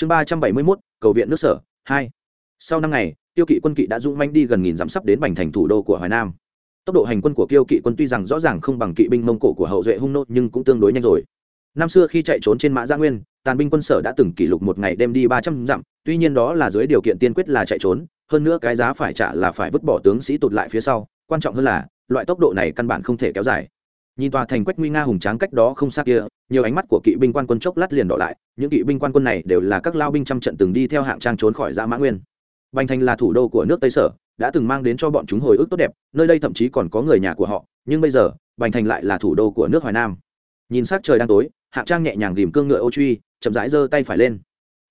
chương ba trăm bảy mươi mốt, cầu viện nước sở, hai. Sau năm ngày, tiêu kỵ quân kỵ đã dũng manh đi gần nghìn dặm sắp đến bành thành thủ đô của hoài nam. Tốc độ hành quân của tiêu kỵ quân tuy rằng rõ ràng không bằng kỵ binh mông cổ của hậu duệ hung nô, nhưng cũng tương đối nhanh rồi. Năm xưa khi chạy trốn trên mã gia nguyên, tàn binh quân sở đã từng kỷ lục một ngày đem đi ba trăm dặm, tuy nhiên đó là dưới điều kiện tiên quyết là chạy trốn, hơn nữa cái giá phải trả là phải vứt bỏ tướng sĩ tụt lại phía sau. Quan trọng hơn là, loại tốc độ này căn bản không thể kéo dài. Nhìn tòa thành quách nguy nga hùng tráng cách đó không xa kia nhiều ánh mắt của kỵ binh quan quân chốc lát liền đỏ lại, những kỵ binh quan quân này đều là các lao binh trăm trận từng đi theo hạng trang trốn khỏi dã mã nguyên. Bành thành là thủ đô của nước tây sở, đã từng mang đến cho bọn chúng hồi ức tốt đẹp, nơi đây thậm chí còn có người nhà của họ, nhưng bây giờ, bành thành lại là thủ đô của nước hoài nam. Nhìn s trời đang tối, hạng trang nhẹ nhàng ghìm cương ngựa ô truy, chậm rãi giơ tay phải lên.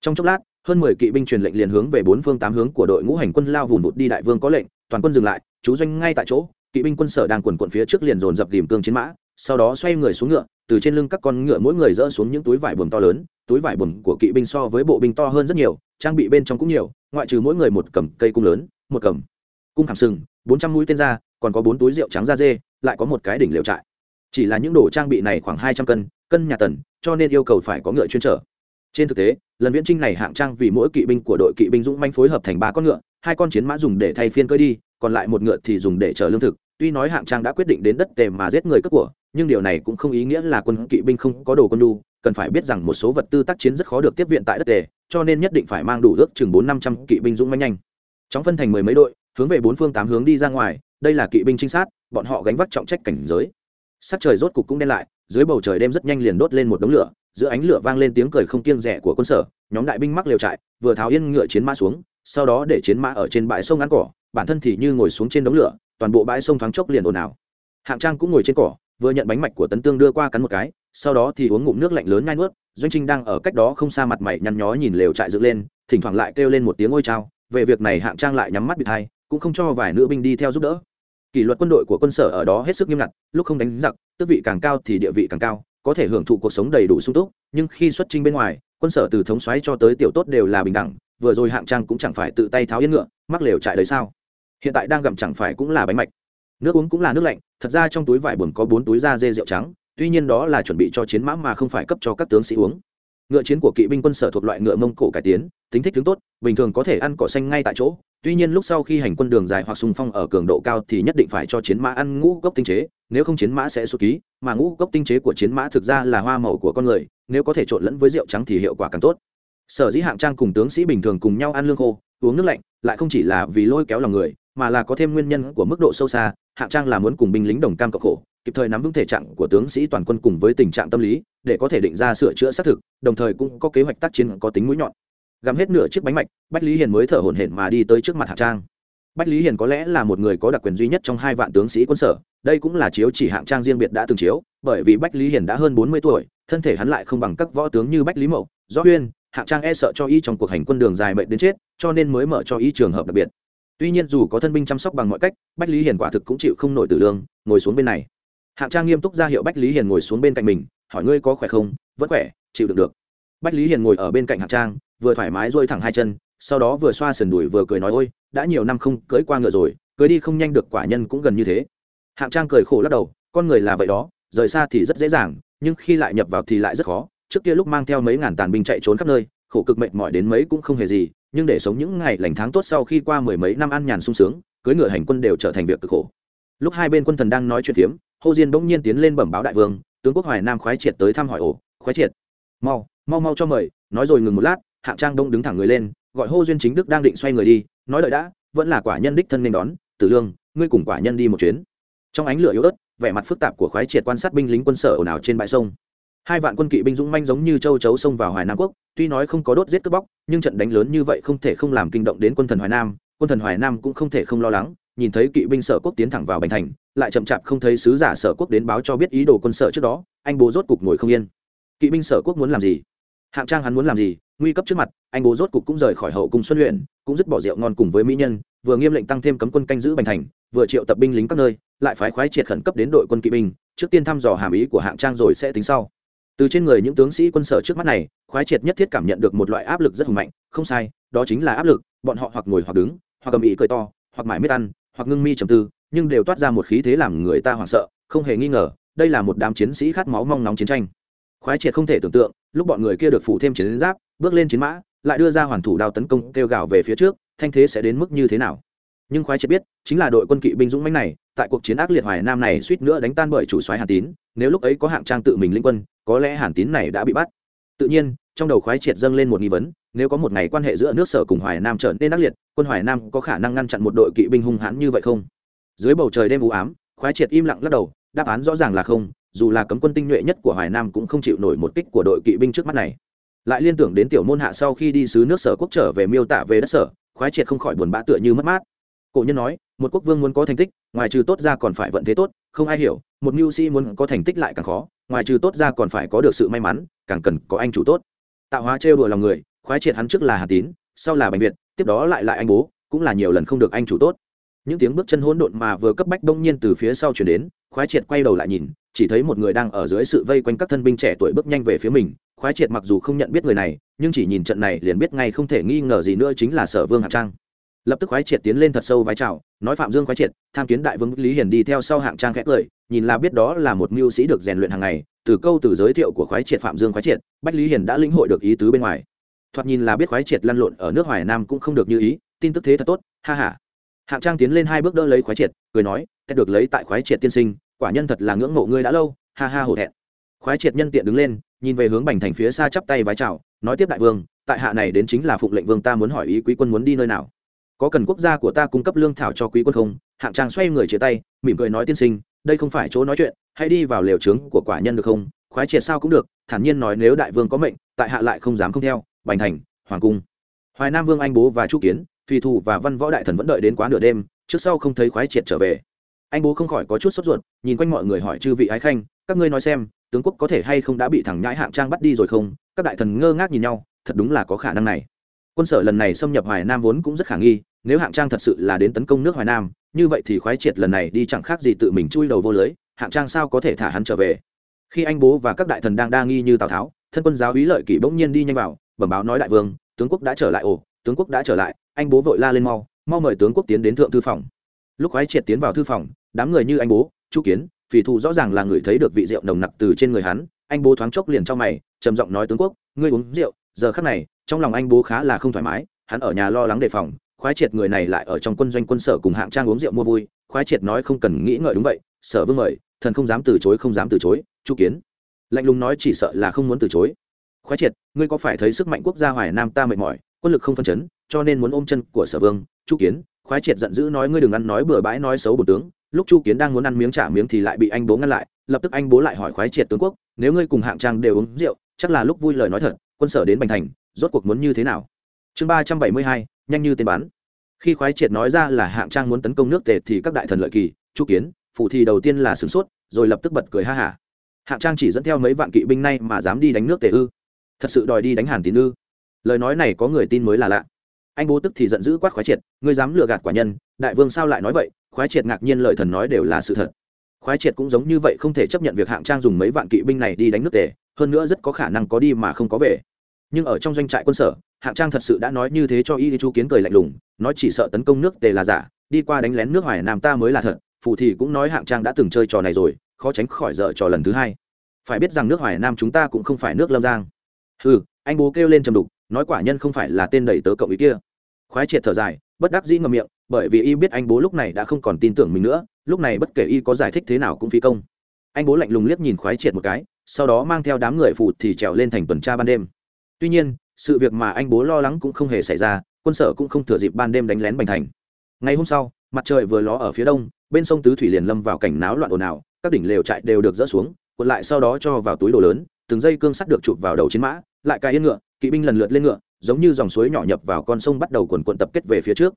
Trong chốc lát, hơn mười kỵ binh truyền lệnh liền hướng về bốn phương tám hướng của đội ngũ hành quân lao vùng vụt đi đại vương có lệnh, toàn quân dừng lại, chú doanh ngay tại chỗ, kỵ binh quân sở đang quần quận phía trước liền dồn dập ghìm cương chiến mã, sau đó xoay người xuống ngựa từ trên lưng các con ngựa mỗi người dỡ xuống những túi vải buồm to lớn, túi vải buồm của kỵ binh so với bộ binh to hơn rất nhiều, trang bị bên trong cũng nhiều, ngoại trừ mỗi người một cầm cây cung lớn, một cầm cung khảm sừng, bốn trăm mũi tên ra còn có bốn túi rượu trắng da dê, lại có một cái đỉnh liệu trại. Chỉ là những đồ trang bị này khoảng hai trăm cân cân nhà tần, cho nên yêu cầu phải có ngựa chuyên trở. Trên thực tế, lần viễn trinh này hạng trang vì mỗi kỵ binh của đội kỵ binh dũng manh phối hợp thành ba con ngựa, hai con chiến mã dùng để thay phiên cơi đi, còn lại một ngựa thì dùng để chở lương thực. Tuy nói hạng trang đã quyết định đến đất tề mà giết người cướp của nhưng điều này cũng không ý nghĩa là quân kỵ binh không có đồ quân đu cần phải biết rằng một số vật tư tác chiến rất khó được tiếp viện tại đất tề, cho nên nhất định phải mang đủ ước chừng bốn năm trăm kỵ binh dũng manh nhanh. Chóng phân thành mười mấy đội, hướng về bốn phương tám hướng đi ra ngoài, đây là kỵ binh trinh sát, bọn họ gánh vác trọng trách cảnh giới. Sắc trời rốt cục cũng đen lại, dưới bầu trời đêm rất nhanh liền đốt lên một đống lửa, giữa ánh lửa vang lên tiếng cười không kiêng rẻ của quân sở, nhóm đại binh mắc liều trại, vừa tháo yên ngựa chiến mã xuống, sau đó để chiến mã ở trên bãi sông ăn cỏ, bản thân thì như ngồi xuống trên đống lửa, toàn bộ bãi sông thoáng chốc liền ồn ào. Hạng trang cũng ngồi trên cỏ vừa nhận bánh mạch của tấn tương đưa qua cắn một cái, sau đó thì uống ngụm nước lạnh lớn ngay nuốt, doanh trinh đang ở cách đó không xa mặt mày nhăn nhó nhìn lều trại dựng lên, thỉnh thoảng lại kêu lên một tiếng ôi trao về việc này hạng trang lại nhắm mắt bịt hai cũng không cho vài nữ binh đi theo giúp đỡ. Kỷ luật quân đội của quân sở ở đó hết sức nghiêm ngặt, lúc không đánh giặc, tước vị càng cao thì địa vị càng cao, có thể hưởng thụ cuộc sống đầy đủ sung túc, nhưng khi xuất trinh bên ngoài, quân sở từ thống xoáy cho tới tiểu tốt đều là bình đẳng, vừa rồi hạng trang cũng chẳng phải tự tay tháo yên ngựa, mắc lều trại đấy sao? Hiện tại đang gặm chẳng phải cũng là bánh mạch nước uống cũng là nước lạnh, thật ra trong túi vải buồm có bốn túi da dê rượu trắng, tuy nhiên đó là chuẩn bị cho chiến mã mà không phải cấp cho các tướng sĩ uống. Ngựa chiến của kỵ binh quân sở thuộc loại ngựa mông cổ cải tiến, tính thích tướng tốt, bình thường có thể ăn cỏ xanh ngay tại chỗ, tuy nhiên lúc sau khi hành quân đường dài hoặc sung phong ở cường độ cao thì nhất định phải cho chiến mã ăn ngũ cốc tinh chế, nếu không chiến mã sẽ sụt ký, mà ngũ cốc tinh chế của chiến mã thực ra là hoa màu của con người, nếu có thể trộn lẫn với rượu trắng thì hiệu quả càng tốt. Sở dĩ hạng trang cùng tướng sĩ bình thường cùng nhau ăn lương khô, uống nước lạnh, lại không chỉ là vì lôi kéo lòng người, mà là có thêm nguyên nhân của mức độ sâu xa hạng trang là muốn cùng binh lính đồng cam cộng khổ, kịp thời nắm vững thể trạng của tướng sĩ toàn quân cùng với tình trạng tâm lý, để có thể định ra sửa chữa xác thực, đồng thời cũng có kế hoạch tác chiến có tính mũi nhọn. Gắm hết nửa chiếc bánh mạch, bách lý hiền mới thở hổn hển mà đi tới trước mặt hạng trang. Bách lý hiền có lẽ là một người có đặc quyền duy nhất trong hai vạn tướng sĩ quân sở, đây cũng là chiếu chỉ hạng trang riêng biệt đã từng chiếu, bởi vì bách lý hiền đã hơn bốn mươi tuổi, thân thể hắn lại không bằng các võ tướng như bách lý mậu do huyên hạng trang e sợ cho y trong cuộc hành quân đường dài mệnh đến chết, cho nên mới mở cho y trường hợp đặc biệt tuy nhiên dù có thân binh chăm sóc bằng mọi cách, bách lý hiền quả thực cũng chịu không nổi tử lương, ngồi xuống bên này. Hạng trang nghiêm túc ra hiệu bách lý hiền ngồi xuống bên cạnh mình, hỏi ngươi có khỏe không? Vẫn khỏe, chịu được được. Bách lý hiền ngồi ở bên cạnh hạng trang, vừa thoải mái dôi thẳng hai chân, sau đó vừa xoa sườn đùi vừa cười nói, ôi, đã nhiều năm không cưới qua ngựa rồi, cưới đi không nhanh được quả nhân cũng gần như thế. Hạng trang cười khổ lắc đầu, con người là vậy đó, rời xa thì rất dễ dàng, nhưng khi lại nhập vào thì lại rất khó, trước kia lúc mang theo mấy ngàn tàn binh chạy trốn khắp nơi khổ cực mệt mỏi đến mấy cũng không hề gì, nhưng để sống những ngày lành tháng tốt sau khi qua mười mấy năm ăn nhàn sung sướng, cưới ngựa hành quân đều trở thành việc cực khổ. Lúc hai bên quân thần đang nói chuyện phiếm hồ diên bỗng nhiên tiến lên bẩm báo đại vương, tướng quốc hoài nam khoái triệt tới thăm hỏi ổ, khoái triệt. Mau mau mau cho mời. Nói rồi ngừng một lát, hạng trang đông đứng thẳng người lên, gọi hô duyên chính đức đang định xoay người đi, nói đợi đã, vẫn là quả nhân đích thân nên đón, tử lương, ngươi cùng quả nhân đi một chuyến. Trong ánh lửa yếu ớt, vẻ mặt phức tạp của khoái triệt quan sát binh lính quân sở ồn ào trên bãi sông hai vạn quân kỵ binh dũng manh giống như châu chấu xông vào hoài nam quốc, tuy nói không có đốt giết cướp bóc, nhưng trận đánh lớn như vậy không thể không làm kinh động đến quân thần hoài nam, quân thần hoài nam cũng không thể không lo lắng, nhìn thấy kỵ binh sở quốc tiến thẳng vào bành thành, lại chậm chạp không thấy sứ giả sở quốc đến báo cho biết ý đồ quân sở trước đó, anh bố rốt cục ngồi không yên. Kỵ binh sở quốc muốn làm gì? Hạng trang hắn muốn làm gì? Nguy cấp trước mặt, anh bố rốt cục cũng rời khỏi hậu cung xuân luyện cũng dứt bỏ rượu ngon cùng với mỹ nhân, vừa nghiêm lệnh tăng thêm cấm quân canh giữ bành thành, vừa triệu tập binh lính các nơi, lại phái khoái triệt khẩn cấp đến đội quân kỵ binh, trước tiên thăm dò hàm ý của hạng trang rồi sẽ tính sau từ trên người những tướng sĩ quân sở trước mắt này, khoái triệt nhất thiết cảm nhận được một loại áp lực rất hùng mạnh, không sai, đó chính là áp lực, bọn họ hoặc ngồi hoặc đứng, hoặc cầm ý cười to, hoặc mải miết ăn, hoặc ngưng mi trầm tư, nhưng đều toát ra một khí thế làm người ta hoảng sợ, không hề nghi ngờ, đây là một đám chiến sĩ khát máu mong nóng chiến tranh. Khoái triệt không thể tưởng tượng, lúc bọn người kia được phủ thêm chiến giáp, bước lên chiến mã, lại đưa ra hoàn thủ đao tấn công, kêu gào về phía trước, thanh thế sẽ đến mức như thế nào? Nhưng khoái triệt biết, chính là đội quân kỵ binh dũng mãnh này, tại cuộc chiến ác liệt hoài nam này suýt nữa đánh tan bởi chủ soái hàn tín, nếu lúc ấy có hạng trang tự mình linh quân, có lẽ hàn tín này đã bị bắt. Tự nhiên, trong đầu khoái triệt dâng lên một nghi vấn, nếu có một ngày quan hệ giữa nước sở cùng hoài nam trở nên ác liệt, quân hoài nam có khả năng ngăn chặn một đội kỵ binh hung hãn như vậy không? Dưới bầu trời đêm u ám, khoái triệt im lặng lắc đầu, đáp án rõ ràng là không, dù là cấm quân tinh nhuệ nhất của hoài nam cũng không chịu nổi một kích của đội kỵ binh trước mắt này. Lại liên tưởng đến tiểu môn hạ sau khi đi sứ nước sở quốc trở về miêu tả về đất sở, khoái triệt không khỏi buồn bã tựa như mất mát cổ nhân nói, một quốc vương muốn có thành tích, ngoài trừ tốt ra còn phải vận thế tốt, không ai hiểu, một mưu sĩ muốn có thành tích lại càng khó, ngoài trừ tốt ra còn phải có được sự may mắn, càng cần có anh chủ tốt. Tạo hóa trêu đùa lòng người, khoái triệt hắn trước là hà tín, sau là bệnh việt, tiếp đó lại lại anh bố, cũng là nhiều lần không được anh chủ tốt. Những tiếng bước chân hỗn độn mà vừa cấp bách đông nhiên từ phía sau chuyển đến, khoái triệt quay đầu lại nhìn, chỉ thấy một người đang ở dưới sự vây quanh các thân binh trẻ tuổi bước nhanh về phía mình. Khoái triệt mặc dù không nhận biết người này, nhưng chỉ nhìn trận này liền biết ngay không thể nghi ngờ gì nữa chính là sở vương Hạc trang lập tức khoái triệt tiến lên thật sâu vái chào, nói phạm dương khoái triệt, tham kiến đại vương lý hiền đi theo sau hạng trang khẽ cười, nhìn là biết đó là một mưu sĩ được rèn luyện hàng ngày, từ câu từ giới thiệu của khoái triệt phạm dương khoái triệt, bách lý hiền đã lĩnh hội được ý tứ bên ngoài. Thoạt nhìn là biết khoái triệt lăn lộn ở nước hoài nam cũng không được như ý, tin tức thế thật tốt, ha ha. Hạng trang tiến lên hai bước đỡ lấy khoái triệt, cười nói cách được lấy tại khoái triệt tiên sinh, quả nhân thật là ngưỡng mộ ngươi đã lâu, ha ha hổ thẹn. Khoái triệt nhân tiện đứng lên, nhìn về hướng bành thành phía xa chắp tay vái chào, nói tiếp đại vương, tại hạ này đến chính là phụng lệnh vương ta muốn hỏi ý quý quân muốn đi nơi nào? Có cần quốc gia của ta cung cấp lương thảo cho quý quân không? Hạng trang xoay người chia tay, mỉm cười nói, tiên sinh, đây không phải chỗ nói chuyện, hãy đi vào lều trướng của quả nhân được không? Khoái triệt sao cũng được, thản nhiên nói, nếu đại vương có mệnh, tại hạ lại không dám không theo, bành thành, hoàng cung. Hoài nam vương anh bố và chu kiến, phi thù và văn võ đại thần vẫn đợi đến quá nửa đêm, trước sau không thấy khoái triệt trở về. Anh bố không khỏi có chút sốt ruột, nhìn quanh mọi người hỏi chư vị ái khanh, các ngươi nói xem, tướng quốc có thể hay không đã bị thằng nhãi hạng trang bắt đi rồi không? Các đại thần ngơ ngác nhìn nhau, thật đúng là có khả năng này quân sở lần này xâm nhập hoài nam vốn cũng rất khả nghi, nếu hạng trang thật sự là đến tấn công nước hoài nam, như vậy thì khoái triệt lần này đi chẳng khác gì tự mình chui đầu vô lưới, hạng trang sao có thể thả hắn trở về? Khi anh bố và các đại thần đang đa nghi như tào tháo, thân quân giáo úy lợi kỷ bỗng nhiên đi nhanh vào, bẩm báo nói đại vương, tướng quốc đã trở lại ồ, tướng quốc đã trở lại, anh bố vội la lên mau mau mời tướng quốc tiến đến thượng thư phòng. Lúc khoái triệt tiến vào thư phòng, đám người như anh bố, chu kiến phỉ thù rõ ràng là người thấy được vị rượu nồng nặc từ trên người hắn, anh bố thoáng chốc liền cho mày, trầm giọng nói tướng quốc, ngươi uống rượu, giờ khắc này trong lòng anh bố khá là không thoải mái, hắn ở nhà lo lắng đề phòng, khoái triệt người này lại ở trong quân doanh quân sở cùng hạng trang uống rượu mua vui, khoái triệt nói không cần nghĩ ngợi đúng vậy, sở vương mời, thần không dám từ chối không dám từ chối, chu kiến. Lạnh lùng nói chỉ sợ là không muốn từ chối. Khoái triệt, ngươi có phải thấy sức mạnh quốc gia hoài nam ta mệt mỏi, quân lực không phân chấn, cho nên muốn ôm chân của sở vương, chu kiến. Khoái triệt giận dữ nói ngươi đừng ăn nói bừa bãi nói xấu bổ tướng, lúc chu kiến đang muốn ăn miếng trả miếng thì lại bị anh bố ngăn lại, lập tức anh bố lại hỏi khoái triệt tướng quốc, nếu ngươi cùng hạng trang đều uống rượu, chắc là lúc vui lời nói thật, quân sở đến bành thành rốt cuộc muốn như thế nào? Chương ba trăm bảy mươi hai, nhanh như tên bắn. Khi khoái triệt nói ra là hạng trang muốn tấn công nước tề thì các đại thần lợi kỳ, chu kiến phụ thì đầu tiên là sửng sốt, rồi lập tức bật cười ha hả. Hạng trang chỉ dẫn theo mấy vạn kỵ binh nay mà dám đi đánh nước tề ư? Thật sự đòi đi đánh hàn tín ư? Lời nói này có người tin mới là lạ. Anh bố tức thì giận dữ quát khoái triệt, ngươi dám lừa gạt quả nhân, đại vương sao lại nói vậy? Khoái triệt ngạc nhiên lời thần nói đều là sự thật. Khoái triệt cũng giống như vậy không thể chấp nhận việc hạng trang dùng mấy vạn kỵ binh này đi đánh nước tề, hơn nữa rất có khả năng có đi mà không có về nhưng ở trong doanh trại quân sở, hạng trang thật sự đã nói như thế cho y chu kiến cười lạnh lùng, nói chỉ sợ tấn công nước tề là giả, đi qua đánh lén nước hoài nam ta mới là thật phụ thì cũng nói hạng trang đã từng chơi trò này rồi, khó tránh khỏi dở trò lần thứ hai. Phải biết rằng nước hoài nam chúng ta cũng không phải nước lâm giang. Ừ anh bố kêu lên trầm đục, nói quả nhân không phải là tên đẩy tớ cộng ý kia. Khoái triệt thở dài, bất đắc dĩ ngậm miệng, bởi vì y biết anh bố lúc này đã không còn tin tưởng mình nữa, lúc này bất kể y có giải thích thế nào cũng phí công. Anh bố lạnh lùng liếc nhìn khoái triệt một cái, sau đó mang theo đám người phụ thì trèo lên thành tuần tra ban đêm tuy nhiên, sự việc mà anh bố lo lắng cũng không hề xảy ra, quân sở cũng không thừa dịp ban đêm đánh lén bành thành. Ngày hôm sau, mặt trời vừa ló ở phía đông, bên sông tứ thủy liền lâm vào cảnh náo loạn ồn ào, các đỉnh lều trại đều được dỡ xuống, cuộn lại sau đó cho vào túi đồ lớn, từng dây cương sắt được chụp vào đầu chiến mã, lại cài yên ngựa, kỵ binh lần lượt lên ngựa, giống như dòng suối nhỏ nhập vào con sông bắt đầu quần quận tập kết về phía trước.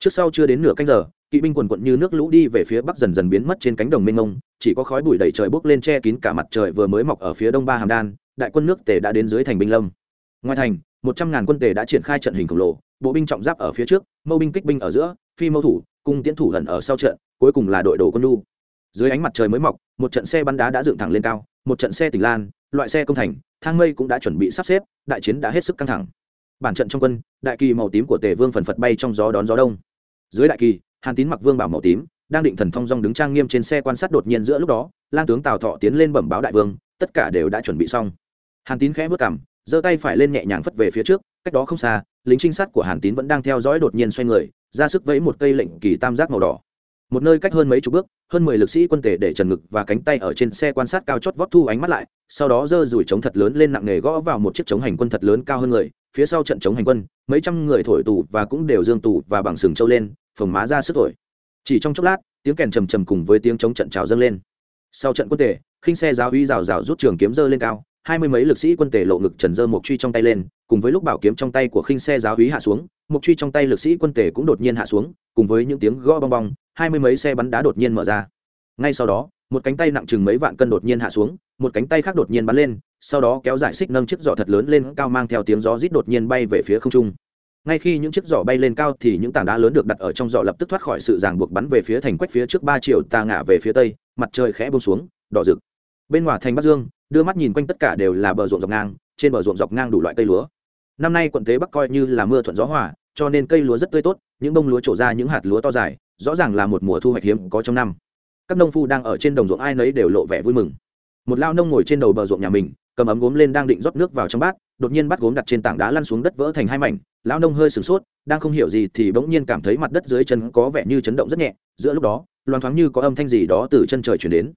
Trước sau chưa đến nửa canh giờ, kỵ binh quần quận như nước lũ đi về phía bắc dần dần biến mất trên cánh đồng mênh mông, chỉ có khói bụi đầy trời bốc lên che kín cả mặt trời vừa mới mọc ở phía đông ba hàm đan, đại quân nước tề đã đến dưới thành binh lâm ngoài thành, một trăm ngàn quân tề đã triển khai trận hình khổng lồ, bộ binh trọng giáp ở phía trước, mâu binh kích binh ở giữa, phi mâu thủ cung tiến thủ lần ở sau trận, cuối cùng là đội đồ quân lu dưới ánh mặt trời mới mọc, một trận xe bắn đá đã dựng thẳng lên cao, một trận xe tỉnh lan, loại xe công thành, thang mây cũng đã chuẩn bị sắp xếp, đại chiến đã hết sức căng thẳng. Bản trận trong quân, đại kỳ màu tím của tề vương phần phật bay trong gió đón gió đông. Dưới đại kỳ, hàn tín mặc vương bảo màu tím, đang định thần thong dong đứng trang nghiêm trên xe quan sát đột nhiên giữa lúc đó, lang tướng tào thọ tiến lên bẩm báo đại vương, tất cả đều đã chuẩn bị xong. Hàn tín khẽ vất cảm giơ tay phải lên nhẹ nhàng phất về phía trước, cách đó không xa, lính trinh sát của hàn tín vẫn đang theo dõi đột nhiên xoay người, ra sức vẫy một cây lệnh kỳ tam giác màu đỏ. Một nơi cách hơn mấy chục bước, hơn mười lực sĩ quân tể để trần ngực và cánh tay ở trên xe quan sát cao chót vót thu ánh mắt lại, sau đó giơ rủi trống thật lớn lên nặng nề gõ vào một chiếc chống hành quân thật lớn cao hơn người, phía sau trận chống hành quân, mấy trăm người thổi tù và cũng đều dương tù và bằng sừng trâu lên, phồng má ra sức thổi. Chỉ trong chốc lát, tiếng kèn trầm trầm cùng với tiếng chống trận trào dâng lên. Sau trận quân tể khinh xe giáo uy rào rào rút trường kiếm dơ lên cao hai mươi mấy lực sĩ quân tề lộ ngực trần dơ mộc truy trong tay lên, cùng với lúc bảo kiếm trong tay của khinh xe giáo hí hạ xuống, mộc truy trong tay lực sĩ quân tề cũng đột nhiên hạ xuống, cùng với những tiếng gõ bong bong, hai mươi mấy xe bắn đá đột nhiên mở ra. Ngay sau đó, một cánh tay nặng chừng mấy vạn cân đột nhiên hạ xuống, một cánh tay khác đột nhiên bắn lên, sau đó kéo giải xích nâng chiếc giỏ thật lớn lên cao mang theo tiếng gió rít đột nhiên bay về phía không trung. Ngay khi những chiếc giỏ bay lên cao thì những tảng đá lớn được đặt ở trong giỏ lập tức thoát khỏi sự ràng buộc bắn về phía thành quách phía trước ba triệu tà ngả về phía tây, mặt trời khẽ bông xuống, đỏ rực. Bên ngoài thành bắc dương đưa mắt nhìn quanh tất cả đều là bờ ruộng dọc ngang, trên bờ ruộng dọc ngang đủ loại cây lúa. Năm nay quận tế bắc coi như là mưa thuận gió hòa, cho nên cây lúa rất tươi tốt, những bông lúa trổ ra những hạt lúa to dài, rõ ràng là một mùa thu hoạch hiếm có trong năm. Các nông phu đang ở trên đồng ruộng ai nấy đều lộ vẻ vui mừng. Một lao nông ngồi trên đầu bờ ruộng nhà mình, cầm ấm gốm lên đang định rót nước vào trong bát, đột nhiên bắt gốm đặt trên tảng đá lăn xuống đất vỡ thành hai mảnh. Lão nông hơi sửng sốt, đang không hiểu gì thì bỗng nhiên cảm thấy mặt đất dưới chân có vẻ như chấn động rất nhẹ. Giữa lúc đó loan thoáng như có âm thanh gì đó từ chân trời chuyển đến.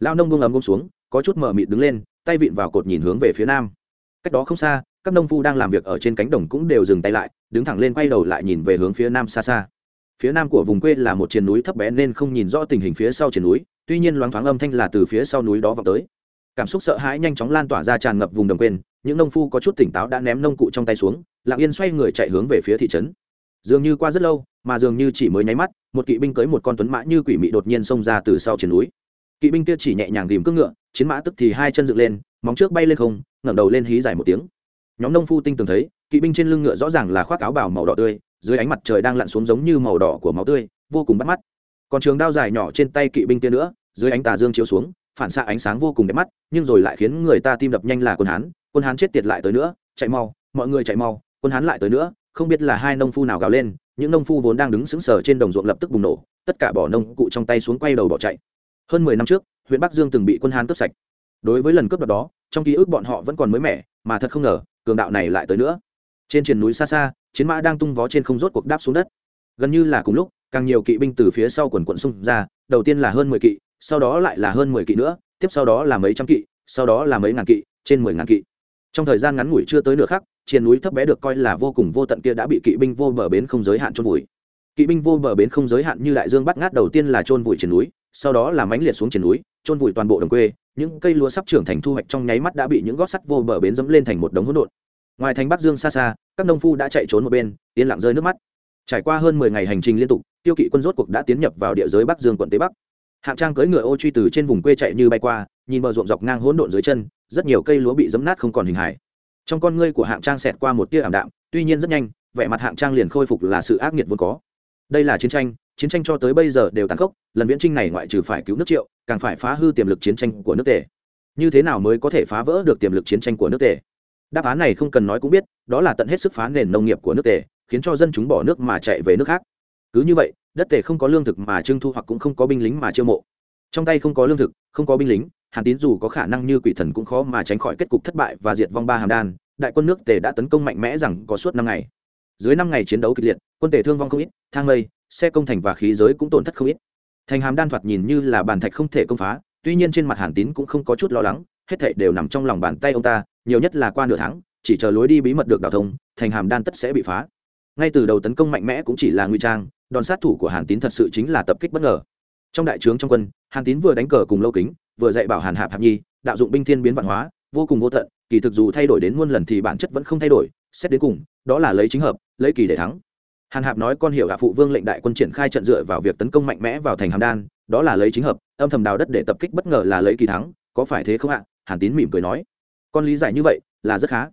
Lão nông buông ấm gốm xuống có chút mở mịt đứng lên, tay vịn vào cột nhìn hướng về phía nam. Cách đó không xa, các nông phu đang làm việc ở trên cánh đồng cũng đều dừng tay lại, đứng thẳng lên quay đầu lại nhìn về hướng phía nam xa xa. Phía nam của vùng quê là một triền núi thấp bé nên không nhìn rõ tình hình phía sau triền núi, tuy nhiên loáng thoáng âm thanh là từ phía sau núi đó vào tới. Cảm xúc sợ hãi nhanh chóng lan tỏa ra tràn ngập vùng đồng quên, những nông phu có chút tỉnh táo đã ném nông cụ trong tay xuống, lặng yên xoay người chạy hướng về phía thị trấn. Dường như qua rất lâu, mà dường như chỉ mới nháy mắt, một kỵ binh cưới một con tuấn mã như quỷ mị đột nhiên xông ra từ sau triền núi. Kỵ binh kia chỉ nhẹ nhàng tìm cưỡng ngựa chiến mã tức thì hai chân dựng lên, móng trước bay lên không, ngẩng đầu lên hí dài một tiếng. Nhóm nông phu tinh tường thấy, kỵ binh trên lưng ngựa rõ ràng là khoác áo bào màu đỏ tươi, dưới ánh mặt trời đang lặn xuống giống như màu đỏ của máu tươi, vô cùng bắt mắt. Còn trường đao dài nhỏ trên tay kỵ binh kia nữa, dưới ánh tà dương chiếu xuống, phản xạ ánh sáng vô cùng đẹp mắt, nhưng rồi lại khiến người ta tim đập nhanh là quân hán quân hán chết tiệt lại tới nữa, chạy mau, mọi người chạy mau, quân hán lại tới nữa, không biết là hai nông phu nào gào lên, những nông phu vốn đang đứng sững sờ trên đồng ruộng lập tức bùng nổ, tất cả bỏ nông cụ trong tay xuống quay đầu bỏ chạy. Hơn mười năm trước huyện bắc dương từng bị quân hán cướp sạch. Đối với lần cướp đoạt đó, trong ký ức bọn họ vẫn còn mới mẻ, mà thật không ngờ, cường đạo này lại tới nữa. Trên triền núi xa xa, chiến mã đang tung vó trên không rốt cuộc đáp xuống đất. Gần như là cùng lúc, càng nhiều kỵ binh từ phía sau quần quận xung ra, đầu tiên là hơn mười kỵ, sau đó lại là hơn mười kỵ nữa, tiếp sau đó là mấy trăm kỵ, sau đó là mấy ngàn kỵ, trên mười ngàn kỵ. Trong thời gian ngắn ngủi chưa tới nửa khắc, triền núi thấp bé được coi là vô cùng vô tận kia đã bị kỵ binh vô bờ bến không giới hạn trôn vùi. Kỵ binh vô bờ bến không giới hạn như đại dương bắt ngát đầu tiên là trôn vùi triền núi sau đó là mánh liệt xuống trên núi trôn vùi toàn bộ đồng quê, những cây lúa sắp trưởng thành thu hoạch trong nháy mắt đã bị những gót sắt vô bờ bến dẫm lên thành một đống hỗn độn. Ngoài thành bắc dương xa xa, các nông phu đã chạy trốn một bên, yên lặng rơi nước mắt. Trải qua hơn mười ngày hành trình liên tục, tiêu kỵ quân rốt cuộc đã tiến nhập vào địa giới bắc dương quận Tây bắc. Hạng trang cưỡi ngựa ô truy từ trên vùng quê chạy như bay qua, nhìn bờ ruộng dọc ngang hỗn độn dưới chân, rất nhiều cây lúa bị dấm nát không còn hình hài. Trong con ngươi của hạng trang xẹt qua một tia ảm đạm, tuy nhiên rất nhanh, vẻ mặt hạng trang liền khôi phục là sự ác nghiệt vốn có. Đây là chiến tranh chiến tranh cho tới bây giờ đều tàn khốc, lần viễn trinh này ngoại trừ phải cứu nước triệu, càng phải phá hư tiềm lực chiến tranh của nước tề. Như thế nào mới có thể phá vỡ được tiềm lực chiến tranh của nước tề? Đáp án này không cần nói cũng biết, đó là tận hết sức phá nền nông nghiệp của nước tề, khiến cho dân chúng bỏ nước mà chạy về nước khác. Cứ như vậy, đất tề không có lương thực mà trưng thu hoặc cũng không có binh lính mà chiêu mộ. Trong tay không có lương thực, không có binh lính, hàn tín dù có khả năng như quỷ thần cũng khó mà tránh khỏi kết cục thất bại và diệt vong ba hàm đan, đại quân nước tề đã tấn công mạnh mẽ rằng có suốt năm ngày dưới năm ngày chiến đấu kịch liệt, quân tể thương vong không ít, thang mây, xe công thành và khí giới cũng tổn thất không ít. Thành hàm đan thoạt nhìn như là bàn thạch không thể công phá, tuy nhiên trên mặt hàn tín cũng không có chút lo lắng, hết thảy đều nằm trong lòng bàn tay ông ta, nhiều nhất là qua nửa tháng, chỉ chờ lối đi bí mật được đào thông, thành hàm đan tất sẽ bị phá. Ngay từ đầu tấn công mạnh mẽ cũng chỉ là nguy trang, đòn sát thủ của hàn tín thật sự chính là tập kích bất ngờ. Trong đại trướng trong quân, hàn tín vừa đánh cờ cùng lâu kính, vừa dạy bảo hàn hạp hạp nhi, đạo dụng binh thiên biến văn hóa, vô cùng vô tận, kỳ thực dù thay đổi đến muôn lần thì bản chất vẫn không thay đổi, xét đến cùng, đó là lấy chính hợp lấy kỳ để thắng. Hàn hạp nói con hiểu hạ phụ vương lệnh đại quân triển khai trận dựa vào việc tấn công mạnh mẽ vào thành hàm đan, đó là lấy chính hợp, âm thầm đào đất để tập kích bất ngờ là lấy kỳ thắng, có phải thế không ạ? Hàn tín mỉm cười nói. Con lý giải như vậy, là rất khá.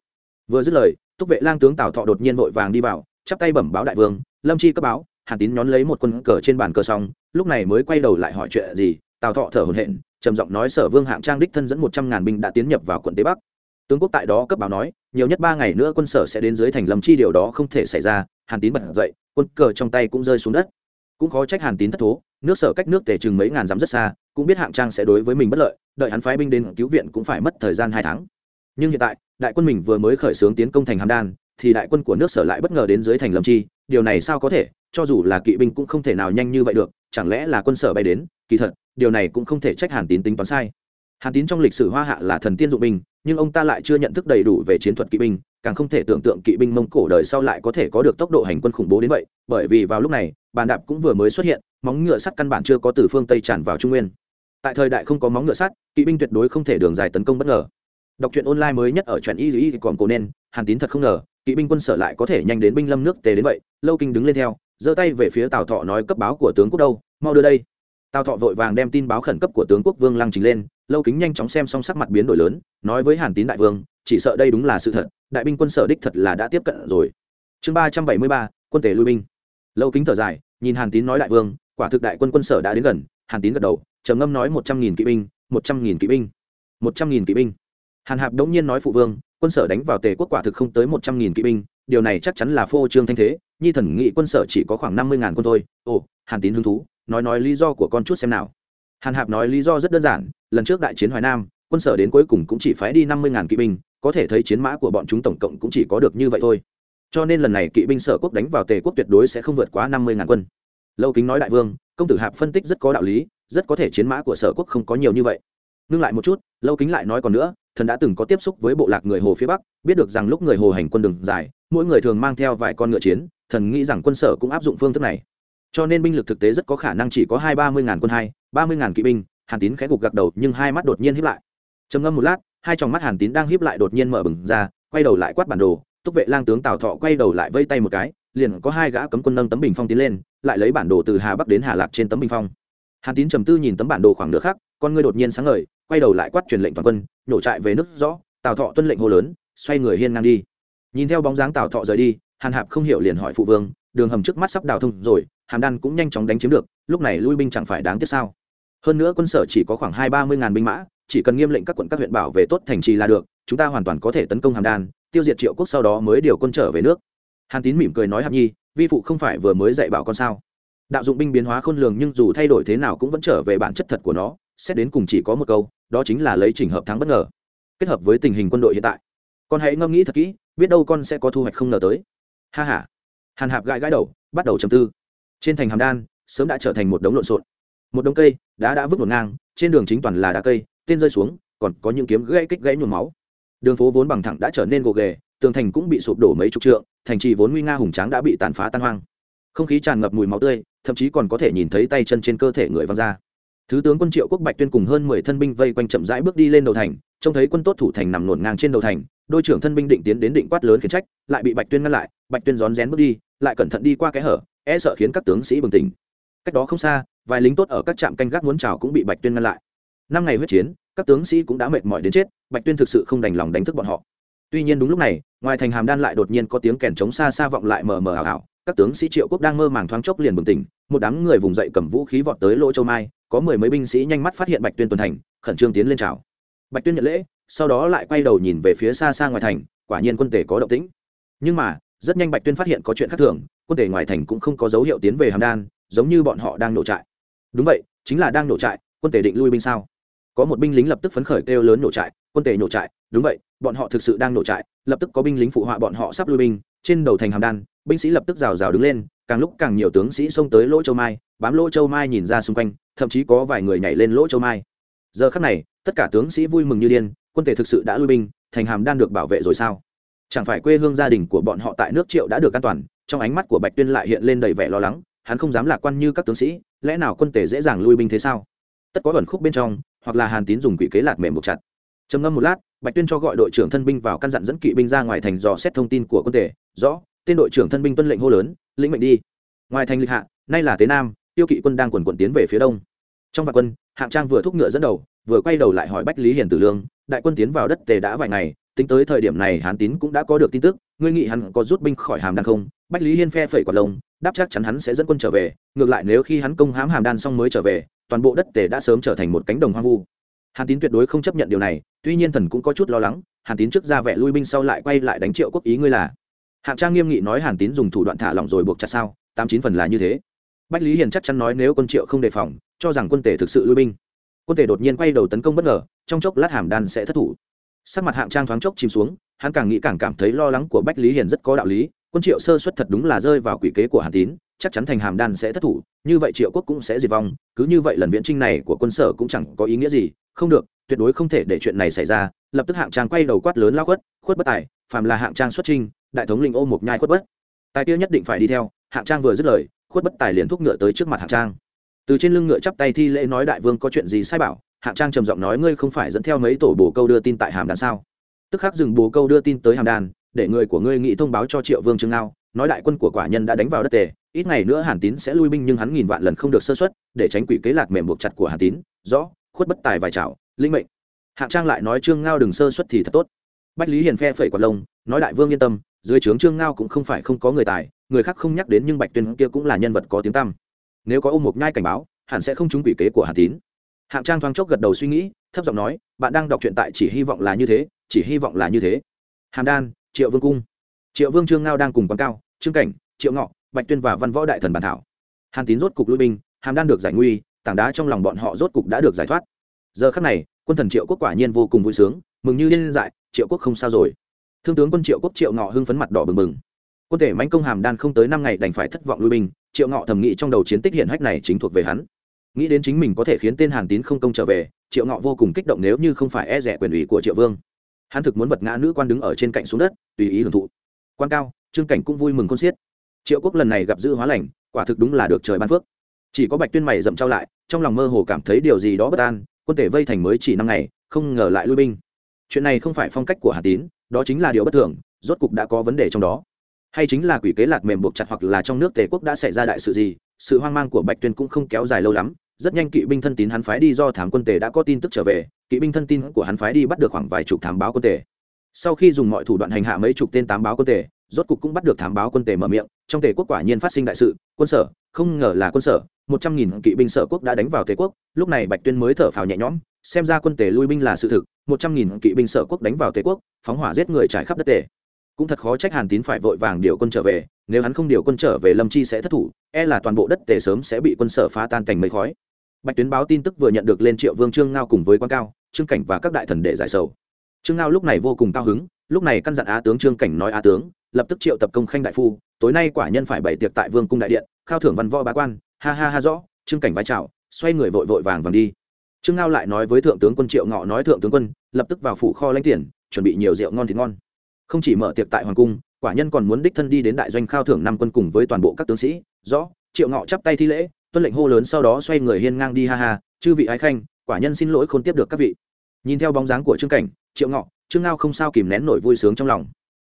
Vừa dứt lời, túc vệ lang tướng tào thọ đột nhiên vội vàng đi vào, chắp tay bẩm báo đại vương, lâm chi cấp báo. Hàn tín nhón lấy một quân cờ trên bàn cờ xong, lúc này mới quay đầu lại hỏi chuyện gì, tào thọ thở hổn hển, trầm giọng nói, sở vương hạng trang đích thân dẫn một trăm ngàn binh đã tiến nhập vào quận tây bắc tướng quốc tại đó cấp báo nói, nhiều nhất ba ngày nữa quân sở sẽ đến dưới thành lâm chi, điều đó không thể xảy ra, hàn tín bật dậy, quân cờ trong tay cũng rơi xuống đất. Cũng khó trách hàn tín thất thố, nước sở cách nước tề chừng mấy ngàn dặm rất xa, cũng biết hạng trang sẽ đối với mình bất lợi, đợi hắn phái binh đến cứu viện cũng phải mất thời gian hai tháng. Nhưng hiện tại, đại quân mình vừa mới khởi xướng tiến công thành hàm đan, thì đại quân của nước sở lại bất ngờ đến dưới thành lâm chi, điều này sao có thể, cho dù là kỵ binh cũng không thể nào nhanh như vậy được, chẳng lẽ là quân sở bay đến, kỳ thật, điều này cũng không thể trách hàn tín tính toán sai hàn tín trong lịch sử hoa hạ là thần tiên dụng binh, nhưng ông ta lại chưa nhận thức đầy đủ về chiến thuật kỵ binh, càng không thể tưởng tượng kỵ binh mông cổ đời sau lại có thể có được tốc độ hành quân khủng bố đến vậy, bởi vì vào lúc này, bàn đạp cũng vừa mới xuất hiện, móng ngựa sắt căn bản chưa có từ phương tây tràn vào trung nguyên. Tại thời đại không có móng ngựa sắt, kỵ binh tuyệt đối không thể đường dài tấn công bất ngờ. Đọc truyện online mới nhất ở truyện y dĩ còn cổ nên, hàn tín thật không ngờ, kỵ binh quân sở lại có thể nhanh đến binh lâm nước tề đến vậy, lâu kinh đứng lên theo, giơ tay về phía tào thọ nói cấp báo của tướng quốc đâu, mau đưa đây tào thọ vội vàng đem tin báo khẩn cấp của tướng quốc vương lăng trình lên, lâu kính nhanh chóng xem xong sắc mặt biến đổi lớn, nói với hàn tín đại vương, chỉ sợ đây đúng là sự thật, đại binh quân sở đích thật là đã tiếp cận rồi. Chương ba trăm bảy mươi ba, quân tể lui binh. Lâu kính thở dài, nhìn hàn tín nói đại vương, quả thực đại quân quân sở đã đến gần, hàn tín gật đầu, trầm ngâm nói một trăm nghìn kỵ binh, một trăm nghìn kỵ binh, một trăm nghìn kỵ binh. Hàn hạp đống nhiên nói phụ vương, quân sở đánh vào tề quốc quả thực không tới một trăm nghìn kỵ binh, điều này chắc chắn là phô trương thanh thế, nhi thần nghị quân sở chỉ có khoảng năm mươi ngàn quân thôi. Ồ, hàn tín hứng thú nói nói lý do của con chút xem nào. Hàn hạp nói lý do rất đơn giản, lần trước đại chiến hoài nam, quân sở đến cuối cùng cũng chỉ phái đi năm mươi ngàn kỵ binh, có thể thấy chiến mã của bọn chúng tổng cộng cũng chỉ có được như vậy thôi. Cho nên lần này kỵ binh sở quốc đánh vào tề quốc tuyệt đối sẽ không vượt quá năm mươi ngàn quân. Lâu kính nói đại vương, công tử hạp phân tích rất có đạo lý, rất có thể chiến mã của sở quốc không có nhiều như vậy. Ngưng lại một chút, lâu kính lại nói còn nữa, thần đã từng có tiếp xúc với bộ lạc người hồ phía bắc, biết được rằng lúc người hồ hành quân đường dài, mỗi người thường mang theo vài con ngựa chiến, thần nghĩ rằng quân sở cũng áp dụng phương thức này cho nên binh lực thực tế rất có khả năng chỉ có hai ba mươi ngàn quân hai, ba mươi ngàn kỵ binh, hàn tín khẽ gục gật đầu, nhưng hai mắt đột nhiên hiếp lại. Trầm ngâm một lát, hai tròng mắt hàn tín đang hiếp lại đột nhiên mở bừng ra, quay đầu lại quát bản đồ, túc vệ lang tướng tào thọ quay đầu lại vây tay một cái, liền có hai gã cấm quân nâng tấm bình phong tiến lên, lại lấy bản đồ từ hà bắc đến hà lạc trên tấm bình phong. Hàn tín trầm tư nhìn tấm bản đồ khoảng nửa khác con ngươi đột nhiên sáng ngời, quay đầu lại quát truyền lệnh toàn quân, nhổ trại về nước rõ, tào thọ tuân lệnh hô lớn, xoay người hiên ngang đi. Nhìn theo bóng dáng tào thọ rời đi, hàn hạp không hiểu liền hỏi phụ vương đường hầm trước mắt sắp đào thông rồi, hàm đan cũng nhanh chóng đánh chiếm được, lúc này lui binh chẳng phải đáng tiếc sao? Hơn nữa quân sở chỉ có khoảng hai ba mươi ngàn binh mã, chỉ cần nghiêm lệnh các quận các huyện bảo vệ tốt thành trì là được, chúng ta hoàn toàn có thể tấn công hàm đan, tiêu diệt triệu quốc sau đó mới điều quân trở về nước. Hàn tín mỉm cười nói hạp nhi, vi phụ không phải vừa mới dạy bảo con sao? Đạo dụng binh biến hóa khôn lường nhưng dù thay đổi thế nào cũng vẫn trở về bản chất thật của nó, xét đến cùng chỉ có một câu, đó chính là lấy trình hợp thắng bất ngờ. Kết hợp với tình hình quân đội hiện tại. Con hãy ngẫm nghĩ thật kỹ, biết đâu con sẽ có thu hoạch không ngờ tới. Ha h a hàn hạp gãi gãi đầu, bắt đầu chầm tư. Trên thành hàm đan, sớm đã trở thành một đống lộn xộn. Một đống cây, đá đã vứt ngổn ngang, trên đường chính toàn là đá cây, tên rơi xuống, còn có những kiếm gãy kích gãy nhuộm máu. Đường phố vốn bằng thẳng đã trở nên gồ ghề, tường thành cũng bị sụp đổ mấy chục trượng, thành trì vốn nguy nga hùng tráng đã bị tàn phá tan hoang. Không khí tràn ngập mùi máu tươi, thậm chí còn có thể nhìn thấy tay chân trên cơ thể người văng ra. Thứ tướng quân triệu quốc bạch tuyên cùng hơn mười thân binh vây quanh chậm rãi bước đi lên đầu thành, trông thấy quân tốt thủ thành nằm nổn ngang trên đầu thành, đôi trưởng thân binh định tiến đến định quát lớn khiển trách, lại bị bạch tuyên ngăn lại, bạch tuyên rón rén bước đi lại cẩn thận đi qua cái hở e sợ khiến các tướng sĩ bừng tỉnh. Cách đó không xa, vài lính tốt ở các trạm canh gác muốn chào cũng bị bạch tuyên ngăn lại. Năm ngày huyết chiến, các tướng sĩ cũng đã mệt mỏi đến chết, bạch tuyên thực sự không đành lòng đánh thức bọn họ. Tuy nhiên đúng lúc này, ngoài thành hàm đan lại đột nhiên có tiếng kèn trống xa xa vọng lại mờ mờ ảo ảo, các tướng sĩ triệu quốc đang mơ màng thoáng chốc liền bừng tỉnh, một đám người vùng dậy cầm vũ khí vọt tới lỗ châu mai, có mười mấy binh sĩ nhanh mắt phát hiện bạch tuyên tuần thành, khẩn trương tiến lên chào. Bạch tuyên nhận lễ, sau đó lại quay đầu nhìn về phía xa xa ngoài thành, quả nhiên quân tể có động tĩnh. Nhưng mà rất nhanh bạch tuyên phát hiện có chuyện khác thường, quân tể ngoài thành cũng không có dấu hiệu tiến về hàm đan, giống như bọn họ đang nổ trại. Đúng vậy, chính là đang nổ trại, quân tể định lui binh sao? Có một binh lính lập tức phấn khởi kêu lớn nổ trại, quân tể nổ trại, đúng vậy, bọn họ thực sự đang nổ trại, lập tức có binh lính phụ họa bọn họ sắp lui binh, trên đầu thành hàm đan, binh sĩ lập tức rào rào đứng lên, càng lúc càng nhiều tướng sĩ xông tới lỗ châu mai, bám lỗ châu mai nhìn ra xung quanh, thậm chí có vài người nhảy lên lỗ châu mai. Giờ khắc này, tất cả tướng sĩ vui mừng như điên, quân tề thực sự đã lui binh, thành hàm đan được bảo vệ rồi sao? Chẳng phải quê hương gia đình của bọn họ tại nước triệu đã được an toàn, trong ánh mắt của bạch tuyên lại hiện lên đầy vẻ lo lắng, hắn không dám lạc quan như các tướng sĩ, lẽ nào quân tể dễ dàng lui binh thế sao? Tất có ẩn khúc bên trong, hoặc là hàn tín dùng quỷ kế lạc mềm buộc chặt. Trầm ngâm một lát, bạch tuyên cho gọi đội trưởng thân binh vào căn dặn dẫn kỵ binh ra ngoài thành dò xét thông tin của quân tể rõ, tên đội trưởng thân binh tuân lệnh hô lớn, lĩnh mệnh đi. Ngoài thành lịch hạ, nay là tế nam, tiêu kỵ quân đang quần quần tiến về phía đông. Trong vạn quân, hạng trang vừa thúc ngựa dẫn đầu, vừa quay đầu lại hỏi bách lý hiền tử lương đại quân tiến vào đất tề đã vài ngày, tính tới thời điểm này hán tín cũng đã có được tin tức, ngươi nghĩ hắn có rút binh khỏi hàm đan không? Bách lý hiên phe phẩy quạt lông, đáp chắc chắn hắn sẽ dẫn quân trở về, ngược lại nếu khi hắn công hãm hàm đan xong mới trở về, toàn bộ đất tề đã sớm trở thành một cánh đồng hoang vu. Hàn tín tuyệt đối không chấp nhận điều này, tuy nhiên thần cũng có chút lo lắng hàn tín trước ra vẻ lui binh sau lại quay lại đánh triệu quốc ý ngươi là. Hạng trang nghiêm nghị nói hàn tín dùng thủ đoạn thả lỏng rồi buộc chặt sao, tám chín phần là như thế. Bách lý hiền chắc chắn nói nếu quân triệu không đề phòng, cho rằng quân tể thực sự lui binh quân thể đột nhiên quay đầu tấn công bất ngờ, trong chốc lát hàm đan sẽ thất thủ. Sắc mặt hạng trang thoáng chốc chìm xuống, hắn càng nghĩ càng cảm thấy lo lắng của bách lý hiền rất có đạo lý, quân triệu sơ xuất thật đúng là rơi vào quỷ kế của hàn tín, chắc chắn thành hàm đan sẽ thất thủ, như vậy triệu quốc cũng sẽ diệt vong, cứ như vậy lần viễn trinh này của quân sở cũng chẳng có ý nghĩa gì, không được, tuyệt đối không thể để chuyện này xảy ra, lập tức hạng trang quay đầu quát lớn lao khuất khuất bất tài, phàm là hạng trang xuất trinh, đại thống linh ô một nhai khuất bất. Tài kia nhất định phải đi theo, hạng trang vừa dứt lời, khuất bất tài liền thúc ngựa tới trước mặt hạng trang từ trên lưng ngựa chắp tay thi lễ nói đại vương có chuyện gì sai bảo? Hạng trang trầm giọng nói ngươi không phải dẫn theo mấy tổ bồ câu đưa tin tại hàm đàn sao? Tức khắc dừng bồ câu đưa tin tới hàm đàn, để người của ngươi nghĩ thông báo cho triệu vương trương ngao, nói đại quân của quả nhân đã đánh vào đất tề, ít ngày nữa hàn tín sẽ lui binh nhưng hắn nghìn vạn lần không được sơ xuất để tránh quỷ kế lạc mềm buộc chặt của hàn tín, rõ, khuất bất tài vài chảo, linh mệnh. Hạng trang lại nói trương ngao đừng sơ xuất thì thật tốt. Bách lý hiền phe phẩy quạt lông, nói đại vương yên tâm, dưới trướng trương ngao cũng không phải không có người tài, người khác không nhắc đến nhưng bạch tuyên kia cũng là nhân vật có tiếng tăm nếu có ôm một nhai cảnh báo, hẳn sẽ không trúng quỷ kế của hàn tín. Hạng trang thoáng chốc gật đầu suy nghĩ, thấp giọng nói, bạn đang đọc truyện tại chỉ hy vọng là như thế, chỉ hy vọng là như thế. Hàm đan, triệu vương cung. Triệu vương trương ngao đang cùng quán cao, trương cảnh, triệu ngọ, bạch tuyên và văn võ đại thần bản thảo. Hàn tín rốt cục lui binh, hàm đan được giải nguy, tảng đá trong lòng bọn họ rốt cục đã được giải thoát. Giờ khắc này, quân thần triệu quốc quả nhiên vô cùng vui sướng, mừng như liên dại, triệu quốc không sao rồi. Thương tướng quân triệu quốc triệu ngọ hưng phấn mặt đỏ bừng bừng. Quân thể mánh công hàm đan không tới năm ngày đành phải thất vọng lui binh triệu ngọ thầm nghĩ trong đầu chiến tích hiện hách này chính thuộc về hắn. Nghĩ đến chính mình có thể khiến tên hàn tín không công trở về, triệu ngọ vô cùng kích động nếu như không phải e rẻ quyền ủy của triệu vương. Hắn thực muốn vật ngã nữ quan đứng ở trên cạnh xuống đất, tùy ý hưởng thụ. Quan cao, trương cảnh cũng vui mừng con xiết. Triệu quốc lần này gặp dư hóa lành, quả thực đúng là được trời ban phước. Chỉ có bạch tuyên mày dậm trao lại, trong lòng mơ hồ cảm thấy điều gì đó bất an, quân thể vây thành mới chỉ năm ngày, không ngờ lại lui binh. Chuyện này không phải phong cách của hà tín, đó chính là điều bất thường, rốt cục đã có vấn đề trong đó hay chính là quỷ kế lạc mềm buộc chặt hoặc là trong nước tề quốc đã xảy ra đại sự gì, sự hoang mang của bạch tuyên cũng không kéo dài lâu lắm. Rất nhanh kỵ binh thân tín hắn phái đi do thám quân tề đã có tin tức trở về, kỵ binh thân tín của hắn phái đi bắt được khoảng vài chục thám báo quân tề. Sau khi dùng mọi thủ đoạn hành hạ mấy chục tên tám báo quân tề, rốt cục cũng bắt được thám báo quân tề mở miệng. Trong tề quốc quả nhiên phát sinh đại sự, quân sở, không ngờ là quân sở, một trăm nghìn kỵ binh sở quốc đã đánh vào tề quốc. Lúc này bạch tuyên mới thở phào nhẹ nhõm, xem ra quân tề lui binh là sự thực, một trăm nghìn kỵ binh sở quốc đánh vào tề quốc, phóng hỏa giết người trải khắp đất tề cũng thật khó trách hàn tín phải vội vàng điều quân trở về, nếu hắn không điều quân trở về lâm chi sẽ thất thủ e là toàn bộ đất tề sớm sẽ bị quân sở phá tan thành mây khói. Bạch tuyến báo tin tức vừa nhận được lên triệu vương trương ngao cùng với quan cao, trương cảnh và các đại thần để giải sầu. Trương ngao lúc này vô cùng cao hứng, lúc này căn dặn á tướng trương cảnh nói á tướng, lập tức triệu tập công khanh đại phu, tối nay quả nhân phải bày tiệc tại vương cung đại điện, khao thưởng văn võ bá quan, ha ha ha rõ, trương cảnh vai chào, xoay người vội vội vàng vàng đi. Trương ngao lại nói với thượng tướng quân triệu ngọ nói thượng tướng quân, lập tức vào phủ kho lãnh tiền, chuẩn bị nhiều rượu ngon thịt ngon không chỉ mở tiệc tại hoàng cung, quả nhân còn muốn đích thân đi đến đại doanh khao thưởng năm quân cùng với toàn bộ các tướng sĩ. Rõ, triệu ngọ chắp tay thi lễ, tuân lệnh hô lớn sau đó xoay người hiên ngang đi ha ha, chư vị ái khanh, quả nhân xin lỗi không tiếp được các vị. Nhìn theo bóng dáng của trương cảnh, triệu ngọ, trương ngao không sao kìm nén nổi vui sướng trong lòng.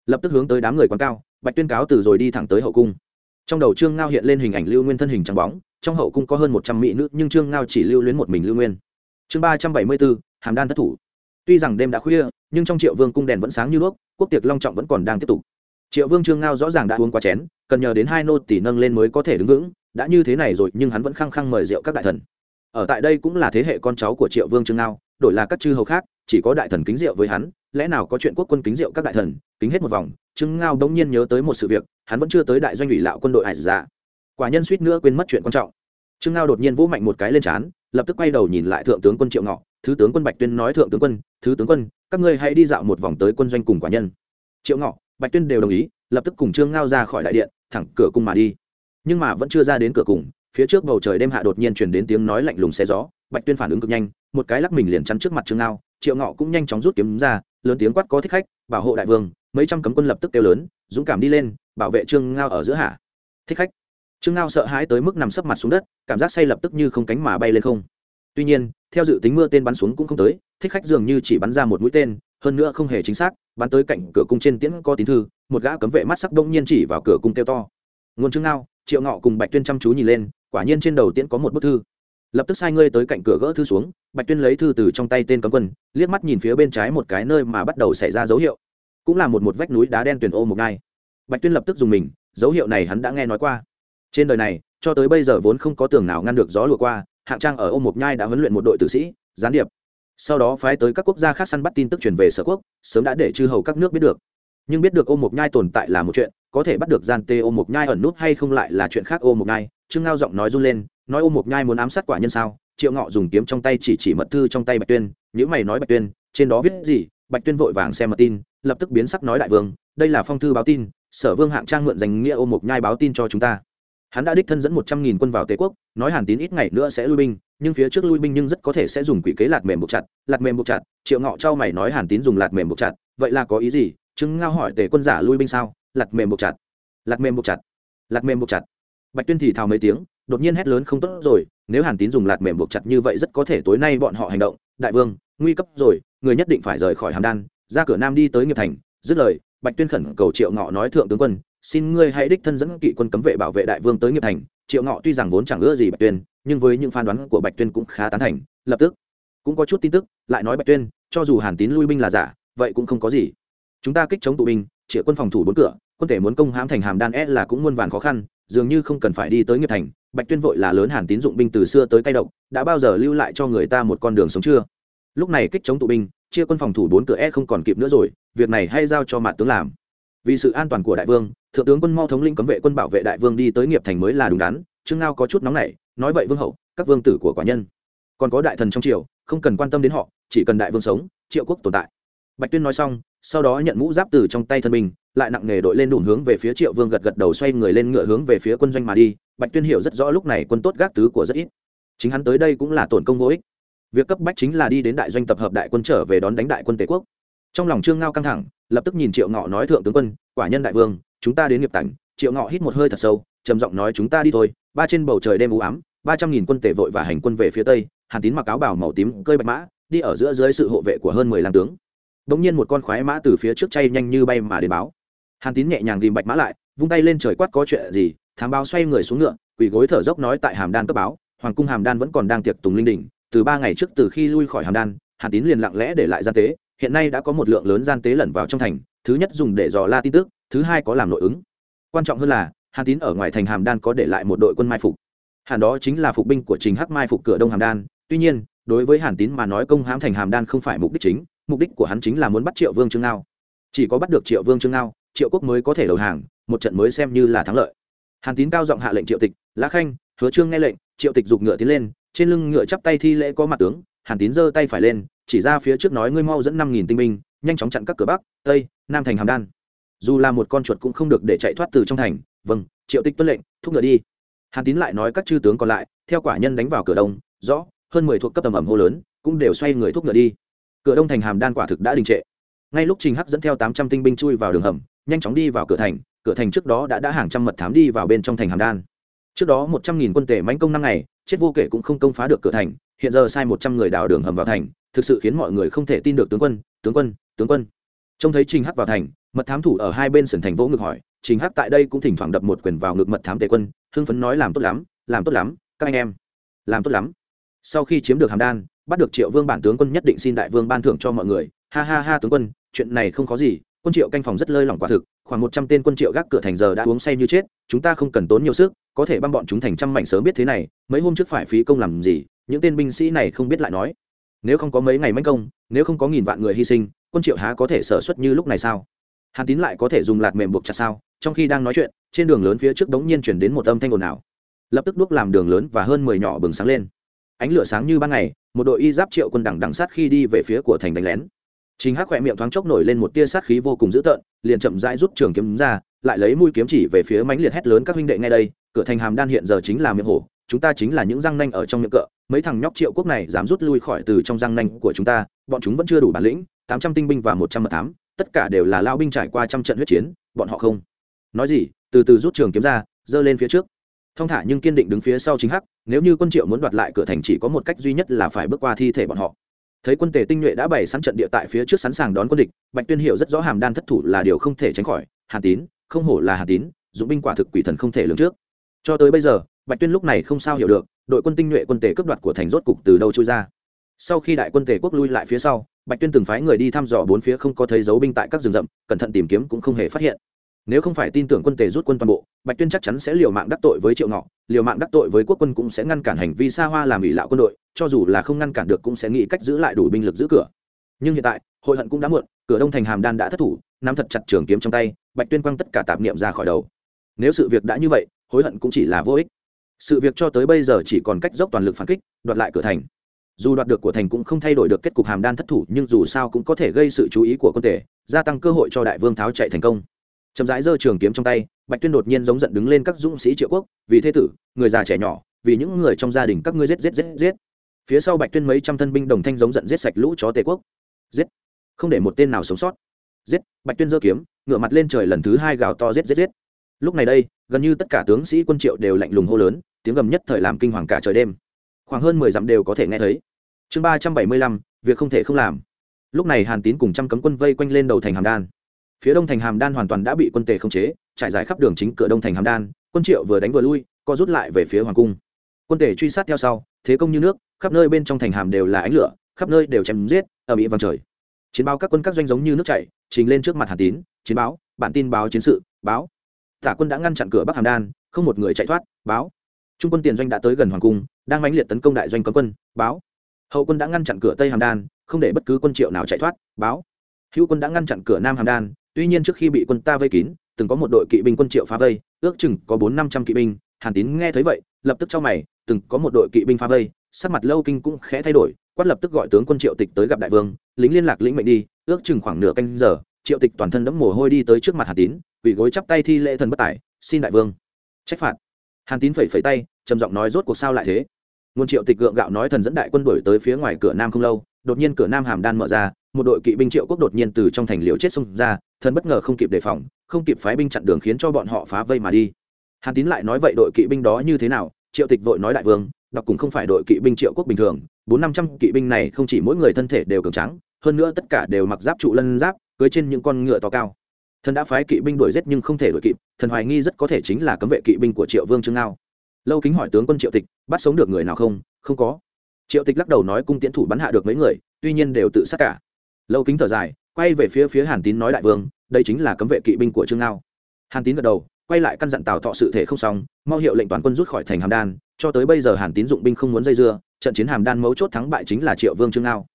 Lập tức hướng tới đám người quán cao, bạch tuyên cáo từ rồi đi thẳng tới hậu cung. Trong đầu trương ngao hiện lên hình ảnh lưu nguyên thân hình trắng bóng, trong hậu cung có hơn một trăm mỹ nữ, nhưng trương ngao chỉ lưu luyến một mình lưu nguyên. Chương ba trăm bảy mươi bốn, hàm đan thất thủ tuy rằng đêm đã khuya, nhưng trong triệu vương cung đèn vẫn sáng như đuốc, quốc tiệc long trọng vẫn còn đang tiếp tục. Triệu vương trương ngao rõ ràng đã uống quá chén, cần nhờ đến hai nô tỷ nâng lên mới có thể đứng vững, đã như thế này rồi, nhưng hắn vẫn khăng khăng mời rượu các đại thần. Ở tại đây cũng là thế hệ con cháu của triệu vương trương ngao, đổi là các chư hầu khác, chỉ có đại thần kính rượu với hắn, lẽ nào có chuyện quốc quân kính rượu các đại thần, kính hết một vòng, trương ngao đống nhiên nhớ tới một sự việc, hắn vẫn chưa tới đại doanh ủy lạo quân đội hải giả. quả nhân suýt nữa quên mất chuyện quan trọng. Trương ngao đột nhiên vỗ mạnh một cái lên trán, lập tức quay đầu nhìn lại thượng tướng quân triệu ngọ thứ tướng quân bạch tuyên nói thượng tướng quân, thứ tướng quân, các ngươi hãy đi dạo một vòng tới quân doanh cùng quả nhân. Triệu ngọ, bạch tuyên đều đồng ý, lập tức cùng trương ngao ra khỏi đại điện, thẳng cửa cung mà đi. Nhưng mà vẫn chưa ra đến cửa cùng phía trước bầu trời đêm hạ đột nhiên truyền đến tiếng nói lạnh lùng xe gió. Bạch tuyên phản ứng cực nhanh, một cái lắc mình liền chắn trước mặt trương ngao. Triệu ngọ cũng nhanh chóng rút kiếm ra, lớn tiếng quát, có thích khách, bảo hộ đại vương. Mấy trăm cấm quân lập tức kêu lớn, dũng cảm đi lên, bảo vệ trương ngao ở giữa hạ. Thích khách. Trương ngao sợ hãi tới mức nằm sấp mặt xuống đất, cảm giác say lập tức như không cánh mà bay lên không. Tuy nhiên theo dự tính mưa tên bắn xuống cũng không tới, thích khách dường như chỉ bắn ra một mũi tên, hơn nữa không hề chính xác, bắn tới cạnh cửa cung trên tiễn có tín thư, một gã cấm vệ mắt sắc đông nhiên chỉ vào cửa cung kêu to. Nguồn chương nào triệu ngọ cùng bạch tuyên chăm chú nhìn lên, quả nhiên trên đầu tiễn có một bức thư. Lập tức sai ngươi tới cạnh cửa gỡ thư xuống, bạch tuyên lấy thư từ trong tay tên cấm quân, liếc mắt nhìn phía bên trái một cái nơi mà bắt đầu xảy ra dấu hiệu. Cũng là một một vách núi đá đen tuyển ô một ngai. Bạch tuyên lập tức dùng mình, dấu hiệu này hắn đã nghe nói qua. Trên đời này, cho tới bây giờ vốn không có tường nào ngăn được gió lùa qua hạng trang ở ô mộc nhai đã huấn luyện một đội tử sĩ, gián điệp. Sau đó phái tới các quốc gia khác săn bắt tin tức truyền về sở quốc, sớm đã để chư hầu các nước biết được. Nhưng biết được ô mộc nhai tồn tại là một chuyện, có thể bắt được gian tê ô mộc nhai ẩn nút hay không lại là chuyện khác ô mộc nhai. Trương ngao giọng nói run lên, nói ô mộc nhai muốn ám sát quả nhân sao? Triệu ngọ dùng kiếm trong tay chỉ chỉ mật thư trong tay bạch tuyên những mày nói bạch tuyên, trên đó viết gì? Bạch tuyên vội vàng xem mật tin, lập tức biến sắc nói đại vương, đây là phong thư báo tin, sở vương hạng trang mượn danh nghĩa ô mộc nhai báo tin cho chúng ta hắn đã đích thân dẫn một trăm nghìn quân vào tề quốc, nói hàn tín ít ngày nữa sẽ lui binh, nhưng phía trước lui binh nhưng rất có thể sẽ dùng quỷ kế lạt mềm buộc chặt lạt mềm buộc chặt, triệu ngọ trao mày nói hàn tín dùng lạt mềm buộc chặt, vậy là có ý gì? Chứng ngao hỏi tề quân giả lui binh sao? Lạt mềm buộc chặt lạt mềm buộc chặt lạt mềm buộc chặt. Bạch tuyên thì thào mấy tiếng, đột nhiên hét lớn không tốt rồi, nếu hàn tín dùng lạt mềm buộc chặt như vậy rất có thể tối nay bọn họ hành động. Đại vương, nguy cấp rồi, người nhất định phải rời khỏi hàm đan, ra cửa nam đi tới nghiệp thành. Dứt lời, bạch tuyên khẩn cầu triệu ngọ nói thượng tướng quân xin ngươi hãy đích thân dẫn kỵ quân cấm vệ bảo vệ đại vương tới nghiệp thành, triệu ngọ tuy rằng vốn chẳng ưa gì bạch tuyên, nhưng với những phán đoán của bạch tuyên cũng khá tán thành, lập tức cũng có chút tin tức, lại nói bạch tuyên, cho dù hàn tín lui binh là giả, vậy cũng không có gì. Chúng ta kích chống tụ binh, triệu quân phòng thủ bốn cửa, quân thể muốn công hãm thành hàm đan e là cũng muôn vàn khó khăn, dường như không cần phải đi tới nghiệp thành, bạch tuyên vội là lớn hàn tín dụng binh từ xưa tới cay độc, đã bao giờ lưu lại cho người ta một con đường sống chưa? Lúc này kích chống tụ binh chia quân phòng thủ bốn cửa e không còn kịp nữa rồi, việc này hay giao cho mạn tướng làm vì sự an toàn của đại vương, thượng tướng quân mau thống lĩnh cấm vệ quân bảo vệ đại vương đi tới nghiệp thành mới là đúng đắn, trương ngao có chút nóng nảy, nói vậy vương hậu, các vương tử của quả nhân, còn có đại thần trong triều, không cần quan tâm đến họ, chỉ cần đại vương sống, triệu quốc tồn tại. Bạch tuyên nói xong, sau đó nhận mũ giáp từ trong tay thân mình, lại nặng nghề đội lên đủ hướng về phía triệu vương gật gật đầu xoay người lên ngựa hướng về phía quân doanh mà đi. Bạch tuyên hiểu rất rõ lúc này quân tốt gác tứ của rất ít. Chính hắn tới đây cũng là tổn công vô ích. Việc cấp bách chính là đi đến đại doanh tập hợp đại quân trở về đón đánh đại quân tề quốc. Trong lòng trương ngao căng thẳng lập tức nhìn triệu ngọ nói thượng tướng quân, quả nhân đại vương, chúng ta đến nghiệp cảnh triệu ngọ hít một hơi thật sâu, trầm giọng nói chúng ta đi thôi. Ba trên bầu trời đêm u ám, ba trăm nghìn quân tề vội và hành quân về phía tây, hàn tín mặc áo bảo màu tím, cơi bạch mã, đi ở giữa dưới sự hộ vệ của hơn mười làng tướng. Đ ỗ n g nhiên một con khoái mã từ phía trước chay nhanh như bay mà đến báo. Hàn tín nhẹ nhàng ghìm bạch mã lại, vung tay lên trời quát có chuyện gì? Thám báo xoay người xuống ngựa, quỳ gối thở dốc nói tại hàm đan cấp báo, hoàng cung hàm đan vẫn còn đang tiệc tùng linh đình. Từ ba ngày trước từ khi lui khỏi hàm đan, hàn tín liền lặng lẽ để lại gian tế hiện nay đã có một lượng lớn gian tế lẩn vào trong thành, thứ nhất dùng để dò la tin tức, thứ hai có làm nội ứng. Quan trọng hơn là, hàn tín ở ngoài thành hàm đan có để lại một đội quân mai phục. Hàn đó chính là phục binh của trình hắc mai phục cửa đông hàm đan. Tuy nhiên, đối với hàn tín mà nói công hãm thành hàm đan không phải mục đích chính, mục đích của hắn chính là muốn bắt triệu vương trương ngao. Chỉ có bắt được triệu vương trương ngao, triệu quốc mới có thể đầu hàng, một trận mới xem như là thắng lợi. Hàn tín cao giọng hạ lệnh triệu tịch, lã khanh, hứa trương nghe lệnh. Triệu tịch giục ngựa tiến lên, trên lưng ngựa chắp tay thi lễ có mặt tướng, hàn tín giơ tay phải lên chỉ ra phía trước nói ngươi mau dẫn năm nghìn tinh binh, nhanh chóng chặn các cửa bắc, tây, nam thành hàm đan. Dù là một con chuột cũng không được để chạy thoát từ trong thành. Vâng triệu tích tuân lệnh, thúc ngựa đi. Hàn tín lại nói các chư tướng còn lại, theo quả nhân đánh vào cửa đông, rõ, hơn mười thuộc cấp tầm ẩm hô lớn, cũng đều xoay người thúc ngựa đi. Cửa đông thành hàm đan quả thực đã đình trệ. Ngay lúc trình hắc dẫn theo tám trăm tinh binh chui vào đường hầm, nhanh chóng đi vào cửa thành cửa thành trước đó đã đã hàng trăm mật thám đi vào bên trong thành hàm đan. Trước đó một trăm nghìn quân tể mánh công năm ngày, chết vô kể cũng không công phá được cửa thành, hiện giờ sai một trăm người đào đường hầm vào thành thực sự khiến mọi người không thể tin được tướng quân tướng quân tướng quân. Trông thấy trình hắc vào thành, mật thám thủ ở hai bên sườn thành vỗ ngực hỏi, trình hắc tại đây cũng thỉnh thoảng đập một quyền vào ngực mật thám tề quân, hưng phấn nói làm tốt lắm, làm tốt lắm, các anh em, làm tốt lắm. Sau khi chiếm được hàm đan, bắt được triệu vương bản tướng quân nhất định xin đại vương ban thưởng cho mọi người. Ha ha ha tướng quân, chuyện này không có gì, quân triệu canh phòng rất lơi lỏng quả thực, khoảng một trăm tên quân triệu gác cửa thành giờ đã uống say như chết, chúng ta không cần tốn nhiều sức, có thể băm bọn chúng thành trăm mảnh sớm biết thế này, mấy hôm trước phải phí công làm gì, những tên binh sĩ này không biết lại nói nếu không có mấy ngày manh công, nếu không có nghìn vạn người hy sinh, quân triệu há có thể sở xuất như lúc này sao? Hàn tín lại có thể dùng lạt mềm buộc chặt sao? Trong khi đang nói chuyện, trên đường lớn phía trước đống nhiên chuyển đến một âm thanh ồn ào. Lập tức đuốc làm đường lớn và hơn mười nhỏ bừng sáng lên. Ánh lửa sáng như ban ngày, một đội y giáp triệu quân đẳng đằng sát khi đi về phía của thành đánh lén. Chính hắc khỏe miệng thoáng chốc nổi lên một tia sát khí vô cùng dữ tợn, liền chậm rãi rút trường kiếm ra, lại lấy mũi kiếm chỉ về phía mánh liệt hét lớn các huynh đệ ngay đây, cửa thành hàm đan hiện giờ chính là miệng hổ chúng ta chính là những răng nanh ở trong miệng cỡ. Mấy thằng nhóc triệu quốc này dám rút lui khỏi từ trong răng nanh của chúng ta, bọn chúng vẫn chưa đủ bản lĩnh, tám trăm tinh binh và một trăm mật thám, tất cả đều là lao binh trải qua trăm trận huyết chiến, bọn họ không. Nói gì, từ từ rút trường kiếm ra, giơ lên phía trước. Thong thả nhưng kiên định đứng phía sau chính hắc, nếu như quân triệu muốn đoạt lại cửa thành chỉ có một cách duy nhất là phải bước qua thi thể bọn họ. Thấy quân tề tinh nhuệ đã bày sẵn trận địa tại phía trước sẵn sàng đón quân địch, bạch tuyên hiểu rất rõ hàm đan thất thủ là điều không thể tránh khỏi, hàn tín, không hổ là hàn tín, dụng binh quả thực quỷ thần không thể lường trước. Cho tới bây giờ bạch tuyên lúc này không sao hiểu được, đội quân tinh nhuệ quân tề cướp đoạt của thành rốt cục từ đâu trôi ra. Sau khi đại quân tề quốc lui lại phía sau, bạch tuyên từng phái người đi thăm dò bốn phía không có thấy dấu binh tại các rừng rậm, cẩn thận tìm kiếm cũng không hề phát hiện. Nếu không phải tin tưởng quân tề rút quân toàn bộ, bạch tuyên chắc chắn sẽ liều mạng đắc tội với triệu ngọ, liều mạng đắc tội với quốc quân cũng sẽ ngăn cản hành vi xa hoa làm ỷ lạo quân đội, cho dù là không ngăn cản được cũng sẽ nghĩ cách giữ lại đủ binh lực giữ cửa. Nhưng hiện tại, hội hận cũng đã muộn, cửa đông thành hàm đan đã thất thủ, nắm thật chặt trường kiếm trong tay, bạch tuyên quăng tất cả tạp niệm ra khỏi đầu. Nếu sự việc đã như vậy, hối hận cũng chỉ là vô ích sự việc cho tới bây giờ chỉ còn cách dốc toàn lực phản kích, đoạt lại cửa thành. Dù đoạt được của thành cũng không thay đổi được kết cục hàm đan thất thủ, nhưng dù sao cũng có thể gây sự chú ý của quân tể, gia tăng cơ hội cho đại vương tháo chạy thành công. Chậm rãi giơ trường kiếm trong tay, bạch tuyên đột nhiên giống giận đứng lên các dũng sĩ triệu quốc, vì thế tử, người già trẻ nhỏ, vì những người trong gia đình các ngươi giết giết giết giết. Phía sau bạch tuyên mấy trăm thân binh đồng thanh giống giận giết sạch lũ chó tề quốc. Giết. Không để một tên nào sống sót. Giết. Bạch tuyên giơ kiếm ngựa mặt lên trời lần thứ hai gào to giết giết giết. Lúc này đây, gần như tất cả tướng sĩ quân triệu đều lạnh lùng hô lớn tiếng gầm nhất thời làm kinh hoàng cả trời đêm. Khoảng hơn mười dặm đều có thể nghe thấy. Chương ba trăm bảy mươi lăm, việc không thể không làm. Lúc này hàn tín cùng trăm cấm quân vây quanh lên đầu thành hàm đan. Phía đông thành hàm đan hoàn toàn đã bị quân tề khống chế, trải dài khắp đường chính cửa đông thành hàm đan, quân triệu vừa đánh vừa lui, co rút lại về phía hoàng cung. Quân tề truy sát theo sau, thế công như nước, khắp nơi bên trong thành hàm đều là ánh lửa, khắp nơi đều chém giết, ở mỹ vàng trời. Chiến báo các quân các doanh giống như nước chảy, trình lên trước mặt hàn tín, chiến báo, bản tin báo chiến sự, báo. Tả quân đã ngăn chặn cửa bắc hàm đan, không một người chạy thoát, báo trung quân tiền doanh đã tới gần hoàng cung, đang mãnh liệt tấn công đại doanh cấm quân, báo. Hậu quân đã ngăn chặn cửa tây hàm đan, không để bất cứ quân triệu nào chạy thoát, báo. Hữu quân đã ngăn chặn cửa nam hàm đan, tuy nhiên trước khi bị quân ta vây kín, từng có một đội kỵ binh quân triệu phá vây, ước chừng có bốn năm trăm kỵ binh, hàn tín nghe thấy vậy, lập tức cho mày, từng có một đội kỵ binh phá vây, sắc mặt lâu kinh cũng khẽ thay đổi, quát lập tức gọi tướng quân triệu tịch tới gặp đại vương, lính liên lạc lĩnh mệnh đi, ước chừng khoảng nửa canh giờ, triệu tịch toàn thân đẫm mồ hôi đi tới trước mặt hàn tín, quỳ gối chắp tay thi lễ thần bất tài, xin đại vương. Trách phạt. Hàn tín phẩy phẩy tay trầm giọng nói rốt cuộc sao lại thế? Nguồn triệu tịch gượng gạo nói thần dẫn đại quân đổi tới phía ngoài cửa nam không lâu, đột nhiên cửa nam hàm đan mở ra, một đội kỵ binh triệu quốc đột nhiên từ trong thành liễu chết xông ra, thần bất ngờ không kịp đề phòng, không kịp phái binh chặn đường khiến cho bọn họ phá vây mà đi. Hàn tín lại nói vậy đội kỵ binh đó như thế nào? Triệu tịch vội nói đại vương, đọc cũng không phải đội kỵ binh triệu quốc bình thường, bốn năm trăm kỵ binh này không chỉ mỗi người thân thể đều cường trắng hơn nữa tất cả đều mặc giáp trụ lân giáp, cưới trên những con ngựa to cao. Thần đã phái kỵ binh đuổi giết nhưng không thể đuổi kịp, thần hoài nghi rất có thể chính là cấm vệ kỵ binh của triệu vương trương ngao lâu kính hỏi tướng quân triệu tịch, bắt sống được người nào không? Không có. Triệu tịch lắc đầu nói cung tiến thủ bắn hạ được mấy người, tuy nhiên đều tự sát cả. Lâu kính thở dài, quay về phía phía hàn tín nói đại vương, đây chính là cấm vệ kỵ binh của trương ngao. Hàn tín gật đầu, quay lại căn dặn tào thọ sự thể không xong, mau hiệu lệnh toàn quân rút khỏi thành hàm đan, cho tới bây giờ hàn tín dụng binh không muốn dây dưa, trận chiến hàm đan mấu chốt thắng bại chính là triệu vương trương ngao.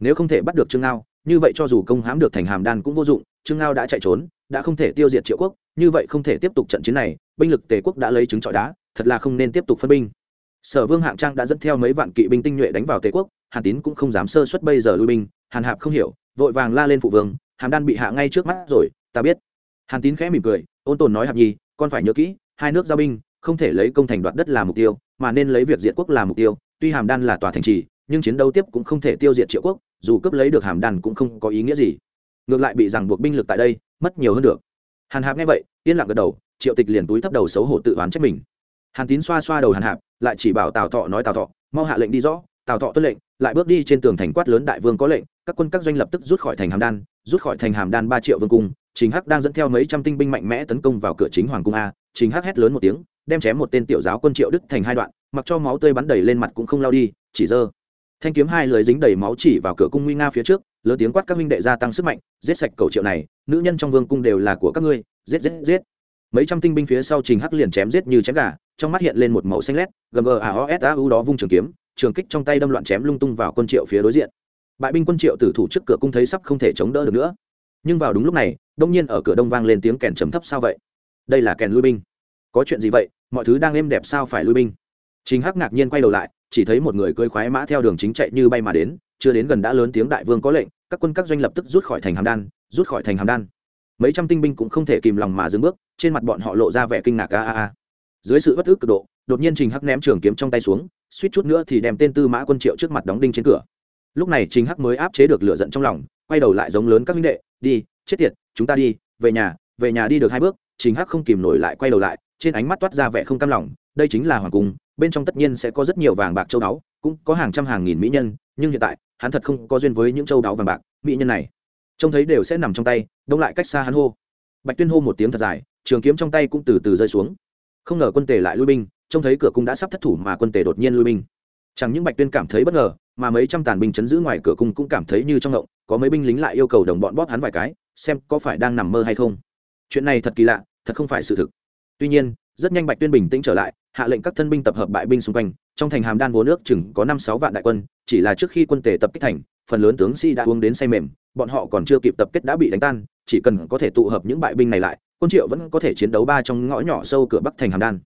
Nếu không thể bắt được trương ngao, như vậy cho dù công hãm được thành hàm đan cũng vô dụng, trương ngao đã chạy trốn, đã không thể tiêu diệt triệu quốc, như vậy không thể tiếp tục trận chiến này, binh lực tề quốc đã lấy trứng trọi đá thật là không nên tiếp tục phân binh. Sở vương hạng trang đã dẫn theo mấy vạn kỵ binh tinh nhuệ đánh vào tề quốc, hàn tín cũng không dám sơ xuất bây giờ lui binh, hàn hạp không hiểu, vội vàng la lên phụ vương, hàm đan bị hạ ngay trước mắt rồi, ta biết. Hàn tín khẽ mỉm cười, ôn tồn nói hạp nhi, con phải nhớ kỹ, hai nước giao binh, không thể lấy công thành đoạt đất làm mục tiêu, mà nên lấy việc diệt quốc làm mục tiêu, tuy hàm đan là tòa thành trì, nhưng chiến đấu tiếp cũng không thể tiêu diệt triệu quốc, dù cướp lấy được hàm đan cũng không có ý nghĩa gì. Ngược lại bị rằng buộc binh lực tại đây, mất nhiều hơn được. Hàn hạp nghe vậy, yên lặng gật đầu, triệu tịch liền túi thấp đầu xấu hổ tự oán trách mình hàn tín xoa xoa đầu hàn hạp, lại chỉ bảo tào thọ nói tào thọ, mau hạ lệnh đi rõ. Tào thọ tuân lệnh, lại bước đi trên tường thành quát lớn đại vương có lệnh, các quân các doanh lập tức rút khỏi thành hàm đan, rút khỏi thành hàm đan ba triệu vương cung. Chính hắc đang dẫn theo mấy trăm tinh binh mạnh mẽ tấn công vào cửa chính hoàng cung a. Chính hắc hét lớn một tiếng, đem chém một tên tiểu giáo quân triệu đức thành hai đoạn, mặc cho máu tươi bắn đầy lên mặt cũng không lao đi, chỉ dơ. Thanh kiếm hai lưới dính đầy máu chỉ vào cửa cung nguy nga phía trước, lớn tiếng quát các minh đệ gia tăng sức mạnh, giết sạch cầu triệu này, nữ nhân trong vương cung đều là của các ngươi, giết giết giết mấy trăm tinh binh phía sau trình hắc liền chém giết như chém gà, trong mắt hiện lên một màu xanh lét, gầm gờ a s a u đó vung trường kiếm, trường kích trong tay đâm loạn chém lung tung vào quân triệu phía đối diện. Bại binh quân triệu tử thủ trước cửa cung thấy sắp không thể chống đỡ được nữa. Nhưng vào đúng lúc này, đông nhiên ở cửa đông vang lên tiếng kèn chấm thấp sao vậy? Đây là kèn lui binh. Có chuyện gì vậy? Mọi thứ đang êm đẹp sao phải lui binh? Chính hắc ngạc nhiên quay đầu lại, chỉ thấy một người cưỡi khoái mã theo đường chính chạy như bay mà đến, chưa đến gần đã lớn tiếng đại vương có lệnh, các quân các doanh lập tức rút khỏi thành hàm đan, rút khỏi thành hàm đan mấy trăm tinh binh cũng không thể kìm lòng mà dừng bước, trên mặt bọn họ lộ ra vẻ kinh ngạc, a a a. Dưới sự bất ức cực độ, đột nhiên trình hắc ném trường kiếm trong tay xuống, suýt chút nữa thì đem tên tư mã quân triệu trước mặt đóng đinh trên cửa. Lúc này trình hắc mới áp chế được lửa giận trong lòng, quay đầu lại giống lớn các minh đệ, đi, chết tiệt, chúng ta đi, về nhà về nhà đi được hai bước. Trình hắc không kìm nổi lại quay đầu lại, trên ánh mắt toát ra vẻ không cam lòng, đây chính là hoàng cung, bên trong tất nhiên sẽ có rất nhiều vàng bạc châu đáo, cũng có hàng trăm hàng nghìn mỹ nhân, nhưng hiện tại, hắn thật không có duyên với những châu đáo vàng bạc, mỹ nhân này trông thấy đều sẽ nằm trong tay, đông lại cách xa hắn hô. Bạch tuyên hô một tiếng thật dài, trường kiếm trong tay cũng từ từ rơi xuống. Không ngờ quân tề lại lui binh, trông thấy cửa cung đã sắp thất thủ mà quân tề đột nhiên lui binh. Chẳng những bạch tuyên cảm thấy bất ngờ, mà mấy trăm tàn binh chấn giữ ngoài cửa cung cũng cảm thấy như trong động có mấy binh lính lại yêu cầu đồng bọn bóp hắn vài cái, xem có phải đang nằm mơ hay không. Chuyện này thật kỳ lạ, thật không phải sự thực. Tuy nhiên, rất nhanh bạch tuyên bình tĩnh trở lại, hạ lệnh các thân binh tập hợp bại binh xung quanh, trong thành hàm đan vô nước chừng có năm sáu vạn đại quân, chỉ là trước khi quân tề tập kích thành, phần lớn tướng sĩ đã uống đến say mềm bọn họ còn chưa kịp tập kết đã bị đánh tan, chỉ cần có thể tụ hợp những bại binh này lại, quân triệu vẫn có thể chiến đấu ba trong ngõ nhỏ sâu cửa bắc thành hàm đan.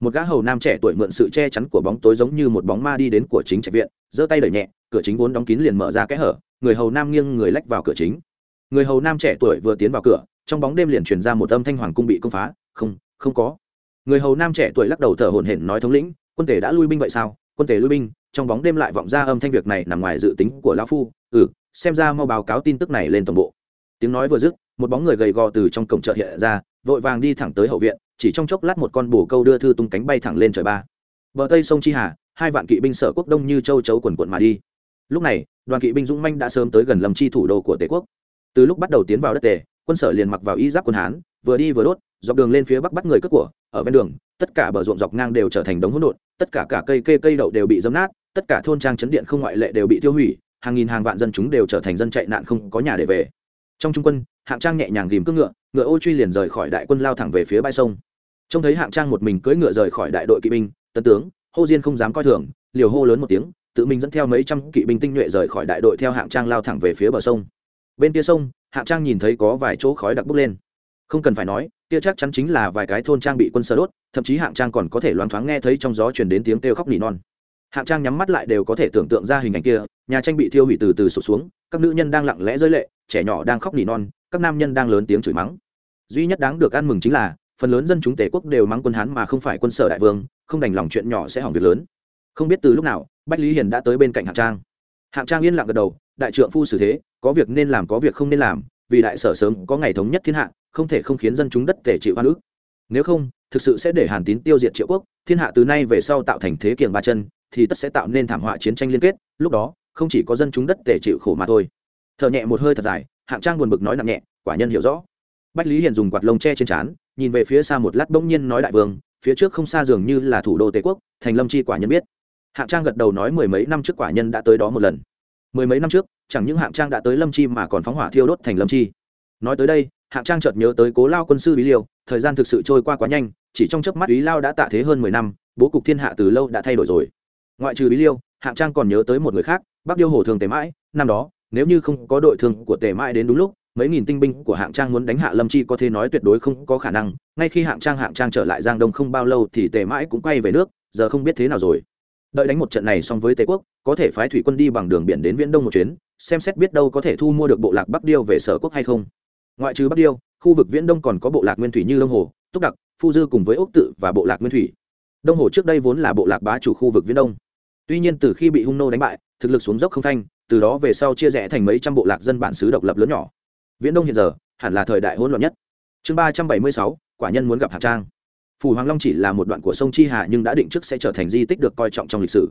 Một gã hầu nam trẻ tuổi mượn sự che chắn của bóng tối giống như một bóng ma đi đến của chính trạch viện, giơ tay đẩy nhẹ, cửa chính vốn đóng kín liền mở ra kẽ hở, người hầu nam nghiêng người lách vào cửa chính. Người hầu nam trẻ tuổi vừa tiến vào cửa, trong bóng đêm liền truyền ra một âm thanh hoàng cung bị công phá, không không có. Người hầu nam trẻ tuổi lắc đầu thở hổn hển nói thống lĩnh, quân tể đã lui binh vậy sao? Quân tể lui binh. Trong bóng đêm lại vọng ra âm thanh việc này nằm ngoài dự tính của lão phu ừ xem ra mau báo cáo tin tức này lên toàn bộ. Tiếng nói vừa dứt, một bóng người gầy gò từ trong cổng chợ hiện ra, vội vàng đi thẳng tới hậu viện, chỉ trong chốc lát một con bồ câu đưa thư tung cánh bay thẳng lên trời ba. Bờ tây sông chi hà, hai vạn kỵ binh sở quốc đông như châu chấu quần quận mà đi. Lúc này, đoàn kỵ binh dũng manh đã sớm tới gần lâm chi thủ đô của tề quốc. Từ lúc bắt đầu tiến vào đất tề, quân sở liền mặc vào y giáp quân hán, vừa đi vừa đốt, dọc đường lên phía bắc bắt người cướp của, ở ven đường, tất cả bờ ruộng dọc ngang đều trở thành đống hỗn độn, tất cả cả cây cây cây đậu đều bị dấm nát, tất cả thôn trang chấn điện không ngoại lệ đều bị tiêu hủy hàng nghìn hàng vạn dân chúng đều trở thành dân chạy nạn không có nhà để về. Trong trung quân, hạng trang nhẹ nhàng ghìm cưỡng ngựa ngựa ô truy liền rời khỏi đại quân lao thẳng về phía bãi sông. Trông thấy hạng trang một mình cưỡi ngựa rời khỏi đại đội kỵ binh tân tướng, hô diên không dám coi thường, liều hô lớn một tiếng, tự mình dẫn theo mấy trăm kỵ binh tinh nhuệ rời khỏi đại đội theo hạng trang lao thẳng về phía bờ sông. Bên kia sông, hạng trang nhìn thấy có vài chỗ khói đặc bốc lên. Không cần phải nói, kia chắc chắn chính là vài cái thôn trang bị quân sơ đốt, thậm chí hạng trang còn có thể loáng thoáng nghe thấy trong gió chuyển đến tiếng kêu khóc nỉ non hạng trang nhắm mắt lại đều có thể tưởng tượng ra hình ảnh kia, nhà tranh bị thiêu hủy từ từ sụp xuống, các nữ nhân đang lặng lẽ rơi lệ, trẻ nhỏ đang khóc nỉ non, các nam nhân đang lớn tiếng chửi mắng. Duy nhất đáng được ăn mừng chính là, phần lớn dân chúng tể quốc đều mắng quân hán mà không phải quân sở đại vương, không đành lòng chuyện nhỏ sẽ hỏng việc lớn. Không biết từ lúc nào, bách lý hiền đã tới bên cạnh hạng trang. Hạng trang yên lặng gật đầu, đại trượng phu xử thế, có việc nên làm có việc không nên làm, vì đại sở sớm có ngày thống nhất thiên hạ, không thể không khiến dân chúng đất tể chịu hoa ức. Nếu không, thực sự sẽ để hàn tín tiêu diệt triệu quốc, thiên hạ từ nay về sau tạo thành thế kiềng ba chân thì tất sẽ tạo nên thảm họa chiến tranh liên kết, lúc đó, không chỉ có dân chúng đất tể chịu khổ mà thôi. Thở nhẹ một hơi thật dài, hạng trang buồn bực nói nặng nhẹ, quả nhân hiểu rõ. Bách lý hiền dùng quạt lông che trên trán, nhìn về phía xa một lát bỗng nhiên nói đại vương, phía trước không xa dường như là thủ đô tề quốc, thành lâm chi quả nhân biết. Hạng trang gật đầu nói mười mấy năm trước quả nhân đã tới đó một lần. Mười mấy năm trước, chẳng những hạng trang đã tới lâm chi mà còn phóng hỏa thiêu đốt thành lâm chi. Nói tới đây, hạng trang chợt nhớ tới cố lao quân sư bí liêu, thời gian thực sự trôi qua quá nhanh, chỉ trong chớp mắt ý lao đã tạ thế hơn mười năm, bố cục thiên hạ từ lâu đã thay đổi rồi ngoại trừ bí liêu, hạng trang còn nhớ tới một người khác, bắc điêu hồ thường tề mãi. Năm đó, nếu như không có đội thường của tề mãi đến đúng lúc, mấy nghìn tinh binh của hạng trang muốn đánh hạ lâm chi có thể nói tuyệt đối không có khả năng. Ngay khi hạng trang hạng trang trở lại giang đông không bao lâu thì tề mãi cũng quay về nước, giờ không biết thế nào rồi. Đợi đánh một trận này xong với tề quốc, có thể phái thủy quân đi bằng đường biển đến viễn đông một chuyến, xem xét biết đâu có thể thu mua được bộ lạc bắc điêu về sở quốc hay không. Ngoại trừ bắc điêu, khu vực viễn đông còn có bộ lạc nguyên thủy như đông hồ, túc đặc, phu dư cùng với ốc tự và bộ lạc nguyên thủy. Đông hồ trước đây vốn là bộ lạc bá chủ khu vực viễn đông tuy nhiên từ khi bị hung nô đánh bại, thực lực xuống dốc không thanh từ đó về sau chia rẽ thành mấy trăm bộ lạc dân bản xứ độc lập lớn nhỏ. Viễn đông hiện giờ, hẳn là thời đại hỗn loạn nhất. Chương ba trăm bảy mươi sáu, quả nhân muốn gặp hạng trang. Phủ hoàng long chỉ là một đoạn của sông chi hà nhưng đã định trước sẽ trở thành di tích được coi trọng trong lịch sử.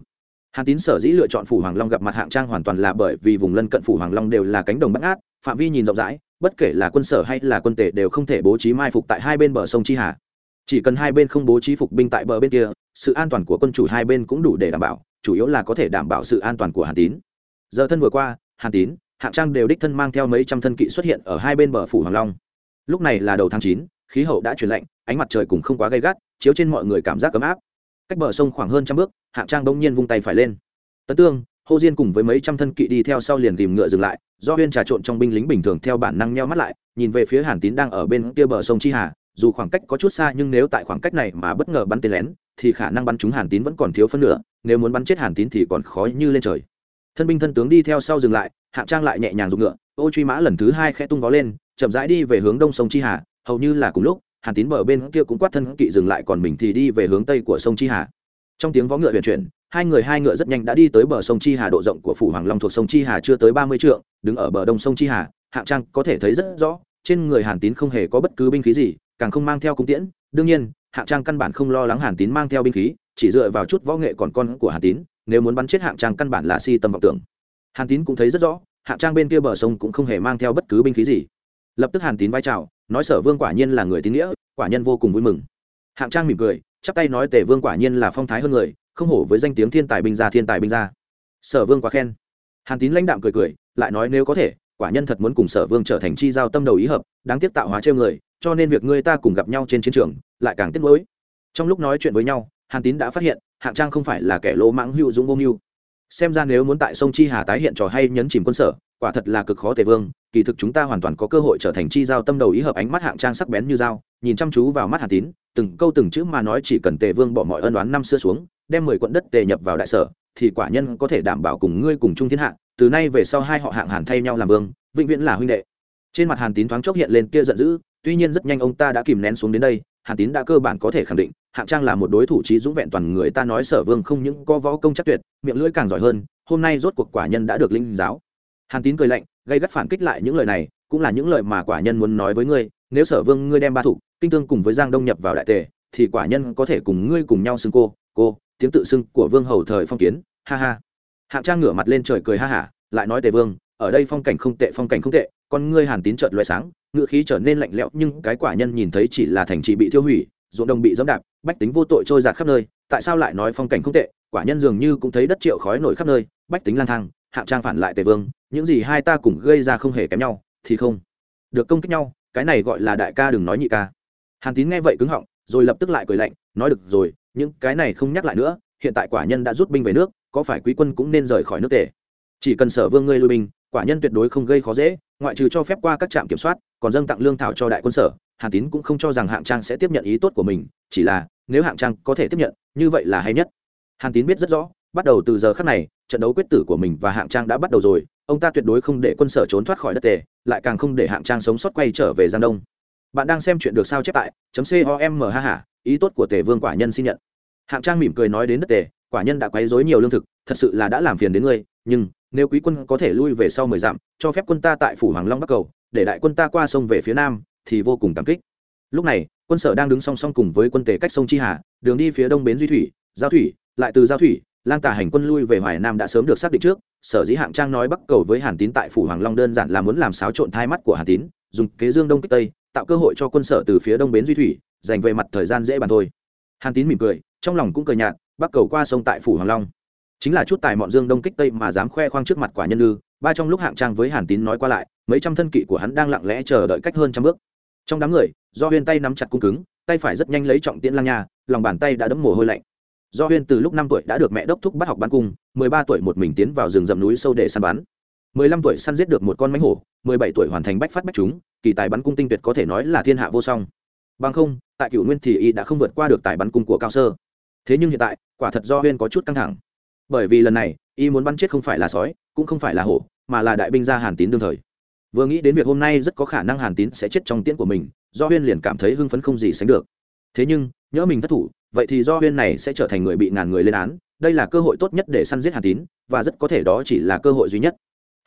Hàn tín sở dĩ lựa chọn phủ hoàng long gặp mặt hạng trang hoàn toàn là bởi vì vùng lân cận phủ hoàng long đều là cánh đồng bắt ngát, phạm vi nhìn rộng rãi, bất kể là quân sở hay là quân tể đều không thể bố trí mai phục tại hai bên bờ sông chi hà. Chỉ cần hai bên không bố trí phục binh tại bờ bên kia, sự an toàn của quân chủ hai bên cũng đủ để đảm bảo chủ yếu là có thể đảm bảo sự an toàn của hàn tín. Giờ thân vừa qua, hàn tín, hạng trang đều đích thân mang theo mấy trăm thân kỵ xuất hiện ở hai bên bờ phủ hoàng long. Lúc này là đầu tháng chín, khí hậu đã chuyển lạnh, ánh mặt trời cũng không quá gay gắt, chiếu trên mọi người cảm giác ấm áp. Cách bờ sông khoảng hơn trăm bước, hạng trang bỗng nhiên vung tay phải lên. Tấn tương, hô diên cùng với mấy trăm thân kỵ đi theo sau liền tìm ngựa dừng lại, do huyên trà trộn trong binh lính bình thường theo bản năng nheo mắt lại, nhìn về phía hàn tín đang ở bên kia bờ sông chi hà, dù khoảng cách có chút xa nhưng nếu tại khoảng cách này mà bất ngờ bắn tên lén, thì khả năng bắn trúng hàn tín vẫn còn thiếu phân nửa nếu muốn bắn chết hàn tín thì còn khó như lên trời. Thân binh thân tướng đi theo sau dừng lại, hạng trang lại nhẹ nhàng dùng ngựa, ô truy mã lần thứ hai khẽ tung vó lên, chậm rãi đi về hướng đông sông chi hà, hầu như là cùng lúc, hàn tín bờ bên kia cũng quát thân kỵ dừng lại còn mình thì đi về hướng tây của sông chi hà. Trong tiếng vó ngựa huyền chuyển, hai người hai ngựa rất nhanh đã đi tới bờ sông chi hà độ rộng của phủ hoàng long thuộc sông chi hà chưa tới ba mươi trượng, đứng ở bờ đông sông chi hà, hạng trang có thể thấy rất rõ, trên người hàn tín không hề có bất cứ binh khí gì, càng không mang theo cung tiễn, đương nhiên, hạng trang căn bản không lo lắng hàn tín mang theo binh khí chỉ dựa vào chút võ nghệ còn con của hàn tín, nếu muốn bắn chết hạng trang căn bản là si tâm vọng tưởng. Hàn tín cũng thấy rất rõ, hạng trang bên kia bờ sông cũng không hề mang theo bất cứ binh khí gì. Lập tức hàn tín vai trào nói sở vương quả nhiên là người tín nghĩa, quả nhân vô cùng vui mừng. Hạng trang mỉm cười, chắp tay nói tề vương quả nhiên là phong thái hơn người, không hổ với danh tiếng thiên tài binh gia thiên tài binh gia. Sở vương quá khen. Hàn tín lãnh đạm cười cười, lại nói nếu có thể, quả nhân thật muốn cùng sở vương trở thành chi giao tâm đầu ý hợp, đáng tiếc tạo hóa trêu người, cho nên việc ngươi ta cùng gặp nhau trên chiến trường, lại càng tiếc nuối. Trong lúc nói chuyện với nhau hàn tín đã phát hiện, hạng trang không phải là kẻ lỗ mãng hữu dũng vô mưu. Xem ra nếu muốn tại sông chi hà tái hiện trò hay nhấn chìm quân sở, quả thật là cực khó tề vương, kỳ thực chúng ta hoàn toàn có cơ hội trở thành chi giao tâm đầu ý hợp ánh mắt hạng trang sắc bén như dao, nhìn chăm chú vào mắt hàn tín, từng câu từng chữ mà nói chỉ cần tề vương bỏ mọi ân oán năm xưa xuống, đem mười quận đất tề nhập vào đại sở, thì quả nhân có thể đảm bảo cùng ngươi cùng chung thiên hạ, từ nay về sau hai họ hạng hàn thay nhau làm vương, vĩnh viễn là huynh đệ. Trên mặt hàn tín thoáng chốc hiện lên kia giận dữ, tuy nhiên rất nhanh ông ta đã kìm nén xuống đến đây, hàn tín đã cơ bản có thể khẳng định hạng trang là một đối thủ trí dũng vẹn toàn người ta nói sở vương không những có võ công chắc tuyệt, miệng lưỡi càng giỏi hơn, hôm nay rốt cuộc quả nhân đã được linh giáo. Hàn tín cười lạnh, gây gắt phản kích lại những lời này, cũng là những lời mà quả nhân muốn nói với ngươi, nếu sở vương ngươi đem ba thủ, kinh tương cùng với giang đông nhập vào đại tề, thì quả nhân có thể cùng ngươi cùng nhau xưng cô cô, tiếng tự xưng của vương hầu thời phong kiến, ha ha. Hạng trang ngửa mặt lên trời cười ha hả, lại nói tề vương, ở đây phong cảnh không tệ, phong cảnh không tệ, con ngươi hàn tín trợn loại sáng, ngựa khí trở nên lạnh lẽo, nhưng cái quả nhân nhìn thấy chỉ là thành trì bị tiêu hủy, ruộng đồng bị dẫm đạp bách tính vô tội trôi giạt khắp nơi, tại sao lại nói phong cảnh không tệ, quả nhân dường như cũng thấy đất triệu khói nổi khắp nơi, bách tính lang thang, hạng trang phản lại tề vương, những gì hai ta cùng gây ra không hề kém nhau, thì không được công kích nhau, cái này gọi là đại ca đừng nói nhị ca. Hàn tín nghe vậy cứng họng, rồi lập tức lại cười lạnh, nói được rồi, những cái này không nhắc lại nữa, hiện tại quả nhân đã rút binh về nước, có phải quý quân cũng nên rời khỏi nước tề? Chỉ cần sở vương ngươi lui binh, quả nhân tuyệt đối không gây khó dễ, ngoại trừ cho phép qua các trạm kiểm soát, còn dâng tặng lương thảo cho đại quân sở, hàn tín cũng không cho rằng hạng trang sẽ tiếp nhận ý tốt của mình, chỉ là nếu hạng trang có thể tiếp nhận, như vậy là hay nhất. Hàn tín biết rất rõ, bắt đầu từ giờ khắc này, trận đấu quyết tử của mình và hạng trang đã bắt đầu rồi, ông ta tuyệt đối không để quân sở trốn thoát khỏi đất tề, lại càng không để hạng trang sống sót quay trở về giang đông. Bạn đang xem chuyện được sao chép tại chấm com, ha hả ý tốt của tề vương quả nhân xin nhận. Hạng trang mỉm cười nói đến đất tề, quả nhân đã quấy dối nhiều lương thực, thật sự là đã làm phiền đến ngươi, nhưng, nếu quý quân có thể lui về sau mười dặm, cho phép quân ta tại phủ hoàng long bắc cầu, để đại quân ta qua sông về phía nam, thì vô cùng cảm kích lúc này, quân sở đang đứng song song cùng với quân tề cách sông chi hà, đường đi phía đông bến duy thủy, giao thủy, lại từ giao thủy, lang tả hành quân lui về hoài nam đã sớm được xác định trước, sở dĩ hạng trang nói bắc cầu với hàn tín tại phủ hoàng long đơn giản là muốn làm xáo trộn thai mắt của hàn tín, dùng kế dương đông kích tây, tạo cơ hội cho quân sở từ phía đông bến duy thủy dành về mặt thời gian dễ bàn thôi. Hàn tín mỉm cười, trong lòng cũng cười nhạt, bắc cầu qua sông tại phủ hoàng long. Chính là chút tài mọn dương đông kích tây mà dám khoe khoang trước mặt quả nhân lư ba trong lúc hạng trang với hàn tín nói qua lại, mấy trăm thân kỵ của hắn đang lặng lẽ chờ đợi cách hơn trăm bước trong đám người, do huyên tay nắm chặt cung cứng, tay phải rất nhanh lấy trọng tiễn lang nha, lòng bàn tay đã đấm mồ hôi lạnh. Do huyên từ lúc năm tuổi đã được mẹ đốc thúc bắt học bắn cung, mười ba tuổi một mình tiến vào rừng rậm núi sâu để săn bắn. mười lăm tuổi săn giết được một con mánh hổ, mười bảy tuổi hoàn thành bách phát bách chúng, kỳ tài bắn cung tinh tuyệt có thể nói là thiên hạ vô song. Bằng không, tại cựu nguyên thì y đã không vượt qua được tài bắn cung của cao sơ. Thế nhưng hiện tại, quả thật do huyên có chút căng thẳng. Bởi vì lần này, y muốn bắn chết không phải là sói, cũng không phải là hổ, mà là đại binh gia hàn tín đương thời vừa nghĩ đến việc hôm nay rất có khả năng hàn tín sẽ chết trong tiễn của mình, do huyên liền cảm thấy hưng phấn không gì sánh được. Thế nhưng, nhỡ mình thất thủ, vậy thì do huyên này sẽ trở thành người bị ngàn người lên án. Đây là cơ hội tốt nhất để săn giết hàn tín, và rất có thể đó chỉ là cơ hội duy nhất.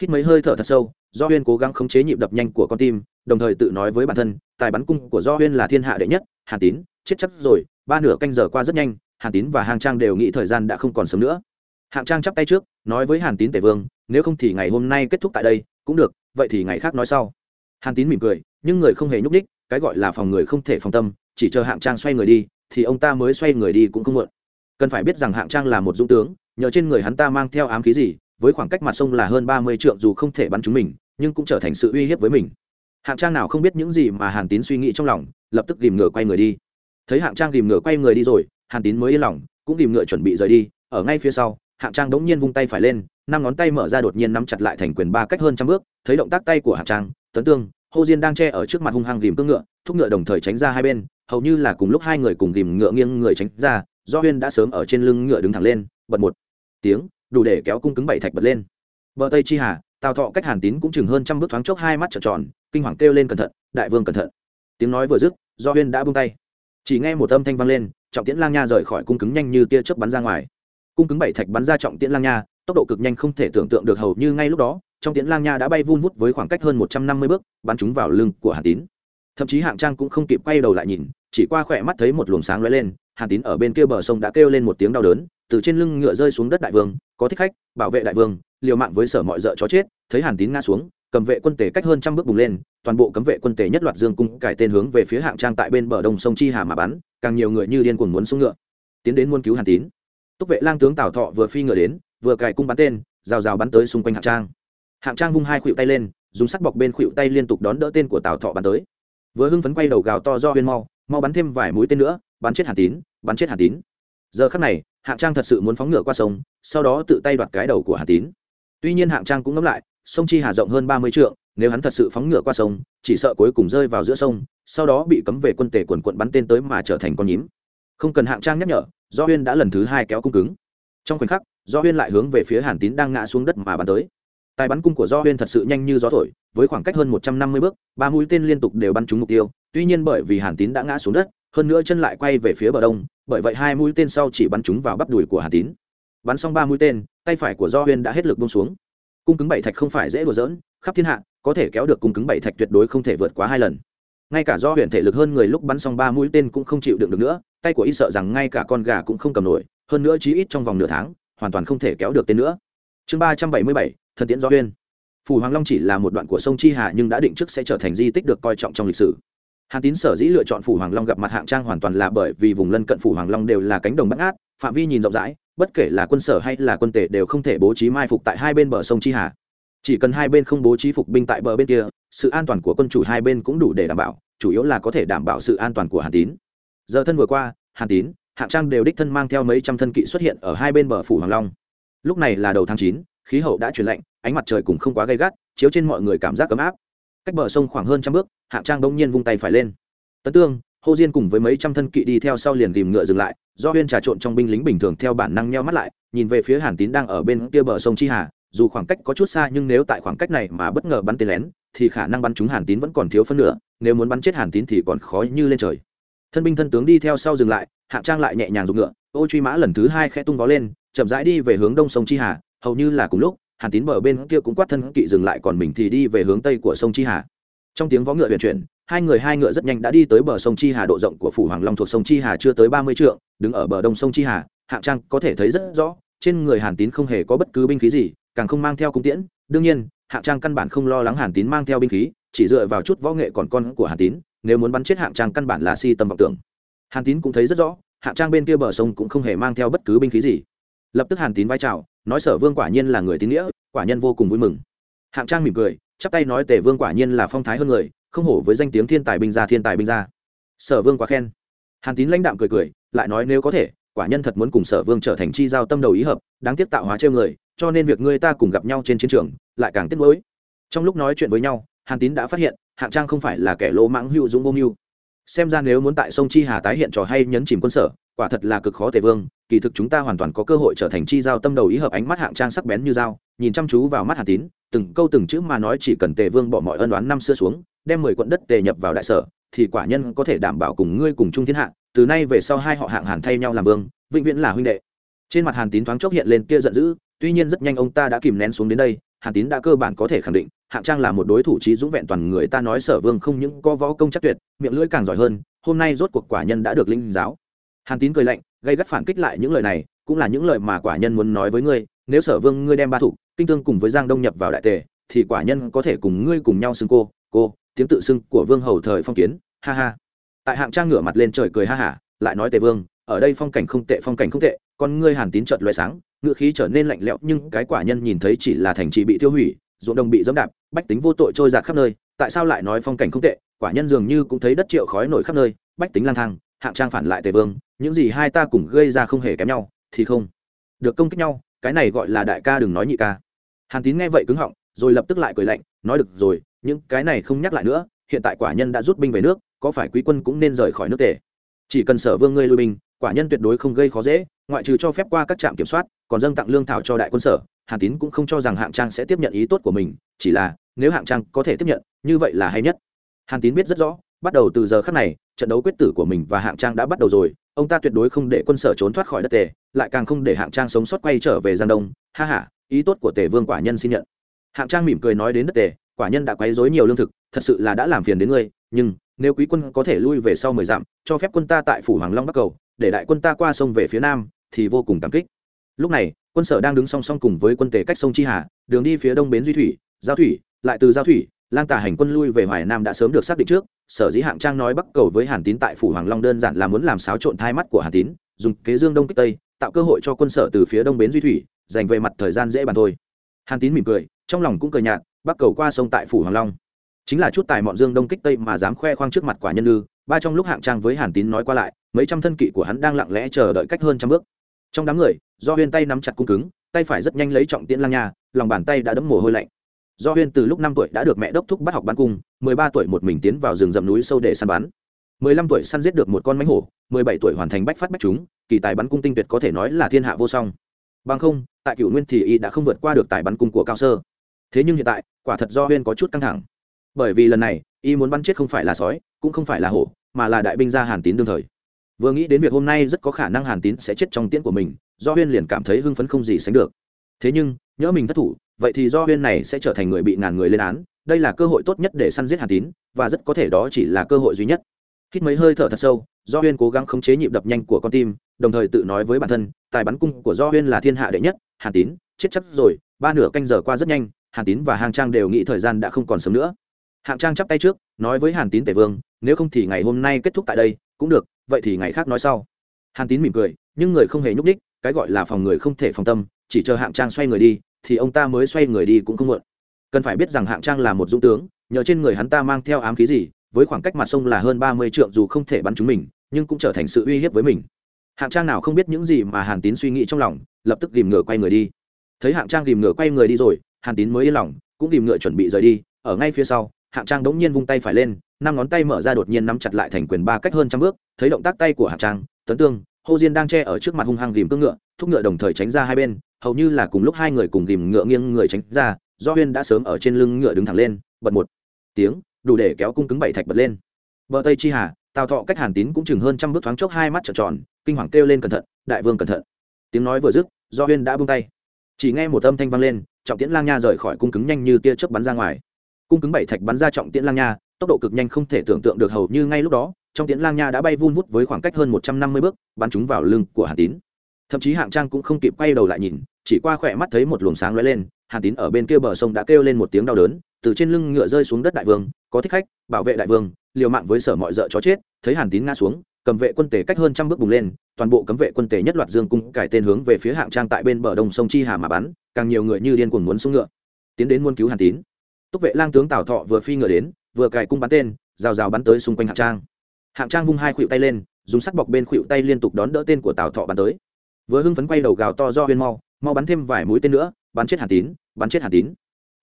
Hít mấy hơi thở thật sâu, do huyên cố gắng khống chế nhịp đập nhanh của con tim, đồng thời tự nói với bản thân, tài bắn cung của do huyên là thiên hạ đệ nhất, hàn tín, chết chắc rồi, ba nửa canh giờ qua rất nhanh, hàn tín và hàng trang đều nghĩ thời gian đã không còn sớm nữa. Hạng trang chắp tay trước, nói với hàn tín tể vương, nếu không thì ngày hôm nay kết thúc tại đây cũng được, vậy thì ngày khác nói sau. Hàn tín mỉm cười, nhưng người không hề nhúc ních cái gọi là phòng người không thể phòng tâm, chỉ chờ hạng trang xoay người đi, thì ông ta mới xoay người đi cũng không muộn. Cần phải biết rằng hạng trang là một dũng tướng, nhờ trên người hắn ta mang theo ám khí gì, với khoảng cách mặt sông là hơn ba mươi trượng dù không thể bắn chúng mình, nhưng cũng trở thành sự uy hiếp với mình. Hạng trang nào không biết những gì mà hàn tín suy nghĩ trong lòng, lập tức tìm ngựa quay người đi. Thấy hạng trang tìm ngựa quay người đi rồi, hàn tín mới yên lòng, cũng tìm ngựa chuẩn bị rời đi. Ở ngay phía sau, hạng trang đống nhiên vung tay phải lên năm ngón tay mở ra đột nhiên nắm chặt lại thành quyền ba cách hơn trăm bước, thấy động tác tay của hạc trang, tấn tương, hô diên đang che ở trước mặt hung hăng ghìm cương ngựa, thúc ngựa đồng thời tránh ra hai bên, hầu như là cùng lúc hai người cùng ghìm ngựa nghiêng người tránh ra, do huyên đã sớm ở trên lưng ngựa đứng thẳng lên, bật một tiếng, đủ để kéo cung cứng bảy thạch bật lên. Bờ tây chi hà, tào thọ cách hàn tín cũng chừng hơn trăm bước thoáng chốc hai mắt trợn tròn, kinh hoàng kêu lên cẩn thận, đại vương cẩn thận. Tiếng nói vừa dứt, do huyên đã buông tay. Chỉ nghe một âm thanh vang lên, trọng tiễn lang nha rời khỏi cung cứng nhanh như tia chớp bắn ra ngoài. Cung cứng bảy thạch bắn ra trọng tiễn lang nha tốc độ cực nhanh không thể tưởng tượng được hầu như ngay lúc đó, trong tiễn lang nha đã bay vun vút với khoảng cách hơn một trăm năm mươi bước, bắn chúng vào lưng của hàn tín. Thậm chí hạng trang cũng không kịp quay đầu lại nhìn, chỉ qua khỏe mắt thấy một luồng sáng lóe lên, hàn tín ở bên kia bờ sông đã kêu lên một tiếng đau đớn, từ trên lưng ngựa rơi xuống đất đại vương, có thích khách, bảo vệ đại vương, liều mạng với sở mọi dợ chó chết, thấy hàn tín ngã xuống, cầm vệ quân tể cách hơn trăm bước bùng lên, toàn bộ cấm vệ quân tể nhất loạt dương cung cải tên hướng về phía hạng trang tại bên bờ đông sông chi hà mà bắn, càng nhiều người như điên cuồng muốn xuống ngựa, tiến đến muôn cứu hàn tín. Túc vệ lang tướng tào thọ vừa phi ngựa đến vừa cài cung bắn tên, rào rào bắn tới xung quanh hạng trang. Hạng trang vung hai khuỵu tay lên, dùng sắt bọc bên khuỵu tay liên tục đón đỡ tên của tào thọ bắn tới. Vừa hưng phấn quay đầu gào to do huyên mau mau bắn thêm vài mũi tên nữa, bắn chết hàn tín, bắn chết hàn tín. Giờ khắc này, hạng trang thật sự muốn phóng ngựa qua sông, sau đó tự tay đoạt cái đầu của hàn tín. Tuy nhiên hạng trang cũng ngẫm lại, sông chi hà rộng hơn ba mươi trượng, nếu hắn thật sự phóng ngựa qua sông, chỉ sợ cuối cùng rơi vào giữa sông, sau đó bị cấm về quân tể quần quận bắn tên tới mà trở thành con nhím. Không cần hạng trang nhắc nhở, do huyên đã lần thứ hai kéo cung cứng. Trong khoảnh khắc do huyên lại hướng về phía hàn tín đang ngã xuống đất mà bắn tới tài bắn cung của do huyên thật sự nhanh như gió thổi với khoảng cách hơn một trăm năm mươi bước ba mũi tên liên tục đều bắn trúng mục tiêu tuy nhiên bởi vì hàn tín đã ngã xuống đất hơn nữa chân lại quay về phía bờ đông bởi vậy hai mũi tên sau chỉ bắn trúng vào bắp đùi của hàn tín bắn xong ba mũi tên tay phải của do huyên đã hết lực bông xuống cung cứng bảy thạch không phải dễ đùa dỡn khắp thiên hạ có thể kéo được cung cứng bảy thạch tuyệt đối không thể vượt quá hai lần ngay cả do huyện thể lực hơn người lúc bắn xong ba mũi tên cũng không chịu đựng được nữa tay của y sợ rằng ngay cả con gà cũng không cầm nổi hơn nữa chí ít trong vòng nửa tháng hoàn toàn không thể kéo được tên nữa. Chương ba trăm bảy mươi bảy, thần tiễn do huyên. Phủ hoàng long chỉ là một đoạn của sông chi hà nhưng đã định trước sẽ trở thành di tích được coi trọng trong lịch sử. Hàn tín sở dĩ lựa chọn phủ hoàng long gặp mặt hạng trang hoàn toàn là bởi vì vùng lân cận phủ hoàng long đều là cánh đồng bắt ngát, phạm vi nhìn rộng rãi, bất kể là quân sở hay là quân tể đều không thể bố trí mai phục tại hai bên bờ sông chi hà. Chỉ cần hai bên không bố trí phục binh tại bờ bên kia, sự an toàn của quân chủ hai bên cũng đủ để đảm bảo, chủ yếu là có thể đảm bảo sự an toàn của hàn tín. Giờ thân vừa qua, hàn tín hạng trang đều đích thân mang theo mấy trăm thân kỵ xuất hiện ở hai bên bờ phủ hoàng long. Lúc này là đầu tháng chín, khí hậu đã chuyển lạnh, ánh mặt trời cũng không quá gay gắt, chiếu trên mọi người cảm giác ấm áp. Cách bờ sông khoảng hơn trăm bước, hạng trang bỗng nhiên vung tay phải lên. Tấn tương, hô diên cùng với mấy trăm thân kỵ đi theo sau liền tìm ngựa dừng lại, do huyên trà trộn trong binh lính bình thường theo bản năng nheo mắt lại, nhìn về phía hàn tín đang ở bên kia bờ sông chi hà, dù khoảng cách có chút xa nhưng nếu tại khoảng cách này mà bất ngờ bắn tên lén, thì khả năng bắn trúng hàn tín vẫn còn thiếu phân nửa, nếu muốn bắn chết hàn tín thì còn khó như lên trời. Thân binh thân tướng đi theo sau dừng lại hạng trang lại nhẹ nhàng dùng ngựa, ô truy mã lần thứ hai khẽ tung vó lên, chậm rãi đi về hướng đông sông chi hà, hầu như là cùng lúc, hàn tín bờ bên kia cũng quát thân kỵ dừng lại còn mình thì đi về hướng tây của sông chi hà. Trong tiếng vó ngựa huyền chuyển, hai người hai ngựa rất nhanh đã đi tới bờ sông chi hà độ rộng của phủ hoàng long thuộc sông chi hà chưa tới ba mươi trượng, đứng ở bờ đông sông chi hà, hạng trang có thể thấy rất rõ, trên người hàn tín không hề có bất cứ binh khí gì, càng không mang theo cung tiễn. Đương nhiên, hạng trang căn bản không lo lắng hàn tín mang theo binh khí, chỉ dựa vào chút võ nghệ còn con của hàn tín, nếu muốn bắn chết hạng trang căn bản là si tâm vọng tưởng hàn tín cũng thấy rất rõ, hạng trang bên kia bờ sông cũng không hề mang theo bất cứ binh khí gì. Lập tức hàn tín vai trào nói sở vương quả nhiên là người tín nghĩa, quả nhân vô cùng vui mừng. Hạng trang mỉm cười, chắp tay nói tề vương quả nhiên là phong thái hơn người, không hổ với danh tiếng thiên tài binh gia, thiên tài binh gia. Sở vương quá khen. Hàn tín lãnh đạm cười cười, lại nói nếu có thể, quả nhân thật muốn cùng sở vương trở thành chi giao tâm đầu ý hợp, đáng tiếc tạo hóa trêu người, cho nên việc ngươi ta cùng gặp nhau trên chiến trường, lại càng tiếc nuối. Trong lúc nói chuyện với nhau, hàn tín đã phát hiện, hạng trang không phải là kẻ lỗ mãng hữu dũng vô mưu xem ra nếu muốn tại sông chi hà tái hiện trò hay nhấn chìm quân sở, quả thật là cực khó tề vương, kỳ thực chúng ta hoàn toàn có cơ hội trở thành chi giao tâm đầu ý hợp ánh mắt hạng trang sắc bén như dao, nhìn chăm chú vào mắt hàn tín, từng câu từng chữ mà nói chỉ cần tề vương bỏ mọi ân đoán năm xưa xuống, đem mười quận đất tề nhập vào đại sở, thì quả nhân có thể đảm bảo cùng ngươi cùng chung thiên hạ, từ nay về sau hai họ hạng hàn thay nhau làm vương, vĩnh viễn là huynh đệ. Trên mặt hàn tín thoáng chốc hiện lên kia giận dữ, tuy nhiên rất nhanh ông ta đã kìm nén xuống đến đây hàn tín đã cơ bản có thể khẳng định hạng trang là một đối thủ trí dũng vẹn toàn người, ta nói sở vương không những có võ công chắc tuyệt, miệng lưỡi càng giỏi hơn, hôm nay rốt cuộc quả nhân đã được linh giáo. Hàn tín cười lạnh gây gắt phản kích lại những lời này, cũng là những lời mà quả nhân muốn nói với ngươi, nếu sở vương ngươi đem ba thủ, kinh tương cùng với giang đông nhập vào đại tề, thì quả nhân có thể cùng ngươi cùng nhau xưng cô cô, tiếng tự xưng của vương hầu thời phong kiến, ha ha. Tại hạng trang ngửa mặt lên trời cười ha hả, lại nói tề vương, ở đây phong cảnh không tệ, phong cảnh không tệ, con ngươi hàn tín trợt loại sáng ngựa khí trở nên lạnh lẽo, nhưng cái quả nhân nhìn thấy chỉ là thành trì bị tiêu hủy ruộng đồng bị dẫm đạp, bách tính vô tội trôi giạt khắp nơi, tại sao lại nói phong cảnh không tệ, quả nhân dường như cũng thấy đất triệu khói nổi khắp nơi, bách tính lang thang, hạng trang phản lại tề vương, những gì hai ta cùng gây ra không hề kém nhau, thì không được công kích nhau, cái này gọi là đại ca đừng nói nhị ca. Hàn tín nghe vậy cứng họng, rồi lập tức lại cười lạnh, nói được rồi, những cái này không nhắc lại nữa, hiện tại quả nhân đã rút binh về nước, có phải quý quân cũng nên rời khỏi nước tề? Chỉ cần sở vương ngươi lui binh, quả nhân tuyệt đối không gây khó dễ, ngoại trừ cho phép qua các trạm kiểm soát, còn dâng tặng lương thảo cho đại quân sở hàn tín cũng không cho rằng hạng trang sẽ tiếp nhận ý tốt của mình, chỉ là, nếu hạng trang có thể tiếp nhận, như vậy là hay nhất. Hàn tín biết rất rõ, bắt đầu từ giờ khắc này, trận đấu quyết tử của mình và hạng trang đã bắt đầu rồi, ông ta tuyệt đối không để quân sở trốn thoát khỏi đất tề, lại càng không để hạng trang sống sót quay trở về giang đông. Ha h a ý tốt của tề vương quả nhân xin nhận. Hạng trang mỉm cười nói đến đất tề, quả nhân đã quấy dối nhiều lương thực, thật sự là đã làm phiền đến ngươi, nhưng, nếu quý quân có thể lui về sau mười dặm, cho phép quân ta tại phủ hoàng long bắc cầu, để đại quân ta qua sông về phía nam, thì vô cùng cảm kích. Lúc này quân sở đang đứng song song cùng với quân tề cách sông chi hà, đường đi phía đông bến duy thủy, giao thủy, lại từ giao thủy, lang Tả hành quân lui về hoài nam đã sớm được xác định trước, sở dĩ hạng trang nói bắc cầu với hàn tín tại phủ hoàng long đơn giản là muốn làm xáo trộn thai mắt của hàn tín, dùng kế dương đông kích tây, tạo cơ hội cho quân sở từ phía đông bến duy thủy dành về mặt thời gian dễ bàn thôi. Hàn tín mỉm cười, trong lòng cũng cười nhạt, bắc cầu qua sông tại phủ hoàng long. Chính là chút tài mọn dương đông kích tây mà dám khoe khoang trước mặt quả nhân lư ba trong lúc hạng trang với hàn tín nói qua lại, mấy trăm thân kỵ của hắn đang lặng lẽ chờ đợi cách hơn trăm bước. Trong đám người do huyên tay nắm chặt cung cứng, tay phải rất nhanh lấy trọng tiễn lang nha, lòng bàn tay đã đấm mồ hôi lạnh. Do huyên từ lúc năm tuổi đã được mẹ đốc thúc bắt học bắn cung, mười ba tuổi một mình tiến vào rừng rậm núi sâu để săn bắn. mười lăm tuổi săn giết được một con mánh hổ, mười bảy tuổi hoàn thành bách phát bách chúng, kỳ tài bắn cung tinh tuyệt có thể nói là thiên hạ vô song. Bằng không, tại cựu nguyên thì y đã không vượt qua được tài bắn cung của cao sơ. Thế nhưng hiện tại, quả thật do huyên có chút căng thẳng. Bởi vì lần này, y muốn bắn chết không phải là sói, cũng không phải là hổ, mà là đại binh gia hàn tín đương thời vừa nghĩ đến việc hôm nay rất có khả năng hàn tín sẽ chết trong tiễn của mình, do huyên liền cảm thấy hưng phấn không gì sánh được. Thế nhưng, nhỡ mình thất thủ, vậy thì do huyên này sẽ trở thành người bị ngàn người lên án, đây là cơ hội tốt nhất để săn giết hàn tín, và rất có thể đó chỉ là cơ hội duy nhất. Hít mấy hơi thở thật sâu, do huyên cố gắng khống chế nhịp đập nhanh của con tim, đồng thời tự nói với bản thân, tài bắn cung của do huyên là thiên hạ đệ nhất, hàn tín, chết chắc rồi, ba nửa canh giờ qua rất nhanh, hàn tín và hạng trang đều nghĩ thời gian đã không còn sớm nữa. Hạng trang chắp tay trước, nói với hàn tín tể vương, nếu không thì ngày hôm nay kết thúc tại đây, cũng được vậy thì ngày khác nói sau. Hàn tín mỉm cười, nhưng người không hề nhúc ních cái gọi là phòng người không thể phòng tâm, chỉ chờ hạng trang xoay người đi, thì ông ta mới xoay người đi cũng không muộn. Cần phải biết rằng hạng trang là một dũng tướng, nhờ trên người hắn ta mang theo ám khí gì, với khoảng cách mặt sông là hơn ba mươi trượng dù không thể bắn chúng mình, nhưng cũng trở thành sự uy hiếp với mình. Hạng trang nào không biết những gì mà hàn tín suy nghĩ trong lòng, lập tức tìm ngựa quay người đi. Thấy hạng trang tìm ngựa quay người đi rồi, hàn tín mới yên lòng, cũng tìm ngựa chuẩn bị rời đi. Ở ngay phía sau, hạng trang đống nhiên vung tay phải lên năm ngón tay mở ra đột nhiên nắm chặt lại thành quyền ba cách hơn trăm bước, thấy động tác tay của hạng trang, tấn tương, hô diên đang che ở trước mặt hung hăng ghìm cương ngựa, thúc ngựa đồng thời tránh ra hai bên, hầu như là cùng lúc hai người cùng ghìm ngựa nghiêng người tránh ra, do huyên đã sớm ở trên lưng ngựa đứng thẳng lên, bật một tiếng, đủ để kéo cung cứng bảy thạch bật lên. Bờ tây chi hà, tào thọ cách hàn tín cũng chừng hơn trăm bước thoáng chốc hai mắt trợn tròn, kinh hoàng kêu lên cẩn thận, đại vương cẩn thận. Tiếng nói vừa dứt, do huyên đã buông tay. Chỉ nghe một âm thanh vang lên, trọng tiễn lang nha rời khỏi cung cứng nhanh như tia chớp bắn ra ngoài. Cung cứng bảy thạch bắn ra trọng tiễn lang nha tốc độ cực nhanh không thể tưởng tượng được hầu như ngay lúc đó, trong tiễn lang nha đã bay vun vút với khoảng cách hơn một trăm năm mươi bước, bắn chúng vào lưng của hàn tín. Thậm chí hạng trang cũng không kịp quay đầu lại nhìn, chỉ qua khỏe mắt thấy một luồng sáng lóe lên, hàn tín ở bên kia bờ sông đã kêu lên một tiếng đau đớn, từ trên lưng ngựa rơi xuống đất đại vương, có thích khách, bảo vệ đại vương, liều mạng với sở mọi d chó chết, thấy hàn tín ngã xuống, cầm vệ quân tể cách hơn trăm bước bùng lên, toàn bộ cấm vệ quân tể nhất loạt dương cung cải tên hướng về phía hạng trang tại bên bờ đông sông chi hà mà bắn, càng nhiều người như điên cuồng muốn xuống ngựa. Tiến đến muôn cứu hàn tín. Túc vệ lang tướng tào thọ vừa phi ngựa đến vừa cài cung bắn tên, rào rào bắn tới xung quanh hạng trang. Hạng trang vung hai khuỵu tay lên, dùng sắc bọc bên khuỵu tay liên tục đón đỡ tên của tào thọ bắn tới. Vừa hưng phấn quay đầu gào to do huyên mau mau bắn thêm vài mũi tên nữa, bắn chết hàn tín, bắn chết hàn tín.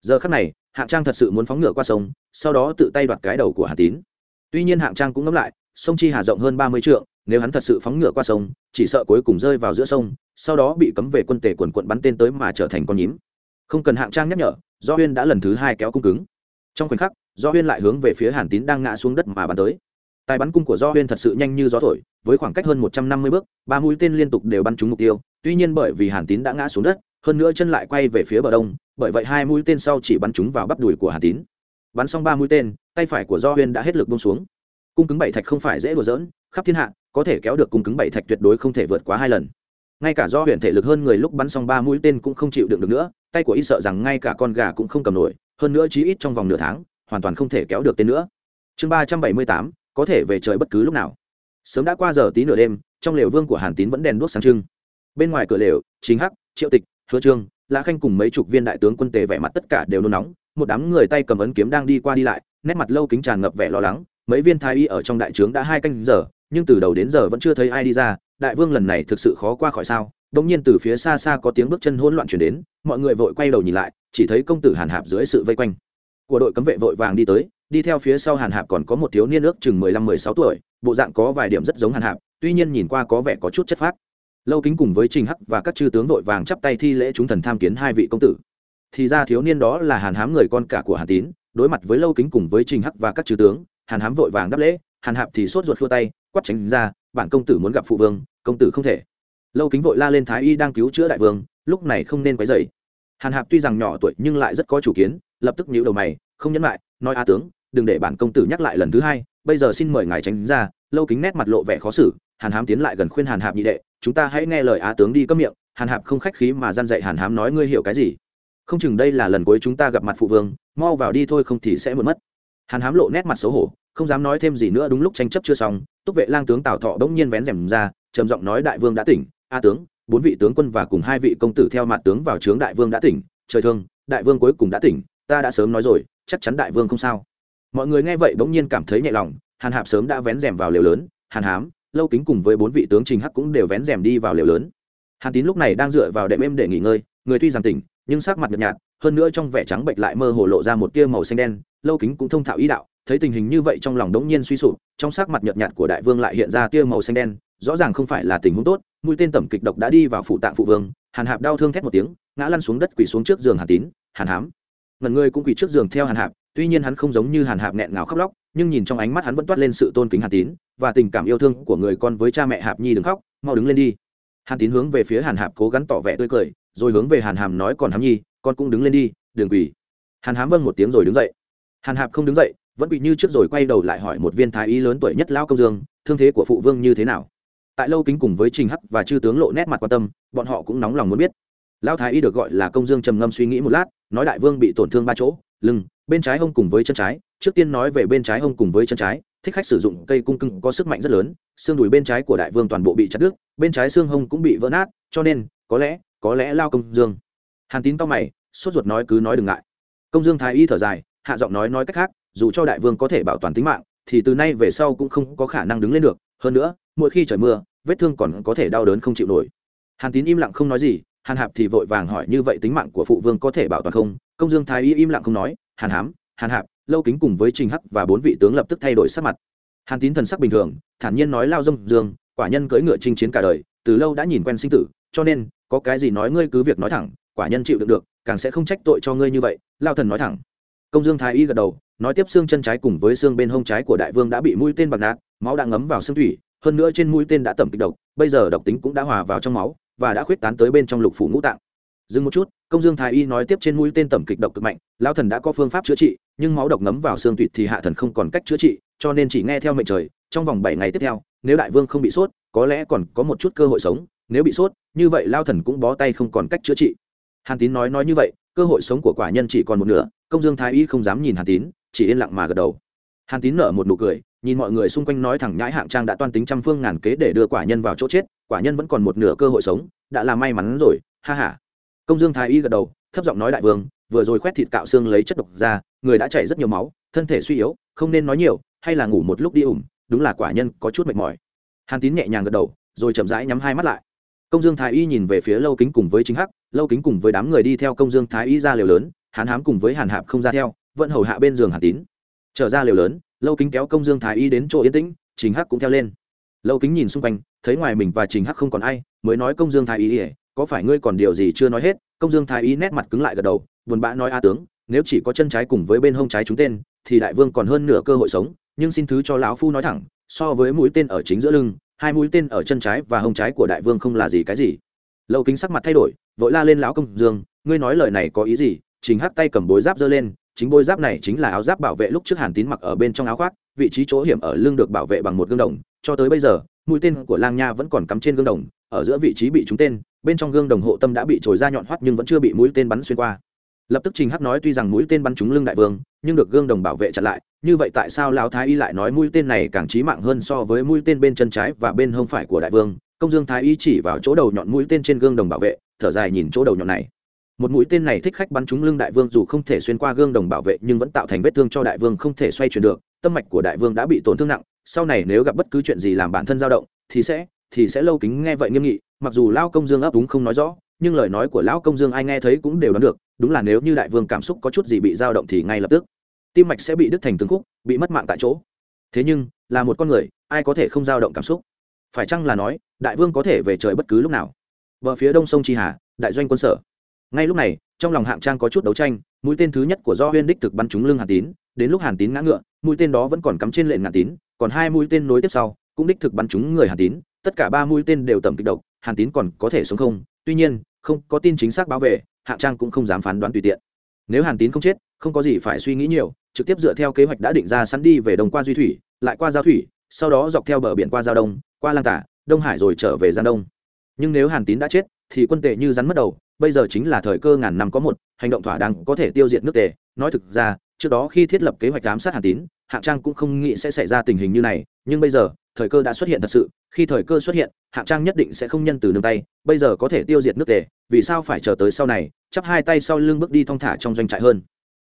Giờ khắc này, hạng trang thật sự muốn phóng ngựa qua sông, sau đó tự tay đoạt cái đầu của hàn tín. Tuy nhiên hạng trang cũng ngẫm lại, sông chi hà rộng hơn ba mươi trượng, nếu hắn thật sự phóng ngựa qua sông, chỉ sợ cuối cùng rơi vào giữa sông, sau đó bị cấm về quân tể quần quận bắn tên tới mà trở thành con nhím. Không cần hạng trang nhắc nhở, do huyên đã lần thứ hai kéo cung cứng. Trong khoảnh khắc do huyên lại hướng về phía hàn tín đang ngã xuống đất mà bắn tới tài bắn cung của do huyên thật sự nhanh như gió thổi với khoảng cách hơn một trăm năm mươi bước ba mũi tên liên tục đều bắn trúng mục tiêu tuy nhiên bởi vì hàn tín đã ngã xuống đất hơn nữa chân lại quay về phía bờ đông bởi vậy hai mũi tên sau chỉ bắn trúng vào bắp đùi của hàn tín bắn xong ba mũi tên tay phải của do huyên đã hết lực bông xuống cung cứng bảy thạch không phải dễ đùa dỡn khắp thiên hạ có thể kéo được cung cứng bảy thạch tuyệt đối không thể vượt quá hai lần ngay cả do huyện thể lực hơn người lúc bắn xong ba mũi tên cũng không chịu đựng được nữa tay của y sợ rằng ngay cả con gà cũng không cầm nổi hơn nữa chí ít trong vòng nửa tháng hoàn toàn không thể kéo được tên nữa. Chương ba trăm bảy mươi tám, có thể về trời bất cứ lúc nào. Sớm đã qua giờ tí nửa đêm, trong lều vương của hàn tín vẫn đèn đuốc sáng trưng. Bên ngoài cửa lều, chính hắc, triệu tịch, hứa trương, lã khanh cùng mấy chục viên đại tướng quân tề vẻ mặt tất cả đều nôn nóng, một đám người tay cầm ấn kiếm đang đi qua đi lại, nét mặt lâu kính tràn ngập vẻ lo lắng, mấy viên thái y ở trong đại trướng đã hai canh giờ, nhưng từ đầu đến giờ vẫn chưa thấy ai đi ra, đại vương lần này thực sự khó qua khỏi sao? Đông nhiên từ phía xa xa có tiếng bước chân hỗn loạn chuyển đến, mọi người vội quay đầu nhìn lại, chỉ thấy công tử hàn hạp dưới sự vây quanh của đội cấm vệ vội vàng đi tới, đi theo phía sau hàn hạp còn có một thiếu niên ước chừng mười lăm, mười sáu tuổi, bộ dạng có vài điểm rất giống hàn hạp, tuy nhiên nhìn qua có vẻ có chút chất phác. Lâu kính cùng với trình hắc và các chư tướng vội vàng chắp tay thi lễ chúng thần tham kiến hai vị công tử. Thì ra thiếu niên đó là hàn hám người con cả của hàn tín, đối mặt với lâu kính cùng với trình hắc và các chư tướng, hàn hám vội vàng đáp lễ, hàn hạp thì sốt ruột khua tay quắt tránh ra, bản công tử muốn gặp phụ vương, công tử không thể. Lâu kính vội la lên thái y đang cứu chữa đại vương, lúc này không nên quấy dày hàn hạp tuy rằng nhỏ tuổi nhưng lại rất có chủ kiến, lập tức nhíu đầu mày không nhẫn lại, nói a tướng, đừng để bản công tử nhắc lại lần thứ hai, bây giờ xin mời ngài tránh ra, lâu kính nét mặt lộ vẻ khó xử, hàn hám tiến lại gần khuyên hàn hạp nhị đệ, chúng ta hãy nghe lời á tướng đi cấm miệng, hàn hạp không khách khí mà gian dạy hàn hám nói ngươi hiểu cái gì. Không chừng đây là lần cuối chúng ta gặp mặt phụ vương, mau vào đi thôi không thì sẽ muộn mất. Hàn hám lộ nét mặt xấu hổ, không dám nói thêm gì nữa đúng lúc tranh chấp chưa xong, túc vệ lang tướng tào thọ bỗng nhiên vén rèm ra, trầm giọng nói đại vương đã tỉnh a tướng, bốn vị tướng quân và cùng hai vị công tử theo mặt tướng vào trướng đại vương đã tỉnh, trời thương, đại vương cuối cùng đã tỉnh, ta đã sớm nói rồi chắc chắn đại vương không sao. Mọi người nghe vậy bỗng nhiên cảm thấy nhẹ lòng, hàn hạp sớm đã vén rèm vào lều lớn, hàn hám, lâu kính cùng với bốn vị tướng trình hắc cũng đều vén rèm đi vào lều lớn. Hàn tín lúc này đang dựa vào đệm êm để nghỉ ngơi, người tuy rằng tỉnh, nhưng sắc mặt nhợt nhạt, hơn nữa trong vẻ trắng bệnh lại mơ hồ lộ ra một tia màu xanh đen, lâu kính cũng thông thạo ý đạo, thấy tình hình như vậy trong lòng đống nhiên suy sụp, trong sắc mặt nhợt nhạt của đại vương lại hiện ra tia màu xanh đen, rõ ràng không phải là tình huống tốt, mũi tên tẩm kịch độc đã đi vào phụ tạng phụ vương, hàn hạp đau thương thét một tiếng, ngã lăn xuống đất quỳ xuống trước giường hàn tín, hàn hám ngần người cũng quỳ trước giường theo hàn hạp, tuy nhiên hắn không giống như hàn hạp nghẹn ngào khóc lóc, nhưng nhìn trong ánh mắt hắn vẫn toát lên sự tôn kính hàn tín và tình cảm yêu thương của người con với cha mẹ hạp nhi đừng khóc, mau đứng lên đi. Hàn tín hướng về phía hàn hạp cố gắng tỏ vẻ tươi cười, rồi hướng về hàn hàm nói còn hàm nhi, con cũng đứng lên đi, đừng quỳ. Hàn hám vâng một tiếng rồi đứng dậy. Hàn hạp không đứng dậy, vẫn quỳ như trước rồi quay đầu lại hỏi một viên thái y lớn tuổi nhất lao công dương, thương thế của phụ vương như thế nào? Tại lâu kính cùng với trình hắc và chư tướng lộ nét mặt quan tâm, bọn họ cũng nóng lòng muốn biết lao thái y được gọi là công dương trầm ngâm suy nghĩ một lát, nói đại vương bị tổn thương ba chỗ, lưng, bên trái hông cùng với chân trái, trước tiên nói về bên trái hông cùng với chân trái, thích khách sử dụng cây cung cưng có sức mạnh rất lớn, xương đùi bên trái của đại vương toàn bộ bị chặt đứt, bên trái xương hông cũng bị vỡ nát, cho nên, có lẽ có lẽ lao công dương. Hàn tín to mày, sốt ruột nói cứ nói đừng ngại. Công dương thái y thở dài, hạ giọng nói nói cách khác, dù cho đại vương có thể bảo toàn tính mạng, thì từ nay về sau cũng không có khả năng đứng lên được. Hơn nữa, mỗi khi trời mưa, vết thương còn có thể đau đớn không chịu nổi. Hàn tín im lặng không nói gì hàn hạp thì vội vàng hỏi như vậy tính mạng của phụ vương có thể bảo toàn không? Công dương thái y im lặng không nói, hàn hám, hàn hạp, lâu kính cùng với trình hắc và bốn vị tướng lập tức thay đổi sắc mặt. Hàn tín thần sắc bình thường, thản nhiên nói, lao dông dương, quả nhân cưỡi ngựa chinh chiến cả đời, từ lâu đã nhìn quen sinh tử, cho nên, có cái gì nói ngươi cứ việc nói thẳng, quả nhân chịu được được, càng sẽ không trách tội cho ngươi như vậy. Lao thần nói thẳng. Công dương thái y gật đầu, nói tiếp, xương chân trái cùng với xương bên hông trái của đại vương đã bị mũi tên bạc nạt máu đã ngấm vào xương thủy, hơn nữa trên mũi tên đã tẩm kịch độc, bây giờ độc tính cũng đã hòa vào trong máu và đã khuyết tán tới bên trong lục phủ ngũ tạng. Dừng một chút, công dương thái y nói tiếp trên mũi tên tẩm kịch độc cực mạnh lao thần đã có phương pháp chữa trị, nhưng máu độc ngấm vào xương tụy thì hạ thần không còn cách chữa trị, cho nên chỉ nghe theo mệnh trời, trong vòng bảy ngày tiếp theo, nếu đại vương không bị sốt, có lẽ còn có một chút cơ hội sống, nếu bị sốt, như vậy lao thần cũng bó tay không còn cách chữa trị. Hàn tín nói nói như vậy, cơ hội sống của quả nhân chỉ còn một nửa, công dương thái y không dám nhìn hàn tín, chỉ yên lặng mà gật đầu. Hàn tín nở một nụ cười nhìn mọi người xung quanh nói thẳng nhãi hạng trang đã toan tính trăm phương ngàn kế để đưa quả nhân vào chỗ chết, quả nhân vẫn còn một nửa cơ hội sống, đã là may mắn rồi, ha ha. Công dương thái y gật đầu, thấp giọng nói đại vương, vừa rồi khoét thịt cạo xương lấy chất độc ra, người đã chảy rất nhiều máu, thân thể suy yếu, không nên nói nhiều, hay là ngủ một lúc đi ủng đúng là quả nhân có chút mệt mỏi. Hàn tín nhẹ nhàng gật đầu, rồi chậm rãi nhắm hai mắt lại. Công dương thái y nhìn về phía lâu kính cùng với chính hắc, lâu kính cùng với đám người đi theo công dương thái y ra liều lớn hàn hám cùng với hàn hạp không ra theo, vẫn hầu hạ bên giường hàn tín. Trở ra liều lớn lâu kính kéo công dương thái y đến chỗ yên tĩnh chính hắc cũng theo lên. Lâu kính nhìn xung quanh, thấy ngoài mình và trình hắc không còn ai, mới nói công dương thái y ỉa, có phải ngươi còn điều gì chưa nói hết? Công dương thái y nét mặt cứng lại gật đầu, buồn bã nói a tướng, nếu chỉ có chân trái cùng với bên hông trái chúng tên, thì đại vương còn hơn nửa cơ hội sống, nhưng xin thứ cho lão phu nói thẳng, so với mũi tên ở chính giữa lưng, hai mũi tên ở chân trái và hông trái của đại vương không là gì cái gì. Lâu kính sắc mặt thay đổi, vội la lên lão công dương, ngươi nói lời này có ý gì? Chính hắc tay cầm bối giáp giơ lên chính bôi giáp này chính là áo giáp bảo vệ lúc trước hàn tín mặc ở bên trong áo khoác, vị trí chỗ hiểm ở lưng được bảo vệ bằng một gương đồng, cho tới bây giờ, mũi tên của lang nha vẫn còn cắm trên gương đồng, ở giữa vị trí bị trúng tên, bên trong gương đồng hộ tâm đã bị trồi ra nhọn hoắt nhưng vẫn chưa bị mũi tên bắn xuyên qua. Lập tức trình hắc nói tuy rằng mũi tên bắn trúng lưng đại vương, nhưng được gương đồng bảo vệ chặn lại, như vậy tại sao lão thái y lại nói mũi tên này càng chí mạng hơn so với mũi tên bên chân trái và bên hông phải của đại vương? Công dương thái y chỉ vào chỗ đầu nhọn mũi tên trên gương đồng bảo vệ, thở dài nhìn chỗ đầu nhọn này một mũi tên này thích khách bắn trúng lưng đại vương, dù không thể xuyên qua gương đồng bảo vệ, nhưng vẫn tạo thành vết thương cho đại vương không thể xoay chuyển được. Tâm mạch của đại vương đã bị tổn thương nặng, sau này nếu gặp bất cứ chuyện gì làm bản thân dao động, thì sẽ thì sẽ lâu kính nghe vậy nghiêm nghị. Mặc dù lao công dương ấp úng không nói rõ, nhưng lời nói của lão công dương ai nghe thấy cũng đều đoán được, đúng là nếu như đại vương cảm xúc có chút gì bị dao động thì ngay lập tức, tim mạch sẽ bị đứt thành từng khúc, bị mất mạng tại chỗ. Thế nhưng, là một con người, ai có thể không dao động cảm xúc? Phải chăng là nói, đại vương có thể về trời bất cứ lúc nào? Bờ phía đông sông tri hà, đại doanh quân sở ngay lúc này, trong lòng hạng trang có chút đấu tranh, mũi tên thứ nhất của do huyên đích thực bắn trúng lưng hàn tín, đến lúc hàn tín ngã ngựa, mũi tên đó vẫn còn cắm trên lệnh hàn tín, còn hai mũi tên nối tiếp sau, cũng đích thực bắn trúng người hàn tín, tất cả ba mũi tên đều tầm kịch độc, hàn tín còn có thể sống không? Tuy nhiên, không có tin chính xác báo về, hạng trang cũng không dám phán đoán tùy tiện. Nếu hàn tín không chết, không có gì phải suy nghĩ nhiều, trực tiếp dựa theo kế hoạch đã định ra sẵn đi về đồng qua duy thủy, lại qua giao thủy, sau đó dọc theo bờ biển qua giao đông, qua lang tả, đông hải rồi trở về giang đông. Nhưng nếu hàn tín đã chết, thì quân tệ như rắn mất đầu bây giờ chính là thời cơ ngàn năm có một, hành động thỏa đáng có thể tiêu diệt nước tề. Nói thực ra, trước đó khi thiết lập kế hoạch giám sát hàn tín, hạng trang cũng không nghĩ sẽ xảy ra tình hình như này. Nhưng bây giờ, thời cơ đã xuất hiện thật sự. Khi thời cơ xuất hiện, hạng trang nhất định sẽ không nhân từ nương tay. Bây giờ có thể tiêu diệt nước tề, vì sao phải chờ tới sau này? Chắp hai tay sau lưng bước đi thong thả trong doanh trại hơn.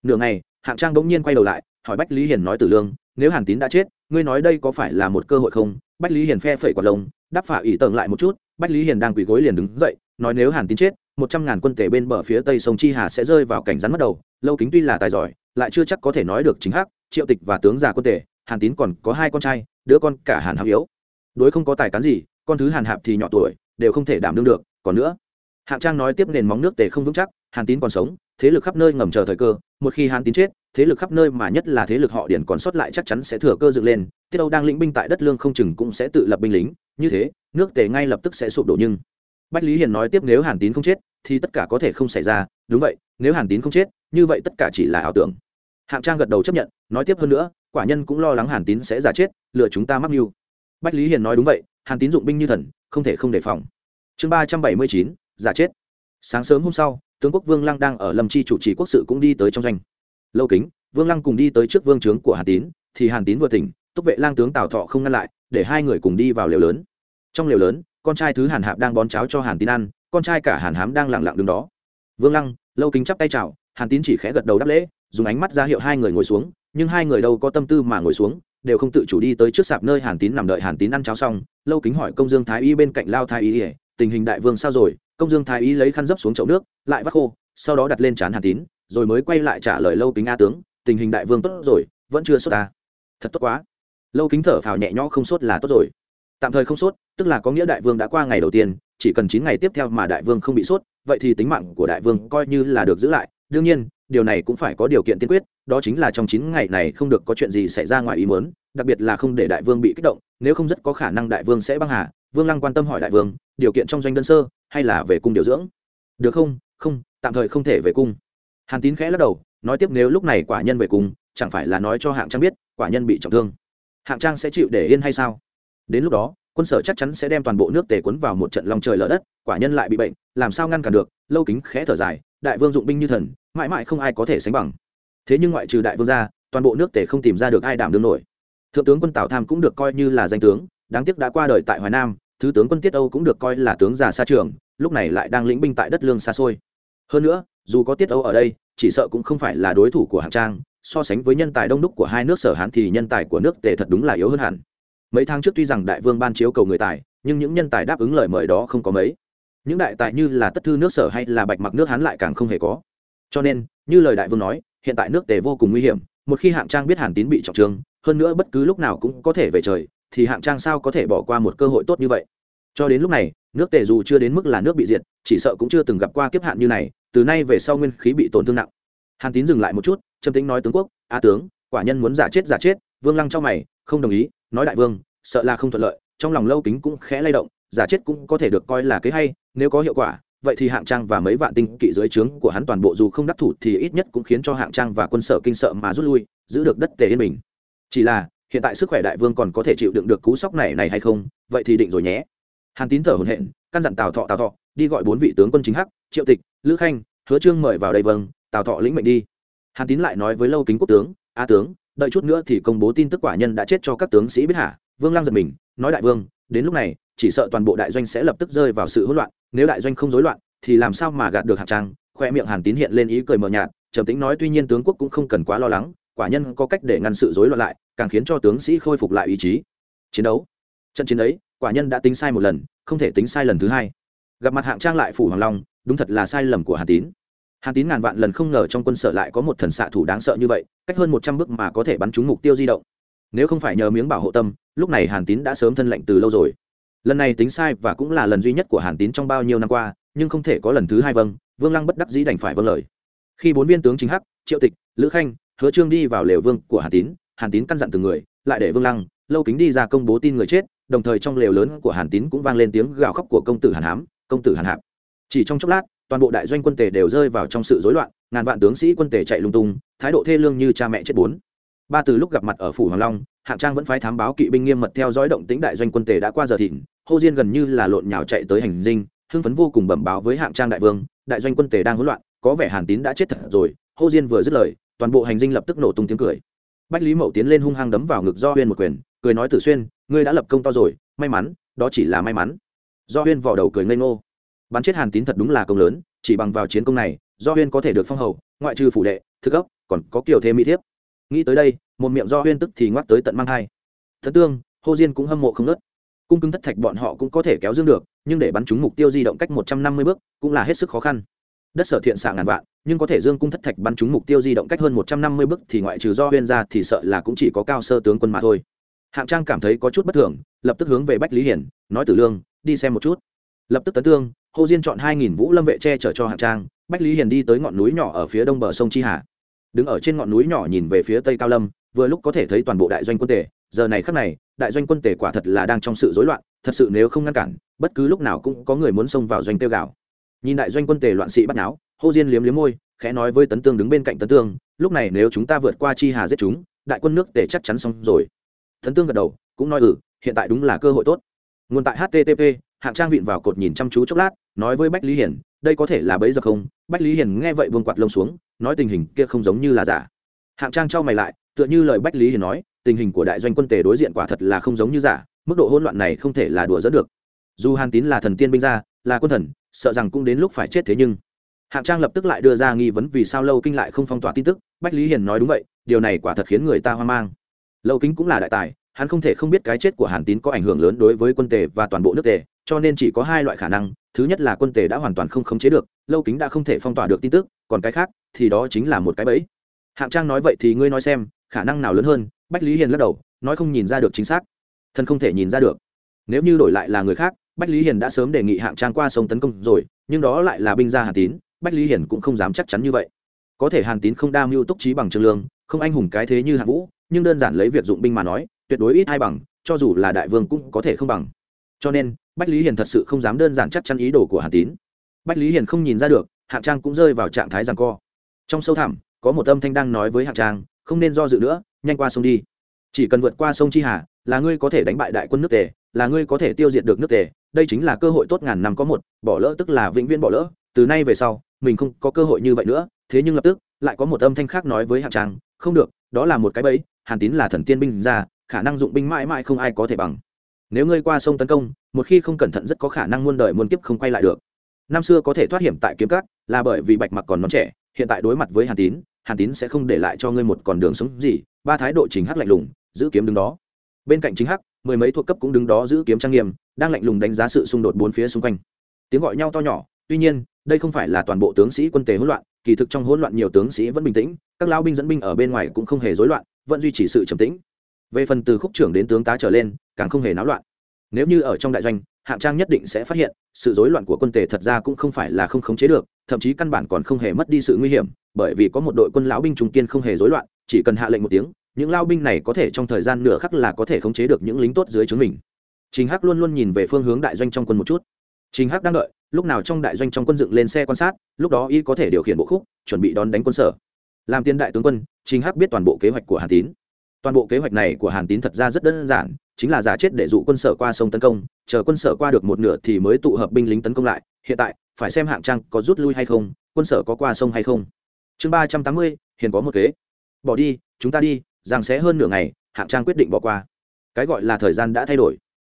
Nửa ngày, hạng trang bỗng nhiên quay đầu lại, hỏi bách lý hiền nói tử lương, nếu hàn tín đã chết, ngươi nói đây có phải là một cơ hội không? Bách lý hiền phe phẩy quả lông, đáp phả ủy tầng lại một chút. Bách lý hiền đang quỳ gối liền đứng dậy, nói, nếu hàn tín chết một trăm ngàn quân tể bên bờ phía tây sông chi hà sẽ rơi vào cảnh rắn mất đầu, lâu kính tuy là tài giỏi, lại chưa chắc có thể nói được chính hắc, triệu tịch và tướng già quân tể, hàn tín còn có hai con trai, đứa con cả hàn hạp yếu. Đối không có tài cán gì, con thứ hàn hạp thì nhỏ tuổi, đều không thể đảm đương được, còn nữa, hạng trang nói tiếp nền móng nước tề không vững chắc, hàn tín còn sống, thế lực khắp nơi ngầm chờ thời cơ, một khi hàn tín chết, thế lực khắp nơi mà nhất là thế lực họ điển còn sót lại chắc chắn sẽ thừa cơ dựng lên, tiết âu đang lĩnh binh tại đất lương không chừng cũng sẽ tự lập binh lính, như thế, nước tề ngay lập tức sẽ sụp đổ nhưng bách lý hiền nói tiếp nếu hàn tín không chết, thì tất cả có thể không xảy ra. Đúng vậy, nếu hàn tín không chết, như vậy tất cả chỉ là ảo tưởng. Hạng trang gật đầu chấp nhận, nói tiếp hơn nữa, quả nhân cũng lo lắng hàn tín sẽ giả chết lừa chúng ta mắc mưu. Bách lý hiền nói đúng vậy, hàn tín dụng binh như thần, không thể không đề phòng. Chương ba trăm bảy mươi chín giả chết. Sáng sớm hôm sau, tướng quốc vương lăng đang ở lâm chi chủ trì quốc sự cũng đi tới trong doanh. Lâu kính, vương lăng cùng đi tới trước vương trướng của hàn tín, thì hàn tín vừa tỉnh, túc vệ lang tướng tào thọ không ngăn lại, để hai người cùng đi vào lều lớn. Trong lều lớn con trai thứ hàn hạp đang bón cháo cho hàn tín ăn, con trai cả hàn hám đang lặng lặng đứng đó. Vương lăng, lâu kính chắp tay chào, hàn tín chỉ khẽ gật đầu đáp lễ, dùng ánh mắt ra hiệu hai người ngồi xuống, nhưng hai người đâu có tâm tư mà ngồi xuống, đều không tự chủ đi tới trước sạp nơi hàn tín nằm đợi hàn tín ăn cháo xong. Lâu kính hỏi công dương thái y bên cạnh lao thái y ỉa tình hình đại vương sao rồi? Công dương thái y lấy khăn dấp xuống chậu nước, lại vắt khô, sau đó đặt lên trán hàn tín, rồi mới quay lại trả lời lâu kính a tướng, tình hình đại vương tốt rồi, vẫn chưa sốt ta. Thật tốt quá. Lâu kính thở phào nhẹ nhõ không sốt là tốt rồi tạm thời không sốt, tức là có nghĩa đại vương đã qua ngày đầu tiên, chỉ cần chín ngày tiếp theo mà đại vương không bị sốt, vậy thì tính mạng của đại vương coi như là được giữ lại. Đương nhiên, điều này cũng phải có điều kiện tiên quyết, đó chính là trong chín ngày này không được có chuyện gì xảy ra ngoài ý muốn, đặc biệt là không để đại vương bị kích động, nếu không rất có khả năng đại vương sẽ băng hà. Vương lăng quan tâm hỏi đại vương, điều kiện trong doanh đơn sơ, hay là về cung điều dưỡng? Được không? Không, tạm thời không thể về cung. Hàn tín khẽ lắc đầu, nói tiếp nếu lúc này quả nhân về cung, chẳng phải là nói cho hạng trang biết, quả nhân bị trọng thương. Hạng trang sẽ chịu để yên hay sao? Đến lúc đó, quân sở chắc chắn sẽ đem toàn bộ nước tề quấn vào một trận lòng trời lở đất, quả nhân lại bị bệnh, làm sao ngăn cản được? Lâu kính khẽ thở dài, đại vương dụng binh như thần, mãi mãi không ai có thể sánh bằng. Thế nhưng ngoại trừ đại vương ra, toàn bộ nước tề không tìm ra được ai đảm đương nổi. Thượng tướng quân tào tham cũng được coi như là danh tướng, đáng tiếc đã qua đời tại hoài nam, thứ tướng quân tiết âu cũng được coi là tướng già xa trường, lúc này lại đang lĩnh binh tại đất lương xa xôi. Hơn nữa, dù có tiết âu ở đây, chỉ sợ cũng không phải là đối thủ của hạng trang, so sánh với nhân tài đông đúc của hai nước sở hán thì nhân tài của nước tề thật đúng là yếu hơn hẳn mấy tháng trước tuy rằng đại vương ban chiếu cầu người tài, nhưng những nhân tài đáp ứng lời mời đó không có mấy. Những đại tài như là tất thư nước sở hay là bạch mặc nước hán lại càng không hề có. Cho nên, như lời đại vương nói, hiện tại nước tề vô cùng nguy hiểm, một khi hạng trang biết hàn tín bị trọng thương, hơn nữa bất cứ lúc nào cũng có thể về trời, thì hạng trang sao có thể bỏ qua một cơ hội tốt như vậy? Cho đến lúc này, nước tề dù chưa đến mức là nước bị diệt, chỉ sợ cũng chưa từng gặp qua kiếp hạn như này, từ nay về sau nguyên khí bị tổn thương nặng. Hàn tín dừng lại một chút, trầm tính nói tướng quốc, a tướng, quả nhân muốn giả chết giả chết. Vương lăng cho mày, không đồng ý nói đại vương, sợ là không thuận lợi, trong lòng lâu kính cũng khẽ lay động, giả chết cũng có thể được coi là kế hay, nếu có hiệu quả, vậy thì hạng trang và mấy vạn tinh kỵ dưới trướng của hắn toàn bộ dù không đắc thủ thì ít nhất cũng khiến cho hạng trang và quân sở kinh sợ mà rút lui, giữ được đất tề yên bình. Chỉ là, hiện tại sức khỏe đại vương còn có thể chịu đựng được cú sốc này này hay không, vậy thì định rồi nhé. Hàn tín thở hồn hện căn dặn tào thọ tào thọ, đi gọi bốn vị tướng quân chính hắc, triệu tịch, lữ khanh, hứa trương mời vào đây vâng tào thọ lĩnh mệnh đi. Hàn tín lại nói với lâu kính quốc tướng, a tướng đợi chút nữa thì công bố tin tức quả nhân đã chết cho các tướng sĩ biết hả? Vương lăng giật mình, nói đại vương, đến lúc này, chỉ sợ toàn bộ đại doanh sẽ lập tức rơi vào sự hỗn loạn, nếu đại doanh không rối loạn, thì làm sao mà gạt được hạng trang? Khoe miệng hàn tín hiện lên ý cười mờ nhạt, trầm tĩnh nói tuy nhiên tướng quốc cũng không cần quá lo lắng, quả nhân có cách để ngăn sự rối loạn lại, càng khiến cho tướng sĩ khôi phục lại ý chí. Chiến đấu. Trận chiến ấy, quả nhân đã tính sai một lần, không thể tính sai lần thứ hai. Gặp mặt hạng trang lại phủ hoàng long, đúng thật là sai lầm của hàn tín hàn tín ngàn vạn lần không ngờ trong quân sở lại có một thần xạ thủ đáng sợ như vậy, cách hơn một trăm bước mà có thể bắn trúng mục tiêu di động. Nếu không phải nhờ miếng bảo hộ tâm, lúc này hàn tín đã sớm thân lệnh từ lâu rồi. Lần này tính sai và cũng là lần duy nhất của hàn tín trong bao nhiêu năm qua, nhưng không thể có lần thứ hai vâng vương lăng bất đắc dĩ đành phải vâng lời. Khi bốn viên tướng chính hắc, triệu tịch, lữ khanh, hứa trương đi vào lều vương của hàn tín hàn tín căn dặn từng người, lại để vương lăng, lâu kính đi ra công bố tin người chết, đồng thời trong lều lớn của hàn tín cũng vang lên tiếng gào khóc của công tử hàn hám, công tử hàn hạp. Chỉ trong chốc lát toàn bộ đại doanh quân tề đều rơi vào trong sự rối loạn, ngàn vạn tướng sĩ quân tề chạy lung tung, thái độ thê lương như cha mẹ chết bốn. Ba từ lúc gặp mặt ở phủ hoàng long, hạng trang vẫn phái thám báo kỵ binh nghiêm mật theo dõi động tĩnh đại doanh quân tề đã qua giờ thịnh, hô diên gần như là lộn nhào chạy tới hành dinh, hưng phấn vô cùng bẩm báo với hạng trang đại vương, đại doanh quân tề đang hỗn loạn, có vẻ hàn tín đã chết thật rồi, hô diên vừa dứt lời, toàn bộ hành dinh lập tức nổ tung tiếng cười. Bách lý mậu tiến lên hung hăng đấm vào ngực do huyên một quyền, cười nói tử xuyên, ngươi đã lập công to rồi, may mắn, đó chỉ là may mắn. Do huyên vỏ đầu cười ngây ngô bắn chết hàn tín thật đúng là công lớn, chỉ bằng vào chiến công này, do huyên có thể được phong hầu, ngoại trừ phủ đệ thức ốc còn có kiểu thêm mỹ thiếp. Nghĩ tới đây, một miệng do huyên tức thì ngoắc tới tận mang hai thật tương, hô diên cũng hâm mộ không nớt cung cứng thất thạch bọn họ cũng có thể kéo dương được, nhưng để bắn trúng mục tiêu di động cách một trăm năm mươi bước, cũng là hết sức khó khăn. Đất sở thiện xạ ngàn vạn, nhưng có thể dương cung thất thạch bắn trúng mục tiêu di động cách hơn một trăm năm mươi bước thì ngoại trừ do huyên ra thì sợ là cũng chỉ có cao sơ tướng quân mà thôi. Hạng trang cảm thấy có chút bất thường, lập tức hướng về bách lý hiển, nói tử lương, đi xem một chút. Lập tức tấn tương hồ diên chọn hai nghìn vũ lâm vệ che chở cho hạng trang, bách lý hiền đi tới ngọn núi nhỏ ở phía đông bờ sông chi hà. Đứng ở trên ngọn núi nhỏ nhìn về phía tây cao lâm, vừa lúc có thể thấy toàn bộ đại doanh quân tể giờ này khắc này, đại doanh quân tể quả thật là đang trong sự rối loạn, thật sự nếu không ngăn cản, bất cứ lúc nào cũng có người muốn xông vào doanh tiêu gạo. Nhìn đại doanh quân tể loạn sĩ bắt náo hô diên liếm liếm môi, khẽ nói với tấn tương đứng bên cạnh tấn tương, lúc này nếu chúng ta vượt qua chi hà giết chúng, đại quân nước tể chắc chắn xong rồi. Tấn tương gật đầu, cũng nói ừ hiện tại đúng là cơ hội tốt. Nguồn tại http hạng trang vịn vào cột nhìn chăm chú chốc lát nói với bách lý hiển đây có thể là bấy giờ không? Bách lý hiển nghe vậy vương quạt lông xuống, nói tình hình kia không giống như là giả. Hạng trang trao mày lại, tựa như lời bách lý hiển nói, tình hình của đại doanh quân tề đối diện quả thật là không giống như giả, mức độ hỗn loạn này không thể là đùa dẫn được. Dù hàn tín là thần tiên binh gia, là quân thần, sợ rằng cũng đến lúc phải chết thế nhưng. Hạng trang lập tức lại đưa ra nghi vấn vì sao lâu kinh lại không phong tỏa tin tức. Bách lý hiền nói đúng vậy, điều này quả thật khiến người ta hoang mang. Lâu kính cũng là đại tài, hắn không thể không biết cái chết của hàn tín có ảnh hưởng lớn đối với quân tề và toàn bộ nước tề cho nên chỉ có hai loại khả năng, thứ nhất là quân tề đã hoàn toàn không khống chế được, lâu kính đã không thể phong tỏa được tin tức, còn cái khác thì đó chính là một cái bẫy. Hạng trang nói vậy thì ngươi nói xem, khả năng nào lớn hơn, bách lý hiền lắc đầu, nói không nhìn ra được chính xác. Thân không thể nhìn ra được. Nếu như đổi lại là người khác, bách lý hiền đã sớm đề nghị hạng trang qua sông tấn công rồi, nhưng đó lại là binh gia hàn tín, bách lý hiền cũng không dám chắc chắn như vậy. Có thể hàn tín không đa mưu túc trí bằng trương lương, không anh hùng cái thế như hạng vũ, nhưng đơn giản lấy việc dụng binh mà nói, tuyệt đối ít ai bằng, cho dù là đại vương cũng có thể không bằng cho nên, bách lý hiền thật sự không dám đơn giản chắc chắn ý đồ của hàn tín. Bách lý hiền không nhìn ra được, hạng trang cũng rơi vào trạng thái rằng co. Trong sâu thẳm, có một âm thanh đang nói với hạng trang, không nên do dự nữa, nhanh qua sông đi. Chỉ cần vượt qua sông chi hà, là ngươi có thể đánh bại đại quân nước tề, là ngươi có thể tiêu diệt được nước tề. Đây chính là cơ hội tốt ngàn năm có một, bỏ lỡ tức là vĩnh viễn bỏ lỡ. Từ nay về sau, mình không có cơ hội như vậy nữa. Thế nhưng lập tức, lại có một âm thanh khác nói với hạng trang, không được, đó là một cái bẫy, hàn tín là thần tiên binh ra, khả năng dụng binh mãi mãi không ai có thể bằng nếu ngươi qua sông tấn công, một khi không cẩn thận rất có khả năng muôn đời muôn kiếp không quay lại được. Năm xưa có thể thoát hiểm tại kiếm cát là bởi vì bạch mặc còn non trẻ, hiện tại đối mặt với hàn tín hàn tín sẽ không để lại cho ngươi một con đường sống gì, ba thái độ chính hắc lạnh lùng, giữ kiếm đứng đó. Bên cạnh chính hắc, mười mấy thuộc cấp cũng đứng đó giữ kiếm trang nghiêm, đang lạnh lùng đánh giá sự xung đột bốn phía xung quanh. Tiếng gọi nhau to nhỏ, tuy nhiên, đây không phải là toàn bộ tướng sĩ quân tế hỗn loạn, kỳ thực trong hỗn loạn nhiều tướng sĩ vẫn bình tĩnh, các lao binh dẫn binh ở bên ngoài cũng không hề rối loạn, vẫn duy trì sự trầm tĩnh về phần từ khúc trưởng đến tướng tá trở lên, càng không hề náo loạn. Nếu như ở trong đại doanh, hạng trang nhất định sẽ phát hiện, sự rối loạn của quân tề thật ra cũng không phải là không khống chế được, thậm chí căn bản còn không hề mất đi sự nguy hiểm, bởi vì có một đội quân lão binh trung kiên không hề rối loạn, chỉ cần hạ lệnh một tiếng, những lao binh này có thể trong thời gian nửa khắc là có thể khống chế được những lính tốt dưới chúng mình. Trình hắc luôn luôn nhìn về phương hướng đại doanh trong quân một chút. Trình hắc đang đợi, lúc nào trong đại doanh trong quân dựng lên xe quan sát, lúc đó y có thể điều khiển bộ khúc, chuẩn bị đón đánh quân sở. Làm tiên đại tướng quân, trình hắc biết toàn bộ kế hoạch của hàn tín toàn bộ kế hoạch này của hàn tín thật ra rất đơn giản, chính là giả chết để dụ quân sở qua sông tấn công, chờ quân sở qua được một nửa thì mới tụ hợp binh lính tấn công lại. Hiện tại, phải xem hạng trang có rút lui hay không, quân sở có qua sông hay không. Chương ba trăm tám mươi hiện có một kế. Bỏ đi, chúng ta đi rằng sẽ hơn nửa ngày, hạng trang quyết định bỏ qua. Cái gọi là thời gian đã thay đổi.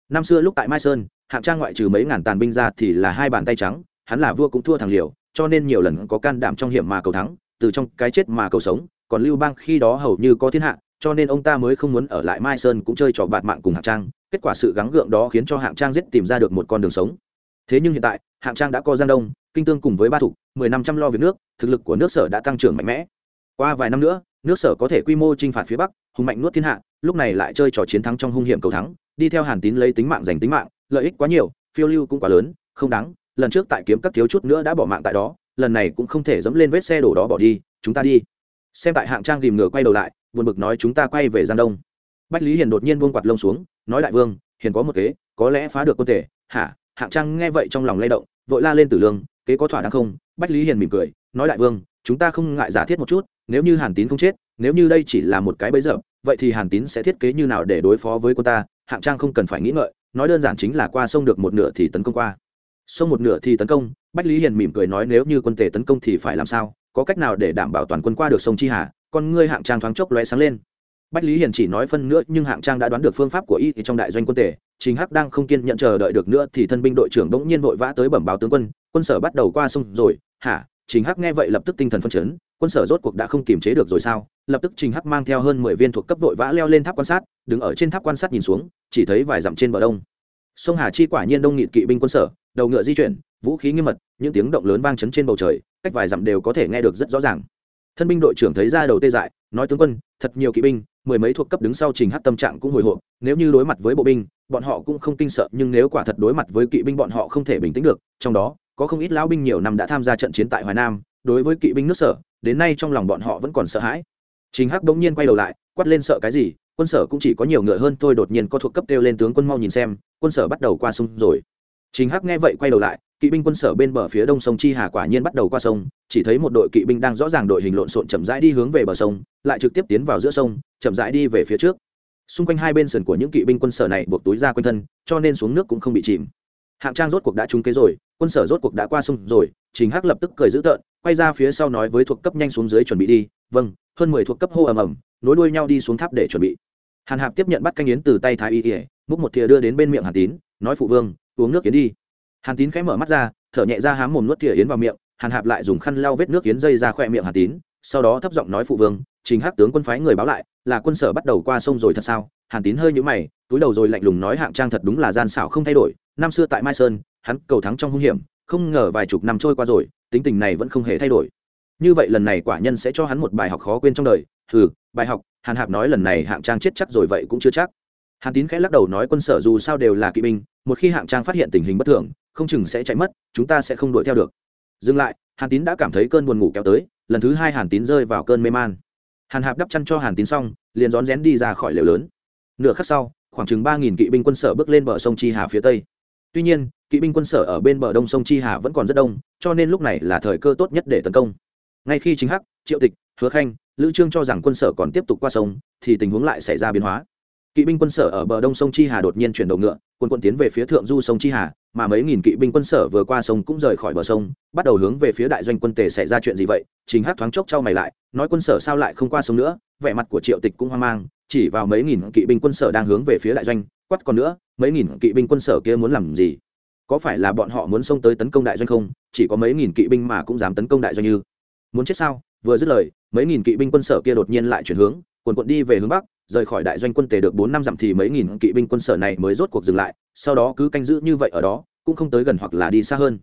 Năm xưa lúc tại mai sơn, hạng trang ngoại trừ mấy ngàn tàn binh ra thì là hai bàn tay trắng, hắn là vua cũng thua thằng liều, cho nên nhiều lần có can đảm trong hiểm mà cầu thắng, từ trong cái chết mà cầu sống, còn lưu bang khi đó hầu như có thiên hạ cho nên ông ta mới không muốn ở lại mai sơn cũng chơi trò bạt mạng cùng hạng trang. Kết quả sự gắng gượng đó khiến cho hạng trang giết tìm ra được một con đường sống. Thế nhưng hiện tại, hạng trang đã có giang đông, kinh tương cùng với ba thục, mười năm trăm lo việc nước, thực lực của nước sở đã tăng trưởng mạnh mẽ. Qua vài năm nữa, nước sở có thể quy mô chinh phạt phía bắc, hùng mạnh nuốt thiên hạ, lúc này lại chơi trò chiến thắng trong hung hiểm cầu thắng, đi theo hàn tín lấy tính mạng giành tính mạng, lợi ích quá nhiều, phiêu lưu cũng quá lớn, không đáng, lần trước tại kiếm các thiếu chút nữa đã bỏ mạng tại đó, lần này cũng không thể dẫm lên vết xe đổ đó bỏ đi, chúng ta đi xem tại hạng trang tìm ngựa quay đầu lại, buồn bực nói chúng ta quay về giang đông. Bách lý hiền đột nhiên buông quạt lông xuống, nói đại vương, hiền có một kế, có lẽ phá được quân thể. Hả? Hạng trang nghe vậy trong lòng lay động, vội la lên tử lương, kế có thỏa đáng không? Bách lý hiền mỉm cười, nói đại vương, chúng ta không ngại giả thiết một chút, nếu như hàn tín không chết, nếu như đây chỉ là một cái bẫy giờ vậy thì hàn tín sẽ thiết kế như nào để đối phó với quân ta? Hạng trang không cần phải nghĩ ngợi, nói đơn giản chính là qua sông được một nửa thì tấn công qua. Sông một nửa thì tấn công, bách lý hiền mỉm cười nói nếu như quân tề tấn công thì phải làm sao? Có cách nào để đảm bảo toàn quân qua được sông chi hà, con ngươi hạng trang thoáng chốc lóe sáng lên. Bách lý hiền chỉ nói phân nữa, nhưng hạng trang đã đoán được phương pháp của y thì trong đại doanh quân tề chính hắc đang không kiên nhận chờ đợi được nữa thì thân binh đội trưởng bỗng nhiên vội vã tới bẩm báo tướng quân quân sở bắt đầu qua sông rồi. Hả? Chính hắc nghe vậy lập tức tinh thần phân chấn, quân sở rốt cuộc đã không kiềm chế được rồi sao? Lập tức trình hắc mang theo hơn mười viên thuộc cấp vội vã leo lên tháp quan sát, đứng ở trên tháp quan sát nhìn xuống, chỉ thấy vài dặm trên bờ đông. Sông hà chi quả nhiên đông nghịt kỵ binh quân sở, đầu ngựa di chuyển, vũ khí nghiêm mật, những tiếng động lớn vang chấn trên bầu trời cách vài dặm đều có thể nghe được rất rõ ràng. Thân binh đội trưởng thấy ra đầu tê dại, nói tướng quân, thật nhiều kỵ binh, mười mấy thuộc cấp đứng sau trình hát tâm trạng cũng hồi hộp, nếu như đối mặt với bộ binh, bọn họ cũng không kinh sợ, nhưng nếu quả thật đối mặt với kỵ binh bọn họ không thể bình tĩnh được, trong đó, có không ít lão binh nhiều năm đã tham gia trận chiến tại hoài nam, đối với kỵ binh nước sở, đến nay trong lòng bọn họ vẫn còn sợ hãi. Trình hắc bỗng nhiên quay đầu lại, quát lên sợ cái gì, quân sở cũng chỉ có nhiều ngựa hơn thôi, đột nhiên có thuộc cấp kêu lên tướng quân mau nhìn xem, quân sở bắt đầu qua sông rồi trình hắc nghe vậy quay đầu lại, kỵ binh quân sở bên bờ phía đông sông chi hà quả nhiên bắt đầu qua sông, chỉ thấy một đội kỵ binh đang rõ ràng đội hình lộn xộn chậm rãi đi hướng về bờ sông, lại trực tiếp tiến vào giữa sông, chậm rãi đi về phía trước. Xung quanh hai bên sườn của những kỵ binh quân sở này buộc túi ra quanh thân, cho nên xuống nước cũng không bị chìm. Hạng trang rốt cuộc đã trúng kế rồi, quân sở rốt cuộc đã qua sông rồi, trình hắc lập tức cười dữ tợn, quay ra phía sau nói với thuộc cấp nhanh xuống dưới chuẩn bị đi vâng hơn mười thuộc cấp hô ầm ầm, nối đuôi nhau đi xuống tháp để chuẩn bị. Hàn hạp tiếp nhận bắt canh yến từ tay thái y ỉa múc một thìa đưa đến bên miệng hàn tín, nói, phụ vương uống nước yến đi. Hàn tín khẽ mở mắt ra, thở nhẹ ra hám mồm nuốt thìa yến vào miệng, hàn hạp lại dùng khăn lau vết nước yến dây ra khỏe miệng hàn tín, sau đó thấp giọng nói phụ vương, trình hắc tướng quân phái người báo lại, là quân sở bắt đầu qua sông rồi thật sao? Hàn tín hơi nhũ mày, túi đầu rồi lạnh lùng nói, hạng trang thật đúng là gian xảo không thay đổi, năm xưa tại mai sơn, hắn cầu thắng trong hung hiểm, không ngờ vài chục năm trôi qua rồi, tính tình này vẫn không hề thay đổi. Như vậy lần này quả nhân sẽ cho hắn một bài học khó quên trong đời. Ừ bài học. Hàn hạp nói, lần này hạng trang chết chắc rồi vậy cũng chưa chắc hàn tín khẽ lắc đầu nói quân sở dù sao đều là kỵ binh, một khi hạng trang phát hiện tình hình bất thường, không chừng sẽ chạy mất, chúng ta sẽ không đuổi theo được. Dừng lại, hàn tín đã cảm thấy cơn buồn ngủ kéo tới, lần thứ hai hàn tín rơi vào cơn mê man. Hàn hạp đắp chăn cho hàn tín xong, liền rón rén đi ra khỏi lều lớn. Nửa khắc sau, khoảng chừng ba nghìn kỵ binh quân sở bước lên bờ sông chi hà phía tây. Tuy nhiên, kỵ binh quân sở ở bên bờ đông sông chi hà vẫn còn rất đông, cho nên lúc này là thời cơ tốt nhất để tấn công. Ngay khi chính hắc, triệu tịch, hứa khanh, lữ trương cho rằng quân sở còn tiếp tục qua sông, thì tình huống lại xảy ra biến hóa kỵ binh quân sở ở bờ đông sông chi hà đột nhiên chuyển đầu ngựa, quân quân tiến về phía thượng du sông chi hà, mà mấy nghìn kỵ binh quân sở vừa qua sông cũng rời khỏi bờ sông, bắt đầu hướng về phía đại doanh quân tề xảy ra chuyện gì vậy? Chính hát thoáng chốc trao mày lại, nói quân sở sao lại không qua sông nữa? Vẻ mặt của triệu tịch cũng hoang mang, chỉ vào mấy nghìn kỵ binh quân sở đang hướng về phía đại doanh quắt còn nữa, mấy nghìn kỵ binh quân sở kia muốn làm gì? Có phải là bọn họ muốn xông tới tấn công đại doanh không? Chỉ có mấy nghìn kỵ binh mà cũng dám tấn công đại doanh như. Muốn chết sao? Vừa dứt lời, mấy nghìn kỵ binh quân sở kia đột nhiên lại chuyển hướng, quần quận đi về hướng bắc rời khỏi đại doanh quân tề được bốn năm dặm thì mấy nghìn kỵ binh quân sở này mới rốt cuộc dừng lại, sau đó cứ canh giữ như vậy ở đó, cũng không tới gần hoặc là đi xa hơn.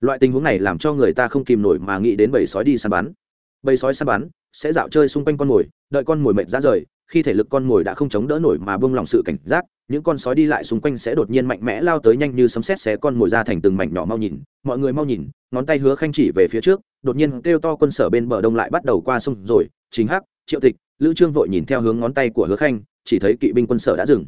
Loại tình huống này làm cho người ta không kìm nổi mà nghĩ đến bầy sói đi săn bắn. Bầy sói săn bắn, sẽ dạo chơi xung quanh con mồi, đợi con mồi mệt ra rời, khi thể lực con mồi đã không chống đỡ nổi mà buông lòng sự cảnh giác, những con sói đi lại xung quanh sẽ đột nhiên mạnh mẽ lao tới nhanh như sấm sét xé con mồi ra thành từng mảnh nhỏ mau nhìn, mọi người mau nhìn, ngón tay hứa khanh chỉ về phía trước, đột nhiên kêu to quân sở bên bờ đông lại bắt đầu qua sông rồi, chính hắc, triệu tịch lữ trương vội nhìn theo hướng ngón tay của hứa khanh, chỉ thấy kỵ binh quân sở đã dừng.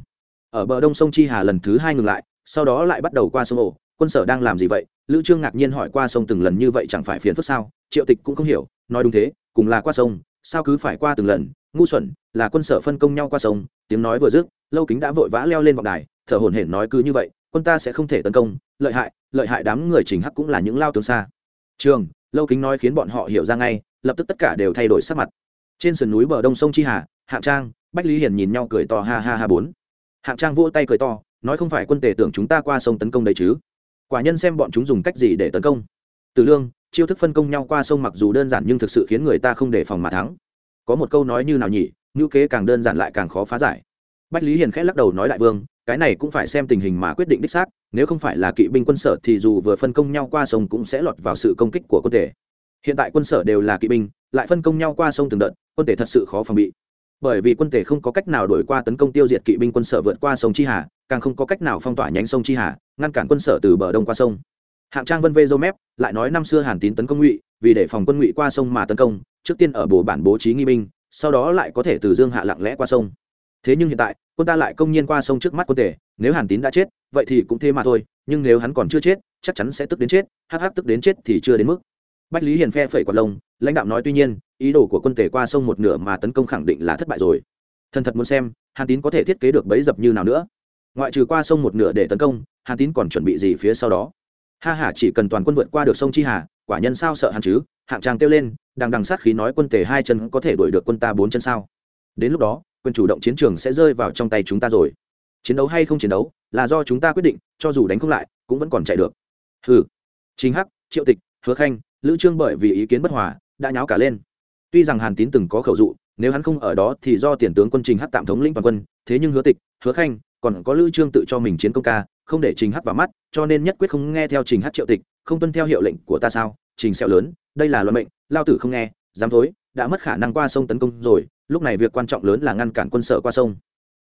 Ở bờ đông sông chi hà lần thứ hai ngừng lại, sau đó lại bắt đầu qua sông ổ. Quân sở đang làm gì vậy? Lữ trương ngạc nhiên hỏi qua sông từng lần như vậy chẳng phải phiền phức sao? Triệu tịch cũng không hiểu, nói đúng thế, cùng là qua sông, sao cứ phải qua từng lần? Ngu xuẩn, là quân sở phân công nhau qua sông, tiếng nói vừa dứt, lâu kính đã vội vã leo lên vọng đài, thở hổn hển nói cứ như vậy, quân ta sẽ không thể tấn công, lợi hại lợi hại đám người chỉnh hắc cũng là những lao tướng xa. Trường, lâu kính nói khiến bọn họ hiểu ra ngay, lập tức tất cả đều thay đổi sắc mặt trên sườn núi bờ đông sông chi hà, hạng trang, bách lý hiền nhìn nhau cười to ha ha ha bốn. Hạng trang vỗ tay cười to, nói không phải quân tề tưởng chúng ta qua sông tấn công đấy chứ. Quả nhân xem bọn chúng dùng cách gì để tấn công. Từ lương, chiêu thức phân công nhau qua sông mặc dù đơn giản nhưng thực sự khiến người ta không đề phòng mà thắng. Có một câu nói như nào nhỉ, ngữ kế càng đơn giản lại càng khó phá giải. Bách lý hiền khẽ lắc đầu nói đại vương, cái này cũng phải xem tình hình mà quyết định đích xác, nếu không phải là kỵ binh quân sở thì dù vừa phân công nhau qua sông cũng sẽ lọt vào sự công kích của quân tể hiện tại quân sở đều là kỵ binh, lại phân công nhau qua sông từng đợt, quân tể thật sự khó phòng bị. Bởi vì quân tể không có cách nào đổi qua tấn công tiêu diệt kỵ binh quân sở vượt qua sông chi hà, càng không có cách nào phong tỏa nhánh sông chi hà, ngăn cản quân sở từ bờ đông qua sông. Hạng trang vân vê dô mép lại nói năm xưa hàn tín tấn công ngụy, vì để phòng quân ngụy qua sông mà tấn công, trước tiên ở bồ bản bố trí nghi binh, sau đó lại có thể từ dương hạ lặng lẽ qua sông. Thế nhưng hiện tại, quân ta lại công nhiên qua sông trước mắt quân tể, nếu hàn tín đã chết, vậy thì cũng thế mà thôi, nhưng nếu hắn còn chưa chết, chắc chắn sẽ tức đến chết, hắc hắc tức đến chết thì chưa đến mức bách lý hiền phe phẩy quạt lông, lãnh đạo nói tuy nhiên, ý đồ của quân tể qua sông một nửa mà tấn công khẳng định là thất bại rồi. Thân thật muốn xem, hàn tín có thể thiết kế được bẫy dập như nào nữa. Ngoại trừ qua sông một nửa để tấn công, hàn tín còn chuẩn bị gì phía sau đó? Ha hả chỉ cần toàn quân vượt qua được sông chi hà, quả nhân sao sợ hắn chứ? Hạng trang kêu lên đang đằng sát khí nói quân tề hai chân có thể đuổi được quân ta bốn chân sao? Đến lúc đó, quyền chủ động chiến trường sẽ rơi vào trong tay chúng ta rồi. Chiến đấu hay không chiến đấu, là do chúng ta quyết định, cho dù đánh không lại, cũng vẫn còn chạy được. Hừ. Chính hắc, triệu tịch, hứa khanh lữ trương bởi vì ý kiến bất hòa, đã nháo cả lên. Tuy rằng hàn tín từng có khẩu dụ, nếu hắn không ở đó thì do tiền tướng quân trình hắc tạm thống lĩnh toàn quân, thế nhưng hứa tịch, hứa khanh, còn có lữ trương tự cho mình chiến công ca, không để trình hắc vào mắt, cho nên nhất quyết không nghe theo trình hắc triệu tịch, không tuân theo hiệu lệnh của ta sao? Trình xẹo lớn, đây là luận mệnh, lao tử không nghe, dám thối, đã mất khả năng qua sông tấn công rồi, lúc này việc quan trọng lớn là ngăn cản quân sở qua sông.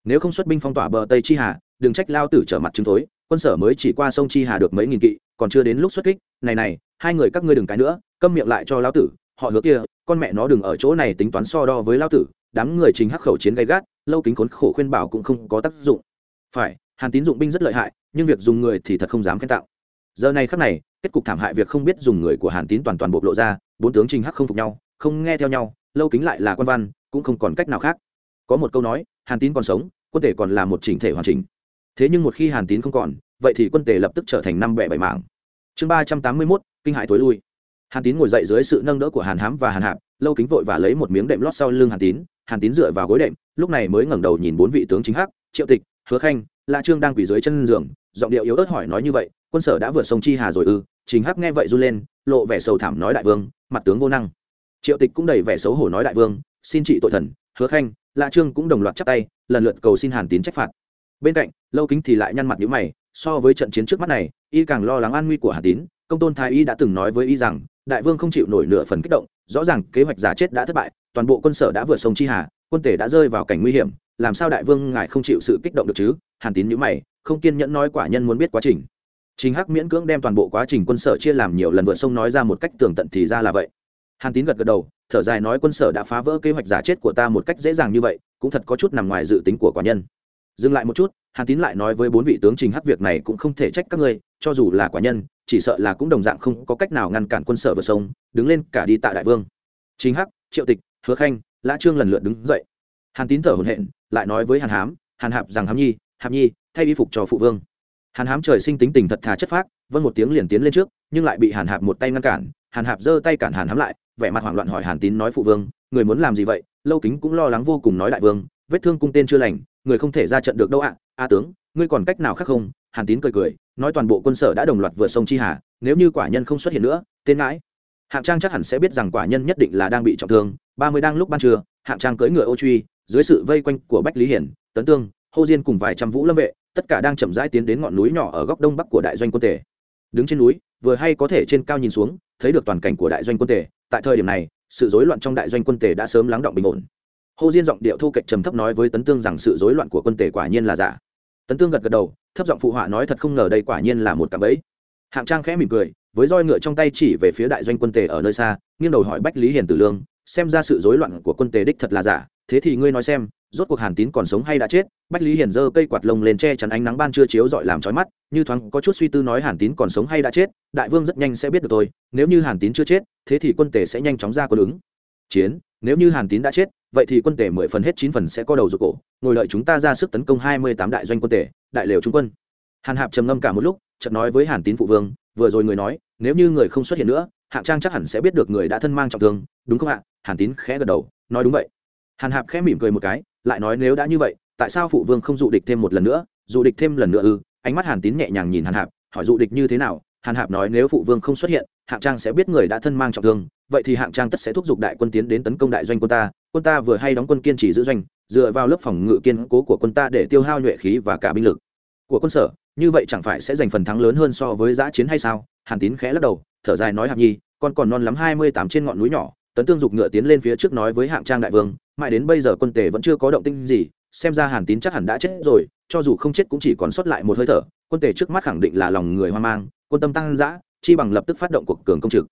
Nếu không xuất binh phong tỏa bờ tây chi hà, đừng trách lao tử trở mặt chứng thối, quân sở mới chỉ qua sông chi hà được mấy nghìn kỵ còn chưa đến lúc xuất kích, này này, hai người các ngươi đừng cái nữa, câm miệng lại cho lao tử, họ hứa kia, con mẹ nó đừng ở chỗ này tính toán so đo với lao tử, đám người chính hắc khẩu chiến gay gắt, lâu kính khốn khổ khuyên bảo cũng không có tác dụng. Phải, hàn tín dụng binh rất lợi hại, nhưng việc dùng người thì thật không dám khen tạo giờ này khắc này, kết cục thảm hại việc không biết dùng người của hàn tín toàn toàn bộc lộ ra, bốn tướng trình hắc không phục nhau, không nghe theo nhau, lâu kính lại là quan văn, cũng không còn cách nào khác. Có một câu nói, hàn tín còn sống, quân thể còn là một chỉnh thể hoàn chỉnh. Thế nhưng một khi hàn tín không còn vậy thì quân tề lập tức trở thành năm bẻ bảy mảng. Chương ba trăm tám mươi mốt, kinh hại thối lui. Hàn tín ngồi dậy dưới sự nâng đỡ của hàn hám và hàn hạp, lâu kính vội và lấy một miếng đệm lót sau lưng hàn tín hàn tín dựa vào gối đệm, lúc này mới ngẩng đầu nhìn bốn vị tướng chính hắc, triệu tịch, hứa khanh la trương đang quỳ dưới chân giường, giọng điệu yếu ớt hỏi nói như vậy, quân sở đã vượt sông chi hà rồi ư? Chính hắc nghe vậy run lên, lộ vẻ sầu thảm nói đại vương, mặt tướng vô năng. Triệu tịch cũng đầy vẻ xấu hổ nói đại vương, xin trị tội thần, hứa khanh la trương cũng đồng loạt chắp tay, lần lượt cầu xin hàn tín trách phạt. Bên cạnh, lâu kính thì lại nhăn mặt nhíu mày so với trận chiến trước mắt này, y càng lo lắng an nguy của Hà tín. Công tôn thái y đã từng nói với y rằng, đại vương không chịu nổi nửa phần kích động, rõ ràng kế hoạch giả chết đã thất bại, toàn bộ quân sở đã vượt sông chi hà, quân tể đã rơi vào cảnh nguy hiểm, làm sao đại vương ngài không chịu sự kích động được chứ? Hàn tín nhữ mày, không kiên nhẫn nói quả nhân muốn biết quá trình. Chính hắc miễn cưỡng đem toàn bộ quá trình quân sở chia làm nhiều lần vượt sông nói ra một cách tường tận thì ra là vậy. Hàn tín gật gật đầu, thở dài nói quân sở đã phá vỡ kế hoạch giả chết của ta một cách dễ dàng như vậy, cũng thật có chút nằm ngoài dự tính của quả nhân. Dừng lại một chút hàn tín lại nói với bốn vị tướng trình hắc việc này cũng không thể trách các ngươi, cho dù là quả nhân, chỉ sợ là cũng đồng dạng không có cách nào ngăn cản quân sở vượt sông, đứng lên cả đi tạ đại vương. Chính hắc, triệu tịch, hứa khanh, lã trương lần lượt đứng dậy. Hàn tín thở hổn hển, lại nói với hàn hám, hàn hạp rằng hám nhi, hạp nhi, thay y phục cho phụ vương. Hàn hám trời sinh tính tình thật thà chất phác vân một tiếng liền tiến lên trước, nhưng lại bị hàn hạp một tay ngăn cản. Hàn hạp giơ tay cản hàn hám lại, vẻ mặt hoảng loạn hỏi hàn tín nói phụ vương, người muốn làm gì vậy? Lâu kính cũng lo lắng vô cùng nói đại vương, vết thương cung tên chưa lành người không thể ra trận được đâu ạ. A tướng, ngươi còn cách nào khác không? Hàn tín cười cười, nói toàn bộ quân sở đã đồng loạt vượt sông chi hà, nếu như quả nhân không xuất hiện nữa, tên ngãi. Hạng trang chắc hẳn sẽ biết rằng quả nhân nhất định là đang bị trọng thương. Ba mươi đang lúc ban trưa, hạng trang cưỡi ngựa ô truy, dưới sự vây quanh của bách lý hiển, tấn tương, hô diên cùng vài trăm vũ lâm vệ, tất cả đang chậm rãi tiến đến ngọn núi nhỏ ở góc đông bắc của đại doanh quân tể đứng trên núi, vừa hay có thể trên cao nhìn xuống, thấy được toàn cảnh của đại doanh quân tể tại thời điểm này, sự rối loạn trong đại doanh quân tể đã sớm lắng động bình ổn. Hồ Diên giọng điệu thu kịch trầm thấp nói với Tấn Tương rằng sự rối loạn của quân tể quả nhiên là giả. Tấn Tương gật gật đầu, thấp giọng phụ họa nói thật không ngờ đây quả nhiên là một cạm bẫy. Hạng Trang khẽ mỉm cười, với roi ngựa trong tay chỉ về phía đại doanh quân tể ở nơi xa, nghiêng đầu hỏi Bách Lý Hiền Tử Lương, xem ra sự rối loạn của quân tể đích thật là giả, thế thì ngươi nói xem, rốt cuộc Hàn Tín còn sống hay đã chết? Bách Lý Hiền giơ cây quạt lông lên che chắn ánh nắng ban trưa chiếu dọi làm chói mắt, như thoáng có chút suy tư nói Hàn Tín còn sống hay đã chết, đại vương rất nhanh sẽ biết được thôi, nếu như Hàn Tín chưa chết, thế thì quân tể sẽ nhanh chóng ra quân ứng chiến nếu như hàn tín đã chết vậy thì quân tể mười phần hết chín phần sẽ có đầu rụt cổ ngồi đợi chúng ta ra sức tấn công hai mươi tám đại doanh quân tể đại lều trung quân hàn hạp trầm ngâm cả một lúc chợt nói với hàn tín phụ vương vừa rồi người nói nếu như người không xuất hiện nữa hạng trang chắc hẳn sẽ biết được người đã thân mang trọng thương đúng không ạ hàn tín khẽ gật đầu nói đúng vậy hàn hạp khẽ mỉm cười một cái lại nói nếu đã như vậy tại sao phụ vương không dụ địch thêm một lần nữa dụ địch thêm lần nữa ư ánh mắt hàn tín nhẹ nhàng nhìn hàn hạp hỏi dụ địch như thế nào hàn hạp nói nếu phụ vương không xuất hiện hạng trang sẽ biết người đã thân mang trọng thương vậy thì hạng trang tất sẽ thúc giục đại quân tiến đến tấn công đại doanh quân ta quân ta vừa hay đóng quân kiên trì giữ doanh, dựa vào lớp phòng ngự kiên cố của quân ta để tiêu hao nhuệ khí và cả binh lực. Của quân sở, như vậy chẳng phải sẽ giành phần thắng lớn hơn so với giã chiến hay sao? Hàn tín khẽ lắc đầu, thở dài nói hạng nhi, con còn non lắm hai mươi tám trên ngọn núi nhỏ, tấn tương dục ngựa tiến lên phía trước nói với hạng trang đại vương, mãi đến bây giờ quân tề vẫn chưa có động tinh gì, xem ra hàn tín chắc hẳn đã chết rồi, cho dù không chết cũng chỉ còn sót lại một hơi thở, quân tề trước mắt khẳng định là lòng người hoang mang, quân tâm tăng dã, chi bằng lập tức phát động cuộc cường công trực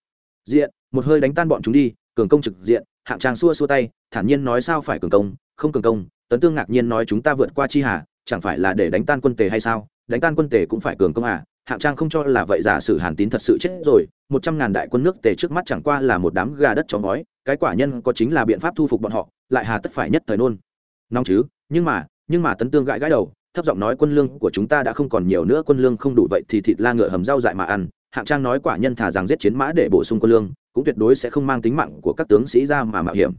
diện, một hơi đánh tan bọn chúng đi, cường công trực diện, hạng trang xua xua tay, thản nhiên nói sao phải cường công, không cường công, tấn tương ngạc nhiên nói chúng ta vượt qua chi hà, chẳng phải là để đánh tan quân tề hay sao? Đánh tan quân tề cũng phải cường công à? Hạng trang không cho là vậy giả sử hàn tín thật sự chết rồi, một trăm ngàn đại quân nước tề trước mắt chẳng qua là một đám gà đất chó ngói, cái quả nhân có chính là biện pháp thu phục bọn họ, lại hà tất phải nhất thời nôn. Nóng chứ, nhưng mà nhưng mà tấn tương gãi gãi đầu, thấp giọng nói quân lương của chúng ta đã không còn nhiều nữa, quân lương không đủ vậy thì thịt la ngựa hầm rau dại mà ăn hạng trang nói quả nhân thả rằng giết chiến mã để bổ sung quân lương, cũng tuyệt đối sẽ không mang tính mạng của các tướng sĩ ra mà mạo hiểm.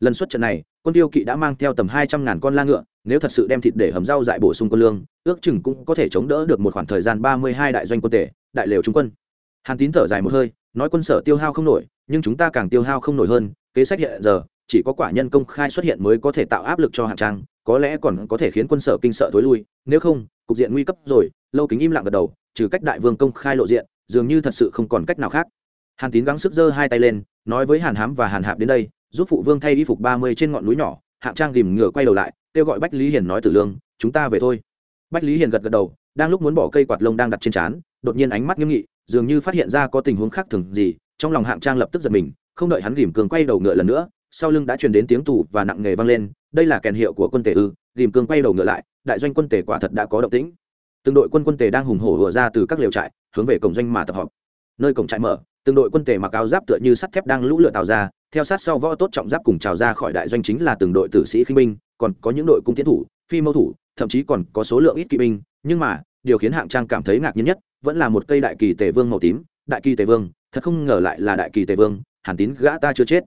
Lần xuất trận này, quân tiêu kỵ đã mang theo tầm hai trăm ngàn con la ngựa, nếu thật sự đem thịt để hầm rau dại bổ sung quân lương, ước chừng cũng có thể chống đỡ được một khoảng thời gian ba mươi hai đại doanh quân tể đại lều trung quân. Hàn tín thở dài một hơi, nói quân sở tiêu hao không nổi, nhưng chúng ta càng tiêu hao không nổi hơn, kế sách hiện giờ, chỉ có quả nhân công khai xuất hiện mới có thể tạo áp lực cho hạng trang, có lẽ còn có thể khiến quân sở kinh sợ thối lui, nếu không, cục diện nguy cấp rồi, lâu kính im lặng gật đầu, trừ cách đại vương công khai lộ diện dường như thật sự không còn cách nào khác. Hàn tín gắng sức giơ hai tay lên, nói với hàn hám và hàn hạp đến đây, giúp phụ vương thay y phục ba mươi trên ngọn núi nhỏ, hạng trang ghìm ngựa quay đầu lại, kêu gọi bách lý hiền nói tử lương, chúng ta về thôi. Bách lý hiền gật gật đầu, đang lúc muốn bỏ cây quạt lông đang đặt trên trán, đột nhiên ánh mắt nghiêm nghị, dường như phát hiện ra có tình huống khác thường gì, trong lòng hạng trang lập tức giật mình, không đợi hắn ghìm cường quay đầu ngựa lần nữa, sau lưng đã truyền đến tiếng tù và nặng nghề vang lên, đây là kèn hiệu của quân tể ư, ghìm cường quay đầu ngựa lại, đại doanh quân tể quả thật đã có động tĩnh. Từng đội quân quân tể đang hùng hổ vừa ra từ các lều trại hướng về cổng doanh mà tập họp. Nơi cổng trại mở, từng đội quân tề mặc áo giáp tựa như sắt thép đang lũ lượt tào ra, theo sát sau võ tốt trọng giáp cùng trào ra khỏi đại doanh chính là từng đội tử sĩ khinh binh, còn có những đội cung tiến thủ, phi mâu thủ, thậm chí còn có số lượng ít kỵ binh, nhưng mà, điều khiến hạng trang cảm thấy ngạc nhiên nhất vẫn là một cây đại kỳ tề vương màu tím, đại kỳ tề vương, thật không ngờ lại là đại kỳ tề vương, hàn tín gã ta chưa chết.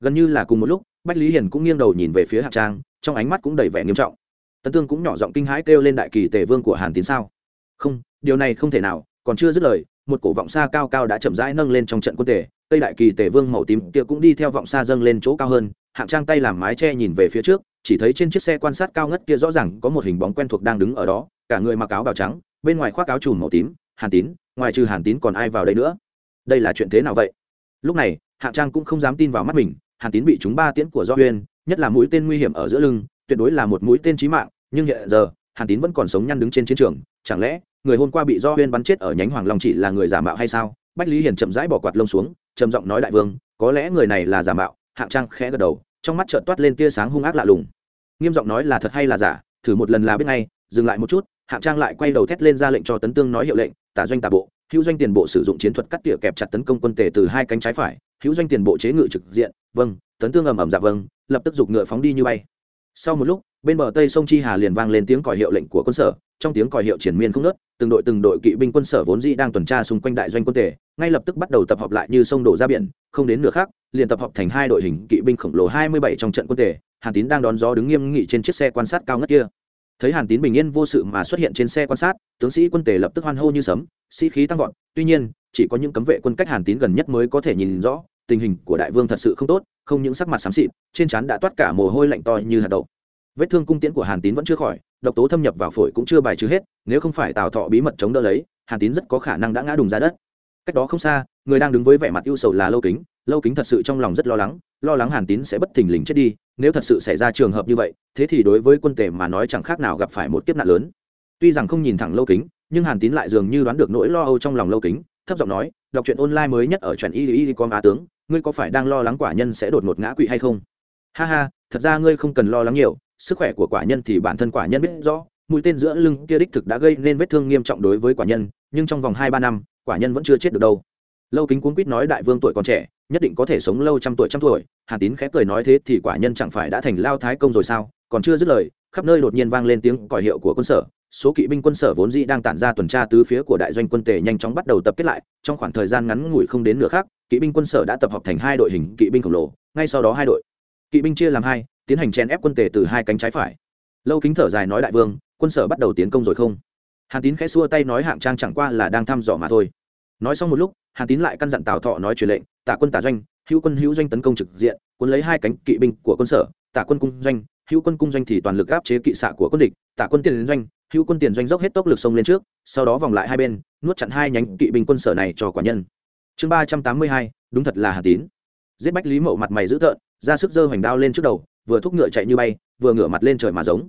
Gần như là cùng một lúc, bách lý hiền cũng nghiêng đầu nhìn về phía hạng trang, trong ánh mắt cũng đầy vẻ nghiêm trọng. Tấn tương cũng nhỏ giọng kinh hãi kêu lên đại kỳ tề vương của hàn tín sao? Không, điều này không thể nào còn chưa dứt lời, một cổ vọng xa cao cao đã chậm rãi nâng lên trong trận quân tể tây đại kỳ tề vương màu tím kia cũng đi theo vọng xa dâng lên chỗ cao hơn, hạng trang tay làm mái che nhìn về phía trước, chỉ thấy trên chiếc xe quan sát cao ngất kia rõ ràng có một hình bóng quen thuộc đang đứng ở đó, cả người mặc áo bào trắng, bên ngoài khoác áo trùm màu tím, hàn tín, ngoài trừ hàn tín còn ai vào đây nữa? Đây là chuyện thế nào vậy? Lúc này, hạng trang cũng không dám tin vào mắt mình, hàn tín bị chúng ba tiễn của do huyên, nhất là mũi tên nguy hiểm ở giữa lưng, tuyệt đối là một mũi tên chí mạng, nhưng hiện giờ, hàn tín vẫn còn sống nhăn đứng trên chiến trường, chẳng lẽ người hôm qua bị do huyên bắn chết ở nhánh hoàng long chỉ là người giả mạo hay sao? Bách lý hiền chậm rãi bỏ quạt lông xuống, trầm giọng nói đại vương, có lẽ người này là giả mạo. Hạng trang khẽ gật đầu, trong mắt trợn toát lên tia sáng hung ác lạ lùng. Nghiêm giọng nói là thật hay là giả, thử một lần là biết ngay, dừng lại một chút. Hạng trang lại quay đầu thét lên ra lệnh cho tấn tương nói hiệu lệnh, tả doanh tả bộ. Hữu doanh tiền bộ sử dụng chiến thuật cắt tỉa kẹp chặt tấn công quân tề từ hai cánh trái phải. Hữu doanh tiền bộ chế ngự trực diện vâng tấn tương ầm ầm dạ vâng lập tức giục ngựa phóng đi như bay. Sau một lúc, bên bờ tây sông chi hà liền vang lên tiếng còi hiệu lệnh của quân sở trong tiếng còi hiệu triển miên không nớt, từng đội từng đội kỵ binh quân sở vốn dĩ đang tuần tra xung quanh đại doanh quân tề, ngay lập tức bắt đầu tập hợp lại như sông đổ ra biển, không đến nửa khác liền tập hợp thành hai đội hình kỵ binh khổng lồ hai mươi bảy trong trận quân tề, hàn tín đang đón gió đứng nghiêm nghị trên chiếc xe quan sát cao ngất kia. Thấy hàn tín bình yên vô sự mà xuất hiện trên xe quan sát, tướng sĩ quân tề lập tức hoan hô như sấm, sĩ khí tăng vọt, tuy nhiên, chỉ có những cấm vệ quân cách hàn tín gần nhất mới có thể nhìn rõ, tình hình của đại vương thật sự không tốt, không những sắc mặt xám xịt, trên trán đã toát cả mồ hôi lạnh to như hạt đậu. Vết thương cung tiễn của hàn tín vẫn chưa khỏi độc tố thâm nhập vào phổi cũng chưa bài trừ hết, nếu không phải tào thọ bí mật chống đỡ lấy, hàn tín rất có khả năng đã ngã đùng ra đất. Cách đó không xa, người đang đứng với vẻ mặt ưu sầu là lâu kính. Lâu kính thật sự trong lòng rất lo lắng lo lắng hàn tín sẽ bất thình lình chết đi, nếu thật sự xảy ra trường hợp như vậy, thế thì đối với quân tể mà nói chẳng khác nào gặp phải một kiếp nạn lớn. Tuy rằng không nhìn thẳng lâu kính, nhưng hàn tín lại dường như đoán được nỗi lo âu trong lòng lâu kính, thấp giọng nói, đọc truyện online mới nhất ở truyện y y con á tướng, ngươi có phải đang lo lắng quả nhân sẽ đột ngột ngã quỵ hay không? Ha ha, thật ra ngươi không cần lo lắng nhiều sức khỏe của quả nhân thì bản thân quả nhân biết rõ, mũi tên giữa lưng kia đích thực đã gây nên vết thương nghiêm trọng đối với quả nhân, nhưng trong vòng hai ba năm, quả nhân vẫn chưa chết được đâu. Lâu kính cuốn quýt nói đại vương tuổi còn trẻ, nhất định có thể sống lâu trăm tuổi trăm tuổi, Hàn tín khẽ cười nói thế thì quả nhân chẳng phải đã thành lao thái công rồi sao? Còn chưa dứt lời, khắp nơi đột nhiên vang lên tiếng còi hiệu của quân sở, số kỵ binh quân sở vốn dĩ đang tản ra tuần tra tứ phía của đại doanh quân tề nhanh chóng bắt đầu tập kết lại, trong khoảng thời gian ngắn ngủi không đến nửa khác kỵ binh quân sở đã tập hợp thành hai đội hình kỵ binh khổng lồ, ngay sau đó hai đội. Kỵ binh chia làm hai tiến hành chèn ép quân tề từ hai cánh trái phải. Lâu kính thở dài nói đại vương, quân sở bắt đầu tiến công rồi không? Hàn tín khẽ xua tay nói hạng trang chẳng qua là đang thăm dò mà thôi. Nói xong một lúc, hàn tín lại căn dặn tào thọ nói truyền lệnh tả quân tả doanh, hữu quân hữu doanh tấn công trực diện, quân lấy hai cánh kỵ binh của quân sở tả quân cung doanh, hữu quân cung doanh thì toàn lực áp chế kỵ xạ của quân địch tả quân tiền doanh, hữu quân tiền doanh dốc hết tốc lực sông lên trước, sau đó vòng lại hai bên, nuốt chặn hai nhánh kỵ binh quân sở này cho quả nhân. Chương ba trăm tám mươi hai, đúng thật là hà tín. Giết bách lý mậu mặt mày dữ tợn, ra sức giơ hoành đao lên trước đầu vừa thúc ngựa chạy như bay, vừa ngửa mặt lên trời mà giống.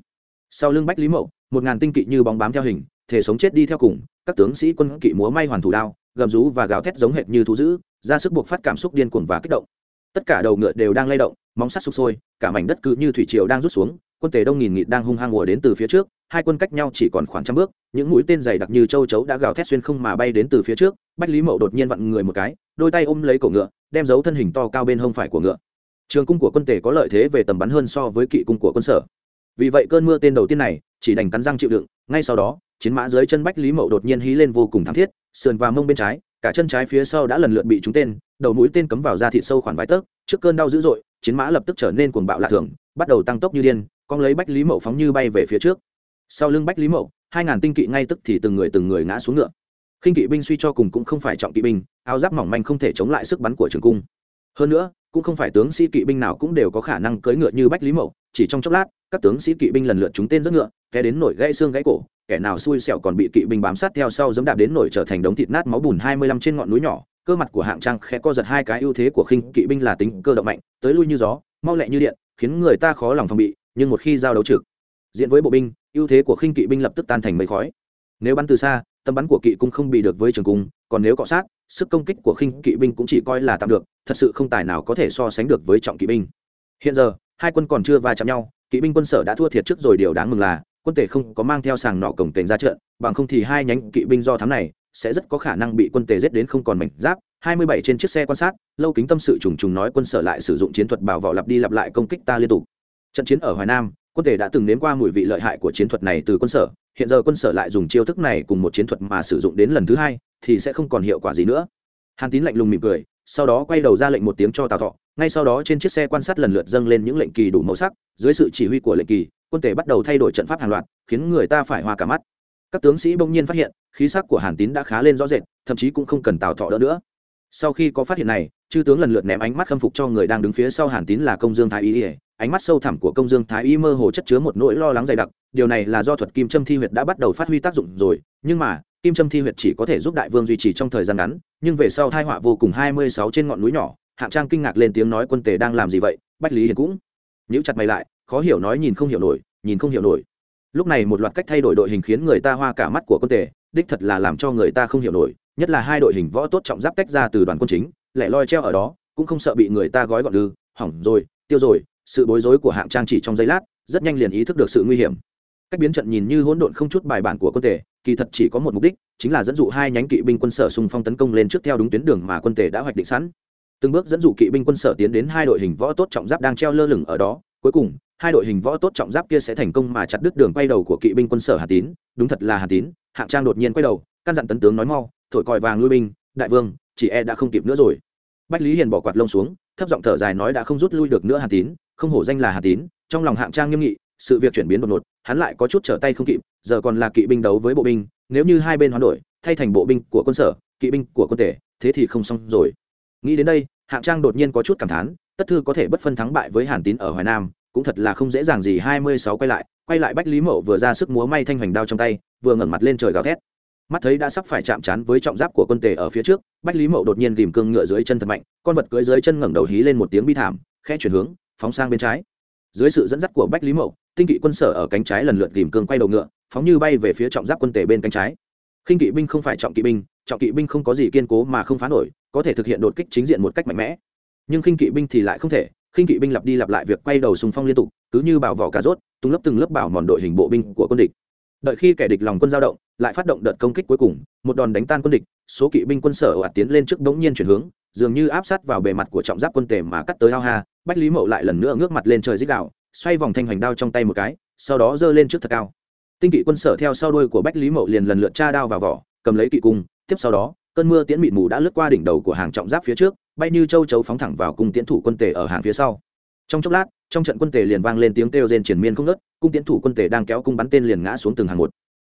Sau lưng bách lý mậu, một ngàn tinh kỵ như bóng bám theo hình, thể sống chết đi theo cùng, các tướng sĩ quân kỵ múa may hoàn thủ đao, gầm rú và gào thét giống hệt như thú dữ, ra sức buộc phát cảm xúc điên cuồng và kích động. Tất cả đầu ngựa đều đang lay động, móng sắt sụp sôi, cả mảnh đất cứ như thủy triều đang rút xuống, quân tề đông nghìn nghịt đang hung hăng ùa đến từ phía trước, hai quân cách nhau chỉ còn khoảng trăm bước, những mũi tên dày đặc như châu chấu đã gào thét xuyên không mà bay đến từ phía trước, bách lý mậu đột nhiên vặn người một cái, đôi tay ôm lấy cổ ngựa, đem giấu thân hình to cao bên hông phải của ngựa trường cung của quân tề có lợi thế về tầm bắn hơn so với kỵ cung của quân sở. Vì vậy cơn mưa tên đầu tiên này, chỉ đành cắn răng chịu đựng, ngay sau đó, chiến mã dưới chân bách lý mậu đột nhiên hí lên vô cùng thảm thiết, sườn và mông bên trái, cả chân trái phía sau đã lần lượt bị trúng tên, đầu mũi tên cấm vào da thịt sâu khoảng vài tấc, trước cơn đau dữ dội, chiến mã lập tức trở nên cuồng bạo lạ thường, bắt đầu tăng tốc như điên, con lấy bách lý mậu phóng như bay về phía trước. Sau lưng bách lý mậu, hai ngàn tinh kỵ ngay tức thì từng người từng người ngã xuống ngựa. Khinh kỵ binh suy cho cùng cũng không phải trọng kỵ binh, áo giáp mỏng manh không thể chống lại sức bắn của trường cung. Hơn nữa cũng không phải tướng sĩ kỵ binh nào cũng đều có khả năng cưỡi ngựa như bách lý mậu, chỉ trong chốc lát, các tướng sĩ kỵ binh lần lượt chúng tên rất ngựa, té đến nổi gãy xương gãy cổ, kẻ nào xui xẻo còn bị kỵ binh bám sát theo sau dẫm đạp đến nổi trở thành đống thịt nát máu bùn hai mươi lăm trên ngọn núi nhỏ, cơ mặt của hạng trang khẽ co giật hai cái ưu thế của khinh kỵ binh là tính cơ động mạnh, tới lui như gió, mau lẹ như điện, khiến người ta khó lòng phòng bị, nhưng một khi giao đấu trực, diện với bộ binh, ưu thế của khinh kỵ binh lập tức tan thành mây khói. Nếu bắn từ xa tầm bắn của kỵ cung không bị được với trường cung, còn nếu cọ sát, sức công kích của khinh kỵ binh cũng chỉ coi là tạm được, thật sự không tài nào có thể so sánh được với trọng kỵ binh. Hiện giờ, hai quân còn chưa va chạm nhau, kỵ binh quân sở đã thua thiệt trước rồi, điều đáng mừng là, quân tể không có mang theo sàng nọ cổng kềnh ra trận, bằng không thì hai nhánh kỵ binh do thám này sẽ rất có khả năng bị quân tề giết đến không còn mảnh giáp. 27 trên chiếc xe quan sát, lâu kính tâm sự trùng trùng nói quân sở lại sử dụng chiến thuật bảo võ lặp đi lặp lại công kích ta liên tục. Trận chiến ở hoài nam quân tề đã từng nếm qua mùi vị lợi hại của chiến thuật này từ quân sở, hiện giờ quân sở lại dùng chiêu thức này cùng một chiến thuật mà sử dụng đến lần thứ hai, thì sẽ không còn hiệu quả gì nữa. Hàn tín lạnh lùng mỉm cười, sau đó quay đầu ra lệnh một tiếng cho tào thọ, ngay sau đó trên chiếc xe quan sát lần lượt dâng lên những lệnh kỳ đủ màu sắc. Dưới sự chỉ huy của lệnh kỳ, quân tề bắt đầu thay đổi trận pháp hàng loạt, khiến người ta phải hoa cả mắt. Các tướng sĩ bỗng nhiên phát hiện, khí sắc của hàn tín đã khá lên rõ rệt, thậm chí cũng không cần tào thọ đỡ nữa. Sau khi có phát hiện này chư tướng lần lượt ném ánh mắt khâm phục cho người đang đứng phía sau hàn tín là công dương thái y, ánh mắt sâu thẳm của công dương thái y mơ hồ chất chứa một nỗi lo lắng dày đặc, điều này là do thuật kim trâm thi huyệt đã bắt đầu phát huy tác dụng rồi, nhưng mà, kim trâm thi huyệt chỉ có thể giúp đại vương duy trì trong thời gian ngắn, nhưng về sau thai họa vô cùng hai mươi sáu trên ngọn núi nhỏ, hạng trang kinh ngạc lên tiếng nói quân tề đang làm gì vậy, bách lý hiền cũng nhíu chặt mày lại, khó hiểu nói nhìn không hiểu nổi, nhìn không hiểu nổi. Lúc này một loạt cách thay đổi đội hình khiến người ta hoa cả mắt của quân tề, đích thật là làm cho người ta không hiểu nổi, nhất là hai đội hình võ tốt trọng giáp tách ra từ đoàn quân chính lẻ loi treo ở đó, cũng không sợ bị người ta gói gọn lư, hỏng rồi, tiêu rồi, sự bối rối của hạng trang chỉ trong giây lát, rất nhanh liền ý thức được sự nguy hiểm. Cách biến trận nhìn như hỗn độn không chút bài bản của quân tể kỳ thật chỉ có một mục đích, chính là dẫn dụ hai nhánh kỵ binh quân sở xung phong tấn công lên trước theo đúng tuyến đường mà quân tể đã hoạch định sẵn. Từng bước dẫn dụ kỵ binh quân sở tiến đến hai đội hình võ tốt trọng giáp đang treo lơ lửng ở đó, cuối cùng, hai đội hình võ tốt trọng giáp kia sẽ thành công mà chặt đứt đường quay đầu của kỵ binh quân sở hà tín. Đúng thật là hà tín, hạng trang đột nhiên quay đầu, căn dặn tấn tướng nói mau, thổi còi vàng lui binh, đại vương, chỉ e đã không kịp nữa rồi bách lý hiền bỏ quạt lông xuống, thấp giọng thở dài nói đã không rút lui được nữa Hàn tín, không hổ danh là Hàn tín, trong lòng hạng trang nghiêm nghị, sự việc chuyển biến đột ngột, hắn lại có chút trở tay không kịp, giờ còn là kỵ binh đấu với bộ binh, nếu như hai bên hoán đổi, thay thành bộ binh của quân sở, kỵ binh của quân tể, thế thì không xong rồi. Nghĩ đến đây, hạng trang đột nhiên có chút cảm thán, tất thư có thể bất phân thắng bại với hàn tín ở hoài nam, cũng thật là không dễ dàng gì hai mươi sáu quay lại quay lại bách lý mậu vừa ra sức múa may thanh hoành đao trong tay, vừa ngẩng mặt lên trời gào thét mắt thấy đã sắp phải chạm trán với trọng giáp của quân tề ở phía trước, bách lý mậu đột nhiên tìm cương ngựa dưới chân thật mạnh, con vật cưỡi dưới chân ngẩng đầu hí lên một tiếng bi thảm, khẽ chuyển hướng, phóng sang bên trái. Dưới sự dẫn dắt của bách lý mậu tinh kỵ quân sở ở cánh trái lần lượt tìm cương quay đầu ngựa, phóng như bay về phía trọng giáp quân tề bên cánh trái. Khinh kỵ binh không phải trọng kỵ binh, trọng kỵ binh không có gì kiên cố mà không phá nổi, có thể thực hiện đột kích chính diện một cách mạnh mẽ. Nhưng khinh kỵ binh thì lại không thể khinh kỵ binh lặp đi lặp lại việc quay đầu xung phong liên tục, cứ như bảo vỏ cà rốt, tung lớp từng lớp bảo mòn đội hình bộ binh của quân địch đợi khi kẻ địch lòng quân giao động, lại phát động đợt công kích cuối cùng, một đòn đánh tan quân địch, số kỵ binh quân sở ạt tiến lên trước bỗng nhiên chuyển hướng, dường như áp sát vào bề mặt của trọng giáp quân tề mà cắt tới ao ha, bách lý mậu lại lần nữa ngước mặt lên trời dích đạo xoay vòng thanh hoành đao trong tay một cái, sau đó giơ lên trước thật cao. Tinh kỵ quân sở theo sau đuôi của bách lý mậu liền lần lượt tra đao vào vỏ, cầm lấy kỵ cung, tiếp sau đó, cơn mưa tiễn mịt mù đã lướt qua đỉnh đầu của hàng trọng giáp phía trước, bay như châu chấu phóng thẳng vào cung tiễn thủ quân tề ở hàng phía sau. Trong chốc lát trong trận quân tề liền vang lên tiếng kêu rên triển miên không ngớt, cung tiễn thủ quân tề đang kéo cung bắn tên liền ngã xuống từng hàng một.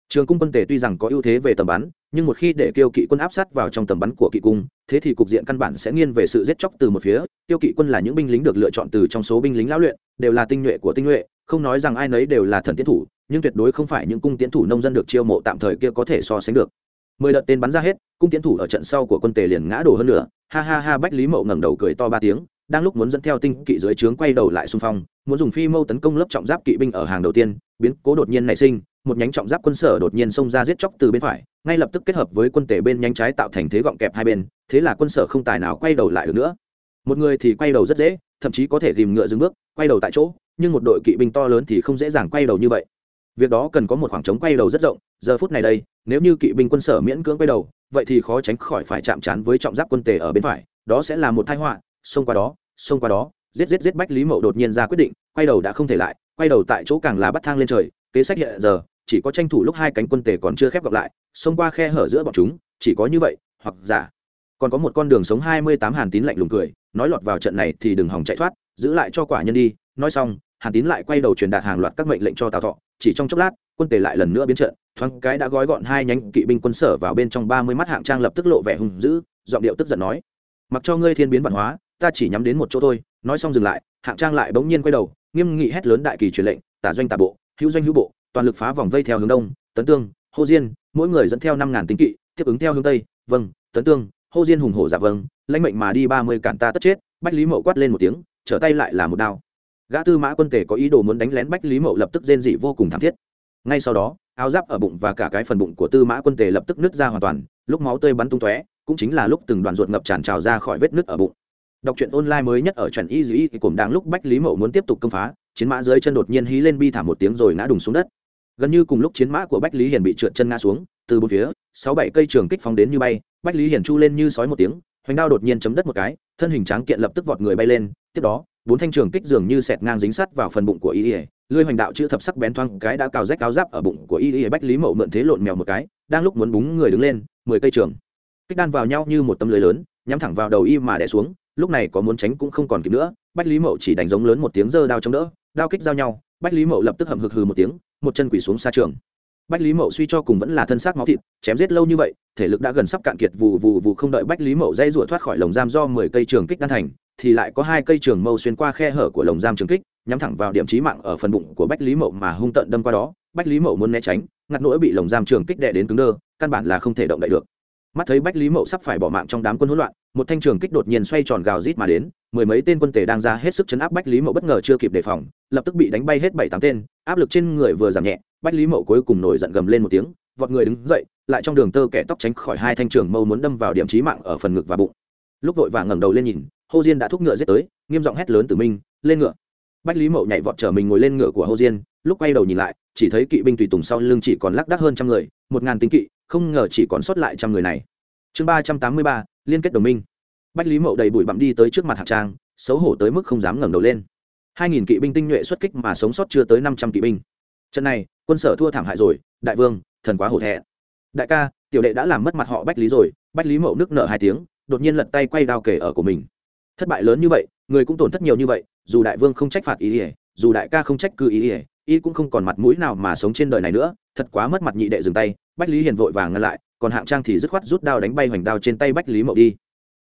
Trường cung quân tề tuy rằng có ưu thế về tầm bắn, nhưng một khi để kêu kỵ quân áp sát vào trong tầm bắn của kỵ cung, thế thì cục diện căn bản sẽ nghiêng về sự giết chóc từ một phía tiêu kỵ quân là những binh lính được lựa chọn từ trong số binh lính lão luyện, đều là tinh nhuệ của tinh nhuệ, không nói rằng ai nấy đều là thần tiến thủ, nhưng tuyệt đối không phải những cung tiến thủ nông dân được chiêu mộ tạm thời kia có thể so sánh được. Mười đợt tên bắn ra hết, cung tiến thủ ở trận sau của quân tề liền ngã đổ hơn nữa ha ha ha, bách lý mậu ngẩng đầu cười to ba tiếng đang lúc muốn dẫn theo tinh kỵ dưới trướng quay đầu lại xung phong, muốn dùng phi mâu tấn công lớp trọng giáp kỵ binh ở hàng đầu tiên, biến cố đột nhiên nảy sinh, một nhánh trọng giáp quân sở đột nhiên xông ra giết chóc từ bên phải, ngay lập tức kết hợp với quân tể bên nhánh trái tạo thành thế gọng kẹp hai bên, thế là quân sở không tài nào quay đầu lại được nữa. Một người thì quay đầu rất dễ, thậm chí có thể tìm ngựa dừng bước, quay đầu tại chỗ, nhưng một đội kỵ binh to lớn thì không dễ dàng quay đầu như vậy. Việc đó cần có một khoảng trống quay đầu rất rộng, giờ phút này đây, nếu như kỵ binh quân sở miễn cưỡng quay đầu, vậy thì khó tránh khỏi phải chạm trán với trọng giáp quân tề ở bên phải, đó sẽ là một tai họa xông qua đó, xông qua đó, giết giết giết bách lý mậu đột nhiên ra quyết định, quay đầu đã không thể lại, quay đầu tại chỗ càng là bắt thang lên trời, kế sách hiện giờ, chỉ có tranh thủ lúc hai cánh quân tề còn chưa khép gặp lại, xông qua khe hở giữa bọn chúng, chỉ có như vậy, hoặc giả. Còn có một con đường sống hai mươi tám hàn tín lạnh lùng cười, nói lọt vào trận này thì đừng hòng chạy thoát, giữ lại cho quả nhân đi, nói xong, hàn tín lại quay đầu truyền đạt hàng loạt các mệnh lệnh cho tào thọ, chỉ trong chốc lát, quân tề lại lần nữa biến trận, thoáng cái đã gói gọn hai nhánh kỵ binh quân sở vào bên trong ba mươi mắt hạng trang lập tức lộ vẻ hung dữ, giọng điệu tức giận nói, mặc cho ngươi thiên biến văn hóa ta chỉ nhắm đến một chỗ thôi. Nói xong dừng lại, hạng trang lại bỗng nhiên quay đầu, nghiêm nghị hét lớn đại kỳ truyền lệnh, tả doanh tả bộ, hữu doanh hữu bộ, toàn lực phá vòng vây theo hướng đông. Tấn tương, hô diên, mỗi người dẫn theo năm ngàn tính kỵ, tiếp ứng theo hướng tây. Vâng tấn tương, hô diên hùng hổ giả vâng lãnh mệnh mà đi ba mươi cản ta tất chết. Bách lý mậu quát lên một tiếng, trở tay lại là một đao. Gã tư mã quân tể có ý đồ muốn đánh lén bách lý mậu lập tức rên dị vô cùng thảm thiết. Ngay sau đó, áo giáp ở bụng và cả cái phần bụng của tư mã quân tề lập tức nứt ra hoàn toàn, lúc máu tươi bắn tung tóe, cũng chính là lúc từng đoàn ruột ngập tràn trào ra khỏi vết nứt ở bụng đọc truyện online mới nhất ở truyện y dĩ cùng đang lúc bách lý mậu muốn tiếp tục công phá, chiến mã dưới chân đột nhiên hí lên bi thảm một tiếng rồi ngã đùng xuống đất. Gần như cùng lúc chiến mã của bách lý hiền bị trượt chân ngã xuống, từ bốn phía, sáu bảy cây trường kích phóng đến như bay, bách lý hiền chu lên như sói một tiếng, hoành đao đột nhiên chấm đất một cái, thân hình tráng kiện lập tức vọt người bay lên, tiếp đó, bốn thanh trường kích dường như sẹt ngang dính sắt vào phần bụng của y ỉa lưới hoành đạo chữ thập sắc bén thoang cái đã cào rách áo giáp ở bụng của y ỉa bách lý mậu mượn thế lộn mèo một cái, đang lúc muốn búng người đứng lên, mười cây trường. Kích đan vào nhau như một tấm lưới lớn, nhắm thẳng vào đầu y mà đẻ xuống lúc này có muốn tránh cũng không còn kịp nữa, bách lý mậu chỉ đánh giống lớn một tiếng giơ đao chống đỡ, đao kích giao nhau, bách lý mậu lập tức hầm hực hừ một tiếng, một chân quỳ xuống xa trường. Bách lý mậu suy cho cùng vẫn là thân xác máu thịt, chém giết lâu như vậy, thể lực đã gần sắp cạn kiệt vụ vụ vụ không đợi bách lý mậu dây rủa thoát khỏi lồng giam do mười cây trường kích đan thành, thì lại có hai cây trường mâu xuyên qua khe hở của lồng giam trường kích, nhắm thẳng vào điểm trí mạng ở phần bụng của bách lý mậu mà hung tận đâm qua đó, bách lý mậu muốn né tránh, ngặt nỗi bị lồng giam trường kích đè đến cứng đơ, căn bản là không thể động đậy được mắt thấy bách lý mậu sắp phải bỏ mạng trong đám quân hỗn loạn, một thanh trường kích đột nhiên xoay tròn gào rít mà đến, mười mấy tên quân tể đang ra hết sức chấn áp bách lý mậu bất ngờ chưa kịp đề phòng, lập tức bị đánh bay hết bảy tám tên, áp lực trên người vừa giảm nhẹ, bách lý mậu cuối cùng nổi giận gầm lên một tiếng, vọt người đứng dậy, lại trong đường tơ kẻ tóc tránh khỏi hai thanh trường mâu muốn đâm vào điểm trí mạng ở phần ngực và bụng. Lúc vội vàng ngẩng đầu lên nhìn, hô diên đã thúc ngựa giết tới, nghiêm giọng hét lớn từ minh, lên ngựa! Bách lý mậu nhảy vọt trở mình ngồi lên ngựa của hô diên, lúc quay đầu nhìn lại, chỉ thấy kỵ binh tùy tùng sau lưng chỉ còn lác đác hơn trăm người, một ngàn tinh kỵ không ngờ chỉ còn sót lại trăm người này. Chương ba trăm tám mươi ba, liên kết đồng minh. Bách lý mậu đầy bụi bặm đi tới trước mặt hạng trang, xấu hổ tới mức không dám ngẩng đầu lên. Hai nghìn kỵ binh tinh nhuệ xuất kích mà sống sót chưa tới năm trăm kỵ binh. Trận này, quân sở thua thảm hại rồi, đại vương, thần quá hổ thẹn. Đại ca, tiểu đệ đã làm mất mặt họ bách lý rồi, bách lý mậu nước nợ hai tiếng, đột nhiên lật tay quay đao kể ở của mình. Thất bại lớn như vậy, người cũng tổn thất nhiều như vậy, dù đại vương không trách phạt ý ỉa dù đại ca không trách cư ý ỉa y cũng không còn mặt mũi nào mà sống trên đời này nữa, thật quá mất mặt nhị đệ dừng tay, bách lý hiền vội vàng ngăn lại, còn hạng trang thì dứt khoát rút đao đánh bay hoành đao trên tay bách lý mậu đi.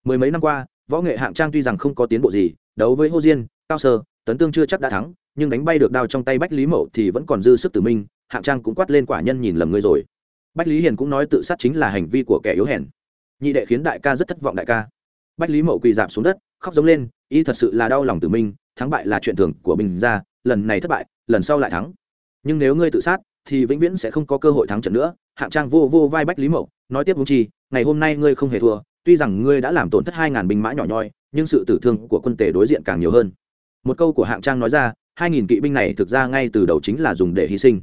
Mười mấy năm qua, võ nghệ hạng trang tuy rằng không có tiến bộ gì, đấu với hô diên, cao sơ, tấn tương chưa chắc đã thắng, nhưng đánh bay được đao trong tay bách lý mậu thì vẫn còn dư sức tử minh, hạng trang cũng quát lên quả nhân nhìn lầm ngươi rồi. Bách lý hiền cũng nói tự sát chính là hành vi của kẻ yếu hèn. Nhị đệ khiến đại ca rất thất vọng đại ca. Bách lý mậu quỳ dạp xuống đất, khóc giống lên, y thật sự là đau lòng tử minh, thắng bại là chuyện thường của bình gia lần này thất bại lần sau lại thắng. Nhưng nếu ngươi tự sát, thì vĩnh viễn sẽ không có cơ hội thắng trận nữa. Hạng trang vô vô vai bách lý mậu, nói tiếp vung chi, ngày hôm nay ngươi không hề thua, tuy rằng ngươi đã làm tổn thất hai ngàn binh mã nhỏ nhoi, nhưng sự tử thương của quân Tề đối diện càng nhiều hơn. Một câu của hạng trang nói ra, hai nghìn kỵ binh này thực ra ngay từ đầu chính là dùng để hy sinh.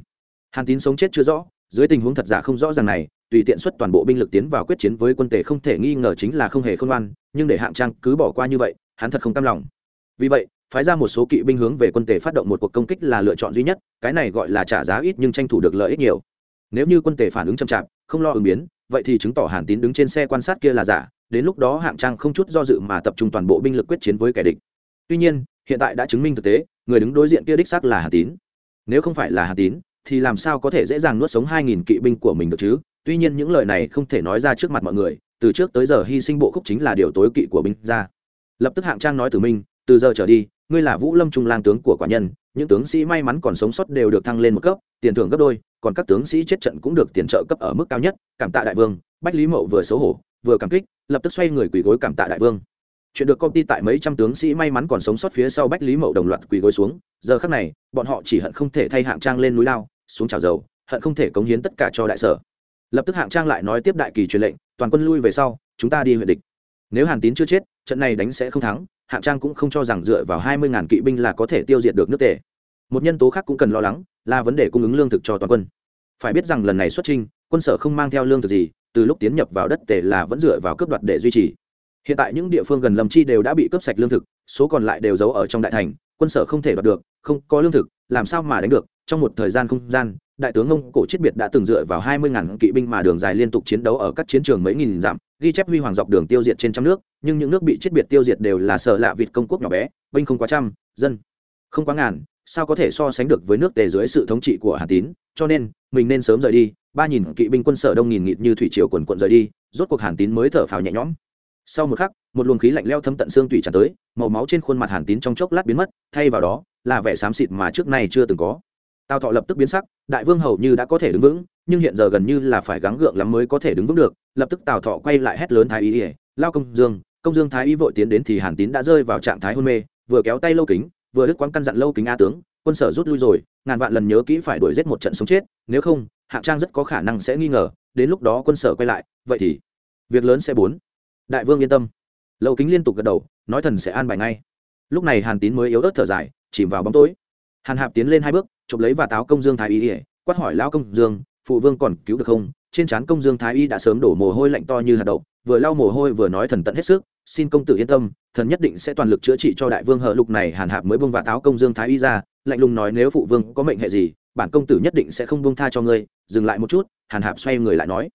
Hàn tín sống chết chưa rõ, dưới tình huống thật giả không rõ ràng này, tùy tiện xuất toàn bộ binh lực tiến vào quyết chiến với quân Tề không thể nghi ngờ chính là không hề khôn ngoan, nhưng để hạng trang cứ bỏ qua như vậy, hắn thật không tâm lòng. Vì vậy phái ra một số kỵ binh hướng về quân tề phát động một cuộc công kích là lựa chọn duy nhất, cái này gọi là trả giá ít nhưng tranh thủ được lợi ích nhiều. Nếu như quân tề phản ứng chậm chạp, không lo ứng biến, vậy thì chứng tỏ hàn tín đứng trên xe quan sát kia là giả, đến lúc đó hạng trang không chút do dự mà tập trung toàn bộ binh lực quyết chiến với kẻ địch. Tuy nhiên, hiện tại đã chứng minh thực tế, người đứng đối diện kia đích xác là hàn tín. Nếu không phải là hàn tín, thì làm sao có thể dễ dàng nuốt sống hai nghìn kỵ binh của mình được chứ? Tuy nhiên những lời này không thể nói ra trước mặt mọi người, từ trước tới giờ hy sinh bộ khúc chính là điều tối kỵ của binh ra. Lập tức hạng trang nói từ minh, từ giờ trở đi ngươi là vũ lâm trung lang tướng của quả nhân, những tướng sĩ may mắn còn sống sót đều được thăng lên một cấp, tiền thưởng gấp đôi, còn các tướng sĩ chết trận cũng được tiền trợ cấp ở mức cao nhất, cảm tạ đại vương, bách lý mậu vừa xấu hổ, vừa cảm kích, lập tức xoay người quỳ gối cảm tạ đại vương. Chuyện được công ty tại mấy trăm tướng sĩ may mắn còn sống sót phía sau bách lý mậu đồng loạt quỳ gối xuống, giờ khắc này, bọn họ chỉ hận không thể thay hạng trang lên núi lao, xuống trào dầu, hận không thể cống hiến tất cả cho đại sở. Lập tức hạng trang lại nói tiếp đại kỳ truyền lệnh, toàn quân lui về sau, chúng ta đi huyện địch. Nếu hàn tín chưa chết, trận này đánh sẽ không thắng hạng trang cũng không cho rằng dựa vào hai mươi ngàn kỵ binh là có thể tiêu diệt được nước tề. Một nhân tố khác cũng cần lo lắng, là vấn đề cung ứng lương thực cho toàn quân. Phải biết rằng lần này xuất trinh quân sở không mang theo lương thực gì, từ lúc tiến nhập vào đất tề là vẫn dựa vào cướp đoạt để duy trì. Hiện tại những địa phương gần lâm chi đều đã bị cướp sạch lương thực, số còn lại đều giấu ở trong đại thành, quân sở không thể đoạt được, không có lương thực, làm sao mà đánh được, trong một thời gian không gian đại tướng ông cổ chiết biệt đã từng dựa vào hai mươi ngàn kỵ binh mà đường dài liên tục chiến đấu ở các chiến trường mấy nghìn dặm, ghi chép huy hoàng dọc đường tiêu diệt trên trăm nước, nhưng những nước bị chiết biệt tiêu diệt đều là sở lạ vịt công quốc nhỏ bé, binh không quá trăm, dân không quá ngàn, sao có thể so sánh được với nước tề dưới sự thống trị của hà tín? Cho nên, mình nên sớm rời đi, ba nghìn kỵ binh quân sở đông nghìn nghịt như thủy triều quần quận rời đi, rốt cuộc hàn tín mới thở phào nhẹ nhõm. Sau một khắc, một luồng khí lạnh leo thâm tận xương tủy tràn tới, màu máu trên khuôn mặt hàn tín trong chốc lát biến mất, thay vào đó là vẻ xám xịt mà trước nay chưa từng có tào thọ lập tức biến sắc, đại vương hầu như đã có thể đứng vững, nhưng hiện giờ gần như là phải gắng gượng lắm mới có thể đứng vững được, lập tức tào thọ quay lại hét lớn thái y ỉa lao công dương công dương thái y vội tiến đến thì hàn tín đã rơi vào trạng thái hôn mê, vừa kéo tay lâu kính, vừa đứt quán căn dặn lâu kính a tướng, quân sở rút lui rồi, ngàn vạn lần nhớ kỹ phải đuổi giết một trận sống chết, nếu không, hạng trang rất có khả năng sẽ nghi ngờ, đến lúc đó quân sở quay lại, vậy thì việc lớn sẽ bốn. Đại vương yên tâm. Lâu kính liên tục gật đầu, nói thần sẽ an bài ngay. Lúc này hàn tín mới yếu ớt thở dài, chìm vào bóng tối. Hàn hạp tiến lên hai bước chụp lấy và táo công dương thái y ỉa, quát hỏi lao công dương, phụ vương còn cứu được không? Trên trán công dương thái y đã sớm đổ mồ hôi lạnh to như hạt đậu, vừa lau mồ hôi vừa nói thần tận hết sức, xin công tử yên tâm, thần nhất định sẽ toàn lực chữa trị cho đại vương hờ lục này, hàn hạp mới bông và táo công dương thái y ra, lạnh lùng nói nếu phụ vương có mệnh hệ gì, bản công tử nhất định sẽ không buông tha cho ngươi, dừng lại một chút, hàn hạp xoay người lại nói.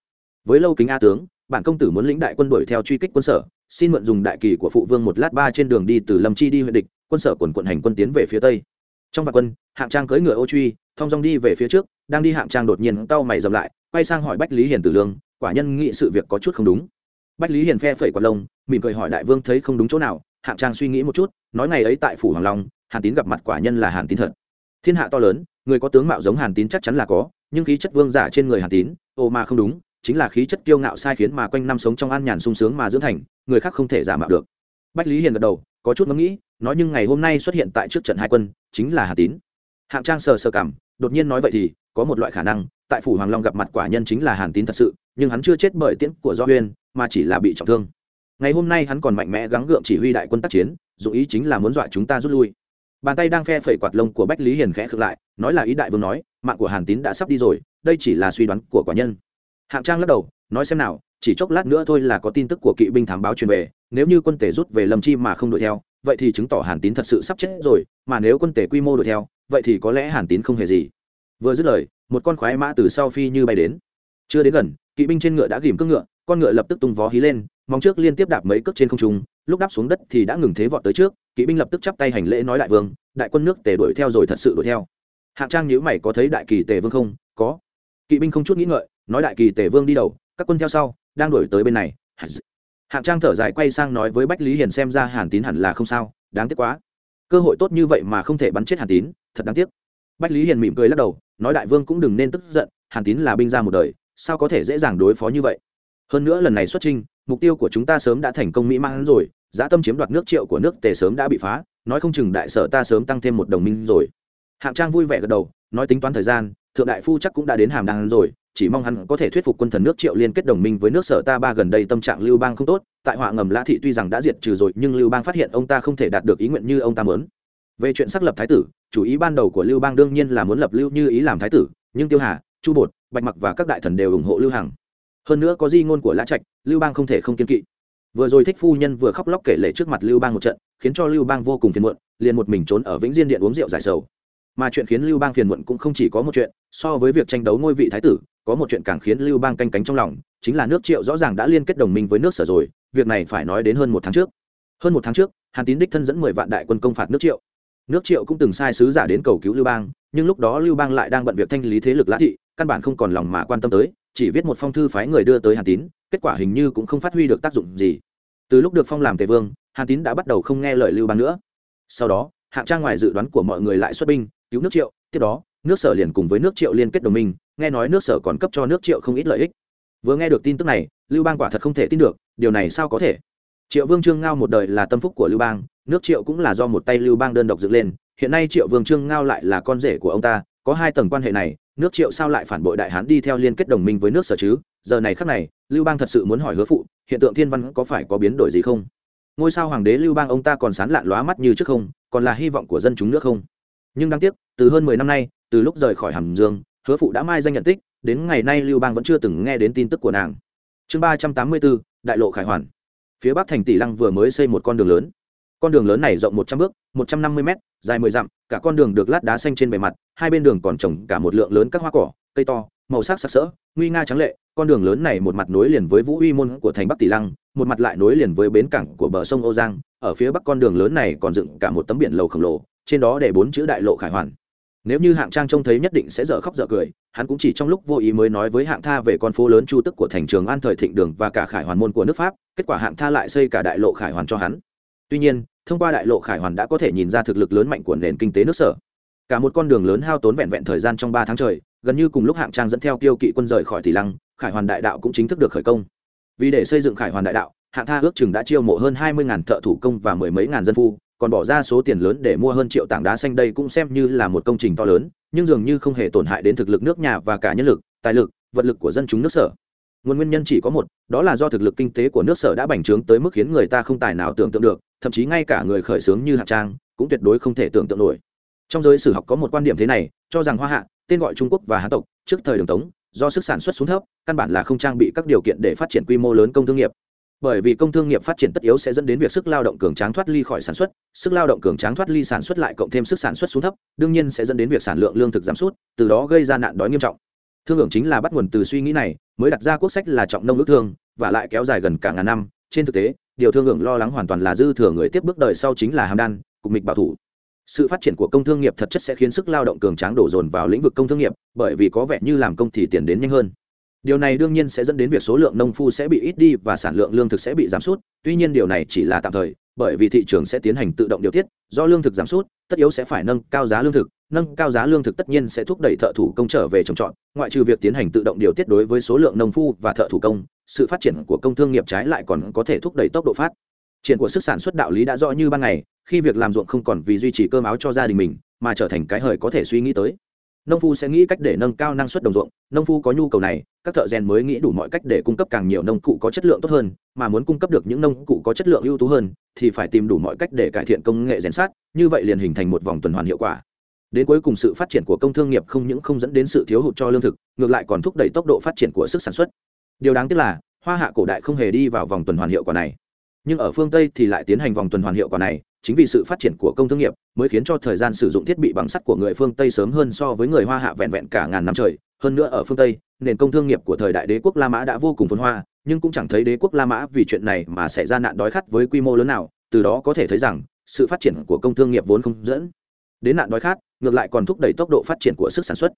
Với lâu kính a tướng, bản công tử muốn lĩnh đại quân đuổi theo truy kích quân sở, xin mượn dùng đại kỳ của phụ vương một lát ba trên đường đi từ lâm chi đi huyện địch, quân sở quần quận hành quân tiến về phía tây trong vạn quân, hạng trang cưỡi ngựa ô truy, thong dong đi về phía trước, đang đi hạng trang đột nhiên cau mày dầm lại, quay sang hỏi bách lý hiền tử lương, quả nhân nghĩ sự việc có chút không đúng. Bách lý hiền phe phẩy quạt lông, mỉm cười hỏi đại vương thấy không đúng chỗ nào, hạng trang suy nghĩ một chút, nói ngày ấy tại phủ hoàng long, hàn tín gặp mặt quả nhân là hàn tín thật. Thiên hạ to lớn, người có tướng mạo giống hàn tín chắc chắn là có, nhưng khí chất vương giả trên người hàn tín, ô mà không đúng, chính là khí chất kiêu ngạo sai khiến mà quanh năm sống trong an nhàn sung sướng mà dưỡng thành, người khác không thể giả mạo được. Bách lý hiền gật đầu có chút ngẫm nghĩ, nói nhưng ngày hôm nay xuất hiện tại trước trận hai quân, chính là hàn tín. Hạng trang sờ sờ cảm, đột nhiên nói vậy thì, có một loại khả năng, tại phủ hoàng long gặp mặt quả nhân chính là hàn tín thật sự, nhưng hắn chưa chết bởi tiễn của do huyên mà chỉ là bị trọng thương. Ngày hôm nay hắn còn mạnh mẽ gắng gượng chỉ huy đại quân tác chiến, dù ý chính là muốn dọa chúng ta rút lui. Bàn tay đang phe phẩy quạt lông của bách lý hiền khẽ khựng lại, nói là ý đại vương nói, mạng của hàn tín đã sắp đi rồi, đây chỉ là suy đoán của quả nhân. Hạng trang lắc đầu, nói xem nào, chỉ chốc lát nữa thôi là có tin tức của kỵ binh thám báo truyền về nếu như quân tể rút về lâm chi mà không đuổi theo, vậy thì chứng tỏ hàn tín thật sự sắp chết rồi, mà nếu quân tể quy mô đuổi theo, vậy thì có lẽ hàn tín không hề gì. Vừa dứt lời, một con khoái mã từ sau phi như bay đến. Chưa đến gần, kỵ binh trên ngựa đã ghìm cước ngựa, con ngựa lập tức tung vó hí lên, móng trước liên tiếp đạp mấy cước trên không trung, lúc đáp xuống đất thì đã ngừng thế vọt tới trước, kỵ binh lập tức chắp tay hành lễ nói đại vương, đại quân nước tề đuổi theo rồi thật sự đuổi theo. Hạng trang nhữ mày có thấy đại kỳ tề vương không? Có. Kỵ binh không chút nghĩ ngợi, nói đại kỳ tề vương đi đầu, các quân theo sau, đang đuổi tới bên này hạng trang thở dài quay sang nói với bách lý hiền xem ra hàn tín hẳn là không sao, đáng tiếc quá. Cơ hội tốt như vậy mà không thể bắn chết hàn tín, thật đáng tiếc. Bách lý hiền mỉm cười lắc đầu, nói đại vương cũng đừng nên tức giận, hàn tín là binh ra một đời, sao có thể dễ dàng đối phó như vậy? Hơn nữa lần này xuất trinh mục tiêu của chúng ta sớm đã thành công mỹ mãn rồi, giá tâm chiếm đoạt nước triệu của nước tề sớm đã bị phá, nói không chừng đại sở ta sớm tăng thêm một đồng minh rồi. Hạng trang vui vẻ gật đầu, nói tính toán thời gian, thượng đại phu chắc cũng đã đến hàm đăng rồi chỉ mong hắn có thể thuyết phục quân thần nước triệu liên kết đồng minh với nước sở ta ba gần đây tâm trạng lưu bang không tốt, tại họa ngầm lã thị tuy rằng đã diệt trừ rồi, nhưng lưu bang phát hiện ông ta không thể đạt được ý nguyện như ông ta muốn. Về chuyện xác lập thái tử, chủ ý ban đầu của lưu bang đương nhiên là muốn lập lưu như ý làm thái tử, nhưng tiêu hà, chu bột, bạch mặc và các đại thần đều ủng hộ lưu hằng. Hơn nữa có di ngôn của lã trạch, lưu bang không thể không kiên kỵ. Vừa rồi thích phu nhân vừa khóc lóc kể lể trước mặt lưu bang một trận, khiến cho lưu bang vô cùng phiền muộn, liền một mình trốn ở vĩnh diên điện uống rượu giải sầu. Mà chuyện khiến lưu bang phiền muộn cũng không chỉ có một chuyện, so với việc tranh đấu ngôi vị thái tử có một chuyện càng khiến lưu bang canh cánh trong lòng, chính là nước triệu rõ ràng đã liên kết đồng minh với nước sở rồi, việc này phải nói đến hơn một tháng trước. Hơn một tháng trước, hàn tín đích thân dẫn mười vạn đại quân công phạt nước triệu. Nước triệu cũng từng sai sứ giả đến cầu cứu lưu bang, nhưng lúc đó lưu bang lại đang bận việc thanh lý thế lực lã thị, căn bản không còn lòng mà quan tâm tới, chỉ viết một phong thư phái người đưa tới hàn tín, kết quả hình như cũng không phát huy được tác dụng gì. Từ lúc được phong làm tề vương, hàn tín đã bắt đầu không nghe lời lưu bang nữa. Sau đó, hạng trang ngoài dự đoán của mọi người lại xuất binh, cứu nước triệu, tiếp đó, nước sở liền cùng với nước triệu liên kết đồng minh nghe nói nước sở còn cấp cho nước triệu không ít lợi ích. Vừa nghe được tin tức này, lưu bang quả thật không thể tin được, điều này sao có thể? Triệu vương trương ngao một đời là tâm phúc của lưu bang, nước triệu cũng là do một tay lưu bang đơn độc dựng lên, hiện nay triệu vương trương ngao lại là con rể của ông ta, có hai tầng quan hệ này, nước triệu sao lại phản bội đại hán đi theo liên kết đồng minh với nước sở chứ? Giờ này khắc này, lưu bang thật sự muốn hỏi hứa phụ, hiện tượng thiên văn có phải có biến đổi gì không? Ngôi sao hoàng đế lưu bang ông ta còn sán lạn lóa mắt như trước không, còn là hy vọng của dân chúng nước không? Nhưng đáng tiếc, từ hơn mười năm nay, từ lúc rời khỏi hàm dương hứa phụ đã mai danh nhận tích, đến ngày nay lưu bang vẫn chưa từng nghe đến tin tức của nàng. Chương ba trăm tám mươi bốn, đại lộ khải hoàn. Phía bắc thành tỷ lăng vừa mới xây một con đường lớn. Con đường lớn này rộng một trăm bước, một trăm năm mươi m dài mười dặm, cả con đường được lát đá xanh trên bề mặt, hai bên đường còn trồng cả một lượng lớn các hoa cỏ, cây to, màu sắc sắc sỡ, nguy nga trắng lệ. Con đường lớn này một mặt nối liền với vũ uy môn của thành bắc tỷ lăng, một mặt lại nối liền với bến cảng của bờ sông âu giang. Ở phía bắc con đường lớn này còn dựng cả một tấm biển lầu khổng lồ, trên đó để bốn chữ đại lộ khải hoàn nếu như hạng trang trông thấy nhất định sẽ dở khóc dở cười, hắn cũng chỉ trong lúc vô ý mới nói với hạng tha về con phố lớn chu tức của thành trường an thời thịnh đường và cả khải hoàn môn của nước pháp, kết quả hạng tha lại xây cả đại lộ khải hoàn cho hắn. Tuy nhiên, thông qua đại lộ khải hoàn đã có thể nhìn ra thực lực lớn mạnh của nền kinh tế nước sở. Cả một con đường lớn hao tốn vẹn vẹn thời gian trong ba tháng trời, gần như cùng lúc hạng trang dẫn theo tiêu kỵ quân rời khỏi tỷ lăng, khải hoàn đại đạo cũng chính thức được khởi công. Vì để xây dựng khải hoàn đại đạo, hạng tha ước chừng đã chiêu mộ hơn hai mươi thợ thủ công và mười mấy ngàn dân phu còn bỏ ra số tiền lớn để mua hơn triệu tảng đá xanh đây cũng xem như là một công trình to lớn, nhưng dường như không hề tổn hại đến thực lực nước nhà và cả nhân lực, tài lực, vật lực của dân chúng nước sở. Nguồn nguyên nhân chỉ có một, đó là do thực lực kinh tế của nước sở đã bành trướng tới mức khiến người ta không tài nào tưởng tượng được, thậm chí ngay cả người khởi xướng như Hạ trang cũng tuyệt đối không thể tưởng tượng nổi. Trong giới sử học có một quan điểm thế này, cho rằng hoa hạ, tên gọi trung quốc và hán tộc, trước thời đường tống, do sức sản xuất xuống thấp, căn bản là không trang bị các điều kiện để phát triển quy mô lớn công thương nghiệp bởi vì công thương nghiệp phát triển tất yếu sẽ dẫn đến việc sức lao động cường tráng thoát ly khỏi sản xuất, sức lao động cường tráng thoát ly sản xuất lại cộng thêm sức sản xuất xuống thấp, đương nhiên sẽ dẫn đến việc sản lượng lương thực giảm sút, từ đó gây ra nạn đói nghiêm trọng. Thương hưởng chính là bắt nguồn từ suy nghĩ này, mới đặt ra quốc sách là trọng nông ước thương, và lại kéo dài gần cả ngàn năm. Trên thực tế, điều thương hưởng lo lắng hoàn toàn là dư thừa người tiếp bước đời sau chính là hàm đan, cục mịch bảo thủ. Sự phát triển của công thương nghiệp thật chất sẽ khiến sức lao động cường tráng đổ dồn vào lĩnh vực công thương nghiệp, bởi vì có vẻ như làm công thì tiền đến nhanh hơn điều này đương nhiên sẽ dẫn đến việc số lượng nông phu sẽ bị ít đi và sản lượng lương thực sẽ bị giảm sút. Tuy nhiên điều này chỉ là tạm thời, bởi vì thị trường sẽ tiến hành tự động điều tiết. Do lương thực giảm sút, tất yếu sẽ phải nâng cao giá lương thực. Nâng cao giá lương thực tất nhiên sẽ thúc đẩy thợ thủ công trở về trồng trọt. Ngoại trừ việc tiến hành tự động điều tiết đối với số lượng nông phu và thợ thủ công, sự phát triển của công thương nghiệp trái lại còn có thể thúc đẩy tốc độ phát triển của sức sản xuất đạo lý đã rõ như ban ngày. Khi việc làm ruộng không còn vì duy trì cơm áo cho gia đình mình, mà trở thành cái hời có thể suy nghĩ tới nông phu sẽ nghĩ cách để nâng cao năng suất đồng ruộng, nông phu có nhu cầu này, các thợ rèn mới nghĩ đủ mọi cách để cung cấp càng nhiều nông cụ có chất lượng tốt hơn, mà muốn cung cấp được những nông cụ có chất lượng ưu tú hơn, thì phải tìm đủ mọi cách để cải thiện công nghệ rèn sát, như vậy liền hình thành một vòng tuần hoàn hiệu quả. Đến cuối cùng sự phát triển của công thương nghiệp không những không dẫn đến sự thiếu hụt cho lương thực, ngược lại còn thúc đẩy tốc độ phát triển của sức sản xuất. Điều đáng tiếc là, hoa hạ cổ đại không hề đi vào vòng tuần hoàn hiệu quả này. Nhưng ở phương tây thì lại tiến hành vòng tuần hoàn hiệu quả này chính vì sự phát triển của công thương nghiệp mới khiến cho thời gian sử dụng thiết bị bằng sắt của người phương tây sớm hơn so với người hoa hạ vẹn vẹn cả ngàn năm trời. Hơn nữa ở phương tây, nền công thương nghiệp của thời đại đế quốc la mã đã vô cùng phồn hoa, nhưng cũng chẳng thấy đế quốc la mã vì chuyện này mà xảy ra nạn đói khát với quy mô lớn nào. Từ đó có thể thấy rằng, sự phát triển của công thương nghiệp vốn không dẫn đến nạn đói khát, ngược lại còn thúc đẩy tốc độ phát triển của sức sản xuất.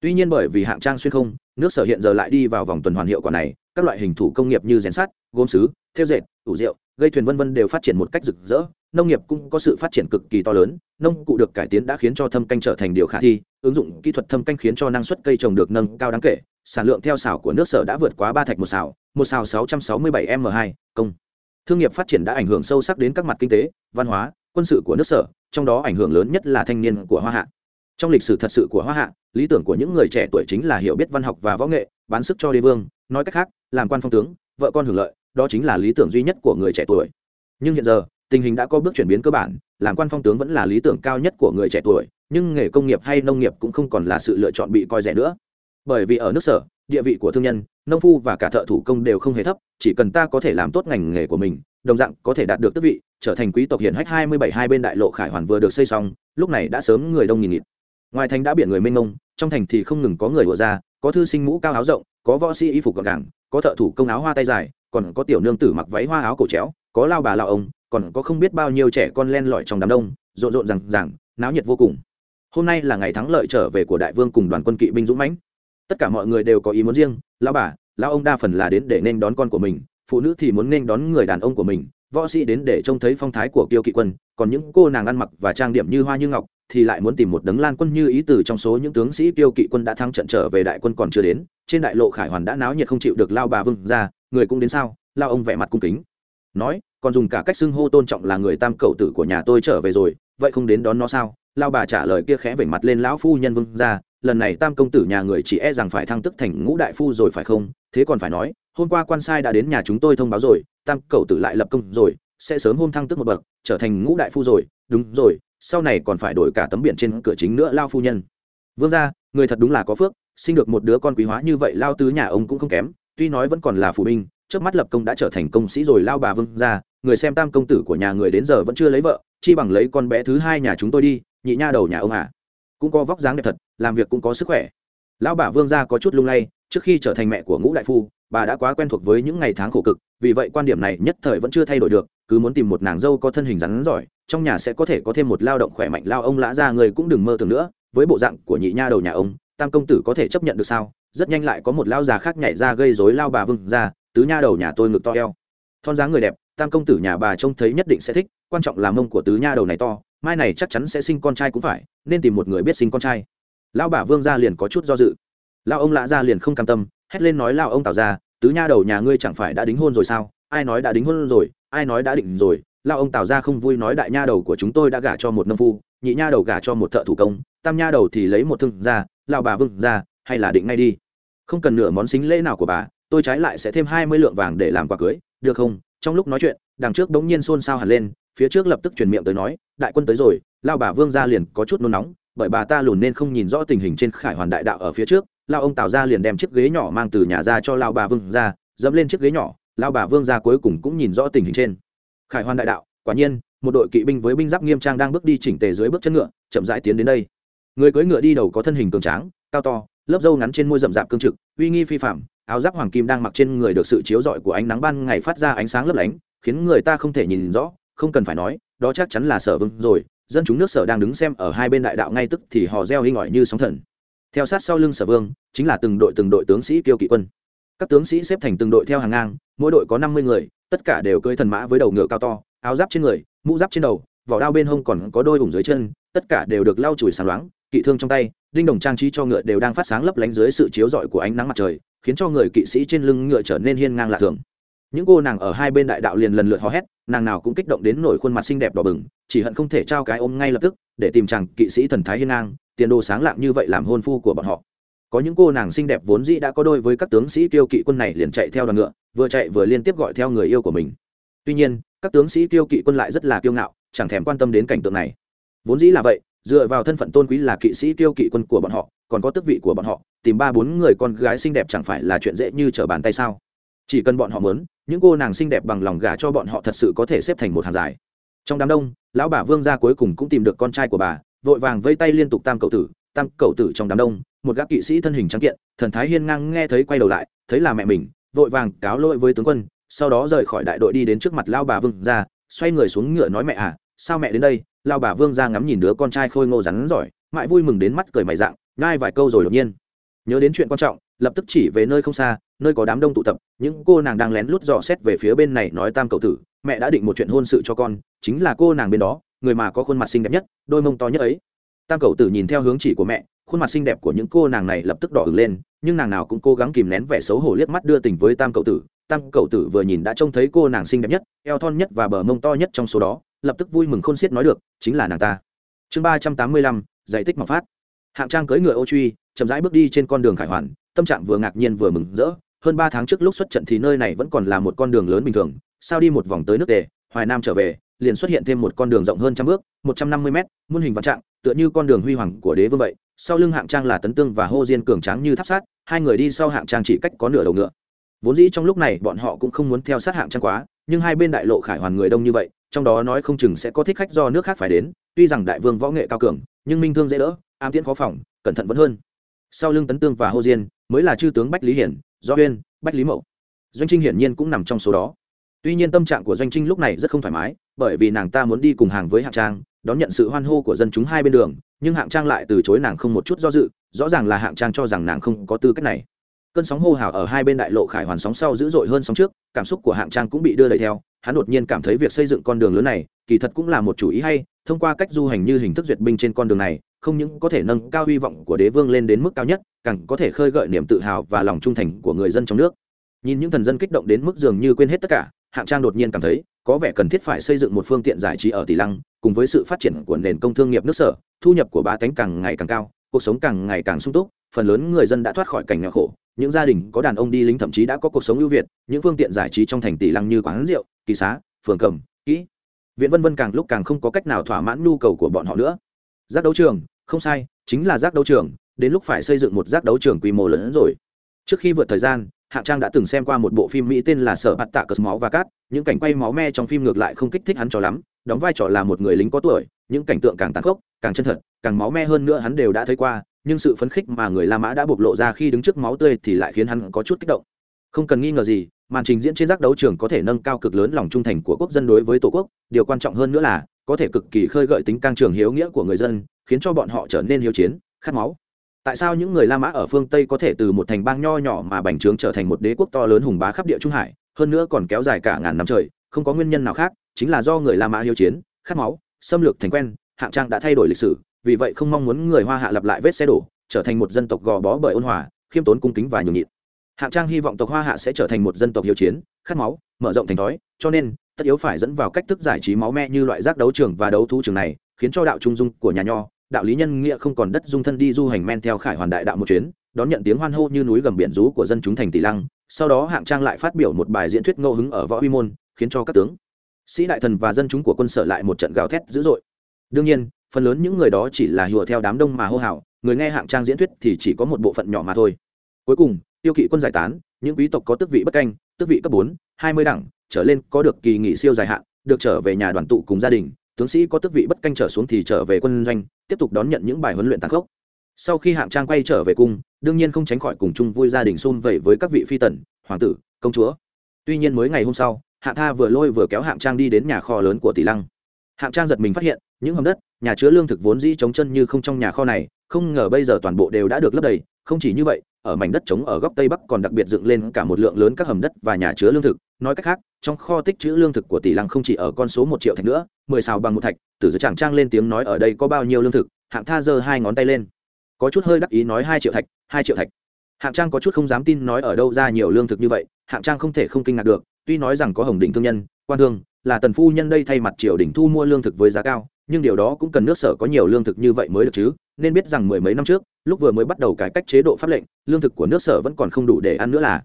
Tuy nhiên bởi vì hạng trang xuyên không, nước sở hiện giờ lại đi vào vòng tuần hoàn hiệu quả này, các loại hình thủ công nghiệp như rèn sắt, gốm sứ theo dệt, tủ rượu, gây thuyền vân vân đều phát triển một cách rực rỡ nông nghiệp cũng có sự phát triển cực kỳ to lớn, nông cụ được cải tiến đã khiến cho thâm canh trở thành điều khả thi, ứng dụng kỹ thuật thâm canh khiến cho năng suất cây trồng được nâng cao đáng kể, sản lượng theo xào của nước sở đã vượt quá ba thạch một xào một xào sáu trăm sáu mươi bảy m hai, công. Thương nghiệp phát triển đã ảnh hưởng sâu sắc đến các mặt kinh tế, văn hóa, quân sự của nước sở, trong đó ảnh hưởng lớn nhất là thanh niên của hoa hạ. Trong lịch sử thật sự của hoa hạ, lý tưởng của những người trẻ tuổi chính là hiểu biết văn học và võ nghệ, bán sức cho đế vương, nói cách khác, làm quan phong tướng, vợ con hưởng lợi, đó chính là lý tưởng duy nhất của người trẻ tuổi. Nhưng hiện giờ tình hình đã có bước chuyển biến cơ bản, làm quan phong tướng vẫn là lý tưởng cao nhất của người trẻ tuổi, nhưng nghề công nghiệp hay nông nghiệp cũng không còn là sự lựa chọn bị coi rẻ nữa. Bởi vì ở nước sở, địa vị của thương nhân, nông phu và cả thợ thủ công đều không hề thấp, chỉ cần ta có thể làm tốt ngành nghề của mình, đồng dạng có thể đạt được tước vị, trở thành quý tộc hiển hách hai mươi bảy hai bên đại lộ khải hoàn vừa được xây xong, lúc này đã sớm người đông nghìn nghịt. Ngoài thành đã biển người mênh mông, trong thành thì không ngừng có người ùa ra, có thư sinh mũ cao áo rộng, có võ sĩ y phục gọn gàng, có thợ thủ công áo hoa tay dài, còn có tiểu nương tử mặc váy hoa áo cổ chéo, có lao bà lao ông còn có không biết bao nhiêu trẻ con len lỏi trong đám đông, rộn rộn rằng rằng náo nhiệt vô cùng. Hôm nay là ngày thắng lợi trở về của đại vương cùng đoàn quân kỵ binh dũng mãnh. Tất cả mọi người đều có ý muốn riêng lao bà lao ông đa phần là đến để nên đón con của mình, phụ nữ thì muốn nên đón người đàn ông của mình, võ sĩ đến để trông thấy phong thái của kiêu kỵ quân, còn những cô nàng ăn mặc và trang điểm như hoa như ngọc thì lại muốn tìm một đấng lan quân như ý từ trong số những tướng sĩ kiêu kỵ quân đã thắng trận trở về đại quân còn chưa đến, trên đại lộ khải hoàn đã náo nhiệt không chịu được lao bà vương ra, người cũng đến sao? Lao ông vẻ mặt cung kính, nói còn dùng cả cách xưng hô tôn trọng là người tam cậu tử của nhà tôi trở về rồi, vậy không đến đón nó sao? Lao bà trả lời kia khẽ vểnh mặt lên lão phu nhân vương ra, lần này tam công tử nhà người chỉ e rằng phải thăng tức thành ngũ đại phu rồi phải không? Thế còn phải nói, hôm qua quan sai đã đến nhà chúng tôi thông báo rồi, tam cậu tử lại lập công rồi, sẽ sớm hôm thăng tức một bậc, trở thành ngũ đại phu rồi. Đúng rồi, sau này còn phải đổi cả tấm biển trên cửa chính nữa lao phu nhân. Vương ra, người thật đúng là có phước, sinh được một đứa con quý hóa như vậy lao tứ nhà ông cũng không kém, tuy nói vẫn còn là phụ binh trước mắt lập công đã trở thành công sĩ rồi lao bà vương ra người xem tam công tử của nhà người đến giờ vẫn chưa lấy vợ, chi bằng lấy con bé thứ hai nhà chúng tôi đi, nhị nha đầu nhà ông à. Cũng có vóc dáng đẹp thật, làm việc cũng có sức khỏe. Lão bà vương gia có chút lung lay, trước khi trở thành mẹ của ngũ đại phu, bà đã quá quen thuộc với những ngày tháng khổ cực, vì vậy quan điểm này nhất thời vẫn chưa thay đổi được, cứ muốn tìm một nàng dâu có thân hình rắn giỏi, trong nhà sẽ có thể có thêm một lao động khỏe mạnh lao ông lã ra, người cũng đừng mơ tưởng nữa, với bộ dạng của nhị nha đầu nhà ông, tam công tử có thể chấp nhận được sao? Rất nhanh lại có một lao già khác nhảy ra gây rối lao bà vương ra tứ nha đầu nhà tôi ngực to eo. Thon dáng người đẹp tam công tử nhà bà trông thấy nhất định sẽ thích, quan trọng là mông của tứ nha đầu này to, mai này chắc chắn sẽ sinh con trai cũng phải, nên tìm một người biết sinh con trai. Lão bà vương gia liền có chút do dự. Lão ông lạ gia liền không cam tâm, hét lên nói lão ông tào ra, tứ nha đầu nhà ngươi chẳng phải đã đính hôn rồi sao? Ai nói đã đính hôn rồi, ai nói đã định rồi? Lão ông tào ra không vui nói đại nha đầu của chúng tôi đã gả cho một nông phu, nhị nha đầu gả cho một thợ thủ công, tam nha đầu thì lấy một thương gia, lão bà vương gia, hay là định ngay đi. Không cần nửa món xính lễ nào của bà, tôi trái lại sẽ thêm hai mươi lượng vàng để làm quà cưới, được không? Trong lúc nói chuyện, đằng trước bỗng nhiên xôn xao hẳn lên, phía trước lập tức truyền miệng tới nói, đại quân tới rồi lao bà vương gia liền có chút nôn nóng, bởi bà ta lùn nên không nhìn rõ tình hình trên khải hoàn đại đạo ở phía trước lao ông tào ra liền đem chiếc ghế nhỏ mang từ nhà ra cho lao bà vương ra dẫm lên chiếc ghế nhỏ lao bà vương ra cuối cùng cũng nhìn rõ tình hình trên. Khải hoàn đại đạo, quả nhiên, một đội kỵ binh với binh giáp nghiêm trang đang bước đi chỉnh tề dưới bước chân ngựa, chậm rãi tiến đến đây. Người cưỡi ngựa đi đầu có thân hình cường tráng, cao to, lớp râu ngắn trên môi rậm rạp cương trực, uy nghi phi phạm áo giáp hoàng kim đang mặc trên người được sự chiếu rọi của ánh nắng ban ngày phát ra ánh sáng lấp lánh, khiến người ta không thể nhìn rõ, không cần phải nói, đó chắc chắn là sở vương rồi, dân chúng nước sở đang đứng xem ở hai bên đại đạo ngay tức thì họ reo hinh ỏi như sóng thần. Theo sát sau lưng sở vương, chính là từng đội từng đội tướng sĩ kiêu kỵ quân. Các tướng sĩ xếp thành từng đội theo hàng ngang, mỗi đội có năm mươi người, tất cả đều cưỡi thần mã với đầu ngựa cao to, áo giáp trên người, mũ giáp trên đầu, vỏ đao bên hông còn có đôi ủng dưới chân, tất cả đều được lau chùi sáng loáng, kỵ thương trong tay đinh đồng trang trí cho ngựa đều đang phát sáng lấp lánh dưới sự chiếu rọi của ánh nắng mặt trời, khiến cho người kỵ sĩ trên lưng ngựa trở nên hiên ngang lạ thường. Những cô nàng ở hai bên đại đạo liền lần lượt hò hét, nàng nào cũng kích động đến nổi khuôn mặt xinh đẹp đỏ bừng, chỉ hận không thể trao cái ôm ngay lập tức, để tìm chàng kỵ sĩ thần thái hiên ngang, tiền đồ sáng lạng như vậy làm hôn phu của bọn họ. Có những cô nàng xinh đẹp vốn dĩ đã có đôi với các tướng sĩ tiêu kỵ quân này liền chạy theo đoàn ngựa, vừa chạy vừa liên tiếp gọi theo người yêu của mình. Tuy nhiên, các tướng sĩ tiêu kỵ quân lại rất là kiêu ngạo, chẳng thèm quan tâm đến cảnh tượng này. Vốn dĩ là vậy dựa vào thân phận tôn quý là kỵ sĩ tiêu kỵ quân của bọn họ, còn có tước vị của bọn họ, tìm ba bốn người con gái xinh đẹp chẳng phải là chuyện dễ như trở bàn tay sao? Chỉ cần bọn họ muốn, những cô nàng xinh đẹp bằng lòng gả cho bọn họ thật sự có thể xếp thành một hàng dài. Trong đám đông, lão bà vương gia cuối cùng cũng tìm được con trai của bà, vội vàng vây tay liên tục tam cậu tử. Tam cậu tử trong đám đông, một gác kỵ sĩ thân hình trắng kiện, thần thái hiên ngang nghe thấy quay đầu lại, thấy là mẹ mình, vội vàng cáo lỗi với tướng quân, sau đó rời khỏi đại đội đi đến trước mặt lao bà vương gia, xoay người xuống ngựa nói mẹ à sao mẹ đến đây? Lao bà vương ra ngắm nhìn đứa con trai khôi ngô rắn giỏi, mãi vui mừng đến mắt cười mày dạng ngai vài câu rồi đột nhiên. Nhớ đến chuyện quan trọng, lập tức chỉ về nơi không xa, nơi có đám đông tụ tập, những cô nàng đang lén lút dò xét về phía bên này nói tam cậu tử, mẹ đã định một chuyện hôn sự cho con, chính là cô nàng bên đó, người mà có khuôn mặt xinh đẹp nhất, đôi mông to nhất ấy. Tam cậu tử nhìn theo hướng chỉ của mẹ, khuôn mặt xinh đẹp của những cô nàng này lập tức đỏ ửng lên, nhưng nàng nào cũng cố gắng kìm nén vẻ xấu hổ liếc mắt đưa tình với tam cậu tử. Tam cậu tử vừa nhìn đã trông thấy cô nàng xinh đẹp nhất, eo thon nhất và bờ mông to nhất trong số đó lập tức vui mừng khôn xiết nói được, chính là nàng ta. Chương ba trăm tám mươi lăm, giải tích mọc phát. Hạng trang cưỡi ngựa ô truy, chậm rãi bước đi trên con đường khải hoàn, tâm trạng vừa ngạc nhiên vừa mừng rỡ. Hơn ba tháng trước lúc xuất trận thì nơi này vẫn còn là một con đường lớn bình thường, sao đi một vòng tới nước tề, hoài nam trở về, liền xuất hiện thêm một con đường rộng hơn trăm bước, một trăm năm mươi mét, muôn hình vạn trạng, tựa như con đường huy hoàng của đế vương vậy. Sau lưng hạng trang là tấn tương và hô diên cường tráng như tháp sát, hai người đi sau hạng trang chỉ cách có nửa đầu ngựa. Vốn dĩ trong lúc này bọn họ cũng không muốn theo sát hạng trang quá, nhưng hai bên đại lộ khải hoàn người đông như vậy trong đó nói không chừng sẽ có thích khách do nước khác phải đến, tuy rằng đại vương võ nghệ cao cường, nhưng minh thương dễ đỡ, ám tiễn khó phòng, cẩn thận vẫn hơn. Sau lưng tấn tương và hô diên, mới là chư tướng bách lý hiển do huyên bách lý mậu. Doanh trinh hiển nhiên cũng nằm trong số đó. Tuy nhiên tâm trạng của doanh trinh lúc này rất không thoải mái, bởi vì nàng ta muốn đi cùng hàng với hạng trang, đón nhận sự hoan hô của dân chúng hai bên đường, nhưng hạng trang lại từ chối nàng không một chút do dự, rõ ràng là hạng trang cho rằng nàng không có tư cách này cơn sóng hô hào ở hai bên đại lộ khải hoàn sóng sau dữ dội hơn sóng trước, cảm xúc của hạng trang cũng bị đưa đẩy theo, hắn đột nhiên cảm thấy việc xây dựng con đường lớn này, kỳ thật cũng là một chủ ý hay, thông qua cách du hành như hình thức duyệt binh trên con đường này, không những có thể nâng cao hy vọng của đế vương lên đến mức cao nhất, càng có thể khơi gợi niềm tự hào và lòng trung thành của người dân trong nước. Nhìn những thần dân kích động đến mức dường như quên hết tất cả, hạng trang đột nhiên cảm thấy, có vẻ cần thiết phải xây dựng một phương tiện giải trí ở tỷ lăng, cùng với sự phát triển của nền công thương nghiệp nước sở, thu nhập của ba tánh càng ngày càng cao, cuộc sống càng ngày càng sung túc, phần lớn người dân đã thoát khỏi cảnh nghèo khổ những gia đình có đàn ông đi lính thậm chí đã có cuộc sống ưu việt, những phương tiện giải trí trong thành tỷ lăng như quán rượu, kỳ xá, phường cầm, kỹ. Viện vân vân càng lúc càng không có cách nào thỏa mãn nhu cầu của bọn họ nữa. Giác đấu trường, không sai, chính là giác đấu trường, đến lúc phải xây dựng một giác đấu trường quy mô lớn hơn rồi. Trước khi vượt thời gian, hạng trang đã từng xem qua một bộ phim mỹ tên là sở bạt tạ cờ máu và cát, những cảnh quay máu me trong phim ngược lại không kích thích hắn cho lắm, đóng vai trò là một người lính có tuổi, những cảnh tượng càng tàn khốc, càng chân thật, càng máu me hơn nữa hắn đều đã thấy qua nhưng sự phấn khích mà người la mã đã bộc lộ ra khi đứng trước máu tươi thì lại khiến hắn có chút kích động. Không cần nghi ngờ gì, màn trình diễn trên giác đấu trường có thể nâng cao cực lớn lòng trung thành của quốc dân đối với tổ quốc. Điều quan trọng hơn nữa là, có thể cực kỳ khơi gợi tính căng trường hiếu nghĩa của người dân, khiến cho bọn họ trở nên hiếu chiến, khát máu. Tại sao những người la mã ở phương tây có thể từ một thành bang nho nhỏ mà bành trướng trở thành một đế quốc to lớn hùng bá khắp địa trung hải, hơn nữa còn kéo dài cả ngàn năm trời, không có nguyên nhân nào khác, chính là do người la mã hiếu chiến, khát máu, xâm lược thành quen, hạng trang đã thay đổi lịch sử vì vậy không mong muốn người hoa hạ lặp lại vết xe đổ, trở thành một dân tộc gò bó bởi ôn hòa, khiêm tốn cung kính và nhường nhịn. Hạng trang hy vọng tộc hoa hạ sẽ trở thành một dân tộc hiếu chiến, khát máu, mở rộng thành thói, cho nên, tất yếu phải dẫn vào cách thức giải trí máu me như loại giác đấu trường và đấu thú trường này, khiến cho đạo trung dung của nhà nho, đạo lý nhân nghĩa không còn đất dung thân đi du hành men theo khải hoàn đại đạo một chuyến, đón nhận tiếng hoan hô như núi gầm biển rú của dân chúng thành tỷ lăng. Sau đó hạng trang lại phát biểu một bài diễn thuyết ngẫu hứng ở võ huy môn, khiến cho các tướng, sĩ đại thần và dân chúng của quân sở lại một trận gào thét dữ dội. Đương nhiên phần lớn những người đó chỉ là hùa theo đám đông mà hô hào, người nghe hạng trang diễn thuyết thì chỉ có một bộ phận nhỏ mà thôi. Cuối cùng, tiêu kỵ quân giải tán, những quý tộc có tước vị bất canh, tước vị cấp bốn, hai mươi đẳng, trở lên có được kỳ nghỉ siêu dài hạn, được trở về nhà đoàn tụ cùng gia đình, tướng sĩ có tước vị bất canh trở xuống thì trở về quân doanh, tiếp tục đón nhận những bài huấn luyện tàn khốc. Sau khi hạng trang quay trở về cung, đương nhiên không tránh khỏi cùng chung vui gia đình xung vầy với các vị phi tần, hoàng tử, công chúa. Tuy nhiên mới ngày hôm sau hạng tha vừa lôi vừa kéo hạng trang đi đến nhà kho lớn của tỷ lăng. Hạng trang giật mình phát hiện những hầm đất, nhà chứa lương thực vốn dĩ trống chân như không trong nhà kho này, không ngờ bây giờ toàn bộ đều đã được lấp đầy, không chỉ như vậy, ở mảnh đất trống ở góc tây bắc còn đặc biệt dựng lên cả một lượng lớn các hầm đất và nhà chứa lương thực. Nói cách khác, trong kho tích trữ lương thực của tỷ lăng không chỉ ở con số một triệu thạch nữa, mười xào bằng một thạch tử giữa chàng trang lên tiếng nói ở đây có bao nhiêu lương thực, hạng tha giơ hai ngón tay lên. Có chút hơi đắc ý nói hai triệu thạch, hai triệu thạch. Hạng trang có chút không dám tin nói ở đâu ra nhiều lương thực như vậy, hạng trang không thể không kinh ngạc được, tuy nói rằng có hồng đỉnh thương nhân, quan thương, là tần phu nhân đây thay mặt triều đình thu mua lương thực với giá cao nhưng điều đó cũng cần nước sở có nhiều lương thực như vậy mới được chứ, nên biết rằng mười mấy năm trước, lúc vừa mới bắt đầu cải cách chế độ pháp lệnh, lương thực của nước sở vẫn còn không đủ để ăn nữa là.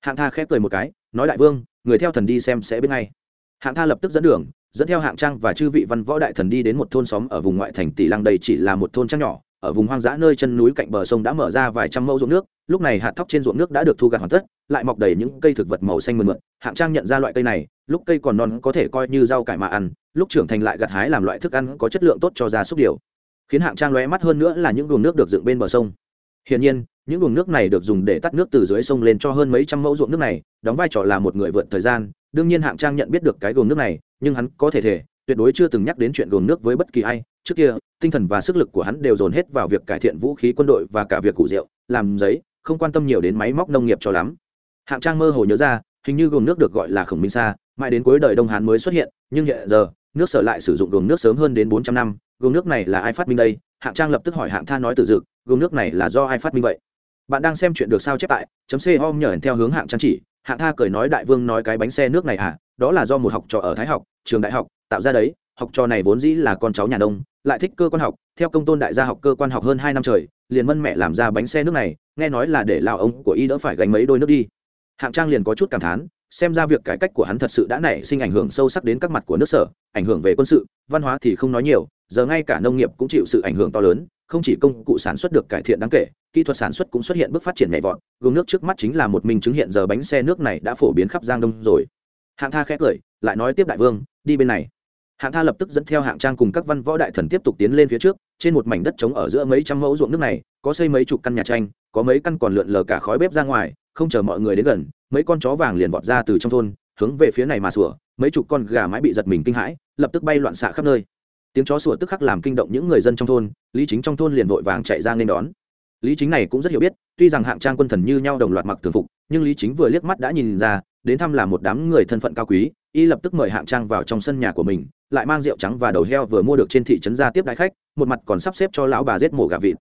Hạng tha khép cười một cái, nói đại vương, người theo thần đi xem sẽ biết ngay. Hạng tha lập tức dẫn đường, dẫn theo hạng trang và chư vị văn võ đại thần đi đến một thôn xóm ở vùng ngoại thành tỷ lăng, đây chỉ là một thôn trang nhỏ ở vùng hoang dã nơi chân núi cạnh bờ sông đã mở ra vài trăm mẫu ruộng nước, lúc này hạt thóc trên ruộng nước đã được thu gặt hoàn tất, lại mọc đầy những cây thực vật màu xanh mượn mượn. Hạng trang nhận ra loại cây này, lúc cây còn non có thể coi như rau cải mà ăn, lúc trưởng thành lại gặt hái làm loại thức ăn có chất lượng tốt cho gia súc điều, khiến hạng trang lóe mắt hơn nữa là những ruộng nước được dựng bên bờ sông. Hiển nhiên, những ruộng nước này được dùng để tắt nước từ dưới sông lên cho hơn mấy trăm mẫu ruộng nước này, đóng vai trò là một người vượt thời gian. Đương nhiên hạng trang nhận biết được cái gồm nước này, nhưng hắn có thể thể tuyệt đối chưa từng nhắc đến chuyện gồm nước với bất kỳ ai trước kia, tinh thần và sức lực của hắn đều dồn hết vào việc cải thiện vũ khí quân đội và cả việc củ rượu, làm giấy, không quan tâm nhiều đến máy móc nông nghiệp cho lắm. Hạng trang mơ hồ nhớ ra, hình như gồm nước được gọi là khổng minh sa, mãi đến cuối đời đông hán mới xuất hiện, nhưng hiện giờ, nước sở lại sử dụng gồm nước sớm hơn đến bốn trăm năm gồm nước này là ai phát minh đây? Hạng trang lập tức hỏi hạng tha nói từ dực gồm nước này là do ai phát minh vậy? Bạn đang xem chuyện được sao chép tại chấm c om nhờ theo hướng hạng trang chỉ, hạng tha cười nói đại vương nói cái bánh xe nước này à đó là do một học trò ở thái học, trường đại học, tạo ra đấy học trò này vốn dĩ là con cháu nhà đông lại thích cơ quan học, theo công tôn đại gia học cơ quan học hơn hai năm trời, liền mân mẹ làm ra bánh xe nước này, nghe nói là để lao ông của y đỡ phải gánh mấy đôi nước đi. Hạng trang liền có chút cảm thán, xem ra việc cải cách của hắn thật sự đã nảy sinh ảnh hưởng sâu sắc đến các mặt của nước sở, ảnh hưởng về quân sự, văn hóa thì không nói nhiều, giờ ngay cả nông nghiệp cũng chịu sự ảnh hưởng to lớn, không chỉ công cụ sản xuất được cải thiện đáng kể, kỹ thuật sản xuất cũng xuất hiện bước phát triển nhảy vọt, Gương nước trước mắt chính là một minh chứng hiện giờ bánh xe nước này đã phổ biến khắp giang đông rồi. Hạng tha khẽ cười, lại nói tiếp đại vương, đi bên này hạng tha lập tức dẫn theo hạng trang cùng các văn võ đại thần tiếp tục tiến lên phía trước, trên một mảnh đất trống ở giữa mấy trăm mẫu ruộng nước này, có xây mấy chục căn nhà tranh, có mấy căn còn lượn lờ cả khói bếp ra ngoài, không chờ mọi người đến gần, mấy con chó vàng liền vọt ra từ trong thôn, hướng về phía này mà sủa, mấy chục con gà mái bị giật mình kinh hãi, lập tức bay loạn xạ khắp nơi. Tiếng chó sủa tức khắc làm kinh động những người dân trong thôn, lý chính trong thôn liền vội vàng chạy ra nên đón. Lý chính này cũng rất hiểu biết tuy rằng hạng trang quân thần như nhau đồng loạt mặc thường phục, nhưng lý chính vừa liếc mắt đã nhìn ra, đến thăm là một đám người thân phận cao quý, y lập tức mời hạng trang vào trong sân nhà của mình, lại mang rượu trắng và đầu heo vừa mua được trên thị trấn ra tiếp đại khách, một mặt còn sắp xếp cho lão bà giết mổ gà vịt.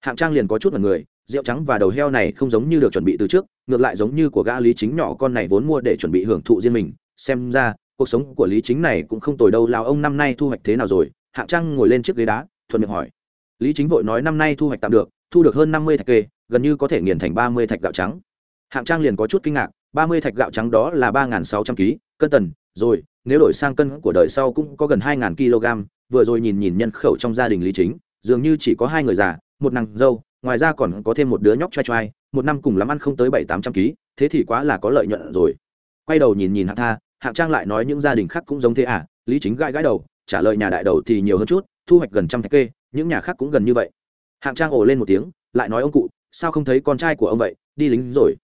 Hạng trang liền có chút mật người, rượu trắng và đầu heo này không giống như được chuẩn bị từ trước, ngược lại giống như của gã lý chính nhỏ con này vốn mua để chuẩn bị hưởng thụ riêng mình. Xem ra, cuộc sống của lý chính này cũng không tồi đâu lao ông năm nay thu hoạch thế nào rồi? Hạng trang ngồi lên chiếc ghế đá, thuận miệng hỏi. Lý chính vội nói năm nay thu hoạch tạm được, thu được hơn năm mươi thạch kê gần như có thể nghiền thành ba mươi thạch gạo trắng. Hạng trang liền có chút kinh ngạc, ba mươi thạch gạo trắng đó là ba sáu trăm kg cân tần, rồi, nếu đổi sang cân của đời sau cũng có gần hai kg, vừa rồi nhìn nhìn nhân khẩu trong gia đình lý chính, dường như chỉ có hai người già, một nàng dâu, ngoài ra còn có thêm một đứa nhóc choai choai một năm cùng lắm ăn không tới bảy tám trăm kg thế thì quá là có lợi nhuận rồi. Quay đầu nhìn nhìn hạng tha, hạng trang lại nói những gia đình khác cũng giống thế à lý chính gãi gãi đầu, trả lời nhà đại đầu thì nhiều hơn chút, thu hoạch gần trăm thạch kê, những nhà khác cũng gần như vậy. Hạng trang ồ lên một tiếng, lại nói ông cụ sao không thấy con trai của ông vậy, đi lính rồi.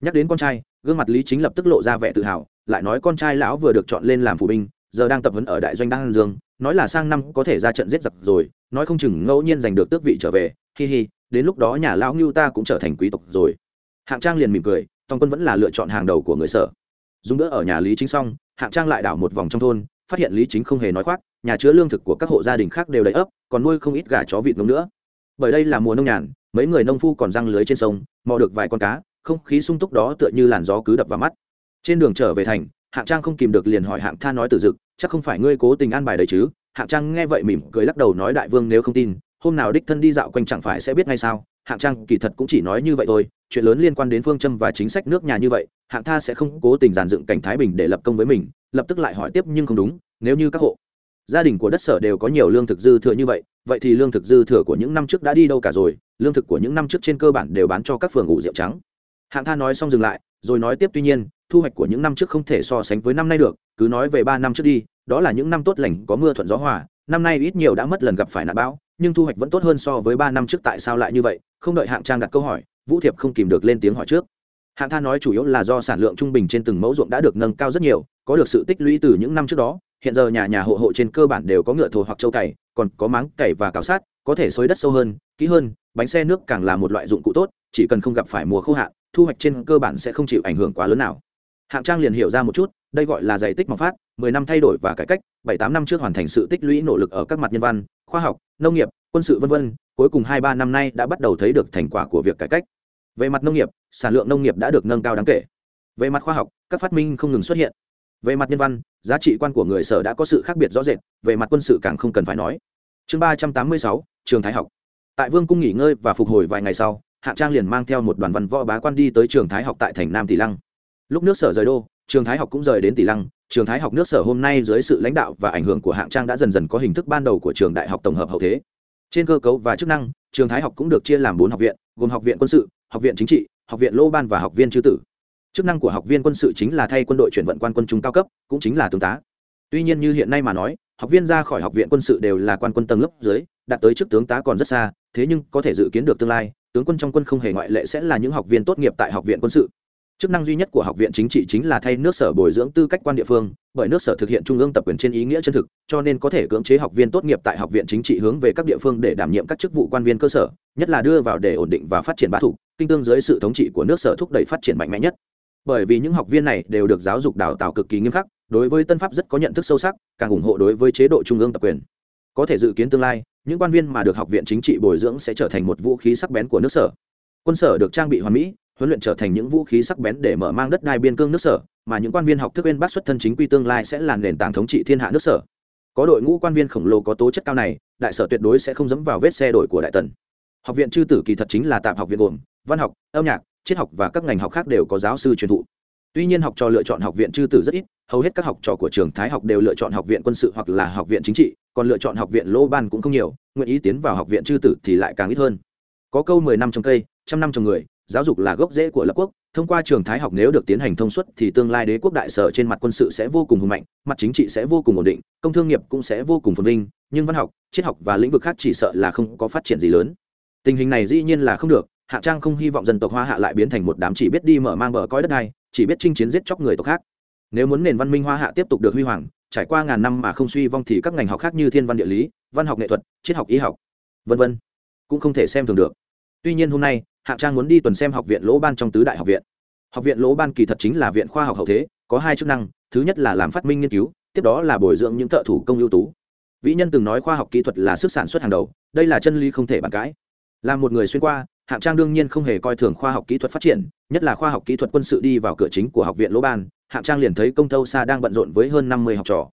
Nhắc đến con trai, gương mặt lý chính lập tức lộ ra vẻ tự hào, lại nói con trai lão vừa được chọn lên làm phụ binh, giờ đang tập huấn ở đại doanh đăng dương, nói là sang năm có thể ra trận giết giặc rồi, nói không chừng ngẫu nhiên giành được tước vị trở về, hi hi, đến lúc đó nhà lão ngưu ta cũng trở thành quý tộc rồi. Hạng trang liền mỉm cười, tòng quân vẫn là lựa chọn hàng đầu của người sở. Dùng đỡ ở nhà lý chính xong, hạng trang lại đảo một vòng trong thôn, phát hiện lý chính không hề nói khoác, nhà chứa lương thực của các hộ gia đình khác đều đầy ấp, còn nuôi không ít gà chó vịt ngỗng nữa. Bởi đây là mùa nông nhàn mấy người nông phu còn răng lưới trên sông, mò được vài con cá, không khí sung túc đó tựa như làn gió cứ đập vào mắt. Trên đường trở về thành, hạng trang không kìm được liền hỏi hạng tha nói từ dực, chắc không phải ngươi cố tình an bài đấy chứ? Hạng trang nghe vậy mỉm cười lắc đầu nói, đại vương nếu không tin, hôm nào đích thân đi dạo quanh chẳng phải sẽ biết ngay sao? Hạng trang kỳ thật cũng chỉ nói như vậy thôi, chuyện lớn liên quan đến phương châm và chính sách nước nhà như vậy, hạng tha sẽ không cố tình giàn dựng cảnh thái bình để lập công với mình, lập tức lại hỏi tiếp nhưng không đúng, nếu như các hộ gia đình của đất sở đều có nhiều lương thực dư thừa như vậy vậy thì lương thực dư thừa của những năm trước đã đi đâu cả rồi, lương thực của những năm trước trên cơ bản đều bán cho các phường ủ rượu trắng. Hạng tha nói xong dừng lại, rồi nói tiếp, tuy nhiên, thu hoạch của những năm trước không thể so sánh với năm nay được, cứ nói về ba năm trước đi, đó là những năm tốt lành, có mưa thuận gió hòa, năm nay ít nhiều đã mất lần gặp phải nạn bão, nhưng thu hoạch vẫn tốt hơn so với ba năm trước, tại sao lại như vậy? Không đợi hạng trang đặt câu hỏi, vũ thiệp không kìm được lên tiếng hỏi trước. Hạng tha nói chủ yếu là do sản lượng trung bình trên từng mẫu ruộng đã được nâng cao rất nhiều, có được sự tích lũy từ những năm trước đó hiện giờ nhà nhà hộ hộ trên cơ bản đều có ngựa thồ hoặc trâu cày, còn có máng cày và cào sát, có thể xới đất sâu hơn, kỹ hơn, bánh xe nước càng là một loại dụng cụ tốt, chỉ cần không gặp phải mùa khô hạn, thu hoạch trên cơ bản sẽ không chịu ảnh hưởng quá lớn nào. Hạng trang liền hiểu ra một chút, đây gọi là giải tích mọc phát, mười năm thay đổi và cải cách, bảy tám năm trước hoàn thành sự tích lũy nỗ lực ở các mặt nhân văn, khoa học, nông nghiệp, quân sự v v cuối cùng hai ba năm nay đã bắt đầu thấy được thành quả của việc cải cách. Về mặt nông nghiệp, sản lượng nông nghiệp đã được nâng cao đáng kể. Về mặt khoa học, các phát minh không ngừng xuất hiện về mặt nhân văn, giá trị quan của người sở đã có sự khác biệt rõ rệt, về mặt quân sự càng không cần phải nói. Chương ba trăm tám mươi sáu, trường thái học. Tại vương cung nghỉ ngơi và phục hồi vài ngày sau, hạng trang liền mang theo một đoàn văn võ bá quan đi tới trường thái học tại thành nam tỷ lăng. Lúc nước sở rời đô, trường thái học cũng rời đến tỷ lăng. Trường thái học nước sở hôm nay dưới sự lãnh đạo và ảnh hưởng của hạng trang đã dần dần có hình thức ban đầu của trường đại học tổng hợp hậu thế. Trên cơ cấu và chức năng, trường thái học cũng được chia làm bốn học viện, gồm học viện quân sự, học viện chính trị, học viện lô ban và học viên chư tử chức năng của học viên quân sự chính là thay quân đội chuyển vận quan quân trung cao cấp, cũng chính là tướng tá. Tuy nhiên như hiện nay mà nói, học viên ra khỏi học viện quân sự đều là quan quân tầng lớp dưới, đạt tới chức tướng tá còn rất xa, thế nhưng có thể dự kiến được tương lai, tướng quân trong quân không hề ngoại lệ sẽ là những học viên tốt nghiệp tại học viện quân sự. Chức năng duy nhất của học viện chính trị chính là thay nước sở bồi dưỡng tư cách quan địa phương, bởi nước sở thực hiện trung ương tập quyền trên ý nghĩa chân thực, cho nên có thể cưỡng chế học viên tốt nghiệp tại học viện chính trị hướng về các địa phương để đảm nhiệm các chức vụ quan viên cơ sở, nhất là đưa vào để ổn định và phát triển bá thủ, kinh tương dưới sự thống trị của nước sở thúc đẩy phát triển mạnh mẽ nhất bởi vì những học viên này đều được giáo dục đào tạo cực kỳ nghiêm khắc, đối với tân pháp rất có nhận thức sâu sắc, càng ủng hộ đối với chế độ trung ương tập quyền. Có thể dự kiến tương lai, những quan viên mà được học viện chính trị bồi dưỡng sẽ trở thành một vũ khí sắc bén của nước sở. Quân sở được trang bị hoàn mỹ, huấn luyện trở thành những vũ khí sắc bén để mở mang đất đai biên cương nước sở, mà những quan viên học thức bên bác xuất thân chính quy tương lai sẽ là nền tảng thống trị thiên hạ nước sở. Có đội ngũ quan viên khổng lồ có tố chất cao này, đại sở tuyệt đối sẽ không dẫm vào vết xe đổi của đại tần. Học viện chư tử kỳ thật chính là tạm học viện gồm văn học, âm nhạc triết học và các ngành học khác đều có giáo sư truyền thụ. Tuy nhiên học trò lựa chọn học viện chư tử rất ít, hầu hết các học trò của trường thái học đều lựa chọn học viện quân sự hoặc là học viện chính trị, còn lựa chọn học viện lô ban cũng không nhiều, nguyện ý tiến vào học viện chư tử thì lại càng ít hơn. Có câu mười năm trồng cây, trăm năm trồng người, giáo dục là gốc rễ của lập quốc, thông qua trường thái học nếu được tiến hành thông suốt thì tương lai đế quốc đại sở trên mặt quân sự sẽ vô cùng hùng mạnh, mặt chính trị sẽ vô cùng ổn định, công thương nghiệp cũng sẽ vô cùng phồn vinh, nhưng văn học, triết học và lĩnh vực khác chỉ sợ là không có phát triển gì lớn. Tình hình này dĩ nhiên là không được hạ trang không hy vọng dân tộc hoa hạ lại biến thành một đám chỉ biết đi mở mang bờ cõi đất này, chỉ biết chinh chiến giết chóc người tộc khác. Nếu muốn nền văn minh hoa hạ tiếp tục được huy hoàng, trải qua ngàn năm mà không suy vong thì các ngành học khác như thiên văn địa lý, văn học nghệ thuật, triết học y học, vân vân, cũng không thể xem thường được. Tuy nhiên hôm nay, Hạ trang muốn đi tuần xem học viện lỗ ban trong tứ đại học viện. Học viện lỗ ban kỳ thật chính là viện khoa học hậu thế, có hai chức năng, thứ nhất là làm phát minh nghiên cứu, tiếp đó là bồi dưỡng những thợ thủ công ưu tú. Vĩ nhân từng nói khoa học kỹ thuật là sức sản xuất hàng đầu, đây là chân lý không thể bàn cãi. Là một người xuyên qua hạng trang đương nhiên không hề coi thường khoa học kỹ thuật phát triển, nhất là khoa học kỹ thuật quân sự đi vào cửa chính của học viện lỗ ban, hạng trang liền thấy công tâu xa đang bận rộn với hơn năm mươi học trò.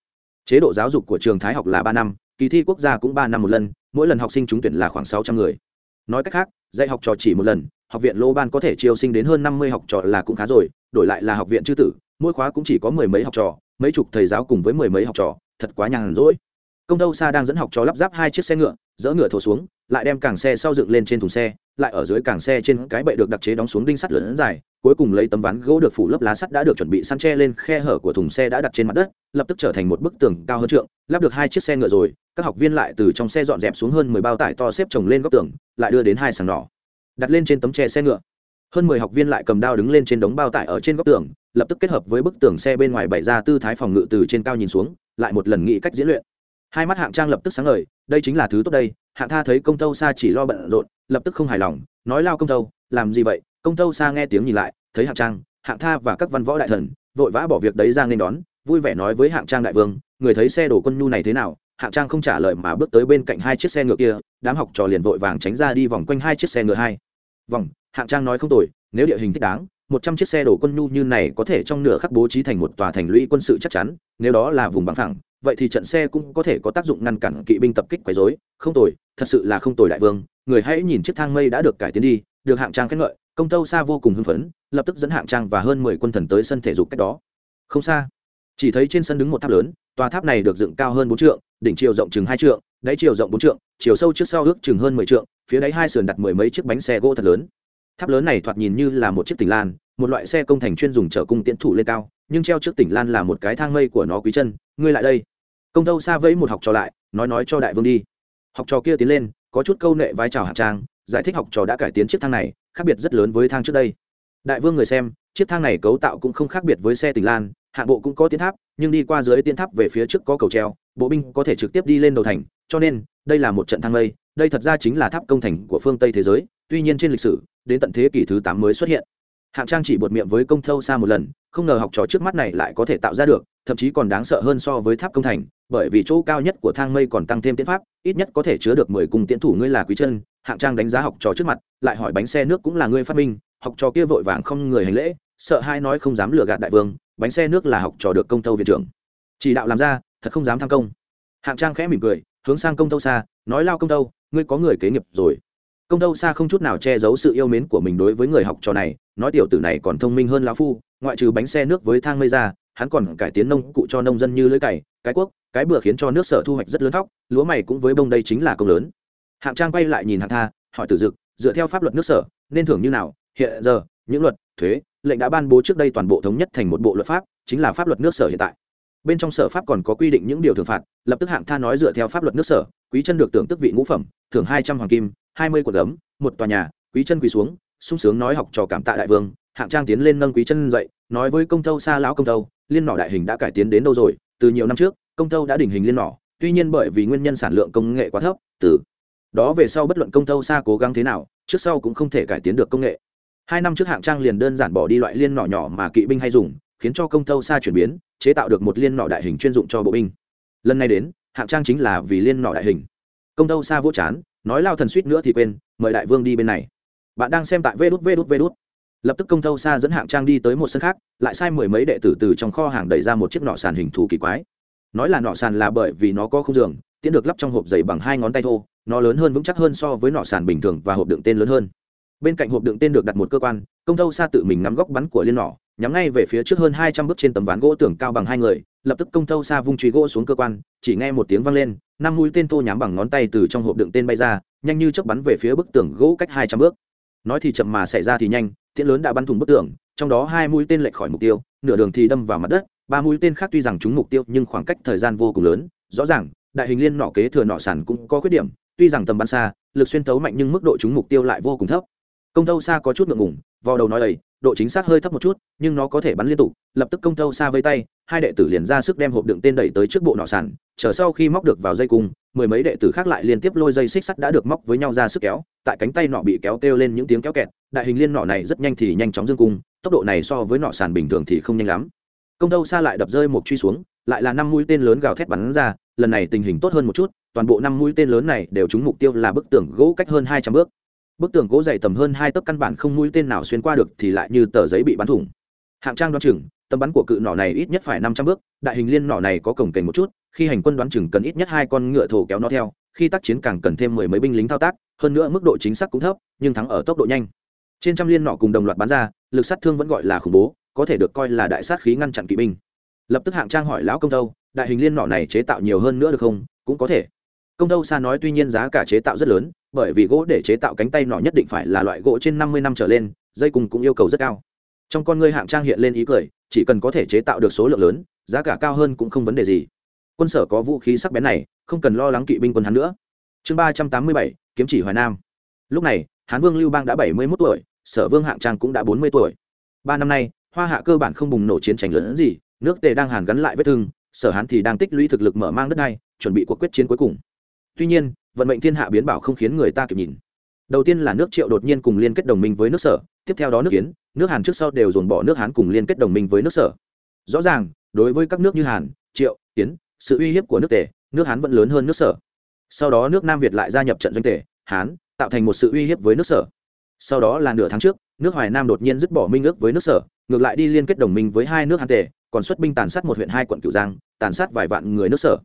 Chế độ giáo dục của trường thái học là ba năm, kỳ thi quốc gia cũng ba năm một lần, mỗi lần học sinh trúng tuyển là khoảng sáu trăm người. Nói cách khác, dạy học trò chỉ một lần, học viện lô ban có thể chiêu sinh đến hơn năm mươi học trò là cũng khá rồi, đổi lại là học viện chư tử, mỗi khóa cũng chỉ có mười mấy học trò, mấy chục thầy giáo cùng với mười mấy học trò, thật quá nhàn rỗi. Công tâu xa đang dẫn học trò lắp ráp hai chiếc xe ngựa, dỡ ngựa thổ xuống, lại đem càng xe sau dựng lên trên thùng xe lại ở dưới càng xe trên cái bệ được đặc chế đóng xuống đinh sắt lớn dài, cuối cùng lấy tấm ván gỗ được phủ lớp lá sắt đã được chuẩn bị săn tre lên khe hở của thùng xe đã đặt trên mặt đất, lập tức trở thành một bức tường cao hơn trượng, lắp được hai chiếc xe ngựa rồi, các học viên lại từ trong xe dọn dẹp xuống hơn mười bao tải to xếp chồng lên góc tường, lại đưa đến hai sàng đỏ đặt lên trên tấm tre xe ngựa. Hơn mười học viên lại cầm đao đứng lên trên đống bao tải ở trên góc tường, lập tức kết hợp với bức tường xe bên ngoài bày ra tư thái phòng ngự từ trên cao nhìn xuống, lại một lần nghĩ cách diễn luyện hai mắt hạng trang lập tức sáng lời, đây chính là thứ tốt đây hạng tha thấy công tâu xa chỉ lo bận rộn lập tức không hài lòng nói lao công tâu làm gì vậy? Công tâu xa nghe tiếng nhìn lại thấy hạng trang hạng tha và các văn võ đại thần vội vã bỏ việc đấy ra nên đón vui vẻ nói với hạng trang đại vương người thấy xe đổ quân nhu này thế nào? Hạng trang không trả lời mà bước tới bên cạnh hai chiếc xe ngựa kia đám học trò liền vội vàng tránh ra đi vòng quanh hai chiếc xe ngựa hai. Vòng hạng trang nói không tồi nếu địa hình thích đáng một trăm chiếc xe đổ quân nhu như này có thể trong nửa khắc bố trí thành một tòa thành lũy quân sự chắc chắn nếu đó là vùng bằng thẳng vậy thì trận xe cũng có thể có tác dụng ngăn cản kỵ binh tập kích quấy rối. Không tồi, thật sự là không tồi đại vương, người hãy nhìn chiếc thang mây đã được cải tiến đi, được hạng trang khen ngợi, công tâu xa vô cùng hưng phấn, lập tức dẫn hạng trang và hơn mười quân thần tới sân thể dục cách đó. Không xa, chỉ thấy trên sân đứng một tháp lớn, tòa tháp này được dựng cao hơn bốn trượng, đỉnh chiều rộng chừng hai trượng, đáy chiều rộng bốn trượng, chiều sâu trước sau ước chừng hơn mười trượng, phía đáy hai sườn đặt mười mấy chiếc bánh xe gỗ thật lớn. Tháp lớn này thoạt nhìn như là một chiếc tỉnh lan, một loại xe công thành chuyên dùng chở cung tiễn thủ lên cao, nhưng treo trước tỉnh lan là một cái thang mây của nó quý chân. Ngươi lại đây công tâu xa vẫy một học trò lại, nói nói cho đại vương đi. Học trò kia tiến lên, có chút câu nệ vai trào hạng trang, giải thích học trò đã cải tiến chiếc thang này, khác biệt rất lớn với thang trước đây. Đại vương người xem, chiếc thang này cấu tạo cũng không khác biệt với xe tỉnh lan, hạng bộ cũng có tiến tháp, nhưng đi qua dưới tiến tháp về phía trước có cầu treo, bộ binh có thể trực tiếp đi lên đầu thành, cho nên, đây là một trận thang lây đây thật ra chính là tháp công thành của phương tây thế giới, tuy nhiên trên lịch sử, đến tận thế kỷ thứ tám mới xuất hiện. Hạng trang chỉ bột miệng với công thâu xa một lần, không ngờ học trò trước mắt này lại có thể tạo ra được, thậm chí còn đáng sợ hơn so với tháp công thành bởi vì chỗ cao nhất của thang mây còn tăng thêm tiến pháp, ít nhất có thể chứa được mười cung tiến thủ ngươi là quý chân, hạng trang đánh giá học trò trước mặt, lại hỏi bánh xe nước cũng là ngươi phát minh, học trò kia vội vàng không người hành lễ, sợ hai nói không dám lừa gạt đại vương, bánh xe nước là học trò được công tâu viện trưởng. Chỉ đạo làm ra, thật không dám tham công. Hạng trang khẽ mỉm cười, hướng sang công tâu xa, nói lao công tâu, ngươi có người kế nghiệp rồi. Công tâu xa không chút nào che giấu sự yêu mến của mình đối với người học trò này, nói tiểu tử này còn thông minh hơn lão phu, ngoại trừ bánh xe nước với thang mây ra hắn còn cải tiến nông cụ cho nông dân như lưỡi cày, cái cuốc, cái bừa khiến cho nước sở thu hoạch rất lớn thóc, lúa mày cũng với bông đây chính là công lớn. Hạng trang quay lại nhìn hạng tha, hỏi tử dực, dựa theo pháp luật nước sở, nên thưởng như nào? Hiện giờ, những luật thuế, lệnh đã ban bố trước đây toàn bộ thống nhất thành một bộ luật pháp, chính là pháp luật nước sở hiện tại. Bên trong sở pháp còn có quy định những điều thưởng phạt, lập tức hạng tha nói dựa theo pháp luật nước sở, quý chân được tưởng tức vị ngũ phẩm, thưởng hai trăm hoàng kim, hai mươi quần gấm, một tòa nhà, quý chân quỳ xuống, sung sướng nói học trò cảm tạ đại vương. Hạng trang tiến lên nâng quý chân dậy, nói với công tâu xa lão công tâu liên nỏ đại hình đã cải tiến đến đâu rồi? Từ nhiều năm trước, công tâu đã đỉnh hình liên nỏ, tuy nhiên bởi vì nguyên nhân sản lượng công nghệ quá thấp, từ đó về sau bất luận công tâu xa cố gắng thế nào, trước sau cũng không thể cải tiến được công nghệ. Hai năm trước hạng trang liền đơn giản bỏ đi loại liên nỏ nhỏ mà kỵ binh hay dùng, khiến cho công tâu xa chuyển biến, chế tạo được một liên nỏ đại hình chuyên dụng cho bộ binh. Lần này đến, hạng trang chính là vì liên nỏ đại hình. Công tâu xa vỗ chán, nói lao thần suýt nữa thì quên, mời đại vương đi bên này. Bạn đang xem tại vê đút vê đút vê đút lập tức công thâu xa dẫn hạng trang đi tới một sân khác, lại sai mười mấy đệ tử từ trong kho hàng đẩy ra một chiếc nọ sàn hình thù kỳ quái. Nói là nọ sàn là bởi vì nó có không giường, tiễn được lắp trong hộp giày bằng hai ngón tay thô, nó lớn hơn vững chắc hơn so với nọ sàn bình thường và hộp đựng tên lớn hơn. Bên cạnh hộp đựng tên được đặt một cơ quan, công thâu xa tự mình nắm góc bắn của liên nỏ nhắm ngay về phía trước hơn hai trăm bước trên tấm ván gỗ tưởng cao bằng hai người, lập tức công thâu xa vung truy gỗ xuống cơ quan, chỉ nghe một tiếng vang lên, năm mũi tên thô nhắm bằng ngón tay từ trong hộp đựng tên bay ra, nhanh như chớp bắn về phía bức tường gỗ cách hai trăm bước. Nói thì chậm mà xảy ra thì nhanh tiễn lớn đã bắn thủng bức tường, trong đó hai mũi tên lệch khỏi mục tiêu, nửa đường thì đâm vào mặt đất, ba mũi tên khác tuy rằng trúng mục tiêu nhưng khoảng cách thời gian vô cùng lớn, rõ ràng, đại hình liên nọ kế thừa nọ sản cũng có khuyết điểm, tuy rằng tầm bắn xa, lực xuyên tấu mạnh nhưng mức độ trúng mục tiêu lại vô cùng thấp. Công thâu xa có chút ngượng ngùng vào đầu nói đầy độ chính xác hơi thấp một chút, nhưng nó có thể bắn liên tục, lập tức công thâu xa với tay hai đệ tử liền ra sức đem hộp đựng tên đẩy tới trước bộ nọ sàn, chờ sau khi móc được vào dây cung mười mấy đệ tử khác lại liên tiếp lôi dây xích sắt đã được móc với nhau ra sức kéo tại cánh tay nọ bị kéo kêu lên những tiếng kéo kẹt đại hình liên nọ này rất nhanh thì nhanh chóng dương cung tốc độ này so với nọ sàn bình thường thì không nhanh lắm. Công đâu xa lại đập rơi một truy xuống lại là năm mũi tên lớn gào thét bắn ra lần này tình hình tốt hơn một chút toàn bộ năm mũi tên lớn này đều trúng mục tiêu là bức tường gỗ cách hơn hai trăm bước. Bức tường gỗ dày tầm hơn hai tấc căn bản không mũi tên nào xuyên qua được thì lại như tờ giấy bị bắn thủng. Hạng trang đoán chừng tầm bắn của cự nỏ này ít nhất phải năm trăm bước, đại hình liên nỏ này có cổng kềnh một chút, khi hành quân đoán chừng cần ít nhất hai con ngựa thổ kéo nó theo, khi tác chiến càng cần thêm mười mấy binh lính thao tác, hơn nữa mức độ chính xác cũng thấp, nhưng thắng ở tốc độ nhanh. Trên trăm liên nỏ cùng đồng loạt bắn ra, lực sát thương vẫn gọi là khủng bố, có thể được coi là đại sát khí ngăn chặn kỵ binh. Lập tức hạng trang hỏi lão công tâu, đại hình liên nỏ này chế tạo nhiều hơn nữa được không? Cũng có thể. Công tâu xa nói tuy nhiên giá cả chế tạo rất lớn, bởi vì gỗ để chế tạo cánh tay nỏ nhất định phải là loại gỗ trên năm mươi năm trở lên, dây cùng cũng yêu cầu rất cao. Trong con ngươi hạng trang hiện lên ý cười chỉ cần có thể chế tạo được số lượng lớn, giá cả cao hơn cũng không vấn đề gì. Quân sở có vũ khí sắc bén này, không cần lo lắng kỵ binh quân hắn nữa. Chương ba trăm tám mươi bảy, kiếm chỉ hoài nam. Lúc này, hán vương lưu bang đã bảy mươi mốt tuổi, sở vương hạng trang cũng đã bốn mươi tuổi. Ba năm nay, hoa hạ cơ bản không bùng nổ chiến tranh lớn gì, nước tề đang hàn gắn lại vết thương, sở hán thì đang tích lũy thực lực mở mang đất này chuẩn bị cuộc quyết chiến cuối cùng. Tuy nhiên, vận mệnh thiên hạ biến bảo không khiến người ta kịp nhìn. Đầu tiên là nước triệu đột nhiên cùng liên kết đồng minh với nước sở tiếp theo đó nước kiến nước hàn trước sau đều dồn bỏ nước hán cùng liên kết đồng minh với nước sở. Rõ ràng, đối với các nước như hàn, triệu tiến sự uy hiếp của nước tề, nước hán vẫn lớn hơn nước sở. Sau đó nước nam việt lại gia nhập trận doanh tề, hán, tạo thành một sự uy hiếp với nước sở. Sau đó là nửa tháng trước, nước hoài nam đột nhiên dứt bỏ minh ước với nước sở, ngược lại đi liên kết đồng minh với hai nước hán tề, còn xuất binh tàn sát một huyện hai quận cửu giang, tàn sát vài vạn người nước sở.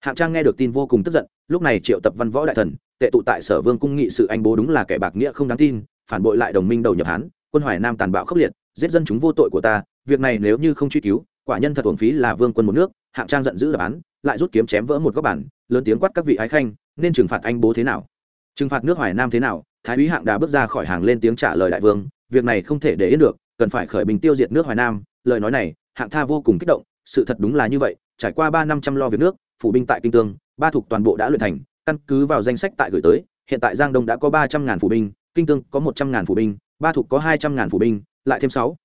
Hạng trang nghe được tin vô cùng tức giận, lúc này triệu tập văn võ đại thần, tệ tụ tại sở vương cung nghị sự anh bố đúng là kẻ bạc nghĩa không đáng tin phản bội lại đồng minh đầu nhập hán, quân hoài nam tàn bạo khốc liệt, giết dân chúng vô tội của ta, việc này nếu như không truy cứu, quả nhân thật uổng phí là vương quân một nước, hạng trang giận dữ đáp án, lại rút kiếm chém vỡ một góc bản lớn tiếng quát các vị ái khanh, nên trừng phạt anh bố thế nào? Trừng phạt nước hoài nam thế nào? Thái úy hạng đà bước ra khỏi hàng lên tiếng trả lời đại vương, việc này không thể để yên được, cần phải khởi bình tiêu diệt nước hoài nam, lời nói này, hạng tha vô cùng kích động, sự thật đúng là như vậy, trải qua ba năm chăm lo việc nước, phủ binh tại kinh tương, ba thuộc toàn bộ đã luyện thành, căn cứ vào danh sách tại gửi tới, hiện tại giang đông đã có ba trăm ngàn phủ binh kinh tương có một trăm ngàn phủ binh, ba thuộc có hai trăm ngàn phủ binh, lại thêm sáu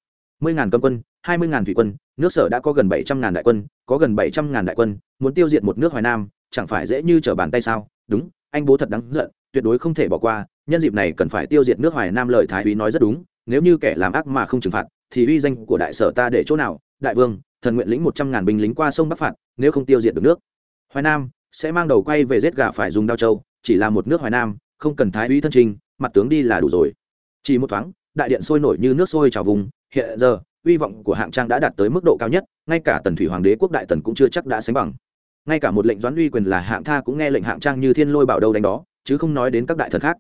mươi ngàn cầm quân, hai mươi ngàn thủy quân, nước sở đã có gần bảy trăm ngàn đại quân, có gần bảy trăm ngàn đại quân, muốn tiêu diệt một nước hoài nam, chẳng phải dễ như trở bàn tay sao? Đúng, anh bố thật đáng giận, tuyệt đối không thể bỏ qua, nhân dịp này cần phải tiêu diệt nước hoài nam lời thái úy nói rất đúng, nếu như kẻ làm ác mà không trừng phạt, thì uy danh của đại sở ta để chỗ nào? Đại vương, thần nguyện lĩnh một trăm ngàn binh lính qua sông bắc phạt, nếu không tiêu diệt được nước hoài nam, sẽ mang đầu quay về giết gà phải dùng đao châu chỉ là một nước hoài nam, không cần thái úy thân trình mặt tướng đi là đủ rồi. Chỉ một thoáng, đại điện sôi nổi như nước sôi trào vùng. Hiện giờ, uy vọng của hạng trang đã đạt tới mức độ cao nhất, ngay cả tần thủy hoàng đế quốc đại tần cũng chưa chắc đã sánh bằng. Ngay cả một lệnh doãn uy quyền là hạng tha cũng nghe lệnh hạng trang như thiên lôi bảo đâu đánh đó, chứ không nói đến các đại thần khác.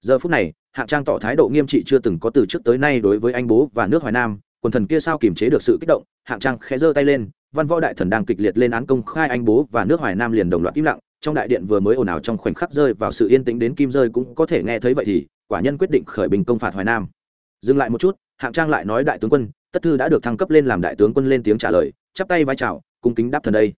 Giờ phút này, hạng trang tỏ thái độ nghiêm trị chưa từng có từ trước tới nay đối với anh bố và nước hoài nam. Quần thần kia sao kiềm chế được sự kích động, hạng trang khẽ giơ tay lên, văn võ đại thần đang kịch liệt lên án công khai anh bố và nước hoài nam liền đồng loạt im lặng trong đại điện vừa mới ồn ào trong khoảnh khắc rơi vào sự yên tĩnh đến kim rơi cũng có thể nghe thấy vậy thì, quả nhân quyết định khởi bình công phạt hoài nam. Dừng lại một chút, hạng trang lại nói đại tướng quân, tất thư đã được thăng cấp lên làm đại tướng quân lên tiếng trả lời, chắp tay vai trào cung kính đáp thần đây.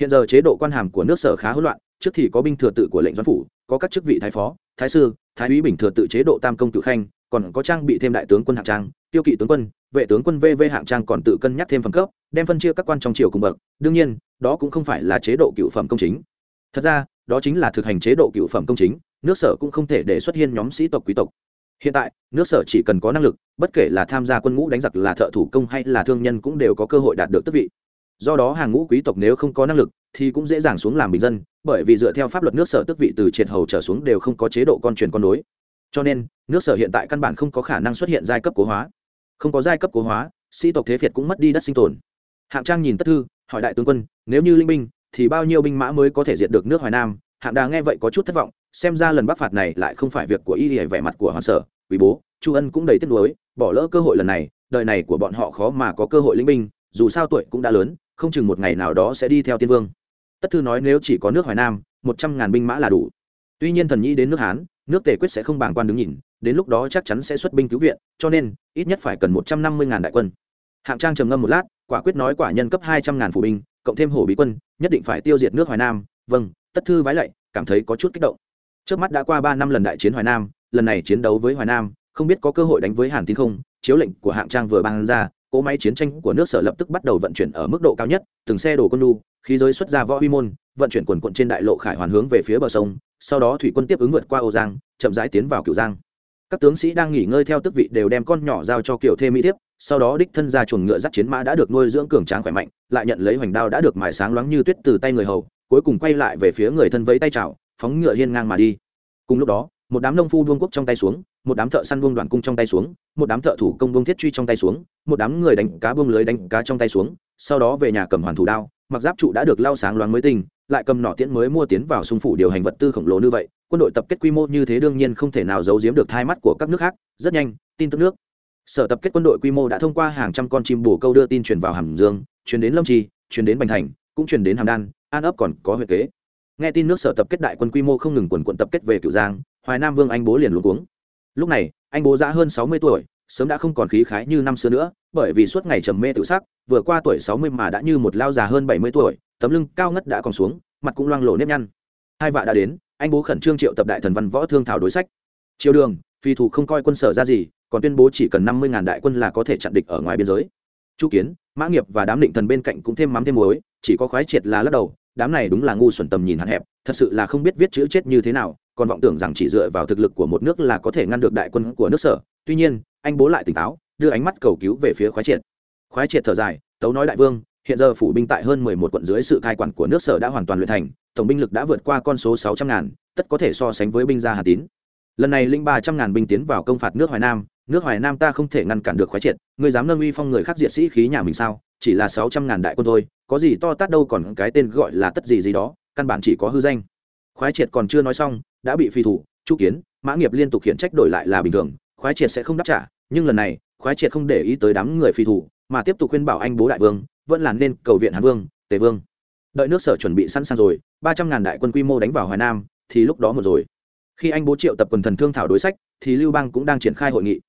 Hiện giờ chế độ quan hàm của nước sở khá hỗn loạn, trước thì có binh thừa tự của lệnh doãn phủ, có các chức vị thái phó, thái sư, thái úy bình thừa tự chế độ tam công tự khanh, còn có trang bị thêm đại tướng quân hạng trang, tiêu kỵ tướng quân, vệ tướng quân vv hạng trang còn tự cân nhắc thêm phẩm cấp, đem phân chia các quan trong triều cùng bậc. Đương nhiên, đó cũng không phải là chế độ cựu phẩm công chính thật ra, đó chính là thực hành chế độ cựu phẩm công chính, nước sở cũng không thể để xuất hiện nhóm sĩ tộc quý tộc. Hiện tại, nước sở chỉ cần có năng lực, bất kể là tham gia quân ngũ đánh giặc là thợ thủ công hay là thương nhân cũng đều có cơ hội đạt được tước vị. Do đó hàng ngũ quý tộc nếu không có năng lực, thì cũng dễ dàng xuống làm bình dân, bởi vì dựa theo pháp luật nước sở tước vị từ triệt hầu trở xuống đều không có chế độ con truyền con nối. Cho nên, nước sở hiện tại căn bản không có khả năng xuất hiện giai cấp cố hóa. Không có giai cấp cố hóa, sĩ tộc thế việt cũng mất đi đất sinh tồn. Hạng trang nhìn tất thư, hỏi đại tướng quân, nếu như linh binh thì bao nhiêu binh mã mới có thể diệt được nước hoài nam? Hạng đà nghe vậy có chút thất vọng, xem ra lần bắc phạt này lại không phải việc của y hề vẻ mặt của hoàng sở, quý bố, chu ân cũng đầy tiếc nuối, bỏ lỡ cơ hội lần này, đời này của bọn họ khó mà có cơ hội lĩnh binh, dù sao tuổi cũng đã lớn, không chừng một ngày nào đó sẽ đi theo tiên vương. Tất thư nói nếu chỉ có nước hoài nam, một trăm ngàn binh mã là đủ. Tuy nhiên thần nhĩ đến nước hán, nước tề quyết sẽ không bàng quan đứng nhìn, đến lúc đó chắc chắn sẽ xuất binh cứu viện, cho nên, ít nhất phải cần một trăm năm mươi ngàn đại quân. Hạng trang trầm ngâm một lát, quả quyết nói quả nhân cấp hai trăm ngàn phủ binh cộng thêm hổ bí quân, nhất định phải tiêu diệt nước hoài nam. Vâng tất thư vái lạy, cảm thấy có chút kích động. Trước mắt đã qua ba năm lần đại chiến hoài nam, lần này chiến đấu với hoài nam, không biết có cơ hội đánh với hàn tín không? Chiếu lệnh của hạng trang vừa ban ra, cỗ máy chiến tranh của nước sở lập tức bắt đầu vận chuyển ở mức độ cao nhất, từng xe đổ quân lu khí giới xuất ra võ huy môn, vận chuyển quần quận trên đại lộ khải hoàn hướng về phía bờ sông, sau đó thủy quân tiếp ứng vượt qua ô giang, chậm rãi tiến vào cửu giang. Các tướng sĩ đang nghỉ ngơi theo tước vị đều đem con nhỏ giao cho kiểu thê mỹ tiếp sau đó đích thân ra chuồng ngựa dắt chiến mã đã được nuôi dưỡng cường tráng khỏe mạnh, lại nhận lấy hoành đao đã được mài sáng loáng như tuyết từ tay người hầu, cuối cùng quay lại về phía người thân vẫy tay chào, phóng ngựa hiên ngang mà đi. Cùng lúc đó, một đám nông phu buông quốc trong tay xuống, một đám thợ săn buông đoàn cung trong tay xuống, một đám thợ thủ công buông thiết truy trong tay xuống, một đám người đánh cá buông lưới đánh cá trong tay xuống, sau đó về nhà cầm hoàn thủ đao, mặc giáp trụ đã được lau sáng loáng mới tinh, lại cầm nỏ tiễn mới mua tiến vào xung phủ điều hành vật tư khổng lồ như vậy, quân đội tập kết quy mô như thế đương nhiên không thể nào giấu giếm được hai mắt của các nước khác, rất nhanh, tin tức nước sở tập kết quân đội quy mô đã thông qua hàng trăm con chim bồ câu đưa tin truyền vào hàm dương, truyền đến lâm trì, truyền đến bành thành, cũng truyền đến hàm đan, an ấp còn có huyện kế. Nghe tin nước sở tập kết đại quân quy mô không ngừng quần quận tập kết về cửu giang, hoài nam vương anh bố liền luống cuống. Lúc này, anh bố đã hơn sáu mươi tuổi, sớm đã không còn khí khái như năm xưa nữa, bởi vì suốt ngày trầm mê tự sắc, vừa qua tuổi sáu mươi mà đã như một lao già hơn bảy mươi tuổi, tấm lưng cao ngất đã còn xuống, mặt cũng loang lộ nếp nhăn. Hai vạ đã đến, anh bố khẩn trương triệu tập đại thần văn võ thương thảo đối sách. Triều đường, phi thủ không coi quân sở ra gì còn tuyên bố chỉ cần năm mươi ngàn đại quân là có thể chặn địch ở ngoài biên giới. Chu kiến, mã nghiệp và đám định thần bên cạnh cũng thêm mắm thêm muối, chỉ có khoái triệt là lắc đầu, đám này đúng là ngu xuẩn tầm nhìn hạn hẹp, thật sự là không biết viết chữ chết như thế nào, còn vọng tưởng rằng chỉ dựa vào thực lực của một nước là có thể ngăn được đại quân của nước sở. Tuy nhiên, anh bố lại tỉnh táo, đưa ánh mắt cầu cứu về phía khoái triệt. Khoái triệt thở dài, tấu nói đại vương, hiện giờ phủ binh tại hơn mười một quận dưới sự cai quản của nước sở đã hoàn toàn luyện thành, tổng binh lực đã vượt qua con số sáu trăm ngàn, tất có thể so sánh với binh gia hà tín. Lần này linh ba trăm ngàn binh tiến vào công phạt nước hoài nam nước hoài nam ta không thể ngăn cản được khoái triệt, ngươi dám nâng uy phong người khác diệt sĩ khí nhà mình sao? Chỉ là sáu trăm ngàn đại quân thôi, có gì to tát đâu còn cái tên gọi là tất gì gì đó, căn bản chỉ có hư danh. Khoái triệt còn chưa nói xong, đã bị phi thủ, chu kiến, mã nghiệp liên tục khiển trách đổi lại là bình thường, khoái triệt sẽ không đáp trả, nhưng lần này, khoái triệt không để ý tới đám người phi thủ, mà tiếp tục khuyên bảo anh bố đại vương, vẫn là nên cầu viện hàn vương, tề vương. Đợi nước sở chuẩn bị sẵn sàng rồi, ba trăm ngàn đại quân quy mô đánh vào hoài nam, thì lúc đó một rồi. Khi anh bố triệu tập quần thần thương thảo đối sách, thì lưu bang cũng đang triển khai hội nghị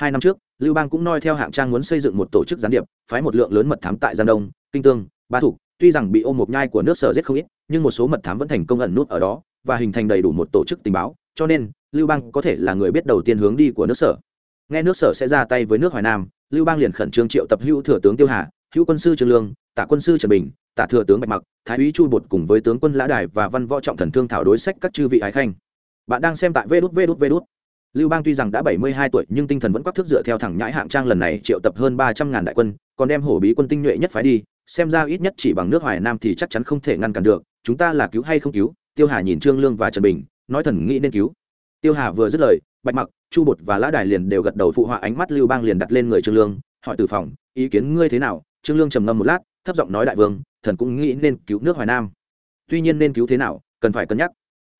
hai năm trước, lưu bang cũng noi theo hạng trang muốn xây dựng một tổ chức gián điệp, phái một lượng lớn mật thám tại giang đông, kinh tương, ba thục tuy rằng bị ôm một nhai của nước sở giết không ít, nhưng một số mật thám vẫn thành công ẩn nút ở đó và hình thành đầy đủ một tổ chức tình báo, cho nên lưu bang có thể là người biết đầu tiên hướng đi của nước sở. Nghe nước sở sẽ ra tay với nước hoài nam, lưu bang liền khẩn trương triệu tập hữu thừa tướng tiêu hà, hữu quân sư trương lương, tả quân sư trần bình, tả thừa tướng bạch mặc, thái úy chu bột cùng với tướng quân lã đài và văn võ trọng thần thương thảo đối sách các chư vị ái khanh. Bạn đang xem tại vê đút vê đút vê đút lưu bang tuy rằng đã bảy mươi hai tuổi, nhưng tinh thần vẫn quắc thước dựa theo thẳng nhãi hạng trang lần này triệu tập hơn ba trăm ngàn đại quân, còn đem hổ bí quân tinh nhuệ nhất phái đi, xem ra ít nhất chỉ bằng nước hoài nam thì chắc chắn không thể ngăn cản được, chúng ta là cứu hay không cứu? Tiêu hà nhìn trương lương và trần bình, nói thần nghĩ nên cứu. Tiêu hà vừa dứt lời, bạch mặc, chu bột và lã đài liền đều gật đầu phụ họa ánh mắt lưu bang liền đặt lên người trương lương, hỏi từ phòng, ý kiến ngươi thế nào? Trương lương trầm ngâm một lát, thấp giọng nói đại vương, thần cũng nghĩ nên cứu nước hoài nam. Tuy nhiên nên cứu thế nào, cần phải cân nhắc.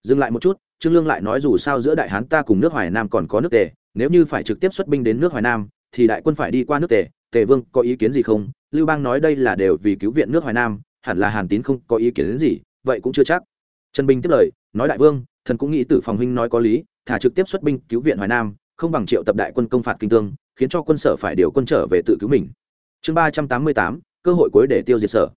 Dừng lại một chút trương lương lại nói dù sao giữa đại hán ta cùng nước hoài nam còn có nước tề, nếu như phải trực tiếp xuất binh đến nước hoài nam, thì đại quân phải đi qua nước tề. Tề vương, có ý kiến gì không? Lưu bang nói đây là đều vì cứu viện nước hoài nam, hẳn là hàn tín không có ý kiến gì, vậy cũng chưa chắc. Trần bình tiếp lời, nói đại vương, thần cũng nghĩ tử phòng huynh nói có lý, thả trực tiếp xuất binh cứu viện hoài nam, không bằng triệu tập đại quân công phạt kinh tương, khiến cho quân sở phải điều quân trở về tự cứu mình. Chương ba trăm tám mươi tám, cơ hội cuối để tiêu diệt sở.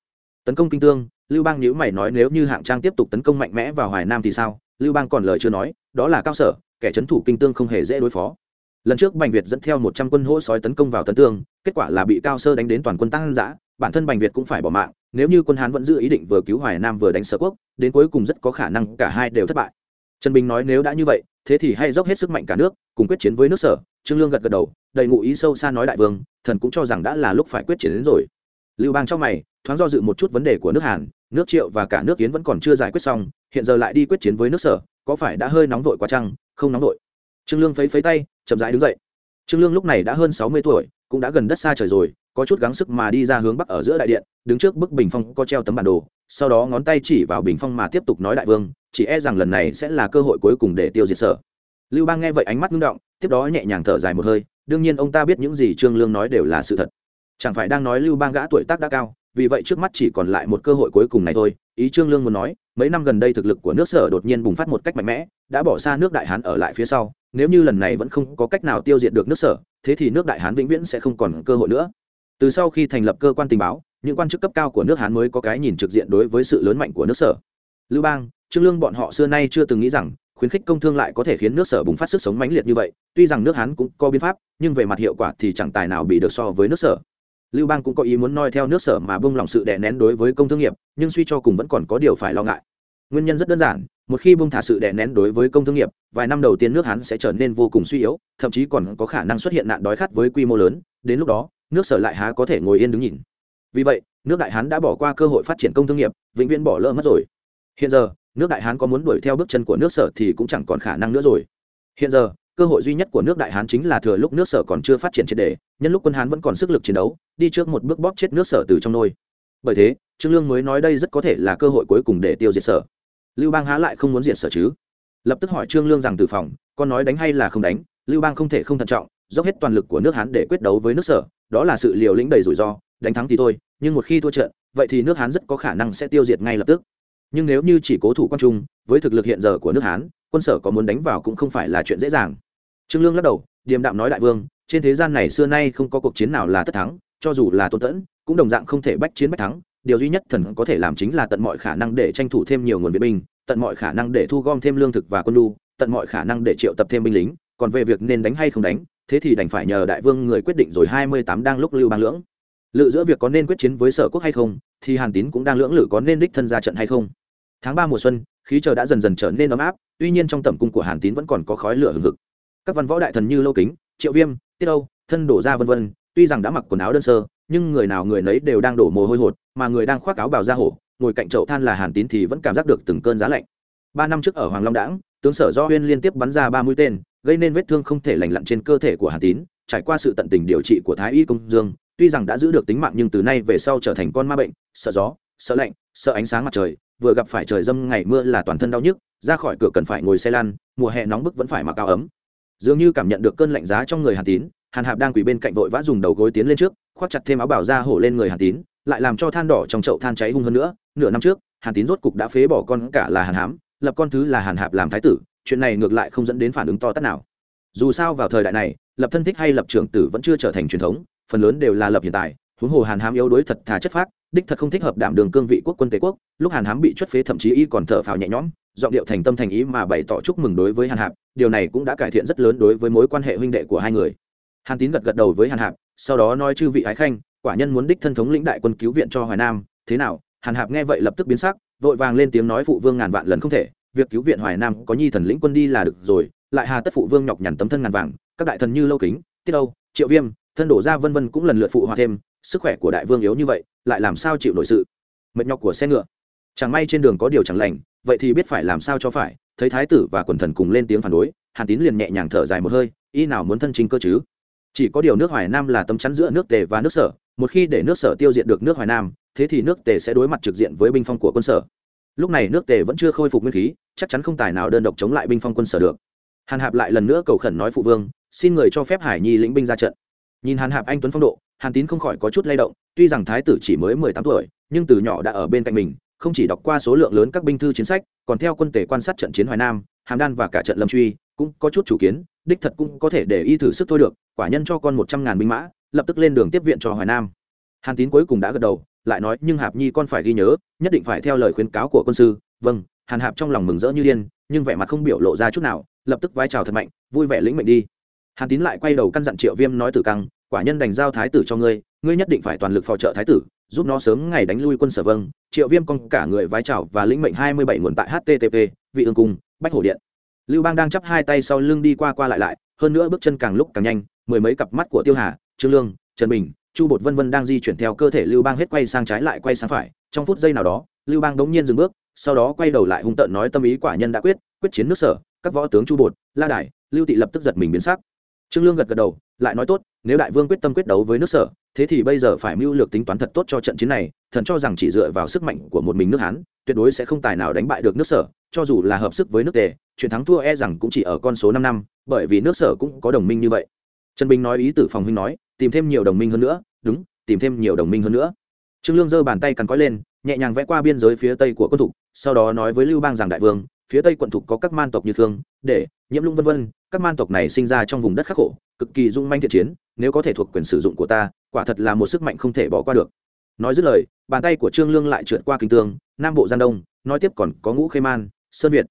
Tấn công kinh tương, lưu bang nhữ mày nói nếu như hạng trang tiếp tục tấn công mạnh mẽ vào hoài nam thì sao? Lưu bang còn lời chưa nói, đó là cao sở, kẻ trấn thủ kinh tương không hề dễ đối phó. Lần trước bành việt dẫn theo một trăm quân hỗ sói tấn công vào tấn tương, kết quả là bị cao sơ đánh đến toàn quân tăng giã bản thân bành việt cũng phải bỏ mạng, nếu như quân hán vẫn giữ ý định vừa cứu hoài nam vừa đánh sở quốc, đến cuối cùng rất có khả năng cả hai đều thất bại. Trần bình nói nếu đã như vậy, thế thì hay dốc hết sức mạnh cả nước, cùng quyết chiến với nước sở, trương lương gật gật đầu, đầy ngụ ý sâu xa nói đại vương, thần cũng cho rằng đã là lúc phải quyết chiến đến rồi. Lưu bang trong mày, thoáng do dự một chút vấn đề của nước hàn, nước triệu và cả nước Yến vẫn còn chưa giải quyết xong hiện giờ lại đi quyết chiến với nước sở, có phải đã hơi nóng vội quá chăng? Không nóng vội. Trương lương phấy phấy tay, chậm rãi đứng dậy. Trương lương lúc này đã hơn sáu mươi tuổi, cũng đã gần đất xa trời rồi, có chút gắng sức mà đi ra hướng bắc ở giữa đại điện, đứng trước bức bình phong có treo tấm bản đồ, sau đó ngón tay chỉ vào bình phong mà tiếp tục nói đại vương, chỉ e rằng lần này sẽ là cơ hội cuối cùng để tiêu diệt sở. Lưu bang nghe vậy ánh mắt ngưng động, tiếp đó nhẹ nhàng thở dài một hơi, đương nhiên ông ta biết những gì trương lương nói đều là sự thật. Chẳng phải đang nói lưu bang gã tuổi tác đã cao, vì vậy trước mắt chỉ còn lại một cơ hội cuối cùng này thôi, ý trương lương muốn nói mấy năm gần đây thực lực của nước sở đột nhiên bùng phát một cách mạnh mẽ, đã bỏ xa nước đại hán ở lại phía sau. Nếu như lần này vẫn không có cách nào tiêu diệt được nước sở, thế thì nước đại hán vĩnh viễn sẽ không còn cơ hội nữa. Từ sau khi thành lập cơ quan tình báo, những quan chức cấp cao của nước hán mới có cái nhìn trực diện đối với sự lớn mạnh của nước sở. Lưu bang, trương lương bọn họ xưa nay chưa từng nghĩ rằng khuyến khích công thương lại có thể khiến nước sở bùng phát sức sống mãnh liệt như vậy. Tuy rằng nước hán cũng có biện pháp, nhưng về mặt hiệu quả thì chẳng tài nào bị được so với nước sở. Lưu bang cũng có ý muốn noi theo nước sở mà bông lòng sự đè nén đối với công thương nghiệp, nhưng suy cho cùng vẫn còn có điều phải lo ngại nguyên nhân rất đơn giản, một khi bung thả sự đè nén đối với công thương nghiệp, vài năm đầu tiên nước hán sẽ trở nên vô cùng suy yếu, thậm chí còn có khả năng xuất hiện nạn đói khát với quy mô lớn, đến lúc đó, nước sở lại há có thể ngồi yên đứng nhìn. Vì vậy, nước đại hán đã bỏ qua cơ hội phát triển công thương nghiệp, vĩnh viễn bỏ lỡ mất rồi. Hiện giờ, nước đại hán có muốn đuổi theo bước chân của nước sở thì cũng chẳng còn khả năng nữa rồi. Hiện giờ, cơ hội duy nhất của nước đại hán chính là thừa lúc nước sở còn chưa phát triển triệt đề nhân lúc quân hán vẫn còn sức lực chiến đấu, đi trước một bước bóp chết nước sở từ trong nôi. Bởi thế, trương lương mới nói đây rất có thể là cơ hội cuối cùng để tiêu diệt sở lưu bang há lại không muốn diệt sở chứ? Lập tức hỏi trương lương rằng từ phòng, con nói đánh hay là không đánh? Lưu bang không thể không thận trọng, dốc hết toàn lực của nước hán để quyết đấu với nước sở, đó là sự liều lĩnh đầy rủi ro, đánh thắng thì thôi, nhưng một khi thua trận, vậy thì nước hán rất có khả năng sẽ tiêu diệt ngay lập tức. Nhưng nếu như chỉ cố thủ quan trung, với thực lực hiện giờ của nước hán, quân sở có muốn đánh vào cũng không phải là chuyện dễ dàng. Trương lương lắc đầu, điềm đạm nói đại vương, trên thế gian này xưa nay không có cuộc chiến nào là tất thắng, cho dù là tôn tẫn, cũng đồng dạng không thể bách chiến bách thắng điều duy nhất thần có thể làm chính là tận mọi khả năng để tranh thủ thêm nhiều nguồn viện binh, tận mọi khả năng để thu gom thêm lương thực và quân đu tận mọi khả năng để triệu tập thêm binh lính, còn về việc nên đánh hay không đánh, thế thì đành phải nhờ đại vương người quyết định rồi, hai mươi tám đang lúc lưu bang lưỡng. Lự giữa việc có nên quyết chiến với sở quốc hay không, thì hàn tín cũng đang lưỡng lự có nên đích thân ra trận hay không. Tháng ba mùa xuân, khí trời đã dần dần trở nên ấm áp, tuy nhiên trong tầm cung của hàn tín vẫn còn có khói lửa hừng hực. Các văn võ đại thần như lâu kính, triệu viêm, tiết âu, thân đổ ra vân vân, tuy rằng đã mặc quần áo đơn sơ nhưng người nào người nấy đều đang đổ mồ hôi hột, mà người đang khoác áo bào da hổ, ngồi cạnh chậu than là hàn tín thì vẫn cảm giác được từng cơn giá lạnh. Ba năm trước ở hoàng long đãng, tướng sở do huyên liên tiếp bắn ra ba mũi tên, gây nên vết thương không thể lành lặn trên cơ thể của hàn tín, trải qua sự tận tình điều trị của thái y công dương, tuy rằng đã giữ được tính mạng nhưng từ nay về sau trở thành con ma bệnh, sợ gió, sợ lạnh, sợ ánh sáng mặt trời, vừa gặp phải trời dâm ngày mưa là toàn thân đau nhức, ra khỏi cửa cần phải ngồi xe lăn, mùa hè nóng bức vẫn phải mặc áo ấm. Dường như cảm nhận được cơn lạnh giá trong người hàn tín hàn hạp đang quỳ bên cạnh vội vã dùng đầu gối tiến lên trước, khoác chặt thêm áo bảo ra hổ lên người hàn tín, lại làm cho than đỏ trong chậu than cháy hung hơn nữa. Nửa năm trước, hàn tín rốt cục đã phế bỏ con cả là hàn hám, lập con thứ là hàn hạp làm thái tử, chuyện này ngược lại không dẫn đến phản ứng to tát nào. Dù sao vào thời đại này, lập thân thích hay lập trưởng tử vẫn chưa trở thành truyền thống, phần lớn đều là lập hiện tại. Huống hồ hàn hám yếu đuối thật thà chất phác, đích thật không thích hợp đảm đường cương vị quốc quân tế quốc. Lúc hàn hám bị chuất phế thậm chí y còn thở phào nhẹ nhõm, giọng điệu thành tâm thành ý mà bày tỏ chúc mừng đối với hàn hạp. Điều này cũng đã cải thiện rất lớn đối với mối quan hệ huynh đệ của hai người hàn tín gật gật đầu với hàn hạp, sau đó nói chư vị ái khanh, quả nhân muốn đích thân thống lĩnh đại quân cứu viện cho hoài nam. Thế nào? Hàn hạp nghe vậy lập tức biến sắc, vội vàng lên tiếng nói phụ vương ngàn vạn lần không thể, việc cứu viện hoài nam có nhi thần lĩnh quân đi là được rồi, lại hà tất phụ vương nhọc nhằn tấm thân ngàn vàng, các đại thần như lâu kính, tiết âu, triệu viêm, thân đổ ra vân vân cũng lần lượt phụ hòa thêm, sức khỏe của đại vương yếu như vậy, lại làm sao chịu nổi sự? Mệt nhọc của xe ngựa. Chẳng may trên đường có điều chẳng lành, vậy thì biết phải làm sao cho phải, thấy thái tử và quần thần cùng lên tiếng phản đối, hàn tín liền nhẹ nhàng thở dài một hơi, y nào muốn thân chính cơ chứ? Chỉ có điều nước hoài nam là tấm chắn giữa nước tề và nước sở, một khi để nước sở tiêu diệt được nước hoài nam, thế thì nước tề sẽ đối mặt trực diện với binh phong của quân sở. Lúc này nước tề vẫn chưa khôi phục nguyên khí, chắc chắn không tài nào đơn độc chống lại binh phong quân sở được. Hàn hạp lại lần nữa cầu khẩn nói phụ vương, xin người cho phép hải nhi lĩnh binh ra trận. Nhìn hàn hạp anh tuấn phong độ, hàn tín không khỏi có chút lay động, tuy rằng thái tử chỉ mới mười tám tuổi, nhưng từ nhỏ đã ở bên cạnh mình, không chỉ đọc qua số lượng lớn các binh thư chiến sách, còn theo quân tể quan sát trận chiến hoài nam, hàm đan và cả trận lâm truy, cũng có chút chủ kiến đích thật cũng có thể để y thử sức thôi được, quả nhân cho con một trăm ngàn binh mã, lập tức lên đường tiếp viện cho hoài nam. Hàn tín cuối cùng đã gật đầu, lại nói, nhưng hạp nhi, con phải ghi nhớ, nhất định phải theo lời khuyến cáo của quân sư. Vâng. Hàn hạp trong lòng mừng rỡ như điên, nhưng vẻ mặt không biểu lộ ra chút nào, lập tức vai trào thật mạnh, vui vẻ lĩnh mệnh đi. Hàn tín lại quay đầu căn dặn triệu viêm nói tử căng, quả nhân đành giao thái tử cho ngươi ngươi nhất định phải toàn lực phò trợ thái tử, giúp nó sớm ngày đánh lui quân sở vâng. Triệu viêm con cả người vai chào và lĩnh mệnh hai mươi bảy nguồn tại http vị ương cung, bách hổ điện lưu bang đang chắp hai tay sau lưng đi qua qua lại lại, hơn nữa bước chân càng lúc càng nhanh, mười mấy cặp mắt của tiêu hà, trương lương, trần bình, chu bột vân vân đang di chuyển theo cơ thể lưu bang hết quay sang trái lại quay sang phải. Trong phút giây nào đó, lưu bang đống nhiên dừng bước, sau đó quay đầu lại hung tợn nói tâm ý quả nhân đã quyết quyết chiến nước sở, các võ tướng chu bột, la đài, lưu tị lập tức giật mình biến sắc trương lương gật gật đầu, lại nói tốt, nếu đại vương quyết tâm quyết đấu với nước sở, thế thì bây giờ phải mưu lược tính toán thật tốt cho trận chiến này, thần cho rằng chỉ dựa vào sức mạnh của một mình nước hán, tuyệt đối sẽ không tài nào đánh bại được nước sở, cho dù là hợp sức với nước tề, chuyện thắng thua e rằng cũng chỉ ở con số năm năm, bởi vì nước sở cũng có đồng minh như vậy. Trần bình nói ý tử phòng huynh nói, tìm thêm nhiều đồng minh hơn nữa, đúng, tìm thêm nhiều đồng minh hơn nữa. Trương lương giơ bàn tay cắn cói lên, nhẹ nhàng vẽ qua biên giới phía tây của quân thục, sau đó nói với lưu bang rằng đại vương, phía tây quận thục có các man tộc như thương để nhiễm lũng vân vân, các man tộc này sinh ra trong vùng đất khắc khổ, cực kỳ dung manh thiện chiến, nếu có thể thuộc quyền sử dụng của ta, quả thật là một sức mạnh không thể bỏ qua được. Nói dứt lời, bàn tay của trương lương lại trượt qua kinh tương, nam bộ giang đông, nói tiếp còn có ngũ khê man, sơn việt.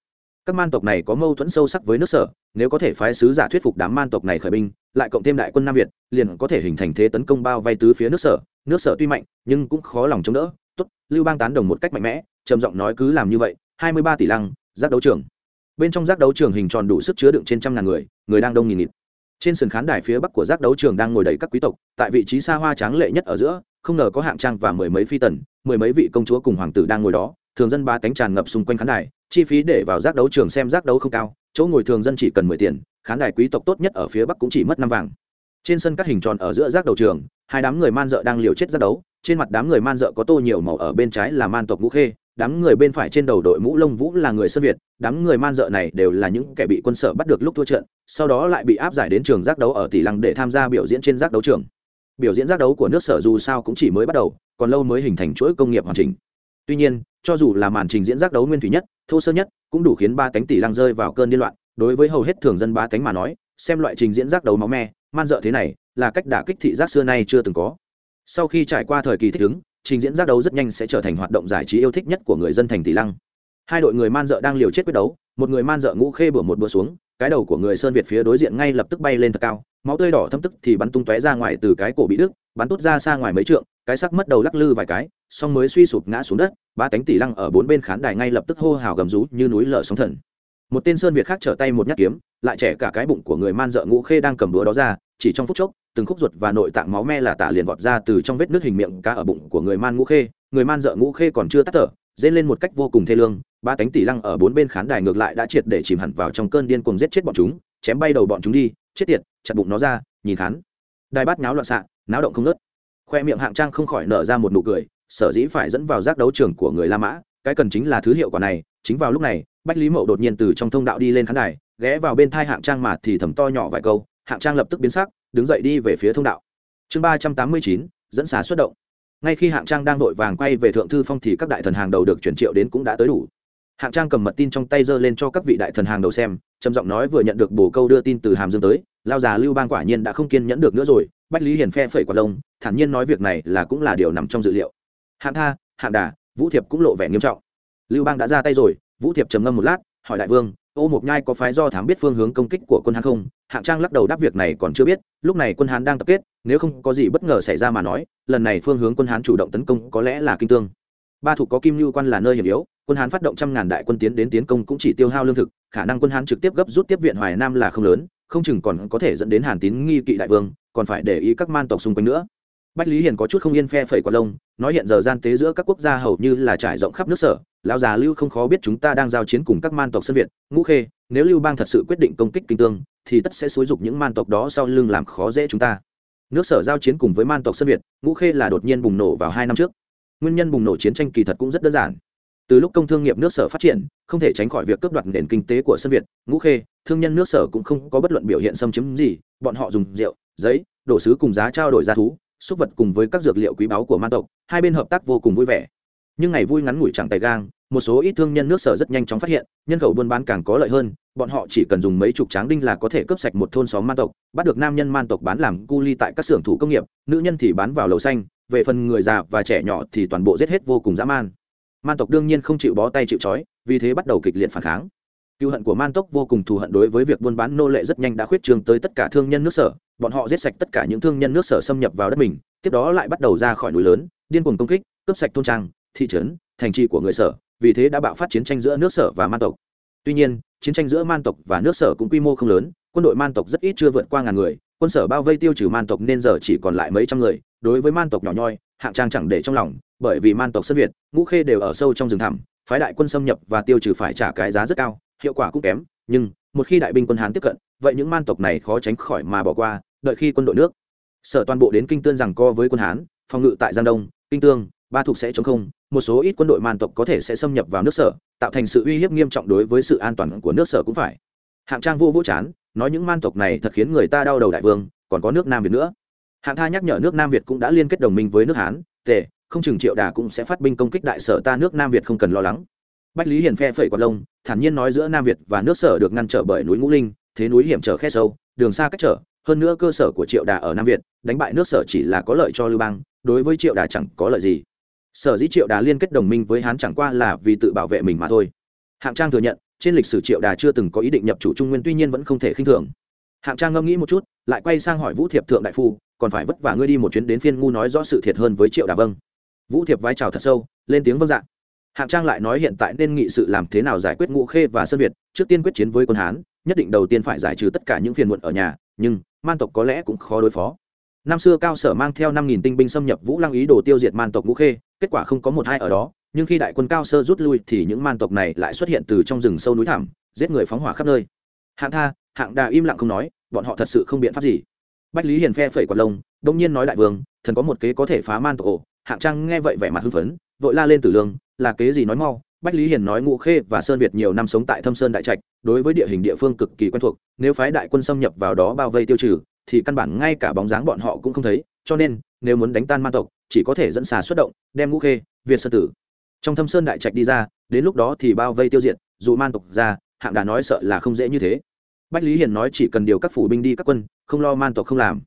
Các man tộc này có mâu thuẫn sâu sắc với nước sở, nếu có thể phái sứ giả thuyết phục đám man tộc này khởi binh, lại cộng thêm đại quân nam việt, liền có thể hình thành thế tấn công bao vây tứ phía nước sở. Nước sở tuy mạnh, nhưng cũng khó lòng chống đỡ. Tốt, lưu bang tán đồng một cách mạnh mẽ, trầm giọng nói cứ làm như vậy, hai mươi ba tỷ lăng giác đấu trường bên trong giác đấu trường hình tròn đủ sức chứa đựng trên trăm ngàn người người đang đông nghìn nghịt. Trên sườn khán đài phía bắc của giác đấu trường đang ngồi đầy các quý tộc, tại vị trí xa hoa tráng lệ nhất ở giữa, không ngờ có hạng trang và mười mấy phi tần, mười mấy vị công chúa cùng hoàng tử đang ngồi đó, thường dân ba tánh tràn ngập xung quanh khán đài, chi phí để vào giác đấu trường xem giác đấu không cao, chỗ ngồi thường dân chỉ cần mười tiền, khán đài quý tộc tốt nhất ở phía bắc cũng chỉ mất năm vàng. Trên sân các hình tròn ở giữa giác đấu trường, hai đám người man dợ đang liều chết giác đấu, trên mặt đám người man dợ có tô nhiều màu ở bên trái là man tộc ngũ khê đám người bên phải trên đầu đội mũ lông vũ là người sơn việt, đám người man dợ này đều là những kẻ bị quân sở bắt được lúc thua trận, sau đó lại bị áp giải đến trường giác đấu ở tỷ lăng để tham gia biểu diễn trên giác đấu trường. Biểu diễn giác đấu của nước sở dù sao cũng chỉ mới bắt đầu, còn lâu mới hình thành chuỗi công nghiệp hoàn chỉnh. Tuy nhiên, cho dù là màn trình diễn giác đấu nguyên thủy nhất, thô sơ nhất, cũng đủ khiến ba cánh tỷ lăng rơi vào cơn điên loạn. Đối với hầu hết thường dân ba cánh mà nói, xem loại trình diễn giác đấu máu me, man dợ thế này là cách đả kích thị giác xưa nay chưa từng có. Sau khi trải qua thời kỳ thích ứng trình diễn giác đấu rất nhanh sẽ trở thành hoạt động giải trí yêu thích nhất của người dân thành tỷ lăng. Hai đội người man dợ đang liều chết quyết đấu, một người man dợ ngũ khê bửa một bữa xuống, cái đầu của người sơn việt phía đối diện ngay lập tức bay lên thật cao, máu tươi đỏ thâm tức thì bắn tung tóe ra ngoài từ cái cổ bị đứt, bắn tốt ra xa ngoài mấy trượng, cái sắc mất đầu lắc lư vài cái xong mới suy sụp ngã xuống đất, ba cánh tỷ lăng ở bốn bên khán đài ngay lập tức hô hào gầm rú như núi lở sóng thần. Một tên sơn việt khác trở tay một nhát kiếm, lại trẻ cả cái bụng của người man dợ ngũ khê đang cầm búa đó ra, chỉ trong phút chốc từng khúc ruột và nội tạng máu me là tả liền vọt ra từ trong vết nước hình miệng cá ở bụng của người man ngũ khê. Người man dợ ngũ khê còn chưa tắt thở, dên lên một cách vô cùng thê lương. Ba cánh tỷ lăng ở bốn bên khán đài ngược lại đã triệt để chìm hẳn vào trong cơn điên cuồng giết chết bọn chúng, chém bay đầu bọn chúng đi, chết tiệt, chặt bụng nó ra, nhìn khán đài bát náo loạn xạ, náo động không nớt khoe miệng hạng trang không khỏi nở ra một nụ cười, sở dĩ phải dẫn vào giác đấu trường của người la mã, cái cần chính là thứ hiệu quả này. Chính vào lúc này, bách lý mậu đột nhiên từ trong thông đạo đi lên khán đài, ghé vào bên thai hạng trang mà thì thầm to nhỏ vài câu, hạng trang lập tức biến sắc đứng dậy đi về phía thông đạo. Chương ba trăm tám mươi chín, dẫn xà xuất động. Ngay khi hạng trang đang vội vàng quay về thượng thư phong thì các đại thần hàng đầu được chuyển triệu đến cũng đã tới đủ. Hạng trang cầm mật tin trong tay giơ lên cho các vị đại thần hàng đầu xem, trầm giọng nói vừa nhận được bổ câu đưa tin từ hàm dương tới, lao già lưu bang quả nhiên đã không kiên nhẫn được nữa rồi, bách lý hiền phe phẩy quả lông, thản nhiên nói việc này là cũng là điều nằm trong dự liệu. Hạng tha, hạng đà, vũ thiệp cũng lộ vẻ nghiêm trọng. Lưu bang đã ra tay rồi, vũ thiệp trầm ngâm một lát, hỏi đại vương ô mộc nhai có phái do thám biết phương hướng công kích của quân hán không? Hạng trang lắc đầu đáp việc này còn chưa biết, lúc này quân hán đang tập kết, nếu không có gì bất ngờ xảy ra mà nói, lần này phương hướng quân hán chủ động tấn công có lẽ là kinh tương. Ba thủ có kim lưu quan là nơi hiểm yếu, quân hán phát động trăm ngàn đại quân tiến đến tiến công cũng chỉ tiêu hao lương thực, khả năng quân hán trực tiếp gấp rút tiếp viện hoài nam là không lớn, không chừng còn có thể dẫn đến hàn tín nghi kỵ đại vương, còn phải để ý các man tộc xung quanh nữa bách lý hiền có chút không yên phe phẩy quả lông, nói hiện giờ gian tế giữa các quốc gia hầu như là trải rộng khắp nước sở, lão già lưu không khó biết chúng ta đang giao chiến cùng các man tộc sân việt, ngũ khê, nếu lưu bang thật sự quyết định công kích kinh tương, thì tất sẽ xúi dục những man tộc đó sau lưng làm khó dễ chúng ta. Nước sở giao chiến cùng với man tộc sân việt, ngũ khê là đột nhiên bùng nổ vào hai năm trước. Nguyên nhân bùng nổ chiến tranh kỳ thật cũng rất đơn giản. Từ lúc công thương nghiệp nước sở phát triển, không thể tránh khỏi việc cướp đoạt nền kinh tế của sân việt, ngũ khê, thương nhân nước sở cũng không có bất luận biểu hiện xâm chiếm gì, bọn họ dùng rượu, giấy đổ sứ cùng giá trao đổi giá thú súc vật cùng với các dược liệu quý báu của man tộc, hai bên hợp tác vô cùng vui vẻ. Nhưng ngày vui ngắn ngủi chẳng tay gang, một số ít thương nhân nước sở rất nhanh chóng phát hiện, nhân khẩu buôn bán càng có lợi hơn, bọn họ chỉ cần dùng mấy chục tráng đinh là có thể cướp sạch một thôn xóm man tộc, bắt được nam nhân man tộc bán làm cu ly tại các xưởng thủ công nghiệp, nữ nhân thì bán vào lầu xanh, về phần người già và trẻ nhỏ thì toàn bộ giết hết vô cùng dã man. Man tộc đương nhiên không chịu bó tay chịu trói, vì thế bắt đầu kịch liệt phản kháng cựu hận của man tộc vô cùng thù hận đối với việc buôn bán nô lệ rất nhanh đã khuyết trường tới tất cả thương nhân nước sở. Bọn họ giết sạch tất cả những thương nhân nước sở xâm nhập vào đất mình, tiếp đó lại bắt đầu ra khỏi núi lớn, điên cuồng công kích, cướp sạch thôn trang, thị trấn, thành trì của người sở, vì thế đã bạo phát chiến tranh giữa nước sở và man tộc. Tuy nhiên, chiến tranh giữa man tộc và nước sở cũng quy mô không lớn, quân đội man tộc rất ít chưa vượt qua ngàn người, quân sở bao vây tiêu trừ man tộc nên giờ chỉ còn lại mấy trăm người, đối với man tộc nhỏ nhoi, hạng trang chẳng để trong lòng, bởi vì man tộc sân việt, ngũ khê đều ở sâu trong rừng thẳm, phái đại quân xâm nhập và tiêu trừ phải trả cái giá rất cao hiệu quả cũng kém, nhưng một khi đại binh quân hán tiếp cận, vậy những man tộc này khó tránh khỏi mà bỏ qua, đợi khi quân đội nước. Sở toàn bộ đến kinh tương rằng co với quân hán, phòng ngự tại giang đông, kinh tương, ba thuộc sẽ chống không, một số ít quân đội man tộc có thể sẽ xâm nhập vào nước sở, tạo thành sự uy hiếp nghiêm trọng đối với sự an toàn của nước sở cũng phải. Hạng trang vô vũ chán, nói những man tộc này thật khiến người ta đau đầu đại vương, còn có nước nam việt nữa. Hạng tha nhắc nhở nước nam việt cũng đã liên kết đồng minh với nước hán, tề, không chừng triệu đà cũng sẽ phát binh công kích đại sở ta, nước nam việt không cần lo lắng bách lý hiền phe phẩy quạt lông, thản nhiên nói giữa nam việt và nước sở được ngăn trở bởi núi ngũ linh, thế núi hiểm trở khe sâu, đường xa cách trở, hơn nữa cơ sở của triệu đà ở nam việt, đánh bại nước sở chỉ là có lợi cho lưu bang, đối với triệu đà chẳng có lợi gì. Sở dĩ triệu đà liên kết đồng minh với hán chẳng qua là vì tự bảo vệ mình mà thôi. Hạng trang thừa nhận, trên lịch sử triệu đà chưa từng có ý định nhập chủ trung nguyên tuy nhiên vẫn không thể khinh thường. Hạng trang ngẫm nghĩ một chút, lại quay sang hỏi vũ thiệp thượng đại phu, còn phải vất vả ngươi đi một chuyến đến phiên ngu nói rõ sự thiệt hơn với triệu đà vâng. Vũ thiệp vai trào thật sâu, lên tiếng vâng dạ hạng trang lại nói hiện tại nên nghị sự làm thế nào giải quyết ngũ khê và sơn việt trước tiên quyết chiến với quân hán nhất định đầu tiên phải giải trừ tất cả những phiền muộn ở nhà nhưng man tộc có lẽ cũng khó đối phó. Năm xưa cao sở mang theo năm nghìn tinh binh xâm nhập vũ lăng ý đồ tiêu diệt man tộc ngũ khê kết quả không có một hai ở đó nhưng khi đại quân cao sơ rút lui thì những man tộc này lại xuất hiện từ trong rừng sâu núi thẳm, giết người phóng hỏa khắp nơi. Hạng tha hạng đà im lặng không nói bọn họ thật sự không biện pháp gì. Bách lý hiền phe phẩy quạt lông đông nhiên nói đại vương thần có một kế có thể phá man tộc ổ. Hạng trang nghe vậy vẻ mặt hưng phấn vội la lên tử lương là kế gì nói mau, bách lý hiền nói ngũ khê và sơn việt nhiều năm sống tại thâm sơn đại trạch, đối với địa hình địa phương cực kỳ quen thuộc, nếu phái đại quân xâm nhập vào đó bao vây tiêu trừ, thì căn bản ngay cả bóng dáng bọn họ cũng không thấy, cho nên, nếu muốn đánh tan man tộc, chỉ có thể dẫn xà xuất động, đem ngũ khê, việt sơn tử. Trong thâm sơn đại trạch đi ra, đến lúc đó thì bao vây tiêu diệt dù man tộc ra, hạng đà nói sợ là không dễ như thế. Bách lý hiền nói chỉ cần điều các phủ binh đi các quân, không lo man tộc không làm.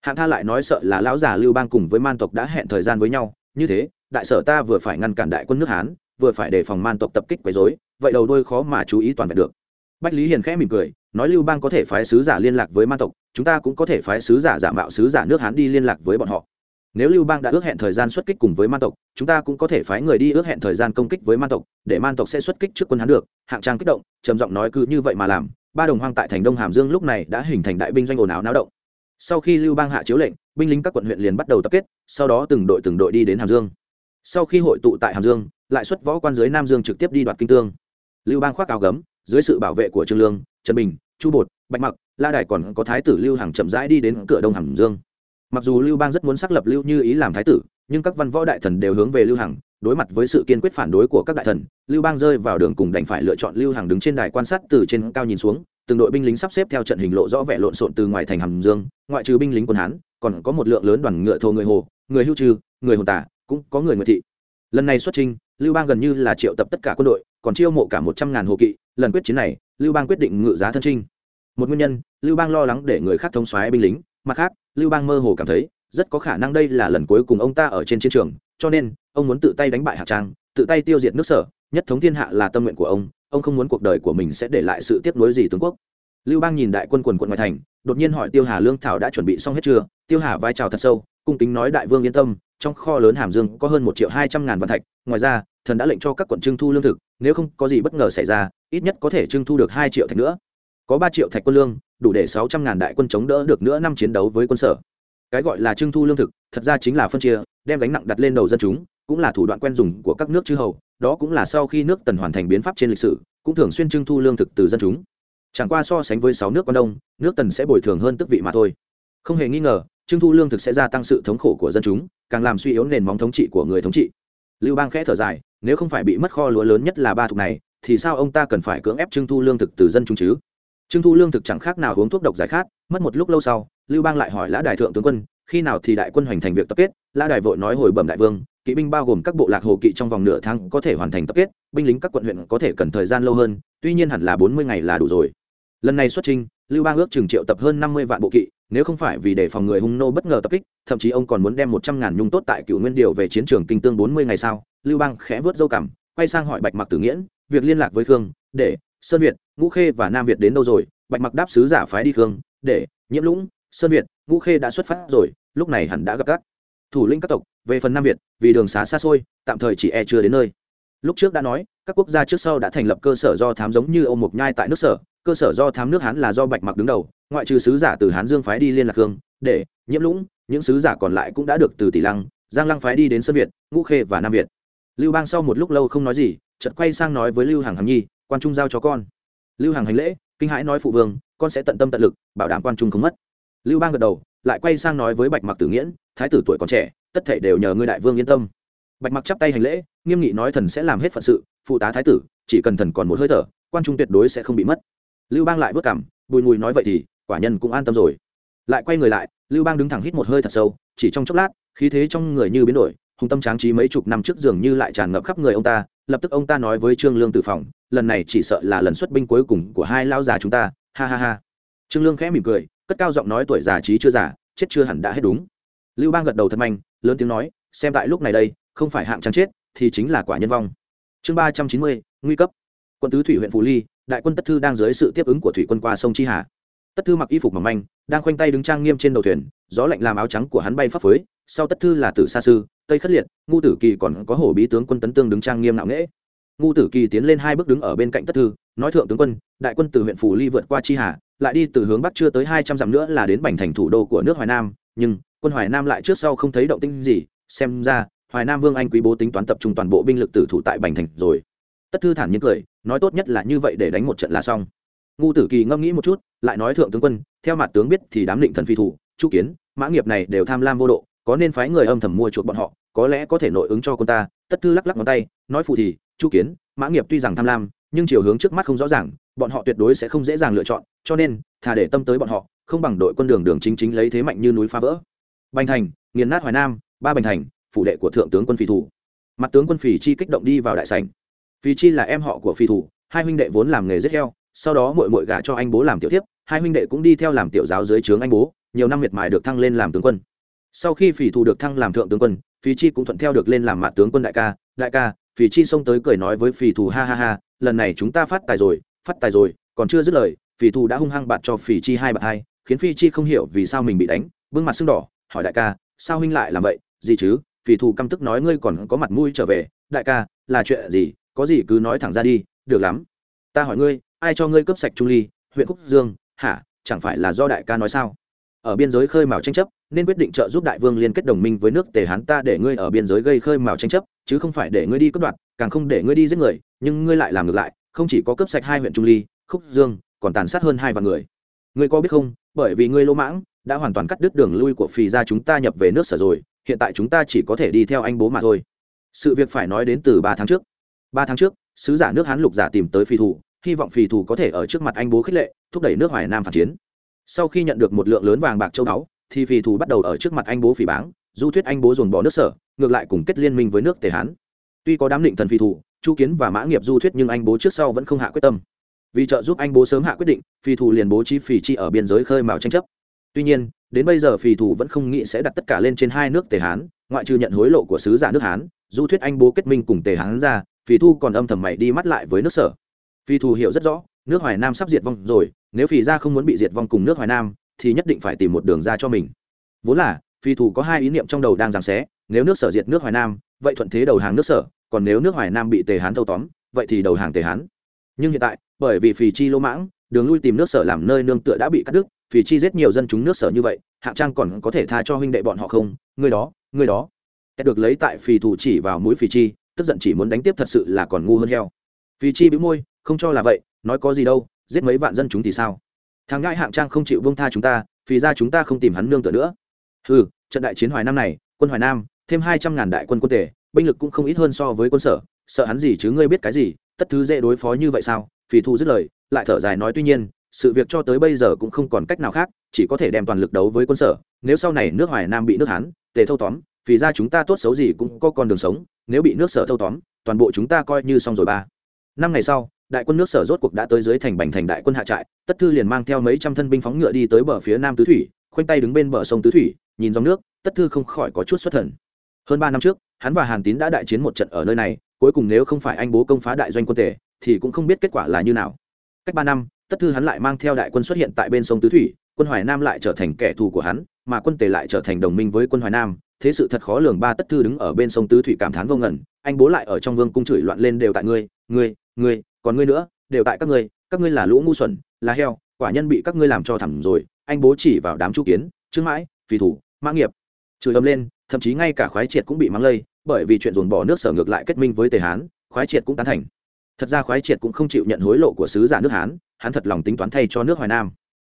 Hạng tha lại nói sợ là lão già lưu bang cùng với man tộc đã hẹn thời gian với nhau, như thế đại sở ta vừa phải ngăn cản đại quân nước hán, vừa phải đề phòng man tộc tập kích quấy rối, vậy đầu đôi khó mà chú ý toàn vẹn được. Bách lý hiền khẽ mỉm cười, nói lưu bang có thể phái sứ giả liên lạc với man tộc, chúng ta cũng có thể phái sứ giả giả mạo sứ giả nước hán đi liên lạc với bọn họ. Nếu lưu bang đã ước hẹn thời gian xuất kích cùng với man tộc, chúng ta cũng có thể phái người đi ước hẹn thời gian công kích với man tộc, để man tộc sẽ xuất kích trước quân hán được. Hạng trang kích động, trầm giọng nói cứ như vậy mà làm. Ba đồng hoang tại thành đông hàm dương lúc này đã hình thành đại binh doanh ồn ào náo động. Sau khi lưu bang hạ chiếu lệnh, binh lính các quận huyện liền bắt đầu tập kết, sau đó từng đội từng đội đi đến hàm dương sau khi hội tụ tại hàm dương, lại xuất võ quan dưới nam dương trực tiếp đi đoạt kinh tương. Lưu bang khoác áo gấm, dưới sự bảo vệ của trương lương, trần bình, chu bột, bạch mặc, la đài còn có thái tử lưu hằng chậm rãi đi đến cửa đông hàm dương. Mặc dù lưu bang rất muốn xác lập lưu như ý làm thái tử, nhưng các văn võ đại thần đều hướng về lưu hằng, đối mặt với sự kiên quyết phản đối của các đại thần, lưu bang rơi vào đường cùng đành phải lựa chọn lưu hằng đứng trên đài quan sát từ trên cao nhìn xuống, từng đội binh lính sắp xếp theo trận hình lộ rõ vẻ lộn xộn từ ngoài thành hàm dương, ngoại trừ binh lính quân hán, còn có một lượng lớn đoàn ngựa thô người hồ, người hưu trừ người hồn tả cũng có người nguyệt thị. Lần này xuất trình lưu bang gần như là triệu tập tất cả quân đội, còn chiêu mộ cả một trăm ngàn hồ kỵ, lần quyết chiến này, lưu bang quyết định ngự giá thân trinh một nguyên nhân, lưu bang lo lắng để người khác thống xoáy binh lính, mặt khác, lưu bang mơ hồ cảm thấy, rất có khả năng đây là lần cuối cùng ông ta ở trên chiến trường, cho nên, ông muốn tự tay đánh bại hạt trang, tự tay tiêu diệt nước sở, nhất thống thiên hạ là tâm nguyện của ông ông không muốn cuộc đời của mình sẽ để lại sự tiếc nuối gì tướng quốc. Lưu bang nhìn đại quân quần quận ngoại thành, đột nhiên hỏi tiêu hà lương thảo đã chuẩn bị xong hết chưa? Tiêu hà vai trào thật sâu, cung kính nói đại vương yên tâm trong kho lớn hàm dương có hơn một triệu hai trăm ngàn vạn thạch. Ngoài ra, thần đã lệnh cho các quận trưng thu lương thực, nếu không có gì bất ngờ xảy ra, ít nhất có thể trưng thu được hai triệu thạch nữa. Có ba triệu thạch quân lương, đủ để sáu trăm ngàn đại quân chống đỡ được nữa năm chiến đấu với quân sở. Cái gọi là trưng thu lương thực, thật ra chính là phân chia, đem gánh nặng đặt lên đầu dân chúng, cũng là thủ đoạn quen dùng của các nước chư hầu, đó cũng là sau khi nước tần hoàn thành biến pháp trên lịch sử, cũng thường xuyên trưng thu lương thực từ dân chúng. Chẳng qua so sánh với sáu nước quan đông, nước tần sẽ bồi thường hơn tức vị mà thôi. Không hề nghi ngờ, trưng thu lương thực sẽ gia tăng sự thống khổ của dân chúng càng làm suy yếu nền móng thống trị của người thống trị. Lưu bang khẽ thở dài, nếu không phải bị mất kho lúa lớn nhất là ba thục này, thì sao ông ta cần phải cưỡng ép trưng thu lương thực từ dân chúng chứ? Trưng thu lương thực chẳng khác nào uống thuốc độc giải khát, mất một lúc lâu sau, lưu bang lại hỏi lã đại thượng tướng quân, khi nào thì đại quân hoành thành việc tập kết? Lã đại vội nói hồi bẩm đại vương, kỵ binh bao gồm các bộ lạc hồ kỵ trong vòng nửa tháng có thể hoàn thành tập kết, binh lính các quận huyện có thể cần thời gian lâu hơn, tuy nhiên hẳn là bốn mươi ngày là đủ rồi. Lần này xuất trình lưu bang ước chừng triệu tập hơn năm mươi vạn bộ kỵ nếu không phải vì để phòng người hung nô bất ngờ tập kích, thậm chí ông còn muốn đem một trăm ngàn nhung tốt tại cựu nguyên điều về chiến trường kinh tương bốn mươi ngày sau, lưu bang khẽ vớt dâu cảm quay sang hỏi bạch mặc tử nghiễn, việc liên lạc với khương, để sơn việt, ngũ khê và nam việt đến đâu rồi? Bạch mặc đáp sứ giả phái đi khương, để nhiễm lũng, sơn việt, ngũ khê đã xuất phát rồi, lúc này hẳn đã gặp các thủ lĩnh các tộc, về phần nam việt, vì đường xá xa xôi, tạm thời chỉ e chưa đến nơi. Lúc trước đã nói, các quốc gia trước sau đã thành lập cơ sở do thám giống như ô mộc nhai tại nước sở, cơ sở do thám nước hán là do bạch mặc đứng đầu ngoại trừ sứ giả từ hán dương phái đi liên lạc hương, để, nhiễm lũng, những sứ giả còn lại cũng đã được từ tỷ lăng, giang lăng phái đi đến sơn việt, ngũ khê và nam việt. Lưu bang sau một lúc lâu không nói gì, chợt quay sang nói với lưu hằng hằng nhi, quan trung giao cho con. Lưu hằng hành lễ, kinh hãi nói phụ vương, con sẽ tận tâm tận lực, bảo đảm quan trung không mất. Lưu bang gật đầu, lại quay sang nói với bạch mặc tử nghiễn, thái tử tuổi còn trẻ, tất thể đều nhờ ngươi đại vương yên tâm. Bạch mặc chắp tay hành lễ, nghiêm nghị nói thần sẽ làm hết phận sự, phụ tá thái tử, chỉ cần thần còn một hơi thở, quan trung tuyệt đối sẽ không bị mất. Lưu bang lại vất cảm, bùi mùi nói vậy thì quả nhân cũng an tâm rồi. Lại quay người lại, lưu bang đứng thẳng hít một hơi thật sâu, chỉ trong chốc lát, khí thế trong người như biến đổi, hùng tâm tráng trí mấy chục năm trước dường như lại tràn ngập khắp người ông ta, lập tức ông ta nói với trương lương tử phòng, lần này chỉ sợ là lần xuất binh cuối cùng của hai lao già chúng ta, ha ha ha. Trương lương khẽ mỉm cười, cất cao giọng nói tuổi già trí chưa già, chết chưa hẳn đã hết đúng. Lưu bang gật đầu thật mạnh, lớn tiếng nói, xem tại lúc này đây, không phải hạng trang chết, thì chính là quả nhân vong. Chương ba trăm chín mươi, nguy cấp. Quân tứ thủy huyện phú ly, đại quân tất thư đang dưới sự tiếp ứng của thủy quân qua sông chi hà tất thư mặc y phục mỏng manh, đang khoanh tay đứng trang nghiêm trên đầu thuyền, gió lạnh làm áo trắng của hắn bay phấp phới, sau tất thư là tử sa sư, tây khất liệt, ngu tử kỳ còn có hổ bí tướng quân tấn tương đứng trang nghiêm nạo nghễ. Ngu tử kỳ tiến lên hai bước đứng ở bên cạnh tất thư, nói thượng tướng quân, đại quân từ huyện phủ ly vượt qua chi hà, lại đi từ hướng bắc chưa tới hai trăm dặm nữa là đến bành thành thủ đô của nước hoài nam, nhưng quân hoài nam lại trước sau không thấy động tĩnh gì, xem ra hoài nam vương anh quý bố tính toán tập trung toàn bộ binh lực tử thủ tại bành thành rồi. Tất thư thản nhiên cười, nói tốt nhất là như vậy để đánh một trận là xong ngu tử kỳ ngẫm nghĩ một chút, lại nói thượng tướng quân, theo mặt tướng biết thì đám định thần phi thủ, chu kiến, mã nghiệp này đều tham lam vô độ, có nên phái người âm thầm mua chuộc bọn họ, có lẽ có thể nội ứng cho quân ta, tất thư lắc lắc ngón tay, nói phụ thì, chu kiến, mã nghiệp tuy rằng tham lam, nhưng chiều hướng trước mắt không rõ ràng, bọn họ tuyệt đối sẽ không dễ dàng lựa chọn, cho nên, thà để tâm tới bọn họ, không bằng đội quân đường đường chính chính lấy thế mạnh như núi phá vỡ. Bành thành, nghiền nát hoài nam, ba bành thành, phủ đệ của thượng tướng quân phì thủ. Mặt tướng quân phì chi kích động đi vào đại sảnh. Phì chi là em họ của phì thủ, hai huynh đệ vốn làm nghề giết heo sau đó mội mội gả cho anh bố làm tiểu tiếp hai huynh đệ cũng đi theo làm tiểu giáo dưới trướng anh bố, nhiều năm miệt mài được thăng lên làm tướng quân. Sau khi phỉ thù được thăng làm thượng tướng quân phí chi cũng thuận theo được lên làm mạ tướng quân đại ca đại ca, phỉ chi xông tới cười nói với phỉ thù, ha ha ha, lần này chúng ta phát tài rồi, phát tài rồi, còn chưa dứt lời, phỉ thù đã hung hăng bạt cho phỉ chi hai bạt hai, khiến phi chi không hiểu vì sao mình bị đánh, bưng mặt sưng đỏ, hỏi đại ca, sao huynh lại làm vậy? Gì chứ? Phỉ thù căm tức nói ngươi còn có mặt mũi trở về, đại ca, là chuyện gì? Có gì cứ nói thẳng ra đi, được lắm. Ta hỏi ngươi ai cho ngươi cướp sạch trung ly, huyện khúc dương, hả, chẳng phải là do đại ca nói sao? Ở biên giới khơi mào tranh chấp, nên quyết định trợ giúp đại vương liên kết đồng minh với nước tề hán ta để ngươi ở biên giới gây khơi mào tranh chấp, chứ không phải để ngươi đi cướp đoạt, càng không để ngươi đi giết người, nhưng ngươi lại làm ngược lại, không chỉ có cướp sạch hai huyện trung ly, khúc dương, còn tàn sát hơn hai vạn người. Ngươi có biết không, bởi vì ngươi lỗ mãng, đã hoàn toàn cắt đứt đường lui của phì ra chúng ta nhập về nước sở rồi, hiện tại chúng ta chỉ có thể đi theo anh bố mà thôi. Sự việc phải nói đến từ ba tháng trước. Ba tháng trước, sứ giả nước hán lục giả tìm tới phi thủ hy vọng phi thủ có thể ở trước mặt anh bố khích lệ, thúc đẩy nước hoài nam phản chiến. Sau khi nhận được một lượng lớn vàng bạc châu báu, thì phi thủ bắt đầu ở trước mặt anh bố phỉ báng, du thuyết anh bố dồn bỏ nước sở, ngược lại cùng kết liên minh với nước tề hán. Tuy có đám định thần phi thủ, chu kiến và mã nghiệp du thuyết nhưng anh bố trước sau vẫn không hạ quyết tâm. Vì trợ giúp anh bố sớm hạ quyết định phi thủ liền bố trí phì chi ở biên giới khơi mào tranh chấp. Tuy nhiên, đến bây giờ phì thủ vẫn không nghĩ sẽ đặt tất cả lên trên hai nước tề hán, ngoại trừ nhận hối lộ của sứ giả nước hán, du thuyết anh bố kết minh cùng tề hán ra, phì thu còn âm thầm mày đi mắt lại với nước sở phi Thù hiểu rất rõ, nước hoài nam sắp diệt vong rồi, nếu phì ra không muốn bị diệt vong cùng nước hoài nam, thì nhất định phải tìm một đường ra cho mình. Vốn là, phi Thù có hai ý niệm trong đầu đang giằng xé, nếu nước sở diệt nước hoài nam, vậy thuận thế đầu hàng nước sở, còn nếu nước hoài nam bị tề hán thâu tóm, vậy thì đầu hàng tề hán. Nhưng hiện tại, bởi vì phì chi lỗ mãng, đường lui tìm nước sở làm nơi nương tựa đã bị cắt đứt phì chi giết nhiều dân chúng nước sở như vậy, hạng trang còn có thể tha cho huynh đệ bọn họ không? Người đó người đó. Được lấy tại phì thủ chỉ vào mũi phì chi, tức giận chỉ muốn đánh tiếp thật sự là còn ngu hơn heo. Phì chi bĩu môi không cho là vậy, nói có gì đâu, giết mấy vạn dân chúng thì sao? Thằng ngãi hạng trang không chịu bông tha chúng ta vì ra chúng ta không tìm hắn nương tựa nữa. Ừ trận đại chiến hoài nam này, quân hoài nam, thêm hai trăm ngàn đại quân quân tể binh lực cũng không ít hơn so với quân sở, sợ hắn gì chứ ngươi biết cái gì, tất thứ dễ đối phó như vậy sao? Phì thu dứt lời, lại thở dài nói tuy nhiên, sự việc cho tới bây giờ cũng không còn cách nào khác, chỉ có thể đem toàn lực đấu với quân sở, nếu sau này nước hoài nam bị nước hán, tề thâu tóm vì ra chúng ta tốt xấu gì cũng có con đường sống, nếu bị nước sở thâu tóm, toàn bộ chúng ta coi như xong rồi ba. Năm ngày sau đại quân nước sở rốt cuộc đã tới dưới thành bành thành đại quân hạ trại, tất thư liền mang theo mấy trăm thân binh phóng ngựa đi tới bờ phía nam tứ thủy, khoanh tay đứng bên bờ sông tứ thủy, nhìn dòng nước, tất thư không khỏi có chút xuất thần. Hơn ba năm trước, hắn và hàn tín đã đại chiến một trận ở nơi này, cuối cùng nếu không phải anh bố công phá đại doanh quân tể thì cũng không biết kết quả là như nào. Cách ba năm, tất thư hắn lại mang theo đại quân xuất hiện tại bên sông tứ thủy, quân hoài nam lại trở thành kẻ thù của hắn, mà quân tề lại trở thành đồng minh với quân hoài nam, thế sự thật khó lường ba tất thư đứng ở bên sông tứ thủy cảm thán vô ngẩn anh bố lại ở trong vương cung chửi loạn lên đều tại ngươi ngươi ngươi còn ngươi nữa, đều tại các ngươi các ngươi là lũ ngu xuẩn, là heo, quả nhân bị các ngươi làm cho thẳm rồi, anh bố chỉ vào đám chu kiến, trương mãi, phì thủ, mã nghiệp. Chửi ấm lên, thậm chí ngay cả khoái triệt cũng bị mắng lây, bởi vì chuyện dồn bỏ nước sở ngược lại kết minh với tề hán, khoái triệt cũng tán thành. Thật ra khoái triệt cũng không chịu nhận hối lộ của sứ giả nước hán, hắn thật lòng tính toán thay cho nước hoài nam.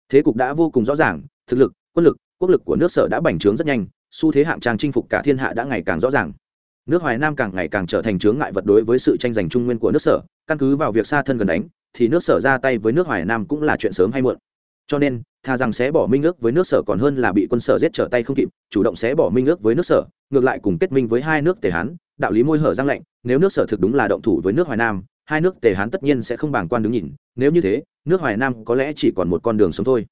Thế cục đã vô cùng rõ ràng, thực lực, quân lực, quốc lực của nước sở đã bành trướng rất nhanh, xu thế hạng trang chinh phục cả thiên hạ đã ngày càng rõ ràng nước hoài nam càng ngày càng trở thành chướng ngại vật đối với sự tranh giành trung nguyên của nước sở. Căn cứ vào việc xa thân gần đánh, thì nước sở ra tay với nước hoài nam cũng là chuyện sớm hay muộn. Cho nên thà rằng sẽ bỏ minh ước với nước sở còn hơn là bị quân sở giết trở tay không kịp, chủ động sẽ bỏ minh ước với nước sở, ngược lại cùng kết minh với hai nước tề hán, đạo lý môi hở răng lạnh, nếu nước sở thực đúng là động thủ với nước hoài nam, hai nước tề hán tất nhiên sẽ không bàng quan đứng nhìn, nếu như thế, nước hoài nam có lẽ chỉ còn một con đường sống thôi.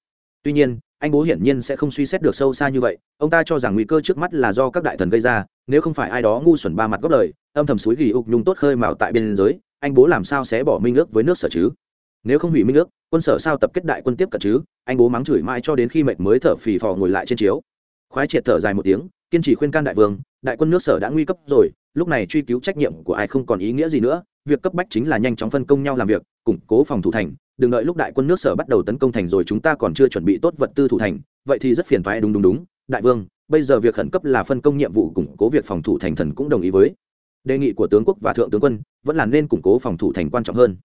Tuy nhiên anh bố hiển nhiên sẽ không suy xét được sâu xa như vậy, ông ta cho rằng nguy cơ trước mắt là do các đại thần gây ra, nếu không phải ai đó ngu xuẩn ba mặt góp lời, âm thầm suối ghi ục nhung tốt khơi mào tại biên giới, anh bố làm sao sẽ bỏ minh ước với nước sở chứ? Nếu không hủy minh ước, quân sở sao tập kết đại quân tiếp cận chứ? Anh bố mắng chửi mãi cho đến khi mệt mới thở phì phò ngồi lại trên chiếu. Khoái triệt thở dài một tiếng, kiên trì khuyên can đại vương, đại quân nước sở đã nguy cấp rồi, lúc này truy cứu trách nhiệm của ai không còn ý nghĩa gì nữa, việc cấp bách chính là nhanh chóng phân công nhau làm việc, củng cố phòng thủ thành đừng đợi lúc đại quân nước sở bắt đầu tấn công thành rồi chúng ta còn chưa chuẩn bị tốt vật tư thủ thành, vậy thì rất phiền toái, đúng đúng đúng. Đại vương, bây giờ việc khẩn cấp là phân công nhiệm vụ củng cố việc phòng thủ thành thần cũng đồng ý với. Đề nghị của tướng quốc và thượng tướng quân vẫn là nên củng cố phòng thủ thành quan trọng hơn.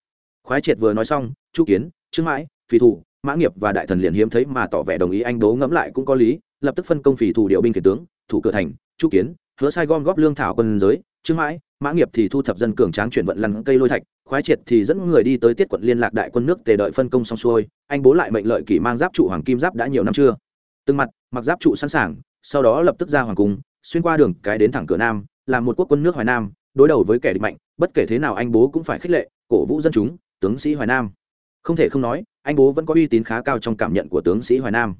Khoái triệt vừa nói xong, chu kiến, trương mãi phi thủ mã nghiệp và đại thần liền hiếm thấy mà tỏ vẻ đồng ý anh đố ngẫm lại cũng có lý, lập tức phân công phỉ thủ điều binh kể tướng, thủ cửa thành. Chu kiến, hứa sai gom góp lương thảo quân giới, trương mãi, mã nghiệp thì thu thập dân cường tráng chuyển vận lăn cây lôi thạch khoái triệt thì dẫn người đi tới tiết quận liên lạc đại quân nước tề đợi phân công xong xuôi, anh bố lại mệnh lợi kỷ mang giáp trụ hoàng kim giáp đã nhiều năm chưa? Từng mặt, mặc giáp trụ sẵn sàng, sau đó lập tức ra hoàng cung, xuyên qua đường cái đến thẳng cửa nam, làm một quốc quân nước hoài nam, đối đầu với kẻ địch mạnh, bất kể thế nào anh bố cũng phải khích lệ, cổ vũ dân chúng, tướng sĩ hoài nam. Không thể không nói, anh bố vẫn có uy tín khá cao trong cảm nhận của tướng sĩ hoài nam.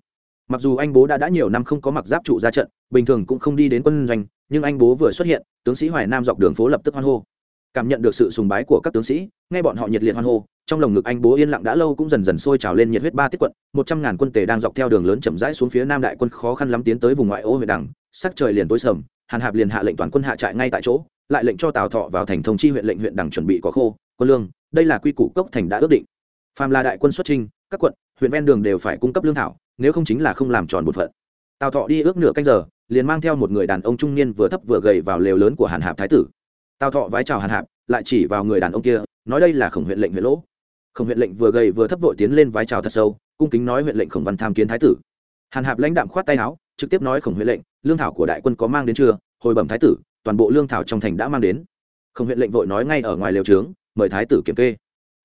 Mặc dù anh bố đã đã nhiều năm không có mặc giáp trụ ra trận, bình thường cũng không đi đến quân doanh, nhưng anh bố vừa xuất hiện, tướng sĩ hoài nam dọc đường phố lập tức hoan hô cảm nhận được sự sùng bái của các tướng sĩ, nghe bọn họ nhiệt liệt hoan hô, trong lồng ngực anh bố yên lặng đã lâu cũng dần dần sôi trào lên nhiệt huyết ba tiết quận, một trăm ngàn quân tề đang dọc theo đường lớn chậm rãi xuống phía nam đại quân khó khăn lắm tiến tới vùng ngoại ô huyện đẳng sắc trời liền tối sầm, hàn hạp liền hạ lệnh toàn quân hạ trại ngay tại chỗ, lại lệnh cho tào thọ vào thành thông chi huyện lệnh huyện đẳng chuẩn bị có khô, quân lương, đây là quy củ cốc thành đã ước định. Phàm là đại quân xuất trinh các quận, huyện ven đường đều phải cung cấp lương thảo, nếu không chính là không làm tròn một phận. Tào thọ đi ước nửa canh giờ, liền mang theo một người đàn ông trung niên vừa thấp vừa gầy vào lều lớn của hàn hạp thái tử tào thọ vái chào hàn hạp, lại chỉ vào người đàn ông kia, nói đây là khổng huyện lệnh huyện lỗ. Khổng huyện lệnh vừa gầy vừa thấp vội tiến lên vái chào thật sâu, cung kính nói huyện lệnh khổng văn tham kiến thái tử. Hàn hạp lãnh đạm khoát tay áo, trực tiếp nói khổng huyện lệnh, lương thảo của đại quân có mang đến chưa? Hồi bẩm thái tử, toàn bộ lương thảo trong thành đã mang đến. Khổng huyện lệnh vội nói ngay ở ngoài lều trướng, mời thái tử kiểm kê.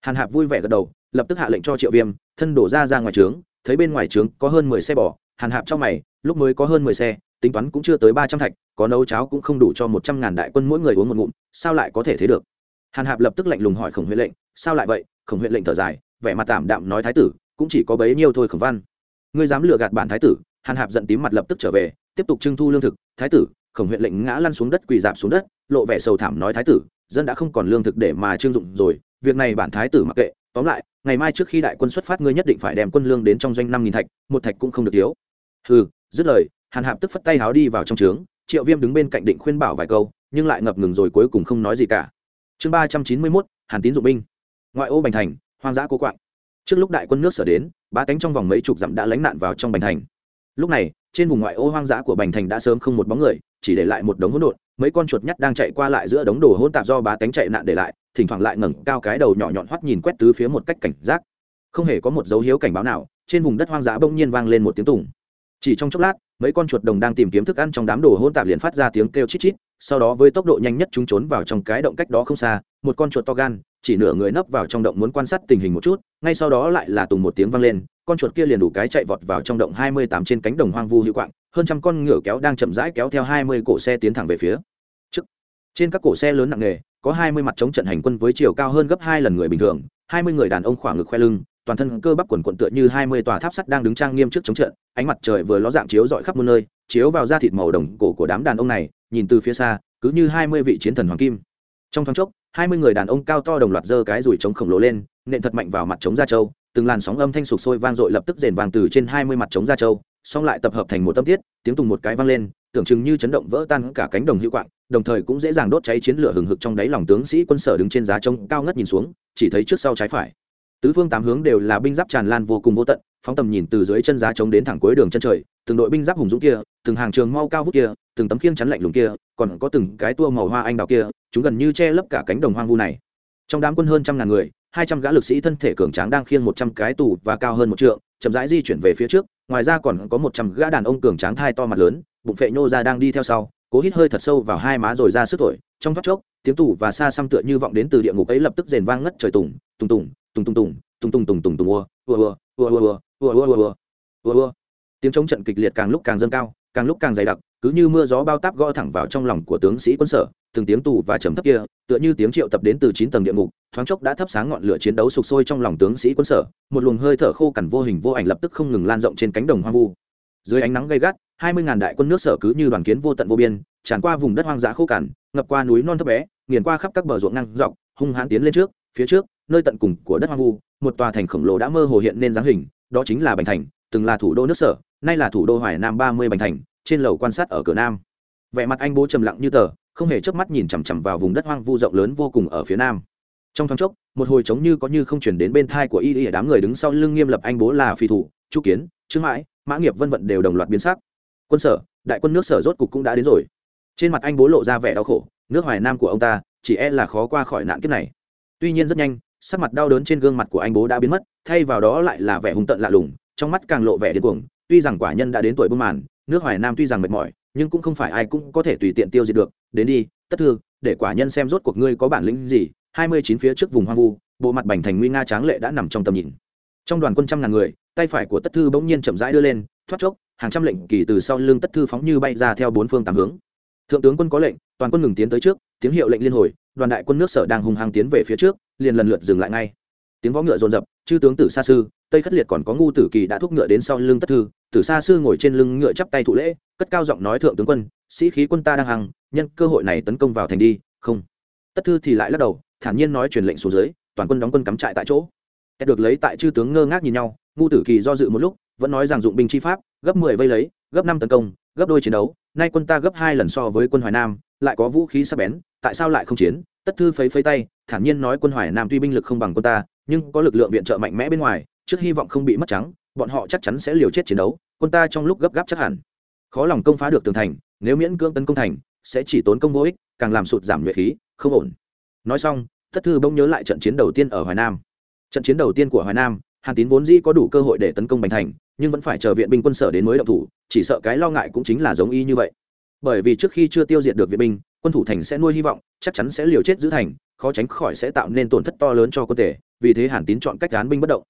Hàn hạp vui vẻ gật đầu, lập tức hạ lệnh cho triệu viêm, thân đổ ra ra ngoài trướng, thấy bên ngoài trướng có hơn mười xe bò, hàn hạp trong mày, lúc mới có hơn mười xe tính toán cũng chưa tới ba trăm thạch, có nấu cháo cũng không đủ cho một trăm ngàn đại quân mỗi người uống một ngụm, sao lại có thể thế được? Hàn hạp lập tức lạnh lùng hỏi khổng huyện lệnh, sao lại vậy? Khổng huyện lệnh thở dài, vẻ mặt tạm đạm nói thái tử, cũng chỉ có bấy nhiêu thôi khổng văn. Ngươi dám lừa gạt bản thái tử? Hàn hạp giận tím mặt lập tức trở về, tiếp tục trưng thu lương thực. Thái tử, khổng huyện lệnh ngã lăn xuống đất, quỳ dạp xuống đất, lộ vẻ sầu thảm nói thái tử, dân đã không còn lương thực để mà trưng dụng rồi, việc này bản thái tử mặc kệ. Tóm lại, ngày mai trước khi đại quân xuất phát, ngươi nhất định phải đem quân lương đến trong doanh năm nghìn thạch, một thạch cũng không được thiếu. Ừ dứt lời hàn hạp tức phất tay háo đi vào trong trướng, triệu viêm đứng bên cạnh định khuyên bảo vài câu, nhưng lại ngập ngừng rồi cuối cùng không nói gì cả. Chương ba trăm chín mươi mốt, hàn tín dụng binh. Ngoại ô bành thành, hoang dã cố quạng. Trước lúc đại quân nước sở đến ba cánh trong vòng mấy chục dặm đã lánh nạn vào trong bành thành. Lúc này, trên vùng ngoại ô hoang dã của bành thành đã sớm không một bóng người, chỉ để lại một đống hỗn độn, mấy con chuột nhắt đang chạy qua lại giữa đống đồ hỗn tạp do bá tánh chạy nạn để lại, thỉnh thoảng lại ngẩng cao cái đầu nhỏ nhọn hoắt nhìn quét tứ phía một cách cảnh giác. Không hề có một dấu hiếu cảnh báo nào, trên vùng đất hoang dã bỗng nhiên vang lên một tiếng tùng chỉ trong chốc lát, mấy con chuột đồng đang tìm kiếm thức ăn trong đám đồ hỗn tạp liền phát ra tiếng kêu chít chít, sau đó với tốc độ nhanh nhất chúng trốn vào trong cái động cách đó không xa, một con chuột to gan, chỉ nửa người nấp vào trong động muốn quan sát tình hình một chút, ngay sau đó lại là tùng một tiếng vang lên, con chuột kia liền đủ cái chạy vọt vào trong động hai mươi tám trên cánh đồng hoang vu hữu quạng, hơn trăm con ngựa kéo đang chậm rãi kéo theo hai mươi cổ xe tiến thẳng về phía trước. Trên các cổ xe lớn nặng nề, có hai mươi mặt chống trận hành quân với chiều cao hơn gấp hai lần người bình thường, hai mươi người đàn ông khoảng ngực khoe lưng toàn thân cơ bắp quần quận tựa như hai mươi tòa tháp sắt đang đứng trang nghiêm trước chống trận, ánh mặt trời vừa ló dạng chiếu rọi khắp muôn nơi, chiếu vào da thịt màu đồng cổ của đám đàn ông này, nhìn từ phía xa, cứ như hai mươi vị chiến thần hoàng kim. Trong thoáng chốc, hai mươi người đàn ông cao to đồng loạt giơ cái rùi trống khổng lồ lên, nện thật mạnh vào mặt trống da châu từng làn sóng âm thanh sục sôi vang dội lập tức rền vàng từ trên hai mươi mặt trống da châu xong lại tập hợp thành một tâm tiết, tiếng tùng một cái vang lên, tưởng chừng như chấn động vỡ tan cả cánh đồng hữu quạng, đồng thời cũng dễ dàng đốt cháy chiến lửa hừng hực trong đáy lòng tướng sĩ quân sở đứng trên giá trống cao ngất nhìn xuống, chỉ thấy trước sau trái phải tứ phương tám hướng đều là binh giáp tràn lan vô cùng vô tận, phóng tầm nhìn từ dưới chân giá trống đến thẳng cuối đường chân trời, từng đội binh giáp hùng dũng kia, từng hàng trường mau cao vút kia, từng tấm khiêng chắn lạnh lùng kia, còn có từng cái tua màu hoa anh đào kia, chúng gần như che lấp cả cánh đồng hoang vu này. Trong đám quân hơn trăm ngàn người, hai trăm gã lực sĩ thân thể cường tráng đang khiêng một trăm cái tù và cao hơn một trượng, chậm rãi di chuyển về phía trước, ngoài ra còn có một trăm gã đàn ông cường tráng thai to mặt lớn, bụng phệ nhô ra đang đi theo sau, cố hít hơi thật sâu vào hai má rồi ra sức thổi, trong thoát chốc, tiếng tù và xa xăm tựa như vọng đến từ địa ngục ấy lập tức rền vang ngất trời tùng tùng tùng tùng tùng tùng tùng tùng tùng tùng tùng ua ua ua ua ua ua ua ua ua ua ua tiếng chống trận kịch liệt càng lúc càng dâng cao, càng lúc càng dày đặc, cứ như mưa gió bao táp gõ thẳng vào trong lòng của tướng sĩ quân sở, từng tiếng tù và trầm thấp kia, tựa như tiếng triệu tập đến từ chín tầng địa ngục, thoáng chốc đã thắp sáng ngọn lửa chiến đấu sục sôi trong lòng tướng sĩ quân sở, một luồng hơi thở khô cằn vô hình vô ảnh lập tức không ngừng lan rộng trên cánh đồng hoang vu. Dưới ánh nắng gay gắt, hai mươi ngàn đại quân nước sở cứ như đoàn kiến vô tận vô biên, tràn qua vùng đất hoang dã khô cằn, ngập qua núi non thấp bé, nghiền qua khắp các bờ ruộng ngang dọc, hung hãn tiến lên trước, phía trước nơi tận cùng của đất hoang vu, một tòa thành khổng lồ đã mơ hồ hiện nên dáng hình, đó chính là bành thành, từng là thủ đô nước sở, nay là thủ đô hoài nam ba mươi bành thành, trên lầu quan sát ở cửa nam. Vẻ mặt anh bố trầm lặng như tờ, không hề chớp mắt nhìn chằm chằm vào vùng đất hoang vu rộng lớn vô cùng ở phía nam. Trong thoáng chốc, một hồi trống như có như không chuyển đến bên thai của y y đám người đứng sau lưng nghiêm lập anh bố là phi thủ, chu kiến, trương mãi, mã nghiệp vân vận đều đồng loạt biến sắc. Quân sở, đại quân nước sở rốt cục cũng đã đến rồi. Trên mặt anh bố lộ ra vẻ đau khổ, nước hoài nam của ông ta chỉ e là khó qua khỏi nạn kiếp này. Tuy nhiên rất nhanh sắc mặt đau đớn trên gương mặt của anh bố đã biến mất, thay vào đó lại là vẻ hung tận lạ lùng, trong mắt càng lộ vẻ điên cuồng. Tuy rằng quả nhân đã đến tuổi bưng màn, nước hoài nam tuy rằng mệt mỏi, nhưng cũng không phải ai cũng có thể tùy tiện tiêu diệt được. Đến đi, tất thư, để quả nhân xem rốt cuộc ngươi có bản lĩnh gì. Hai mươi chín phía trước vùng hoang vu, bộ mặt bành thành nguy nga tráng lệ đã nằm trong tầm nhìn. Trong đoàn quân trăm ngàn người, tay phải của tất thư bỗng nhiên chậm rãi đưa lên, thoát chốc, hàng trăm lệnh kỳ từ sau lưng tất thư phóng như bay ra theo bốn phương tám hướng. Thượng tướng quân có lệnh, toàn quân ngừng tiến tới trước, tiếng hiệu lệnh liên hồi đoàn đại quân nước sở đang hung hăng tiến về phía trước, liền lần lượt dừng lại ngay. Tiếng võ ngựa rồn rập chư tướng tử sa sư, tây khất liệt còn có ngu tử kỳ đã thúc ngựa đến sau lưng tất thư, tử sa sư ngồi trên lưng ngựa chắp tay thụ lễ, cất cao giọng nói thượng tướng quân, sĩ khí quân ta đang hằng nhân cơ hội này tấn công vào thành đi, không. Tất thư thì lại lắc đầu, thản nhiên nói truyền lệnh xuống dưới, toàn quân đóng quân cắm trại tại chỗ. Kẻ được lấy tại chư tướng ngơ ngác nhìn nhau, ngu tử kỳ do dự một lúc, vẫn nói rằng dụng binh chi pháp, gấp mười vây lấy, gấp năm tấn công, gấp đôi chiến đấu, nay quân ta gấp hai lần so với quân hoài nam, lại có vũ khí sắc bén, tại sao lại không chiến? Tất thư phấy phấy tay, thản nhiên nói quân hoài nam tuy binh lực không bằng quân ta, nhưng có lực lượng viện trợ mạnh mẽ bên ngoài, trước hy vọng không bị mất trắng, bọn họ chắc chắn sẽ liều chết chiến đấu, quân ta trong lúc gấp gáp chắc hẳn. Khó lòng công phá được tường thành, nếu miễn cưỡng tấn công thành, sẽ chỉ tốn công vô ích, càng làm sụt giảm nhuệ khí, không ổn. Nói xong, tất thư bỗng nhớ lại trận chiến đầu tiên ở hoài nam. Trận chiến đầu tiên của hoài nam, hàn tín vốn dĩ có đủ cơ hội để tấn công bành thành, nhưng vẫn phải chờ viện binh quân sở đến mới động thủ, chỉ sợ cái lo ngại cũng chính là giống y như vậy. Bởi vì trước khi chưa tiêu diệt được viện binh quân thủ thành sẽ nuôi hy vọng, chắc chắn sẽ liều chết giữ thành, khó tránh khỏi sẽ tạo nên tổn thất to lớn cho quân thể, vì thế hàn tín chọn cách án binh bất động.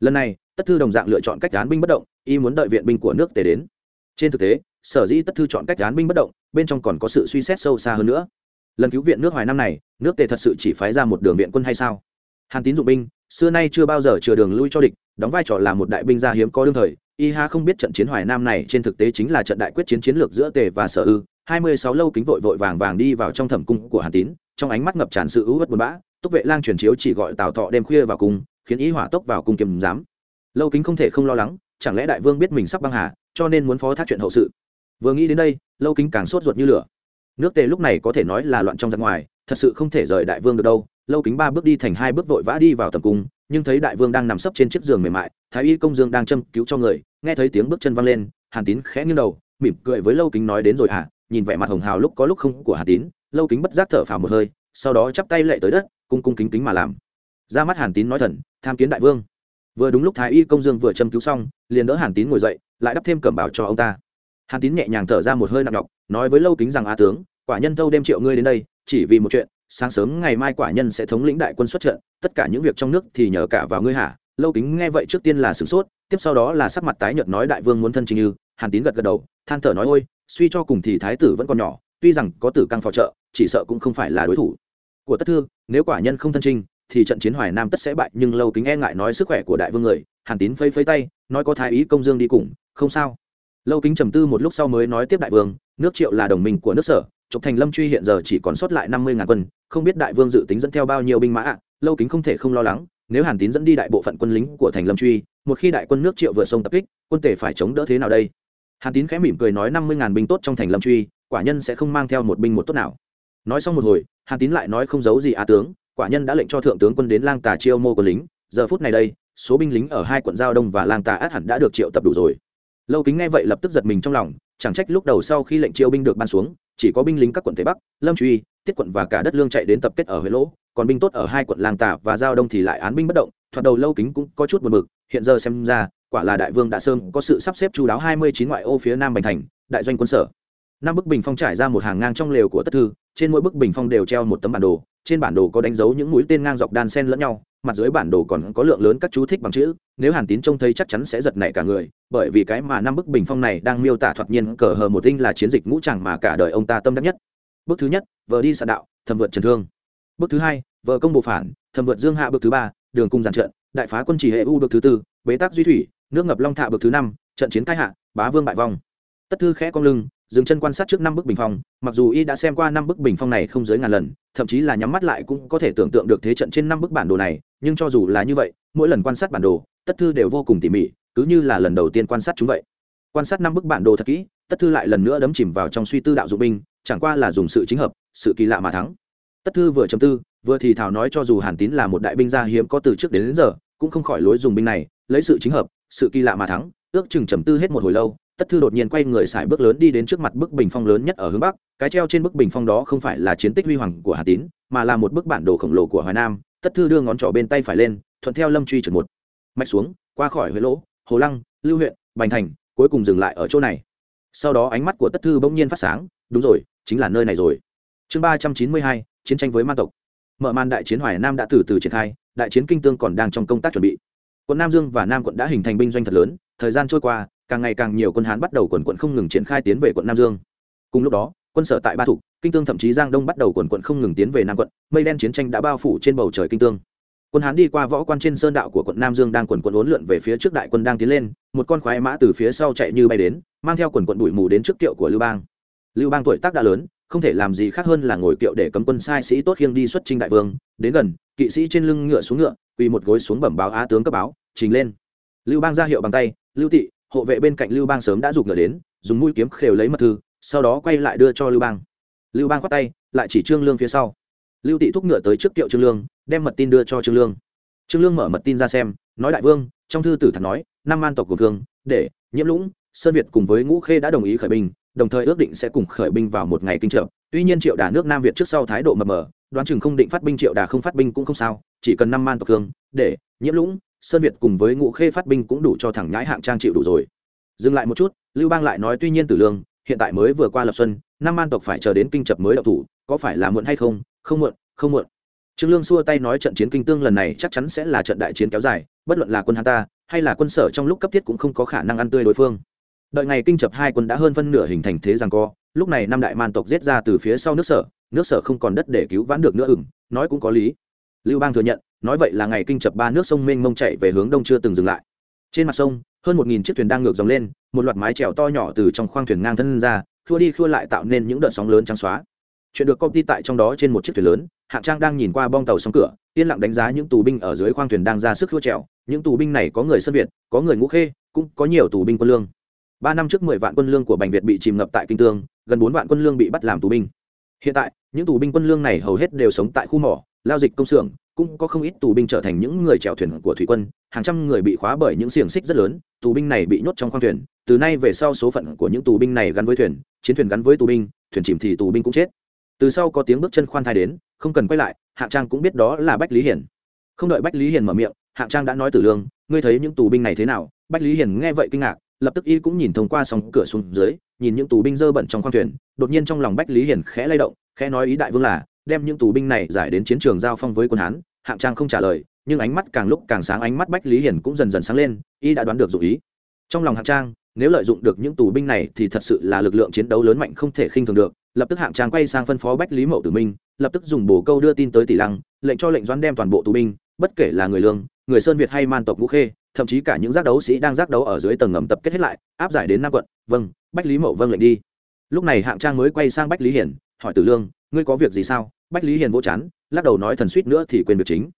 Lần này, tất thư đồng dạng lựa chọn cách án binh bất động y muốn đợi viện binh của nước tề đến. Trên thực tế, sở dĩ tất thư chọn cách án binh bất động, bên trong còn có sự suy xét sâu xa hơn nữa. Lần cứu viện nước hoài năm này, nước tề thật sự chỉ phái ra một đường viện quân hay sao? Hàn tín dụng binh, xưa nay chưa bao giờ chừa đường lui cho địch, đóng vai trò là một đại binh gia hiếm có đương thời, y ha không biết trận chiến hoài nam này trên thực tế chính là trận đại quyết chiến chiến lược giữa tề và sở ư hai mươi sáu lâu kính vội vội vàng vàng đi vào trong thẩm cung của hàn tín, trong ánh mắt ngập tràn sự ưu uất buồn bã, túc vệ lang truyền chiếu chỉ gọi tào thọ đêm khuya vào cung, khiến ý hỏa tốc vào cung kiềm giám. Lâu kính không thể không lo lắng, chẳng lẽ đại vương biết mình sắp băng hà, cho nên muốn phó thác chuyện hậu sự. Vừa nghĩ đến đây, lâu kính càng sốt ruột như lửa. Nước tề lúc này có thể nói là loạn trong ra ngoài, thật sự không thể rời đại vương được đâu. Lâu kính ba bước đi thành hai bước vội vã đi vào tầm cung, nhưng thấy đại vương đang nằm sấp trên chiếc giường mềm mại, thái y công dương đang châm cứu cho người, nghe thấy tiếng bước chân văng lên, hàn tín khẽ nghiêng đầu, mỉm cười với lâu kính nói đến rồi à nhìn vẻ mặt hồng hào lúc có lúc không của Hà tín, lâu kính bất giác thở phào một hơi, sau đó chắp tay lệ tới đất, cung cung kính kính mà làm. Ra mắt hàn tín nói thần, tham kiến đại vương. Vừa đúng lúc thái y công dương vừa châm cứu xong, liền đỡ hàn tín ngồi dậy, lại đắp thêm cẩm bảo cho ông ta. Hàn tín nhẹ nhàng thở ra một hơi nặng nhọc, nói với lâu kính rằng, a tướng, quả nhân thâu đêm triệu ngươi đến đây, chỉ vì một chuyện, sáng sớm ngày mai quả nhân sẽ thống lĩnh đại quân xuất trận, tất cả những việc trong nước thì nhờ cả vào ngươi hả? Lâu kính nghe vậy trước tiên là sửng sốt, tiếp sau đó là sắc mặt tái nhợt nói, đại vương muốn thân trình như. Hàn tín gật gật đầu, than thở nói, ôi suy cho cùng thì thái tử vẫn còn nhỏ, tuy rằng có tử căng phò trợ, chỉ sợ cũng không phải là đối thủ. Của tất thương nếu quả nhân không thân trinh thì trận chiến hoài nam tất sẽ bại, nhưng lâu kính e ngại nói sức khỏe của đại vương người, hàn tín phây phây tay, nói có thái ý công dương đi cùng, không sao. Lâu kính trầm tư một lúc sau mới nói tiếp đại vương, nước triệu là đồng minh của nước sở, trục thành lâm truy hiện giờ chỉ còn sót lại năm mươi ngàn quân, không biết đại vương dự tính dẫn theo bao nhiêu binh mã ạ, lâu kính không thể không lo lắng, nếu hàn tín dẫn đi đại bộ phận quân lính của thành lâm truy, một khi đại quân nước triệu vượt sông tập kích, quân tể phải chống đỡ thế nào đây? Hàn tín khẽ mỉm cười nói năm mươi ngàn binh tốt trong thành lâm truy, quả nhân sẽ không mang theo một binh một tốt nào. Nói xong một hồi, hàn tín lại nói không giấu gì á tướng, quả nhân đã lệnh cho thượng tướng quân đến lang tà chiêu mô quân lính. Giờ phút này đây, số binh lính ở hai quận giao đông và lang tà át hẳn đã được triệu tập đủ rồi. Lâu kính nghe vậy lập tức giật mình trong lòng, chẳng trách lúc đầu sau khi lệnh chiêu binh được ban xuống, chỉ có binh lính các quận tây bắc, lâm truy, tiết quận và cả đất lương chạy đến tập kết ở Huế lỗ, còn binh tốt ở hai quận lang tà và giao đông thì lại án binh bất động. Thoạt đầu lâu kính cũng có chút buồn bực, hiện giờ xem ra quả là đại vương đã sơn có sự sắp xếp chú đáo hai mươi chín ngoại ô phía nam bành thành, đại doanh quân sở. Năm bức bình phong trải ra một hàng ngang trong lều của tất thư, trên mỗi bức bình phong đều treo một tấm bản đồ, trên bản đồ có đánh dấu những mũi tên ngang dọc đan sen lẫn nhau, mặt dưới bản đồ còn có lượng lớn các chú thích bằng chữ, nếu hàn tín trông thấy chắc chắn sẽ giật nảy cả người, bởi vì cái mà năm bức bình phong này đang miêu tả thoạt nhiên cờ hờ một tinh là chiến dịch ngũ tràng mà cả đời ông ta tâm đắc nhất. Bước thứ nhất vợ đi sạn đạo thầm vượt trần thương. Bước thứ hai vợ công bộ phản thầm vượt dương hạ bước thứ ba, đường cung giàn trận đại phá quân chỉ hệ u bước thứ tư, bế tắc duy thủy nước ngập long thạ bậc thứ năm trận chiến khai hạ bá vương bại vong. Tất thư khẽ cong lưng dừng chân quan sát trước năm bức bình phong mặc dù y đã xem qua năm bức bình phong này không dưới ngàn lần thậm chí là nhắm mắt lại cũng có thể tưởng tượng được thế trận trên năm bức bản đồ này nhưng cho dù là như vậy mỗi lần quan sát bản đồ tất thư đều vô cùng tỉ mỉ cứ như là lần đầu tiên quan sát chúng vậy. Quan sát năm bức bản đồ thật kỹ tất thư lại lần nữa đấm chìm vào trong suy tư đạo dụng binh chẳng qua là dùng sự chính hợp sự kỳ lạ mà thắng. Tất thư vừa chấm tư vừa thì thảo nói cho dù hàn tín là một đại binh gia hiếm có từ trước đến, đến giờ cũng không khỏi lối dùng binh này lấy sự chính hợp, sự kỳ lạ mà thắng, ước chừng trầm tư hết một hồi lâu, tất thư đột nhiên quay người xài bước lớn đi đến trước mặt bức bình phong lớn nhất ở hướng bắc, cái treo trên bức bình phong đó không phải là chiến tích huy hoàng của hà tín, mà là một bức bản đồ khổng lồ của hoài nam, tất thư đưa ngón trỏ bên tay phải lên, thuận theo lâm truy trượt một. Mạch xuống, qua khỏi huế lỗ, hồ lăng, lưu huyện bành thành, cuối cùng dừng lại ở chỗ này. Sau đó ánh mắt của tất thư bỗng nhiên phát sáng, đúng rồi, chính là nơi này rồi. Chương ba trăm chín mươi hai, chiến tranh với ma tộc. Mở màn đại chiến hoài nam đã từ từ triển khai, đại chiến kinh tương còn đang trong công tác chuẩn bị quận nam dương và nam quận đã hình thành binh doanh thật lớn, thời gian trôi qua, càng ngày càng nhiều quân hán bắt đầu quần quận không ngừng triển khai tiến về quận nam dương. Cùng lúc đó, quân sở tại ba thục, kinh tương thậm chí giang đông bắt đầu quần quận không ngừng tiến về nam quận, mây đen chiến tranh đã bao phủ trên bầu trời kinh tương. Quân hán đi qua võ quan trên sơn đạo của quận nam dương đang quần quận uốn lượn về phía trước đại quân đang tiến lên, một con khoái mã từ phía sau chạy như bay đến, mang theo quần quận bụi mù đến trước kiệu của lưu bang. Lưu bang tuổi tác đã lớn, không thể làm gì khác hơn là ngồi kiệu để cấm quân sai sĩ tốt khiêng đi xuất trinh đại vương, đến gần, kỵ sĩ trên lưng ngựa xuống ngựa quỳ một gối xuống bẩm báo á tướng cấp báo, trình lên. Lưu bang ra hiệu bằng tay, lưu tị, hộ vệ bên cạnh lưu bang sớm đã giục ngựa đến, dùng mũi kiếm khều lấy mật thư, sau đó quay lại đưa cho lưu bang. Lưu bang khoát tay, lại chỉ trương lương phía sau. Lưu tị thúc ngựa tới trước kiệu trương lương, đem mật tin đưa cho trương lương. Trương lương mở mật tin ra xem, nói đại vương, trong thư tử thật nói, năm An tộc của thương, để, nhiễm lũng, sơn việt cùng với ngũ khê đã đồng ý khởi binh, đồng thời ước định sẽ cùng khởi binh vào một ngày kinh trợ. Tuy nhiên triệu đà nước nam việt trước sau thái độ mập mờ đoán chừng không định phát binh triệu đà không phát binh cũng không sao, chỉ cần năm man tộc cương để, nhiễm lũng, sơn việt cùng với ngũ khê phát binh cũng đủ cho thẳng nhãi hạng trang chịu đủ rồi. Dừng lại một chút, lưu bang lại nói tuy nhiên tử lương, hiện tại mới vừa qua lập xuân, năm man tộc phải chờ đến kinh chập mới đậu thủ, có phải là muộn hay không? Không muộn không muộn. Trương lương xua tay nói trận chiến kinh tương lần này chắc chắn sẽ là trận đại chiến kéo dài, bất luận là quân hắn ta, hay là quân sở trong lúc cấp thiết cũng không có khả năng ăn tươi đối phương. Đợi ngày kinh chập hai quân đã hơn phân nửa hình thành thế rằng co, lúc này năm đại man tộc giết ra từ phía sau nước sở nước sở không còn đất để cứu vãn được nữa ửng nói cũng có lý. Lưu bang thừa nhận, nói vậy là ngày kinh chập ba nước sông mênh mông chạy về hướng đông chưa từng dừng lại. Trên mặt sông, hơn một nghìn chiếc thuyền đang ngược dòng lên, một loạt mái trèo to nhỏ từ trong khoang thuyền ngang thân ra, khua đi khua lại tạo nên những đợt sóng lớn trắng xóa. Chuyện được công ty tại trong đó trên một chiếc thuyền lớn, hạng trang đang nhìn qua bong tàu sóng cửa, yên lặng đánh giá những tù binh ở dưới khoang thuyền đang ra sức khua trèo những tù binh này có người sân việt, có người ngũ khê, cũng có nhiều tù binh quân lương. Ba năm trước mười vạn quân lương của bành việt bị chìm ngập tại kinh tương, gần bốn vạn quân lương bị bắt làm tù binh hiện tại, những tù binh quân lương này hầu hết đều sống tại khu mỏ, lao dịch công xưởng, cũng có không ít tù binh trở thành những người chèo thuyền của thủy quân, hàng trăm người bị khóa bởi những xiềng xích rất lớn, tù binh này bị nhốt trong khoang thuyền, từ nay về sau số phận của những tù binh này gắn với thuyền, chiến thuyền gắn với tù binh, thuyền chìm thì tù binh cũng chết. Từ sau có tiếng bước chân khoan thai đến, không cần quay lại, hạng trang cũng biết đó là bách lý hiển không đợi bách lý hiển mở miệng, hạng trang đã nói tử lương, ngươi thấy những tù binh này thế nào? Bách lý hiển nghe vậy kinh ngạc lập tức y cũng nhìn thông qua sóng cửa xuống dưới, nhìn những tù binh dơ bẩn trong khoang thuyền, đột nhiên trong lòng bách lý hiển khẽ lay động, khẽ nói ý đại vương là, đem những tù binh này giải đến chiến trường giao phong với quân hán, hạng trang không trả lời, nhưng ánh mắt càng lúc càng sáng, ánh mắt bách lý hiển cũng dần dần sáng lên, y đã đoán được dụ ý. Trong lòng hạng trang, nếu lợi dụng được những tù binh này thì thật sự là lực lượng chiến đấu lớn mạnh không thể khinh thường được, lập tức hạng trang quay sang phân phó bách lý mậu tử minh, lập tức dùng bổ câu đưa tin tới tỷ lăng, lệnh cho lệnh doãn đem toàn bộ tù binh, bất kể là người lương, người sơn việt hay man tộc ngũ khê thậm chí cả những giác đấu sĩ đang giác đấu ở dưới tầng ngầm tập kết hết lại, áp giải đến nam quận. Vâng bách lý mậu vâng lệnh đi. Lúc này hạng trang mới quay sang bách lý hiển, hỏi tử lương, ngươi có việc gì sao? Bách lý hiền vô chán, lắc đầu nói thần suýt nữa thì quên việc chính.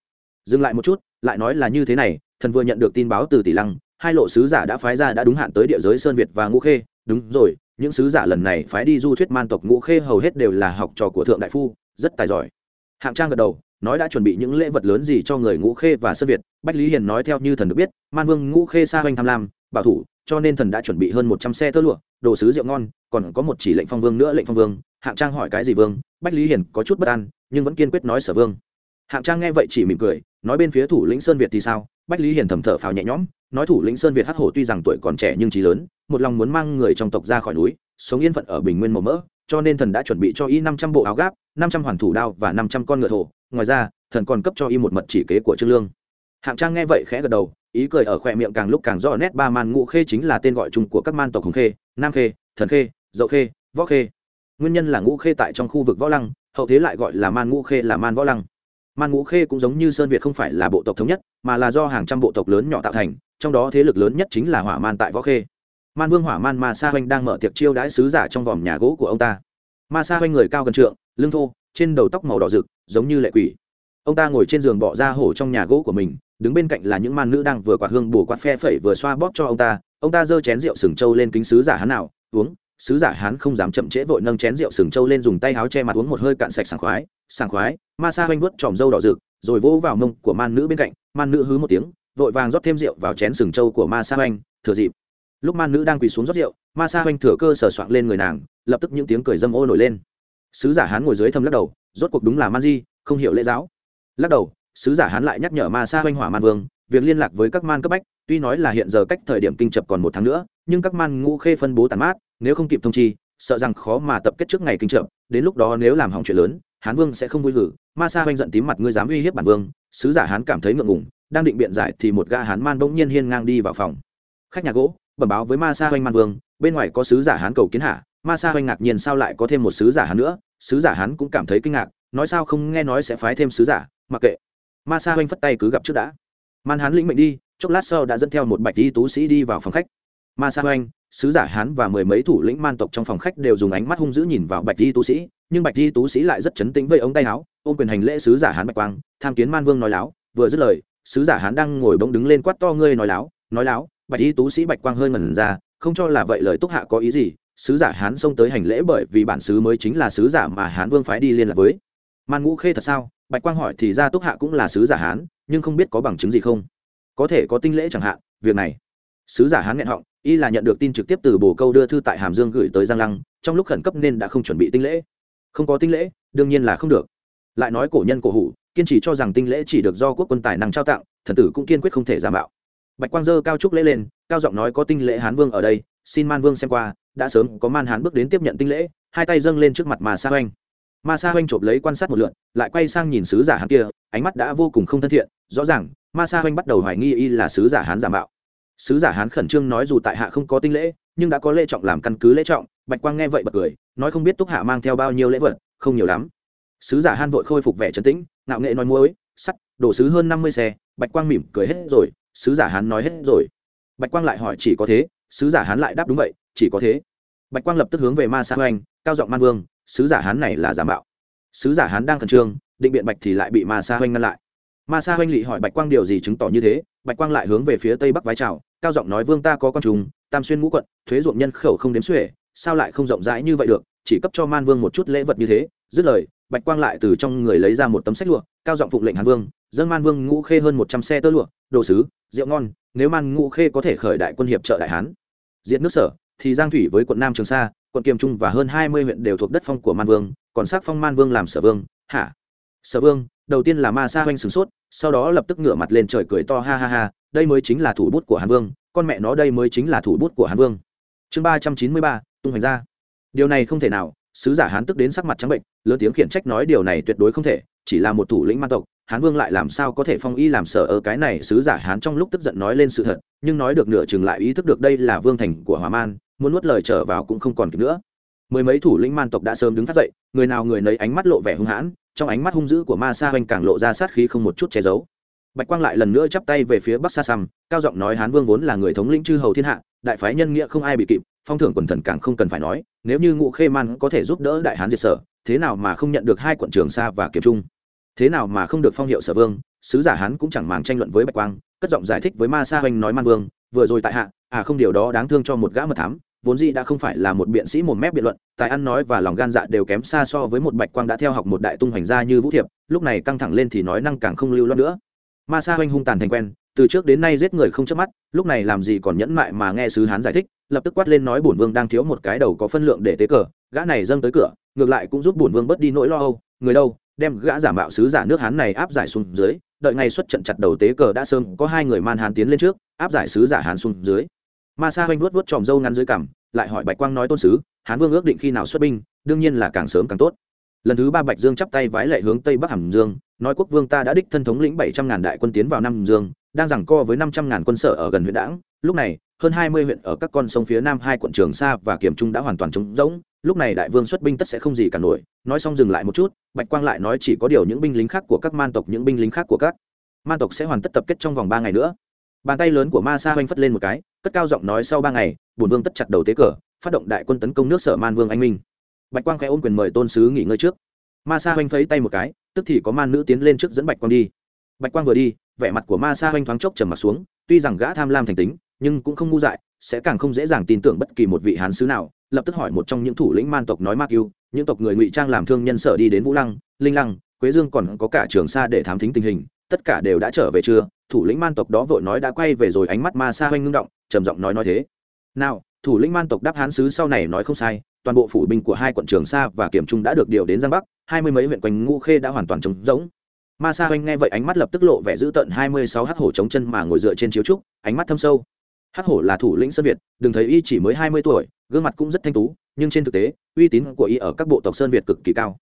Dừng lại một chút, lại nói là như thế này, thần vừa nhận được tin báo từ tỷ lăng, hai lộ sứ giả đã phái ra đã đúng hạn tới địa giới sơn việt và ngũ khê. Đúng rồi, những sứ giả lần này phái đi du thuyết man tộc ngũ khê hầu hết đều là học trò của thượng đại phu, rất tài giỏi. Hạng trang gật đầu nói đã chuẩn bị những lễ vật lớn gì cho người ngũ khê và sơn việt, bách lý hiền nói theo như thần được biết, man vương ngũ khê xa hoành tham lam, bảo thủ, cho nên thần đã chuẩn bị hơn một trăm xe tơ lụa, đồ sứ rượu ngon, còn có một chỉ lệnh phong vương nữa, lệnh phong vương, hạng trang hỏi cái gì vương, bách lý hiền có chút bất an, nhưng vẫn kiên quyết nói sở vương. Hạng trang nghe vậy chỉ mỉm cười, nói bên phía thủ lĩnh sơn việt thì sao, bách lý hiền thầm thở phào nhẹ nhõm, nói thủ lĩnh sơn việt hắc hổ tuy rằng tuổi còn trẻ nhưng trí lớn, một lòng muốn mang người trong tộc ra khỏi núi, sống yên phận ở bình nguyên màu mỡ, cho nên thần đã chuẩn bị cho y năm trăm bộ áo gáp năm trăm hoàn thủ đao và năm trăm con ngựa thổ ngoài ra, thần còn cấp cho y một mật chỉ kế của trương lương. Hạng trang nghe vậy khẽ gật đầu, ý cười ở khoe miệng càng lúc càng rõ nét ba man ngũ khê chính là tên gọi chung của các man tộc hùng khê, nam khê, thần khê, dậu khê, võ khê. Nguyên nhân là ngũ khê tại trong khu vực võ lăng, hậu thế lại gọi là man ngũ khê là man võ lăng. Man ngũ khê cũng giống như sơn việt không phải là bộ tộc thống nhất, mà là do hàng trăm bộ tộc lớn nhỏ tạo thành, trong đó thế lực lớn nhất chính là hỏa man tại võ khê. Man vương hỏa man ma sa hoanh đang mở tiệc chiêu đãi sứ giả trong vòm nhà gỗ của ông ta. Ma sa hoanh người cao gần trượng, lưng thô, trên đầu tóc màu đỏ rực giống như lệ quỷ. Ông ta ngồi trên giường bỏ ra hổ trong nhà gỗ của mình đứng bên cạnh là những man nữ đang vừa quạt hương bù quạt phe phẩy vừa xoa bóp cho ông ta. Ông ta giơ chén rượu sừng trâu lên kính sứ giả hắn nào uống. Sứ giả hán không dám chậm trễ vội nâng chén rượu sừng trâu lên dùng tay áo che mặt uống một hơi cạn sạch sảng khoái. Sảng khoái ma sa Hoanh vuốt tròm râu đỏ rực rồi vỗ vào mông của man nữ bên cạnh. Man nữ hứ một tiếng vội vàng rót thêm rượu vào chén sừng trâu của ma sa Hoanh, thừa dịp. Lúc man nữ đang quỳ xuống rót rượu ma sa Hoanh thừa cơ sờ soạng lên người nàng lập tức những tiếng cười dâm ô nổi lên. Sứ giả hán ngồi dưới thâm lắc đầu rốt cuộc đúng là man di, không hiểu lễ giáo. Lắc đầu, sứ giả hán lại nhắc nhở ma sa oanh hỏa man vương, việc liên lạc với các man cấp bách, tuy nói là hiện giờ cách thời điểm kinh chập còn một tháng nữa, nhưng các man ngũ khê phân bố tàn mát, nếu không kịp thông chi, sợ rằng khó mà tập kết trước ngày kinh chập, đến lúc đó nếu làm hỏng chuyện lớn, hán vương sẽ không vui vử ma sa oanh giận tím mặt ngươi dám uy hiếp bản vương, sứ giả hán cảm thấy ngượng ngùng, đang định biện giải thì một gã hán man bỗng nhiên hiên ngang đi vào phòng. Khách nhà gỗ, bẩm báo với ma sa oanh man vương, bên ngoài có sứ giả hán cầu kiến hạ. Ma sa oanh ngạc nhiên sao lại có thêm một sứ giả hán nữa sứ giả hắn cũng cảm thấy kinh ngạc, nói sao không nghe nói sẽ phái thêm sứ giả mặc kệ. Ma sa oanh phất tay cứ gặp trước đã. Man hán lĩnh mệnh đi, chốc lát sau đã dẫn theo một bạch y tú sĩ đi vào phòng khách. Ma sa oanh sứ giả hán và mười mấy thủ lĩnh man tộc trong phòng khách đều dùng ánh mắt hung dữ nhìn vào bạch y tú sĩ, nhưng bạch y tú sĩ lại rất chấn tĩnh với ống tay áo, ôm quyền hành lễ sứ giả hán bạch quang, tham kiến man vương nói láo, vừa dứt lời, sứ giả hán đang ngồi bỗng đứng lên quát to ngươi nói láo nói láo, bạch y tú sĩ bạch quang hơi ngẩn ra, không cho là vậy lời túc hạ có ý gì sứ giả hán xông tới hành lễ bởi vì bản sứ mới chính là sứ giả mà hán vương phái đi liên lạc với. Man ngũ khê thật sao? Bạch quang hỏi thì ra túc hạ cũng là sứ giả hán, nhưng không biết có bằng chứng gì không? Có thể có tinh lễ chẳng hạn, việc này. Sứ giả hán nghẹn họng, y là nhận được tin trực tiếp từ bồ câu đưa thư tại hàm dương gửi tới giang lăng, trong lúc khẩn cấp nên đã không chuẩn bị tinh lễ. Không có tinh lễ, đương nhiên là không được. Lại nói cổ nhân cổ hủ, kiên trì cho rằng tinh lễ chỉ được do quốc quân tài năng trao tặng, thần tử cũng kiên quyết không thể giả mạo. Bạch quang dơ cao trúc lễ lên, cao giọng nói có tinh lễ hán vương ở đây, xin man vương xem qua đã sớm có man hán bước đến tiếp nhận tinh lễ, hai tay dâng lên trước mặt mà sa oanh ma sa oanh chộp lấy quan sát một lượn lại quay sang nhìn sứ giả hán kia, ánh mắt đã vô cùng không thân thiện, rõ ràng, ma sa oanh bắt đầu hoài nghi y là sứ giả hán giả mạo. Sứ giả hán khẩn trương nói dù tại hạ không có tinh lễ, nhưng đã có lễ trọng làm căn cứ lễ trọng, bạch quang nghe vậy bật cười, nói không biết túc hạ mang theo bao nhiêu lễ vật, không nhiều lắm. Sứ giả hán vội khôi phục vẻ trấn tĩnh, ngạo nghệ nói muối, sắt đổ sứ hơn năm mươi xe, bạch quang mỉm cười hết rồi, sứ giả hán nói hết rồi. Bạch quang lại hỏi chỉ có thế, sứ giả hán lại đáp đúng vậy, chỉ có thế bạch quang lập tức hướng về ma sa Hoành, cao giọng man vương sứ giả hán này là giả mạo. Sứ giả hán đang khẩn trương định biện bạch thì lại bị ma sa Hoành ngăn lại. Ma sa Hoành lị hỏi bạch quang điều gì chứng tỏ như thế bạch quang lại hướng về phía tây bắc vái chào cao giọng nói vương ta có con trùng tam xuyên ngũ quận thuế ruộng nhân khẩu không đếm xuể sao lại không rộng rãi như vậy được chỉ cấp cho man vương một chút lễ vật như thế. Dứt lời bạch quang lại từ trong người lấy ra một tấm sách lụa cao giọng phụng lệnh hàn vương dân man vương ngũ khê hơn một trăm xe tơ lụa đồ sứ rượu ngon nếu man ngũ khê có thể khởi đại quân hiệp trợ đại hán. Diệt nước sở thì giang thủy với quận nam trường sa, quận kiềm trung và hơn hai mươi huyện đều thuộc đất phong của man vương, còn xác phong man vương làm sở vương. Hả? Sở vương, đầu tiên là ma sa hoanh sửng sốt, sau đó lập tức ngửa mặt lên trời cười to ha ha ha, đây mới chính là thủ bút của hàn vương, con mẹ nó đây mới chính là thủ bút của hàn vương. Chương ba trăm chín mươi ba, tung hoành ra. Điều này không thể nào, sứ giả hán tức đến sắc mặt trắng bệnh, lớn tiếng khiển trách nói điều này tuyệt đối không thể, chỉ là một thủ lĩnh man tộc, hán vương lại làm sao có thể phong y làm sở ở cái này, sứ giả hán trong lúc tức giận nói lên sự thật, nhưng nói được nửa chừng lại ý thức được đây là vương thành của hòa man muốn nuốt lời trở vào cũng không còn kịp nữa. Mười mấy thủ lĩnh man tộc đã sớm đứng phát dậy, người nào người nấy ánh mắt lộ vẻ hung hãn, trong ánh mắt hung dữ của ma sa hoành càng lộ ra sát khí không một chút che giấu. Bạch quang lại lần nữa chắp tay về phía bắc sa sam, cao giọng nói hán vương vốn là người thống lĩnh chư hầu thiên hạ, đại phái nhân nghĩa không ai bị kịp, phong thưởng quần thần càng không cần phải nói, nếu như Ngụ khê man có thể giúp đỡ đại hán diệt sở, thế nào mà không nhận được hai quận trường sa và kiếm trung? Thế nào mà không được phong hiệu sở vương, sứ giả hán cũng chẳng màng tranh luận với bạch quang, cất giọng giải thích với ma sa hoành nói man vương, vừa rồi tại hạ à không, điều đó đáng thương cho một gã mật thám vốn dĩ đã không phải là một biện sĩ mồm mép biện luận, tài ăn nói và lòng gan dạ đều kém xa so với một bạch quang đã theo học một đại tung hoành gia như vũ thiệp, lúc này căng thẳng lên thì nói năng càng không lưu loát nữa. Ma sa Hoanh hung tàn thành quen, từ trước đến nay giết người không chớp mắt, lúc này làm gì còn nhẫn mại mà nghe sứ hán giải thích, lập tức quát lên nói bổn vương đang thiếu một cái đầu có phân lượng để tế cờ, gã này dâng tới cửa, ngược lại cũng giúp bổn vương bớt đi nỗi lo âu, người đâu, đem gã giả mạo sứ giả nước hán này áp giải xuống dưới, đợi ngày xuất trận chặt đầu tế cờ đã sớm có hai người man hán tiến lên trước, áp giải sứ giả hán xuống dưới ma sa Hoanh vuốt vuốt tròm râu ngắn dưới cằm, lại hỏi bạch quang nói tôn sứ, hán vương ước định khi nào xuất binh, đương nhiên là càng sớm càng tốt. Lần thứ ba bạch dương chắp tay vái lệ hướng tây bắc hàm dương, nói quốc vương ta đã đích thân thống lĩnh bảy trăm ngàn đại quân tiến vào nam dương, đang giằng co với năm trăm ngàn quân sở ở gần huyện đảng. Lúc này, hơn hai mươi huyện ở các con sông phía nam hai quận trường sa và kiểm trung đã hoàn toàn trống rỗng. Lúc này đại vương xuất binh tất sẽ không gì cả nổi. Nói xong dừng lại một chút, bạch quang lại nói chỉ có điều những binh lính khác của các man tộc, những binh lính khác của các man tộc sẽ hoàn tất tập kết trong vòng ba ngày nữa bàn tay lớn của ma sa oanh phất lên một cái, cất cao giọng nói sau ba ngày bùn vương tất chặt đầu tế cờ, phát động đại quân tấn công nước sở man vương anh minh. Bạch quang khẽ ôm quyền mời tôn sứ nghỉ ngơi trước. Ma sa oanh phấy tay một cái, tức thì có man nữ tiến lên trước dẫn bạch quang đi. Bạch quang vừa đi, vẻ mặt của ma sa oanh thoáng chốc trầm mặt xuống, tuy rằng gã tham lam thành tính, nhưng cũng không ngu dại, sẽ càng không dễ dàng tin tưởng bất kỳ một vị hán sứ nào, lập tức hỏi một trong những thủ lĩnh man tộc nói Ma yêu những tộc người ngụy trang làm thương nhân sở đi đến vũ lăng, linh lăng, quế dương còn có cả trường sa để thám thính tình hình, tất cả đều đã trở về chưa? Thủ lĩnh man tộc đó vội nói đã quay về rồi, ánh mắt ma sa hoanh ngưng động, trầm giọng nói nói thế. Nào, thủ lĩnh man tộc đáp hán sứ sau này nói không sai, toàn bộ phủ binh của hai quận trường sa và kiểm trung đã được điều đến giang bắc, hai mươi mấy huyện quanh ngũ khê đã hoàn toàn trống rỗng. Ma sa hoanh nghe vậy ánh mắt lập tức lộ vẻ dữ tợn, hai mươi sáu hắc hổ chống chân mà ngồi dựa trên chiếu trúc, ánh mắt thâm sâu. Hắc hổ là thủ lĩnh sơn việt, đừng thấy y chỉ mới hai mươi tuổi, gương mặt cũng rất thanh tú, nhưng trên thực tế, uy tín của y ở các bộ tộc sơn việt cực kỳ cao.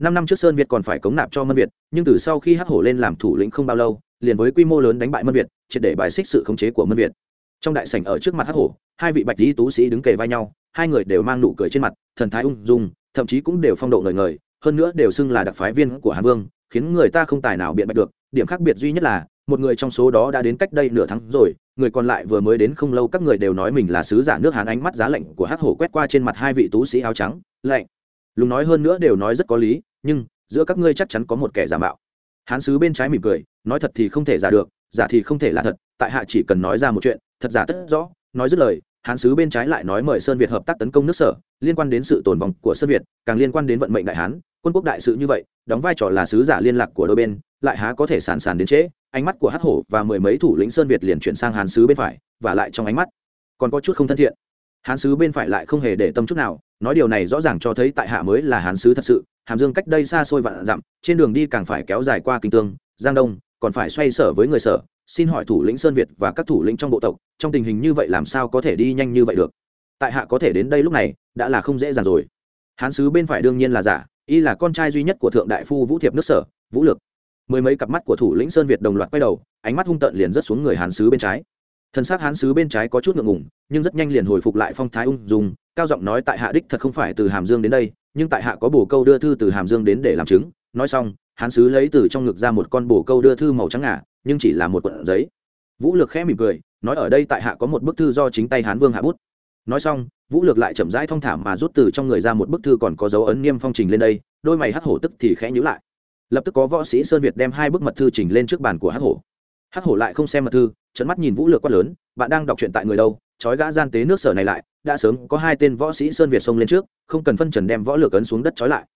Năm năm trước sơn việt còn phải cống nạp cho mân việt, nhưng từ sau khi hắc hổ lên làm thủ lĩnh không bao lâu liền với quy mô lớn đánh bại mân việt, triệt để bài xích sự khống chế của mân việt. Trong đại sảnh ở trước mặt hắc hổ, hai vị bạch lý tú sĩ đứng kề vai nhau, hai người đều mang nụ cười trên mặt, thần thái ung dung, thậm chí cũng đều phong độ ngời ngời, hơn nữa đều xưng là đặc phái viên của hàn vương, khiến người ta không tài nào biện bạch được. Điểm khác biệt duy nhất là, một người trong số đó đã đến cách đây nửa tháng rồi, người còn lại vừa mới đến không lâu các người đều nói mình là sứ giả nước hán ánh mắt giá lạnh của hắc hổ quét qua trên mặt hai vị tú sĩ áo trắng, lạnh. Lùng nói hơn nữa đều nói rất có lý, nhưng, giữa các ngươi chắc chắn có một kẻ giả mạo. Hán sứ bên trái mỉm cười nói thật thì không thể giả được, giả thì không thể là thật, tại hạ chỉ cần nói ra một chuyện, thật giả tất rõ, nói dứt lời, hán sứ bên trái lại nói mời sơn việt hợp tác tấn công nước sở, liên quan đến sự tồn vong của sơn việt, càng liên quan đến vận mệnh đại hán, quân quốc đại sự như vậy, đóng vai trò là sứ giả liên lạc của đôi bên, lại há có thể sàn sàn đến trễ, ánh mắt của hắc hổ và mười mấy thủ lĩnh sơn việt liền chuyển sang hán sứ bên phải, và lại trong ánh mắt còn có chút không thân thiện. Hán sứ bên phải lại không hề để tâm chút nào, nói điều này rõ ràng cho thấy tại hạ mới là hán sứ thật sự, hàm dương cách đây xa xôi vạn dặm, trên đường đi càng phải kéo dài qua kinh tương, giang đông còn phải xoay sở với người sở, xin hỏi thủ lĩnh sơn việt và các thủ lĩnh trong bộ tộc, trong tình hình như vậy làm sao có thể đi nhanh như vậy được? Tại hạ có thể đến đây lúc này, đã là không dễ dàng rồi. Hán sứ bên phải đương nhiên là giả, y là con trai duy nhất của thượng đại phu vũ thiệp nước sở, vũ lực mười mấy cặp mắt của thủ lĩnh sơn việt đồng loạt quay đầu, ánh mắt hung tợn liền rớt xuống người hán sứ bên trái. Thân xác hán sứ bên trái có chút ngượng ngùng, nhưng rất nhanh liền hồi phục lại phong thái ung dung, cao giọng nói tại hạ đích thật không phải từ hàm dương đến đây, nhưng tại hạ có bổ câu đưa thư từ hàm dương đến để làm chứng. Nói xong hán sứ lấy từ trong ngực ra một con bồ câu đưa thư màu trắng ngà, nhưng chỉ là một cuộn giấy. Vũ lược khẽ mỉm cười, nói ở đây tại hạ có một bức thư do chính tay hán vương hạ bút. Nói xong, vũ lược lại chậm rãi thong thả mà rút từ trong người ra một bức thư còn có dấu ấn niêm phong trình lên đây, đôi mày hắc hổ tức thì khẽ nhữ lại. Lập tức có võ sĩ sơn việt đem hai bức mật thư trình lên trước bàn của hắc hổ. Hắc hổ lại không xem mật thư trận mắt nhìn vũ lược quát lớn, bạn đang đọc chuyện tại người đâu? Trói gã gian tế nước sở này lại, đã sớm có hai tên võ sĩ sơn việt xông lên trước, không cần phân trần đem võ lược ấn xuống đất trói lại.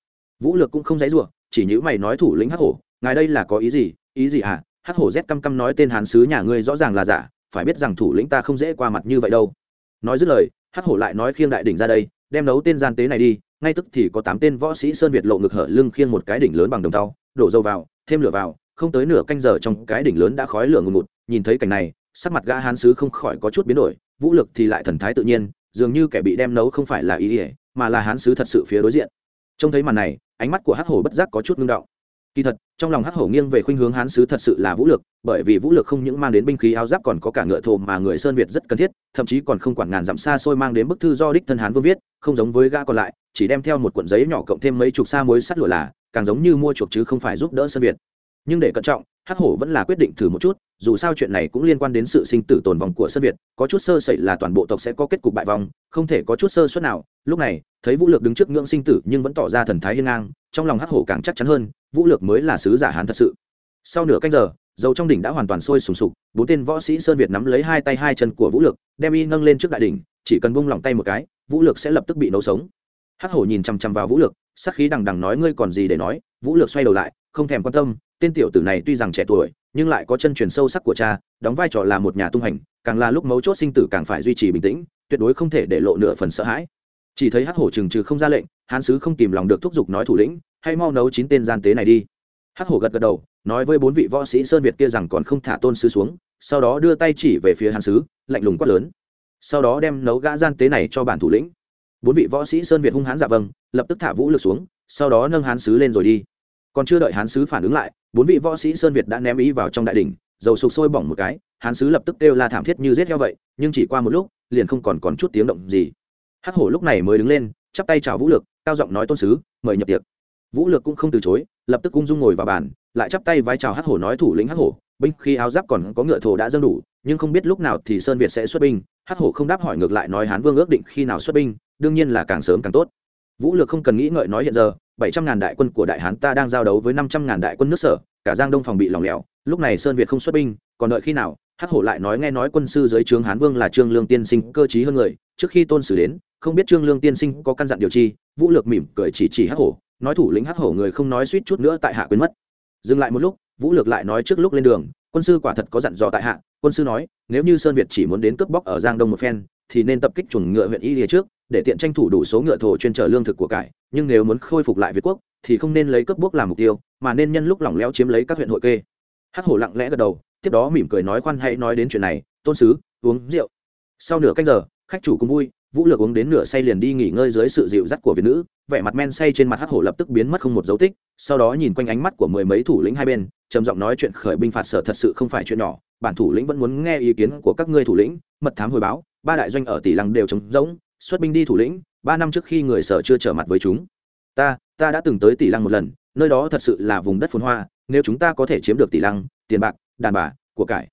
Vũ lược cũng không dãy rủa chỉ nhữ mày nói thủ lĩnh hắc hổ, ngài đây là có ý gì? Ý gì à? Hắc hổ rét căm căm nói tên hán sứ nhà ngươi rõ ràng là giả, phải biết rằng thủ lĩnh ta không dễ qua mặt như vậy đâu. Nói dứt lời, hắc hổ lại nói khiêng đại đỉnh ra đây, đem nấu tên gian tế này đi, ngay tức thì có tám tên võ sĩ sơn việt lộ ngực hở lưng khiêng một cái đỉnh lớn bằng đồng tàu đổ dầu vào, thêm lửa vào, không tới nửa canh giờ trong cái đỉnh lớn đã khói lửa ngùn ngụt, nhìn thấy cảnh này, sắc mặt gã hán sứ không khỏi có chút biến đổi, vũ lực thì lại thần thái tự nhiên, dường như kẻ bị đem nấu không phải là ý ỉa mà là hán sứ thật sự phía đối diện. Trông thấy màn này ánh mắt của hắc hổ bất giác có chút ngưng động. Kỳ thật, trong lòng hắc hổ nghiêng về khuynh hướng hán sứ thật sự là vũ lực, bởi vì vũ lực không những mang đến binh khí áo giáp còn có cả ngựa thồ mà người sơn việt rất cần thiết, thậm chí còn không quản ngàn dặm xa xôi mang đến bức thư do đích thân hán vương viết, không giống với gã còn lại, chỉ đem theo một cuộn giấy nhỏ cộng thêm mấy chục xa muối sắt lụa là, càng giống như mua chuộc chứ không phải giúp đỡ sơn việt. Nhưng để cẩn trọng hắc hổ vẫn là quyết định thử một chút dù sao chuyện này cũng liên quan đến sự sinh tử tồn vong của sân việt có chút sơ sẩy là toàn bộ tộc sẽ có kết cục bại vong không thể có chút sơ suất nào. Lúc này thấy vũ Lược đứng trước ngưỡng sinh tử nhưng vẫn tỏ ra thần thái hiên ngang trong lòng hắc hổ càng chắc chắn hơn vũ Lược mới là sứ giả hán thật sự. Sau nửa canh giờ dầu trong đỉnh đã hoàn toàn sôi sùng sục bốn tên võ sĩ sơn việt nắm lấy hai tay hai chân của vũ Lược, đem y nâng lên trước đại đỉnh chỉ cần bung lỏng tay một cái vũ Lược sẽ lập tức bị nấu sống. Hắc hổ nhìn chằm chằm vào vũ Lược, sắc khí đằng đằng nói ngươi còn gì để nói? Vũ Lược xoay đầu lại không thèm quan tâm tên tiểu tử này tuy rằng trẻ tuổi, nhưng lại có chân truyền sâu sắc của cha, đóng vai trò là một nhà tung hành, càng là lúc mấu chốt sinh tử càng phải duy trì bình tĩnh, tuyệt đối không thể để lộ nửa phần sợ hãi. Chỉ thấy hắc hổ trừng trừ không ra lệnh, hán sứ không kìm lòng được thúc giục nói thủ lĩnh hay mau nấu chín tên gian tế này đi. Hắc hổ gật gật đầu, nói với bốn vị võ sĩ sơn việt kia rằng còn không thả tôn sứ xuống, sau đó đưa tay chỉ về phía hán sứ, lạnh lùng quát lớn, sau đó đem nấu gã gian tế này cho bản thủ lĩnh. Bốn vị võ sĩ sơn việt hung hán dạ vâng lập tức thả vũ lực xuống, sau đó nâng hán sứ lên rồi đi. Còn chưa đợi hán sứ phản ứng lại bốn vị võ sĩ sơn việt đã ném ý vào trong đại đ ỉ n h dầu sục sôi bỏng một cái, hán sứ lập tức kêu la thảm thiết như rết heo vậy, nhưng chỉ qua một lúc, liền không còn còn chút tiếng động gì. Hắc hổ lúc này mới đứng lên, chắp tay chào vũ lực cao giọng nói tôn sứ, mời nhập tiệc. Vũ lực cũng không từ chối, lập tức ung dung ngồi vào bàn, lại chắp tay vai chào hắc hổ nói thủ lĩnh hắc hổ, binh khi áo giáp còn có ngựa thổ đã dâng đủ, nhưng không biết lúc nào thì sơn việt sẽ xuất binh, hắc hổ không đáp hỏi ngược lại nói hán vương ước định khi nào xuất binh, đương nhiên là càng sớm càng tốt. Vũ lực không cần nghĩ ngợi nói hiện giờ bảy trăm ngàn đại quân của đại hán ta đang giao đấu với năm trăm ngàn đại quân nước sở, cả giang đông phòng bị lỏng lẻo. Lúc này sơn việt không xuất binh, còn đợi khi nào? Hắc hổ lại nói nghe nói quân sư dưới trướng hán vương là trương lương tiên sinh, cơ trí hơn người. Trước khi tôn sử đến, không biết trương lương tiên sinh có căn dặn điều chi? Vũ lược mỉm cười chỉ chỉ hắc hổ. Nói thủ lĩnh hắc hổ người không nói suýt chút nữa tại hạ quên mất. Dừng lại một lúc, vũ lược lại nói trước lúc lên đường, quân sư quả thật có dặn dò tại hạ. Quân sư nói, nếu như sơn việt chỉ muốn đến cướp bóc ở giang đông một phen thì nên tập kích chuồng ngựa huyện y lìa trước, để tiện tranh thủ đủ số ngựa thổ chuyên trở lương thực của cải. Nhưng nếu muốn khôi phục lại việt quốc, thì không nên lấy cướp bóc làm mục tiêu, mà nên nhân lúc lỏng lẽo chiếm lấy các huyện hội kê. Hắc hổ lặng lẽ gật đầu, tiếp đó mỉm cười nói khoan hãy nói đến chuyện này. Tôn sứ, uống rượu. Sau nửa canh giờ, khách chủ cũng vui, vũ lược uống đến nửa say liền đi nghỉ ngơi dưới sự dịu dắt của việt nữ. Vẻ mặt men say trên mặt hắc hổ lập tức biến mất không một dấu tích, sau đó nhìn quanh ánh mắt của mười mấy thủ lĩnh hai bên, trầm giọng nói chuyện khởi binh phạt sở thật sự không phải chuyện nhỏ, bản thủ lĩnh vẫn muốn nghe ý kiến của các ngươi thủ lĩnh, mật thám hồi báo ba đại doanh ở tỷ lăng đều trống rỗng, xuất binh đi thủ lĩnh, ba năm trước khi người sở chưa trở mặt với chúng. Ta ta đã từng tới tỷ lăng một lần, nơi đó thật sự là vùng đất phồn hoa, nếu chúng ta có thể chiếm được tỷ lăng, tiền bạc, đàn bà, của cải,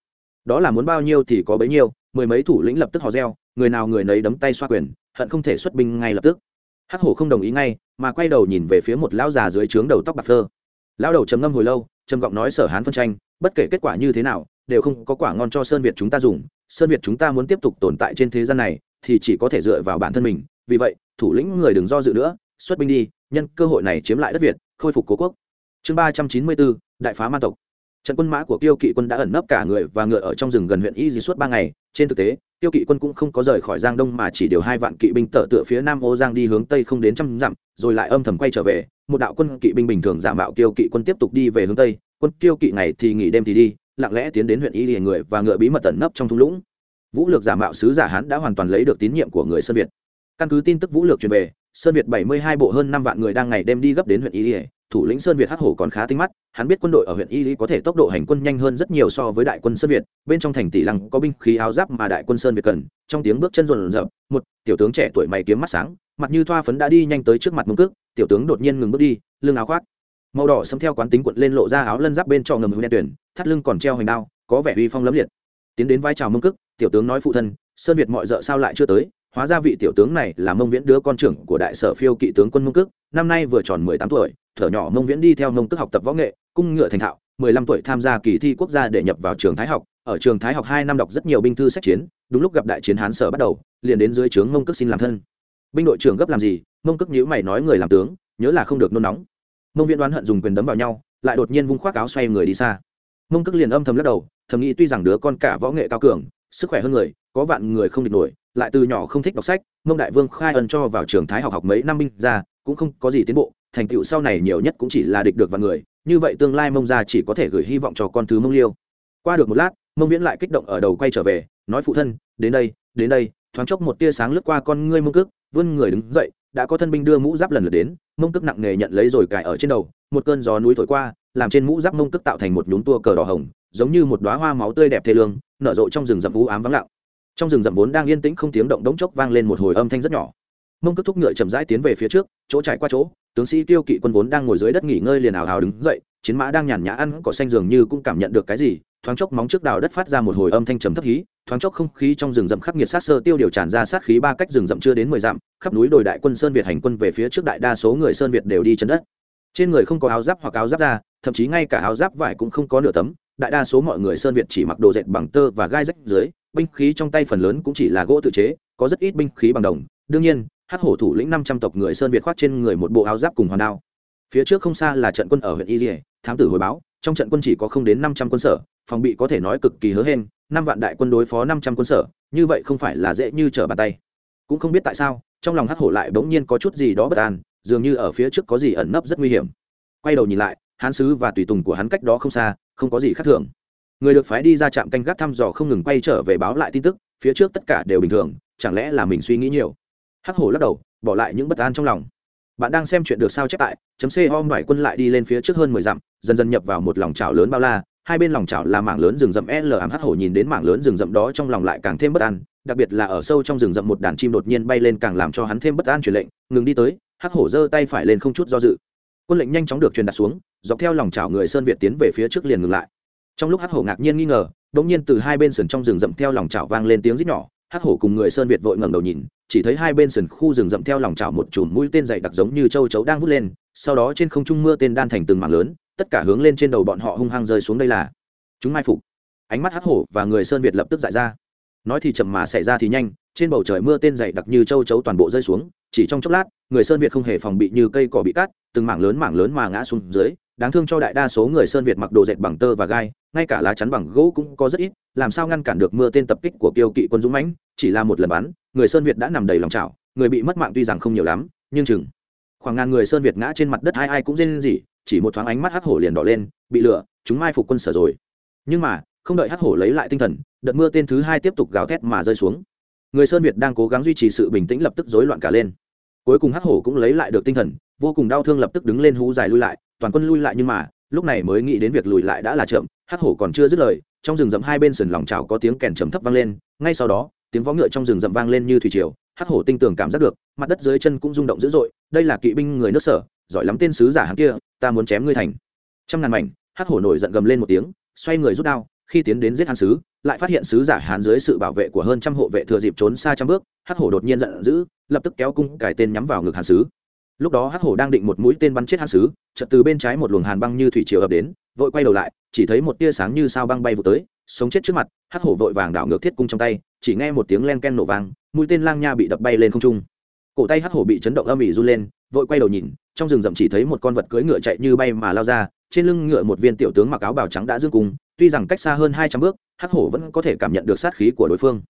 đó là muốn bao nhiêu thì có bấy nhiêu, mười mấy thủ lĩnh lập tức hò reo, người nào người nấy đấm tay xoa quyền, hận không thể xuất binh ngay lập tức. Hắc hổ không đồng ý ngay, mà quay đầu nhìn về phía một lão già dưới trướng đầu tóc bạc phơ. Lão đầu trầm ngâm hồi lâu, trầm giọng nói sở hán phân tranh, bất kể kết quả như thế nào, đều không có quả ngon cho sơn việt chúng ta dùng sơn việt chúng ta muốn tiếp tục tồn tại trên thế gian này, thì chỉ có thể dựa vào bản thân mình. Vì vậy, thủ lĩnh người đừng do dự nữa. Xuất binh đi, nhân cơ hội này chiếm lại đất việt, khôi phục cố quốc. Chương ba trăm chín mươi bốn, đại phá man tộc. Trận quân mã của Tiêu kỵ quân đã ẩn nấp cả người và ngựa ở trong rừng gần huyện y dì suốt ba ngày. Trên thực tế tiêu kỵ quân cũng không có rời khỏi giang đông mà chỉ điều hai vạn kỵ binh tở tựa phía nam ô giang đi hướng tây không đến trăm dặm, rồi lại âm thầm quay trở về. Một đạo quân kỵ binh bình thường giả mạo Tiêu kỵ quân tiếp tục đi về hướng tây. Quân Tiêu kỵ ngày thì nghỉ đêm thì đi lặng lẽ tiến đến huyện y lìa người và ngựa bí mật tẩn nấp trong thung lũng. Vũ lược giả mạo sứ giả hán đã hoàn toàn lấy được tín nhiệm của người sơn việt. Căn cứ tin tức vũ lược truyền về, sơn việt bảy mươi hai bộ hơn năm vạn người đang ngày đêm đi gấp đến huyện y lìa. Thủ lĩnh sơn việt hắc hổ còn khá tinh mắt, hắn biết quân đội ở huyện y lý có thể tốc độ hành quân nhanh hơn rất nhiều so với đại quân sơn việt. Bên trong thành tỷ lăng có binh khí áo giáp mà đại quân sơn việt cần. Trong tiếng bước chân rộn rợp một tiểu tướng trẻ tuổi mày kiếm mắt sáng, mặt như thoa phấn đã đi nhanh tới trước mặt mông cước. Tiểu tướng đột nhiên ngừng bước đi, lưng áo khoác màu đỏ xâm theo quán tính quận lên lộ ra áo lân giáp bên cho ngầm đen tuyển thắt lưng còn treo hành đao có vẻ uy phong lấm liệt. Tiến đến vai trào mông cức, tiểu tướng nói phụ thân sơn việt mọi d sao lại chưa tới hóa ra vị tiểu tướng này là mông viễn đứa con trưởng của đại sở phiêu kỵ tướng quân mông cức, năm nay vừa tròn mười tám tuổi thở nhỏ mông viễn đi theo mông cức học tập võ nghệ cung ngựa thành thạo mười lăm tuổi tham gia kỳ thi quốc gia để nhập vào trường thái học ở trường thái học hai năm đọc rất nhiều binh thư sách chiến đúng lúc gặp đại chiến hán sở bắt đầu liền đến dưới trướng mông cức xin làm thân. Binh đội trưởng gấp làm gì mông cức nhữ mày nói người làm tướng nhớ là không được nôn nóng mông viễn đoán hận dùng quyền đấm vào nhau, lại đột nhiên vung khoác áo xoay người đi xa. Mông cước liền âm thầm lắc đầu, thầm nghĩ tuy rằng đứa con cả võ nghệ cao cường, sức khỏe hơn người, có vạn người không địch nổi, lại từ nhỏ không thích đọc sách, mông đại vương khai ân cho vào trường thái học học mấy năm binh ra, cũng không có gì tiến bộ, thành tựu sau này nhiều nhất cũng chỉ là địch được vạn người, như vậy tương lai mông ra chỉ có thể gửi hy vọng cho con thứ mông liêu. Qua được một lát, mông viễn lại kích động ở đầu quay trở về, nói, phụ thân, đến đây đến đây, thoáng chốc một tia sáng lướt qua con ngươi mông cước, vươn người đứng dậy đã có thân binh đưa mũ giáp lần lượt đến, mông cước nặng nề nhận lấy rồi cài ở trên đầu, một cơn gió núi thổi qua, làm trên mũ giáp mông cước tạo thành một nhún tua cờ đỏ hồng, giống như một đoá hoa máu tươi đẹp thê lương, nở rộ trong rừng rậm u ám vắng lặng. Trong rừng rậm vốn đang yên tĩnh không tiếng động đống chốc vang lên một hồi âm thanh rất nhỏ. Mông cước thúc ngựa chậm rãi tiến về phía trước, chỗ trải qua chỗ, tướng sĩ tiêu kỵ quân vốn đang ngồi dưới đất nghỉ ngơi liền ảo hào đứng dậy, chiến mã đang nhàn nhã ăn cỏ xanh dường như cũng cảm nhận được cái gì thoáng chốc móng trước đào đất phát ra một hồi âm thanh trầm thấp hí thoáng chốc không khí trong rừng rậm khắc nghiệt sát sơ tiêu điều tràn ra sát khí ba cách rừng rậm chưa đến mười dặm khắp núi đồi đại quân sơn việt hành quân về phía trước đại đa số người sơn việt đều đi chân đất. Trên người không có áo giáp hoặc áo giáp da, thậm chí ngay cả áo giáp vải cũng không có nửa tấm đại đa số mọi người sơn việt chỉ mặc đồ dệt bằng tơ và gai rách dưới binh khí trong tay phần lớn cũng chỉ là gỗ tự chế có rất ít binh khí bằng đồng. Đương nhiên hắc hổ thủ lĩnh năm trăm tộc người sơn việt khoác trên người một bộ áo giáp cùng hoàn đao. Phía trước không xa là trận quân ở huyện y dỉa thám tử hồi báo trong trận quân chỉ có không đến năm trăm quân sở, phòng bị có thể nói cực kỳ hớ hên, năm vạn đại quân đối phó năm trăm quân sở, như vậy không phải là dễ như trở bàn tay. Cũng không biết tại sao, trong lòng hắc hổ lại bỗng nhiên có chút gì đó bất an, dường như ở phía trước có gì ẩn nấp rất nguy hiểm. Quay đầu nhìn lại, hán sứ và tùy tùng của hắn cách đó không xa, không có gì khác thường. Người được phái đi ra trạm canh gác thăm dò không ngừng quay trở về báo lại tin tức, phía trước tất cả đều bình thường, chẳng lẽ là mình suy nghĩ nhiều? Hắc hổ lắc đầu, bỏ lại những bất an trong lòng bạn đang xem chuyện được sao chép tại, chấm c om bảy quân lại đi lên phía trước hơn mười dặm, dần dần nhập vào một lòng chảo lớn bao la, hai bên lòng chảo là mảng lớn rừng rậm l ám hổ nhìn đến mảng lớn rừng rậm đó trong lòng lại càng thêm bất an, đặc biệt là ở sâu trong rừng rậm một đàn chim đột nhiên bay lên càng làm cho hắn thêm bất an truyền lệnh, ngừng đi tới hắc hổ giơ tay phải lên không chút do dự. Quân lệnh nhanh chóng được truyền đặt xuống, dọc theo lòng chảo người sơn việt tiến về phía trước liền ngừng lại. Trong lúc hắc hổ ngạc nhiên nghi ngờ đ ỗ n g nhiên từ hai bên sườn trong rừng rậm theo lòng chảo vang lên tiếng rít nhỏ hắc hổ cùng người sơn việt vội ngẩng đầu nhìn chỉ thấy hai bên sườn khu rừng rậm theo lòng chảo một chùm mũi tên dày đặc giống như châu chấu đang vút lên, sau đó trên không trung mưa tên đan thành từng mảng lớn, tất cả hướng lên trên đầu bọn họ hung hăng rơi xuống đây là chúng mai phục. Ánh mắt hắc hổ và người sơn việt lập tức dại ra. Nói thì chậm mà xảy ra thì nhanh, trên bầu trời mưa tên dày đặc như châu chấu toàn bộ rơi xuống, chỉ trong chốc lát, người sơn việt không hề phòng bị như cây cỏ bị cắt, từng mảng lớn mảng lớn mà ngã xuống dưới, đáng thương cho đại đa số người sơn việt mặc đồ dệt bằng tơ và gai, ngay cả lá chắn bằng gỗ cũng có rất ít, làm sao ngăn cản được mưa tên tập kích của kiêu kỵ quân dũng mãnh, chỉ là một lần bắn người sơn việt đã nằm đầy lòng chảo, người bị mất mạng tuy rằng không nhiều lắm, nhưng chừng khoảng ngàn người sơn việt ngã trên mặt đất ai ai cũng rên rỉ, chỉ một thoáng ánh mắt hắc hổ liền đỏ lên, bị lửa, chúng mai phục quân sở rồi. Nhưng mà, không đợi hắc hổ lấy lại tinh thần, đợt mưa tên thứ hai tiếp tục gào thét mà rơi xuống. Người sơn việt đang cố gắng duy trì sự bình tĩnh lập tức rối loạn cả lên. Cuối cùng hắc hổ cũng lấy lại được tinh thần, vô cùng đau thương lập tức đứng lên hú dài lui lại, toàn quân lui lại nhưng mà, lúc này mới nghĩ đến việc lùi lại đã là chậm, hắc hổ còn chưa dứt lời, trong rừng rậm hai bên sườn lòng trào có tiếng kèn trầm thấp vang lên, ngay sau đó tiếng vó ngựa trong rừng rậm vang lên như thủy triều, hắc hổ tinh tường cảm giác được, mặt đất dưới chân cũng rung động dữ dội, đây là kỵ binh người nước sở, giỏi lắm tên sứ giả hắn kia, ta muốn chém ngươi thành. Trăm ngàn mảnh, hắc hổ nổi giận gầm lên một tiếng, xoay người rút đao, khi tiến đến giết hắn sứ, lại phát hiện sứ giả hán dưới sự bảo vệ của hơn trăm hộ vệ thừa dịp trốn xa trăm bước, hắc hổ đột nhiên giận dữ, lập tức kéo cung cải tên nhắm vào ngực hàn sứ. Lúc đó hắc hổ đang định một mũi tên bắn chết hàn sứ, chợt từ bên trái một luồng hàn băng như thủy triều ập đến, vội quay đầu lại, chỉ thấy một tia sáng như sao băng bay vụ tới, sống chết trước mặt, hắc hổ vội vàng đảo ngược thiết cung trong tay chỉ nghe một tiếng len ken nổ vang, mũi tên lang nha bị đập bay lên không trung. Cổ tay hắc hổ bị chấn động âm ỉ run lên, vội quay đầu nhìn, trong rừng rậm chỉ thấy một con vật cưỡi ngựa chạy như bay mà lao ra, trên lưng ngựa một viên tiểu tướng mặc áo bào trắng đã dương cung, tuy rằng cách xa hơn hai trăm bước, hắc hổ vẫn có thể cảm nhận được sát khí của đối phương.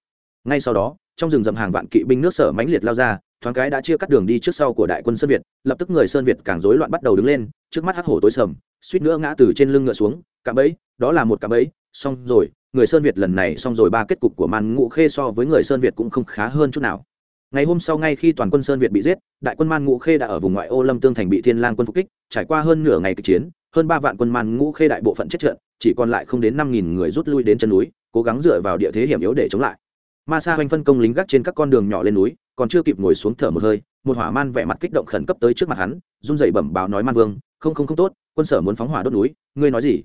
Ngay sau đó, trong rừng rậm hàng vạn kỵ binh nước sở mãnh liệt lao ra, thoáng cái đã chia cắt đường đi trước sau của đại quân sơn việt, lập tức người sơn việt càng rối loạn bắt đầu đứng lên, trước mắt hắc hổ tối sầm, suýt nữa ngã từ trên lưng ngựa xuống, cạm ấy đó là một cạm ấy xong rồi người sơn việt lần này xong rồi ba kết cục của man ngũ khê so với người sơn việt cũng không khá hơn chút nào. Ngày hôm sau ngay khi toàn quân sơn việt bị giết, đại quân man ngũ khê đã ở vùng ngoại ô lâm tương thành bị thiên lang quân phục kích, trải qua hơn nửa ngày kịch chiến, hơn ba vạn quân man ngũ khê đại bộ phận chết trận, chỉ còn lại không đến năm nghìn người rút lui đến chân núi, cố gắng dựa vào địa thế hiểm yếu để chống lại. Ma sa hoành phân công lính gác trên các con đường nhỏ lên núi, còn chưa kịp ngồi xuống thở một hơi, một hỏa man vẻ mặt kích động khẩn cấp tới trước mặt hắn, run dậy bẩm báo nói man vương, không không không tốt, quân sở muốn phóng hỏa đốt núi, ngươi nói gì?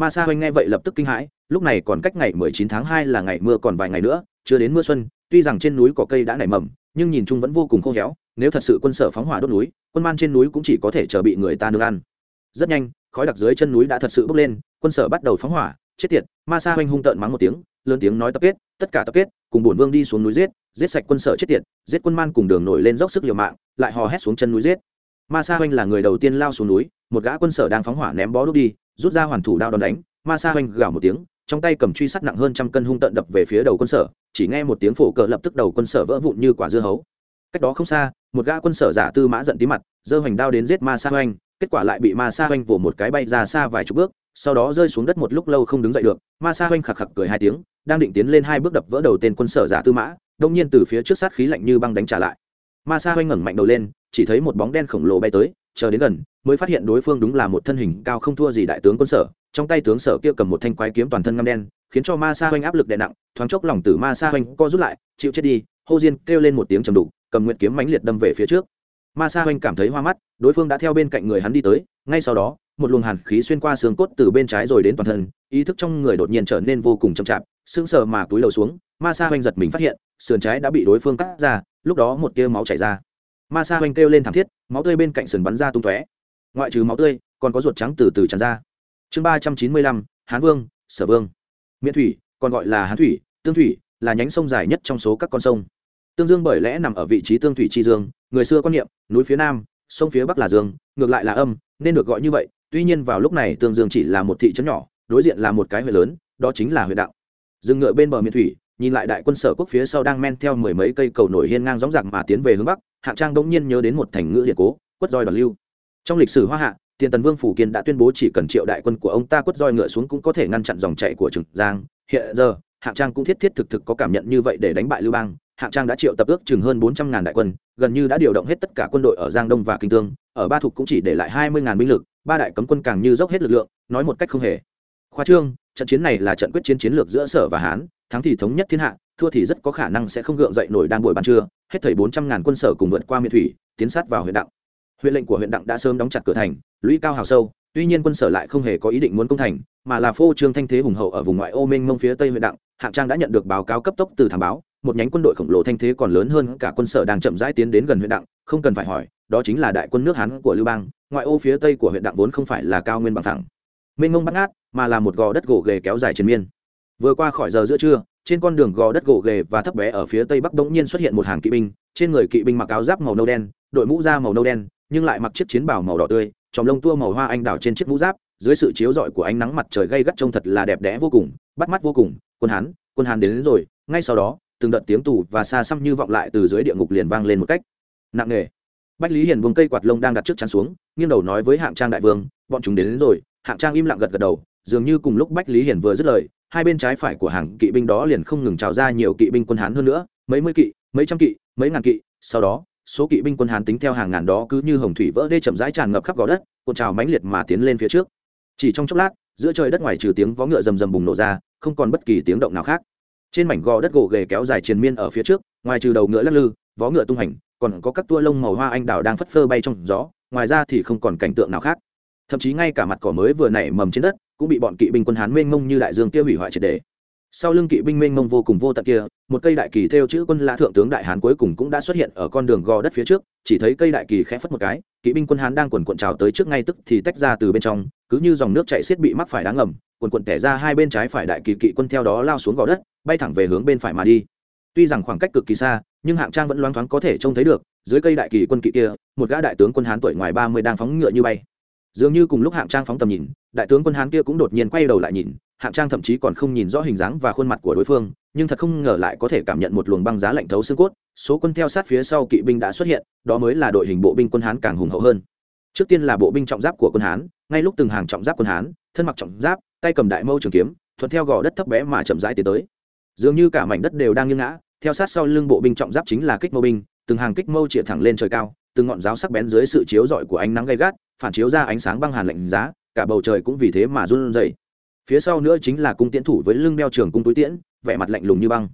Ma sa hoành nghe vậy lập tức kinh hãi, lúc này còn cách ngày mười chín tháng hai là ngày mưa còn vài ngày nữa, chưa đến mưa xuân, tuy rằng trên núi có cây đã nảy mầm, nhưng nhìn chung vẫn vô cùng khô héo, nếu thật sự quân sở phóng hỏa đốt núi, quân man trên núi cũng chỉ có thể chờ bị người ta nương ăn. Rất nhanh, khói đặc dưới chân núi đã thật sự bốc lên, quân sở bắt đầu phóng hỏa, chết tiệt, ma sa hoành hung tợn mắng một tiếng, lớn tiếng nói tập kết, tất cả tập kết, cùng bổn vương đi xuống núi giết giết sạch quân sở chết tiệt, giết quân man cùng đường nổi lên dốc sức liều mạng, lại hò hét xuống chân núi giết. Ma sa hoành là người đầu tiên lao xuống núi, một gã quân sở đang phóng hỏa ném bó đốt đi rút ra hoàn thủ đao đòn đánh, ma sa hoành gào một tiếng, trong tay cầm truy sát nặng hơn trăm cân hung tận đập về phía đầu quân sở, chỉ nghe một tiếng phổ cờ lập tức đầu quân sở vỡ vụn như quả dưa hấu. Cách đó không xa, một gã quân sở giả tư mã giận tí mặt, giơ hoành đao đến giết ma sa hoành, kết quả lại bị ma sa hoành vồ một cái bay ra xa vài chục bước, sau đó rơi xuống đất một lúc lâu không đứng dậy được. Ma sa hoành khạc khạc cười hai tiếng, đang định tiến lên hai bước đập vỡ đầu tên quân sở giả tư mã đông nhiên từ phía trước sát khí lạnh như băng đánh trả lại. Ma sa hoành ngẩng mạnh đầu lên, chỉ thấy một bóng đen khổng lồ bay tới chờ đến gần, mới phát hiện đối phương đúng là một thân hình cao không thua gì đại tướng quân sở. Trong tay tướng sở kia cầm một thanh quái kiếm toàn thân ngăm đen, khiến cho ma sa hoành áp lực đè nặng, thoáng chốc lòng tử ma sa hoành co rút lại, chịu chết đi, hô diên kêu lên một tiếng trầm đục, cầm nguyện kiếm mãnh liệt đâm về phía trước. Ma sa hoành cảm thấy hoa mắt, đối phương đã theo bên cạnh người hắn đi tới, ngay sau đó, một luồng hàn khí xuyên qua xương cốt từ bên trái rồi đến toàn thân, ý thức trong người đột nhiên trở nên vô cùng chậm chạp, sững sờ mà túi đầu xuống, ma sa hoành giật mình phát hiện, sườn trái đã bị đối phương cắt ra, lúc đó một tia máu chảy ra ma sa hoành kêu lên thảm thiết, máu tươi bên cạnh sườn bắn ra tung tóe. Ngoại trừ máu tươi, còn có ruột trắng từ từ tràn ra. Chương ba trăm chín mươi lăm, hán vương, sở vương. Miễn thủy, còn gọi là hán thủy, tương thủy, là nhánh sông dài nhất trong số các con sông. Tương dương bởi lẽ nằm ở vị trí tương thủy tri dương, người xưa quan niệm, núi phía nam, sông phía bắc là dương, ngược lại là âm, nên được gọi như vậy. Tuy nhiên vào lúc này tương dương chỉ là một thị trấn nhỏ, đối diện là một cái huyện lớn, đó chính là huyện đạo. Dừng ngựa bên bờ miền thủy, nhìn lại đại quân sở quốc phía sau đang men theo mười mấy cây cầu nổi hiên ngang gióng giặc mà tiến về hướng bắc hạng trang đông nhiên nhớ đến một thành ngữ điện cố, quất roi đoàn lưu. Trong lịch sử hoa hạ, tiền tần vương phủ kiên đã tuyên bố chỉ cần triệu đại quân của ông ta quất roi ngựa xuống cũng có thể ngăn chặn dòng chạy của trường giang. Hiện giờ hạng trang cũng thiết thiết thực thực có cảm nhận như vậy để đánh bại lưu bang. Hạng trang đã triệu tập ước chừng hơn bốn trăm ngàn đại quân, gần như đã điều động hết tất cả quân đội ở giang đông và kinh tương. Ở ba thục cũng chỉ để lại hai mươi ngàn binh lực, ba đại cấm quân càng như dốc hết lực lượng, nói một cách không hề khoa trương, trận chiến này là trận quyết chiến chiến lược giữa sở và hán, thắng thì thống nhất thiên hạ thua thì rất có khả năng sẽ không gượng dậy nổi đang buổi ban trưa, hết thảy bốn trăm ngàn quân sở cùng vượt qua miệt thủy, tiến sát vào huyện đặng. Huyện lệnh của huyện đặng đã sớm đóng chặt cửa thành, lũy cao hào sâu, tuy nhiên quân sở lại không hề có ý định muốn công thành, mà là phô trương thanh thế hùng hậu ở vùng ngoại ô minh mông phía tây huyện đặng, hạng trang đã nhận được báo cáo cấp tốc từ thảm báo, một nhánh quân đội khổng lồ thanh thế còn lớn hơn cả quân sở đang chậm rãi tiến đến gần huyện đặng, không cần phải hỏi, đó chính là đại quân nước hán của lưu bang, ngoại ô phía tây của huyện đặng vốn không phải là cao nguyên bằng thẳng minh mông bắt ngát, mà là một gò đất gỗ ghề kéo dài triền miên. Vừa qua khỏi giờ giữa trưa trên con đường gò đất gỗ ghề và thấp bé ở phía tây bắc bỗng nhiên xuất hiện một hàng kỵ binh trên người kỵ binh mặc áo giáp màu nâu đen đội mũ da màu nâu đen nhưng lại mặc chiếc chiến bào màu đỏ tươi tròng lông tua màu hoa anh đào trên chiếc mũ giáp dưới sự chiếu rọi của ánh nắng mặt trời gây gắt trông thật là đẹp đẽ vô cùng bắt mắt vô cùng quân hán quân hán đến, đến rồi ngay sau đó từng đợt tiếng tù và xa xăm như vọng lại từ dưới địa ngục liền vang lên một cách nặng nề. Bách lý hiền vùng cây quạt lông đang đặt trước chắn xuống nghiêng đầu nói với hạng trang đại vương bọn chúng đến, đến rồi. Hạng trang im lặng gật gật đầu dường như cùng lúc bách lý hiền vừa dứt lời hai bên trái phải của hàng kỵ binh đó liền không ngừng trào ra nhiều kỵ binh quân hán hơn nữa, mấy mươi kỵ, mấy trăm kỵ, mấy ngàn kỵ. Sau đó, số kỵ binh quân hán tính theo hàng ngàn đó cứ như hồng thủy vỡ đê chậm rãi tràn ngập khắp gò đất, cuộn trào mãnh liệt mà tiến lên phía trước. Chỉ trong chốc lát, giữa trời đất ngoài trừ tiếng vó ngựa rầm rầm bùng nổ ra, không còn bất kỳ tiếng động nào khác. Trên mảnh gò đất gỗ ghề kéo dài triền miên ở phía trước, ngoài trừ đầu ngựa lắc lư, vó ngựa tung hành, còn có các tua lông màu hoa anh đào đang phất phơ bay trong gió, ngoài ra thì không còn cảnh tượng nào khác. Thậm chí ngay cả mặt cỏ mới vừa nảy mầm trên đất cũng bị bọn kỵ binh quân hán mênh mông như đại dương kia hủy hoại triệt đề. Sau lưng kỵ binh mênh mông vô cùng vô tận kia, một cây đại kỳ theo chữ quân lã thượng tướng đại hán cuối cùng cũng đã xuất hiện ở con đường gò đất phía trước, chỉ thấy cây đại kỳ khẽ phất một cái, kỵ binh quân hán đang quần quận trào tới trước ngay tức thì tách ra từ bên trong, cứ như dòng nước chạy xiết bị mắc phải đá ngầm, quần quận tẻ ra hai bên trái phải đại kỳ kỵ quân theo đó lao xuống gò đất, bay thẳng về hướng bên phải mà đi. Tuy rằng khoảng cách cực kỳ xa, nhưng hạng trang vẫn loáng thoáng có thể trông thấy được, dưới cây đại kỳ quân kỵ kia, một gã đại tướng quân hán tuổi ngoài ba mươi đang phóng ngựa như bay. Dường như cùng lúc hạng trang phóng tầm nhìn đại tướng quân hán kia cũng đột nhiên quay đầu lại nhìn, hạng trang thậm chí còn không nhìn rõ hình dáng và khuôn mặt của đối phương, nhưng thật không ngờ lại có thể cảm nhận một luồng băng giá lạnh thấu xương cốt, số quân theo sát phía sau kỵ binh đã xuất hiện, đó mới là đội hình bộ binh quân hán càng hùng hậu hơn. Trước tiên là bộ binh trọng giáp của quân hán, ngay lúc từng hàng trọng giáp quân hán, thân mặc trọng giáp, tay cầm đại mâu trường kiếm, thuận theo gò đất thấp bé mà chậm rãi tiến tới. Dường như cả mảnh đất đều đang nghiêng ngã, theo sát sau lưng bộ binh trọng giáp chính là kích mâu binh, từng hàng kích mâu chĩa thẳng lên trời cao, từng ngọn giáo sắc bén dưới sự chiếu rọi của ánh nắng gay gắt, phản chiếu ra ánh sáng băng hàn lạnh giá cả bầu trời cũng vì thế mà run rẩy. Phía sau nữa chính là cung tiễn thủ với lưng đeo trường cung túi tiễn, vẻ mặt lạnh lùng như băng.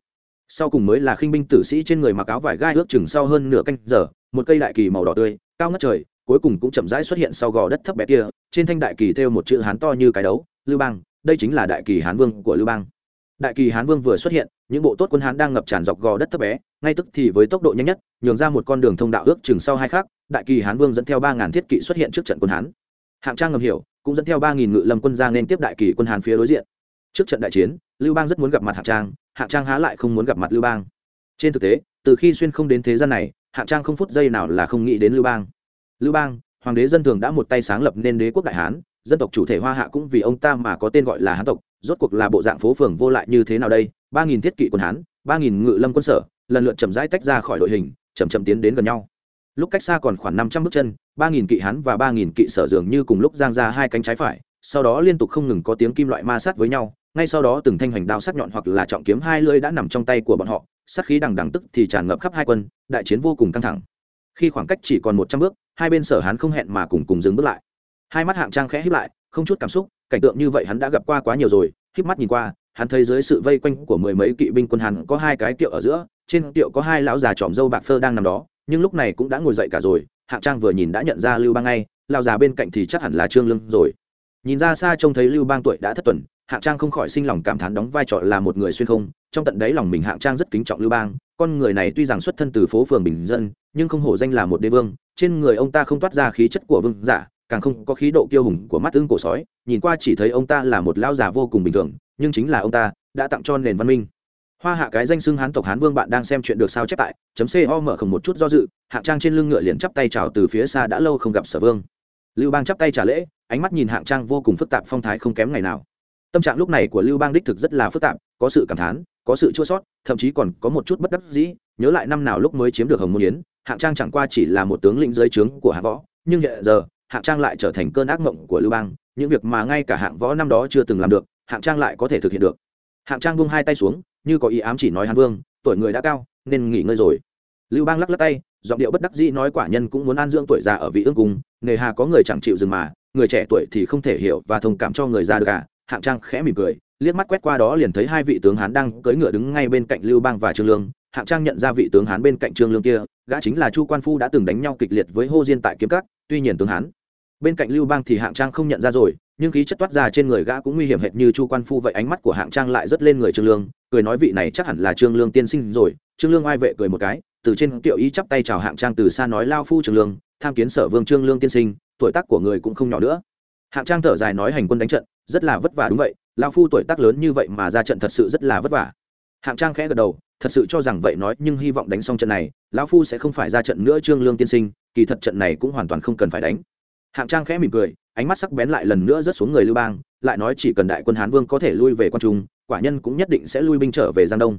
Sau cùng mới là khinh binh tử sĩ trên người mặc áo vải gai ước chừng sau hơn nửa canh giờ, một cây đại kỳ màu đỏ tươi, cao ngất trời, cuối cùng cũng chậm rãi xuất hiện sau gò đất thấp bé kia, trên thanh đại kỳ thêu một chữ hán to như cái đấu, lưu bang, đây chính là đại kỳ hán vương của lưu bang. Đại kỳ hán vương vừa xuất hiện, những bộ tốt quân hán đang ngập tràn dọc gò đất thấp bé, ngay tức thì với tốc độ nhanh nhất, nhường ra một con đường thông đạo ước chừng sau hai khác đại kỳ hán vương dẫn theo ba ngàn thiết kỵ xuất hiện trước trận quân hán. Hạng trang ngầm hiểu cũng dẫn theo ba nghìn ngự lâm quân ra nên tiếp đại kỳ quân Hàn phía đối diện. Trước trận đại chiến, lưu bang rất muốn gặp mặt hạng trang hạng trang há lại không muốn gặp mặt lưu bang. Trên thực tế, từ khi xuyên không đến thế gian này, hạng trang không phút giây nào là không nghĩ đến lưu bang. Lưu bang, hoàng đế dân thường đã một tay sáng lập nên đế quốc đại hán, dân tộc chủ thể hoa hạ cũng vì ông ta mà có tên gọi là hán tộc, rốt cuộc là bộ dạng phố phường vô lại như thế nào đây? Ba nghìn thiết kỵ quân hán, ba nghìn ngự lâm quân sở, lần lượt chậm rãi tách ra khỏi đội hình, chậm chậm tiến đến gần nhau. Lúc cách xa còn khoảng năm trăm bước chân ba nghìn kỵ hán và ba nghìn kỵ sở dường như cùng lúc giang ra hai cánh trái phải, sau đó liên tục không ngừng có tiếng kim loại ma sát với nhau, ngay sau đó từng thanh hoành đao sắc nhọn hoặc là trọng kiếm hai lưỡi đã nằm trong tay của bọn họ, sát khí đằng đằng tức thì tràn ngập khắp hai quân, đại chiến vô cùng căng thẳng. Khi khoảng cách chỉ còn một trăm bước, hai bên sở hán không hẹn mà cùng cùng dừng bước lại. Hai mắt hạng trang khẽ híp lại, không chút cảm xúc, cảnh tượng như vậy hắn đã gặp qua quá nhiều rồi, híp mắt nhìn qua, hắn thấy dưới sự vây quanh của mười mấy kỵ binh quân hàn có hai cái tiệu ở giữa, trên tiệu có hai lão già trọm dâu bạc phơ đang nằm đó, nhưng lúc này cũng đã ngồi dậy cả rồi hạng trang vừa nhìn đã nhận ra lưu bang ngay, lão già bên cạnh thì chắc hẳn là trương lương rồi. Nhìn ra xa trông thấy lưu bang tuổi đã thất tuần, hạng trang không khỏi sinh lòng cảm thán đóng vai trò là một người xuyên không. Trong tận đáy lòng mình hạng trang rất kính trọng lưu bang, con người này tuy rằng xuất thân từ phố phường bình dân, nhưng không hổ danh là một đế vương. Trên người ông ta không toát ra khí chất của vương giả, càng không có khí độ kiêu hùng của mắt tương cổ sói. Nhìn qua chỉ thấy ông ta là một lão già vô cùng bình thường, nhưng chính là ông ta đã tặng cho nền văn minh hoa hạ cái danh xưng hán tộc hán vương bạn đang xem chuyện được sao chép tại, chấm co mở không một chút do dự hạng trang trên lưng ngựa liền chắp tay chào từ phía xa đã lâu không gặp sở vương. Lưu bang chắp tay trả lễ, ánh mắt nhìn hạng trang vô cùng phức tạp phong thái không kém ngày nào. Tâm trạng lúc này của lưu bang đích thực rất là phức tạp, có sự cảm thán, có sự chua sót, thậm chí còn có một chút bất đắc dĩ, nhớ lại năm nào lúc mới chiếm được hồng môn yến hạng trang chẳng qua chỉ là một tướng lĩnh dưới trướng của hạng võ, nhưng hiện giờ hạng trang lại trở thành cơn ác mộng của lưu bang, những việc mà ngay cả hạng võ năm đó chưa từng làm được hạng trang lại có thể thực hiện được. Hạng trang buông hai tay xuống như có ý ám chỉ nói hàn vương, tuổi người đã cao, nên nghỉ ngơi rồi. Lưu bang lắc lắc tay, giọng điệu bất đắc dĩ nói quả nhân cũng muốn an dưỡng tuổi già ở vị ương cung, nghề hà có người chẳng chịu dừng mà, người trẻ tuổi thì không thể hiểu và thông cảm cho người già được cả hạng trang khẽ mỉm cười, liếc mắt quét qua đó liền thấy hai vị tướng hán đang cưỡi ngựa đứng ngay bên cạnh lưu bang và trương lương. Hạng trang nhận ra vị tướng hán bên cạnh trương lương kia, gã chính là chu quan phu đã từng đánh nhau kịch liệt với hô diên tại kiếm cắt tuy nhiên tướng hán bên cạnh lưu bang thì hạng trang không nhận ra rồi, nhưng khí chất toát ra trên người gã cũng nguy hiểm hệt như chu quan phu vậy, ánh mắt của hạng trang lại rất lên người trương lương, cười nói vị này chắc hẳn là trương lương tiên sinh rồi. Trương lương ai vệ cười một cái, từ trên kiệu ý chắp tay chào hạng trang từ xa nói, lao phu trương lương, tham kiến sở vương trương lương tiên sinh, tuổi tác của người cũng không nhỏ nữa. Hạng trang thở dài nói, hành quân đánh trận, rất là vất vả đúng vậy, lao phu tuổi tác lớn như vậy mà ra trận thật sự rất là vất vả. Hạng trang khẽ gật đầu, thật sự cho rằng vậy nói, nhưng hy vọng đánh xong trận này lão phu sẽ không phải ra trận nữa trương lương tiên sinh, kỳ thật trận này cũng hoàn toàn không cần phải đánh hạng trang khẽ mỉm cười, ánh mắt sắc bén lại lần nữa rớt xuống người lưu bang, lại nói chỉ cần đại quân hán vương có thể lui về quan trung, quả nhân cũng nhất định sẽ lui binh trở về giang đông.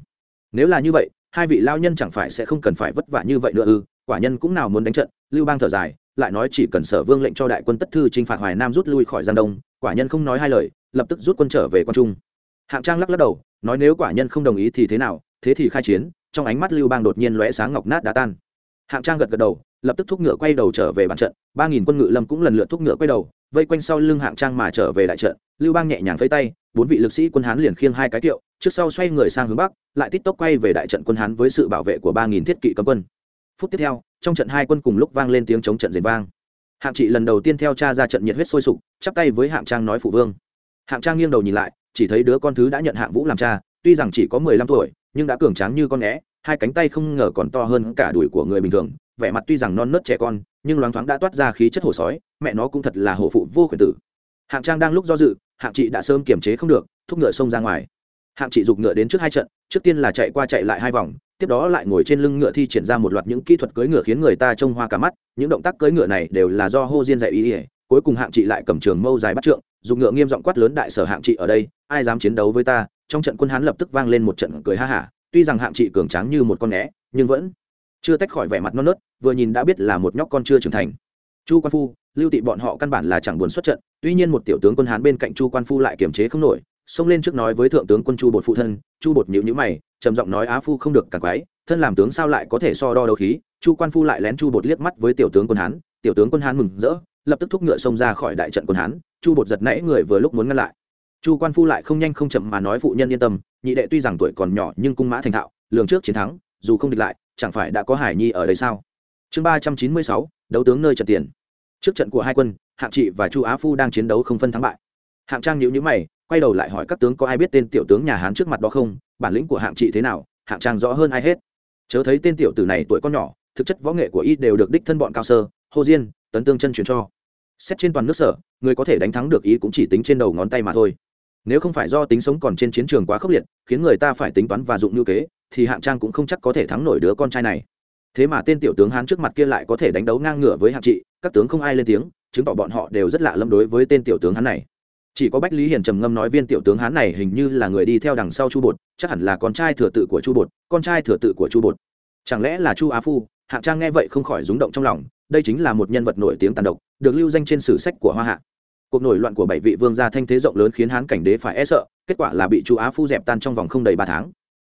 Nếu là như vậy, hai vị lao nhân chẳng phải sẽ không cần phải vất vả như vậy nữa ư? Quả nhân cũng nào muốn đánh trận, lưu bang thở dài, lại nói chỉ cần sở vương lệnh cho đại quân tất thư t r i n h phạt hoài nam rút lui khỏi giang đông, quả nhân không nói hai lời, lập tức rút quân trở về quan trung. Hạng trang lắc lắc đầu, nói nếu quả nhân không đồng ý thì thế nào, thế thì khai chiến, trong ánh mắt lưu bang đột nhiên lóe sáng ngọc nát đá tan. Hạng trang gật gật đầu lập tức thúc ngựa quay đầu trở về bàn trận, ba nghìn quân ngự lâm cũng lần lượt thúc ngựa quay đầu, vây quanh sau lưng hạng trang mà trở về đại trận, lưu bang nhẹ nhàng phây tay, bốn vị lực sĩ quân hán liền khiêng hai cái tiệu trước sau xoay người sang hướng bắc, lại tít tốc quay về đại trận quân hán với sự bảo vệ của ba nghìn thiết kỵ cấm quân. Phút tiếp theo, trong trận hai quân cùng lúc vang lên tiếng chống trận rền vang. Hạng trị lần đầu tiên theo cha ra trận nhiệt huyết sôi sục, chắp tay với hạng trang nói phụ vương. Hạng trang nghiêng đầu nhìn lại, chỉ thấy đứa con thứ đã nhận hạng vũ làm cha, tuy rằng chỉ có mười lăm tuổi, nhưng đã cường tráng như con né, hai cánh tay không ngờ còn to hơn cả đùi của người bình thường vẻ mặt tuy rằng non nớt trẻ con, nhưng loáng thoáng đã toát ra khí chất hổ sói, mẹ nó cũng thật là hổ phụ vô khuyển tử. Hạng trang đang lúc do dự, hạng chị đã sớm kiềm chế không được, thúc ngựa xông ra ngoài. Hạng chị giục ngựa đến trước hai trận, trước tiên là chạy qua chạy lại hai vòng, tiếp đó lại ngồi trên lưng ngựa thi triển ra một loạt những kỹ thuật cưỡi ngựa khiến người ta trông hoa cả mắt, những động tác cưỡi ngựa này đều là do hô diên dạy ý ỉa cuối cùng hạng chị lại cầm trường mâu dài bắt trượng dùng ngựa nghiêm giọng quát lớn đại sở hạng chị ở đây, ai dám chiến đấu với ta? Trong trận quân hán lập tức vang lên một trận cười ha hả, tuy rằng hạng chị cường tráng như một con né nhưng vẫn chưa tách khỏi vẻ mặt non nớt, vừa nhìn đã biết là một nhóc con chưa trưởng thành. Chu quan phu, lưu tị bọn họ căn bản là chẳng buồn xuất trận, tuy nhiên một tiểu tướng quân hán bên cạnh chu quan phu lại kiềm chế không nổi, xông lên trước nói với thượng tướng quân chu bột phụ thân, chu bột nhịu nhữ mày, trầm giọng nói, á phu không được càng quái, thân làm tướng sao lại có thể so đo đấu khí? Chu quan phu lại lén chu bột liếc mắt với tiểu tướng quân hán, tiểu tướng quân hán mừng rỡ, lập tức thúc ngựa xông ra khỏi đại trận quân hán, chu bột giật nãy người vừa lúc muốn ngăn lại. Chu quan phu lại không nhanh không chậm mà nói, phụ nhân yên tâm, nhị đệ tuy rằng tuổi còn nhỏ nhưng cung mã thành thạo, lường trước chiến thắng, dù không địch lại chẳng phải đã có hải nhi ở đây sao? Chương ba trăm chín mươi sáu, đấu tướng nơi trận tiền. Trước trận của hai quân, hạng trị và chu á phu đang chiến đấu không phân thắng bại. Hạng trang nhữ nhữ mày, quay đầu lại hỏi các tướng có ai biết tên tiểu tướng nhà hán trước mặt đó không? Bản lĩnh của hạng trị thế nào? Hạng trang rõ hơn ai hết. Chớ thấy tên tiểu tử này tuổi con nhỏ, thực chất võ nghệ của y đều được đích thân bọn cao sơ, hô diên, tấn tương chân truyền cho. Xét trên toàn nước sở, người có thể đánh thắng được ý cũng chỉ tính trên đầu ngón tay mà thôi nếu không phải do tính sống còn trên chiến trường quá khốc liệt, khiến người ta phải tính toán và dụng như kế, thì hạng trang cũng không chắc có thể thắng nổi đứa con trai này. Thế mà tên tiểu tướng hán trước mặt kia lại có thể đánh đấu ngang ngửa với hạng trị, các tướng không ai lên tiếng, chứng tỏ bọn họ đều rất lạ lâm đối với tên tiểu tướng hán này. Chỉ có bách lý hiền trầm ngâm nói viên tiểu tướng hán này hình như là người đi theo đằng sau chu bột, chắc hẳn là con trai thừa tự của chu bột, con trai thừa tự của chu bột. Chẳng lẽ là chu á phu? Hạng trang nghe vậy không khỏi rúng động trong lòng, đây chính là một nhân vật nổi tiếng tàn độc, được lưu danh trên sử sách của hoa hạ cuộc nổi loạn của bảy vị vương gia thanh thế rộng lớn khiến hán cảnh đế phải e sợ, kết quả là bị chu á phu dẹp tan trong vòng không đầy ba tháng.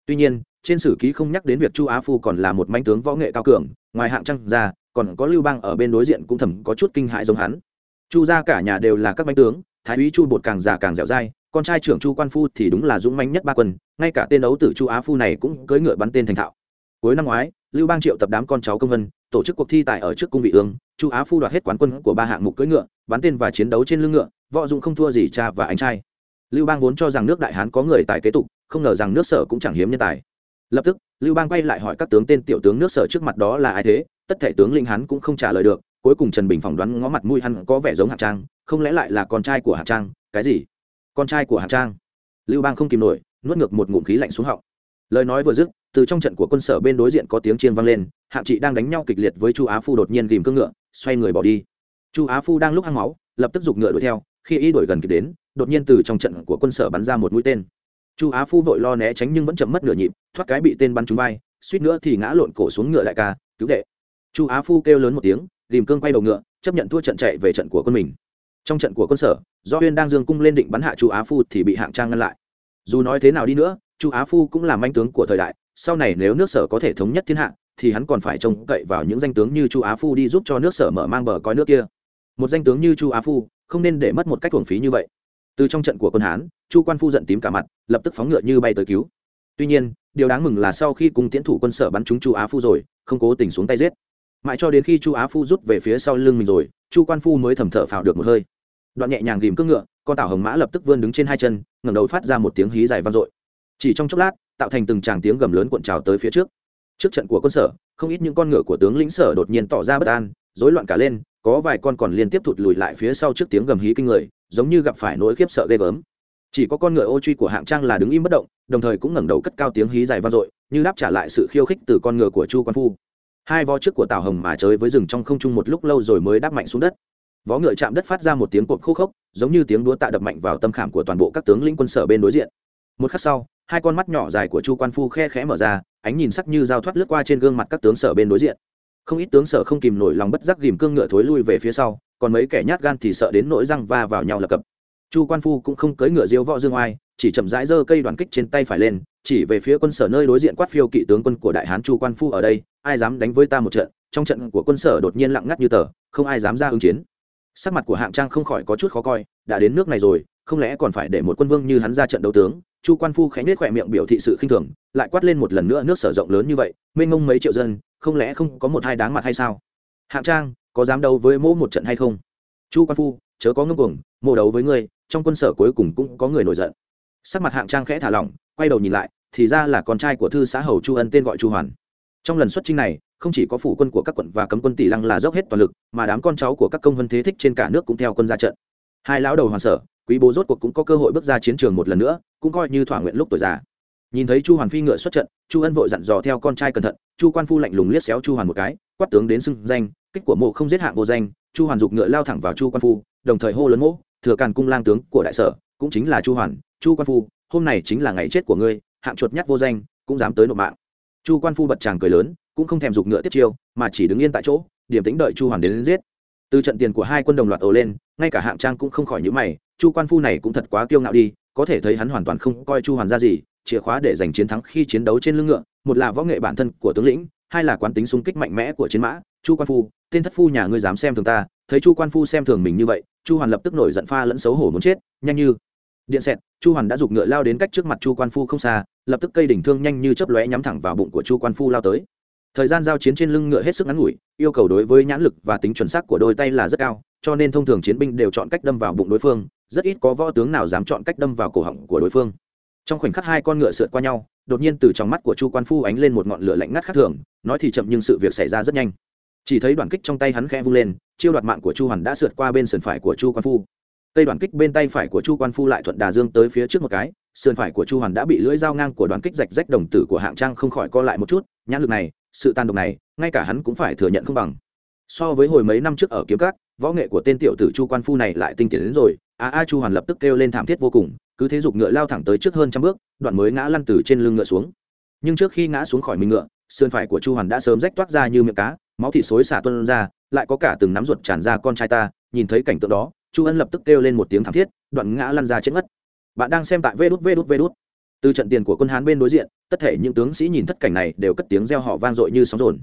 Tuy nhiên, trên sử ký không nhắc đến việc chu á phu còn là một manh tướng võ nghệ cao cường, ngoài hạng trăng ra, còn có lưu bang ở bên đối diện cũng thầm có chút kinh hại giống hắn. Chu gia cả nhà đều là các manh tướng, thái úy chu bột càng già càng dẻo dai, con trai trưởng chu quan phu thì đúng là dũng manh nhất ba quân, ngay cả tên ấu tử chu á phu này cũng cưỡi ngựa bắn tên thành thạo. Cuối năm ngoái, lưu bang triệu tập đám con cháu công vân tổ chức cuộc thi tại ở trước cung vị ương, chu á phu đoạt hết quán quân của ba hạng mục cưỡi ngựa, bắn tên và chiến đấu trên lưng ngựa, võ dụng không thua gì cha và anh trai. Lưu bang vốn cho rằng nước đại hán có người tài kế tục, không ngờ rằng nước sở cũng chẳng hiếm nhân tài. Lập tức, lưu bang quay lại hỏi các tướng tên tiểu tướng nước sở trước mặt đó là ai thế, tất thể tướng linh hán cũng không trả lời được, cuối cùng trần bình phỏng đoán ngó mặt mũi hắn có vẻ giống hạng trang, không lẽ lại là con trai của hạng trang, cái gì? Con trai của hạng trang. Lưu bang không kìm nổi, nuốt ngược một ngụm khí lạnh xuống họng. Lời nói vừa dứt, từ trong trận của quân sở bên đối diện có tiếng chiên vang lên hạng chị đang đánh nhau kịch liệt với chu á phu đột nhiên ghìm cương ngựa, xoay người bỏ đi. chu á phu đang lúc hăng máu, lập tức giục ngựa đuổi theo, khi y đuổi gần kịp đến, đột nhiên từ trong trận của quân sở bắn ra một mũi tên. chu á phu vội lo né tránh nhưng vẫn chậm mất nửa nhịp, thoát cái bị tên bắn trúng vai, suýt nữa thì ngã lộn cổ xuống ngựa đại ca, cứu đệ. chu á phu kêu lớn một tiếng, ghìm cương quay đầu ngựa, chấp nhận thua trận chạy về trận của quân mình. trong trận của quân sở, do huyên đang dương cung lên định bắn hạ chu á phu thì bị hạng trang ngăn lại. dù nói thế nào đi nữa, chu á phu cũng là manh tướng của thời đại, sau này nếu nước sở có thể thống nhất thiên hạ thì hắn còn phải trông cậy vào những danh tướng như chu á phu đi giúp cho nước sở mở mang bờ coi nước kia. Một danh tướng như chu á phu, không nên để mất một cách thuồng phí như vậy. Từ trong trận của quân hán, chu quan phu giận tím cả mặt, lập tức phóng ngựa như bay tới cứu. Tuy nhiên, điều đáng mừng là sau khi cùng tiến thủ quân sở bắn trúng chu á phu rồi, không cố tình xuống tay giết. Mãi cho đến khi chu á phu rút về phía sau lưng mình rồi, chu quan phu mới thầm thở phào được một hơi. Đoạn nhẹ nhàng ghìm cước ngựa, con tảo hồng mã lập tức vươn đứng trên hai chân, ngẩng đầu phát ra một tiếng hí dài vang dội. Chỉ trong chốc lát, tạo thành từng tràng tiếng gầm lớn cuộn trào tới phía trước trước trận của quân sở, không ít những con ngựa của tướng lĩnh sở đột nhiên tỏ ra bất an, rối loạn cả lên, có vài con còn liên tiếp thụt lùi lại phía sau trước tiếng gầm hí kinh người, giống như gặp phải nỗi khiếp sợ ghê gớm. Chỉ có con ngựa ô truy của hạng trang là đứng im bất động, đồng thời cũng ngẩng đầu cất cao tiếng hí dài vang dội, như đáp trả lại sự khiêu khích từ con ngựa của chu quan phu. Hai vó trước của tào hồng mà chơi với rừng trong không trung một lúc lâu rồi mới đáp mạnh xuống đất. Vó ngựa chạm đất phát ra một tiếng cột khô khốc, giống như tiếng đúa tạ đập mạnh vào tâm khảm của toàn bộ các tướng lĩnh quân sở bên đối diện. Một khắc sau hai con mắt nhỏ dài của chu quan phu khe khẽ mở ra, ánh nhìn sắc như dao thoát lướt qua trên gương mặt các tướng sở bên đối diện. Không ít tướng sở không kìm nổi lòng bất giác ghìm cương ngựa thối lui về phía sau, còn mấy kẻ nhát gan thì sợ đến nỗi răng va vào nhau lập cập. Chu quan phu cũng không cưỡi ngựa diêu võ dương oai, chỉ chậm rãi giơ cây đoàn kích trên tay phải lên, chỉ về phía quân sở nơi đối diện quát phiêu kỵ tướng quân của đại hán chu quan phu ở đây, ai dám đánh với ta một trận? Trong trận của quân sở đột nhiên lặng ngắt như tờ, không ai dám ra ứng chiến. Sắc mặt của hạng trang không khỏi có chút khó coi, đã đến nước này rồi, không lẽ còn phải để một quân vương như hắn ra trận đấu tướng? Chu quan phu khẽ nết khỏe miệng biểu thị sự khinh thường, lại quát lên một lần nữa nước sở rộng lớn như vậy, mênh mông mấy triệu dân, không lẽ không có một hai đáng mặt hay sao? Hạng trang, có dám đấu với mỗ một trận hay không? Chu quan phu, chớ có ngưng cuồng mô đấu với ngươi, trong quân sở cuối cùng cũng có người nổi giận. Sắc mặt hạng trang khẽ thả lỏng, quay đầu nhìn lại, thì ra là con trai của thư xã hầu chu ân tên gọi chu hoàn. Trong lần xuất chinh này, không chỉ có phủ quân của các quận và cấm quân tỷ lăng là dốc hết toàn lực, mà đám con cháu của các công vân thế thích trên cả nước cũng theo quân ra trận. Hai lão đầu hoàn sở quý bố rốt cuộc cũng có cơ hội bước ra chiến trường một lần nữa cũng coi như thỏa nguyện lúc tuổi già. Nhìn thấy chu hoàn phi ngựa xuất trận chu ân vội dặn dò theo con trai cẩn thận chu quan phu lạnh lùng liếc xéo chu hoàn một cái quát tướng đến xưng danh kích của mộ không giết hạng vô danh chu hoàn giục ngựa lao thẳng vào chu quan phu đồng thời hô lớn mỗ thừa càn cung lang tướng của đại sở cũng chính là chu hoàn chu quan phu hôm này chính là ngày chết của ngươi hạng chuột nhắt vô danh cũng dám tới nộp mạng. Chu quan phu bật chàng cười lớn cũng không thèm giục ngựa tiếp chiêu mà chỉ đứng yên tại chỗ điểm tính đợi chu hoàn đến, đến giết từ trận tiền của hai quân đồng loạt ồ lên, ngay cả hạng trang cũng không khỏi nhữ mày, chu quan phu này cũng thật quá kiêu ngạo đi, có thể thấy hắn hoàn toàn không coi chu hoàn ra gì, chìa khóa để giành chiến thắng khi chiến đấu trên lưng ngựa, một là võ nghệ bản thân của tướng lĩnh, hai là quán tính xung kích mạnh mẽ của chiến mã. Chu quan phu, tên thất phu nhà ngươi dám xem thường ta, thấy chu quan phu xem thường mình như vậy, chu hoàn lập tức nổi giận pha lẫn xấu hổ muốn chết, nhanh như điện xẹt, chu hoàn đã giục ngựa lao đến cách trước mặt chu quan phu không xa, lập tức cây đỉnh thương nhanh như chớp lóe nhắm thẳng vào bụng của chu quan phu lao tới thời gian giao chiến trên lưng ngựa hết sức ngắn ngủi, yêu cầu đối với nhãn lực và tính chuẩn xác của đôi tay là rất cao, cho nên thông thường chiến binh đều chọn cách đâm vào bụng đối phương, rất ít có võ tướng nào dám chọn cách đâm vào cổ họng của đối phương. Trong khoảnh khắc hai con ngựa sượt qua nhau, đột nhiên từ trong mắt của chu quan phu ánh lên một ngọn lửa lạnh ngắt khác thường, nói thì chậm nhưng sự việc xảy ra rất nhanh. Chỉ thấy đoàn kích trong tay hắn khẽ vung lên, chiêu đoạt mạng của chu hoàn đã sượt qua bên sườn phải của chu quan phu. Cây đoàn kích bên tay phải của chu quan phu lại thuận đà dương tới phía trước một cái, sườn phải của chu hoàn đã bị lưỡi dao ngang của đoàn kích rạch rách đồng tử của hạng trang không khỏi co lại một chút, nhãn lực này sự tàn độc này, ngay cả hắn cũng phải thừa nhận không bằng. So với hồi mấy năm trước ở kiếm cát võ nghệ của tên tiểu tử chu quan phu này lại tinh tiến đến rồi, a a chu hoàn lập tức kêu lên thảm thiết vô cùng, cứ thế dục ngựa lao thẳng tới trước hơn trăm bước, đoạn mới ngã lăn từ trên lưng ngựa xuống. Nhưng trước khi ngã xuống khỏi mình ngựa, sườn phải của chu hoàn đã sớm rách toát ra như miệng cá, máu thịt xối xả tuân ra, lại có cả từng nắm ruột tràn ra con trai ta, nhìn thấy cảnh tượng đó, chu ân lập tức kêu lên một tiếng thảm thiết, đoạn ngã lăn ra chết ngất. Bạn đang xem tại vê đút vê đút vê đút từ trận tiền của quân hán bên đối diện, tất thể những tướng sĩ nhìn thất cảnh này đều cất tiếng reo họ vang dội như sóng rồn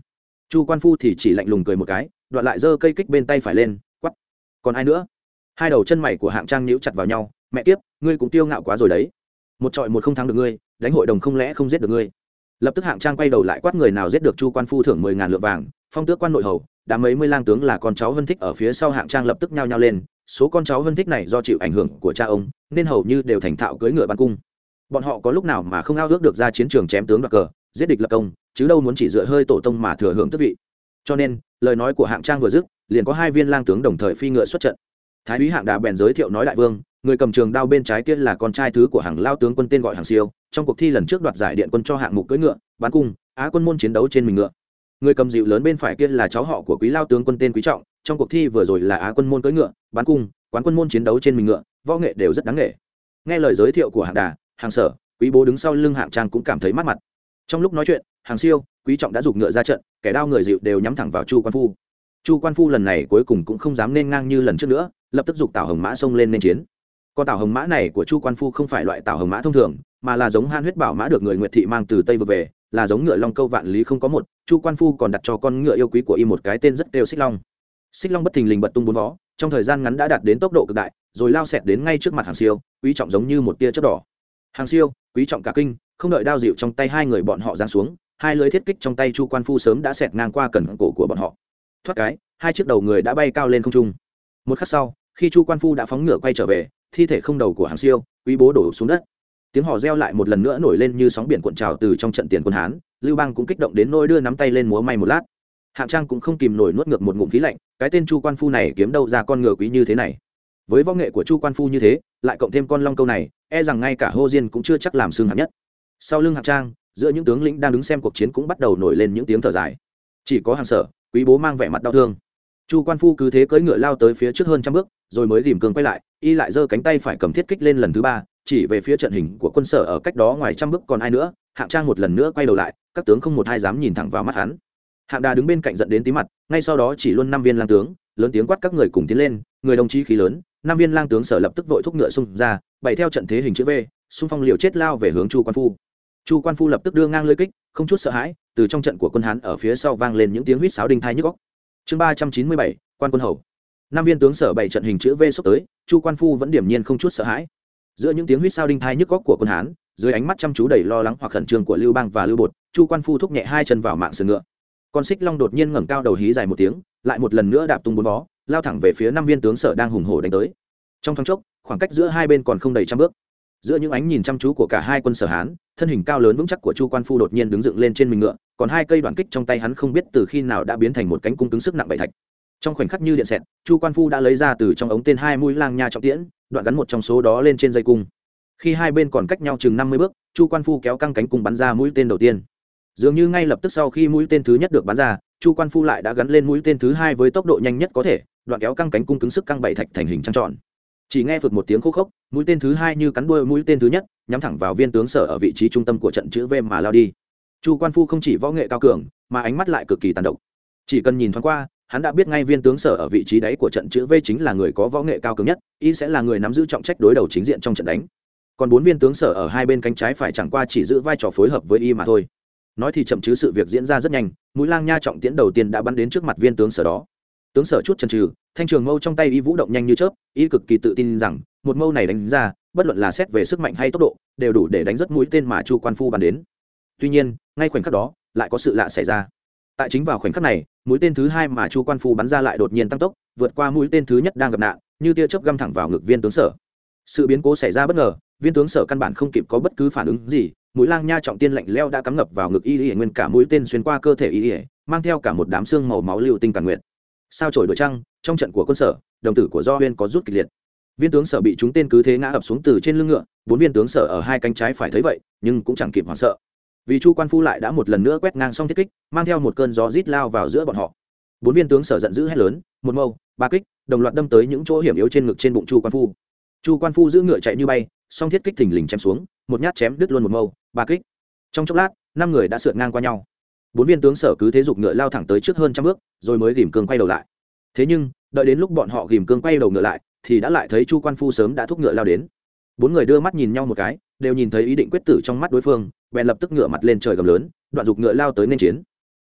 chu quan phu thì chỉ lạnh lùng cười một cái, đoạn lại giơ cây kích bên tay phải lên quắp còn ai nữa? Hai đầu chân mày của hạng trang nhíu chặt vào nhau, mẹ kiếp, ngươi cũng tiêu ngạo quá rồi đấy. Một trọi một không thắng được ngươi, đánh hội đồng không lẽ không giết được ngươi? Lập tức hạng trang quay đầu lại quát người nào giết được chu quan phu thưởng mười ngàn lượng vàng, phong tước quan nội hầu, Đám mấy mươi lang tướng là con cháu vân thích ở phía sau hạng trang lập tức nhao nhao lên, số con cháu vân thích này do chịu ảnh hưởng của cha ông, nên hầu như đều thành thạo cưỡi ngựa bắn cung bọn họ có lúc nào mà không ao ước được ra chiến trường chém tướng đoạt cờ, giết địch lập công, chứ đâu muốn chỉ dựa hơi tổ tông mà thừa hưởng tước vị. Cho nên, lời nói của hạng trang vừa dứt, liền có hai viên lang tướng đồng thời phi ngựa xuất trận. Thái úy hạng đà bèn giới thiệu nói đại vương, người cầm trường đao bên trái kia là con trai thứ của hàng lao tướng quân tên gọi hàng siêu, trong cuộc thi lần trước đoạt giải điện quân cho hạng mục cưỡi ngựa, bán cung, á quân môn chiến đấu trên mình ngựa. Người cầm dịu lớn bên phải kia là cháu họ của quý lao tướng quân tên quý trọng, trong cuộc thi vừa rồi là á quân môn cưỡi ngựa, bán cung, quán quân môn chiến đấu trên mình ngựa, võ nghệ đều rất đáng nghệ nghe lời giới thiệu của hạng đà hàng sở, quý bố đứng sau lưng hạng trang cũng cảm thấy mát mặt. Trong lúc nói chuyện, hàng siêu, quý trọng đã giục ngựa ra trận, kẻ đao người dịu đều nhắm thẳng vào chu quan phu. Chu quan phu lần này cuối cùng cũng không dám nên ngang như lần trước nữa, lập tức giục tảo hồng mã xông lên nên chiến. Con tảo hồng mã này của chu quan phu không phải loại tảo hồng mã thông thường, mà là giống han huyết bảo mã được người nguyệt thị mang từ tây vừa về, là giống ngựa long câu vạn lý không có một, chu quan phu còn đặt cho con ngựa yêu quý của y một cái tên rất đều xích long. Xích long bất thình lình bật tung bốn vó, trong thời gian ngắn đã đạt đến tốc độ cực đại, rồi lao xẹt đến ngay trước mặt hàng siêu, quý trọng giống như một tia chớp đỏ hàng siêu, quý trọng cả kinh, không đợi đao dịu trong tay hai người bọn họ giáng xuống, hai lưới thiết kích trong tay chu quan phu sớm đã xẹt ngang qua cần cổ của bọn họ. Thoát cái, hai chiếc đầu người đã bay cao lên không trung. Một khắc sau, khi chu quan phu đã phóng ngựa quay trở về, thi thể không đầu của hàng siêu, quý bố đổ xuống đất. Tiếng hò reo lại một lần nữa nổi lên như sóng biển cuộn trào từ trong trận tiền quân hán, lưu bang cũng kích động đến nôi đưa nắm tay lên múa may một lát. Hạng trang cũng không kìm nổi nuốt ngược một ngụm khí lạnh, cái tên chu quan phu này kiếm đâu ra con ngựa quý như thế này với võ nghệ của chu quan phu như thế, lại cộng thêm con long câu này e rằng ngay cả hô diên cũng chưa chắc làm xương hạng nhất. Sau lưng hạng trang, giữa những tướng lĩnh đang đứng xem cuộc chiến cũng bắt đầu nổi lên những tiếng thở dài. Chỉ có hàng sở, quý bố mang vẻ mặt đau thương. Chu quan phu cứ thế cưỡi ngựa lao tới phía trước hơn trăm bước, rồi mới tìm cường quay lại, y lại giơ cánh tay phải cầm thiết kích lên lần thứ ba, chỉ về phía trận hình của quân sở ở cách đó ngoài trăm bước còn ai nữa, hạng trang một lần nữa quay đầu lại, các tướng không một ai dám nhìn thẳng vào mắt hắn. Hạng đà đứng bên cạnh dẫn đến tí mặt, ngay sau đó chỉ luôn năm viên lang tướng, lớn tiếng quát các người cùng tiến lên, người đồng chí khí lớn năm viên lang tướng sở lập tức vội thúc ngựa xung ra, bày theo trận thế hình chữ v, xung phong liều chết lao về hướng chu quan phu. Chu quan phu lập tức đưa ngang lưới kích, không chút sợ hãi, từ trong trận của quân hán ở phía sau vang lên những tiếng huýt sáo đinh thai nhức góc chương ba trăm chín mươi bảy, quan quân hầu. Năm viên tướng sở bảy trận hình chữ v xốc tới, chu quan phu vẫn điểm nhiên không chút sợ hãi. Giữa những tiếng huýt sao đinh thai nhức góc của quân hán, dưới ánh mắt chăm chú đầy lo lắng hoặc khẩn trương của lưu bang và lưu bột, chu quan phu thúc nhẹ hai chân vào mạng sườn ngựa. Con xích long đột nhiên ngẩng cao đầu hí dài một tiếng, lại một lần nữa đạp tung bốn vó lao thẳng về phía năm viên tướng sở đang hùng hổ đánh tới. Trong thoáng chốc, khoảng cách giữa hai bên còn không đầy trăm bước. Giữa những ánh nhìn chăm chú của cả hai quân sở hán, thân hình cao lớn vững chắc của chu quan phu đột nhiên đứng dựng lên trên mình ngựa, còn hai cây đoạn kích trong tay hắn không biết từ khi nào đã biến thành một cánh cung cứng sức nặng bảy thạch. Trong khoảnh khắc như điện xẹt, chu quan phu đã lấy ra từ trong ống tên hai mũi lang nha trọng tiễn, đoạn gắn một trong số đó lên trên dây cung. Khi hai bên còn cách nhau chừng năm mươi bước, chu quan phu kéo căng cánh cung bắn ra mũi tên đầu tiên. Dường như ngay lập tức sau khi mũi tên thứ nhất được bắn ra, chu quan phu lại đã gắn lên mũi tên thứ hai với tốc độ nhanh nhất có thể đoạn kéo căng cánh cung cứng sức căng bảy thạch thành hình trăng tròn. Chỉ nghe phượt một tiếng khô khốc, mũi tên thứ hai như cắn đuôi mũi tên thứ nhất, nhắm thẳng vào viên tướng sở ở vị trí trung tâm của trận chữ v mà lao đi. Chu quan phu không chỉ võ nghệ cao cường, mà ánh mắt lại cực kỳ tàn độc. Chỉ cần nhìn thoáng qua, hắn đã biết ngay viên tướng sở ở vị trí đáy của trận chữ v chính là người có võ nghệ cao cường nhất, y sẽ là người nắm giữ trọng trách đối đầu chính diện trong trận đánh. Còn bốn viên tướng sở ở hai bên cánh trái phải chẳng qua chỉ giữ vai trò phối hợp với y mà thôi. Nói thì chậm chứ sự việc diễn ra rất nhanh, mũi lang nha trọng tiễn đầu tiên đã bắn đến trước mặt viên tướng sở đó tướng sở chút chần trừ thanh trường mâu trong tay y vũ động nhanh như chớp, y cực kỳ tự tin rằng, một mâu này đánh ra, bất luận là xét về sức mạnh hay tốc độ, đều đủ để đánh rất mũi tên mà chu quan phu bàn đến. Tuy nhiên, ngay khoảnh khắc đó, lại có sự lạ xảy ra. Tại chính vào khoảnh khắc này, mũi tên thứ hai mà chu quan phu bắn ra lại đột nhiên tăng tốc, vượt qua mũi tên thứ nhất đang gặp nạn, như tia chớp găm thẳng vào ngực viên tướng sở. Sự biến cố xảy ra bất ngờ, viên tướng sở căn bản không kịp có bất cứ phản ứng gì, mũi lang nha trọng tiên lạnh leo đã cắm ngập vào ngực y y nguyên cả mũi tên xuyên qua cơ thể y y, mang theo cả một đám xương màu máu lưu tinh càn nguyện sao trổi đổi trăng, trong trận của quân sở, đồng tử của do huyên có rút kịch liệt. Viên tướng sở bị chúng tên cứ thế ngã ập xuống từ trên lưng ngựa, bốn viên tướng sở ở hai cánh trái phải thấy vậy, nhưng cũng chẳng kịp hoảng sợ. Vì chu quan phu lại đã một lần nữa quét ngang xong thiết kích, mang theo một cơn gió rít lao vào giữa bọn họ. Bốn viên tướng sở giận dữ hét lớn, một mâu, ba kích, đồng loạt đâm tới những chỗ hiểm yếu trên ngực trên bụng chu quan phu. Chu quan phu giữ ngựa chạy như bay, song thiết kích thình lình chém xuống, một nhát chém đứt luôn một mâu, ba kích. Trong chốc lát, năm người đã sượt ngang qua nhau bốn viên tướng sở cứ thế dục ngựa lao thẳng tới trước hơn trăm bước, rồi mới ghìm cương quay đầu lại. Thế nhưng, đợi đến lúc bọn họ ghìm cương quay đầu ngựa lại, thì đã lại thấy chu quan phu sớm đã thúc ngựa lao đến. Bốn người đưa mắt nhìn nhau một cái, đều nhìn thấy ý định quyết tử trong mắt đối phương, bèn lập tức ngựa mặt lên trời gầm lớn, đoạn dục ngựa lao tới nên chiến.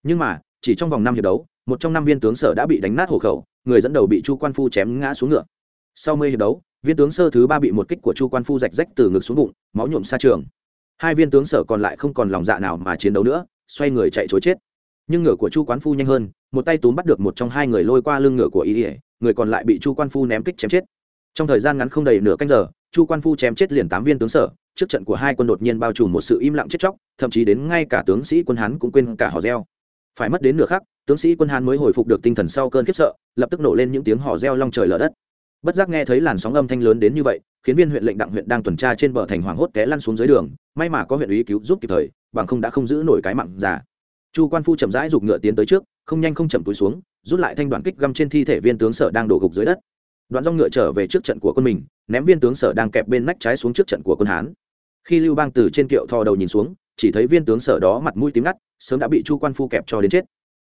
Nhưng mà, chỉ trong vòng năm hiệp đấu, một trong năm viên tướng sở đã bị đánh nát hộ khẩu, người dẫn đầu bị chu quan phu chém ngã xuống ngựa. Sau mươi hiệp đấu, viên tướng sơ thứ ba bị một kích của chu quan phu rạch rách từ ngực xuống bụng, máu nhuộm xa trường. Hai viên tướng sở còn lại không còn lòng dạ nào mà chiến đấu nữa xoay người chạy chối chết. Nhưng ngựa của chu quán phu nhanh hơn, một tay túm bắt được một trong hai người lôi qua lưng ngựa của y ỉa người còn lại bị chu quan phu ném kích chém chết. Trong thời gian ngắn không đầy nửa canh giờ, chu quan phu chém chết liền tám viên tướng sở, trước trận của hai quân đột nhiên bao trùm một sự im lặng chết chóc, thậm chí đến ngay cả tướng sĩ quân hán cũng quên cả hò reo. Phải mất đến nửa khắc, tướng sĩ quân hán mới hồi phục được tinh thần sau cơn khiếp sợ, lập tức nổ lên những tiếng hò reo long trời lở đất bất giác nghe thấy làn sóng âm thanh lớn đến như vậy, khiến viên huyện lệnh đặng huyện đang tuần tra trên bờ thành hoàng hốt té lăn xuống dưới đường, may mà có huyện ý cứu giúp kịp thời, bằng không đã không giữ nổi cái mặn già. Chu quan phu chậm rãi giục ngựa tiến tới trước, không nhanh không chậm túi xuống, rút lại thanh đoạn kích găm trên thi thể viên tướng sở đang đổ gục dưới đất. Đoạn dòng ngựa trở về trước trận của quân mình, ném viên tướng sở đang kẹp bên nách trái xuống trước trận của quân hán. Khi lưu bang từ trên kiệu thò đầu nhìn xuống, chỉ thấy viên tướng sở đó mặt mũi tím ngắt, sớm đã bị chu quan phu kẹp cho đến chết.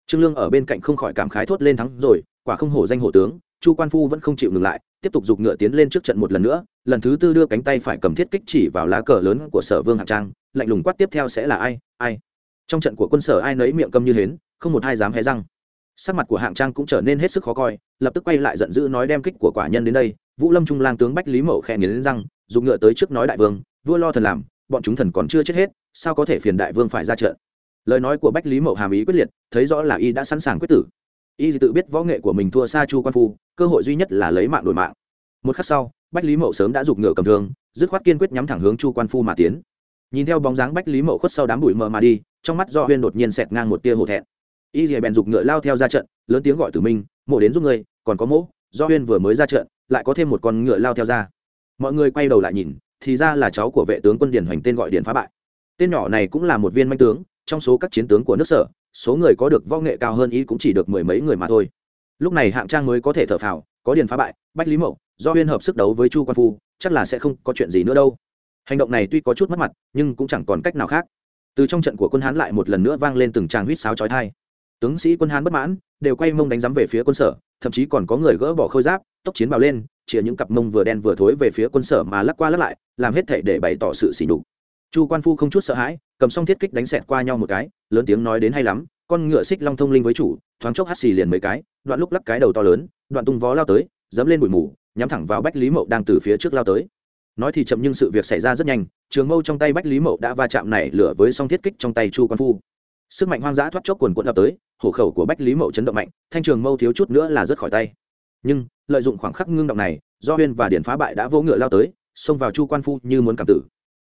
Trương lương ở bên cạnh không khỏi cảm khái thốt lên thắng rồi, quả không hổ danh hổ tướng chu quan phu vẫn không chịu ngừng lại, tiếp tục giục ngựa tiến lên trước trận một lần nữa, lần thứ tư đưa cánh tay phải cầm thiết kích chỉ vào lá cờ lớn của sở vương hạng trang, lạnh lùng quát tiếp theo sẽ là ai ai? Trong trận của quân sở ai nấy miệng câm như hến, không một ai dám hé răng. Sắc mặt của hạng trang cũng trở nên hết sức khó coi, lập tức quay lại giận dữ nói đem kích của quả nhân đến đây. Vũ lâm trung lang tướng bách lý mậu khẽ nghiến răng dùng ngựa tới trước nói đại vương, vua lo thần làm, bọn chúng thần còn chưa chết hết, sao có thể phiền đại vương phải ra trận? Lời nói của bách lý mậu hàm ý quyết liệt, thấy rõ là y đã sẵn sàng quyết tử y tự biết võ nghệ của mình thua xa chu quan phu, cơ hội duy nhất là lấy mạng đổi mạng. Một khắc sau, bách lý mậu sớm đã giục ngựa cầm thương, dứt khoát kiên quyết nhắm thẳng hướng chu quan phu mà tiến. Nhìn theo bóng dáng bách lý mậu khuất sau đám bụi mờ mà đi, trong mắt do huyên đột nhiên xẹt ngang một tia hổ thẹn. Y dìa bèn giục ngựa lao theo ra trận, lớn tiếng gọi tử minh, mộ đến giúp người còn có mỗ. Do huyên vừa mới ra trận, lại có thêm một con ngựa lao theo ra. Mọi người quay đầu lại nhìn, thì ra là cháu của vệ tướng quân điển hoành tên gọi điển phá bại. Tên nhỏ này cũng là một viên manh tướng, trong số các chiến tướng của nước sở số người có được võ nghệ cao hơn ý cũng chỉ được mười mấy người mà thôi. Lúc này hạng trang mới có thể thở phào, có điền phá bại, bách lý mậu, do huyên hợp sức đấu với chu quan phu, chắc là sẽ không có chuyện gì nữa đâu. Hành động này tuy có chút mất mặt, nhưng cũng chẳng còn cách nào khác. Từ trong trận của quân hán lại một lần nữa vang lên từng tràng huýt sáo chói thai tướng sĩ quân hán bất mãn, đều quay mông đánh rắm về phía quân sở, thậm chí còn có người gỡ bỏ khôi giáp, tốc chiến bào lên chĩa những cặp mông vừa đen vừa thối về phía quân sở mà lắc qua lắc lại, làm hết thể để bày tỏ sự xỉ nhục. Chu quan phu không chút sợ hãi cầm xong thiết kích đánh xẹt qua nhau một cái, lớn tiếng nói đến hay lắm, con ngựa xích long thông linh với chủ, thoáng chốc hắt xì liền mấy cái, đoạn lúc lắc cái đầu to lớn, đoạn tung vó lao tới, dẫm lên bụi mù, nhắm thẳng vào bách lý mậu đang từ phía trước lao tới. Nói thì chậm nhưng sự việc xảy ra rất nhanh, trường mâu trong tay bách lý mậu đã va chạm nảy lửa với song thiết kích trong tay chu quan phu. Sức mạnh hoang dã thoát chốc quần quận ập tới, hổ khẩu của bách lý mậu chấn động mạnh, thanh trường mâu thiếu chút nữa là rớt khỏi tay. Nhưng, lợi dụng khoảng khắc ngưng động này, do huyên và điển phá bại đã vỗ ngựa lao tới, xông vào chu quan phu như muốn cảm tử.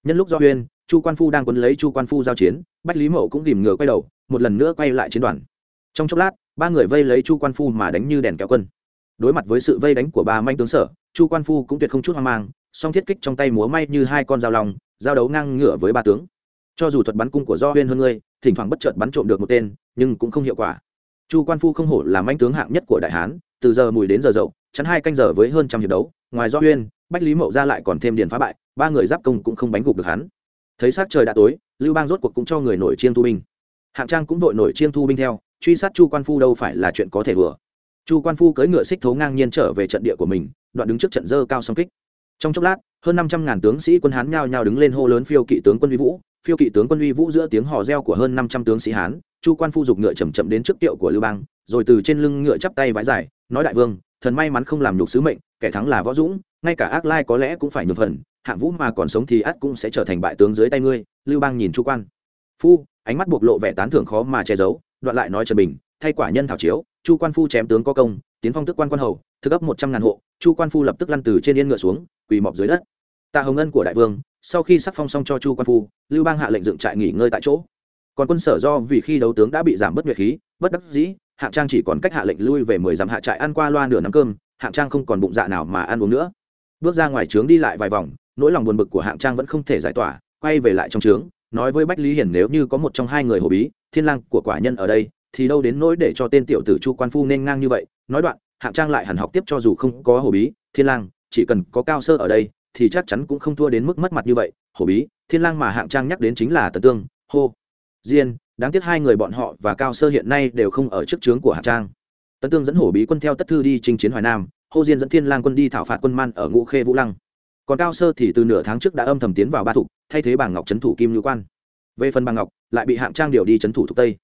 Nhân lúc do huyên chu quan phu đang quấn lấy chu quan phu giao chiến, bách lý mậu cũng tìm ngựa quay đầu, một lần nữa quay lại chiến đoàn. Trong chốc lát, ba người vây lấy chu quan phu mà đánh như đèn kéo quân. Đối mặt với sự vây đánh của ba manh tướng sở, chu quan phu cũng tuyệt không chút hoang mang, song thiết kích trong tay múa may như hai con dao lòng giao đấu ngang ngửa với ba tướng. Cho dù thuật bắn cung của do huyên hơn ngươi, thỉnh thoảng bất chợt bắn trộm được một tên, nhưng cũng không hiệu quả. Chu quan phu không hổ là manh tướng hạng nhất của đại hán, từ giờ mùi đến giờ dậu, chắn hai canh giờ với hơn trăm hiệp đấu. Ngoài do huyên, bách lý mậu ra lại còn thêm điền phá bại, ba người giáp công cũng không bánh gục được hắn thấy sát trời đã tối, lưu bang rốt cuộc cũng cho người nổi chiêng thu binh. Hạng trang cũng vội nổi chiêng thu binh theo, truy sát chu quan phu đâu phải là chuyện có thể vừa chu quan phu cưỡi ngựa xích thố ngang nhiên trở về trận địa của mình, đoạn đứng trước trận dơ cao song kích. Trong chốc lát, hơn năm trăm ngàn tướng sĩ quân hán nhao nhao đứng lên hô lớn phiêu kỵ tướng quân uy vũ, phiêu kỵ tướng quân uy vũ giữa tiếng hò reo của hơn năm trăm tướng sĩ hán, chu quan phu giục ngựa chầm chậm đến trước tiệu của lưu bang, rồi từ trên lưng ngựa chắp tay vái dài, nói đại vương, thần may mắn không làm nhục sứ mệnh, kẻ thắng là võ dũng, ngay cả ác lai có lẽ cũng phải nhục phần hạng vũ mà còn sống thì ắt cũng sẽ trở thành bại tướng dưới tay ngươi, lưu bang nhìn chu quan. Phu, ánh mắt bộc lộ vẻ tán thưởng khó mà che giấu, đoạn lại nói trần bình, thay quả nhân thảo chiếu, chu quan phu chém tướng có công, tiến phong tức quan quan hầu, thực ấp một trăm ngàn hộ, chu quan phu lập tức lăn từ trên yên ngựa xuống, quỳ mọc dưới đất. Tạ hồng ân của đại vương, sau khi sắc phong xong cho chu quan phu, lưu bang hạ lệnh dựng trại nghỉ ngơi tại chỗ. Còn quân sở do vì khi đấu tướng đã bị giảm bất nguyệt khí, bất đắc dĩ, hạng trang chỉ còn cách hạ lệnh lui về mười dặm hạ trại ăn qua loa nửa nắm cơm, hạng trang không còn bụng dạ nào mà ăn uống nữa. Bước ra ngoài trướng đi lại vài vòng nỗi lòng buồn bực của hạng trang vẫn không thể giải tỏa, quay về lại trong trướng, nói với bách lý hiển nếu như có một trong hai người hồ bí, thiên lang của quả nhân ở đây, thì đâu đến nỗi để cho tên tiểu tử chu quan phu nên ngang như vậy. Nói đoạn, hạng trang lại hẳn học tiếp cho dù không có hồ bí, thiên lang, chỉ cần có cao sơ ở đây, thì chắc chắn cũng không thua đến mức mất mặt như vậy. Hồ bí, thiên lang mà hạng trang nhắc đến chính là tần tương, hô. Diên, đáng tiếc hai người bọn họ và cao sơ hiện nay đều không ở trước trướng của hạng trang. Tấn tương dẫn hổ bí quân theo tất thư đi chinh chiến hoài nam, hô diên dẫn thiên lang quân đi thảo phạt quân man ở ngũ khê vũ lăng còn cao sơ thì từ nửa tháng trước đã âm thầm tiến vào ba thục, thay thế bảng ngọc trấn thủ kim ngữ quan. Về phần bà ngọc, lại bị hạng trang điều đi trấn thủ thục tây.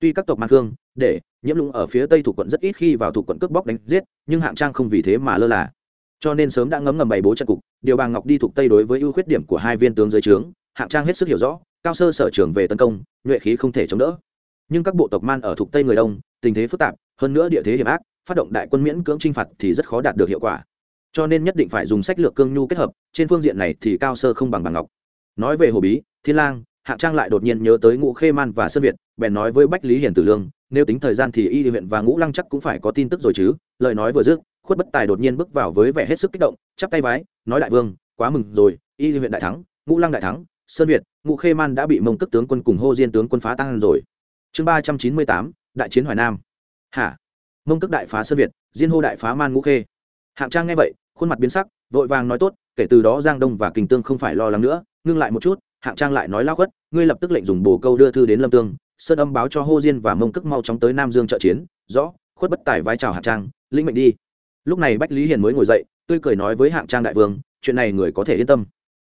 Tuy các tộc man khương để, nhiễm lũng ở phía tây thuộc quận rất ít khi vào thuộc quận cướp bóc đánh giết, nhưng hạng trang không vì thế mà lơ là. Cho nên sớm đã ngấm ngầm bày bố trận cục, điều bà ngọc đi thuộc tây đối với ưu khuyết điểm của hai viên tướng dưới trướng, hạng trang hết sức hiểu rõ, cao sơ sở trường về tấn công, nhuệ khí không thể chống đỡ. Nhưng các bộ tộc man ở thuộc tây người đông, tình thế phức tạp, hơn nữa địa thế hiểm ác, phát động đại quân miễn cưỡng chinh phạt thì rất khó đạt được hiệu quả cho nên nhất định phải dùng sách lược cương nhu kết hợp, trên phương diện này thì cao sơ không bằng bằng ngọc. Nói về hồ bí, thiên lang hạng trang lại đột nhiên nhớ tới ngũ khê man và sơn việt, bèn nói với bách lý hiển tử lương, nếu tính thời gian thì y huyện và ngũ lăng chắc cũng phải có tin tức rồi chứ. Lời nói vừa dứt, khuất bất tài đột nhiên bước vào với vẻ hết sức kích động, chắp tay vái nói đại vương, quá mừng rồi, y huyện đại thắng, ngũ lăng đại thắng, sơn việt, ngũ khê man đã bị mông tức tướng quân cùng hô diên tướng quân phá tăng rồi. Chương ba trăm chín mươi tám, đại chiến hoài nam. Hả? Mông tức đại phá sơn việt, diên hô đại phá man ngũ khê hạng trang nghe vậy, khuôn mặt biến sắc, vội vàng nói tốt, kể từ đó giang đông và kinh tương không phải lo lắng nữa, ngưng lại một chút, hạng trang lại nói lao khuất, ngươi lập tức lệnh dùng bồ câu đưa thư đến lâm tương, sơn âm báo cho hô diên và mông cức mau chóng tới nam dương trợ chiến, rõ, khuất bất tài vai trào hạng trang, lĩnh mệnh đi. Lúc này bách lý hiền mới ngồi dậy, tươi cười nói với hạng trang đại vương, chuyện này người có thể yên tâm.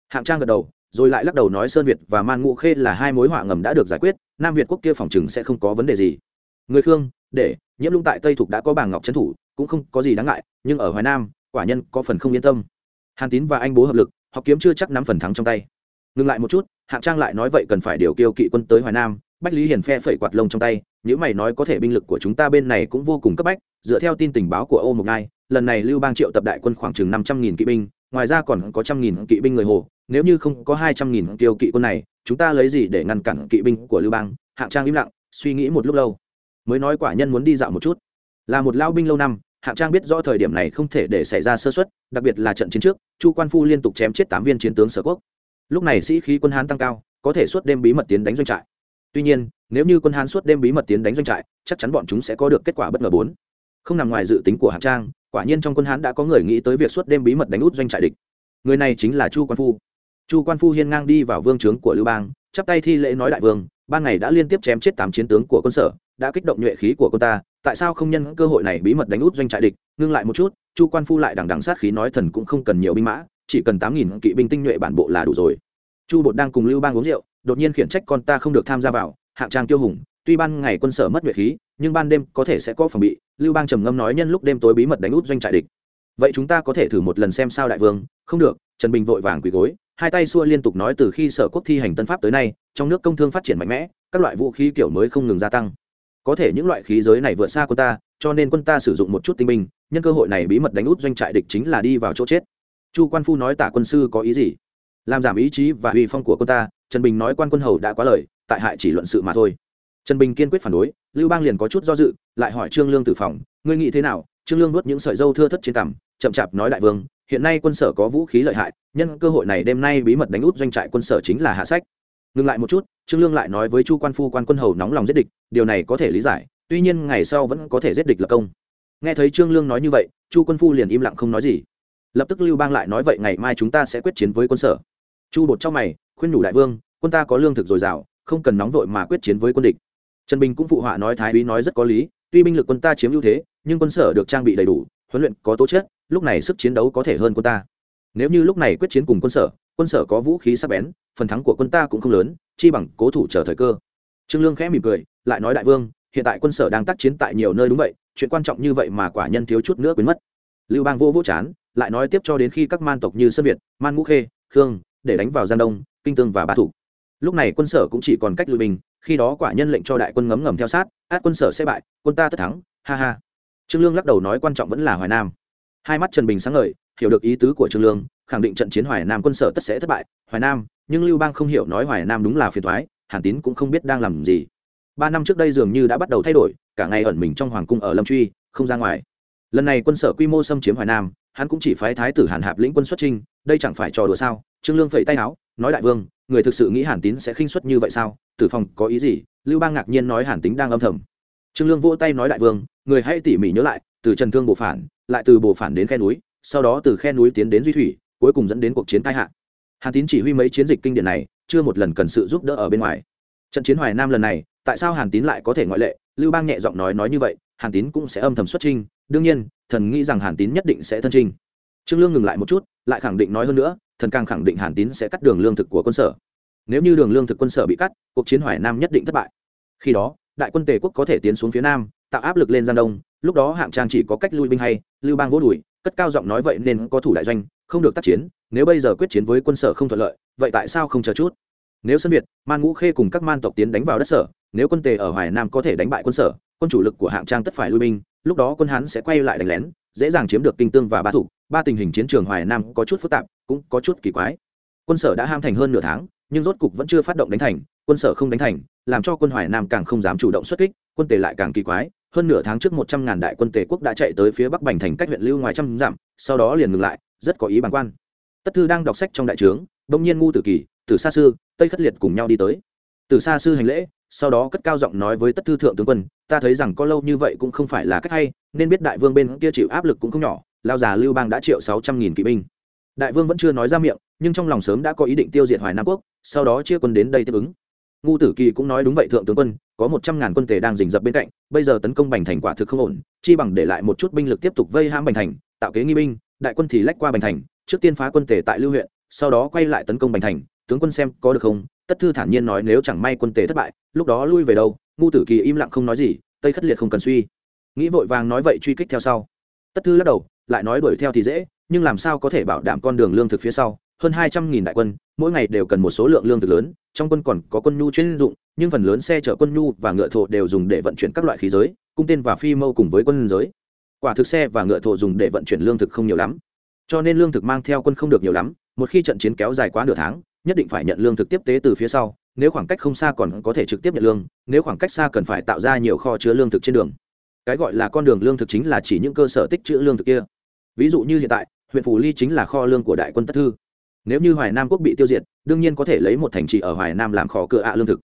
Hạng trang gật đầu, rồi lại lắc đầu nói sơn việt và man ngũ khê là hai mối họa ngầm đã được giải quyết, nam việt quốc kia phòng chừng sẽ không có vấn đề gì. Người khương, để, nhiễm lung tại tây thục đã có bảng ngọc trấn thủ, cũng không có gì đáng ngại nhưng ở hoài nam, quả nhân có phần không yên tâm. Hàn tín và anh bố hợp lực học kiếm chưa chắc nắm phần thắng trong tay. Ngừng lại một chút, hạng trang lại nói vậy cần phải điều kiêu kỵ quân tới hoài nam, bách lý hiển phe phẩy quạt lông trong tay nếu mày nói có thể binh lực của chúng ta bên này cũng vô cùng cấp bách, dựa theo tin tình báo của ô mộc ngai, lần này lưu bang triệu tập đại quân khoảng chừng năm trăm nghìn kỵ binh, ngoài ra còn có trăm nghìn kỵ binh người hồ, nếu như không có hai trăm nghìn kiêu kỵ quân này, chúng ta lấy gì để ngăn cản kỵ binh của lưu bang? Hạng trang im lặng, suy nghĩ một lúc lâu. Mới nói quả nhân muốn đi dạo một chút. Là một lao binh lâu năm hạng trang biết rõ thời điểm này không thể để xảy ra sơ xuất đặc biệt là trận chiến trước, chu quan phu liên tục chém chết tám viên chiến tướng sở quốc. Lúc này sĩ khí quân hán tăng cao, có thể suốt đêm bí mật tiến đánh doanh trại. Tuy nhiên, nếu như quân hán suốt đêm bí mật tiến đánh doanh trại, chắc chắn bọn chúng sẽ có được kết quả bất ngờ bốn. Không nằm ngoài dự tính của hạng trang, quả nhiên trong quân hán đã có người nghĩ tới việc suốt đêm bí mật đánh út doanh trại địch. Người này chính là chu quan phu. Chu quan phu hiên ngang đi vào vương trướng của lưu bang, chắp tay thi lễ nói đại vương, ban ngày đã liên tiếp chém chết tám chiến tướng của quân sở, đã kích động nhuệ khí của quân ta tại sao không nhân cơ hội này bí mật đánh út doanh trại địch, ngưng lại một chút, chu quan phu lại đằng đằng sát khí nói thần cũng không cần nhiều binh mã, chỉ cần tám nghìn kỵ binh tinh nhuệ bản bộ là đủ rồi. Chu bột đang cùng lưu bang uống rượu, đột nhiên khiển trách con ta không được tham gia vào, hạng trang tiêu hùng, tuy ban ngày quân sở mất nhuệ khí, nhưng ban đêm có thể sẽ có phòng bị, lưu bang trầm ngâm nói nhân lúc đêm tối bí mật đánh út doanh trại địch. Vậy chúng ta có thể thử một lần xem sao đại vương, không được, trần bình vội vàng quỳ gối, hai tay xua liên tục nói từ khi sở quốc thi hành tân pháp tới nay, trong nước công thương phát triển mạnh mẽ, các loại vũ khí kiểu mới không ngừng gia tăng có thể những loại khí giới này vượt xa quân ta, cho nên quân ta sử dụng một chút tinh binh, nhân cơ hội này bí mật đánh út doanh trại địch chính là đi vào chỗ chết. Chu quan phu nói tả quân sư có ý gì? Làm giảm ý chí và uy phong của quân ta, trần bình nói quan quân hầu đã quá lời, tại hại chỉ luận sự mà thôi. Trần bình kiên quyết phản đối, lưu bang liền có chút do dự, lại hỏi trương lương tử phòng, ngươi nghĩ thế nào? Trương lương nuốt những sợi dâu thưa thất trên cằm, chậm chạp nói đại vương, hiện nay quân sở có vũ khí lợi hại, nhân cơ hội này đêm nay bí mật đánh út doanh trại quân sở chính là hạ sách ngừng lại một chút, trương lương lại nói với chu quan phu quan quân hầu nóng lòng giết địch, điều này có thể lý giải, tuy nhiên ngày sau vẫn có thể giết địch lập công. Nghe thấy trương lương nói như vậy, chu quân phu liền im lặng không nói gì. Lập tức lưu bang lại nói vậy ngày mai chúng ta sẽ quyết chiến với quân sở. Chu bột trong mày, khuyên nhủ đại vương, quân ta có lương thực dồi dào, không cần nóng vội mà quyết chiến với quân địch. Trần bình cũng phụ họa nói thái úy nói rất có lý, tuy binh lực quân ta chiếm ưu thế, nhưng quân sở được trang bị đầy đủ, huấn luyện có tố chất, lúc này sức chiến đấu có thể hơn quân ta. Nếu như lúc này quyết chiến cùng quân sở quân sở có vũ khí sắc bén phần thắng của quân ta cũng không lớn chi bằng cố thủ chờ thời cơ. Trương lương khẽ mỉm cười lại nói đại vương hiện tại quân sở đang tác chiến tại nhiều nơi đúng vậy chuyện quan trọng như vậy mà quả nhân thiếu chút nữa quên mất. Lưu bang vô vũ chán lại nói tiếp cho đến khi các man tộc như sơn việt man ngũ khê khương để đánh vào giang đông kinh tương và ba thủ. Lúc này quân sở cũng chỉ còn cách lui bình, khi đó quả nhân lệnh cho đại quân ngấm ngầm theo sát át quân sở sẽ bại quân ta tất thắng ha ha. Trương lương lắc đầu nói quan trọng vẫn là hoài nam. Hai mắt trần bình sáng ngời hiểu được ý tứ của trương lương khẳng định trận chiến hoài nam quân sở tất sẽ thất bại hoài nam nhưng lưu bang không hiểu nói hoài nam đúng là phiền thoái, hàn tín cũng không biết đang làm gì. Ba năm trước đây dường như đã bắt đầu thay đổi, cả ngày ẩn mình trong hoàng cung ở lâm truy, không ra ngoài. Lần này quân sở quy mô xâm chiếm hoài nam, hắn cũng chỉ phái thái tử hàn hạp lĩnh quân xuất trinh đây chẳng phải trò đùa sao? Trương lương phẩy tay áo, nói đại vương, người thực sự nghĩ hàn tín sẽ khinh xuất như vậy sao? Tử phòng có ý gì? Lưu bang ngạc nhiên nói hàn tín đang âm thầm. Trương lương vỗ tay nói đại vương, người hãy tỉ mỉ nhớ lại, từ trần thương bộ phản, lại từ bộ phản đến khe núi, sau đó từ khe núi tiến đến duy thủy, cuối cùng dẫn đến cuộc chiến tai hạ hàn tín chỉ huy mấy chiến dịch kinh điển này, chưa một lần cần sự giúp đỡ ở bên ngoài. Trận chiến hoài nam lần này, tại sao hàn tín lại có thể ngoại lệ? Lưu bang nhẹ giọng nói nói như vậy, hàn tín cũng sẽ âm thầm xuất trinh đương nhiên, thần nghĩ rằng hàn tín nhất định sẽ thân trinh trương lương ngừng lại một chút, lại khẳng định nói hơn nữa, thần càng khẳng định hàn tín sẽ cắt đường lương thực của quân sở. Nếu như đường lương thực quân sở bị cắt, cuộc chiến hoài nam nhất định thất bại. Khi đó, đại quân tề quốc có thể tiến xuống phía nam, tạo áp lực lên giang đông. Lúc đó hạng trang chỉ có cách lui binh hay, lưu bang vỗ đùi, cất cao giọng nói vậy nên có thủ đại doanh, không được tác chiến nếu bây giờ quyết chiến với quân sở không thuận lợi, vậy tại sao không chờ chút? Nếu sân việt, man ngũ khê cùng các man tộc tiến đánh vào đất sở, nếu quân tề ở hoài nam có thể đánh bại quân sở, quân chủ lực của hạng trang tất phải lui binh, lúc đó quân hán sẽ quay lại đánh lén, dễ dàng chiếm được kinh tương và ba thủ. Ba tình hình chiến trường hoài nam có chút phức tạp, cũng có chút kỳ quái. Quân sở đã ham thành hơn nửa tháng, nhưng rốt cục vẫn chưa phát động đánh thành, quân sở không đánh thành, làm cho quân hoài nam càng không dám chủ động xuất kích, quân tề lại càng kỳ quái. Hơn nửa tháng trước một trăm ngàn đại quân tề quốc đã chạy tới phía bắc bành thành cách huyện lưu ngoài trăm dặm, sau đó liền ngừng lại, rất có ý bàn quan tất thư đang đọc sách trong đại trướng, bỗng nhiên ngu tử kỳ, Tử xa sư, tây khất liệt cùng nhau đi tới. Từ xa sư hành lễ, sau đó cất cao giọng nói với tất thư thượng tướng quân, ta thấy rằng có lâu như vậy cũng không phải là cách hay, nên biết đại vương bên kia chịu áp lực cũng không nhỏ lao già lưu bang đã triệu sáu trăm nghìn kỵ binh. Đại vương vẫn chưa nói ra miệng, nhưng trong lòng sớm đã có ý định tiêu diệt hoài nam quốc, sau đó chia quân đến đây tiếp ứng. Ngu tử kỳ cũng nói đúng vậy thượng tướng quân, có một trăm ngàn quân tề đang rình rập bên cạnh, bây giờ tấn công bành thành quả thực không ổn, chi bằng để lại một chút binh lực tiếp tục vây hãm bành thành, tạo kế nghi binh đại quân thì lách qua bành thành, trước tiên phá quân tề tại lưu huyện, sau đó quay lại tấn công bành thành, tướng quân xem có được không, tất thư thản nhiên nói nếu chẳng may quân tề thất bại, lúc đó lui về đâu, ngu tử kỳ im lặng không nói gì, tây khất liệt không cần suy. Nghĩ vội vàng nói vậy truy kích theo sau. Tất thư lắc đầu, lại nói đuổi theo thì dễ, nhưng làm sao có thể bảo đảm con đường lương thực phía sau, hơn hai trăm nghìn đại quân, mỗi ngày đều cần một số lượng lương thực lớn, trong quân còn có quân nhu chuyên dụng, nhưng phần lớn xe chở quân nhu và ngựa thổ đều dùng để vận chuyển các loại khí giới, cung tên và phi mâu cùng với quân giới quả thực xe và ngựa thổ dùng để vận chuyển lương thực không nhiều lắm. Cho nên lương thực mang theo quân không được nhiều lắm, một khi trận chiến kéo dài quá nửa tháng, nhất định phải nhận lương thực tiếp tế từ phía sau, nếu khoảng cách không xa còn có thể trực tiếp nhận lương, nếu khoảng cách xa cần phải tạo ra nhiều kho chứa lương thực trên đường. Cái gọi là con đường lương thực chính là chỉ những cơ sở tích trữ lương thực kia. Ví dụ như hiện tại, huyện phủ ly chính là kho lương của đại quân tất thư. Nếu như hoài nam quốc bị tiêu diệt, đương nhiên có thể lấy một thành trì ở hoài nam làm kho cửa ạ lương thực.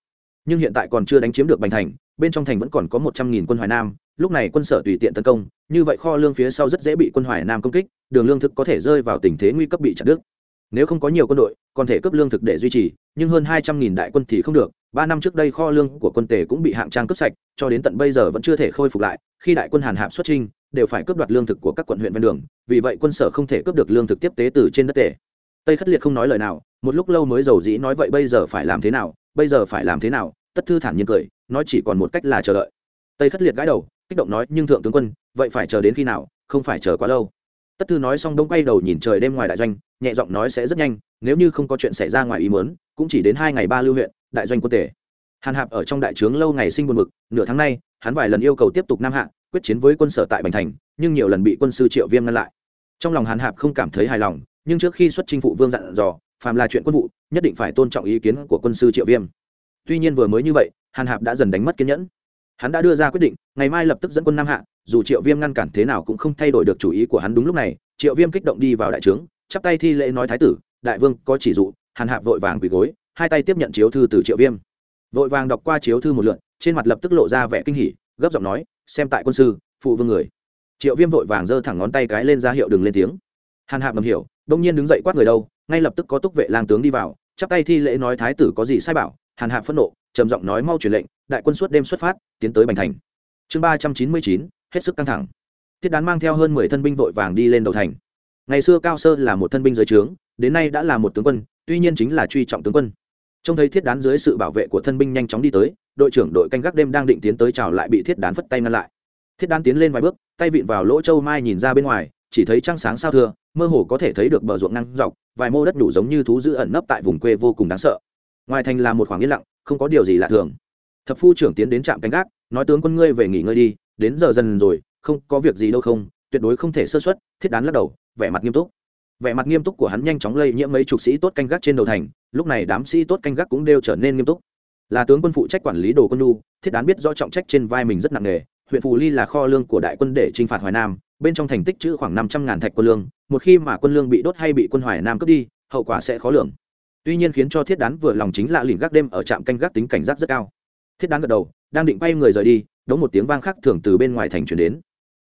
Nhưng hiện tại còn chưa đánh chiếm được bành thành, bên trong thành vẫn còn có một trăm nghìn quân hoài nam lúc này quân sở tùy tiện tấn công, như vậy kho lương phía sau rất dễ bị quân hoài nam công kích, đường lương thực có thể rơi vào tình thế nguy cấp bị chặt đứt. Nếu không có nhiều quân đội, còn thể cấp lương thực để duy trì, nhưng hơn hai trăm nghìn đại quân thì không được. Ba năm trước đây kho lương của quân tề cũng bị hạng trang cướp sạch, cho đến tận bây giờ vẫn chưa thể khôi phục lại. Khi đại quân hàn hạp xuất trinh đều phải cướp đoạt lương thực của các quận huyện ven đường, vì vậy quân sở không thể cướp được lương thực tiếp tế từ trên đất tề. Tây khất liệt không nói lời nào, một lúc lâu mới giàu dĩ nói vậy bây giờ phải làm thế nào, bây giờ phải làm thế nào, tất thư thản nhiên cười, nói chỉ còn một cách là chờ đợi. Tây khất liệt gãi đầu kích động nói, nhưng thượng tướng quân, vậy phải chờ đến khi nào? Không phải chờ quá lâu. Tất thư nói xong đông quay đầu nhìn trời đêm ngoài đại doanh, nhẹ giọng nói sẽ rất nhanh, nếu như không có chuyện xảy ra ngoài ý muốn, cũng chỉ đến hai ngày ba lưu huyện, đại doanh quân tể hàn hạp ở trong đại trướng lâu ngày sinh buồn mực nửa tháng nay, hắn vài lần yêu cầu tiếp tục nam hạ, quyết chiến với quân sở tại bành thành, nhưng nhiều lần bị quân sư triệu viêm ngăn lại. Trong lòng hàn hạp không cảm thấy hài lòng, nhưng trước khi xuất chinh phụ vương dặn dò, phàm là chuyện quân vụ, nhất định phải tôn trọng ý kiến của quân sư triệu viêm. Tuy nhiên vừa mới như vậy, hàn hạp đã dần đánh mất kiên nhẫn hắn đã đưa ra quyết định, ngày mai lập tức dẫn quân nam hạ, dù triệu viêm ngăn cản thế nào cũng không thay đổi được chủ ý của hắn đúng lúc này, triệu viêm kích động đi vào đại trướng, chắp tay thi lễ nói thái tử, đại vương, có chỉ dụ, hàn Hạ vội vàng quỳ gối, hai tay tiếp nhận chiếu thư từ triệu viêm. Vội vàng đọc qua chiếu thư một lượn trên mặt lập tức lộ ra vẻ kinh hỉ, gấp giọng nói, xem tại quân sư, phụ vương người. Triệu viêm vội vàng giơ thẳng ngón tay cái lên ra hiệu đừng lên tiếng. Hàn Hạ ngầm hiểu, đông nhiên đứng dậy quát người đâu, ngay lập tức có túc vệ lang tướng đi vào, chắp tay thi lễ nói thái tử có gì sai bảo hàn hạp phẫn nộ, trầm giọng nói mau truyền lệnh, đại quân suốt đêm xuất phát, tiến tới bành thành. Chương ba trăm chín mươi chín, hết sức căng thẳng. Thiết đán mang theo hơn mười thân binh vội vàng đi lên đầu thành. Ngày xưa cao sơ là một thân binh dưới trướng, đến nay đã là một tướng quân, tuy nhiên chính là truy trọng tướng quân. Trông thấy thiết đán dưới sự bảo vệ của thân binh nhanh chóng đi tới, đội trưởng đội canh gác đêm đang định tiến tới chào lại bị thiết đán phất tay ngăn lại. Thiết đán tiến lên vài bước, tay vịn vào lỗ châu mai nhìn ra bên ngoài, chỉ thấy trăng sáng sao thưa, mơ hồ có thể thấy được bờ ruộng ngang dọc, vài mô đất đủ giống như thú dữ ẩn nấp tại vùng quê vô cùng đáng sợ ngoài thành là một khoảng yên lặng, không có điều gì lạ thường. Thập phu trưởng tiến đến trạm canh gác, nói tướng quân ngươi về nghỉ ngơi đi, đến giờ dần rồi, không có việc gì đâu không, tuyệt đối không thể sơ xuất thiết đán lắc đầu, vẻ mặt nghiêm túc. Vẻ mặt nghiêm túc của hắn nhanh chóng lây nhiễm mấy chục sĩ tốt canh gác trên đầu thành, lúc này đám sĩ tốt canh gác cũng đều trở nên nghiêm túc. Là tướng quân phụ trách quản lý đồ quân lu thiết đán biết rõ trọng trách trên vai mình rất nặng nề, huyện phù ly là kho lương của đại quân để t r i n h phạt hoài nam, bên trong thành tích chữ khoảng năm trăm ngàn thạch quân lương, một khi mà quân lương bị đốt hay bị quân hoài nam cướp đi, hậu quả sẽ khó lường tuy nhiên khiến cho thiết đán vừa lòng chính là lìn gác đêm ở trạm canh gác tính cảnh giác rất cao. Thiết đán gật đầu, đang định bay người rời đi, đống một tiếng vang khác thường từ bên ngoài thành chuyển đến.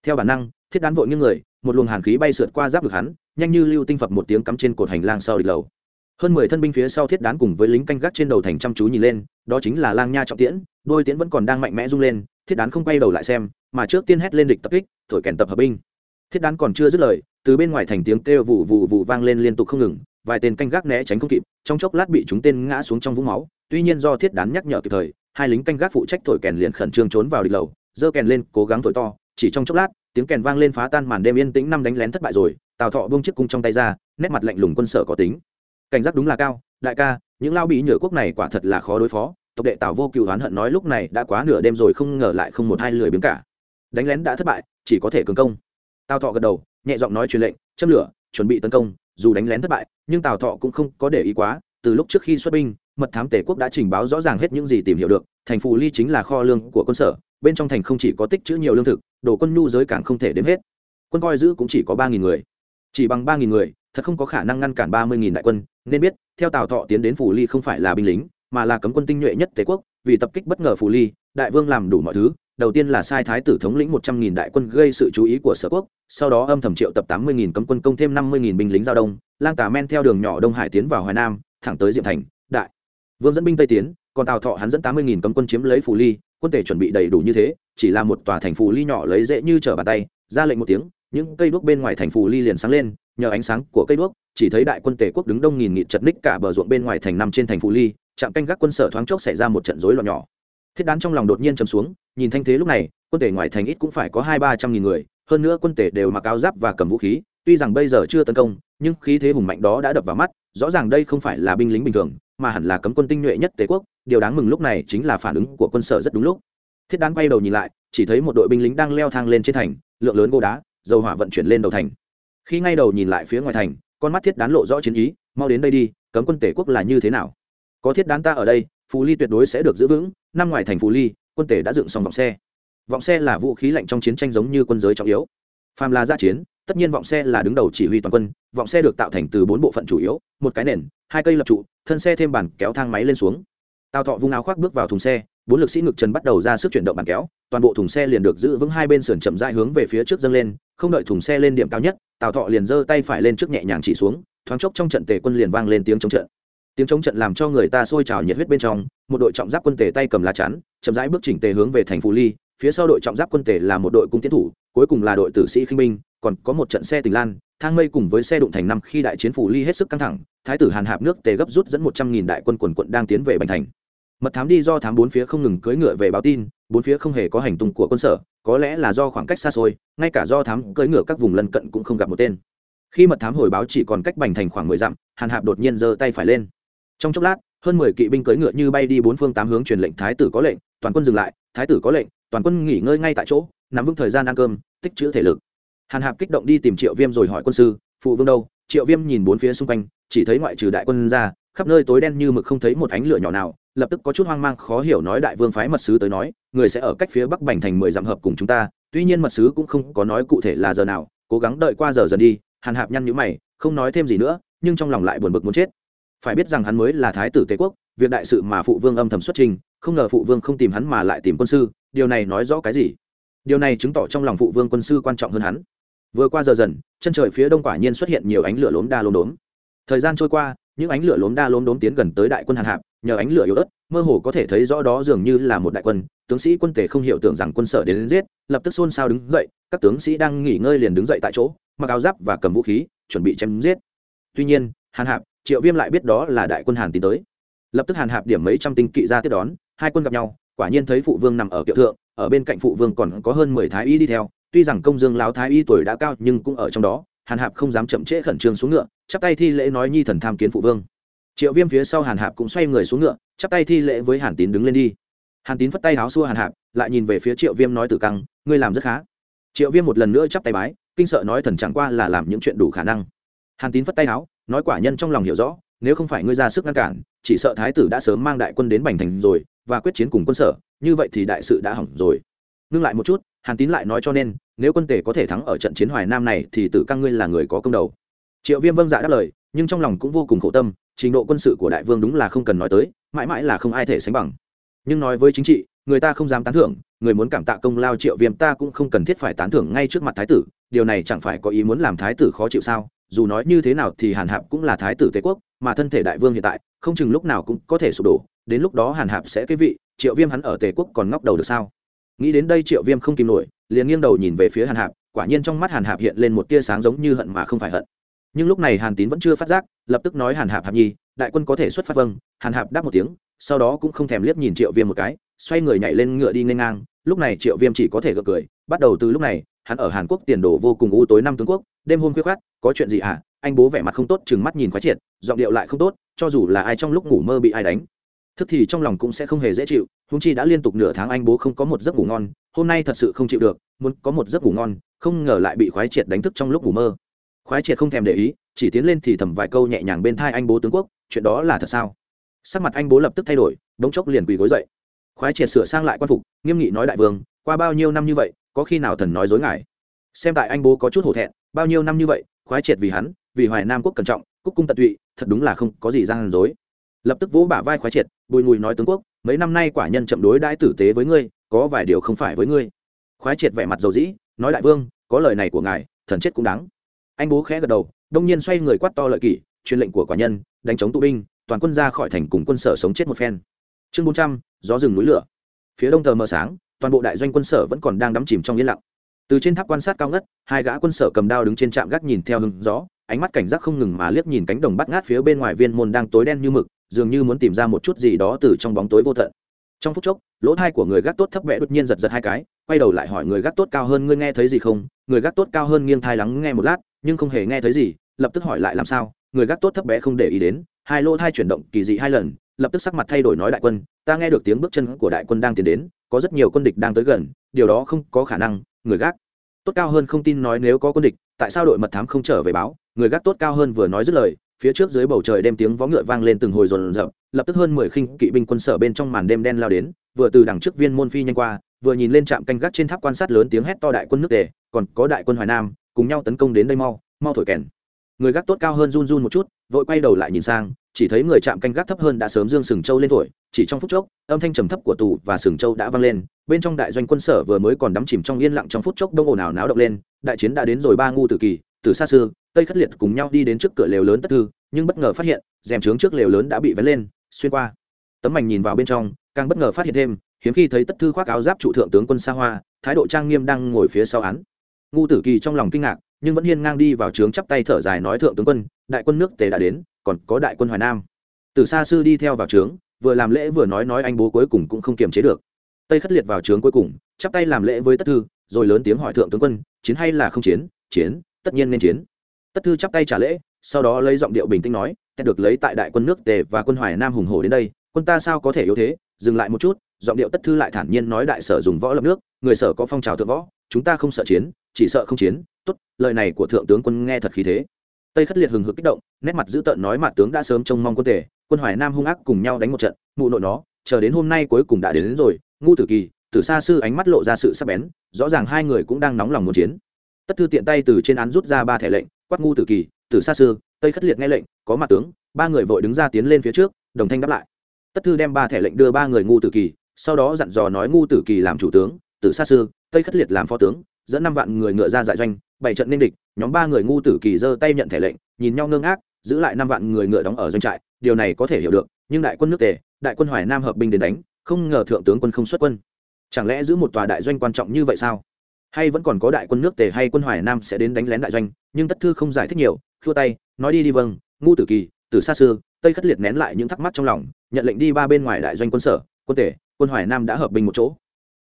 Theo bản năng, thiết đán vội như người, một luồng hàn khí bay sượt qua giáp ngực hắn, nhanh như lưu tinh phập một tiếng cắm trên cột hành lang sau địch lầu. Hơn mười thân binh phía sau thiết đán cùng với lính canh gác trên đầu thành chăm chú nhìn lên, đó chính là lang nha trọng tiễn, đôi tiễn vẫn còn đang mạnh mẽ rung lên, thiết đán không quay đầu lại xem, mà trước tiên hét lên địch tập kích, thổi kèn tập hợp binh. Thiết đán còn chưa dứt lời, từ bên ngoài thành tiếng kêu vụ vụ vụ vang lên liên tục không ngừng vài tên canh gác né tránh không kịp, trong chốc lát bị chúng tên ngã xuống trong vũng máu. Tuy nhiên do thiết đán nhắc nhở kịp thời, hai lính canh gác phụ trách thổi kèn liền khẩn trương trốn vào địch lầu, giơ kèn lên, cố gắng thổi to. Chỉ trong chốc lát, tiếng kèn vang lên phá tan màn đêm yên tĩnh năm đánh lén thất bại rồi, tào thọ bông chiếc cung trong tay ra, nét mặt lạnh lùng quân sở có tính. Cảnh giác đúng là cao, đại ca, những lao bị nhựa quốc này quả thật là khó đối phó. Tộc đệ tào vô cựu oán hận nói lúc này đã quá nửa đêm rồi, không ngờ lại không một hai lười biếng cả. Đánh lén đã thất bại, chỉ có thể cường công. Tào thọ gật đầu, nhẹ giọng nói truyền lệnh, châm lửa, chuẩn bị tấn công dù đánh lén thất bại, nhưng tào thọ cũng không có để ý quá, từ lúc trước khi xuất binh, mật thám tể quốc đã trình báo rõ ràng hết những gì tìm hiểu được, thành phù ly chính là kho lương của quân sở, bên trong thành không chỉ có tích trữ nhiều lương thực, đồ quân nhu giới càng không thể đếm hết. Quân coi giữ cũng chỉ có ba nghìn người. Chỉ bằng ba nghìn người, thật không có khả năng ngăn cản ba mươi nghìn đại quân, nên biết, theo tào thọ tiến đến phù ly không phải là binh lính, mà là cấm quân tinh nhuệ nhất tề quốc, vì tập kích bất ngờ phù ly, đại vương làm đủ mọi thứ đầu tiên là sai thái tử thống lĩnh một trăm nghìn đại quân gây sự chú ý của sở quốc, sau đó âm thầm triệu tập tám mươi nghìn cấm quân công thêm năm mươi nghìn binh lính giao đông, lang tà men theo đường nhỏ đông hải tiến vào hoài nam, thẳng tới diệm thành, đại. Vương dẫn binh tây tiến, còn tào thọ hắn dẫn tám mươi nghìn cấm quân chiếm lấy phù ly, quân tể chuẩn bị đầy đủ như thế, chỉ là một tòa thành phù ly nhỏ lấy dễ như trở bàn tay, ra lệnh một tiếng, những cây đuốc bên ngoài thành phù ly liền sáng lên, nhờ ánh sáng của cây đuốc, chỉ thấy đại quân tể quốc đứng đông nghìn nghị chật ních cả bờ ruộng bên ngoài thành nằm trên thành phù ly trạm canh gác quân sở thoáng chốc xảy ra một trận rối loạn nhỏ thiết đán trong lòng đột nhiên chầm xuống, nhìn thanh thế lúc này, quân tể ngoài thành ít cũng phải có hai ba trăm nghìn người, hơn nữa quân tể đều mặc áo giáp và cầm vũ khí, tuy rằng bây giờ chưa tấn công, nhưng khí thế hùng mạnh đó đã đập vào mắt, rõ ràng đây không phải là binh lính bình thường, mà hẳn là cấm quân tinh nhuệ nhất tề quốc, điều đáng mừng lúc này chính là phản ứng của quân sở rất đúng lúc. Thiết đán quay đầu nhìn lại, chỉ thấy một đội binh lính đang leo thang lên trên thành, lượng lớn gỗ đá, dầu hỏa vận chuyển lên đầu thành. Khi ngay đầu nhìn lại phía ngoài thành, con mắt thiết đán lộ rõ chiến ý, mau đến đây đi, cấm quân tể quốc là như thế nào? Có thiết đán ta ở đây, phù ly tuyệt đối sẽ được giữ vững năm ngoài thành phủ ly, quân tể đã dựng xong vọng xe. Vọng xe là vũ khí lạnh trong chiến tranh giống như quân giới trọng yếu. Phàm là gia chiến, tất nhiên vọng xe là đứng đầu chỉ huy toàn quân. Vọng xe được tạo thành từ bốn bộ phận chủ yếu, một cái nền, hai cây lập trụ, thân xe thêm bàn kéo thang máy lên xuống. Tào thọ vung áo khoác bước vào thùng xe, bốn lực sĩ ngực trần bắt đầu ra sức chuyển động bàn kéo, toàn bộ thùng xe liền được giữ vững hai bên sườn chậm dại hướng về phía trước dâng lên, không đợi thùng xe lên điểm cao nhất, tào thọ liền giơ tay phải lên trước nhẹ nhàng chỉ xuống, thoáng chốc trong trận tề quân liền vang lên tiếng chống trận tiếng chống trận làm cho người ta sôi trào nhiệt huyết bên trong, một đội trọng giáp quân tề tay cầm lá chắn, chậm rãi bước chỉnh tề hướng về thành phú ly, phía sau đội trọng giáp quân tề là một đội cung tiến thủ, cuối cùng là đội tử sĩ khinh binh, còn có một trận xe tình lan, thang mây cùng với xe đụng thành năm khi đại chiến phủ ly hết sức căng thẳng, thái tử hàn hạp nước tề gấp rút dẫn một trăm nghìn đại quân quần quận đang tiến về bành thành. Mật thám đi do thám bốn phía không ngừng cưỡi ngựa về báo tin, bốn phía không hề có hành tung của quân sở, có lẽ là do khoảng cách xa xôi, ngay cả do thám cưỡi ngựa các vùng lân cận cũng không gặp một tên. Khi mật thám hồi báo chỉ còn cách bành thành khoảng mười dặm, hàn hạp đột nhiên giơ tay phải lên trong chốc lát, hơn mười kỵ binh cưỡi ngựa như bay đi bốn phương tám hướng truyền lệnh thái tử có lệnh, toàn quân dừng lại, thái tử có lệnh, toàn quân nghỉ ngơi ngay tại chỗ, nắm vững thời gian ăn cơm, tích trữ thể lực. Hàn hạp kích động đi tìm triệu viêm rồi hỏi quân sư, phụ vương đâu? Triệu viêm nhìn bốn phía xung quanh, chỉ thấy ngoại trừ đại quân ra, khắp nơi tối đen như mực không thấy một ánh lửa nhỏ nào, lập tức có chút hoang mang khó hiểu nói đại vương phái mật sứ tới nói, người sẽ ở cách phía bắc bành thành mười dặm hợp cùng chúng ta, tuy nhiên mật sứ cũng không có nói cụ thể là giờ nào, cố gắng đợi qua giờ dần đi. Hàn hạp nhăn nhữ mày, không nói thêm gì nữa, nhưng trong lòng lại buồn bực muốn chết phải biết rằng hắn mới là thái tử tề quốc việc đại sự mà phụ vương âm thầm xuất trình không ngờ phụ vương không tìm hắn mà lại tìm quân sư điều này nói rõ cái gì? Điều này chứng tỏ trong lòng phụ vương quân sư quan trọng hơn hắn. Vừa qua giờ dần chân trời phía đông quả nhiên xuất hiện nhiều ánh lửa lốm đa lốm đốm. Thời gian trôi qua những ánh lửa lốm đa lốm đốm tiến gần tới đại quân hàn hạp nhờ ánh lửa yếu ớt mơ hồ có thể thấy rõ đó dường như là một đại quân tướng sĩ quân tề không hiểu tưởng rằng quân sở đến, đến giết lập tức xôn xao đứng dậy các tướng sĩ đang nghỉ ngơi liền đứng dậy tại chỗ mặc áo giáp và cầm vũ khí chuẩn bị chém giết. Tuy nhiên hàn hạp triệu viêm lại biết đó là đại quân hàn tín tới. Lập tức hàn hạp điểm mấy trăm tinh kỵ ra tiếp đón, hai quân gặp nhau, quả nhiên thấy phụ vương nằm ở kiệu thượng, ở bên cạnh phụ vương còn có hơn mười thái y đi theo, tuy rằng công dương lão thái y tuổi đã cao nhưng cũng ở trong đó, hàn hạp không dám chậm trễ khẩn trương xuống ngựa, chắp tay thi lễ nói nhi thần tham kiến phụ vương. Triệu viêm phía sau hàn hạp cũng xoay người xuống ngựa, chắp tay thi lễ với hàn tín đứng lên đi. Hàn tín phất tay áo xua hàn hạp, lại nhìn về phía triệu viêm nói tử căng, ngươi làm rất khá. Triệu viêm một lần nữa chắp tay bái, kinh sợ nói thần chẳng qua là làm những chuyện đủ khả năng. Hàn tín phất tay áo nói quả nhân trong lòng hiểu rõ, nếu không phải ngươi ra sức ngăn cản, chỉ sợ thái tử đã sớm mang đại quân đến bành thành rồi, và quyết chiến cùng quân sở, như vậy thì đại sự đã hỏng rồi. Ngưng lại một chút, hàn tín lại nói cho nên, nếu quân tề có thể thắng ở trận chiến hoài nam này thì tử căng ngươi là người có công đầu. Triệu viêm vâng dạ đáp lời, nhưng trong lòng cũng vô cùng khổ tâm, trình độ quân sự của đại vương đúng là không cần nói tới, mãi mãi là không ai thể sánh bằng. Nhưng nói với chính trị, người ta không dám tán thưởng, người muốn cảm tạ công lao triệu viêm ta cũng không cần thiết phải tán thưởng ngay trước mặt thái tử, điều này chẳng phải có ý muốn làm thái tử khó chịu sao? Dù nói như thế nào thì hàn hạp cũng là thái tử tề quốc, mà thân thể đại vương hiện tại, không chừng lúc nào cũng có thể sụp đổ, đến lúc đó hàn hạp sẽ cái vị, triệu viêm hắn ở tề quốc còn ngóc đầu được sao? Nghĩ đến đây triệu viêm không kìm nổi, liền nghiêng đầu nhìn về phía hàn hạp, quả nhiên trong mắt hàn hạp hiện lên một tia sáng giống như hận mà không phải hận. Nhưng lúc này hàn tín vẫn chưa phát giác, lập tức nói hàn hạp hạp nhi, đại quân có thể xuất phát vâng hàn hạp đáp một tiếng, sau đó cũng không thèm liếc nhìn triệu viêm một cái, xoay người nhảy lên ngựa đi n ngang. Lúc này triệu viêm chỉ có thể gật cười, bắt đầu từ lúc này hắn ở hàn quốc tiền đồ vô cùng u tối năm tướng quốc, đêm hôm khuya khát có chuyện gì ạ à? anh bố vẻ mặt không tốt chừng mắt nhìn khoái triệt, giọng điệu lại không tốt, cho dù là ai trong lúc ngủ mơ bị ai đánh. Thức thì trong lòng cũng sẽ không hề dễ chịu húng chi đã liên tục nửa tháng anh bố không có một giấc ngủ ngon, hôm nay thật sự không chịu được, muốn có một giấc ngủ ngon, không ngờ lại bị khoái triệt đánh thức trong lúc ngủ mơ. Khoái triệt không thèm để ý, chỉ tiến lên thì thầm vài câu nhẹ nhàng bên thai anh bố tướng quốc, chuyện đó là thật sao? Sắc mặt anh bố lập tức thay đổi bỗng chốc liền quỳ gối dậy. Khoái triệt sửa sang lại quan phục, nghiêm nghị nói đại vương, qua bao nhiêu năm như vậy có khi nào thần nói dối ngài? Xem tại anh bố có chút hổ thẹn, bao nhiêu năm như vậy, khoái triệt vì hắn, vì hoài nam quốc cẩn trọng cúc cung tận tụy, thật đúng là không có gì gian dối. Lập tức vỗ bả vai khoái triệt, bùi mùi nói tướng quốc, mấy năm nay quả nhân chậm đối đãi tử tế với ngươi, có vài điều không phải với ngươi. Khoái triệt vẻ mặt dầu dĩ, nói đại vương, có lời này của ngài, thần chết cũng đáng. Anh bố khẽ gật đầu, đông nhiên xoay người quát to lợi kỷ, truyền lệnh của quả nhân, đánh chống tụ binh, toàn quân ra khỏi thành cùng quân sở sống chết một phen. Chương bốn trăm, gió rừng núi lửa. Phía đông tờ mờ sáng toàn bộ đại doanh quân sở vẫn còn đang đắm chìm trong yên lặng. Từ trên tháp quan sát cao ngất, hai gã quân sở cầm đao đứng trên trạm gác nhìn theo hưng gió, ánh mắt cảnh giác không ngừng mà liếc nhìn cánh đồng bắt ngát phía bên ngoài viên môn đang tối đen như mực, dường như muốn tìm ra một chút gì đó từ trong bóng tối vô tận. Trong phút chốc, lỗ thai của người gác tốt thấp vẽ đột nhiên giật giật hai cái, quay đầu lại hỏi người gác tốt cao hơn ngươi nghe thấy gì không? Người gác tốt cao hơn nghiêng thai lắng nghe một lát, nhưng không hề nghe thấy gì, lập tức hỏi lại làm sao? Người gác tốt thấp bé không để ý đến, hai lỗ thai chuyển động kỳ dị hai lần lập tức sắc mặt thay đổi nói đại quân, ta nghe được tiếng bước chân của đại quân đang tiến đến, có rất nhiều quân địch đang tới gần, điều đó không có khả năng, người gác tốt cao hơn không tin nói nếu có quân địch, tại sao đội mật thám không trở về báo? Người gác tốt cao hơn vừa nói dứt lời, phía trước dưới bầu trời đem tiếng vó ngựa vang lên từng hồi rồn rập, lập tức hơn mười khinh kỵ binh quân sở bên trong màn đêm đen lao đến, vừa từ đằng trước viên môn phi nhanh qua, vừa nhìn lên trạm canh gác trên tháp quan sát lớn tiếng hét to đại quân nước tề, còn có đại quân hoài nam, cùng nhau tấn công đến đây mau mau thổi kèn. Người gác tốt cao hơn run run một chút, vội quay đầu lại nhìn sang chỉ thấy người chạm canh gác thấp hơn đã sớm dương sừng châu lên thổi, chỉ trong phút chốc, âm thanh trầm thấp của tù và sừng châu đã vang lên, bên trong đại doanh quân sở vừa mới còn đắm chìm trong yên lặng trong phút chốc đông ồn ào náo động lên, đại chiến đã đến rồi ba ngu tử kỳ từ xa xưa tây khất liệt cùng nhau đi đến trước cửa lều lớn tất thư, nhưng bất ngờ phát hiện, rèm trướng trước lều lớn đã bị vén lên, xuyên qua. Tấm mảnh nhìn vào bên trong, càng bất ngờ phát hiện thêm, hiếm khi thấy tất thư khoác áo giáp trụ thượng tướng quân xa hoa, thái độ trang nghiêm đang ngồi phía sau án. Ngu tử kỳ trong lòng kinh ngạc, nhưng vẫn hiên ngang đi vào trướng chắp tay thở dài nói thượng tướng quân, đại quân nước tề đã đến còn có đại quân hoài nam. Từ xa sư đi theo vào trướng, vừa làm lễ vừa nói nói anh bố cuối cùng cũng không kiềm chế được. Tây khất liệt vào trướng cuối cùng, chắp tay làm lễ với tất thư, rồi lớn tiếng hỏi thượng tướng quân, chiến hay là không chiến? Chiến, tất nhiên nên chiến. Tất thư chắp tay trả lễ, sau đó lấy giọng điệu bình tĩnh nói được lấy tại đại quân nước tề và quân hoài nam hùng hổ đến đây, quân ta sao có thể yếu thế? Dừng lại một chút. Giọng điệu tất thư lại thản nhiên nói, đại sở dùng võ lập nước, người sở có phong trào thượng võ, chúng ta không sợ chiến, chỉ sợ không chiến. Tốt, lời này của thượng tướng quân nghe thật khí thế tây khất liệt hừng hực kích động nét mặt dữ tợn nói mặt tướng đã sớm trông mong quân tề quân hoài nam hung ác cùng nhau đánh một trận mụ nội nó chờ đến hôm nay cuối cùng đã đến, đến rồi ngu tử kỳ tử xa sư ánh mắt lộ ra sự sắc bén rõ ràng hai người cũng đang nóng lòng muốn chiến. Tất thư tiện tay từ trên án rút ra ba thẻ lệnh quát ngu tử kỳ tử xa sư tây khất liệt nghe lệnh có mặt tướng ba người vội đứng ra tiến lên phía trước đồng thanh đáp lại. Tất thư đem ba thẻ lệnh đưa ba người ngu tử kỳ sau đó dặn dò nói ngu tử kỳ làm chủ tướng tử xa sư tây khất liệt làm phó tướng dẫn năm vạn người ngựa ra dại doanh bảy trận nên địch, nhóm ba người ngu tử kỳ giơ tay nhận thẻ lệnh, nhìn nhau ngơ ngác, giữ lại năm vạn người ngựa đóng ở doanh trại, điều này có thể hiểu được, nhưng đại quân nước tề, đại quân hoài nam hợp binh đến đánh, không ngờ thượng tướng quân không xuất quân. Chẳng lẽ giữ một tòa đại doanh quan trọng như vậy sao? Hay vẫn còn có đại quân nước tề hay quân hoài nam sẽ đến đánh lén đại doanh, nhưng tất thư không giải thích nhiều, khua tay, nói đi đi vâng ngu tử kỳ từ xa xưa tây khất liệt nén lại những thắc mắc trong lòng, nhận lệnh đi ba bên ngoài đại doanh quân sở, quân tề, quân hoài nam đã hợp binh một chỗ.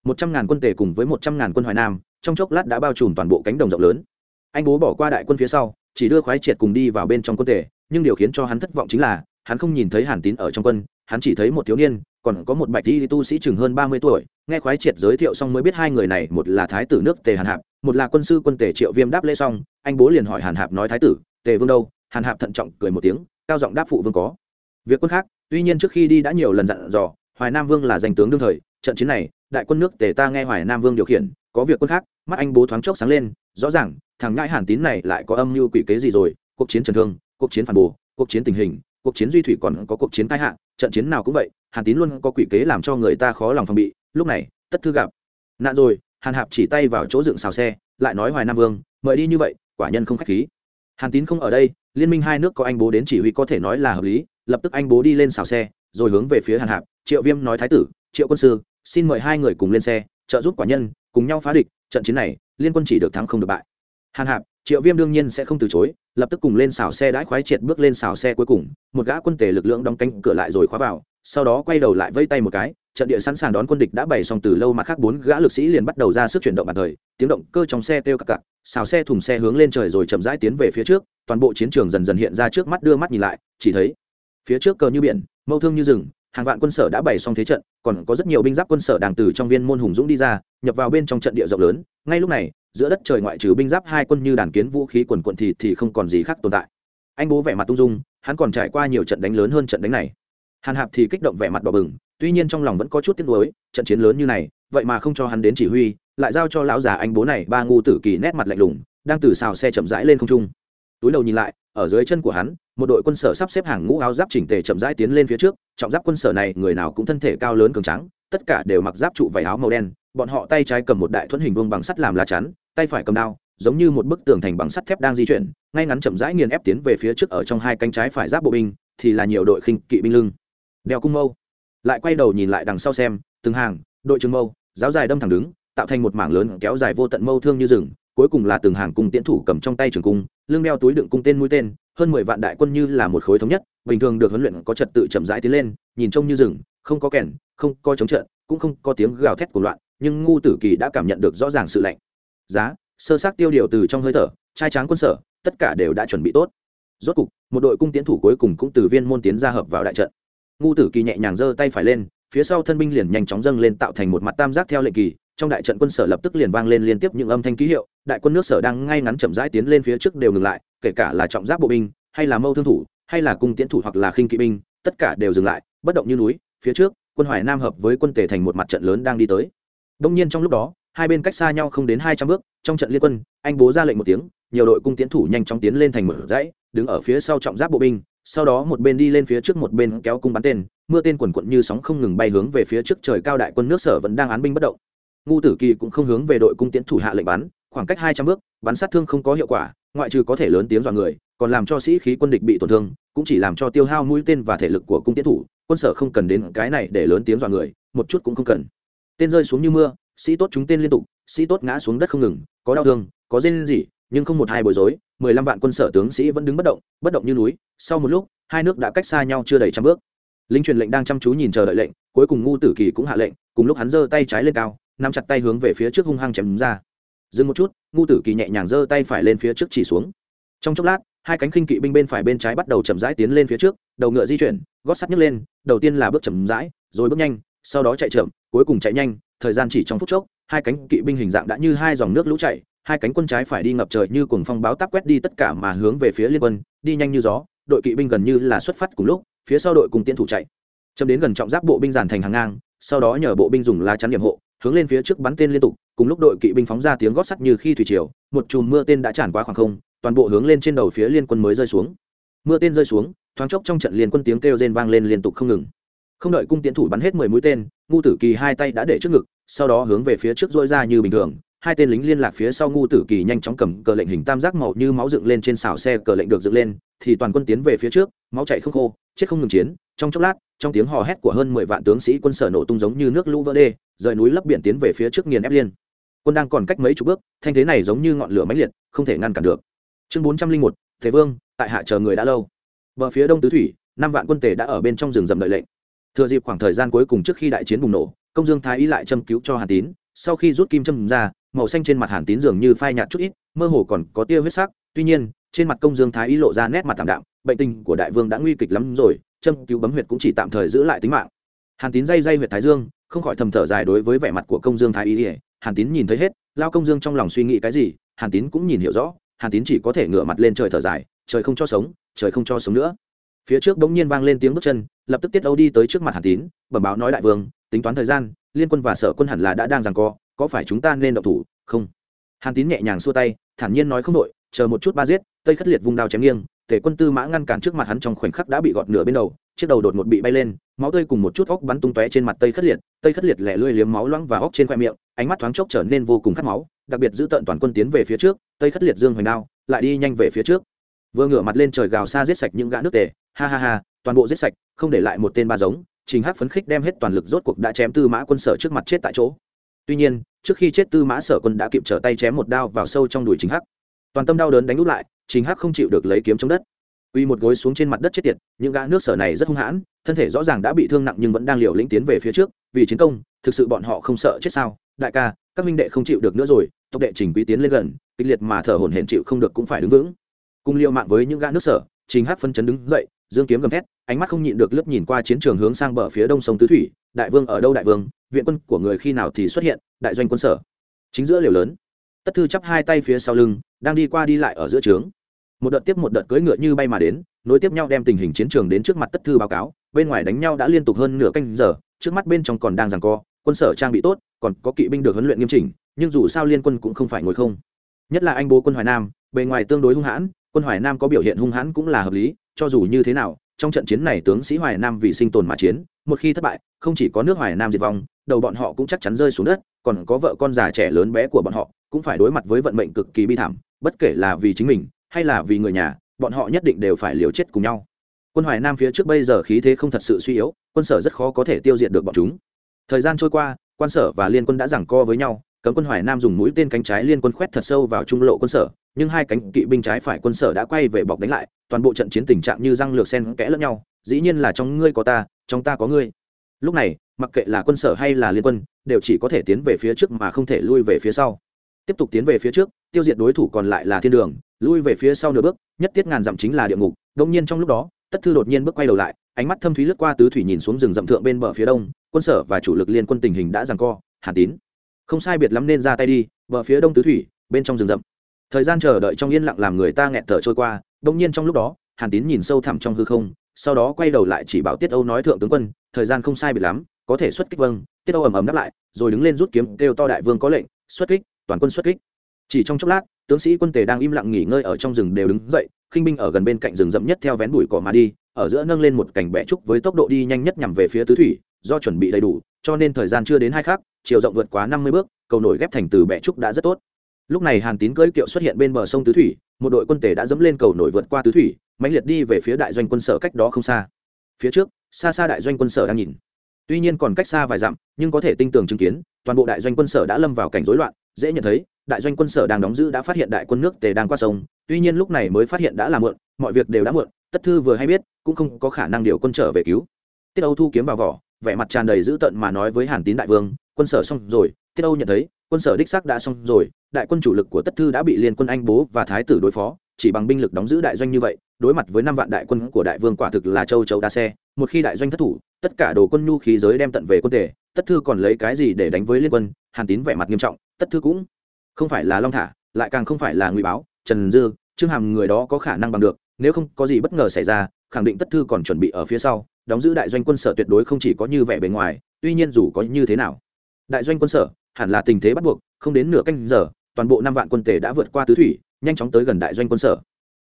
Một trăm ngàn quân tề cùng với một trăm ngàn quân hoài nam trong chốc lát đã bao trùm toàn bộ cánh đồng rộng lớn. Anh bố bỏ qua đại quân phía sau, chỉ đưa khoái triệt cùng đi vào bên trong quân thể. nhưng điều khiến cho hắn thất vọng chính là, hắn không nhìn thấy hàn tín ở trong quân, hắn chỉ thấy một thiếu niên, còn có một bạch di tu sĩ chừng hơn ba mươi tuổi. Nghe khoái triệt giới thiệu xong mới biết hai người này, một là thái tử nước tề hàn hạp, một là quân sư quân tề triệu viêm đáp lễ xong, anh bố liền hỏi hàn hạp nói, thái tử, tề vương đâu? Hàn hạp thận trọng cười một tiếng, cao giọng đáp phụ vương có. Việc quân khác, tuy nhiên trước khi đi đã nhiều lần dặn dò, hoài nam vương là danh tướng đương thời, trận chiến này, đại quân nước tề ta nghe hoài nam vương điều khiển có việc quân khác, mắt anh bố thoáng chốc sáng lên, rõ ràng, thằng ngãi hàn tín này lại có âm mưu quỷ kế gì rồi, cuộc chiến trần thương, cuộc chiến phản bồ, cuộc chiến tình hình, cuộc chiến duy thủy còn có cuộc chiến tai hạ trận chiến nào cũng vậy, hàn tín luôn có quỷ kế làm cho người ta khó lòng phòng bị, lúc này, tất thư gặp. Nạn rồi, hàn hạp chỉ tay vào chỗ dựng xào xe, lại nói hoài nam vương, mời đi như vậy, quả nhân không k h á c h khí. Hàn tín không ở đây, liên minh hai nước có anh bố đến chỉ huy có thể nói là hợp lý, lập tức anh bố đi lên xào xe, rồi hướng về phía hàn hạp, triệu viêm nói thái tử, triệu quân sư, xin mời hai người cùng lên xe, trợ giúp quả nhân cùng nhau phá địch, trận chiến này, liên quân chỉ được thắng không được bại. Hàn hạp, triệu viêm đương nhiên sẽ không từ chối, lập tức cùng lên xào xe đãi khoái triệt bước lên xào xe cuối cùng, một gã quân tể lực lượng đóng cánh cửa lại rồi khóa vào, sau đó quay đầu lại vây tay một cái, trận địa sẵn sàng đón quân địch đã bày xong từ lâu mặt khác bốn gã lực sĩ liền bắt đầu ra sức chuyển động bàn thời, tiếng động cơ trong xe kêu cặp cặp xào xe thùng xe hướng lên trời rồi chậm rãi tiến về phía trước, toàn bộ chiến trường dần dần hiện ra trước mắt đưa mắt nhìn lại, chỉ thấy, phía trước cờ như biển, mâu thương như rừng hàng vạn quân sở đã bày xong thế trận, còn có rất nhiều binh giáp quân sở đang từ trong viên môn hùng dũng đi ra, nhập vào bên trong trận địa rộng lớn. Ngay lúc này, giữa đất trời ngoại trừ binh giáp hai quân như đàn kiến vũ khí quần quận thì thì không còn gì khác tồn tại. Anh bố vẻ mặt tung dung, hắn còn trải qua nhiều trận đánh lớn hơn trận đánh này. Hàn hạp thì kích động vẻ mặt đỏ bừng, tuy nhiên trong lòng vẫn có chút tiếc nuối, trận chiến lớn như này, vậy mà không cho hắn đến chỉ huy, lại giao cho lão già anh bố này, ba ngu tử kỳ nét mặt lạnh lùng, đang từ xào xe chậm rãi lên không trung túi đầu nhìn lại, ở dưới chân của hắn, một đội quân sở sắp xếp hàng ngũ áo giáp chỉnh tề chậm rãi tiến lên phía trước, trọng giáp quân sở này, người nào cũng thân thể cao lớn cường trắng tất cả đều mặc giáp trụ vải áo màu đen, bọn họ tay trái cầm một đại thuẫn hình vuông bằng sắt làm lá chắn, tay phải cầm đao, giống như một bức tường thành bằng sắt thép đang di chuyển, ngay ngắn chậm rãi nghiền ép tiến về phía trước ở trong hai cánh trái phải giáp bộ binh, thì là nhiều đội khinh kỵ binh lưng. Đeo cung mâu. Lại quay đầu nhìn lại đằng sau xem, từng hàng, đội trường mâu, giáo dài đâm thẳng đứng, tạo thành một mảng lớn kéo dài vô tận mâu thương như rừng cuối cùng là từng hàng cung tiễn thủ cầm trong tay trường cung, lưng đeo túi đựng cung tên mũi tên, hơn mười vạn đại quân như là một khối thống nhất, bình thường được huấn luyện có trật tự chậm rãi tiến lên, nhìn trông như rừng, không có kèn, không có chống trận, cũng không có tiếng gào thét của loạn, nhưng ngu tử kỳ đã cảm nhận được rõ ràng sự lạnh. Giá, sơ sát tiêu điều từ trong hơi thở, trai tráng quân sở, tất cả đều đã chuẩn bị tốt. Rốt cục, một đội cung tiến thủ cuối cùng cũng từ viên môn tiến ra hợp vào đại trận. Ngu tử kỳ nhẹ nhàng giơ tay phải lên, phía sau thân binh liền nhanh chóng dâng lên tạo thành một mặt tam giác theo lệnh kỳ trong đại trận quân sở lập tức liền vang lên liên tiếp những âm thanh ký hiệu, đại quân nước sở đang ngay ngắn chậm rãi tiến lên phía trước đều ngừng lại, kể cả là trọng giáp bộ binh, hay là mâu thương thủ, hay là cung tiến thủ hoặc là khinh kỵ binh, tất cả đều dừng lại, bất động như núi, phía trước, quân hoài nam hợp với quân tề thành một mặt trận lớn đang đi tới. Đông nhiên trong lúc đó, hai bên cách xa nhau không đến hai trăm bước, trong trận liên quân, anh bố ra lệnh một tiếng, nhiều đội cung tiến thủ nhanh chóng tiến lên thành mở dãy đứng ở phía sau trọng giáp bộ binh, sau đó một bên đi lên phía trước một bên kéo cung bắn tên, mưa tên quần quận như sóng không ngừng bay hướng về phía trước trời cao đại quân nước sở vẫn đang án binh bất động ngu tử kỳ cũng không hướng về đội cung tiến thủ hạ lệnh bắn, khoảng cách hai trăm bước, bắn sát thương không có hiệu quả, ngoại trừ có thể lớn tiếng dọa người, còn làm cho sĩ khí quân địch bị tổn thương, cũng chỉ làm cho tiêu hao mũi tên và thể lực của cung tiến thủ, quân sở không cần đến cái này để lớn tiếng dọa người, một chút cũng không cần. Tên rơi xuống như mưa, sĩ tốt chúng tên liên tục, sĩ tốt ngã xuống đất không ngừng, có đau thương, có rên gì nhưng không một hai bối rối, mười lăm vạn quân sở tướng sĩ vẫn đứng bất động bất động như núi, sau một lúc, hai nước đã cách xa nhau chưa đầy trăm bước. Lính truyền lệnh đang chăm chú nhìn chờ đợi lệnh, cuối cùng ngu tử kỳ cũng hạ lệnh, cùng lúc hắn giơ tay trái lên cao nắm chặt tay hướng về phía trước hung hăng chém ra. Dừng một chút, ngu tử kỳ nhẹ nhàng giơ tay phải lên phía trước chỉ xuống. Trong chốc lát, hai cánh khinh kỵ binh bên phải bên trái bắt đầu chậm rãi tiến lên phía trước, đầu ngựa di chuyển, gót sắt nhấc lên, đầu tiên là bước chậm rãi, rồi bước nhanh, sau đó chạy chậm, cuối cùng chạy nhanh, thời gian chỉ trong phút chốc, hai cánh kỵ binh hình dạng đã như hai dòng nước lũ chảy hai cánh quân trái phải đi ngập trời như cuồng phong báo táp quét đi tất cả mà hướng về phía liên quân, đi nhanh như gió, đội kỵ binh gần như là xuất phát cùng lúc, phía sau đội cùng tiến thủ chạy. Chậm đến gần trọng giáp bộ binh giàn thành hàng ngang, sau đó nhờ bộ binh dùng lá chắn điểm hộ hướng lên phía trước bắn tên liên tục, cùng lúc đội kỵ binh phóng ra tiếng gót sắt như khi thủy triều, một chùm mưa tên đã tràn qua khoảng không, toàn bộ hướng lên trên đầu phía liên quân mới rơi xuống. Mưa tên rơi xuống, thoáng chốc trong trận liên quân tiếng kêu rên vang lên liên tục không ngừng. Không đợi cung tiến thủ bắn hết mười mũi tên, ngu tử kỳ hai tay đã để trước ngực, sau đó hướng về phía trước dỗi ra như bình thường, hai tên lính liên lạc phía sau ngu tử kỳ nhanh chóng cầm cờ lệnh hình tam giác màu như máu dựng lên trên xào xe cờ lệnh được dựng lên, thì toàn quân tiến về phía trước, máu chạy không khô, chết không ngừng chiến, trong chốc lát trong tiếng hò hét của hơn mười vạn tướng sĩ quân sở nổ tung giống như nước lũ vỡ đê, rời núi lấp biển tiến về phía trước nghiền ép liên. Quân đang còn cách mấy chục bước, thanh thế này giống như ngọn lửa mãnh liệt, không thể ngăn cản được. Chương bốn trăm linh một, thế vương, tại hạ chờ người đã lâu. Bờ phía đông tứ thủy, năm vạn quân tề đã ở bên trong rừng rậm đợi lệnh. Thừa dịp khoảng thời gian cuối cùng trước khi đại chiến bùng nổ, công dương thái ý lại châm cứu cho hàn tín, sau khi rút kim châm ra, màu xanh trên mặt hàn tín dường như phai nhạt chút ít, mơ hồ còn có tia huyết sắc, tuy nhiên, trên mặt công dương thái ý lộ ra nét mặt tạm đạm, bệnh tình của đại vương đã nguy kịch lắm rồi châm cứu bấm huyệt cũng chỉ tạm thời giữ lại tính mạng. Hàn tín dây dây huyệt thái dương, không khỏi thầm thở dài đối với vẻ mặt của công dương thái y. hàn tín nhìn thấy hết, lao công dương trong lòng suy nghĩ cái gì, hàn tín cũng nhìn hiểu rõ, hàn tín chỉ có thể ngửa mặt lên trời thở dài, trời không cho sống, trời không cho sống nữa. Phía trước bỗng nhiên vang lên tiếng bước chân, lập tức tiết âu đi tới trước mặt hàn tín, bẩm báo nói đại vương, tính toán thời gian, liên quân và sở quân hẳn là đã đang giằng co, có phải chúng ta nên động thủ, không? Hàn tín nhẹ nhàng xua tay, thản nhiên nói không đội, chờ một chút ba giết, tây khất liệt vung đao chém nghiêng tể quân tư mã ngăn cản trước mặt hắn trong khoảnh khắc đã bị gọt nửa bên đầu, chiếc đầu đột ngột bị bay lên, máu tươi cùng một chút óc bắn tung tóe trên mặt tây khất liệt. Tây khất liệt lẻ lươi liếm máu loãng và óc trên khoe miệng, ánh mắt thoáng chốc trở nên vô cùng khát máu, đặc biệt giữ tận toàn quân tiến về phía trước, tây khất liệt dương hoành đao, lại đi nhanh về phía trước. Vừa ngửa mặt lên trời gào xa giết sạch những gã nước tề, ha ha ha, toàn bộ giết sạch, không để lại một tên ba giống, trình hắc phấn khích đem hết toàn lực rốt cuộc đã chém tư mã quân sở trước mặt chết tại chỗ. Tuy nhiên, trước khi chết tư mã sở quân đã kịp trở tay chém một đao vào sâu trong đùi trình hắc. Toàn tâm đau đớn đánh úp lại Chính hắc không chịu được lấy kiếm chống đất. Uy một gối xuống trên mặt đất chết tiệt, những gã nước sở này rất hung hãn, thân thể rõ ràng đã bị thương nặng nhưng vẫn đang liều lĩnh tiến về phía trước, vì chiến công, thực sự bọn họ không sợ chết sao? Đại ca, các minh đệ không chịu được nữa rồi, tộc đệ trình quý tiến lên gần, kịch liệt mà thở hổn hển chịu không được cũng phải đứng vững. Cùng liệu mạng với những gã nước sở, trình hắc phân chấn đứng dậy, dương kiếm gầm thét, ánh mắt không nhịn được lướt nhìn qua chiến trường hướng sang bờ phía đông sông tứ thủy, đại vương ở đâu đại vương, viện quân của người khi nào thì xuất hiện, đại doanh quân sở. Chính giữa liều lớn tất thư chắp hai tay phía sau lưng, đang đi qua đi lại ở giữa trướng. Một đợt tiếp một đợt cưỡi ngựa như bay mà đến, nối tiếp nhau đem tình hình chiến trường đến trước mặt tất thư báo cáo, bên ngoài đánh nhau đã liên tục hơn nửa canh giờ, trước mắt bên trong còn đang giằng co, quân sở trang bị tốt, còn có kỵ binh được huấn luyện nghiêm chỉnh, nhưng dù sao liên quân cũng không phải ngồi không. Nhất là anh bố quân hoài nam, bề ngoài tương đối hung hãn, quân hoài nam có biểu hiện hung hãn cũng là hợp lý, cho dù như thế nào, trong trận chiến này tướng sĩ hoài nam vì sinh tồn mà chiến, một khi thất bại, không chỉ có nước hoài nam diệt vong, đầu bọn họ cũng chắc chắn rơi xuống đất, còn có vợ con già trẻ lớn bé của bọn họ cũng phải đối mặt với vận mệnh cực kỳ bi thảm, bất kể là vì chính mình hay là vì người nhà, bọn họ nhất định đều phải liều chết cùng nhau. Quân hoài nam phía trước bây giờ khí thế không thật sự suy yếu, quân sở rất khó có thể tiêu diệt được bọn chúng. Thời gian trôi qua, quan sở và liên quân đã giảng co với nhau, cấm quân hoài nam dùng mũi tên cánh trái liên quân khoét thật sâu vào trung lộ quân sở, nhưng hai cánh kỵ binh trái phải quân sở đã quay về bọc đánh lại, toàn bộ trận chiến tình trạng như răng lược sen kẽ lẫn nhau, dĩ nhiên là trong ngươi có ta, trong ta có ngươi. Lúc này, mặc kệ là quân sở hay là liên quân, đều chỉ có thể tiến về phía trước mà không thể lui về phía sau tiếp tục tiến về phía trước, tiêu diệt đối thủ còn lại là thiên đường, lui về phía sau nửa bước, nhất tiết ngàn dặm chính là địa ngục. Đông nhiên trong lúc đó, tất thư đột nhiên bước quay đầu lại, ánh mắt thâm thúy lướt qua tứ thủy nhìn xuống rừng rậm thượng bên bờ phía đông, quân sở và chủ lực liên quân tình hình đã giằng co, hàn tín. Không sai biệt lắm nên ra tay đi, bờ phía đông tứ thủy, bên trong rừng rậm. Thời gian chờ đợi trong yên lặng làm người ta nghẹt thở trôi qua, đông nhiên trong lúc đó, hàn tín nhìn sâu thẳm trong hư không, sau đó quay đầu lại chỉ bảo tiết âu nói thượng tướng quân, thời gian không sai biệt lắm, có thể xuất kích vâng. Tiết âu ầm ầm đáp lại, rồi đứng lên rút kiếm, kêu to đại vương có lệnh, xuất kích toàn quân xuất kích. Chỉ trong chốc lát, tướng sĩ quân tề đang im lặng nghỉ ngơi ở trong rừng đều đứng dậy, khinh binh ở gần bên cạnh rừng rậm nhất theo vén bụi cỏ mà đi, ở giữa nâng lên một cảnh bẹ trúc với tốc độ đi nhanh nhất nhằm về phía tứ thủy, do chuẩn bị đầy đủ, cho nên thời gian chưa đến hai khắc, chiều rộng vượt quá năm mươi bước, cầu nổi ghép thành từ bẹ trúc đã rất tốt. Lúc này hàn tín cưỡi kiệu xuất hiện bên bờ sông tứ thủy, một đội quân tề đã dẫm lên cầu nổi vượt qua tứ thủy, mãnh liệt đi về phía đại doanh quân sở cách đó không xa. Phía trước, xa xa đại doanh quân sở đang nhìn. Tuy nhiên còn cách xa vài dặm, nhưng có thể tinh tường chứng kiến, toàn bộ đại doanh quân sở đã lâm vào cảnh rối loạn dễ nhận thấy, đại doanh quân sở đang đóng giữ đã phát hiện đại quân nước tề đang qua sông, tuy nhiên lúc này mới phát hiện đã là muộn, mọi việc đều đã muộn, tất thư vừa hay biết, cũng không có khả năng điều quân trở về cứu. Tiết âu thu kiếm vào vỏ, vẻ mặt tràn đầy dữ tợn mà nói với hàn tín đại vương, quân sở xong rồi. Tiết âu nhận thấy, quân sở đích xác đã xong rồi, đại quân chủ lực của tất thư đã bị liên quân anh bố và thái tử đối phó, chỉ bằng binh lực đóng giữ đại doanh như vậy, đối mặt với năm vạn đại quân của đại vương quả thực là châu chấu đa xe. Một khi đại doanh thất thủ, tất cả đồ quân nhu khí giới đem tận về quân tề, tất thư còn lấy cái gì để đánh với liên quân? Hàn tín vẻ mặt nghiêm trọng tất thư cũng không phải là long thả, lại càng không phải là ngụy báo, trần dư, trương hàm người đó có khả năng bằng được, nếu không có gì bất ngờ xảy ra, khẳng định tất thư còn chuẩn bị ở phía sau, đóng giữ đại doanh quân sở tuyệt đối không chỉ có như vẻ bề ngoài, tuy nhiên dù có như thế nào, đại doanh quân sở hẳn là tình thế bắt buộc, không đến nửa canh giờ, toàn bộ năm vạn quân tề đã vượt qua tứ thủy, nhanh chóng tới gần đại doanh quân sở.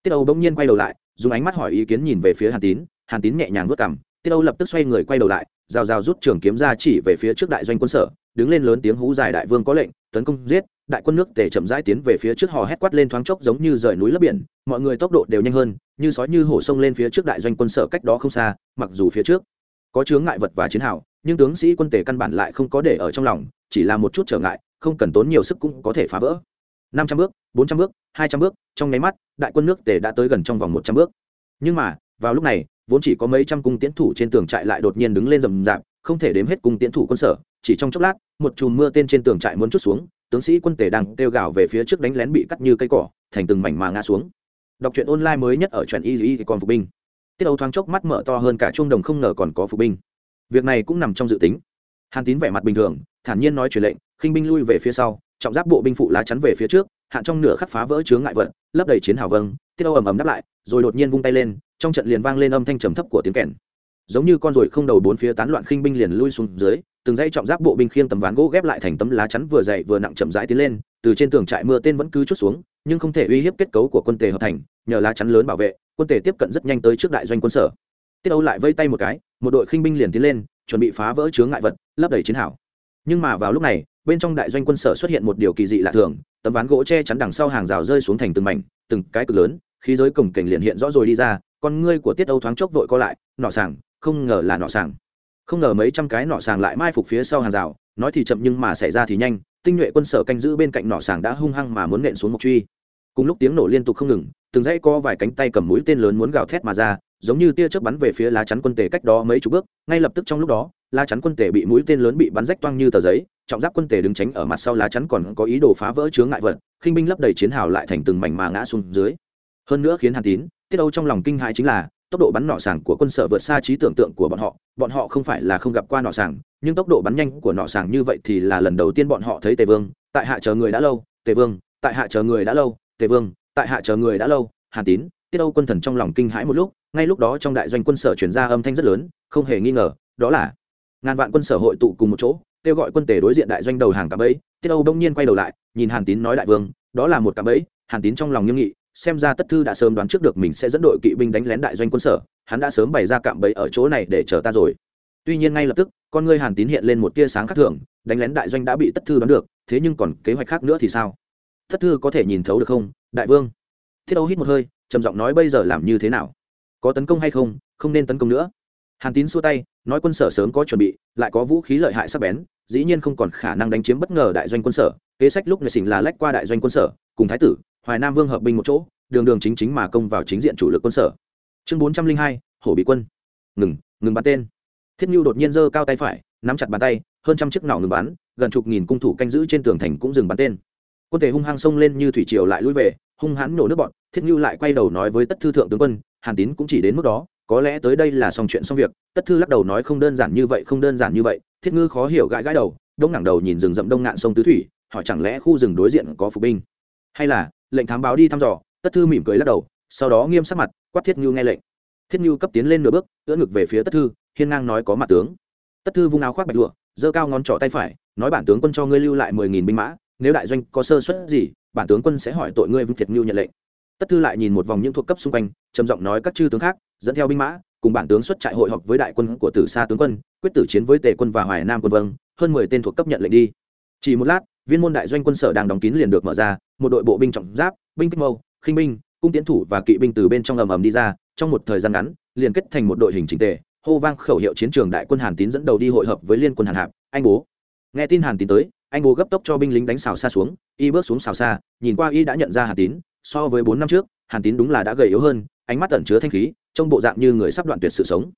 Tiết âu bỗng nhiên quay đầu lại, dùng ánh mắt hỏi ý kiến nhìn về phía hàn tín hàn tín nhẹ nhàng vớt cằm, tiết âu lập tức xoay người quay đầu lại, rào rào rút trường kiếm ra chỉ về phía trước đại doanh quân sở, đứng lên lớn tiếng hú dài đại vương có lệnh tấn công giết, đại quân nước tề chậm rãi tiến về phía trước hò hét quát lên thoáng chốc giống như rời núi lấp biển, mọi người tốc độ đều nhanh hơn, như sói như hổ sông lên phía trước đại doanh quân sở cách đó không xa, mặc dù phía trước có chướng ngại vật và chiến hào, nhưng tướng sĩ quân tề căn bản lại không có để ở trong lòng, chỉ là một chút trở ngại, không cần tốn nhiều sức cũng có thể phá vỡ. Năm trăm bước, bốn trăm bước, hai trăm bước, trong nháy mắt, đại quân nước tề đã tới gần trong vòng một trăm bước. Nhưng mà, vào lúc này, vốn chỉ có mấy trăm cung tiến thủ trên tường trại lại đột nhiên đứng lên rầm rạp, không thể đếm hết cung tiến thủ quân sở, chỉ trong chốc lát một chùm mưa tên trên tường trại muốn chút xuống, tướng sĩ quân tề đang kêu gào về phía trước đánh lén bị cắt như cây cỏ, thành từng mảnh mà ngã xuống. Đọc truyện online mới nhất ở truyện y y còn phục binh. Tiết âu thoáng chốc mắt mở to hơn cả trung đồng không ngờ còn có phục binh. Việc này cũng nằm trong dự tính. Hàn tín vẻ mặt bình thường, thản nhiên nói truyền lệnh, khinh binh lui về phía sau, trọng giáp bộ binh phụ lá chắn về phía trước hạn trong nửa khắc phá vỡ chướng ngại vật, lấp đầy chiến hào vâng tiết âu ầm ầm đáp lại, rồi đột nhiên vung tay lên, trong trận liền vang lên âm thanh trầm thấp của tiếng kèn giống như con ruồi không đầu bốn phía tán loạn khinh binh liền lui xuống dưới, từng dãy trọng giáp bộ binh khiêng tấm ván gỗ ghép lại thành tấm lá chắn vừa dày vừa nặng chậm rãi tiến lên, từ trên tường trại mưa tên vẫn cứ chút xuống, nhưng không thể uy hiếp kết cấu của quân tề hợp thành, nhờ lá chắn lớn bảo vệ, quân tề tiếp cận rất nhanh tới trước đại doanh quân sở. Tiết âu lại vây tay một cái, một đội khinh binh liền tiến lên, chuẩn bị phá vỡ chướng ngại vật, lấp đầy chiến hảo nhưng mà vào lúc này, bên trong đại doanh quân sở xuất hiện một điều kỳ dị lạ thường, tấm ván gỗ che chắn đằng sau hàng rào rơi xuống thành từng mảnh, từng cái cực lớn, khí giới cổng cảnh liền hiện rõ rồi đi ra, con ngươi của tiết âu thoáng chốc vội co lại, nọ sàng không ngờ là nọ sàng. Không ngờ mấy trăm cái nọ sàng lại mai phục phía sau hàng rào, nói thì chậm nhưng mà xảy ra thì nhanh, tinh nhuệ quân sở canh giữ bên cạnh nọ sàng đã hung hăng mà muốn nện xuống một truy. Cùng lúc tiếng nổ liên tục không ngừng, từng dãy co vài cánh tay cầm mũi tên lớn muốn gào thét mà ra, giống như tia chớp bắn về phía lá chắn quân tề cách đó mấy chục bước, ngay lập tức trong lúc đó, lá chắn quân tề bị mũi tên lớn bị bắn rách toang như tờ giấy, trọng giáp quân tề đứng tránh ở mặt sau lá chắn còn có ý đồ phá vỡ chướng ngại vật, khinh binh lấp đầy chiến hào lại thành từng mảnh mà ngã xuống dưới. Hơn nữa khiến hàn tín, tiết âu trong lòng kinh hãi chính là tốc độ bắn nỏ sàng của quân sở vượt xa trí tưởng tượng của bọn họ. Bọn họ không phải là không gặp qua nỏ sàng nhưng tốc độ bắn nhanh của nỏ sàng như vậy thì là lần đầu tiên bọn họ thấy tề vương. Tại hạ chờ người đã lâu, tề vương. Tại hạ chờ người đã lâu, tề vương. Tại hạ chờ người đã lâu, hàn tín. Tiết âu quân thần trong lòng kinh hãi một lúc, ngay lúc đó trong đại doanh quân sở chuyển ra âm thanh rất lớn, không hề nghi ngờ, đó là ngàn vạn quân sở hội tụ cùng một chỗ, kêu gọi quân tề đối diện đại doanh đầu hàng cạm ấy tiết âu đông nhiên quay đầu lại, nhìn hàn tín nói đại vương, đó là một cạm ấy hàn tín trong lòng nghiêm nghị xem ra tất thư đã sớm đoán trước được mình sẽ dẫn đội kỵ binh đánh lén đại doanh quân sở, hắn đã sớm bày ra cạm bẫy ở chỗ này để chờ ta rồi. Tuy nhiên ngay lập tức, con ngươi hàn tín hiện lên một tia sáng khác thường, đánh lén đại doanh đã bị tất thư đoán được, thế nhưng còn kế hoạch khác nữa thì sao? Tất thư có thể nhìn thấu được không? Đại vương. Thiết âu hít một hơi, trầm giọng nói bây giờ làm như thế nào? Có tấn công hay không? Không nên tấn công nữa. Hàn tín xua tay, nói quân sở sớm có chuẩn bị, lại có vũ khí lợi hại sắc bén, dĩ nhiên không còn khả năng đánh chiếm bất ngờ đại doanh quân sở. Kế sách lúc này xình là lách qua đại doanh quân sở, cùng thái tử hoài nam vương hợp binh một chỗ, đường đường chính chính mà công vào chính diện chủ lực quân sở. Chương bốn trăm linh hai, hổ bị quân. Ngừng ngừng bắn tên. Thiết nhu đột nhiên giơ cao tay phải, nắm chặt bàn tay, hơn trăm chiếc nỏ ngừng bắn, gần chục nghìn cung thủ canh giữ trên tường thành cũng dừng bắn tên. Quân thể hung hăng xông lên như thủy triều lại lui về, hung hãn nổ nước bọn, thiết nhu lại quay đầu nói với tất thư thượng tướng quân, hàn tín cũng chỉ đến mức đó, có lẽ tới đây là xong chuyện xong việc. Tất thư lắc đầu nói không đơn giản như vậy, không đơn giản như vậy. Thiết ngư khó hiểu gãi gãi đầu, đông ngẳng đầu nhìn rừng rậm đông ngạn sông tứ thủy, hỏi chẳng lẽ khu rừng đối diện có phục binh? Hay là lệnh thám báo đi thăm dò, tất thư mỉm cười lắc đầu, sau đó nghiêm sắc mặt, quát thiết như nghe lệnh. Thiết như cấp tiến lên nửa bước, ưỡn ngực về phía tất thư, hiên ngang nói có mặt tướng. Tất thư vung áo khoác bạch lụa, giơ cao ngón trỏ tay phải, nói bản tướng quân cho ngươi lưu lại mười nghìn binh mã, nếu đại doanh có sơ suất gì, bản tướng quân sẽ hỏi tội ngươi vương thiệt ngưu nhận lệnh. Tất thư lại nhìn một vòng những thuộc cấp xung quanh, trầm giọng nói các chư tướng khác, dẫn theo binh mã, cùng bản tướng xuất trại hội họp với đại quân của tử sa tướng quân, quyết tử chiến với tề quân và hoài nam quân vâng hơn mười tên thuộc cấp nhận lệnh đi. Chỉ một lát, viên môn đại doanh quân sở đang đóng kín liền được mở ra một đội bộ binh trọng giáp, binh kích mâu, khinh binh, cung tiến thủ và kỵ binh từ bên trong ầm ầm đi ra, trong một thời gian ngắn, liền kết thành một đội hình chính tề, hô vang khẩu hiệu chiến trường đại quân hàn tín dẫn đầu đi hội hợp với liên quân hàn hạp, anh bố. Nghe tin hàn tín tới, anh bố gấp tốc cho binh lính đánh xào xa xuống, y bước xuống xào xa, nhìn qua y đã nhận ra hàn tín, so với bốn năm trước, hàn tín đúng là đã gầy yếu hơn, ánh mắt tẩn chứa thanh khí trong bộ dạng như người sắp đoạn tuyệt sự sống.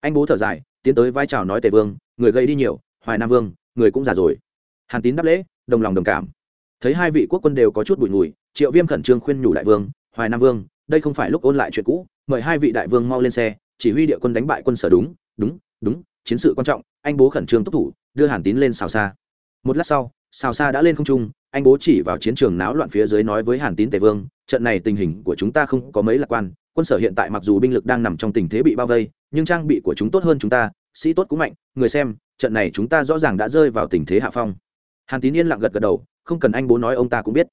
Anh bố thở dài, tiến tới vai trào nói tề vương, người gây đi nhiều, hoài nam vương, người cũng già rồi. Hàn tín đáp lễ, đồng lòng đồng cảm thấy hai vị quốc quân đều có chút bụi mùi triệu viêm khẩn trương khuyên nhủ đại vương, hoài nam vương, đây không phải lúc ôn lại chuyện cũ, mời hai vị đại vương mau lên xe, chỉ huy địa quân đánh bại quân sở đúng đúng đúng, chiến sự quan trọng, anh bố khẩn trương tốc thủ, đưa hàn tín lên xào xa. Một lát sau, xào xa đã lên không trung, anh bố chỉ vào chiến trường náo loạn phía dưới nói với hàn tín tề vương, trận này tình hình của chúng ta không có mấy lạc quan, quân sở hiện tại mặc dù binh lực đang nằm trong tình thế bị bao vây, nhưng trang bị của chúng tốt hơn chúng ta, sĩ tốt cũng mạnh, người xem, trận này chúng ta rõ ràng đã rơi vào tình thế hạ phong. Hàn tín yên lặng gật gật đầu không cần anh bố nói ông ta cũng biết.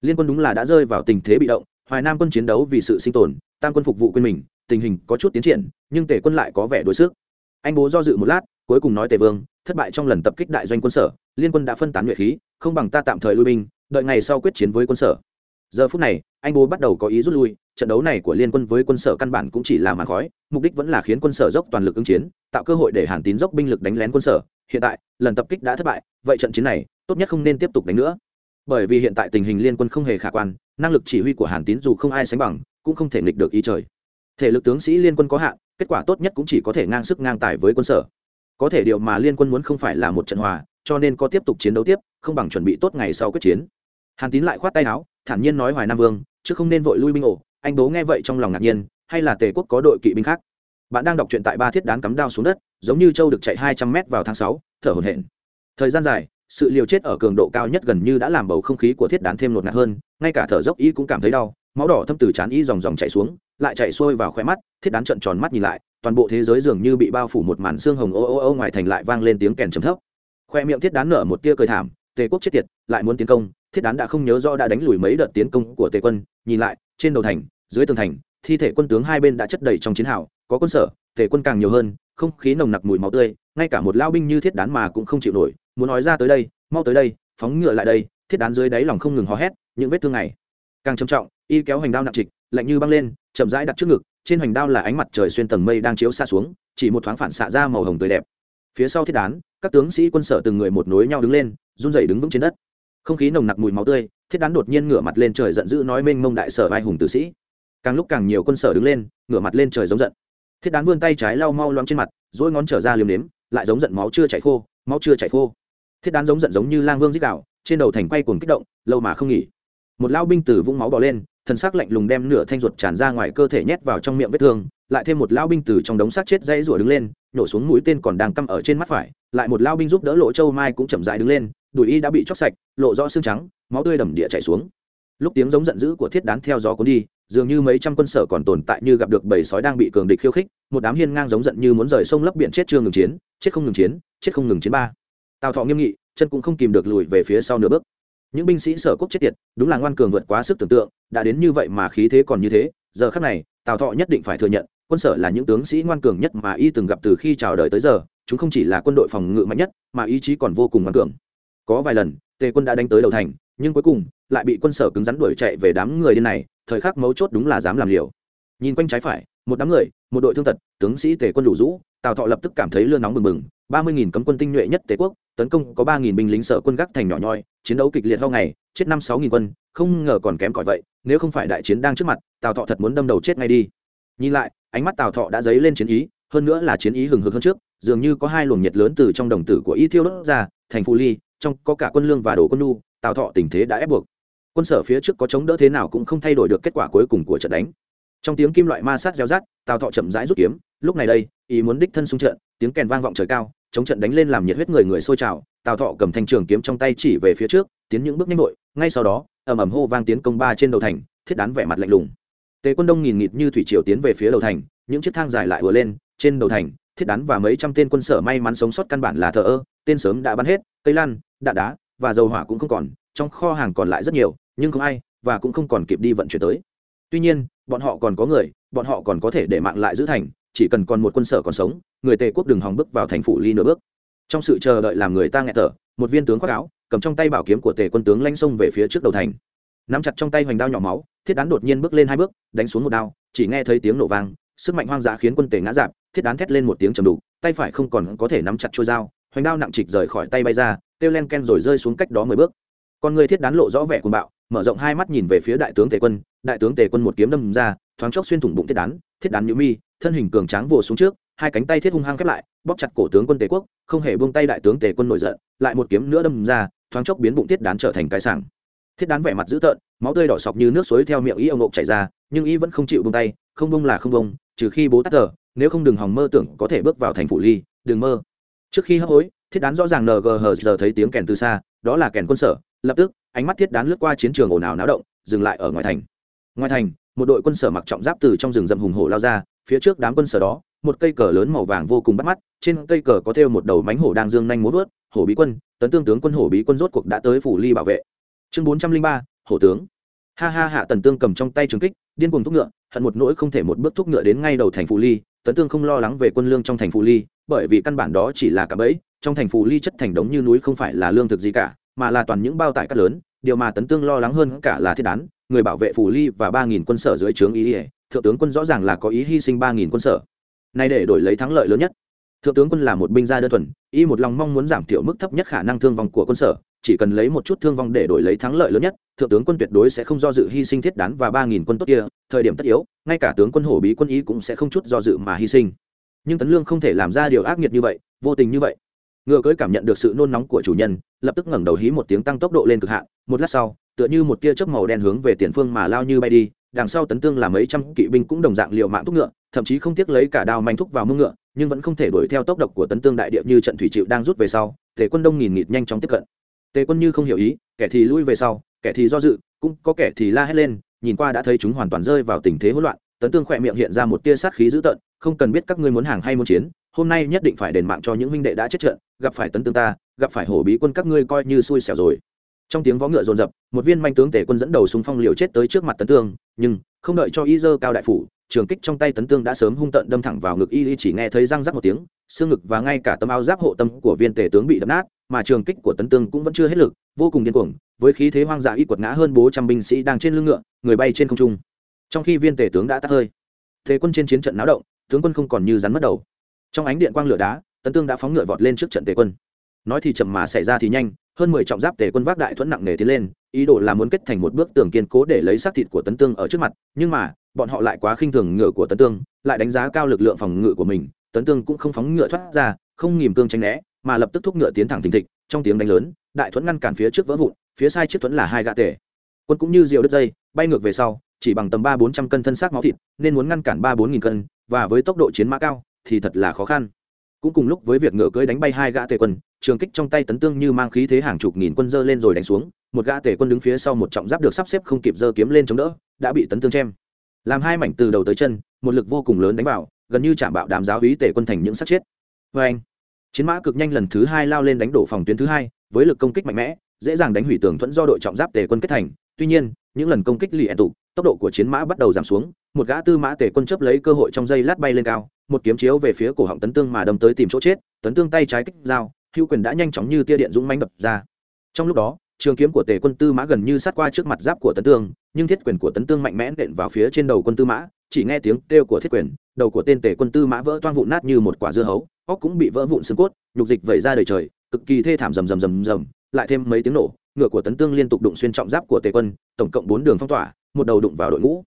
Liên quân đúng là đã rơi vào tình thế bị động, hoài nam quân chiến đấu vì sự sinh tồn, tam quân phục vụ quên mình, tình hình có chút tiến triển, nhưng tề quân lại có vẻ đối sức. Anh bố do dự một lát, cuối cùng nói tề vương, thất bại trong lần tập kích đại doanh quân sở, liên quân đã phân tán nhuệ khí, không bằng ta tạm thời lui binh, đợi ngày sau quyết chiến với quân sở. Giờ phút này, anh bố bắt đầu có ý rút lui, trận đấu này của liên quân với quân sở căn bản cũng chỉ là màn khói, mục đích vẫn là khiến quân sở dốc toàn lực ứng chiến, tạo cơ hội để hàn tín dốc binh lực đánh lén quân sở. Hiện tại, lần tập kích đã thất bại, vậy trận chiến này tốt nhất không nên tiếp tục đánh nữa. Bởi vì hiện tại tình hình liên quân không hề khả quan, năng lực chỉ huy của hàn tín dù không ai sánh bằng, cũng không thể nghịch được ý trời. Thể lực tướng sĩ liên quân có hạn, kết quả tốt nhất cũng chỉ có thể ngang sức ngang tài với quân sở. Có thể điều mà liên quân muốn không phải là một trận hòa, cho nên có tiếp tục chiến đấu tiếp, không bằng chuẩn bị tốt ngày sau quyết chiến. Hàn tín lại khoát tay áo, thản nhiên nói hoài nam vương, chứ không nên vội lui binh ổ. Anh bố nghe vậy trong lòng ngạc nhiên, hay là tề quốc có đội kỵ binh khác? Bạn đang đọc truyện tại ba thiết đán cắm đao xuống đất, giống như châu được chạy hai trăm mét vào tháng sáu, thở hổn hển. Thời gian dài sự liều chết ở cường độ cao nhất gần như đã làm bầu không khí của thiết đán thêm ngột ngạt hơn, ngay cả thở dốc y cũng cảm thấy đau, máu đỏ thâm từ chán y dòng dòng chạy xuống, lại chạy xuôi vào khoe mắt, thiết đán trận tròn mắt nhìn lại, toàn bộ thế giới dường như bị bao phủ một màn xương hồng ô ô ô ngoài thành lại vang lên tiếng kèn trầm thấp. Khoe miệng thiết đán nở một tia cười thảm, tề quốc chết tiệt, lại muốn tiến công. Thiết đán đã không nhớ rõ đã đánh lùi mấy đợt tiến công của tề quân, nhìn lại, trên đầu thành, dưới tường thành, thi thể quân tướng hai bên đã chất đầy trong chiến hào, có quân sở, tề quân càng nhiều hơn, không khí nồng nặc mùi máu tươi, ngay cả một lao binh như thiết đán mà cũng không chịu nổi muốn nói ra tới đây, mau tới đây, phóng ngựa lại đây, thiết đán dưới đáy lòng không ngừng hò hét, những vết thương này càng trầm trọng, y kéo hành đao nặng trịch, lạnh như băng lên, chậm rãi đặt trước ngực, trên hoành đao là ánh mặt trời xuyên tầng mây đang chiếu xa xuống, chỉ một thoáng phản xạ ra màu hồng tươi đẹp. Phía sau thiết đán, các tướng sĩ quân sở từng người một nối nhau đứng lên, run rẩy đứng vững trên đất. Không khí nồng nặc mùi máu tươi, thiết đán đột nhiên ngửa mặt lên trời giận dữ nói mênh mông đại sở vai hùng tử sĩ. Càng lúc càng nhiều quân sở đứng lên, ngửa mặt lên trời giống giận. Thiết đán vươn tay trái lau mau loang trên mặt dỗi ngón trở ra liếm nếm lại giống giận máu chưa chảy khô, máu chưa chảy khô thiết đán giống giận giống như lang vương dích đạo trên đầu thành quay cuồng kích động, lâu mà không nghỉ. Một lao binh từ vũng máu bỏ lên, thần xác lạnh lùng đem nửa thanh ruột tràn ra ngoài cơ thể nhét vào trong miệng vết thương, lại thêm một lao binh từ trong đống xác chết dãy rủa đứng lên nhổ xuống mũi tên còn đang căm ở trên mắt phải, lại một lao binh giúp đỡ lộ châu mai cũng chậm rãi đứng lên, đùi y đã bị chóc sạch, lộ rõ xương trắng, máu tươi đầm địa chảy xuống. Lúc tiếng giống giận dữ của thiết đán theo gió cuốn đi, dường như mấy trăm quân sở còn tồn tại như gặp được bầy sói đang bị cường địch khiêu khích, một đám hiên ngang giống giận như muốn rời sông lấp biển chết chưa ngừng chiến, chết không ngừng chiến, chết không ngừng chiến ba tào thọ nghiêm nghị chân cũng không kìm được lùi về phía sau nửa bước những binh sĩ sở quốc chết tiệt đúng là ngoan cường vượt quá sức tưởng tượng đã đến như vậy mà khí thế còn như thế giờ khắc này tào thọ nhất định phải thừa nhận quân sở là những tướng sĩ ngoan cường nhất mà y từng gặp từ khi chào đời tới giờ chúng không chỉ là quân đội phòng ngự mạnh nhất mà ý chí còn vô cùng ngoan cường có vài lần tề quân đã đánh tới đầu thành nhưng cuối cùng lại bị quân sở cứng rắn đuổi chạy về đám người điên này thời khắc mấu chốt đúng là dám làm liều nhìn quanh trái phải một đám người một đội thương tật tướng sĩ tề quân đủ rũ tào thọ lập tức cảm thấy lương nóng bừng bừng ba mươi nghìn cấm quân tinh nhuệ nhất tề quốc, tấn công có ba nghìn binh lính sở quân gác thành nhỏ nhoi, chiến đấu kịch liệt lâu ngày, chết năm sáu nghìn quân, không ngờ còn kém cỏi vậy, nếu không phải đại chiến đang trước mặt, tào thọ thật muốn đâm đầu chết ngay đi. Nhìn lại, ánh mắt tào thọ đã dấy lên chiến ý, hơn nữa là chiến ý hừng hực hơn trước, dường như có hai luồng nhiệt lớn từ trong đồng tử của y thiêu đốt ra, thành phù ly, trong có cả quân lương và đồ quân nu tào thọ tình thế đã ép buộc. Quân sở phía trước có chống đỡ thế nào cũng không thay đổi được kết quả cuối cùng của trận đánh. Trong tiếng kim loại ma sát reo rát, tào thọ chậm rãi rút kiếm, lúc này đây, ý muốn đích thân xung trận, tiếng kèn vang vọng trời cao chống trận đánh lên làm nhiệt huyết người người sôi trào, tào thọ cầm thanh trường kiếm trong tay chỉ về phía trước, tiến những bước nhanh vội, ngay sau đó, ầm ầm hô vang tiến công ba trên đầu thành, thiết đán vẻ mặt lạnh lùng. Tề quân đông nghìn nghịt như thủy triều tiến về phía đầu thành, những chiếc thang dài lại vừa lên, trên đầu thành, thiết đán và mấy trăm tên quân sở may mắn sống sót căn bản là thờ ơ, tên sớm đã bắn hết, cây lan, đạn đá và dầu hỏa cũng không còn, trong kho hàng còn lại rất nhiều, nhưng không ai và cũng không còn kịp đi vận chuyển tới. Tuy nhiên, bọn họ còn có người, bọn họ còn có thể để mạng lại giữ thành chỉ cần còn một quân sở còn sống, người tề quốc đừng hòng bước vào thành phủ ly nửa bước. Trong sự chờ đợi làm người ta nghẹt thở, một viên tướng khoác áo, cầm trong tay bảo kiếm của tề quân tướng lanh xông về phía trước đầu thành. Nắm chặt trong tay hoành đao nhỏ máu, thiết đán đột nhiên bước lên hai bước, đánh xuống một đao, chỉ nghe thấy tiếng nổ vang, sức mạnh hoang dã khiến quân tề ngã dạp, thiết đán thét lên một tiếng trầm đục, tay phải không còn có thể nắm chặt trôi dao, hoành đao nặng trịch rời khỏi tay bay ra, kêu len ken rồi rơi xuống cách đó mười bước. Con người thiết đán lộ rõ vẻ cuồng bạo, mở rộng hai mắt nhìn về phía đại tướng tề quân, đại tướng tề quân một kiếm đâm ra, thoáng chốc xuyên thủng bụng thiết đán thiết đán nhíu mi thân hình cường tráng vồ xuống trước, hai cánh tay thiết hung hăng khép lại, bóp chặt cổ tướng quân tề quốc, không hề buông tay đại tướng tề quân nổi giận, lại một kiếm nữa đâm ra, thoáng chốc biến bụng thiết đán trở thành cái sảng. Thiết đán vẻ mặt dữ tợn, máu tươi đỏ sọc như nước suối theo miệng y ông ộp chảy ra, nhưng y vẫn không chịu buông tay, không bông là không bông trừ khi bố tắt thở, nếu không đừng hòng mơ tưởng có thể bước vào thành phủ ly, đừng mơ. Trước khi hấp hối, thiết đán rõ ràng ngờ giờ thấy tiếng kèn từ xa, đó là kèn quân sở, lập tức, ánh mắt thiết đán lướt qua chiến trường ồn ào náo động, dừng lại ở ngoài thành. Ngoài thành, một đội quân sở mặc trọng giáp từ trong rừng rậm hùng hổ lao ra phía trước đám quân sở đó, một cây cờ lớn màu vàng vô cùng bắt mắt, trên cây cờ có thêu một đầu mánh hổ đang dương nhanh múa vớt, hổ bí quân, tấn tương tướng quân hổ bí quân rốt cuộc đã tới phủ ly bảo vệ. Chương bốn trăm linh ba, hổ tướng. Ha ha hạ tần tương cầm trong tay trường kích, điên cuồng thúc ngựa, hận một nỗi không thể một bước thúc ngựa đến ngay đầu thành phủ ly, tấn tương không lo lắng về quân lương trong thành phủ ly, bởi vì căn bản đó chỉ là cả bẫy, trong thành phủ ly chất thành đống như núi không phải là lương thực gì cả, mà là toàn những bao tải cát lớn, điều mà tấn tương lo lắng hơn cả là thiết đán, người bảo vệ phủ ly và ba nghìn quân sở dưới trướng ý ỉa thượng tướng quân rõ ràng là có ý hy sinh ba nghìn quân sở. Nay để đổi lấy thắng lợi lớn nhất. Thượng tướng quân là một binh gia đơn thuần, y một lòng mong muốn giảm thiểu mức thấp nhất khả năng thương vong của quân sở, chỉ cần lấy một chút thương vong để đổi lấy thắng lợi lớn nhất, thượng tướng quân tuyệt đối sẽ không do dự hy sinh thiết đán và ba nghìn quân tốt kia, thời điểm tất yếu, ngay cả tướng quân hổ bí quân ý cũng sẽ không chút do dự mà hy sinh. Nhưng tấn lương không thể làm ra điều ác nghiệt như vậy, vô tình như vậy. Ngựa cưỡi cảm nhận được sự nôn nóng của chủ nhân, lập tức ngẩng đầu hí một tiếng tăng tốc độ lên cực hạn, một lát sau, tựa như một tia chớp màu đen hướng về tiền phương mà lao như bay đi đằng sau tấn tương là mấy trăm kỵ binh cũng đồng dạng liệu mạng thúc ngựa, thậm chí không tiếc lấy cả đao manh thúc vào mông ngựa, nhưng vẫn không thể đuổi theo tốc độ của tấn tương đại địa như trận thủy chịu đang rút về sau, tề quân đông nghìn nghịt nhanh chóng tiếp cận. Tề quân như không hiểu ý, kẻ thì lui về sau, kẻ thì do dự, cũng có kẻ thì la hét lên, nhìn qua đã thấy chúng hoàn toàn rơi vào tình thế hỗn loạn, tấn tương khỏe miệng hiện ra một tia sát khí dữ tợn, không cần biết các ngươi muốn hàng hay muốn chiến, hôm nay nhất định phải đền mạng cho những huynh đệ đã chết trận, gặp phải tấn tương ta, gặp phải hổ bí quân các ngươi coi như xui xẻo rồi trong tiếng vó ngựa rồn rập một viên manh tướng tể quân dẫn đầu súng phong liều chết tới trước mặt tấn tương, nhưng, không đợi cho y dơ cao đại phủ, trường kích trong tay tấn tương đã sớm hung tận đâm thẳng vào ngực y chỉ nghe thấy răng rắc một tiếng, xương ngực và ngay cả tấm áo giáp hộ tâm của viên tể tướng bị đập nát, mà trường kích của tấn tương cũng vẫn chưa hết lực, vô cùng điên cuồng, với khí thế hoang dã y quật ngã hơn bố trăm binh sĩ đang trên lưng ngựa, người bay trên không trung. Trong khi viên tể tướng đã tắt hơi, thế quân trên chiến trận náo động, tướng quân không còn như rắn mất đầu. Trong ánh điện quang lửa đá, tấn tương đã phóng ngựa vọt lên trước trận tề quân. Nói thì chậm mà xảy ra thì nhanh hơn mười trọng giáp tề quân vác đại thuẫn nặng nề tiến lên, ý đồ là muốn kết thành một bước tường kiên cố để lấy xác thịt của tấn tương ở trước mặt, nhưng mà, bọn họ lại quá khinh thường ngựa của tấn tương, lại đánh giá cao lực lượng phòng ngự của mình, tấn tương cũng không phóng ngựa thoát ra, không nghìm cương tránh né, mà lập tức thúc ngựa tiến thẳng thình thịch, trong tiếng đánh lớn, đại thuẫn ngăn cản phía trước vỡ vụn, phía sai chiếc thuẫn là hai gã tề. Quân cũng như diều đứt dây, bay ngược về sau, chỉ bằng tầm ba bốn trăm cân thân xác máu thịt, nên muốn ngăn cản ba bốn nghìn cân, và với tốc độ chiến mã cao, thì thật là khó khăn cũng cùng lúc với việc ngựa cưỡi đánh bay hai gã tề quân, trường kích trong tay tấn tương như mang khí thế hàng chục nghìn quân dơ lên rồi đánh xuống, một gã tề quân đứng phía sau một trọng giáp được sắp xếp không kịp dơ kiếm lên chống đỡ, đã bị tấn tương chém làm hai mảnh từ đầu tới chân, một lực vô cùng lớn đánh vào, gần như chạm bạo đám giáo úy tề quân thành những xác chết. Vê anh, chiến mã cực nhanh lần thứ hai lao lên đánh đổ phòng tuyến thứ hai, với lực công kích mạnh mẽ, dễ dàng đánh hủy tường thuẫn do đội trọng giáp tề quân kết thành. Tuy nhiên, những lần công kích lì ẻn tụ, tốc độ của chiến mã bắt đầu giảm xuống, một gã tư mã tề quân chấp lấy cơ hội trong giây lát bay lên cao một kiếm chiếu về phía cổ họng tấn tương mà đâm tới tìm chỗ chết, tấn tương tay trái kích dao, hữu quyền đã nhanh chóng như tia điện dũng mánh đập ra. Trong lúc đó, trường kiếm của tề quân tư mã gần như sát qua trước mặt giáp của tấn tương, nhưng thiết quyền của tấn tương mạnh mẽ nện vào phía trên đầu quân tư mã, chỉ nghe tiếng kêu của thiết quyền, đầu của tên tề quân tư mã vỡ toang vụn nát như một quả dưa hấu, óc cũng bị vỡ vụn xương cốt, nhục dịch vẩy ra đầy trời, cực kỳ thê thảm rầm rầm rầm rầm, lại thêm mấy tiếng nổ, ngựa của tấn tương liên tục đụng xuyên trọng giáp của tề quân, tổng cộng bốn đường phong tỏa, một đầu đụng vào đội ngũ.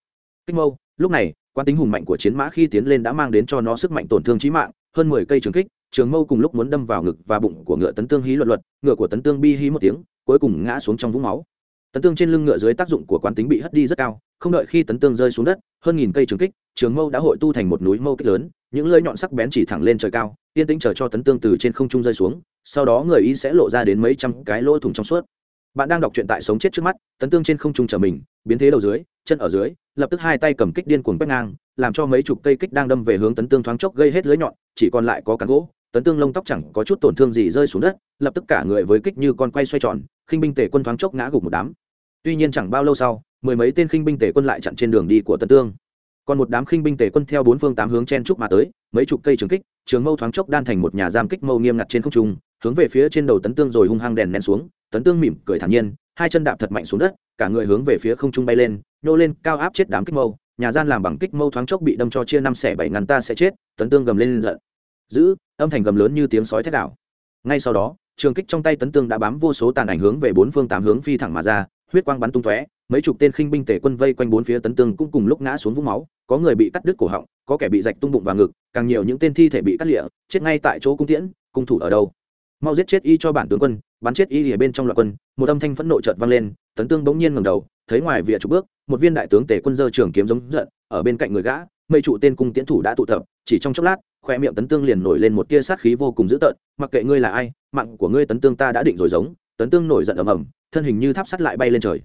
Kích mâu, lúc này quan tính hùng mạnh của chiến mã khi tiến lên đã mang đến cho nó sức mạnh tổn thương chí mạng, hơn mười cây trường kích, trường mâu cùng lúc muốn đâm vào ngực và bụng của ngựa tấn tương hí luật luật, ngựa của tấn tương bi hí một tiếng, cuối cùng ngã xuống trong vũng máu. Tấn tương trên lưng ngựa dưới tác dụng của quán tính bị hất đi rất cao, không đợi khi tấn tương rơi xuống đất, hơn nghìn cây trường kích, trường mâu đã hội tu thành một núi mâu kích lớn, những lưỡi nhọn sắc bén chỉ thẳng lên trời cao, yên tĩnh chờ cho tấn tương từ trên không trung rơi xuống, sau đó người y sẽ lộ ra đến mấy trăm cái lỗ thủng trong suốt bạn đang đọc truyện tại sống chết trước mắt, tấn tương trên không trung trở mình, biến thế đầu dưới, chân ở dưới, lập tức hai tay cầm kích điên cuồng quét ngang, làm cho mấy chục cây kích đang đâm về hướng tấn tương thoáng chốc gây hết lưới nhọn, chỉ còn lại có cán gỗ. Tấn tương lông tóc chẳng có chút tổn thương gì rơi xuống đất, lập tức cả người với kích như con quay xoay tròn, khinh binh tể quân thoáng chốc ngã gục một đám. Tuy nhiên chẳng bao lâu sau, mười mấy tên khinh binh tể quân lại chặn trên đường đi của tấn tương. Còn một đám khinh binh tể quân theo bốn phương tám hướng chen trúc mà tới, mấy chục cây trường kích, trường mâu thoáng chốc đan thành một nhà giam kích mâu nghiêm ngặt trên không trung hướng về phía trên đầu tấn tương rồi hung hăng đèn nén xuống, tấn tương mỉm cười thản nhiên, hai chân đạp thật mạnh xuống đất, cả người hướng về phía không trung bay lên, nhô lên, cao áp chết đám kích mâu, nhà gian làm bằng kích mâu thoáng chốc bị đâm cho chia năm xẻ bảy ngàn ta sẽ chết, tấn tương gầm lên giận. Giữ, âm thanh gầm lớn như tiếng sói thét đảo. Ngay sau đó, trường kích trong tay tấn tương đã bám vô số tàn ảnh hướng về bốn phương tám hướng phi thẳng mà ra, huyết quang bắn tung tóe, mấy chục tên khinh binh tể quân vây quanh bốn phía tấn tương cũng cùng lúc ngã xuống vũng máu, có người bị cắt đứt cổ họng, có kẻ bị rạch tung bụng và ngực, càng nhiều những tên thi thể bị cắt lịa, chết ngay tại chỗ cung tiễn, cung thủ ở đâu? Mau giết chết y cho bản tướng quân, bắn chết y ở bên trong loạn quân. Một âm thanh phẫn nộ chợt vang lên, tấn tương bỗng nhiên ngẩng đầu, thấy ngoài vỉa chục bước, một viên đại tướng tể quân dơ trường kiếm giống giận, ở bên cạnh người gã mây trụ tên cung tiễn thủ đã tụ tập, chỉ trong chốc lát, khoe miệng tấn tương liền nổi lên một tia sát khí vô cùng dữ tợn, mặc kệ ngươi là ai, mạng của ngươi tấn tương ta đã định rồi giống, tấn tương nổi giận ầm ầm, thân hình như tháp sắt lại bay lên trời.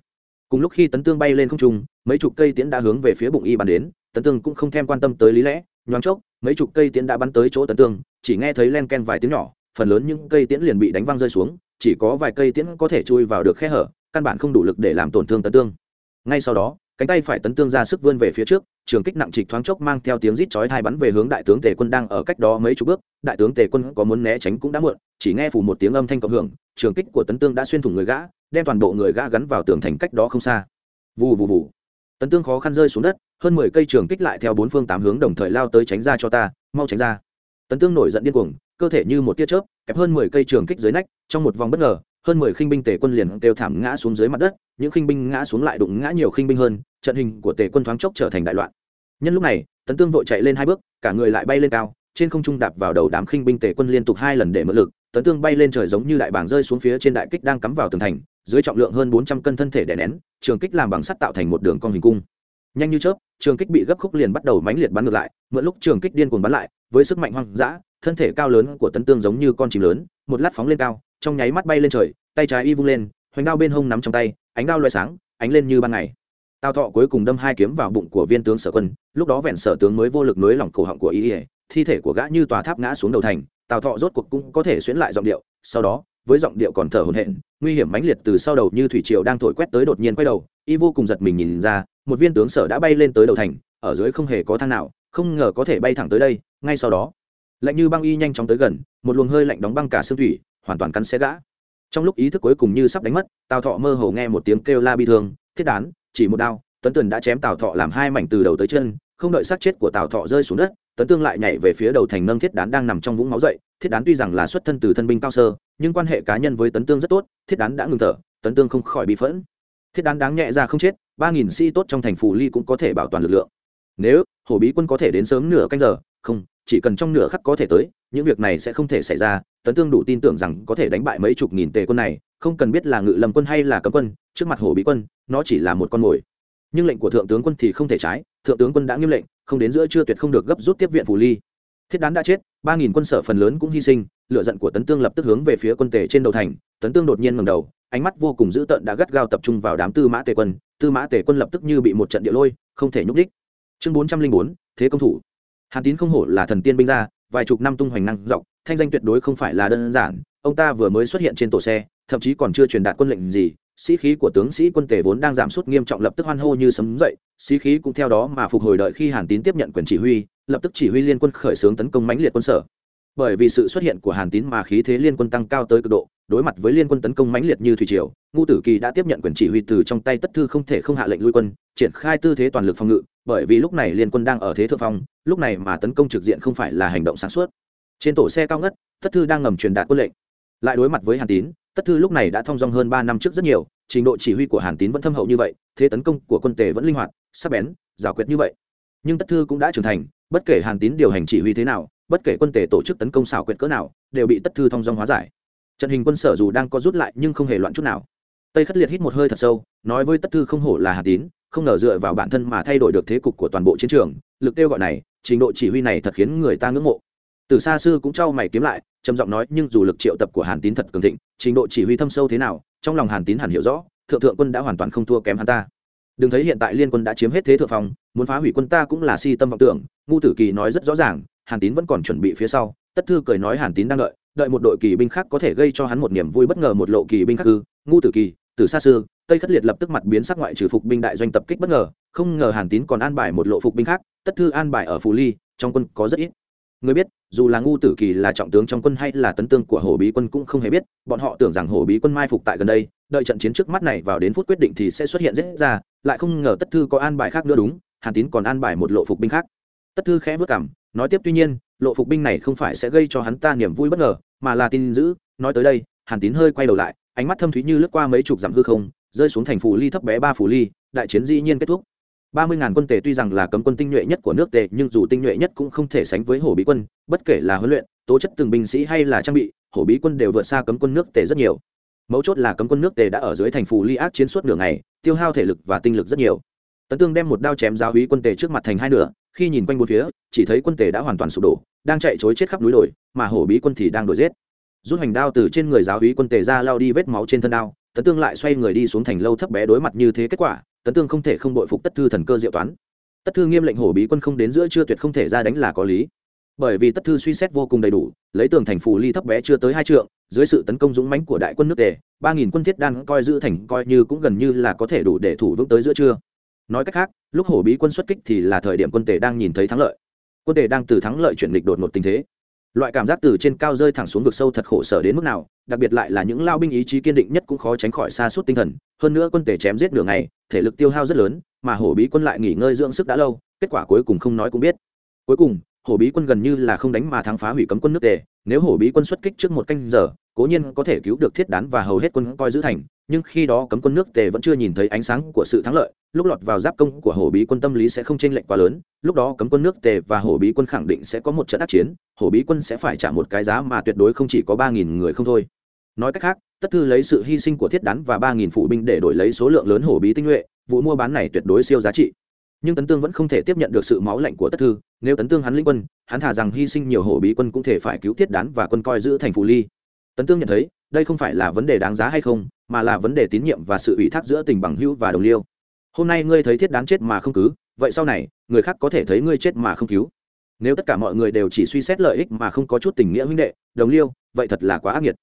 Cùng lúc khi tấn tương bay lên không trung, mấy chục cây tiễn đã hướng về phía bụng y bắn đến, tấn tương cũng không thèm quan tâm tới lý lẽ, nhoáng chốc, mấy chục cây tiễn đã bắn tới chỗ tấn tương, chỉ nghe thấy len ken vài tiếng nhỏ phần lớn những cây tiễn liền bị đánh văng rơi xuống, chỉ có vài cây tiễn có thể chui vào được khe hở, căn bản không đủ lực để làm tổn thương tấn tương. Ngay sau đó, cánh tay phải tấn tương ra sức vươn về phía trước, trường kích nặng trịch thoáng chốc mang theo tiếng rít chói hai bắn về hướng đại tướng tề quân đang ở cách đó mấy chục bước. Đại tướng tề quân có muốn né tránh cũng đã muộn, chỉ nghe phủ một tiếng âm thanh cộng hưởng, trường kích của tấn tương đã xuyên thủng người gã, đem toàn bộ người gã gắn vào tường thành cách đó không xa. Vù vù vù. Tấn tương khó khăn rơi xuống đất, hơn mười cây trường kích lại theo bốn phương tám hướng đồng thời lao tới tránh ra cho ta, mau tránh ra tấn tương nổi giận điên cuồng, cơ thể như một tia chớp, kẹp hơn mười cây trường kích dưới nách, trong một vòng bất ngờ, hơn mười khinh binh tề quân liền đều thảm ngã xuống dưới mặt đất, những khinh binh ngã xuống lại đụng ngã nhiều khinh binh hơn, trận hình của tề quân thoáng chốc trở thành đại loạn. Nhân lúc này, tấn tương vội chạy lên hai bước, cả người lại bay lên cao, trên không trung đạp vào đầu đám khinh binh tề quân liên tục hai lần để mượn lực, tấn tương bay lên trời giống như đại bảng rơi xuống phía trên đại kích đang cắm vào tường thành, dưới trọng lượng hơn bốn trăm cân thân thể đè nén, trường kích làm bằng sắt tạo thành một đường cong hình cung nhanh như chớp, trường kích bị gấp khúc liền bắt đầu mãnh liệt bắn ngược lại, mượn lúc trường kích điên cuồng bắn lại, với sức mạnh hoang dã, thân thể cao lớn của tấn tương giống như con chim lớn, một lát phóng lên cao, trong nháy mắt bay lên trời, tay trái y vung lên, hoành đao bên hông nắm trong tay, ánh đao loay sáng, ánh lên như ban ngày. Tào thọ cuối cùng đâm hai kiếm vào bụng của viên tướng sở quân, lúc đó vẹn sở tướng mới vô lực nối lỏng cổ họng của y thi thể của gã như tòa tháp ngã xuống đầu thành, tào thọ rốt cuộc cũng có thể xuyễn lại giọng điệu, sau đó, với giọng điệu còn thở hổn hển, nguy hiểm mãnh liệt từ sau đầu như thủy triều đang thổi quét tới đột nhiên quay đầu, y vô cùng giật mình nhìn ra một viên tướng sở đã bay lên tới đầu thành, ở dưới không hề có thang nào, không ngờ có thể bay thẳng tới đây, ngay sau đó, lạnh như băng y nhanh chóng tới gần, một luồng hơi lạnh đóng băng cả xương thủy, hoàn toàn cắn xé gã. Trong lúc ý thức cuối cùng như sắp đánh mất, tào thọ mơ hồ nghe một tiếng kêu la bi thương, thiết đán, chỉ một đao, tấn tường đã chém tào thọ làm hai mảnh từ đầu tới chân, không đợi xác chết của tào thọ rơi xuống đất, tấn tương lại nhảy về phía đầu thành nâng thiết đán đang nằm trong vũng máu dậy, thiết đán tuy rằng là xuất thân từ thân binh cao sơ, nhưng quan hệ cá nhân với tấn tương rất tốt, thiết đán đã ngừng thở, tấn tương không khỏi bị phẫn. Thiết đán đáng nhẹ ra không chết ba nghìn sĩ tốt trong thành phủ ly cũng có thể bảo toàn lực lượng. Nếu hổ bí quân có thể đến sớm nửa canh giờ, không, chỉ cần trong nửa khắc có thể tới, những việc này sẽ không thể xảy ra. Tấn tương đủ tin tưởng rằng có thể đánh bại mấy chục nghìn tề quân này, không cần biết là ngự lâm quân hay là cấm quân, trước mặt hổ bí quân, nó chỉ là một con mồi. Nhưng lệnh của thượng tướng quân thì không thể trái, thượng tướng quân đã nghiêm lệnh, không đến giữa trưa tuyệt không được gấp rút tiếp viện phủ ly. Thiết đán đã chết, ba nghìn quân sở phần lớn cũng hy sinh lựa giận của tấn tương lập tức hướng về phía quân tề trên đầu thành tấn tương đột nhiên ngầm đầu, ánh mắt vô cùng dữ tợn đã gắt gao tập trung vào đám tư mã tề quân, tư mã tề quân lập tức như bị một trận địa lôi, không thể nhúc đích chương bốn trăm linh bốn, thế công thủ. Hàn tín không hổ là thần tiên binh gia, vài chục năm tung hoành năng dọc, thanh danh tuyệt đối không phải là đơn giản, ông ta vừa mới xuất hiện trên tổ xe, thậm chí còn chưa truyền đạt quân lệnh gì, sĩ khí của tướng sĩ quân tề vốn đang giảm sút nghiêm trọng lập tức hoan hô như sấm dậy, sĩ khí cũng theo đó mà phục hồi đợi khi hàn tín tiếp nhận quyền chỉ huy, lập tức chỉ huy liên quân khởi xướng tấn công mãnh liệt quân sở. Bởi vì sự xuất hiện của hàn tín mà khí thế liên quân tăng cao tới cực độ đối mặt với liên quân tấn công mãnh liệt như thủy triều, Ngũ tử kỳ đã tiếp nhận quyền chỉ huy từ trong tay tất thư không thể không hạ lệnh lui quân, triển khai tư thế toàn lực phòng ngự, bởi vì lúc này liên quân đang ở thế thượng phong, lúc này mà tấn công trực diện không phải là hành động sáng suốt. Trên tổ xe cao ngất, tất thư đang ngầm truyền đạt quân lệnh. Lại đối mặt với hàn tín, tất thư lúc này đã thong dong hơn ba năm trước rất nhiều, trình độ chỉ huy của hàn tín vẫn thâm hậu như vậy, thế tấn công của quân tề vẫn linh hoạt, sắc bén giảo quyệt như vậy. Nhưng tất thư cũng đã trưởng thành, bất kể hàn tín điều hành chỉ huy thế nào, bất kể quân tề tổ chức tấn công xảo quyệt cỡ nào, đều bị tất thư thong dong hóa giải trận hình quân sở dù đang có rút lại nhưng không hề loạn chút nào. Tây khất liệt hít một hơi thật sâu, nói với tất thư không hổ là hàn tín, không ngờ dựa vào bản thân mà thay đổi được thế cục của toàn bộ chiến trường, lực kêu gọi này, trình độ chỉ huy này thật khiến người ta ngưỡng mộ. Từ xa xưa cũng trao mày kiếm lại, trầm giọng nói, nhưng dù lực triệu tập của hàn tín thật cường thịnh, trình độ chỉ huy thâm sâu thế nào, trong lòng hàn tín hẳn hiểu rõ, thượng thượng quân đã hoàn toàn không thua kém hắn ta. Đừng thấy hiện tại liên quân đã chiếm hết thế thượng phòng muốn phá hủy quân ta cũng là si tâm vọng tưởng, ngu tử kỳ nói rất rõ ràng, hàn tín vẫn còn chuẩn bị phía sau, tất thư cười nói hàn tín đang đợi đợi một đội kỳ binh khác có thể gây cho hắn một niềm vui bất ngờ một lộ kỳ binh khác ư, ngu tử kỳ từ xa xưa tây khất liệt lập tức mặt biến sắc ngoại trừ phục binh đại doanh tập kích bất ngờ, không ngờ hàn tín còn an bài một lộ phục binh khác, tất thư an bài ở phù ly, trong quân có rất ít. Người biết, dù là ngu tử kỳ là trọng tướng trong quân hay là tấn tương của hồ bí quân cũng không hề biết, bọn họ tưởng rằng hồ bí quân mai phục tại gần đây, đợi trận chiến trước mắt này vào đến phút quyết định thì sẽ xuất hiện dễ ra, lại không ngờ tất thư có an bài khác nữa đúng, hàn tín còn an bài một lộ phục binh khác. Tất thư khẽ vất cảm nói tiếp tuy nhiên, lộ phục binh này không phải sẽ gây cho hắn ta niềm vui bất ngờ mà là tin giữ nói tới đây, hàn tín hơi quay đầu lại, ánh mắt thâm thúy như lướt qua mấy chục dặm hư không, rơi xuống thành phủ ly thấp bé ba phủ ly, đại chiến dĩ nhiên kết thúc. Ba mươi ngàn quân tề tuy rằng là cấm quân tinh nhuệ nhất của nước tề, nhưng dù tinh nhuệ nhất cũng không thể sánh với hổ bí quân, bất kể là huấn luyện, tố chất từng binh sĩ hay là trang bị, hổ bí quân đều vượt xa cấm quân nước tề rất nhiều. Mấu chốt là cấm quân nước tề đã ở dưới thành phủ ly ác chiến suốt nửa ngày, tiêu hao thể lực và tinh lực rất nhiều. Tấn tương đem một đao chém giáo hí quân tề trước mặt thành hai nửa, khi nhìn quanh bốn phía, chỉ thấy quân tề đã hoàn toàn sụp đổ, đang chạy chối chết khắp núi đồi mà hổ bí quân thì đang đuổi giết. Rút hành đao từ trên người giáo hí quân tề ra lao đi vết máu trên thân đao, tấn tương lại xoay người đi xuống thành lâu thấp bé đối mặt như thế kết quả, tấn tương không thể không đội phục tất thư thần cơ diệu toán. Tất thư nghiêm lệnh hổ bí quân không đến giữa chưa tuyệt không thể ra đánh là có lý. Bởi vì tất thư suy xét vô cùng đầy đủ, lấy tường thành phù ly thấp bé chưa tới hai trượng, dưới sự tấn công dũng mãnh của đại quân nước tề, ba nghìn quân thiết đan coi giữ thành coi như cũng gần như là có thể đủ để thủ vững tới giữa trưa. Nói cách khác, lúc hổ bí quân xuất kích thì là thời điểm quân tề đang nhìn thấy thắng lợi. Quân tề đang từ thắng lợi chuyển địch đột một tình thế loại cảm giác từ trên cao rơi thẳng xuống vực sâu thật khổ sở đến mức nào, đặc biệt lại là những lao binh ý chí kiên định nhất cũng khó tránh khỏi xa suốt tinh thần, hơn nữa quân tề chém giết nửa ngày, thể lực tiêu hao rất lớn, mà hổ bí quân lại nghỉ ngơi dưỡng sức đã lâu, kết quả cuối cùng không nói cũng biết. Cuối cùng, hổ bí quân gần như là không đánh mà thắng phá hủy cấm quân nước tề nếu hổ bí quân xuất kích trước một canh giờ, cố nhiên có thể cứu được thiết đán và hầu hết quân coi giữ thành, nhưng khi đó cấm quân nước tề vẫn chưa nhìn thấy ánh sáng của sự thắng lợi, lúc lọt vào giáp công của hổ bí quân tâm lý sẽ không chênh lệch quá lớn, lúc đó cấm quân nước tề và hổ bí quân khẳng định sẽ có một trận ác chiến, hổ bí quân sẽ phải trả một cái giá mà tuyệt đối không chỉ có ba nghìn người không thôi. Nói cách khác, tất thư lấy sự hy sinh của thiết đán và ba nghìn phụ binh để đổi lấy số lượng lớn hổ bí tinh nhuệ, vụ mua bán này tuyệt đối siêu giá trị. Nhưng tấn tương vẫn không thể tiếp nhận được sự máu lạnh của tất thư nếu tấn tương hắn linh quân, hắn thả rằng hy sinh nhiều hổ bí quân cũng thể phải cứu thiết đán và quân coi giữ thành phù ly. Tấn tương nhận thấy, đây không phải là vấn đề đáng giá hay không, mà là vấn đề tín nhiệm và sự ủy thác giữa tình bằng hữu và đồng liêu. Hôm nay ngươi thấy thiết đán chết mà không cứu vậy sau này, người khác có thể thấy ngươi chết mà không cứu. Nếu tất cả mọi người đều chỉ suy xét lợi ích mà không có chút tình nghĩa huynh đệ, đồng liêu, vậy thật là quá ác nghiệt.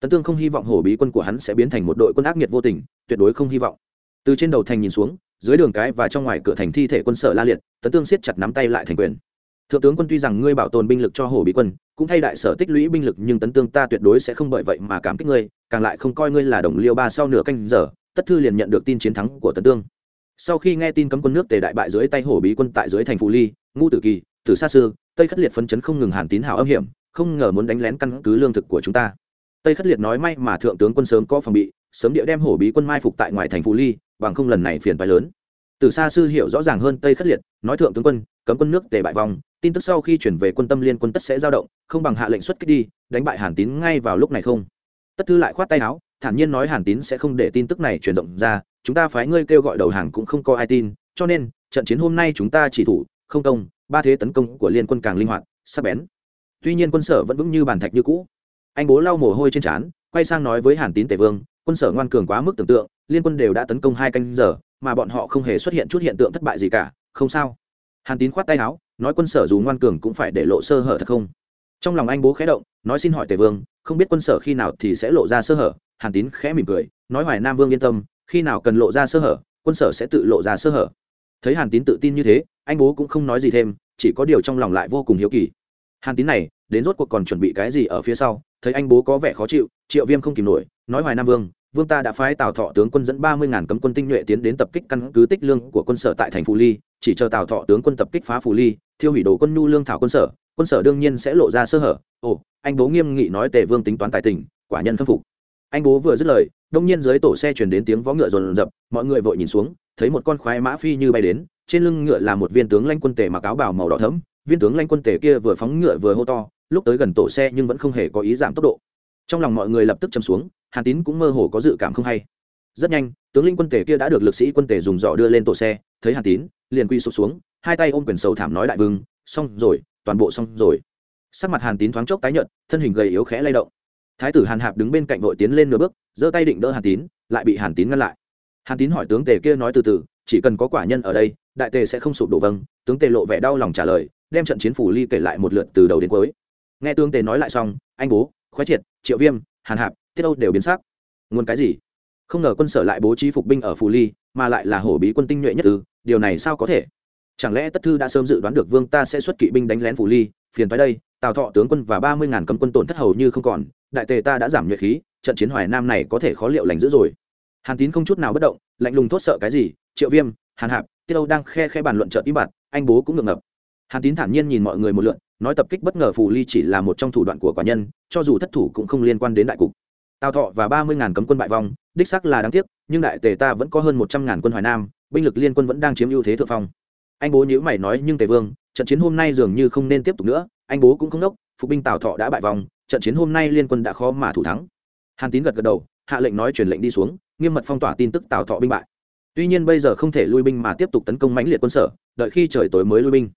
Tấn tương không hy vọng hổ bí quân của hắn sẽ biến thành một đội quân ác nghiệt vô tình, tuyệt đối không hy vọng. Từ trên đầu thành nhìn xuống dưới đường cái và trong ngoài cửa thành thi thể quân sở la liệt, tấn tương siết chặt nắm tay lại thành quyền. Thượng tướng quân tuy rằng ngươi bảo tồn binh lực cho hổ bí quân, cũng thay đại sở tích lũy binh lực, nhưng tấn tương ta tuyệt đối sẽ không bởi vậy mà cảm kích ngươi, càng lại không coi ngươi là đồng liêu ba sau nửa canh giờ, tất thư liền nhận được tin chiến thắng của tấn tương. Sau khi nghe tin cấm quân nước tề đại bại dưới tay hổ bí quân tại dưới thành phù ly ngu tử kỳ, tử xa xưa tây khất liệt phấn chấn không ngừng hàn tín hào âm hiểm, không ngờ muốn đánh lén căn cứ lương thực của chúng ta. Tây khất liệt nói may mà thượng tướng quân sớm có phòng bị, sớm địa đem hổ bí quân mai phục tại ngoài thành phù ly bằng không lần này phiền phái lớn. Từ xa sư hiểu rõ ràng hơn tây khất liệt, nói thượng tướng quân, cấm quân nước tề bại vòng tin tức sau khi chuyển về quân tâm liên quân tất sẽ giao động, không bằng hạ lệnh xuất kích đi, đánh bại hàn tín ngay vào lúc này không? Tất thư lại khoát tay áo, thản nhiên nói hàn tín sẽ không để tin tức này truyền rộng ra, chúng ta phái ngươi kêu gọi đầu hàng cũng không có ai tin, cho nên, trận chiến hôm nay chúng ta chỉ thủ, không công, ba thế tấn công của liên quân càng linh hoạt, sắc bén. Tuy nhiên quân sở vẫn vững như bàn thạch như cũ. Anh bố lau mồ hôi trên trán, quay sang nói với hàn tín tề vương, quân sở ngoan cường quá mức tưởng tượng liên quân đều đã tấn công hai canh giờ, mà bọn họ không hề xuất hiện chút hiện tượng thất bại gì cả, không sao. Hàn tín khoát tay áo, nói quân sở dù ngoan cường cũng phải để lộ sơ hở thật không? Trong lòng anh bố khẽ động, nói xin hỏi tề vương, không biết quân sở khi nào thì sẽ lộ ra sơ hở? Hàn tín khẽ mỉm cười, nói hoài nam vương yên tâm, khi nào cần lộ ra sơ hở, quân sở sẽ tự lộ ra sơ hở. Thấy hàn tín tự tin như thế, anh bố cũng không nói gì thêm, chỉ có điều trong lòng lại vô cùng hiếu kỳ. Hàn tín này, đến rốt cuộc còn chuẩn bị cái gì ở phía sau? Thấy anh bố có vẻ khó chịu, triệu viêm không kìm nổi, nói hoài nam vương vương ta đã phái tào thọ tướng quân dẫn ba mươi ngàn cấm quân tinh nhuệ tiến đến tập kích căn cứ tích lương của quân sở tại thành phù ly, chỉ chờ tào thọ tướng quân tập kích phá phù ly, thiêu hủy đồ quân nhu lương thảo quân sở quân sở đương nhiên sẽ lộ ra sơ hở. Ồ, anh bố nghiêm nghị nói tề vương tính toán tài tình, quả nhân khâm phục. Anh bố vừa dứt lời, đông nhiên dưới tổ xe chuyển đến tiếng vó ngựa rồn rập, mọi người vội nhìn xuống, thấy một con khoái mã phi như bay đến, trên lưng ngựa là một viên tướng lanh quân tề mặc áo bào màu đỏ thẫm, viên tướng lanh quân tề kia vừa phóng ngựa vừa hô to, lúc tới gần tổ xe nhưng vẫn không hề có ý giảm tốc độ. Trong lòng mọi người lập tức chầm xuống hàn tín cũng mơ hồ có dự cảm không hay. Rất nhanh, tướng linh quân tề kia đã được lực sĩ quân tề dùng dọ đưa lên tổ xe, thấy hàn tín, liền quy sụp xuống, hai tay ôm quyền sầu thảm nói đại vương, xong rồi, toàn bộ xong rồi. Sắc mặt hàn tín thoáng chốc tái nhợt, thân hình gầy yếu khẽ lay động. Thái tử hàn hạp đứng bên cạnh vội tiến lên nửa bước, giơ tay định đỡ hàn tín, lại bị hàn tín ngăn lại. Hàn tín hỏi tướng tề kia nói từ từ, chỉ cần có quả nhân ở đây, đại tề sẽ không sụp đổ vâng. Tướng tề lộ vẻ đau lòng trả lời, đem trận chiến phủ ly kể lại một lượt từ đầu đến cuối. Nghe tướng tề nói lại xong, anh bố, khoái triệt, triệu viêm, hàn hạp tiết âu đều biến sắc. Nguồn cái gì? Không ngờ quân sở lại bố trí phục binh ở phù ly, mà lại là hổ bí quân tinh nhuệ nhất ư, điều này sao có thể? Chẳng lẽ tất thư đã sớm dự đoán được vương ta sẽ xuất kỵ binh đánh lén phù ly, phiền tới đây, tào thọ tướng quân và ba mươi ngàn cấm quân tổn thất hầu như không còn, đại tề ta đã giảm nhuệ khí, trận chiến hoài nam này có thể khó liệu lành dữ rồi. Hàn tín không chút nào bất động, lạnh lùng thốt sợ cái gì, triệu viêm, hàn hạp, tiết âu đang khe khe bàn luận trợt im bặt, anh bố cũng ngượng ngập. Hàn tín thản nhiên nhìn mọi người một lượn, nói tập kích bất ngờ phù ly chỉ là một trong thủ đoạn của quả nhân, cho dù thất thủ cũng không liên quan đến đại cục tào thọ và ba mươi ngàn cấm quân bại vong, đích sắc là đáng tiếc, nhưng đại tề ta vẫn có hơn một trăm ngàn quân hoài nam, binh lực liên quân vẫn đang chiếm ưu thế thượng phong. Anh bố nhữ mày nói, nhưng tề vương, trận chiến hôm nay dường như không nên tiếp tục nữa, anh bố cũng không đốc, phục binh tào thọ đã bại vong, trận chiến hôm nay liên quân đã khó mà thủ thắng. Hàn tín gật gật đầu, hạ lệnh nói truyền lệnh đi xuống, nghiêm mật phong tỏa tin tức tào thọ binh bại. Tuy nhiên bây giờ không thể lui binh mà tiếp tục tấn công mãnh liệt quân sở, đợi khi trời tối mới lui binh.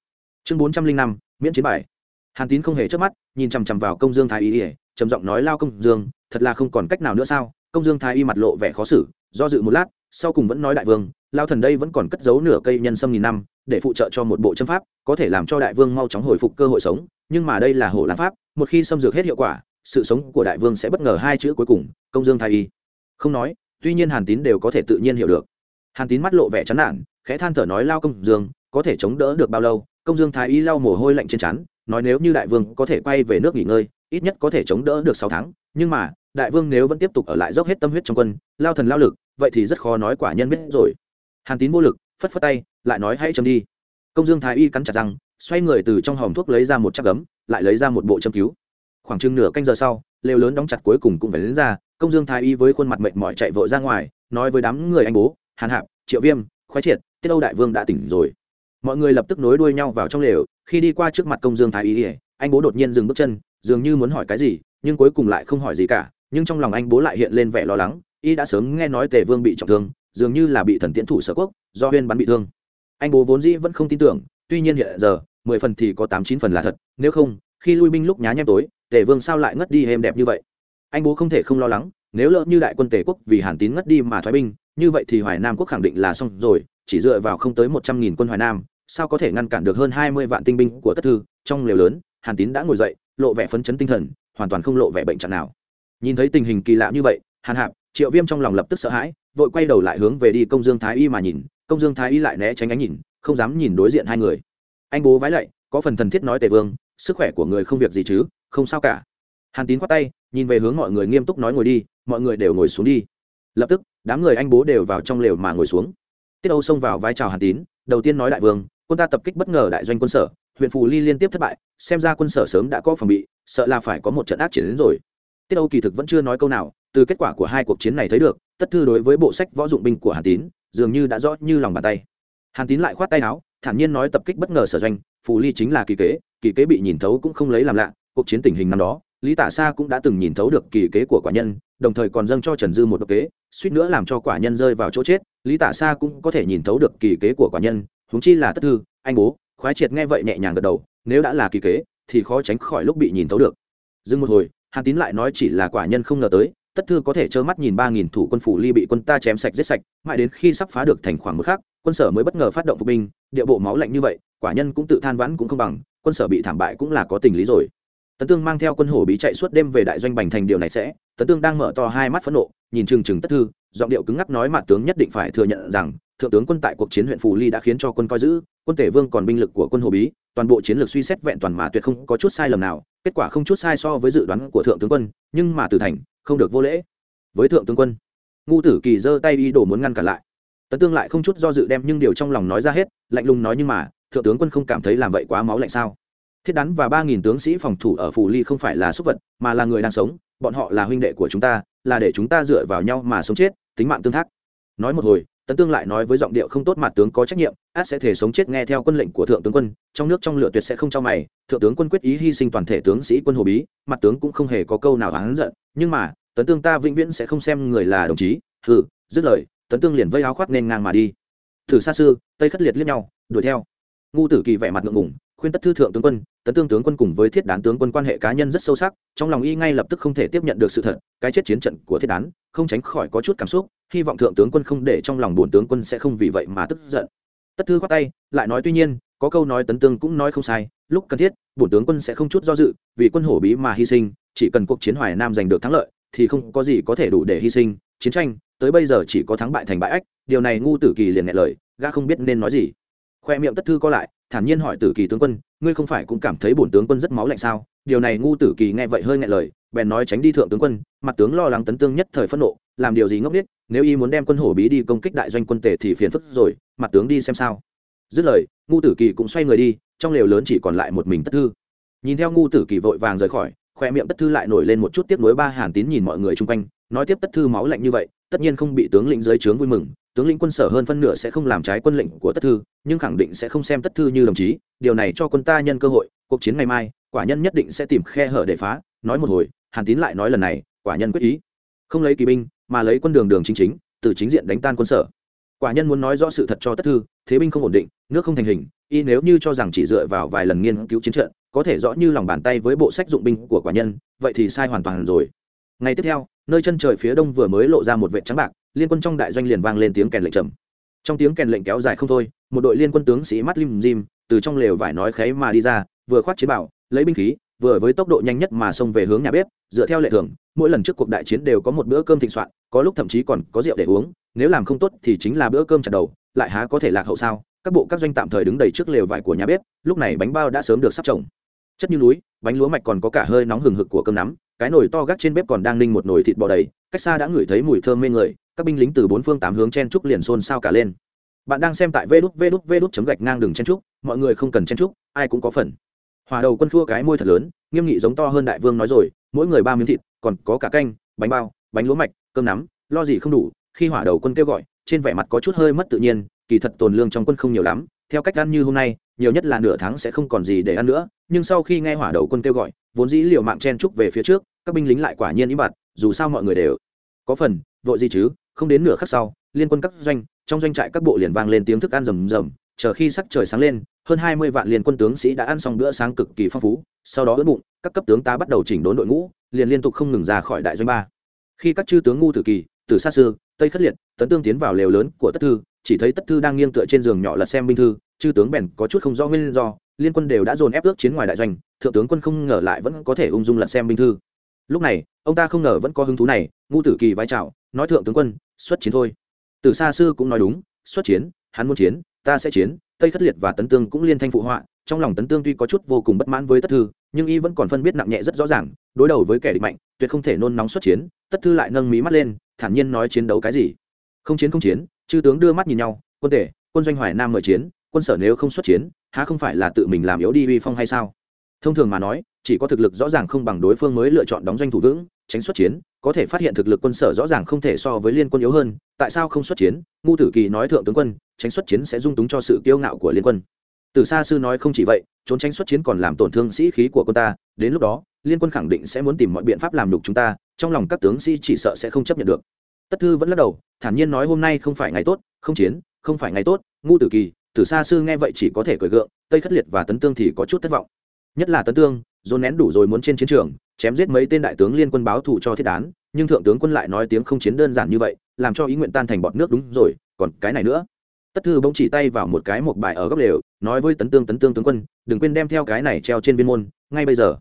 Chương bốn trăm linh năm, miễn chiến bài. Hàn tín không hề chớp mắt, nhìn chằm chằm vào công dương thái y ỉa trầm giọng nói, lao công dương thật là không còn cách nào nữa sao? Công dương thái y mặt lộ vẻ khó xử, do dự một lát, sau cùng vẫn nói đại vương, lao thần đây vẫn còn cất giấu nửa cây nhân sâm nghìn năm, để phụ trợ cho một bộ châm pháp, có thể làm cho đại vương mau chóng hồi phục cơ hội sống, nhưng mà đây là hổ lãng pháp, một khi xâm dược hết hiệu quả, sự sống của đại vương sẽ bất ngờ hai chữ cuối cùng, công dương thái y. Không nói, tuy nhiên hàn tín đều có thể tự nhiên hiểu được. Hàn tín mắt lộ vẻ chán nản, khẽ than thở nói lao công dương, có thể chống đỡ được bao lâu? Công dương thái y lau mồ hôi lạnh trên chắn nói nếu như đại vương có thể quay về nước nghỉ ngơi, ít nhất có thể chống đỡ được sáu tháng nhưng mà, đại vương nếu vẫn tiếp tục ở lại dốc hết tâm huyết trong quân, lao thần lao lực, vậy thì rất khó nói quả nhân biết rồi. Hàn tín vô lực, phất phất tay, lại nói hãy chấm đi. Công dương thái y cắn chặt răng, xoay người từ trong hòm thuốc lấy ra một chắc gấm, lại lấy ra một bộ châm cứu. Khoảng chừng nửa canh giờ sau, lều lớn đóng chặt cuối cùng cũng phải đến ra, công dương thái y với khuôn mặt mệt mỏi chạy vội ra ngoài, nói với đám người anh bố, hàn hạp, triệu viêm, khoái triệt, tiết âu đại vương đã tỉnh rồi. Mọi người lập tức nối đuôi nhau vào trong lều, khi đi qua trước mặt công dương thái y, anh bố đột nhiên dừng bước chân, dường như muốn hỏi cái gì nhưng cuối cùng lại không hỏi gì cả, nhưng trong lòng anh bố lại hiện lên vẻ lo lắng, y đã sớm nghe nói tề vương bị trọng thương, dường như là bị thần tiễn thủ sở quốc, do huyên bắn bị thương. Anh bố vốn dĩ vẫn không tin tưởng, tuy nhiên hiện giờ, mười phần thì có tám chín phần là thật, nếu không, khi lui binh lúc nhá nhem tối, tề vương sao lại ngất đi êm đẹp như vậy? Anh bố không thể không lo lắng, nếu lỡ như đại quân tề quốc vì hàn tín ngất đi mà thoái binh, như vậy thì hoài nam quốc khẳng định là xong rồi, chỉ dựa vào không tới một trăm nghìn quân hoài nam, sao có thể ngăn cản được hơn hai mươi vạn tinh binh của tất thư? Trong liều lớn, hàn tín đã ngồi dậy, lộ vẻ phấn chấn tinh thần hoàn toàn không lộ vẻ bệnh trạng nào. Nhìn thấy tình hình kỳ lạ như vậy, hàn hạp, triệu viêm trong lòng lập tức sợ hãi, vội quay đầu lại hướng về đi công dương thái y mà nhìn, công dương thái y lại né tránh ánh nhìn, không dám nhìn đối diện hai người. Anh bố vái lạy, có phần thần thiết nói tề vương, sức khỏe của người không việc gì chứ, không sao cả. Hàn tín khoát tay, nhìn về hướng mọi người nghiêm túc nói ngồi đi, mọi người đều ngồi xuống đi. Lập tức, đám người anh bố đều vào trong lều mà ngồi xuống. Tiết âu xông vào vai trào hàn tín, đầu tiên nói đại vương, quân ta tập kích bất ngờ đại doanh quân sở huyện phù ly liên tiếp thất bại, xem ra quân sở sớm đã có phòng bị, sợ là phải có một trận ác chiến đến rồi. Tiết âu kỳ thực vẫn chưa nói câu nào, từ kết quả của hai cuộc chiến này thấy được, tất thư đối với bộ sách võ dụng binh của hàn tín, dường như đã rõ như lòng bàn tay. Hàn tín lại khoát tay áo, thản nhiên nói tập kích bất ngờ sở doanh, phù ly chính là kỳ kế kỳ kế bị nhìn thấu cũng không lấy làm lạ, cuộc chiến tình hình năm đó, lý tả sa cũng đã từng nhìn thấu được kỳ kế của quả nhân, đồng thời còn dâng cho trần dư một độc kế, suýt nữa làm cho quả nhân rơi vào chỗ chết, lý tả sa cũng có thể nhìn thấu được kỳ kế của quả nhân, huống chi là tất thư, anh bố khoái triệt nghe vậy nhẹ nhàng gật đầu, nếu đã là kỳ kế, thì khó tránh khỏi lúc bị nhìn thấu được. Dừng một hồi, hàn tín lại nói chỉ là quả nhân không ngờ tới, tất thư có thể trơ mắt nhìn ba nghìn thủ quân phủ ly bị quân ta chém sạch giết sạch, mãi đến khi sắp phá được thành khoảng một khắc, quân sở mới bất ngờ phát động phục binh, địa bộ máu lạnh như vậy, quả nhân cũng tự than vãn cũng không bằng, quân sở bị thảm bại cũng là có tình lý rồi. Tấn tương mang theo quân hổ bí chạy suốt đêm về đại doanh bành thành điều này sẽ, tấn tương đang mở to hai mắt phẫn nộ, nhìn trừng trừng tất thư, giọng điệu cứng ngắc nói mặt tướng nhất định phải thừa nhận rằng, thượng tướng quân tại cuộc chiến huyện phù ly đã khiến cho quân coi giữ quân tể vương còn binh lực của quân hồ bí, toàn bộ chiến lược suy xét vẹn toàn mà tuyệt không có chút sai lầm nào, kết quả không chút sai so với dự đoán của thượng tướng quân, nhưng mà từ thành, không được vô lễ. Với thượng tướng quân, ngu tử kỳ giơ tay ý đồ muốn ngăn cản lại. Tấn tương lại không chút do dự đem nhưng điều trong lòng nói ra hết, lạnh lùng nói nhưng mà, thượng tướng quân không cảm thấy làm vậy quá máu lạnh sao? Thiết đắn và ba nghìn tướng sĩ phòng thủ ở phù ly không phải là súc vật, mà là người đang sống, bọn họ là huynh đệ của chúng ta, là để chúng ta dựa vào nhau mà sống chết, tính mạng tương thác. Nói một hồi tấn tương lại nói với giọng điệu không tốt mặt tướng có trách nhiệm, át sẽ thể sống chết nghe theo quân lệnh của thượng tướng quân, trong nước trong lửa tuyệt sẽ không cho mày. Thượng tướng quân quyết ý hy sinh toàn thể tướng sĩ quân hồ bí mặt tướng cũng không hề có câu nào hắn giận. Nhưng mà, tấn tương ta vĩnh viễn sẽ không xem người là đồng chí. Hừ, dứt lời, tấn tương liền vây áo khoác nên ngang mà đi. Thử xa xưa, tây khất liệt liếc nhau, đuổi theo. Ngu tử kỳ vẻ mặt ngượng ngùng khuyên tất thư thượng tướng quân, tấn tương tướng quân cùng với thiết đán tướng quân quan hệ cá nhân rất sâu sắc, trong lòng y ngay lập tức không thể tiếp nhận được sự thật, cái chết chiến trận của thiết đán, không tránh khỏi có chút cảm xúc, hy vọng thượng tướng quân không để trong lòng bổn tướng quân sẽ không vì vậy mà tức giận. Tất thư khoát tay, lại nói tuy nhiên, có câu nói tấn tương cũng nói không sai, lúc cần thiết bổn tướng quân sẽ không chút do dự, vì quân hổ bí mà hy sinh, chỉ cần cuộc chiến hoài nam giành được thắng lợi, thì không có gì có thể đủ để hy sinh, chiến tranh, tới bây giờ chỉ có thắng bại thành bại ách, điều này ngu tử kỳ liền nghe lời, gã không biết nên nói gì. Khoe miệng tất thư co lại thản nhiên hỏi tử kỳ tướng quân, ngươi không phải cũng cảm thấy bổn tướng quân rất máu lạnh sao? Điều này ngu tử kỳ nghe vậy hơi ngại lời, bèn nói tránh đi thượng tướng quân, mặt tướng lo lắng tấn tương nhất thời phẫn nộ, làm điều gì ngốc nghếch, nếu y muốn đem quân hổ bí đi công kích đại doanh quân tề thì phiền phức rồi, mặt tướng đi xem sao. Dứt lời, ngu tử kỳ cũng xoay người đi, trong lều lớn chỉ còn lại một mình tất thư. Nhìn theo ngu tử kỳ vội vàng rời khỏi, khoe miệng tất thư lại nổi lên một chút tiếp nối ba hàn tín nhìn mọi người chung quanh, nói tiếp tất thư máu lạnh như vậy, tất nhiên không bị tướng lĩnh dưới trướng vui mừng tướng lĩnh quân sở hơn phân nửa sẽ không làm trái quân lệnh của tất thư, nhưng khẳng định sẽ không xem tất thư như đồng chí. Điều này cho quân ta nhân cơ hội, cuộc chiến ngày mai, quả nhân nhất định sẽ tìm khe hở để phá. Nói một hồi, hàn tín lại nói lần này, quả nhân quyết ý. Không lấy kỳ binh, mà lấy quân đường đường chính chính, từ chính diện đánh tan quân sở. Quả nhân muốn nói rõ sự thật cho tất thư, thế binh không ổn định, nước không thành hình, y nếu như cho rằng chỉ dựa vào vài lần nghiên cứu chiến trận, có thể rõ như lòng bàn tay với bộ sách dụng binh của quả nhân, vậy thì sai hoàn toàn rồi. Ngày tiếp theo, nơi chân trời phía đông vừa mới lộ ra một vệ trắng bạc liên quân trong đại doanh liền vang lên tiếng kèn lệnh trầm. Trong tiếng kèn lệnh kéo dài không thôi, một đội liên quân tướng sĩ mắt lim dim, từ trong lều vải nói kháy mà đi ra, vừa khoát chiến bảo, lấy binh khí, vừa với tốc độ nhanh nhất mà xông về hướng nhà bếp, dựa theo lệ thường, mỗi lần trước cuộc đại chiến đều có một bữa cơm thịnh soạn, có lúc thậm chí còn có rượu để uống, nếu làm không tốt thì chính là bữa cơm chặt đầu, lại há có thể lạc hậu sao? Các bộ các doanh tạm thời đứng đầy trước lều vải của nhà bếp, lúc này bánh bao đã sớm được sắp trồng. Chất như núi, bánh lúa mạch còn có cả hơi nóng hừng hực của cơm nắm, cái nồi to gác trên bếp còn đang ninh một nồi thịt bò đầy, cách xa đã ngửi thấy mùi thơm mê người các binh lính từ bốn phương tám hướng chen trúc liền xôn xao cả lên. Bạn đang xem tại vê đút vê đút vê đút chấm gạch ngang đường chen trúc, mọi người không cần chen trúc, ai cũng có phần. Hòa đầu quân thua cái môi thật lớn, nghiêm nghị giống to hơn đại vương nói rồi, mỗi người ba miếng thịt, còn có cả canh, bánh bao, bánh lúa mạch, cơm nắm, lo gì không đủ, khi hỏa đầu quân kêu gọi, trên vẻ mặt có chút hơi mất tự nhiên, kỳ thật tồn lương trong quân không nhiều lắm, theo cách ăn như hôm nay, nhiều nhất là nửa tháng sẽ không còn gì để ăn nữa, nhưng sau khi nghe hỏa đầu quân kêu gọi, vốn dĩ liều mạng chen trúc về phía trước, các binh lính lại quả nhiên ý bặt, dù sao mọi người đều có phần, vội gì chứ? Không đến nửa khắc sau, liên quân các doanh, trong doanh trại các bộ liền vang lên tiếng thức ăn rầm rầm, chờ khi sắc trời sáng lên, hơn hai mươi vạn liên quân tướng sĩ đã ăn xong bữa sáng cực kỳ phong phú, sau đó ướt bụng, các cấp tướng ta bắt đầu chỉnh đốn đội ngũ, liền liên tục không ngừng ra khỏi đại doanh ba. Khi các chư tướng ngu tử kỳ từ xa xưa tây khất liệt, tấn tương tiến vào lều lớn của tất thư, chỉ thấy tất thư đang nghiêng tựa trên giường nhỏ lật xem binh thư, chư tướng bèn có chút không rõ nguyên do, liên quân đều đã dồn ép ước chiến ngoài đại doanh, thượng tướng quân không ngờ lại vẫn có thể ung dung lật xem binh thư. Lúc này, ông ta không ngờ vẫn có hứng thú này, ngu tử kỳ vai trào nói thượng tướng quân xuất chiến thôi. Từ xa sư cũng nói đúng, xuất chiến, hắn muốn chiến, ta sẽ chiến, tây khất liệt và tấn tương cũng liên thanh phụ họa, trong lòng tấn tương tuy có chút vô cùng bất mãn với tất thư, nhưng y vẫn còn phân biết nặng nhẹ rất rõ ràng, đối đầu với kẻ địch mạnh, tuyệt không thể nôn nóng xuất chiến, tất thư lại nâng mí mắt lên, thản nhiên nói chiến đấu cái gì? Không chiến không chiến, chư tướng đưa mắt nhìn nhau, quân tể, quân doanh hoài nam mời chiến, quân sở nếu không xuất chiến, há không phải là tự mình làm yếu đi uy phong hay sao? Thông thường mà nói, chỉ có thực lực rõ ràng không bằng đối phương mới lựa chọn đóng doanh thủ vững tránh xuất chiến, có thể phát hiện thực lực quân sở rõ ràng không thể so với liên quân yếu hơn, tại sao không xuất chiến? Ngu tử kỳ nói thượng tướng quân, tránh xuất chiến sẽ dung túng cho sự kiêu ngạo của liên quân. Từ xa sư nói không chỉ vậy, trốn tránh xuất chiến còn làm tổn thương sĩ khí của quân ta, đến lúc đó, liên quân khẳng định sẽ muốn tìm mọi biện pháp làm đục chúng ta, trong lòng các tướng sĩ chỉ sợ sẽ không chấp nhận được. Tất thư vẫn lắc đầu, thản nhiên nói hôm nay không phải ngày tốt, không chiến, không phải ngày tốt ngu tử kỳ, từ xa sư nghe vậy chỉ có thể cười gượng, tây khất liệt và tấn tương thì có chút thất vọng. Nhất là tấn tương dồn nén đủ rồi muốn trên chiến trường, chém giết mấy tên đại tướng liên quân báo thù cho thiết đán, nhưng thượng tướng quân lại nói tiếng không chiến đơn giản như vậy, làm cho ý nguyện tan thành bọt nước đúng rồi, còn cái này nữa. Tất thư bỗng chỉ tay vào một cái một bài ở góc lều, nói với tấn tương tấn tương tướng quân, đừng quên đem theo cái này treo trên viên môn, ngay bây giờ.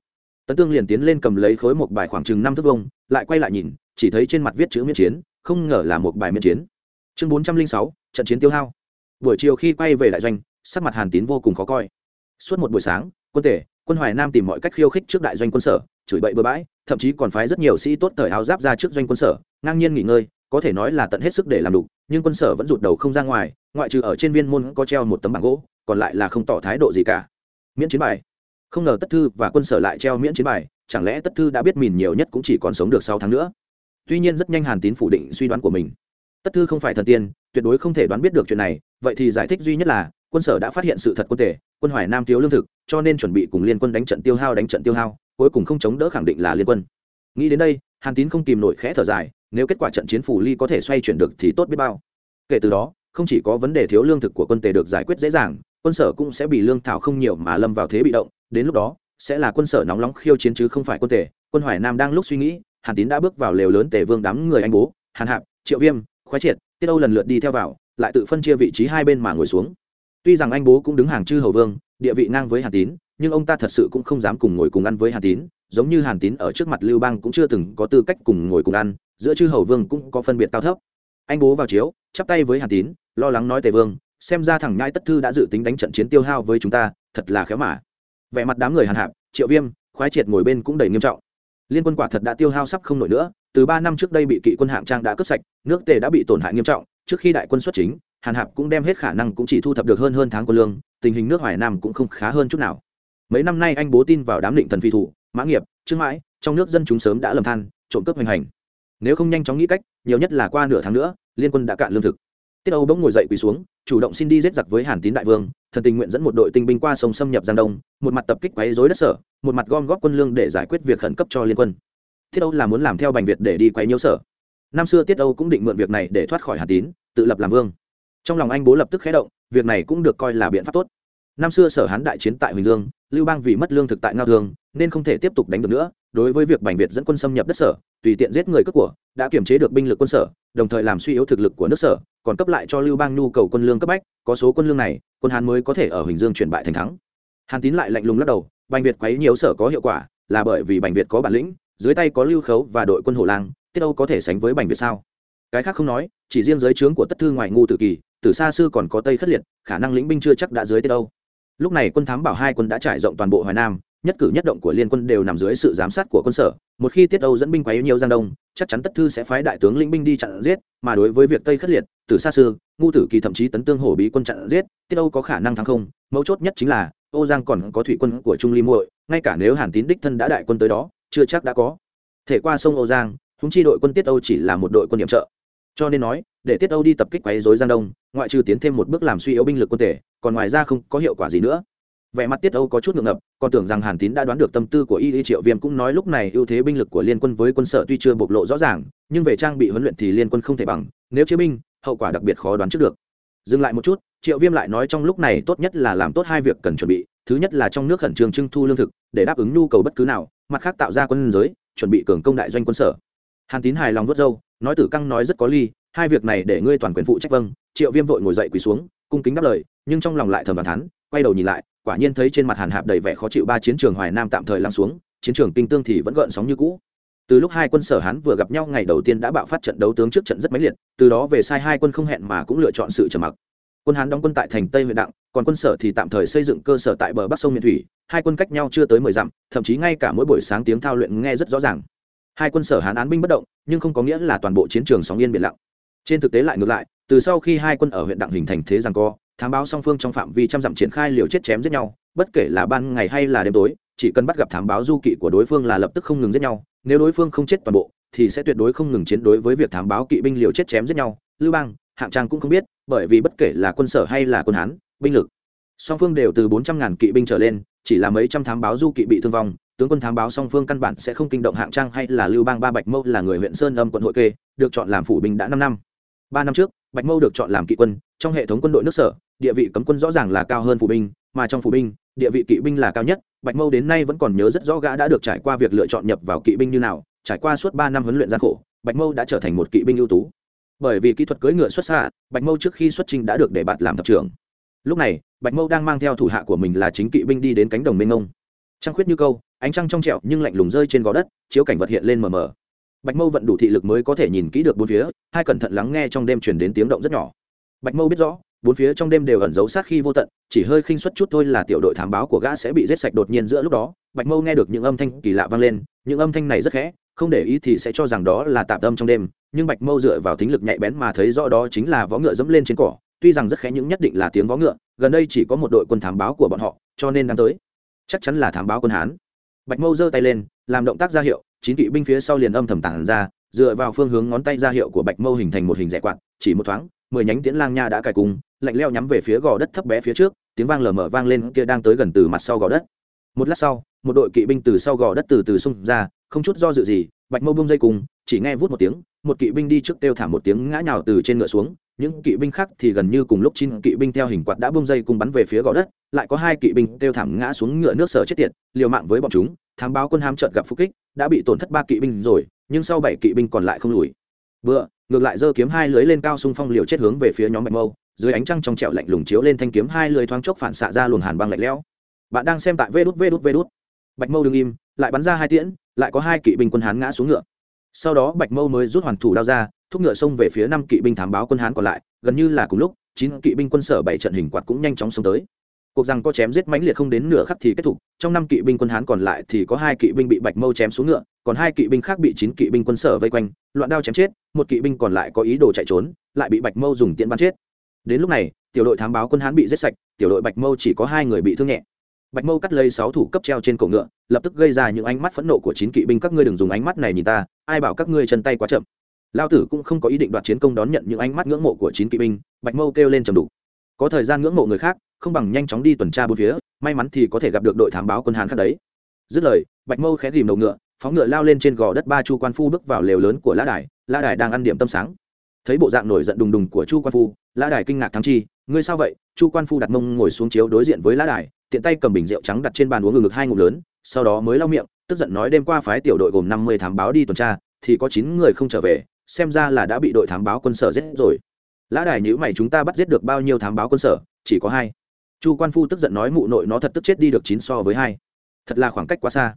Tấn tương liền tiến lên cầm lấy khối một bài khoảng chừng năm thước vông lại quay lại nhìn, chỉ thấy trên mặt viết chữ miễn chiến, không ngờ là một bài miễn chiến. Chương bốn trăm linh sáu, trận chiến tiêu hao. Buổi chiều khi quay về đại doanh, sắc mặt hàn tín vô cùng khó coi. Suốt một buổi sáng, quân tể quân hoài nam tìm mọi cách khiêu khích trước đại doanh quân sở, chửi bậy bừa bãi, thậm chí còn phái rất nhiều sĩ tốt thời áo giáp ra trước doanh quân sở, ngang nhiên nghỉ ngơi, có thể nói là tận hết sức để làm đủ nhưng quân sở vẫn rụt đầu không ra ngoài, ngoại trừ ở trên viên môn có treo một tấm bảng gỗ, còn lại là không tỏ thái độ gì cả. Miễn chiến bài. Không ngờ tất thư và quân sở lại treo miễn chiến bài, chẳng lẽ tất thư đã biết mìn nhiều nhất cũng chỉ còn sống được sáu tháng nữa? Tuy nhiên rất nhanh hàn tín phủ định suy đoán của mình. Tất thư không phải thần tiên, tuyệt đối không thể đoán biết được chuyện này, vậy thì giải thích duy nhất là, quân sở đã phát hiện sự thật quân tể quân hoài nam thiếu lương thực, cho nên chuẩn bị cùng liên quân đánh trận tiêu hao đánh trận tiêu hao, cuối cùng không chống đỡ khẳng định là liên quân. Nghĩ đến đây, hàn tín không kìm nổi khẽ thở dài, nếu kết quả trận chiến phủ ly có thể xoay chuyển được thì tốt biết bao. Kể từ đó, không chỉ có vấn đề thiếu lương thực của quân tề được giải quyết dễ dàng, quân sở cũng sẽ bị lương thảo không nhiều mà lâm vào thế bị động, đến lúc đó, sẽ là quân sở nóng nóng khiêu chiến chứ không phải quân tề. Quân hoài nam đang lúc suy nghĩ, hàn tín đã bước vào lều lớn tề vương đám người anh bố, hàn hạp, triệu viêm, khoái triệt, tiết âu lần lượt đi theo vào, lại tự phân chia vị trí hai bên mà ngồi xuống tuy rằng anh bố cũng đứng hàng chư hầu vương, địa vị ngang với hàn tín, nhưng ông ta thật sự cũng không dám cùng ngồi cùng ăn với hàn tín, giống như hàn tín ở trước mặt lưu bang cũng chưa từng có tư cách cùng ngồi cùng ăn, giữa chư hầu vương cũng có phân biệt cao thấp. Anh bố vào chiếu, chắp tay với hàn tín, lo lắng nói tề vương, xem ra thằng nhãi tất thư đã dự tính đánh trận chiến tiêu hao với chúng ta, thật là khéo mà. Vẻ mặt đám người hàn hạp, triệu viêm, khoái triệt ngồi bên cũng đầy nghiêm trọng. Liên quân quả thật đã tiêu hao sắp không nổi nữa, từ ba năm trước đây bị kỵ quân hạng trang đã cướp sạch, nước tề đã bị tổn hại nghiêm trọng, trước khi đại quân xuất chính hàn hạp cũng đem hết khả năng cũng chỉ thu thập được hơn hơn tháng của lương, tình hình nước hoài nam cũng không khá hơn chút nào. Mấy năm nay anh bố tin vào đám định thần phi thủ, mã nghiệp, trương mãi, trong nước dân chúng sớm đã lầm than, trộm cướp hành hành. Nếu không nhanh chóng nghĩ cách, nhiều nhất là qua nửa tháng nữa, liên quân đã cạn lương thực. Tiết âu bỗng ngồi dậy quỳ xuống, chủ động xin đi giết giặc với hàn tín đại vương, thần tình nguyện dẫn một đội tinh binh qua sông xâm nhập giang đông, một mặt tập kích quấy dối đất sở, một mặt gom góp quân lương để giải quyết việc khẩn cấp cho liên quân. Tiết âu là muốn làm theo bành việt để đi quấy nhiễu sở. Năm xưa tiết âu cũng định mượn việc này để thoát khỏi hàn tín, tự lập làm vương trong lòng anh bố lập tức khé động, việc này cũng được coi là biện pháp tốt. Năm xưa sở hán đại chiến tại huỳnh dương, lưu bang vì mất lương thực tại ngao thương, nên không thể tiếp tục đánh được nữa. Đối với việc bành việt dẫn quân xâm nhập đất sở, tùy tiện giết người cướp của, đã kiểm chế được binh lực quân sở, đồng thời làm suy yếu thực lực của nước sở, còn cấp lại cho lưu bang nhu cầu quân lương cấp bách, có số quân lương này, quân hán mới có thể ở huỳnh dương chuyển bại thành thắng. Hàn tín lại lạnh lùng lắc đầu, bành việt quấy nhiều sở có hiệu quả, là bởi vì bành việt có bản lĩnh, dưới tay có lưu khấu và đội quân hồ lang, tiết âu có thể sánh với bành việt sao? Cái khác không nói, chỉ riêng giới trướng của tất thư ngoài ngu tử kỳ từ xa xưa còn có tây khất liệt, khả năng lĩnh binh chưa chắc đã dưới tiết âu lúc này quân thám bảo hai quân đã trải rộng toàn bộ hoài nam, nhất cử nhất động của liên quân đều nằm dưới sự giám sát của quân sở. Một khi tiết âu dẫn binh quấy nhiều giang đông, chắc chắn tất thư sẽ phái đại tướng lĩnh binh đi chặn giết, mà đối với việc tây khất liệt, từ xa xưa, ngu tử kỳ thậm chí tấn tương hổ bí quân chặn giết, tiết âu có khả năng thắng không? Mấu chốt nhất chính là ô giang còn có thủy quân của trung ly muội, ngay cả nếu hàn tín đích thân đã đại quân tới đó, chưa chắc đã có. Thể qua sông ô giang húng chi đội quân tiết âu chỉ là một đội quân điểm trợ. Cho nên nói để tiết âu đi tập kích quấy dối giang đông, ngoại trừ tiến thêm một bước làm suy yếu binh lực quân thể, còn ngoài ra không có hiệu quả gì nữa. Vẻ mặt tiết âu có chút ngượng ngập, còn tưởng rằng hàn tín đã đoán được tâm tư của y y triệu viêm cũng nói lúc này ưu thế binh lực của liên quân với quân sở tuy chưa bộc lộ rõ ràng, nhưng về trang bị huấn luyện thì liên quân không thể bằng, nếu chế binh, hậu quả đặc biệt khó đoán trước được. Dừng lại một chút, triệu viêm lại nói trong lúc này tốt nhất là làm tốt hai việc cần chuẩn bị, thứ nhất là trong nước khẩn trương trưng thu lương thực, để đáp ứng nhu cầu bất cứ nào, mặt khác tạo ra quân giới, chuẩn bị cường công đại doanh quân sở. Hàn tín hài lòng vớt râu, nói tử căng nói rất có ly hai việc này để ngươi toàn quyền phụ trách vâng triệu viêm vội ngồi dậy quỳ xuống, cung kính đáp lời, nhưng trong lòng lại thầm bàn thắn quay đầu nhìn lại, quả nhiên thấy trên mặt hàn hạp đầy vẻ khó chịu, ba chiến trường hoài nam tạm thời lắng xuống, chiến trường kinh tương thì vẫn gợn sóng như cũ. Từ lúc hai quân sở hán vừa gặp nhau, ngày đầu tiên đã bạo phát trận đấu tướng trước trận rất mãnh liệt, từ đó về sai hai quân không hẹn mà cũng lựa chọn sự trầm mặc. Quân hán đóng quân tại thành tây huyện đặng, còn quân sở thì tạm thời xây dựng cơ sở tại bờ bắc sông miền thủy, hai quân cách nhau chưa tới mười dặm, thậm chí ngay cả mỗi buổi sáng tiếng thao luyện nghe rất rõ ràng. Hai quân sở hán án binh bất động, nhưng không có nghĩa là toàn bộ chiến trường sóng yên biển lặng trên thực tế lại ngược lại, từ sau khi hai quân ở huyện đặng hình thành thế rằng co, thám báo song phương trong phạm vi trăm dặm triển khai liều chết chém giết nhau, bất kể là ban ngày hay là đêm tối, chỉ cần bắt gặp thám báo du kỵ của đối phương là lập tức không ngừng giết nhau, nếu đối phương không chết toàn bộ, thì sẽ tuyệt đối không ngừng chiến đối với việc thám báo kỵ binh liều chết chém giết nhau. Lưu bang, hạng trang cũng không biết, bởi vì bất kể là quân sở hay là quân hán, binh lực, song phương đều từ bốn trăm ngàn kỵ binh trở lên, chỉ là mấy trăm thám báo du kỵ bị thương vong. Tướng quân thám báo song phương căn bản sẽ không kinh động hạng trang hay là lưu bang ba bạch mâu là người huyện sơn âm quận hội kê, được chọn làm phủ binh đã năm năm ba năm trước, bạch mâu được chọn làm kỵ quân, trong hệ thống quân đội nước sở, địa vị cấm quân rõ ràng là cao hơn phủ binh, mà trong phủ binh, địa vị kỵ binh là cao nhất. Bạch mâu đến nay vẫn còn nhớ rất rõ gã đã được trải qua việc lựa chọn nhập vào kỵ binh như nào, trải qua suốt ba năm huấn luyện gian khổ, bạch mâu đã trở thành một kỵ binh ưu tú. Bởi vì kỹ thuật cưỡi ngựa xuất xa, bạch mâu trước khi xuất trình đã được để bạt làm thập trưởng. Lúc này, bạch mâu đang mang theo thủ hạ của mình là chính kỵ binh đi đến cánh đồng mênh mông. Trăng khuyết như câu, ánh trăng trong trẹo nhưng lạnh lùng rơi trên gò đất, chiếu cảnh vật hiện lên mờ mờ bạch mâu vận đủ thị lực mới có thể nhìn kỹ được bốn phía, hai cẩn thận lắng nghe trong đêm chuyển đến tiếng động rất nhỏ. Bạch mâu biết rõ, bốn phía trong đêm đều ẩn giấu sát khi vô tận, chỉ hơi khinh suất chút thôi là tiểu đội thám báo của gã sẽ bị rết sạch đột nhiên giữa lúc đó. Bạch mâu nghe được những âm thanh kỳ lạ vang lên, những âm thanh này rất khẽ, không để ý thì sẽ cho rằng đó là tạm tâm trong đêm, nhưng bạch mâu dựa vào thính lực nhạy bén mà thấy rõ đó chính là vó ngựa dẫm lên trên cỏ, tuy rằng rất khẽ nhưng nhất định là tiếng vó ngựa, gần đây chỉ có một đội quân thám báo của bọn họ, cho nên đang tới. Chắc chắn là thám báo quân hán. Bạch mâu giơ tay lên, làm động tác ra hiệu chín kỵ binh phía sau liền âm thầm tản ra, dựa vào phương hướng ngón tay ra hiệu của bạch mâu hình thành một hình rẻ quạt, chỉ một thoáng, mười nhánh tiễn lang nha đã cài cung, lạnh leo nhắm về phía gò đất thấp bé phía trước, tiếng vang lờ mờ vang lên kia đang tới gần từ mặt sau gò đất. Một lát sau, một đội kỵ binh từ sau gò đất từ từ xung ra, không chút do dự gì, bạch mâu bung dây cùng chỉ nghe vút một tiếng, một kỵ binh đi trước kêu thảm một tiếng ngã nhào từ trên ngựa xuống, những kỵ binh khác thì gần như cùng lúc chín kỵ binh theo hình quạt đã bung dây cùng bắn về phía gò đất, lại có hai kỵ binh kêu thảm ngã xuống ngựa nước sở chết tiệt, liều mạng với bọn chúng, thám báo quân ham trợt gặp phục kích đã bị tổn thất ba kỵ binh rồi, nhưng sau bảy kỵ binh còn lại không lùi. Vừa, ngược lại giơ kiếm hai lưới lên cao xung phong liều chết hướng về phía nhóm bạch mâu, dưới ánh trăng trong trẹo lạnh lùng chiếu lên thanh kiếm hai lưới thoáng chốc phản xạ ra luồng hàn băng lạnh lẽo. Bạn đang xem tại vê đút vê đút vê đút bạch mâu đ im, lại bắn ra hai tiễn, lại có hai kỵ binh quân hán ngã xuống ngựa. Sau đó bạch mâu mới rút hoàn thủ đao ra, thúc ngựa xông về phía năm kỵ binh thám báo quân hán còn lại, gần như là cùng lúc, chín kỵ binh quân sở bảy trận hình quạt cũng nhanh chóng xông tới cuộc rằng có chém giết mãnh liệt không đến nửa khắc thì kết thúc trong năm kỵ binh quân hán còn lại thì có hai kỵ binh bị bạch mâu chém xuống ngựa, còn hai kỵ binh khác bị chín kỵ binh quân sở vây quanh, loạn đao chém chết, một kỵ binh còn lại có ý đồ chạy trốn, lại bị bạch mâu dùng tiễn bắn chết. Đến lúc này, tiểu đội thám báo quân hán bị giết sạch, tiểu đội bạch mâu chỉ có hai người bị thương nhẹ. Bạch mâu cắt lấy sáu thủ cấp treo trên cổ ngựa, lập tức gây ra những ánh mắt phẫn nộ của chín kỵ binh. Các ngươi đừng dùng ánh mắt này nhìn ta, ai bảo các ngươi chân tay quá chậm. Lao tử cũng không có ý định đoạt chiến công đón nhận những ánh mắt ngưỡng mộ của chín kỵ binh, bạch mâu kêu lên trầm đủ có thời gian ngưỡng mộ người khác không bằng nhanh chóng đi tuần tra bốn phía, may mắn thì có thể gặp được đội thám báo quân hàn khác đấy. Dứt lời, bạch mâu khẽ ghìm đầu ngựa, phóng ngựa lao lên trên gò đất ba chu quan phu bước vào lều lớn của lã đài lã đài đang ăn điểm tâm sáng. Thấy bộ dạng nổi giận đùng đùng của chu quan phu, lã đài kinh ngạc thắng chi, ngươi sao vậy? Chu quan phu đặt mông ngồi xuống chiếu đối diện với lã đài, tiện tay cầm bình rượu trắng đặt trên bàn uống ngực hai ngụm lớn, sau đó mới lau miệng, tức giận nói đêm qua phái tiểu đội gồm năm mươi thám báo đi tuần tra, thì có chín người không trở về, xem ra là đã bị đội thám báo quân sở giết rồi. Lã đài nhữ mày, chúng ta bắt giết được bao nhiêu thám báo quân sở? Chỉ có hai chu quan phu tức giận nói mụ nội nó thật tức chết đi được chín so với hai. Thật là khoảng cách quá xa.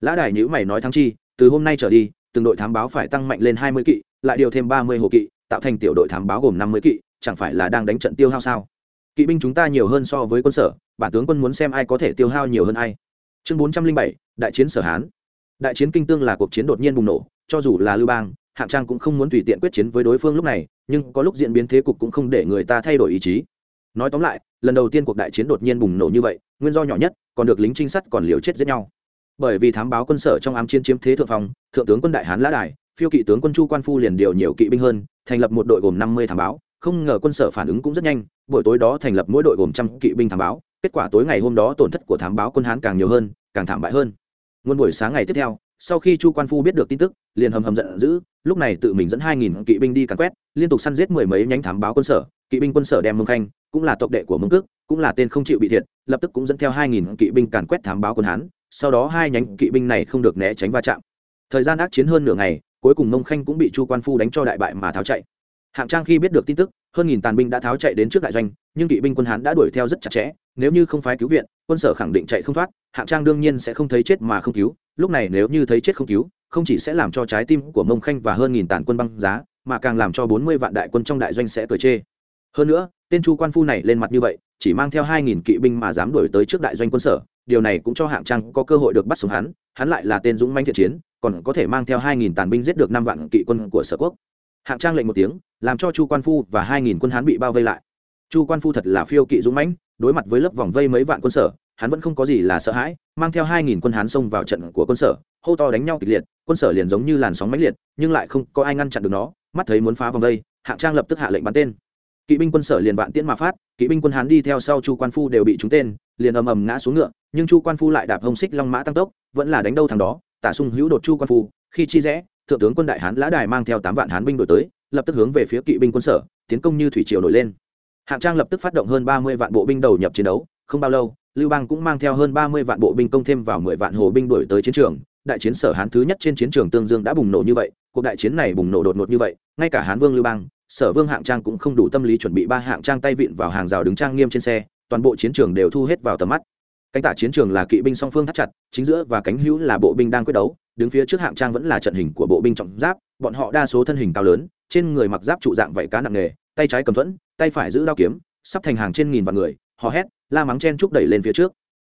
Lã đài nhữ mày nói thắng chi, từ hôm nay trở đi, từng đội thám báo phải tăng mạnh lên hai mươi kỵ, lại điều thêm ba mươi hộ kỵ, tạo thành tiểu đội thám báo gồm năm mươi kỵ, chẳng phải là đang đánh trận tiêu hao sao? Kỵ binh chúng ta nhiều hơn so với quân sở, bản tướng quân muốn xem ai có thể tiêu hao nhiều hơn ai. Chương bốn trăm linh bảy, đại chiến sở hán. Đại chiến kinh tương là cuộc chiến đột nhiên bùng nổ, cho dù là lưu bang, hạng trang cũng không muốn tùy tiện quyết chiến với đối phương lúc này, nhưng có lúc diễn biến thế cục cũng không để người ta thay đổi ý chí nói tóm lại, lần đầu tiên cuộc đại chiến đột nhiên bùng nổ như vậy, nguyên do nhỏ nhất, còn được lính trinh sát còn liều chết giết nhau. Bởi vì thám báo quân sở trong ám chiến chiếm thế thượng phong, thượng tướng quân đại hán lã đài, phiêu kỵ tướng quân chu quan phu liền điều nhiều kỵ binh hơn, thành lập một đội gồm năm mươi thám báo, không ngờ quân sở phản ứng cũng rất nhanh, buổi tối đó thành lập mỗi đội gồm trăm kỵ binh thám báo, kết quả tối ngày hôm đó tổn thất của thám báo quân hán càng nhiều hơn, càng thảm bại hơn. Nguồn buổi sáng ngày tiếp theo, sau khi chu quan phu biết được tin tức, liền hầm hầm giận dữ, lúc này tự mình dẫn hai nghìn kỵ binh đi càn quét, liên tục săn giết mười mấy nhánh thám báo quân sở, kỵ binh quân sở đem mông khanh cũng là tộc đệ của mông cước, cũng là tên không chịu bị thiệt, lập tức cũng dẫn theo hai nghìn kỵ binh càn quét thám báo quân hán, sau đó hai nhánh kỵ binh này không được né tránh va chạm. Thời gian ác chiến hơn nửa ngày, cuối cùng mông khanh cũng bị chu quan phu đánh cho đại bại mà tháo chạy. Hạng trang khi biết được tin tức, hơn nghìn tàn binh đã tháo chạy đến trước đại doanh, nhưng kỵ binh quân hán đã đuổi theo rất chặt chẽ, nếu như không phái cứu viện, quân sở khẳng định chạy không thoát, hạng trang đương nhiên sẽ không thấy chết mà không cứu, lúc này nếu như thấy chết không cứu, không chỉ sẽ làm cho trái tim của mông khanh và hơn nghìn tàn quân băng giá, mà càng làm cho bốn mươi vạn đại quân trong đại doanh sẽ cười chê. Hơn nữa tên chu quan phu này lên mặt như vậy, chỉ mang theo hai nghìn kỵ binh mà dám đuổi tới trước đại doanh quân sở, điều này cũng cho hạng trang có cơ hội được bắt sống hắn hắn lại là tên dũng manh thiện chiến, còn có thể mang theo hai nghìn tàn binh giết được năm vạn kỵ quân của sở quốc. Hạng trang lệnh một tiếng, làm cho chu quan phu và hai nghìn quân hán bị bao vây lại. Chu quan phu thật là phiêu kỵ dũng mãnh, đối mặt với lớp vòng vây mấy vạn quân sở, hắn vẫn không có gì là sợ hãi, mang theo hai nghìn quân hán xông vào trận của quân sở, hô to đánh nhau kịch liệt, quân sở liền giống như làn sóng mãnh liệt, nhưng lại không có ai ngăn chặn được nó, mắt thấy muốn phá vòng vây, hạng trang lập tức hạ lệnh bắn tên kỵ binh quân sở liền vạn tiễn mà phát, kỵ binh quân hán đi theo sau chu quan phu đều bị trúng tên, liền ầm ầm ngã xuống ngựa, nhưng chu quan phu lại đạp hông xích long mã tăng tốc, vẫn là đánh đâu thằng đó, tả sung hữu đột chu quan phu, khi chi rẽ, thượng tướng quân đại hán lã đài mang theo tám vạn hán binh đổi tới, lập tức hướng về phía kỵ binh quân sở, tiến công như thủy triều nổi lên. Hạng trang lập tức phát động hơn ba mươi vạn bộ binh đầu nhập chiến đấu, không bao lâu, lưu bang cũng mang theo hơn ba mươi vạn bộ binh công thêm vào mười vạn hồ binh đổi tới chiến trường, đại chiến sở hán thứ nhất trên chiến trường tương dương đã bùng nổ như vậy, cuộc đại chiến này bùng nổ đột ngột như vậy, ngay cả hán vương lưu bang sở vương hạng trang cũng không đủ tâm lý chuẩn bị ba hạng trang tay vịn vào hàng rào đứng trang nghiêm trên xe, toàn bộ chiến trường đều thu hết vào tầm mắt. Cánh tả chiến trường là kỵ binh song phương thắt chặt, chính giữa và cánh hữu là bộ binh đang quyết đấu, đứng phía trước hạng trang vẫn là trận hình của bộ binh trọng giáp, bọn họ đa số thân hình cao lớn, trên người mặc giáp trụ dạng vảy cá nặng nề, tay trái cầm thuẫn, tay phải giữ đao kiếm, sắp thành hàng trên nghìn vạn người, hò hét, la mắng chen trúc đẩy lên phía trước.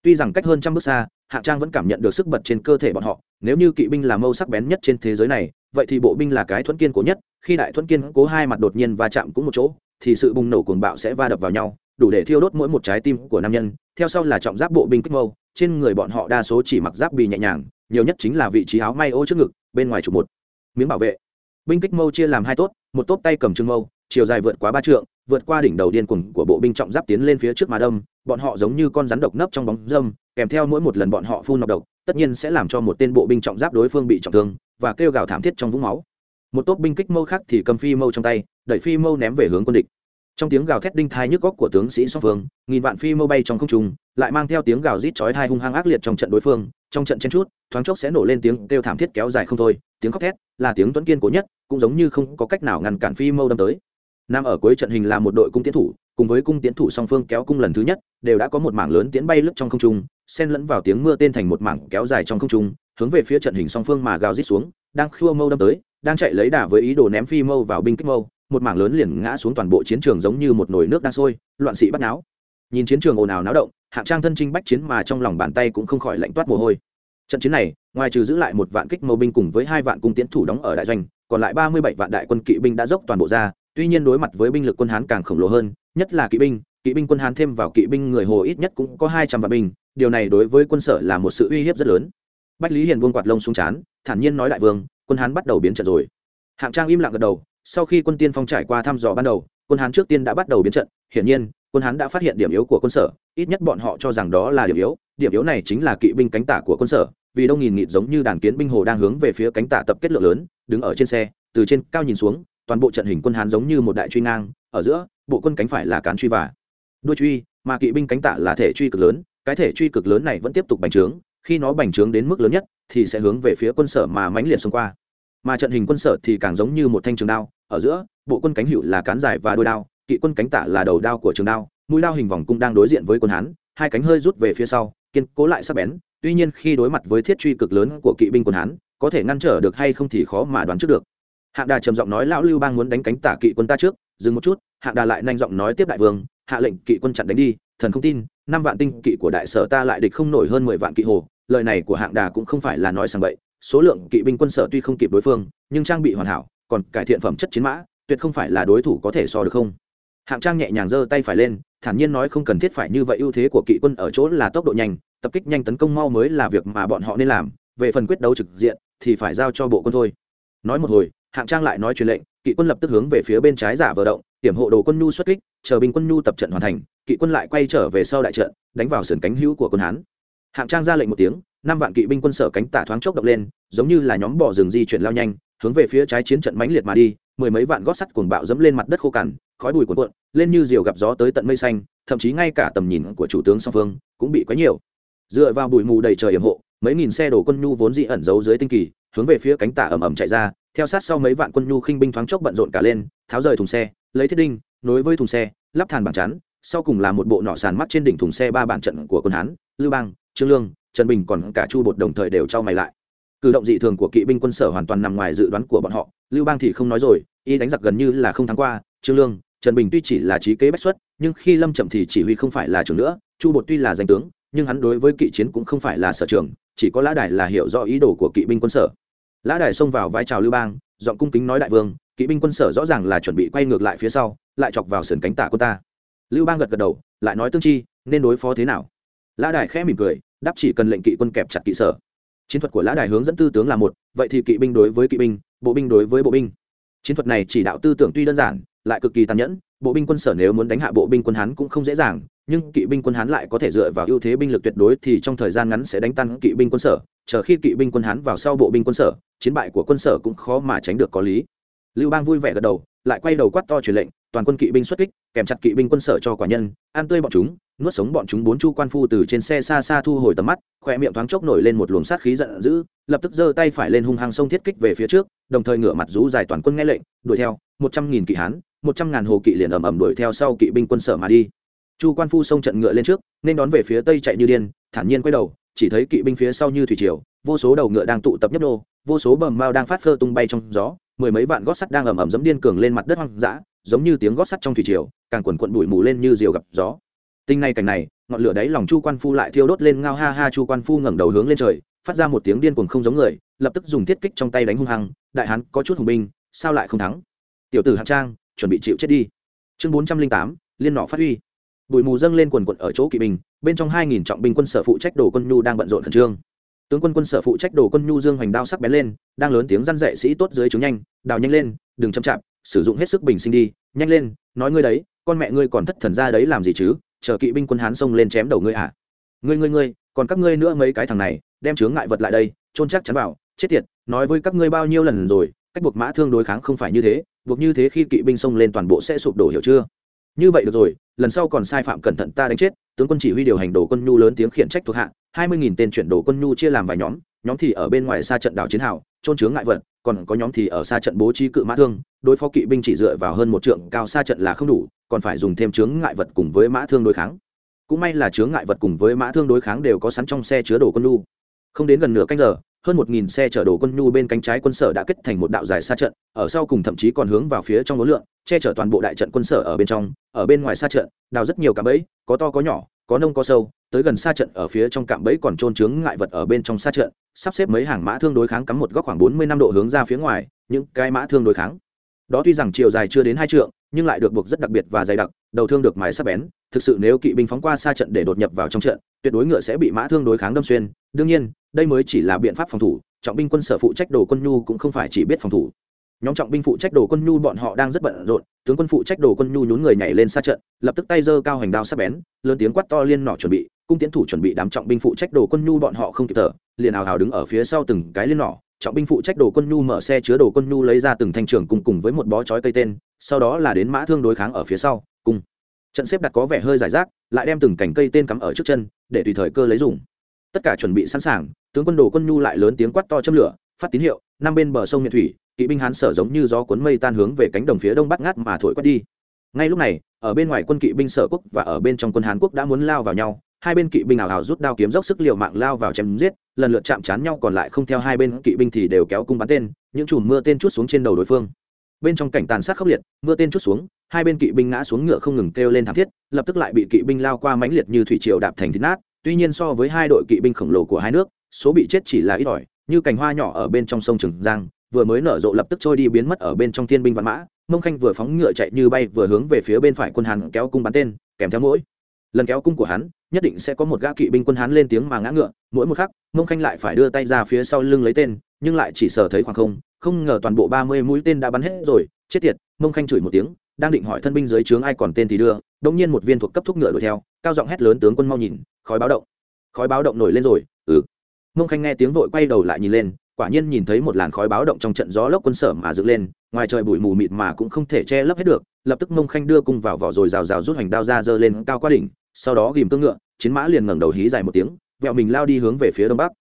Tuy rằng cách hơn trăm bước xa, hạng trang vẫn cảm nhận được sức bật trên cơ thể bọn họ, nếu như kỵ binh là mâu sắc bén nhất trên thế giới này vậy thì bộ binh là cái thuẫn kiên cố nhất, khi đại thuẫn kiên cố hai mặt đột nhiên va chạm cũng một chỗ, thì sự bùng nổ cuồng bạo sẽ va đập vào nhau, đủ để thiêu đốt mỗi một trái tim của nam nhân. Theo sau là trọng giáp bộ binh kích mâu, trên người bọn họ đa số chỉ mặc giáp bì nhẹ nhàng, nhiều nhất chính là vị trí áo may ô trước ngực, bên ngoài chụp một. Miếng bảo vệ. Binh kích mâu chia làm hai tốt, một tốp tay cầm trưng mâu, chiều dài vượt quá ba trượng, vượt qua đỉnh đầu điên cuồng của bộ binh trọng giáp tiến lên phía trước mà đâm, bọn họ giống như con rắn độc nấp trong bóng dâm, kèm theo mỗi một lần bọn họ phun nọc độc tất nhiên sẽ làm cho một tên bộ binh trọng giáp đối phương bị trọng thương và kêu gào thảm thiết trong vũng máu. Một tốp binh kích mâu khác thì cầm phi mâu trong tay, đẩy phi mâu ném về hướng quân địch. Trong tiếng gào thét đinh thai nhức góc của tướng sĩ song phương, nghìn vạn phi mâu bay trong không trung, lại mang theo tiếng gào rít chói tai hung hăng ác liệt trong trận đối phương. Trong trận chen chút thoáng chốc sẽ nổ lên tiếng kêu thảm thiết kéo dài không thôi, tiếng khóc thét là tiếng tuấn kiên cố nhất, cũng giống như không có cách nào ngăn cản phi mâu đâm tới. Nam ở cuối trận hình là một đội cung tiến thủ, cùng với cung tiến thủ song phương kéo cung lần thứ nhất, đều đã có một mảng lớn tiến bay lướt trong không trung xen lẫn vào tiếng mưa tên thành một mảng kéo dài trong không trung, hướng về phía trận hình song phương mà gào rít xuống, đang khua mâu đâm tới, đang chạy lấy đà với ý đồ ném phi mâu vào binh kích mâu, một mảng lớn liền ngã xuống toàn bộ chiến trường giống như một nồi nước đang sôi, loạn sĩ bắt náo. Nhìn chiến trường ồn ào náo động, hạng trang thân trinh bách chiến mà trong lòng bàn tay cũng không khỏi lạnh toát mồ hôi. Trận chiến này, ngoài trừ giữ lại một vạn kích mâu binh cùng với hai vạn cung tiến thủ đóng ở đại doanh, còn lại ba mươi bảy vạn đại quân kỵ binh đã dốc toàn bộ ra, tuy nhiên đối mặt với binh lực quân hán càng khổng lồ hơn, nhất là kỵ binh kỵ binh quân hán thêm vào kỵ binh người hồ ít nhất cũng có hai trăm vạn binh, điều này đối với quân sở là một sự uy hiếp rất lớn. Bách lý hiền buông quạt lông xuống chán thản nhiên nói đại vương, quân hán bắt đầu biến trận rồi. Hạng trang im lặng gật đầu, sau khi quân tiên phong trải qua thăm dò ban đầu, quân hán trước tiên đã bắt đầu biến trận. Hiển nhiên, quân hán đã phát hiện điểm yếu của quân sở, ít nhất bọn họ cho rằng đó là điểm yếu. Điểm yếu này chính là kỵ binh cánh tả của quân sở, vì đông nghìn nghịt giống như đàn kiến binh hồ đang hướng về phía cánh tả tập kết lượng lớn, đứng ở trên xe, từ trên cao nhìn xuống, toàn bộ trận hình quân hán giống như một đại truy ngang, ở giữa, bộ quân cánh phải là cán truy và đuôi truy, mà kỵ binh cánh tả là thể truy cực lớn, cái thể truy cực lớn này vẫn tiếp tục bành trướng, khi nó bành trướng đến mức lớn nhất, thì sẽ hướng về phía quân sở mà mãnh liệt xông qua. Mà trận hình quân sở thì càng giống như một thanh trường đao, ở giữa, bộ quân cánh hữu là cán dài và đôi đao, kỵ quân cánh tả là đầu đao của trường đao, mũi đao hình vòng cung đang đối diện với quân hán, hai cánh hơi rút về phía sau, kiên cố lại sắc bén, tuy nhiên khi đối mặt với thiết truy cực lớn của kỵ binh quân hán, có thể ngăn trở được hay không thì khó mà đoán trước được. Hạng đà trầm giọng nói, lão lưu bang muốn đánh cánh tả kỵ quân ta trước, dừng một chút. Hạng đà lại nhanh giọng nói, tiếp đại vương hạ lệnh kỵ quân chặn đánh đi, thần không tin, năm vạn tinh kỵ của đại sở ta lại địch không nổi hơn mười vạn kỵ hồ, lời này của hạng đà cũng không phải là nói sang bậy, số lượng kỵ binh quân sở tuy không kịp đối phương, nhưng trang bị hoàn hảo, còn cải thiện phẩm chất chiến mã, tuyệt không phải là đối thủ có thể so được không. Hạng trang nhẹ nhàng giơ tay phải lên, thản nhiên nói không cần thiết phải như vậy, ưu thế của kỵ quân ở chỗ là tốc độ nhanh, tập kích nhanh tấn công mau mới là việc mà bọn họ nên làm, về phần quyết đấu trực diện thì phải giao cho bộ quân thôi. Nói một hồi, hạng trang lại nói truyền lệnh, kỵ quân lập tức hướng về phía bên trái giả vờ động hiểm hộ đồ quân nhu xuất kích, chờ binh quân nhu tập trận hoàn thành, kỵ quân lại quay trở về sau đại trận, đánh vào sườn cánh hữu của quân hán. Hạng trang ra lệnh một tiếng, năm vạn kỵ binh quân sở cánh tả thoáng chốc động lên, giống như là nhóm bỏ rừng di chuyển lao nhanh, hướng về phía trái chiến trận mãnh liệt mà đi, mười mấy vạn gót sắt cuồng bạo dẫm lên mặt đất khô cằn, khói bụi cuồn cuộn, lên như diều gặp gió tới tận mây xanh, thậm chí ngay cả tầm nhìn của chủ tướng song phương cũng bị quấy nhiều. Dựa vào bụi mù đầy trời yểm hộ, mấy nghìn xe đổ quân nhu vốn dị ẩn giấu dưới tinh kỳ, hướng về phía cánh tả ầm ầm chạy ra, theo sát sau mấy vạn quân nhu khinh binh thoáng chốc bận rộn cả lên, tháo rời thùng xe lấy thiết đinh, nối với thùng xe, lắp thàn bảng chắn, sau cùng là một bộ nọ sàn mắt trên đỉnh thùng xe ba bản trận của quân hán, lưu bang, trương lương, trần bình còn cả chu bột đồng thời đều trao mày lại. Cử động dị thường của kỵ binh quân sở hoàn toàn nằm ngoài dự đoán của bọn họ, lưu bang thì không nói rồi, y đánh giặc gần như là không thắng qua, trương lương, trần bình tuy chỉ là trí kế bách xuất, nhưng khi lâm chậm thì chỉ huy không phải là trưởng nữa, chu bột tuy là danh tướng, nhưng hắn đối với kỵ chiến cũng không phải là sở trường, chỉ có lã đài là hiểu rõ ý đồ của kỵ binh quân sở. Lã đài xông vào vai trào lưu bang, giọng cung kính nói đại vương kỵ binh quân sở rõ ràng là chuẩn bị quay ngược lại phía sau, lại chọc vào sườn cánh tả quân ta. Lưu bang gật gật đầu, lại nói tương chi, nên đối phó thế nào? Lã đài khẽ mỉm cười, đáp chỉ cần lệnh kỵ quân kẹp chặt kỵ sở. Chiến thuật của lã đài hướng dẫn tư tướng là một, vậy thì kỵ binh đối với kỵ binh, bộ binh đối với bộ binh. Chiến thuật này chỉ đạo tư tưởng tuy đơn giản, lại cực kỳ tàn nhẫn, bộ binh quân sở nếu muốn đánh hạ bộ binh quân hán cũng không dễ dàng, nhưng kỵ binh quân hán lại có thể dựa vào ưu thế binh lực tuyệt đối thì trong thời gian ngắn sẽ đánh tan kỵ binh quân sở, chờ khi kỵ binh quân hán vào sau bộ binh quân sở, chiến bại của quân sở cũng khó mà tránh được có lý lưu bang vui vẻ gật đầu lại quay đầu quát to truyền lệnh toàn quân kỵ binh xuất kích kèm chặt kỵ binh quân sở cho quả nhân an tươi bọn chúng nuốt sống bọn chúng bốn chu quan phu từ trên xe xa xa thu hồi tầm mắt khoe miệng thoáng chốc nổi lên một luồng sát khí giận dữ lập tức giơ tay phải lên hung hăng sông thiết kích về phía trước đồng thời ngửa mặt rú dài toàn quân nghe lệnh đuổi theo một trăm nghìn kỵ hán một trăm ngàn hồ kỵ liền ầm ầm đuổi theo sau kỵ binh quân sở mà đi. Chu quan phu xông trận ngựa lên trước nên đón về phía tây chạy như điên thản nhiên quay đầu chỉ thấy kỵ binh phía sau như thủy triều vô số đầu ngựa đang tụ tập nhấp nhô, vô số bầm mao đang phát phơ tung bay trong gió mười mấy vạn gót sắt đang ầm ầm dẫm điên cường lên mặt đất hoang dã, giống như tiếng gót sắt trong thủy triều, càng quần quận bụi mù lên như diều gặp gió. Tinh này cảnh này, ngọn lửa đáy lòng chu quan phu lại thiêu đốt lên ngao ha ha chu quan phu ngẩng đầu hướng lên trời, phát ra một tiếng điên cuồng không giống người, lập tức dùng thiết kích trong tay đánh hung hăng, đại hán có chút hùng binh, sao lại không thắng? Tiểu tử hạng trang, chuẩn bị chịu chết đi. Chương bốn trăm linh tám, liên nọ phát huy. Bụi mù dâng lên quần quận ở chỗ kỵ binh, bên trong hai nghìn trọng binh quân sở phụ trách đồ quân nhu đang bận rộn khẩn trương tướng quân quân sở phụ trách đồ quân nhu dương hoành đao sắc bén lên, đang lớn tiếng răn dạy sĩ tốt dưới chúng nhanh, đào nhanh lên, đừng chậm chạp, sử dụng hết sức bình sinh đi, nhanh lên, nói ngươi đấy, con mẹ ngươi còn thất thần ra đấy làm gì chứ, chờ kỵ binh quân hán xông lên chém đầu ngươi à? Ngươi ngươi ngươi, còn các ngươi nữa mấy cái thằng này, đem chướng ngại vật lại đây trôn chắc chắn bảo, chết tiệt, nói với các ngươi bao nhiêu lần rồi, cách buộc mã thương đối kháng không phải như thế, buộc như thế khi kỵ binh xông lên toàn bộ sẽ sụp đổ hiểu chưa? Như vậy được rồi, lần sau còn sai phạm cẩn thận ta đánh chết tướng quân chỉ huy điều hành đồ quân nhu lớn tiếng khiển trách thuộc hạ, hai mươi nghìn tên chuyển đồ quân nhu chia làm vài nhóm nhóm thì ở bên ngoài xa trận đảo chiến hào, trôn chướng ngại vật, còn có nhóm thì ở xa trận bố trí cự mã thương, đối phó kỵ binh chỉ dựa vào hơn một trượng cao xa trận là không đủ, còn phải dùng thêm chướng ngại vật cùng với mã thương đối kháng. Cũng may là chướng ngại vật cùng với mã thương đối kháng đều có sẵn trong xe chứa đồ quân nhu. Không đến gần nửa canh giờ, hơn một nghìn xe chở đồ quân nhu bên cánh trái quân sở đã kết thành một đạo dài xa trận, ở sau cùng thậm chí còn hướng vào phía trong lối lượng che chở toàn bộ đại trận quân sở ở bên trong, ở bên ngoài xa trận, đào rất nhiều cạm bẫy có to có nhỏ, có nông có sâu, tới gần xa trận ở phía trong cạm bẫy còn trôn chướng ngại vật ở bên trong xa trận, sắp xếp mấy hàng mã thương đối kháng cắm một góc khoảng bốn mươi năm độ hướng ra phía ngoài, những cái mã thương đối kháng. Đó tuy rằng chiều dài chưa đến hai trượng, nhưng lại được buộc rất đặc biệt và dày đặc, đầu thương được mái sắc bén, thực sự nếu kỵ binh phóng qua xa trận để đột nhập vào trong trận, tuyệt đối ngựa sẽ bị mã thương đối kháng đâm xuyên. Đương nhiên, đây mới chỉ là biện pháp phòng thủ, trọng binh quân sở phụ trách đồ quân nhu cũng không phải chỉ biết phòng thủ nhóm trọng binh phụ trách đồ quân nhu bọn họ đang rất bận rộn, tướng quân phụ trách đồ quân nhu nhún người nhảy lên xa trận, lập tức tay giơ cao hành đao sắc bén, lớn tiếng quát to liên nỏ chuẩn bị, cung tiến thủ chuẩn bị đám trọng binh phụ trách đồ quân nhu bọn họ không kịp thở, liền ào ào đứng ở phía sau từng cái liên nỏ. Trọng binh phụ trách đồ quân nhu mở xe chứa đồ quân nhu lấy ra từng thanh trường cùng cùng với một bó chói cây tên, sau đó là đến mã thương đối kháng ở phía sau, cùng. Trận xếp đặt có vẻ hơi giải rác, lại đem từng cành cây tên cắm ở trước chân, để tùy thời cơ lấy dùng. Tất cả chuẩn bị sẵn sàng, tướng quân đồ quân nhu lại lớn tiếng quát to châm lửa, phát tín hiệu, năm bên bờ sông miệt thủy kỵ binh hán sở giống như gió cuốn mây tan hướng về cánh đồng phía đông bắt ngát mà thổi quét đi. Ngay lúc này, ở bên ngoài quân kỵ binh sở quốc và ở bên trong quân hán quốc đã muốn lao vào nhau, hai bên kỵ binh ảo hào rút đao kiếm dốc sức liều mạng lao vào chém giết, lần lượt chạm chán nhau còn lại không theo hai bên kỵ binh thì đều kéo cung bắn tên, những chùm mưa tên chút xuống trên đầu đối phương. Bên trong cảnh tàn sát khốc liệt, mưa tên chút xuống, hai bên kỵ binh ngã xuống ngựa không ngừng kêu lên thảm thiết, lập tức lại bị kỵ binh lao qua mãnh liệt như thủy triều đạp thành thịt nát, tuy nhiên so với hai đội kỵ binh khổng lồ của hai nước, số bị chết chỉ là ít ỏi, như cành hoa nhỏ ở bên trong sông trường giang vừa mới nở rộ lập tức trôi đi biến mất ở bên trong thiên binh văn mã, mông khanh vừa phóng ngựa chạy như bay vừa hướng về phía bên phải quân hàn kéo cung bắn tên, kèm theo mỗi lần kéo cung của hắn, nhất định sẽ có một gã kỵ binh quân hán lên tiếng mà ngã ngựa, mỗi một khắc, mông khanh lại phải đưa tay ra phía sau lưng lấy tên, nhưng lại chỉ sờ thấy khoảng không không ngờ toàn bộ ba mươi mũi tên đã bắn hết rồi, chết tiệt, mông khanh chửi một tiếng, đang định hỏi thân binh dưới trướng ai còn tên thì đưa đông nhiên một viên thuộc cấp thúc ngựa đuổi theo, cao giọng hét lớn tướng quân mau nhìn, khói báo động, khói báo động nổi lên rồi ừ. Mông khanh nghe tiếng vội quay đầu lại nhìn lên quả nhiên nhìn thấy một làn khói báo động trong trận gió lốc quân sở mà dựng lên, ngoài trời bụi mù mịt mà cũng không thể che lấp hết được, lập tức mông khanh đưa cung vào vỏ rồi rào rào rút hoành đao ra giơ lên cao qua đỉnh, sau đó ghìm cương ngựa, chiến mã liền ngẩng đầu hí dài một tiếng, vẹo mình lao đi hướng về phía đông bắc.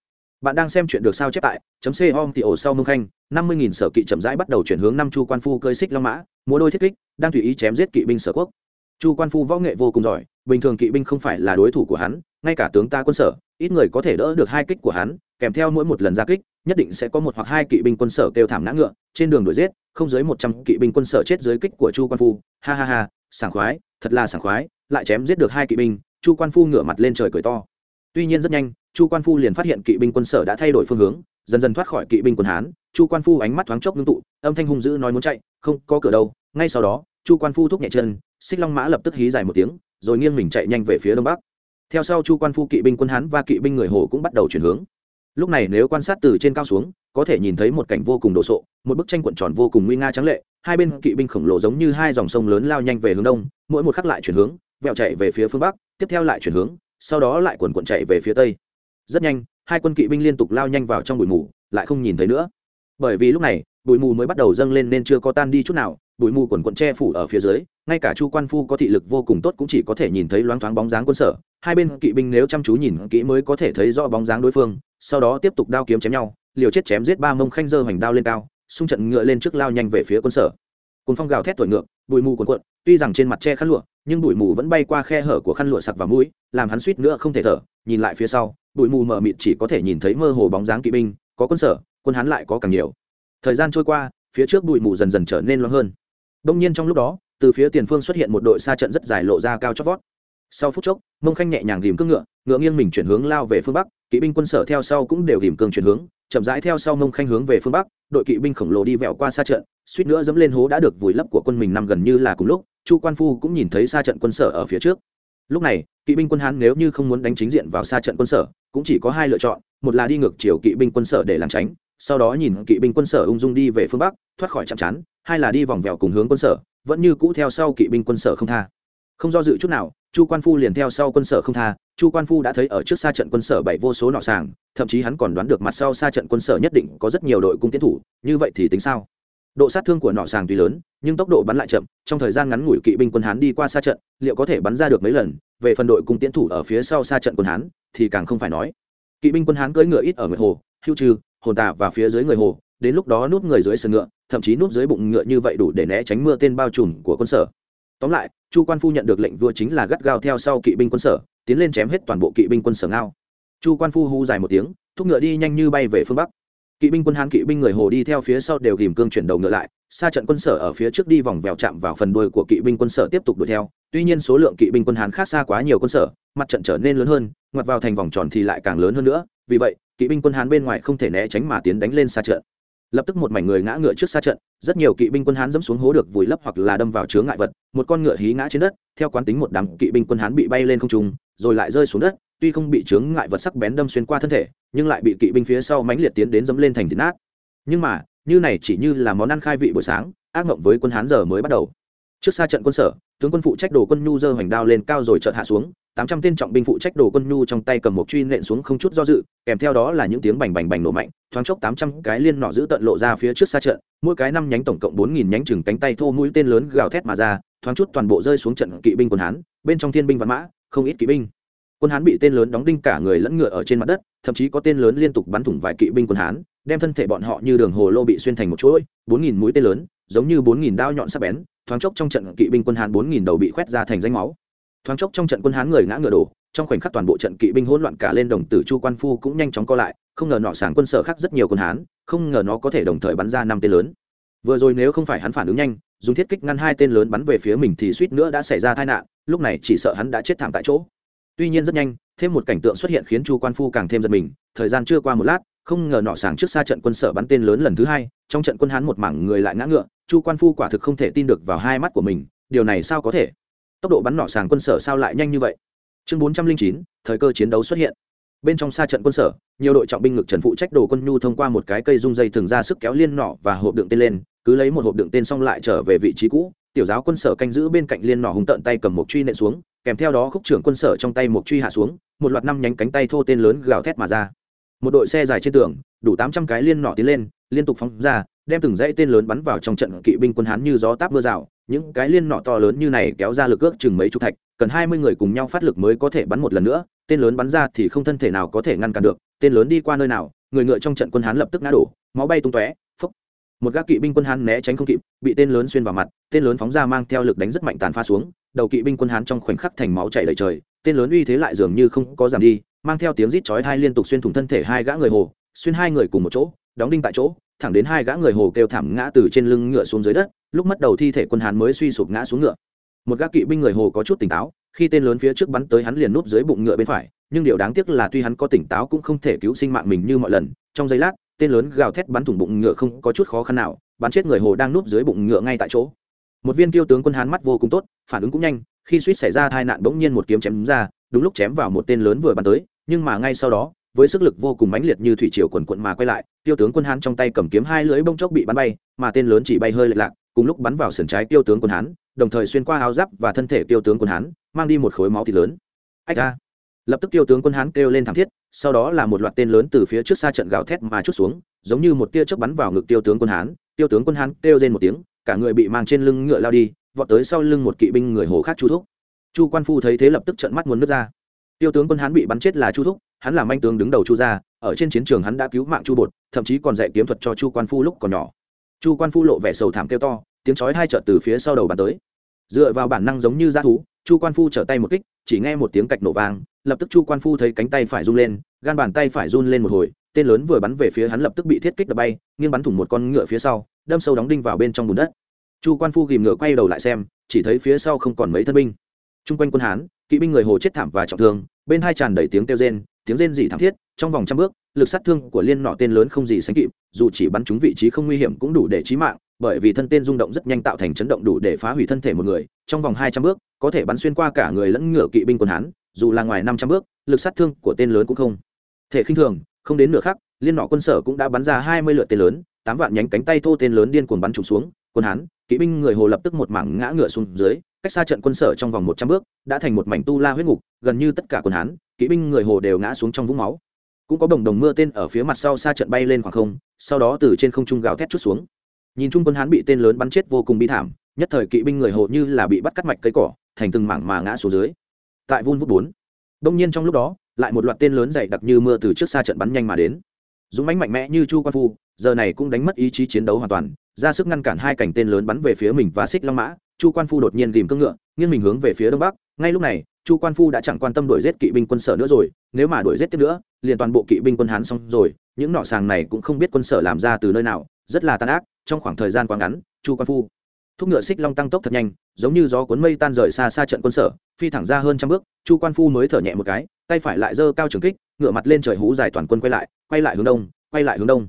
Bạn đang xem chuyện được sao chép tại chấm c om thì ổ sau mông khanh, năm mươi nghìn sở kỵ chậm rãi bắt đầu chuyển hướng năm chu quan phu cơi xích long mã, múa đôi thiết kích, đang tùy ý chém giết kỵ binh sở quốc. Chu quan phu võ nghệ vô cùng giỏi, bình thường kỵ binh không phải là đối thủ của hắn, ngay cả tướng ta quân sở ít người có thể đỡ được hai kích của hắn, kèm theo mỗi một lần ra kích, nhất định sẽ có một hoặc hai kỵ binh quân sở kêu thảm ngã ngựa, trên đường đuổi giết, không dưới một trăm kỵ binh quân sở chết dưới kích của chu quan phu. Ha ha ha, sảng khoái, thật là sảng khoái, lại chém giết được hai kỵ binh, chu quan phu ngửa mặt lên trời cười to. Tuy nhiên rất nhanh, chu quan phu liền phát hiện kỵ binh quân sở đã thay đổi phương hướng, dần dần thoát khỏi kỵ binh quân hán, chu quan phu ánh mắt thoáng chốc ngưng tụ, âm thanh hung dữ nói muốn chạy, không có cửa đâu. Ngay sau đó, chu quan phu thúc nhẹ chân, xích long mã lập tức hí dài một tiếng, rồi nghiêng mình chạy nhanh về phía đông bắc theo sau chu quan phu kỵ binh quân hán và kỵ binh người hồ cũng bắt đầu chuyển hướng. Lúc này nếu quan sát từ trên cao xuống, có thể nhìn thấy một cảnh vô cùng đồ sộ, một bức tranh cuộn tròn vô cùng nguy nga trắng lệ, hai bên kỵ binh khổng lồ giống như hai dòng sông lớn lao nhanh về hướng đông, mỗi một khắc lại chuyển hướng, vẹo chạy về phía phương bắc, tiếp theo lại chuyển hướng, sau đó lại quần quận chạy về phía tây. Rất nhanh, hai quân kỵ binh liên tục lao nhanh vào trong bụi mù, lại không nhìn thấy nữa. Bởi vì lúc này, bụi mù mới bắt đầu dâng lên nên chưa có tan đi chút nào, bụi mù quần quận che phủ ở phía dưới, ngay cả chu quan phu có thị lực vô cùng tốt cũng chỉ có thể nhìn thấy loáng thoáng bóng dáng quân sở hai bên kỵ binh nếu chăm chú nhìn kỹ mới có thể thấy rõ bóng dáng đối phương, sau đó tiếp tục đao kiếm chém nhau, liều chết chém giết ba mông khanh dơ hoành đao lên cao, xung trận ngựa lên trước lao nhanh về phía quân sở. Cùng phong gào thét thổi ngược, bụi mù cuồn cuộn, tuy rằng trên mặt che khăn lụa, nhưng bụi mù vẫn bay qua khe hở của khăn lụa sặc vào mũi, làm hắn suýt nữa không thể thở, nhìn lại phía sau, bụi mù mờ mịt chỉ có thể nhìn thấy mơ hồ bóng dáng kỵ binh, có quân sở, quân hắn lại có càng nhiều. Thời gian trôi qua, phía trước bụi mù dần dần trở nên loang hơn. Đông nhiên trong lúc đó, từ phía tiền phương xuất hiện một đội xa trận rất dài lộ ra cao chót vót sau phút chốc mông khanh nhẹ nhàng ghìm cương ngựa ngựa nghiêng mình chuyển hướng lao về phương bắc kỵ binh quân sở theo sau cũng đều ghìm cương chuyển hướng chậm rãi theo sau mông khanh hướng về phương bắc đội kỵ binh khổng lồ đi vẹo qua xa trận suýt nữa dẫm lên hố đã được vùi lấp của quân mình nằm gần như là cùng lúc chu quan phu cũng nhìn thấy xa trận quân sở ở phía trước. Lúc này kỵ binh quân hán nếu như không muốn đánh chính diện vào xa trận quân sở cũng chỉ có hai lựa chọn một là đi ngược chiều kỵ binh quân sở để làm tránh sau đó nhìn kỵ binh quân sở ung dung đi về phương bắc thoát khỏi chạm chán, hai là đi vòng vèo cùng hướng quân sở vẫn như cũ theo sau kỵ binh quân sở không tha. Không do dự chút nào chu quan phu liền theo sau quân sở không tha, chu quan phu đã thấy ở trước xa trận quân sở bảy vô số nọ sàng, thậm chí hắn còn đoán được mặt sau xa trận quân sở nhất định có rất nhiều đội cung tiến thủ, như vậy thì tính sao? Độ sát thương của nọ sàng tuy lớn, nhưng tốc độ bắn lại chậm, trong thời gian ngắn ngủi kỵ binh quân hán đi qua xa trận, liệu có thể bắn ra được mấy lần? Về phần đội cung tiến thủ ở phía sau xa trận quân hán, thì càng không phải nói. Kỵ binh quân hán cưỡi ngựa ít ở người hồ, hưu trừ hồn tà và phía dưới người hồ, đến lúc đó núp người dưới sườn ngựa, thậm chí núp dưới bụng ngựa như vậy đủ để né tránh mưa tên bao trùm của quân sở. Tóm lại chu quan phu nhận được lệnh vua chính là gắt gao theo sau kỵ binh quân sở, tiến lên chém hết toàn bộ kỵ binh quân sở ngao. Chu quan phu hú dài một tiếng, thúc ngựa đi nhanh như bay về phương bắc. Kỵ binh quân hán, kỵ binh người hồ đi theo phía sau đều ghìm cương chuyển đầu ngựa lại, xa trận quân sở ở phía trước đi vòng vèo chạm vào phần đuôi của kỵ binh quân sở tiếp tục đuổi theo. Tuy nhiên số lượng kỵ binh quân hán khác xa quá nhiều quân sở, mặt trận trở nên lớn hơn, ngoặt vào thành vòng tròn thì lại càng lớn hơn nữa. Vì vậy, kỵ binh quân hán bên ngoài không thể né tránh mà tiến đánh lên xa trận lập tức một mảnh người ngã ngựa trước xa trận, rất nhiều kỵ binh quân hán dẫm xuống hố được vùi lấp hoặc là đâm vào chướng ngại vật, một con ngựa hí ngã trên đất, theo quán tính một đám kỵ binh quân hán bị bay lên không trung, rồi lại rơi xuống đất, tuy không bị chướng ngại vật sắc bén đâm xuyên qua thân thể, nhưng lại bị kỵ binh phía sau mãnh liệt tiến đến dẫm lên thành thịt nát. Nhưng mà, như này chỉ như là món ăn khai vị buổi sáng, ác mộng với quân hán giờ mới bắt đầu. Trước xa trận quân sở tướng quân phụ trách đồ quân nhu giơ hoành đao lên cao rồi chợt hạ xuống, tám trăm tên trọng binh phụ trách đồ quân nhu trong tay cầm một truy nện xuống không chút do dự, kèm theo đó là những tiếng bành bành bành nổ mạnh, thoáng chốc tám trăm cái liên nọ giữ tận lộ ra phía trước xa trận, mỗi cái năm nhánh tổng cộng bốn nghìn nhánh chừng cánh tay thô mũi tên lớn gào thét mà ra, thoáng chút toàn bộ rơi xuống trận kỵ binh quân hán, bên trong thiên binh văn mã, không ít kỵ binh. Quân hán bị tên lớn đóng đinh cả người lẫn ngựa ở trên mặt đất, thậm chí có tên lớn liên tục bắn thủng vài kỵ binh quân hán, đem thân thể bọn họ như đường hồ lô bị xuyên thành một chuỗi, bốn nghìn mũi tên lớn, giống như bốn nghìn đao nhọn sắc bén thoáng chốc trong trận kỵ binh quân hán bốn nghìn đầu bị khoét ra thành danh máu. Thoáng chốc trong trận quân hán người ngã ngựa đổ, trong khoảnh khắc toàn bộ trận kỵ binh hỗn loạn cả lên đồng tử chu quan phu cũng nhanh chóng co lại, không ngờ nọ sảng quân sở khác rất nhiều quân hán, không ngờ nó có thể đồng thời bắn ra năm tên lớn. Vừa rồi nếu không phải hắn phản ứng nhanh, dùng thiết kích ngăn hai tên lớn bắn về phía mình thì suýt nữa đã xảy ra tai nạn, lúc này chỉ sợ hắn đã chết thảm tại chỗ. Tuy nhiên rất nhanh, thêm một cảnh tượng xuất hiện khiến chu quan phu càng thêm giật mình, thời gian chưa qua một lát, không ngờ nọ sàng trước xa trận quân sở bắn tên lớn lần thứ hai, trong trận quân hán một mảng người lại ngã ngựa chu quan phu quả thực không thể tin được vào hai mắt của mình, điều này sao có thể? Tốc độ bắn nỏ sàng quân sở sao lại nhanh như vậy? Chương bốn trăm linh chín, thời cơ chiến đấu xuất hiện. Bên trong xa trận quân sở, nhiều đội trọng binh ngực trần phụ trách đồ quân nhu thông qua một cái cây dung dây thường ra sức kéo liên nỏ và hộp đựng tên lên, cứ lấy một hộp đựng tên xong lại trở về vị trí cũ. Tiểu giáo quân sở canh giữ bên cạnh liên nỏ hùng tận tay cầm một truy nện xuống, kèm theo đó khúc trưởng quân sở trong tay một truy hạ xuống, một loạt năm nhánh cánh tay thô tên lớn gào thét mà ra. Một đội xe dài trên tường, đủ tám trăm cái liên nỏ tiến lên, liên tục phóng ra đem từng dãy tên lớn bắn vào trong trận kỵ binh quân hán như gió táp mưa rào, những cái liên nọ to lớn như này kéo ra lực ước chừng mấy chục thạch, cần hai mươi người cùng nhau phát lực mới có thể bắn một lần nữa, tên lớn bắn ra thì không thân thể nào có thể ngăn cản được, tên lớn đi qua nơi nào, người ngựa trong trận quân hán lập tức ngã đổ, máu bay tung tóe, phốc. Một gác kỵ binh quân hán né tránh không kịp, bị tên lớn xuyên vào mặt, tên lớn phóng ra mang theo lực đánh rất mạnh tàn pha xuống, đầu kỵ binh quân hán trong khoảnh khắc thành máu chảy đầy trời, tên lớn uy thế lại dường như không có giảm đi, mang theo tiếng rít chói tai liên tục xuyên thủng thân thể hai gã người hồ, xuyên hai người cùng một chỗ, đóng đinh tại chỗ thẳng đến hai gã người hồ kêu thảm ngã từ trên lưng ngựa xuống dưới đất, lúc mất đầu thi thể quân hán mới suy sụp ngã xuống ngựa. Một gã kỵ binh người hồ có chút tỉnh táo, khi tên lớn phía trước bắn tới hắn liền núp dưới bụng ngựa bên phải, nhưng điều đáng tiếc là tuy hắn có tỉnh táo cũng không thể cứu sinh mạng mình như mọi lần, trong giây lát, tên lớn gào thét bắn thủng bụng ngựa không có chút khó khăn nào, bắn chết người hồ đang núp dưới bụng ngựa ngay tại chỗ. Một viên tiêu tướng quân hán mắt vô cùng tốt, phản ứng cũng nhanh, khi suýt xảy ra tai nạn bỗng nhiên một kiếm chém ra, đúng lúc chém vào một tên lớn vừa bắn tới, nhưng mà ngay sau đó với sức lực vô cùng mãnh liệt như thủy triều quần quận mà quay lại, tiêu tướng quân hán trong tay cầm kiếm hai lưỡi bông chốc bị bắn bay, mà tên lớn chỉ bay hơi lệch lạc, cùng lúc bắn vào sườn trái tiêu tướng quân hán, đồng thời xuyên qua áo giáp và thân thể tiêu tướng quân hán, mang đi một khối máu thịt lớn. Ách a! Lập tức tiêu tướng quân hán kêu lên thảm thiết, sau đó là một loạt tên lớn từ phía trước xa trận gào thét mà chút xuống, giống như một tia chớp bắn vào ngực tiêu tướng quân hán, tiêu tướng quân hán kêu lên một tiếng, cả người bị mang trên lưng ngựa lao đi, vọt tới sau lưng một kỵ binh người hồ khác chu thúc. Chu quan phu thấy thế lập tức trợn mắt muốn nước ra. Tiêu tướng quân hán bị bắn chết là chu thúc hắn là manh tướng đứng đầu chu gia, ở trên chiến trường hắn đã cứu mạng chu bột, thậm chí còn dạy kiếm thuật cho chu quan phu lúc còn nhỏ. Chu quan phu lộ vẻ sầu thảm kêu to, tiếng chói hai trợt từ phía sau đầu bàn tới. Dựa vào bản năng giống như dã thú, chu quan phu trở tay một kích, chỉ nghe một tiếng cạch nổ vang, lập tức chu quan phu thấy cánh tay phải run lên, gan bàn tay phải run lên một hồi, tên lớn vừa bắn về phía hắn lập tức bị thiết kích đập bay, nghiêng bắn thủng một con ngựa phía sau, đâm sâu đóng đinh vào bên trong bùn đất. Chu quan phu ghìm ngựa quay đầu lại xem, chỉ thấy phía sau không còn mấy thân binh. Chung quanh quân hán, kỵ binh người hồ chết thảm và trọng thương, bên hai tràn đầy tiếng kêu rên tiếng rên rỉ thảm thiết, trong vòng trăm bước, lực sát thương của liên nọ tên lớn không gì sánh kịp, dù chỉ bắn trúng vị trí không nguy hiểm cũng đủ để chí mạng, bởi vì thân tên rung động rất nhanh tạo thành chấn động đủ để phá hủy thân thể một người. Trong vòng hai trăm bước, có thể bắn xuyên qua cả người lẫn ngựa kỵ binh quân hán, dù là ngoài năm trăm bước, lực sát thương của tên lớn cũng không thể khinh thường. Không đến nửa khắc, liên nọ quân sở cũng đã bắn ra hai mươi lượt tên lớn, tám vạn nhánh cánh tay thô tên lớn điên cuồng bắn trục xuống, quân hán, kỵ binh người hồ lập tức một mảng ngã ngựa xuống dưới. Cách xa trận quân sở trong vòng một trăm bước, đã thành một mảnh tu la huyết ngục, gần như tất cả quân hán kỵ binh người hồ đều ngã xuống trong vũng máu. Cũng có đồng đồng mưa tên ở phía mặt sau xa trận bay lên khoảng không, sau đó từ trên không trung gào thét chút xuống. Nhìn chung quân hán bị tên lớn bắn chết vô cùng bi thảm, nhất thời kỵ binh người hồ như là bị bắt cắt mạch cây cỏ, thành từng mảng mà ngã xuống dưới. Tại vun vút bốn, đông nhiên trong lúc đó, lại một loạt tên lớn dày đặc như mưa từ trước xa trận bắn nhanh mà đến. Dũng mãnh mạnh mẽ như chu quan phu, giờ này cũng đánh mất ý chí chiến đấu hoàn toàn, ra sức ngăn cản hai cảnh tên lớn bắn về phía mình và xích long mã. Chu quan phu đột nhiên tìm cưỡng ngựa, nghiêng mình hướng về phía đông bắc. Ngay lúc này chu quan phu đã chẳng quan tâm đuổi giết kỵ binh quân sở nữa rồi, nếu mà đuổi giết tiếp nữa, liền toàn bộ kỵ binh quân hán xong rồi, những nọ sàng này cũng không biết quân sở làm ra từ nơi nào, rất là tàn ác, trong khoảng thời gian quá ngắn, chu quan phu thúc ngựa xích long tăng tốc thật nhanh, giống như gió cuốn mây tan rời xa xa trận quân sở, phi thẳng ra hơn trăm bước, chu quan phu mới thở nhẹ một cái, tay phải lại giơ cao trường kích, ngựa mặt lên trời hú dài toàn quân quay lại quay lại hướng đông, quay lại hướng đông.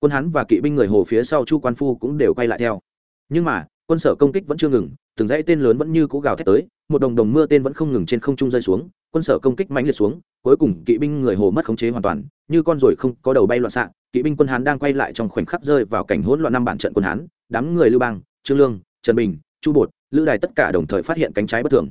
Quân hán và kỵ binh người hồ phía sau chu quan phu cũng đều quay lại theo. Nhưng mà, quân sở công kích vẫn chưa ngừng từng dãy tên lớn vẫn như cũ gào thét tới, một đồng đồng mưa tên vẫn không ngừng trên không trung rơi xuống, quân sở công kích mãnh liệt xuống, cuối cùng kỵ binh người hồ mất khống chế hoàn toàn, như con ruồi không có đầu bay loạn xạ, kỵ binh quân hán đang quay lại trong khoảnh khắc rơi vào cảnh hỗn loạn năm bản trận quân hán, đám người lưu bang, trương lương, trần bình, chu bột, lữ đài tất cả đồng thời phát hiện cánh trái bất thường.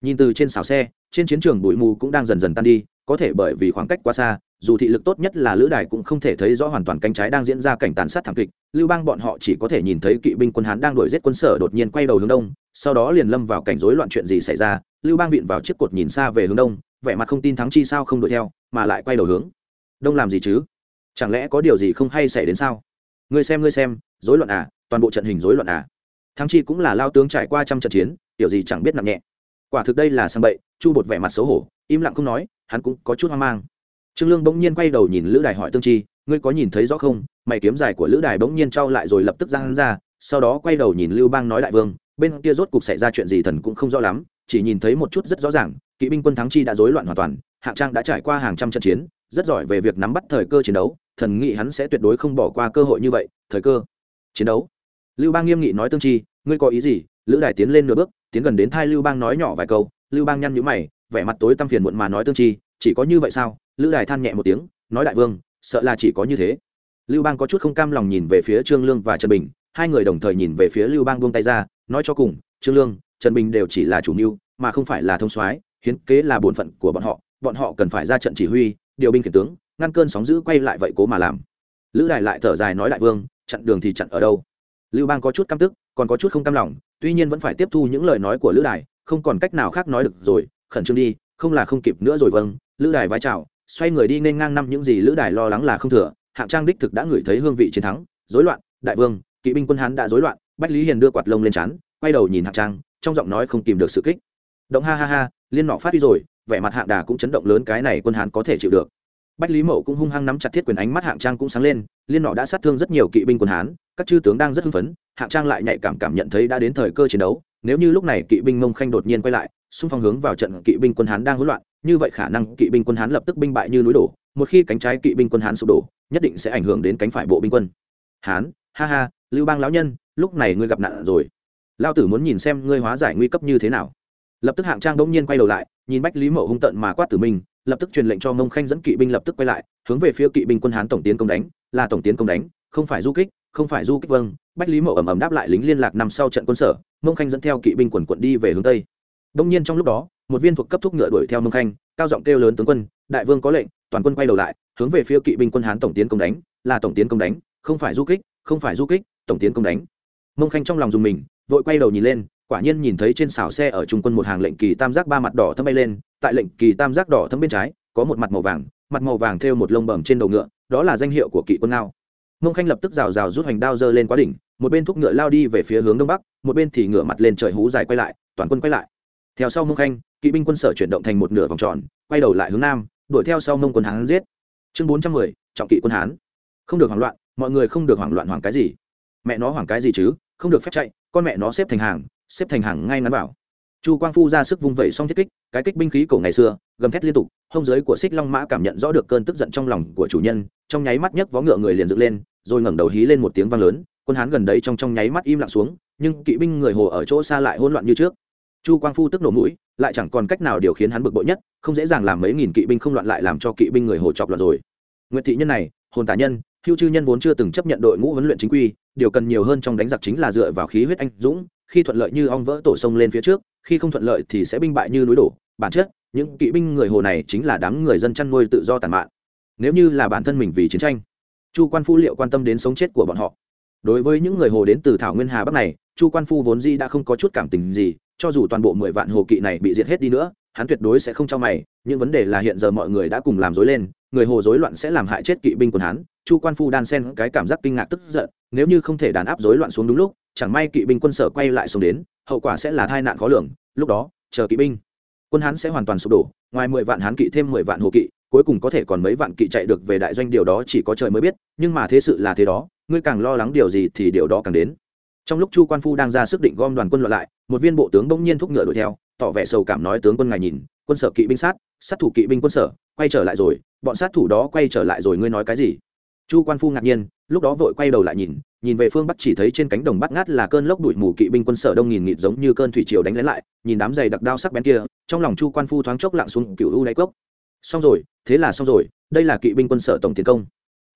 Nhìn từ trên xào xe, trên chiến trường bụi mù cũng đang dần dần tan đi, có thể bởi vì khoảng cách quá xa, dù thị lực tốt nhất là lữ đài cũng không thể thấy rõ hoàn toàn cánh trái đang diễn ra cảnh tàn sát thảm kịch lưu bang bọn họ chỉ có thể nhìn thấy kỵ binh quân hán đang đuổi giết quân sở đột nhiên quay đầu hướng đông, sau đó liền lâm vào cảnh rối loạn chuyện gì xảy ra, lưu bang vịn vào chiếc cột nhìn xa về hướng đông, vẻ mặt không tin thắng chi sao không đuổi theo, mà lại quay đầu hướng. Đông làm gì chứ? Chẳng lẽ có điều gì không hay xảy đến sao? Ngươi xem ngươi xem, rối loạn à toàn bộ trận hình rối loạn à. Thắng chi cũng là lao tướng trải qua trăm trận chiến, tiểu gì chẳng biết nặng nhẹ. Quả thực đây là sang bậy, chu bột vẻ mặt xấu hổ, im lặng không nói, hắn cũng có chút hoang mang. Trương lương bỗng nhiên quay đầu nhìn lữ đài hỏi tương chi ngươi có nhìn thấy rõ không? Mày kiếm dài của lữ đài bỗng nhiên trao lại rồi lập tức giang hắn ra, sau đó quay đầu nhìn lưu bang nói đại vương, bên kia rốt cục xảy ra chuyện gì thần cũng không rõ lắm, chỉ nhìn thấy một chút rất rõ ràng, kỵ binh quân thắng chi đã rối loạn hoàn toàn, hạng trang đã trải qua hàng trăm trận chiến, rất giỏi về việc nắm bắt thời cơ chiến đấu, thần nghĩ hắn sẽ tuyệt đối không bỏ qua cơ hội như vậy, thời cơ chiến đấu. Lưu bang nghiêm nghị nói tương chi, ngươi có ý gì? Lữ đài tiến lên nửa bước, tiến gần đến thai lưu bang nói nhỏ vài câu, lưu bang nhăn nhũ mày, vẻ mặt tối tăm phiền muộn mà nói tương chi, chỉ có như vậy sao? Lữ đài than nhẹ một tiếng, nói đại vương sợ là chỉ có như thế. Lưu bang có chút không cam lòng nhìn về phía trương lương và trần bình, hai người đồng thời nhìn về phía lưu bang buông tay ra, nói cho cùng, trương lương, trần bình đều chỉ là chủ mưu, mà không phải là thông soái, hiến kế là bổn phận của bọn họ bọn họ cần phải ra trận chỉ huy, điều binh khiển tướng, ngăn cơn sóng giữ quay lại vậy cố mà làm. Lữ đài lại thở dài nói đại vương, chặn đường thì chặn ở đâu? Lưu bang có chút căm tức, còn có chút không cam lòng, tuy nhiên vẫn phải tiếp thu những lời nói của lữ đài, không còn cách nào khác nói được rồi, khẩn trương đi, không là không kịp nữa rồi vâng. Lữ đài vái chào xoay người đi nên ngang năm những gì lữ đài lo lắng là không thừa, hạng trang đích thực đã ngửi thấy hương vị chiến thắng Dối loạn, đại vương, kỵ binh quân hán đã dối loạn, bách lý hiền đưa quạt lông lên chán, quay đầu nhìn hạng trang, trong giọng nói không tìm được sự kích. Động ha ha ha, liên nọ phát đi rồi, vẻ mặt hạng đà cũng chấn động lớn cái này quân hán có thể chịu được. Bách lý mậu cũng hung hăng nắm chặt thiết quyền ánh mắt hạng trang cũng sáng lên, liên nọ đã sát thương rất nhiều kỵ binh quân hán, các chư tướng đang rất hưng phấn, hạng trang lại nhạy cảm cảm nhận thấy đã đến thời cơ chiến đấu, nếu như lúc này kỵ binh mông khanh đột nhiên quay lại xung phong hướng vào trận kỵ binh quân hán đang hỗn loạn, như vậy khả năng kỵ binh quân hán lập tức binh bại như núi đổ, một khi cánh trái kỵ binh quân hán sụp đổ, nhất định sẽ ảnh hưởng đến cánh phải bộ binh quân. Hán, ha ha, lưu bang lão nhân, lúc này ngươi gặp nạn rồi. Lao tử muốn nhìn xem ngươi hóa giải nguy cấp như thế nào. Lập tức hạng trang bỗng nhiên quay đầu lại, nhìn bách lý mậu hung tận mà quát tử minh lập tức truyền lệnh cho mông khanh dẫn kỵ binh lập tức quay lại, hướng về phía kỵ binh quân hán tổng tiến công đánh, là tổng tiến công đánh, không phải du kích, không phải du kích vâng. Bách lý mậu ầm ầm đáp lại lính liên lạc nằm sau trận quân sở, mông khanh dẫn theo kỵ binh quần quận đi về hướng tây đông nhiên trong lúc đó, một viên thuộc cấp thúc ngựa đuổi theo mông khanh, cao giọng kêu lớn tướng quân, đại vương có lệnh, toàn quân quay đầu lại, hướng về phía kỵ binh quân hán tổng tiến công đánh, là tổng tiến công đánh, không phải du kích, không phải du kích, tổng tiến công đánh. Mông khanh trong lòng dùng mình, vội quay đầu nhìn lên, quả nhiên nhìn thấy trên xảo xe ở trung quân một hàng lệnh kỳ tam giác ba mặt đỏ thâm bay lên, tại lệnh kỳ tam giác đỏ thâm bên trái, có một mặt màu vàng, mặt màu vàng thêu một lông bẩm trên đầu ngựa, đó là danh hiệu của kỵ quân ngao. Mông khanh lập tức rào rào rút hoành đao dơ lên quá đỉnh, một bên thúc ngựa lao đi về phía hướng đông bắc, một bên thì ngựa mặt lên trời hú dài quay lại, toàn quân quay lại theo sau mông khanh, kỵ binh quân sở chuyển động thành một nửa vòng tròn, quay đầu lại hướng nam, đuổi theo sau mông quân hán giết. Chương bốn trăm mười, trọng kỵ quân hán. Không được hoảng loạn, mọi người không được hoảng loạn hoảng cái gì. Mẹ nó hoảng cái gì chứ, không được phép chạy, con mẹ nó xếp thành hàng, xếp thành hàng ngay ngắn bảo. Chu quang phu ra sức vung vẩy xong thiết kích, cái kích binh khí cổ ngày xưa, gầm thét liên tục, hông giới của xích long mã cảm nhận rõ được cơn tức giận trong lòng của chủ nhân, trong nháy mắt nhấc vó ngựa người liền dựng lên, rồi ngẩng đầu hí lên một tiếng vang lớn, quân hán gần đấy trong trong nháy mắt im lặng xuống, nhưng kỵ binh người hồ ở chỗ xa lại hỗn loạn như trước chu quang phu tức nổ mũi, lại chẳng còn cách nào điều khiến hắn bực bội nhất, không dễ dàng làm mấy nghìn kỵ binh không loạn lại làm cho kỵ binh người hồ chọc loạn rồi. Nguyệt thị nhân này, hồn tả nhân, hưu chư nhân vốn chưa từng chấp nhận đội ngũ huấn luyện chính quy, điều cần nhiều hơn trong đánh giặc chính là dựa vào khí huyết anh dũng, khi thuận lợi như ong vỡ tổ sông lên phía trước, khi không thuận lợi thì sẽ binh bại như núi đổ. Bản chất, những kỵ binh người hồ này chính là đám người dân chăn nuôi tự do tàn mạn. Nếu như là bản thân mình vì chiến tranh, chu quan phu liệu quan tâm đến sống chết của bọn họ? Đối với những người hồ đến từ thảo nguyên hà bắc này, chu quan phu vốn di đã không có chút cảm tình gì cho dù toàn bộ mười vạn hồ kỵ này bị diệt hết đi nữa, hắn tuyệt đối sẽ không cho mày, nhưng vấn đề là hiện giờ mọi người đã cùng làm dối lên, người hồ dối loạn sẽ làm hại chết kỵ binh quần hắn, chu quan phu đan sen cái cảm giác kinh ngạc tức giận, nếu như không thể đàn áp dối loạn xuống đúng lúc, chẳng may kỵ binh quân sở quay lại xuống đến, hậu quả sẽ là tai nạn khó lường, lúc đó, chờ kỵ binh, quân hán sẽ hoàn toàn sụp đổ, ngoài mười vạn hán kỵ thêm mười vạn hồ kỵ, cuối cùng có thể còn mấy vạn kỵ chạy được về đại doanh điều đó chỉ có trời mới biết, nhưng mà thế sự là thế đó, ngươi càng lo lắng điều gì thì điều đó càng đến. Trong lúc chu quan phu đang ra sức định gom đoàn quân loạn lại một viên bộ tướng bỗng nhiên thúc ngựa đuổi theo, tỏ vẻ sầu cảm nói, tướng quân ngài nhìn, quân sở kỵ binh sát sát thủ kỵ binh quân sở, quay trở lại rồi, bọn sát thủ đó quay trở lại rồi, ngươi nói cái gì? Chu quan phu ngạc nhiên, lúc đó vội quay đầu lại nhìn nhìn về phương bắc chỉ thấy trên cánh đồng bắt ngát là cơn lốc đuổi mù, kỵ binh quân sở đông nghìn nghịt giống như cơn thủy triều đánh lén lại, nhìn đám giày đặc đao sắc bén kia, trong lòng chu quan phu thoáng chốc lặng xuống cựu u đáy cốc. Xong rồi, thế là xong rồi, đây là kỵ binh quân sở tổng tiến công.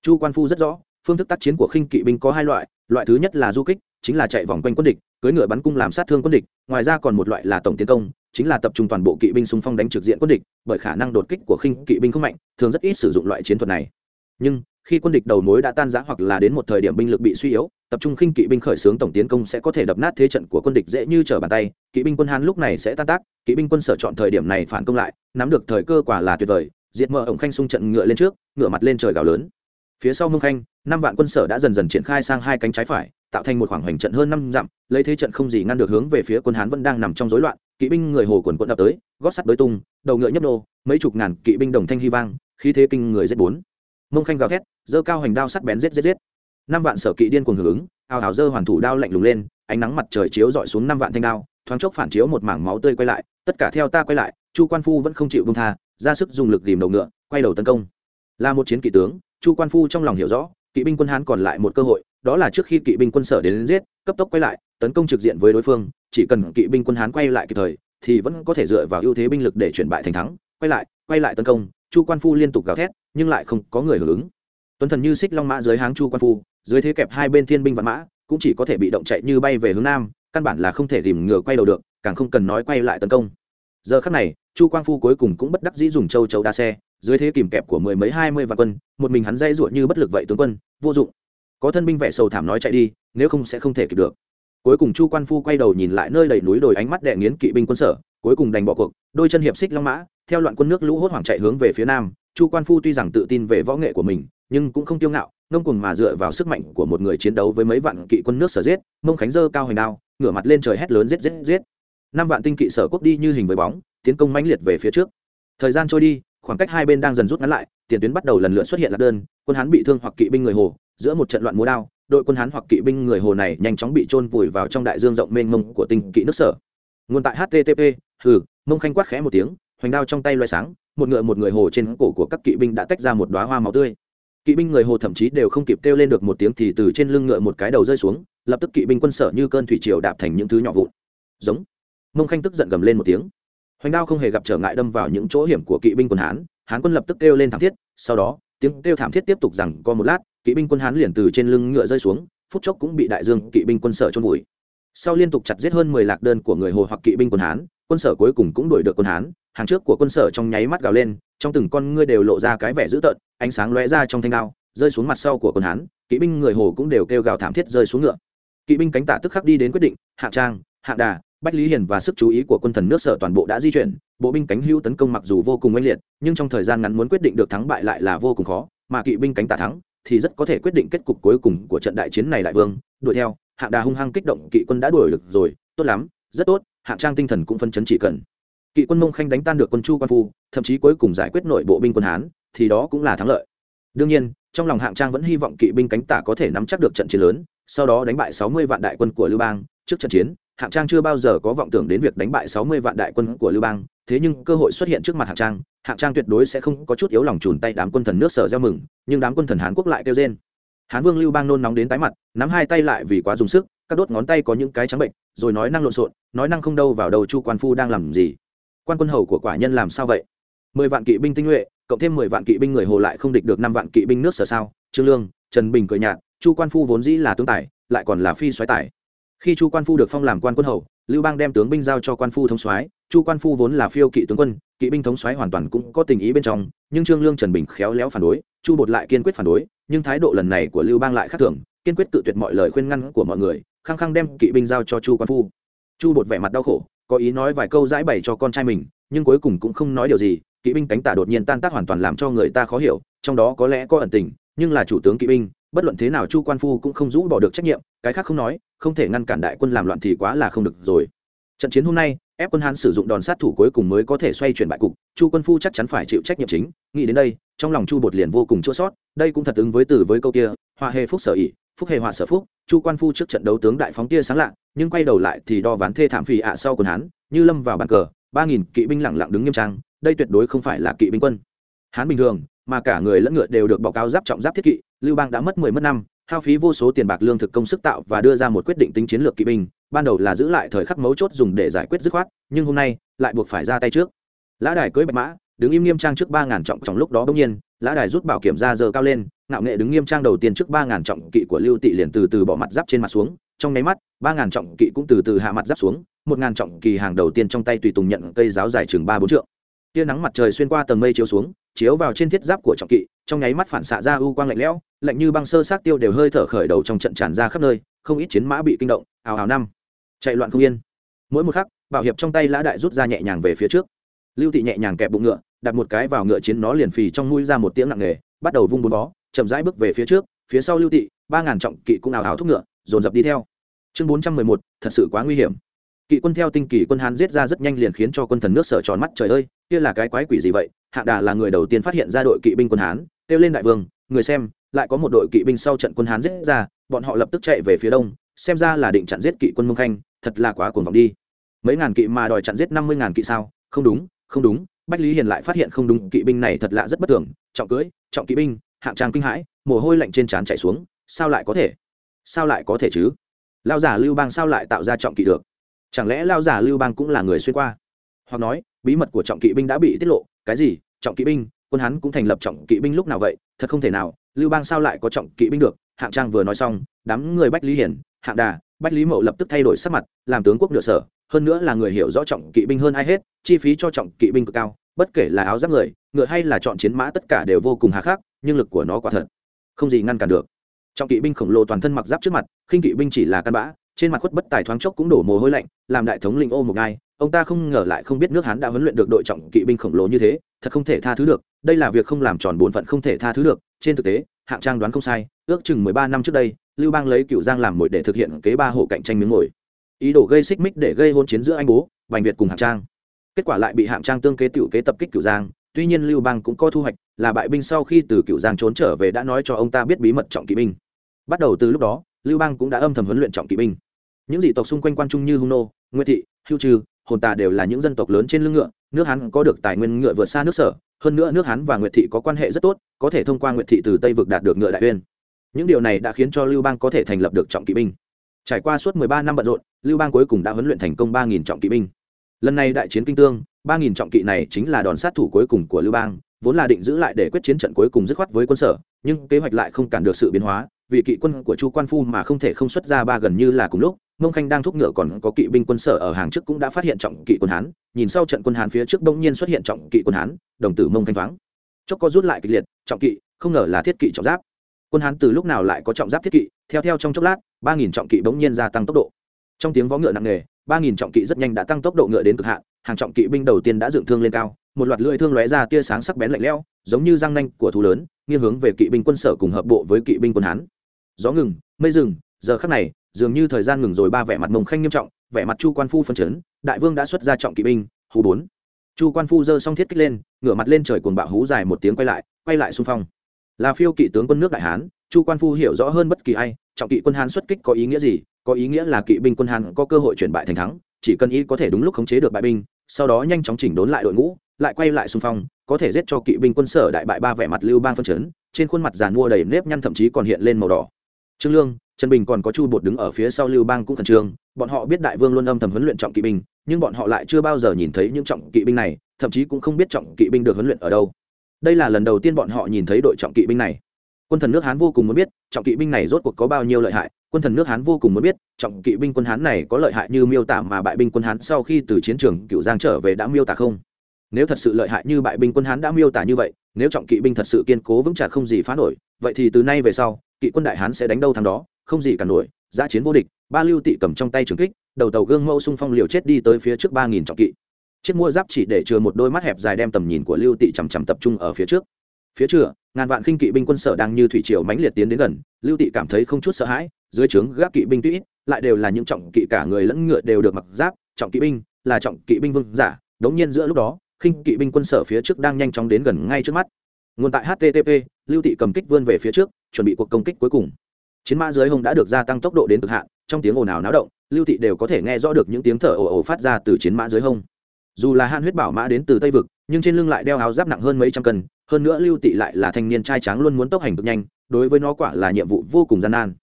Chu quan phu rất rõ, phương thức tác chiến của khinh kỵ binh có hai loại loại thứ nhất là du kích chính là chạy vòng quanh quân địch, cưỡi ngựa bắn cung làm sát thương quân địch, ngoài ra còn một loại là tổng tiến công, chính là tập trung toàn bộ kỵ binh xung phong đánh trực diện quân địch, bởi khả năng đột kích của khinh kỵ binh không mạnh, thường rất ít sử dụng loại chiến thuật này. Nhưng, khi quân địch đầu mối đã tan rã hoặc là đến một thời điểm binh lực bị suy yếu, tập trung khinh kỵ binh khởi xướng tổng tiến công sẽ có thể đập nát thế trận của quân địch dễ như trở bàn tay, kỵ binh quân hán lúc này sẽ tan tác, kỵ binh quân sở chọn thời điểm này phản công lại, nắm được thời cơ quả là tuyệt vời, diệt mở ổng khanh xung trận ngựa lên trước, ngựa mặt lên trời gào lớn phía sau mông khanh, năm vạn quân sở đã dần dần triển khai sang hai cánh trái phải, tạo thành một khoảng hoành trận hơn năm dặm, lấy thế trận không gì ngăn được hướng về phía quân hán vẫn đang nằm trong rối loạn, kỵ binh người hồ quần quận đập tới, gót sắt đối tung, đầu ngựa nhấp nô, mấy chục ngàn kỵ binh đồng thanh hy vang, khí thế kinh người giết bốn. Mông khanh gào thét dơ cao hành đao sắt bén giết giết giết. Năm vạn sở kỵ điên cuồng hưởng ứng, ào ào dơ hoàn thủ đao lạnh lùng lên, ánh nắng mặt trời chiếu dọi xuống năm vạn thanh đao, thoáng chốc phản chiếu một mảng máu tươi quay lại, tất cả theo ta quay lại, chu quan phu vẫn không chịu bông tha, ra sức dùng lực tìm đầu ngựa, quay đầu tấn công. Là một chiến kỵ tướng chu quan phu trong lòng hiểu rõ kỵ binh quân hán còn lại một cơ hội đó là trước khi kỵ binh quân sở đến, đến giết cấp tốc quay lại tấn công trực diện với đối phương chỉ cần kỵ binh quân hán quay lại kịp thời thì vẫn có thể dựa vào ưu thế binh lực để chuyển bại thành thắng quay lại quay lại tấn công chu quan phu liên tục gào thét nhưng lại không có người hưởng ứng. Tuấn thần như xích long mã dưới háng chu quan phu dưới thế kẹp hai bên thiên binh vạn mã cũng chỉ có thể bị động chạy như bay về hướng nam căn bản là không thể tìm ngựa quay đầu được càng không cần nói quay lại tấn công. Giờ khắc này chu quang phu cuối cùng cũng bất đắc dĩ dùng châu chấu đa xe dưới thế kìm kẹp của mười mấy hai mươi vạn quân, một mình hắn dây ruột như bất lực vậy tướng quân, vô dụng. Có thân binh vẻ sầu thảm nói chạy đi, nếu không sẽ không thể kịp được. Cuối cùng chu quan phu quay đầu nhìn lại nơi đầy núi đồi ánh mắt đệ nghiến kỵ binh quân sở, cuối cùng đành bỏ cuộc, đôi chân hiệp xích long mã, theo loạn quân nước lũ hốt hoảng chạy hướng về phía nam. Chu quan phu tuy rằng tự tin về võ nghệ của mình, nhưng cũng không tiêu ngạo, ngông cùng mà dựa vào sức mạnh của một người chiến đấu với mấy vạn kỵ quân nước sở giết, mông khánh dơ cao hành đao, ngửa mặt lên trời hét lớn giết giết giết. Năm vạn tinh kỵ sở quốc đi như hình với bóng, tiến công mãnh liệt về phía trước. Thời gian trôi đi khoảng cách hai bên đang dần rút ngắn lại, tiền tuyến bắt đầu lần lượt xuất hiện lạc đơn, quân hán bị thương hoặc kỵ binh người hồ, giữa một trận loạn múa đao, đội quân hán hoặc kỵ binh người hồ này nhanh chóng bị trôn vùi vào trong đại dương rộng mênh mông của tinh kỵ nước sở. Nguồn tại http hừ, mông khanh quát khẽ một tiếng, hoành đao trong tay loay sáng, một ngựa một người hồ trên cổ của các kỵ binh đã tách ra một đoá hoa máu tươi. Kỵ binh người hồ thậm chí đều không kịp kêu lên được một tiếng thì từ trên lưng ngựa một cái đầu rơi xuống, lập tức kỵ binh quân sở như cơn thủy triều đạp thành những thứ nhỏ vụn. Giống. Mông khanh tức giận gầm lên một tiếng hoành đao không hề gặp trở ngại đâm vào những chỗ hiểm của kỵ binh quân hán hán quân lập tức kêu lên thảm thiết, sau đó, tiếng kêu thảm thiết tiếp tục rằng có một lát, kỵ binh quân hán liền từ trên lưng ngựa rơi xuống, phút chốc cũng bị đại dương kỵ binh quân sở trôn vùi. Sau liên tục chặt giết hơn mười lạc đơn của người hồ hoặc kỵ binh quân hán, quân sở cuối cùng cũng đuổi được quân hán, hàng trước của quân sở trong nháy mắt gào lên, trong từng con ngươi đều lộ ra cái vẻ dữ tợn, ánh sáng lóe ra trong thanh đao, rơi xuống mặt sau của quân hán, kỵ binh người hồ cũng đều kêu gào thảm thiết rơi xuống ngựa. Kỵ binh cánh tả tức khắc đi đến quyết định hạng trang hạng đà bách lý hiền và sức chú ý của quân thần nước sở toàn bộ đã di chuyển, bộ binh cánh hưu tấn công mặc dù vô cùng oanh liệt, nhưng trong thời gian ngắn muốn quyết định được thắng bại lại là vô cùng khó, mà kỵ binh cánh tả thắng thì rất có thể quyết định kết cục cuối cùng của trận đại chiến này đại vương. Đuổi theo, hạng đà hung hăng kích động kỵ quân đã đuổi được rồi, tốt lắm, rất tốt, hạng trang tinh thần cũng phân chấn chỉ cần. Kỵ quân mông khanh đánh tan được quân chu quan phu, thậm chí cuối cùng giải quyết nội bộ binh quân hán, thì đó cũng là thắng lợi. Đương nhiên, trong lòng hạng trang vẫn hy vọng kỵ binh cánh tả có thể nắm chắc được trận chiến lớn, sau đó đánh bại sáu mươi vạn đại quân của lưu bang trước trận chiến hạng trang chưa bao giờ có vọng tưởng đến việc đánh bại sáu mươi vạn đại quân của lưu bang, thế nhưng cơ hội xuất hiện trước mặt hạng trang hạng trang tuyệt đối sẽ không có chút yếu lòng chùn tay đám quân thần nước sở gieo mừng, nhưng đám quân thần hán quốc lại kêu trên hán vương lưu bang nôn nóng đến tái mặt, nắm hai tay lại vì quá dùng sức, các đốt ngón tay có những cái trắng bệnh, rồi nói năng lộn xộn, nói năng không đâu vào đầu chu quan phu đang làm gì. Quan quân hầu của quả nhân làm sao vậy? Mười vạn kỵ binh tinh nhuệ, cộng thêm mười vạn kỵ binh người hồ lại không địch được năm vạn kỵ binh nước sở sao? Trương lương, trần bình cười nhạt, chu quan phu vốn dĩ là tướng tài, lại còn là phi soái tài khi chu quan phu được phong làm quan quân hầu, lưu bang đem tướng binh giao cho quan phu thống soái, chu quan phu vốn là phiêu kỵ tướng quân, kỵ binh thống soái hoàn toàn cũng có tình ý bên trong, nhưng trương lương trần bình khéo léo phản đối, chu bột lại kiên quyết phản đối, nhưng thái độ lần này của lưu bang lại khác thường, kiên quyết tự tuyệt mọi lời khuyên ngăn của mọi người, khăng khăng đem kỵ binh giao cho chu quan phu. Chu bột vẻ mặt đau khổ, có ý nói vài câu giải bày cho con trai mình, nhưng cuối cùng cũng không nói điều gì, kỵ binh cánh tả đột nhiên tan tác hoàn toàn làm cho người ta khó hiểu, trong đó có lẽ có ẩn tình, nhưng là chủ tướng kỵ binh bất luận thế nào chu quan phu cũng không rũ bỏ được trách nhiệm, cái khác không nói, không thể ngăn cản đại quân làm loạn thì quá là không được rồi. Trận chiến hôm nay, ép quân hán sử dụng đòn sát thủ cuối cùng mới có thể xoay chuyển bại cục, chu quân phu chắc chắn phải chịu trách nhiệm chính, nghĩ đến đây, trong lòng chu bột liền vô cùng chua sót đây cũng thật ứng với từ với câu kia, họa hề phúc sở ỉ phúc hề họa sở phúc. Chu quan phu trước trận đấu tướng đại phóng tia sáng lạ, nhưng quay đầu lại thì đo ván thê thảm phì ạ sau quân hán, như lâm vào bàn cờ, ba nghìn kỵ binh lẳng lặng đứng nghiêm trang, đây tuyệt đối không phải là kỵ binh quân. Hán bình thường, mà cả người lẫn ngựa đều được báo cáo giáp trọng giáp thiết kỵ lưu bang đã mất mười mất năm, hao phí vô số tiền bạc lương thực công sức tạo và đưa ra một quyết định tính chiến lược kỵ binh, ban đầu là giữ lại thời khắc mấu chốt dùng để giải quyết dứt khoát, nhưng hôm nay lại buộc phải ra tay trước. Lã đài cưới bạch mã, đứng im nghiêm trang trước ba ngàn trọng trong lúc đó bỗng nhiên, lã đài rút bảo kiểm ra giờ cao lên, ngạo nghệ đứng nghiêm trang đầu tiên trước ba ngàn trọng kỵ của lưu tị liền từ từ bỏ mặt giáp trên mặt xuống, trong nháy mắt, ba ngàn trọng kỵ cũng từ từ hạ mặt giáp xuống, một ngàn trọng kỳ hàng đầu tiên trong tay tùy tùng nhận cây giáo dài chừng ba bốn trượng. Tia nắng mặt trời xuyên qua tầng mây chiếu xuống, chiếu vào trên thiết giáp của trọng kỵ trong nháy mắt phản xạ ra u quang lạnh lẽo, lạnh như băng sơ sát tiêu đều hơi thở khởi đầu trong trận tràn ra khắp nơi, không ít chiến mã bị kinh động, ào ào năm. Chạy loạn không yên. Mỗi một khắc, bảo hiệp trong tay lã đại rút ra nhẹ nhàng về phía trước. Lưu thị nhẹ nhàng kẹp bụng ngựa, đặt một cái vào ngựa chiến nó liền phì trong mũi ra một tiếng nặng nề, bắt đầu vung bốn vó chậm rãi bước về phía trước, phía sau lưu thị ba ngàn trọng kỵ cũng ào ào thúc ngựa, dồn dập đi theo. Chương bốn trăm mười một, thật sự quá nguy hiểm. Kỵ quân theo tinh kỳ quân hán giết ra rất nhanh liền khiến cho quân thần nước sở tròn mắt, trời ơi, kia là cái quái quỷ gì vậy? Hạ đà là người đầu tiên phát hiện ra đội kỵ binh quân hán kêu lên đại vương, người xem, lại có một đội kỵ binh sau trận quân hán giết ra, bọn họ lập tức chạy về phía đông, xem ra là định chặn giết kỵ quân mông khanh, thật là quá cuồng vọng đi. Mấy ngàn kỵ mà đòi chặn giết năm mươi ngàn kỵ sao? Không đúng không đúng, bách lý hiền lại phát hiện không đúng, kỵ binh này thật lạ rất bất thường. trọng cưỡi, trọng kỵ binh, hạng trang kinh hãi, mồ hôi lạnh trên trán chạy xuống, sao lại có thể? Sao lại có thể chứ? Lao giả lưu bang sao lại tạo ra trọng kỵ được? Chẳng lẽ lao giả lưu bang cũng là người xuyên qua? Hoặc nói, bí mật của trọng kỵ binh đã bị tiết lộ, cái gì? Trọng kỵ binh quân hắn cũng thành lập trọng kỵ binh lúc nào vậy? Thật không thể nào, lưu bang sao lại có trọng kỵ binh được? Hạng trang vừa nói xong, đám người bách lý hiển, hạng đà, bách lý mậu lập tức thay đổi sắc mặt, làm tướng quốc nửa sở, hơn nữa là người hiểu rõ trọng kỵ binh hơn ai hết, chi phí cho trọng kỵ binh cực cao, bất kể là áo giáp người, ngựa hay là chọn chiến mã tất cả đều vô cùng hà khắc, nhưng lực của nó quả thật không gì ngăn cản được. Trọng kỵ binh khổng lồ toàn thân mặc giáp trước mặt, khinh kỵ binh chỉ là căn bã trên mặt khuất bất tài thoáng chốc cũng đổ mồ hôi lạnh, làm đại thống linh ô một ngai, ông ta không ngờ lại không biết nước hán đã huấn luyện được đội trọng kỵ binh khổng lồ như thế, thật không thể tha thứ được, đây là việc không làm tròn bổn phận không thể tha thứ được, trên thực tế, hạng trang đoán không sai, ước chừng mười ba năm trước đây, lưu bang lấy cựu giang làm mồi để thực hiện kế ba hộ cạnh tranh miếng ngồi ý đồ gây xích mích để gây hôn chiến giữa anh bố, bành việt cùng hạng trang. Kết quả lại bị hạng trang tương kế tiểu kế tập kích cựu giang, tuy nhiên lưu bang cũng có thu hoạch, là bại binh sau khi từ cựu giang trốn trở về đã nói cho ông ta biết bí mật trọng kỵ binh. Bắt đầu từ lúc đó, lưu bang cũng đã âm thầm huấn luyện trọng kỵ binh những dị tộc xung quanh quan trung như hung nô nguyễn thị, hưu trừ, hồn tà đều là những dân tộc lớn trên lưng ngựa. Nước hán có được tài nguyên ngựa vượt xa nước sở. Hơn nữa nước hán và nguyệt thị có quan hệ rất tốt, có thể thông qua nguyệt thị từ tây vực đạt được ngựa đại uyên. Những điều này đã khiến cho lưu bang có thể thành lập được trọng kỵ binh. Trải qua suốt mười ba năm bận rộn, lưu bang cuối cùng đã huấn luyện thành công 3.000 trọng kỵ binh. Lần này đại chiến kinh tương 3.000 trọng kỵ này chính là đòn sát thủ cuối cùng của lưu bang, vốn là định giữ lại để quyết chiến trận cuối cùng dứt khoát với quân sở, nhưng kế hoạch lại không cản được sự biến hóa, vì kỵ quân của chu quan phu mà không thể không xuất ra ba gần như là cùng lúc mông khanh đang thúc ngựa còn có kỵ binh quân sở ở hàng trước cũng đã phát hiện trọng kỵ quân hán, nhìn sau trận quân hán phía trước bỗng nhiên xuất hiện trọng kỵ quân hán, đồng tử mông khanh thoáng. Chốc có rút lại kịch liệt, trọng kỵ, không ngờ là thiết kỵ trọng giáp. Quân hán từ lúc nào lại có trọng giáp thiết kỵ? Theo theo trong chốc lát, ba nghìn trọng kỵ bỗng nhiên gia tăng tốc độ. Trong tiếng vó ngựa nặng nề, ba nghìn trọng kỵ rất nhanh đã tăng tốc độ ngựa đến cực hạn, hàng trọng kỵ binh đầu tiên đã dựng thương lên cao, một loạt lưỡi thương lóe ra tia sáng sắc bén lạnh lẽo, giống như răng nanh của thú lớn, nghiêng hướng về kỵ binh quân sở cùng hợp bộ với kỵ binh quân hán. Gió ngừng, mây rừng giờ khắc này dường như thời gian ngừng rồi ba vẻ mặt mông khanh nghiêm trọng, vẻ mặt chu quan phu phân chấn, đại vương đã xuất ra trọng kỵ binh hú bốn. Chu quan phu giơ xong thiết kích lên, ngửa mặt lên trời cuồng bạo hú dài một tiếng quay lại quay lại xung phong. Là phiêu kỵ tướng quân nước đại hán, chu quan phu hiểu rõ hơn bất kỳ ai, trọng kỵ quân hán xuất kích có ý nghĩa gì, có ý nghĩa là kỵ binh quân hán có cơ hội chuyển bại thành thắng, chỉ cần y có thể đúng lúc khống chế được bại binh, sau đó nhanh chóng chỉnh đốn lại đội ngũ, lại quay lại xung phong, có thể giết cho kỵ binh quân sở đại bại ba vẻ mặt lưu bang phân chấn, trên khuôn mặt giàn mua đầy nếp nhăn thậm chí còn hiện lên màu đỏ. Trương lương trần bình còn có chu bột đứng ở phía sau lưu bang cũng khẩn trương, bọn họ biết đại vương luôn âm thầm huấn luyện trọng kỵ binh, nhưng bọn họ lại chưa bao giờ nhìn thấy những trọng kỵ binh này, thậm chí cũng không biết trọng kỵ binh được huấn luyện ở đâu. Đây là lần đầu tiên bọn họ nhìn thấy đội trọng kỵ binh này. Quân thần nước hán vô cùng muốn biết, trọng kỵ binh này rốt cuộc có bao nhiêu lợi hại, quân thần nước hán vô cùng muốn biết, trọng kỵ binh quân hán này có lợi hại như miêu tả mà bại binh quân hán sau khi từ chiến trường cựu giang trở về đã miêu tả không? Nếu thật sự lợi hại như bại binh quân hán đã miêu tả như vậy, nếu trọng kỵ binh thật sự kiên cố vững chãi không gì phá nổi, vậy thì từ nay về sau kỵ quân đại hán sẽ đánh đâu thằng đó không gì cả nổi giã chiến vô địch ba lưu tị cầm trong tay trường kích đầu tàu gương mẫu xung phong liều chết đi tới phía trước ba nghìn trọng kỵ. Chiếc mua giáp chỉ để chừa một đôi mắt hẹp dài đem tầm nhìn của lưu tị chằm chằm tập trung ở phía trước. Phía trước ngàn vạn khinh kỵ binh quân sở đang như thủy triều mãnh liệt tiến đến gần lưu tị cảm thấy không chút sợ hãi dưới trướng gác kỵ binh tuy ít, lại đều là những trọng kỵ cả người lẫn ngựa đều được mặc giáp trọng kỵ binh là trọng kỵ binh vương giả đống nhiên giữa lúc đó khinh kỵ binh quân sở phía trước đang nhanh chóng đến gần ngay trước mắt. Nguồn tại http lưu tị cầm kích vươn về phía trước, chuẩn bị cuộc công kích cuối cùng. Chiến mã dưới hông đã được gia tăng tốc độ đến cực hạn, trong tiếng ồn ào náo động, lưu tị đều có thể nghe rõ được những tiếng thở ồ ồ phát ra từ chiến mã dưới hông. Dù là han huyết bảo mã đến từ tây vực, nhưng trên lưng lại đeo áo giáp nặng hơn mấy trăm cân, hơn nữa lưu tị lại là thanh niên trai tráng luôn muốn tốc hành cực nhanh, đối với nó quả là nhiệm vụ vô cùng gian nan.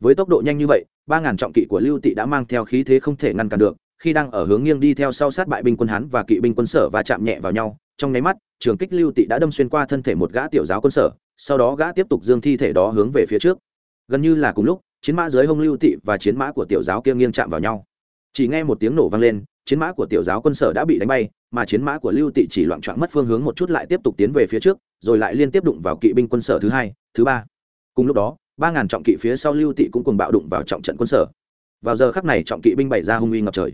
Với tốc độ nhanh như vậy, ba ngàn trọng kỵ của lưu tị đã mang theo khí thế không thể ngăn cản được, khi đang ở hướng nghiêng đi theo sau sát bại binh quân hán và kỵ binh quân sở và chạm nhẹ vào nhau, trong nháy mắt, trường kích lưu tị đã đâm xuyên qua thân thể một gã tiểu giáo quân sở sau đó gã tiếp tục dương thi thể đó hướng về phía trước. Gần như là cùng lúc, chiến mã dưới hông lưu tị và chiến mã của tiểu giáo kia nghiêng chạm vào nhau. Chỉ nghe một tiếng nổ vang lên, chiến mã của tiểu giáo quân sở đã bị đánh bay, mà chiến mã của lưu tị chỉ loạn trọn mất phương hướng một chút lại tiếp tục tiến về phía trước, rồi lại liên tiếp đụng vào kỵ binh quân sở thứ hai, thứ ba. Cùng lúc đó, ba ngàn trọng kỵ phía sau lưu tị cũng cùng bạo đụng vào trọng trận quân sở. Vào giờ khắc này trọng kỵ binh bày ra hung uy ngập trời.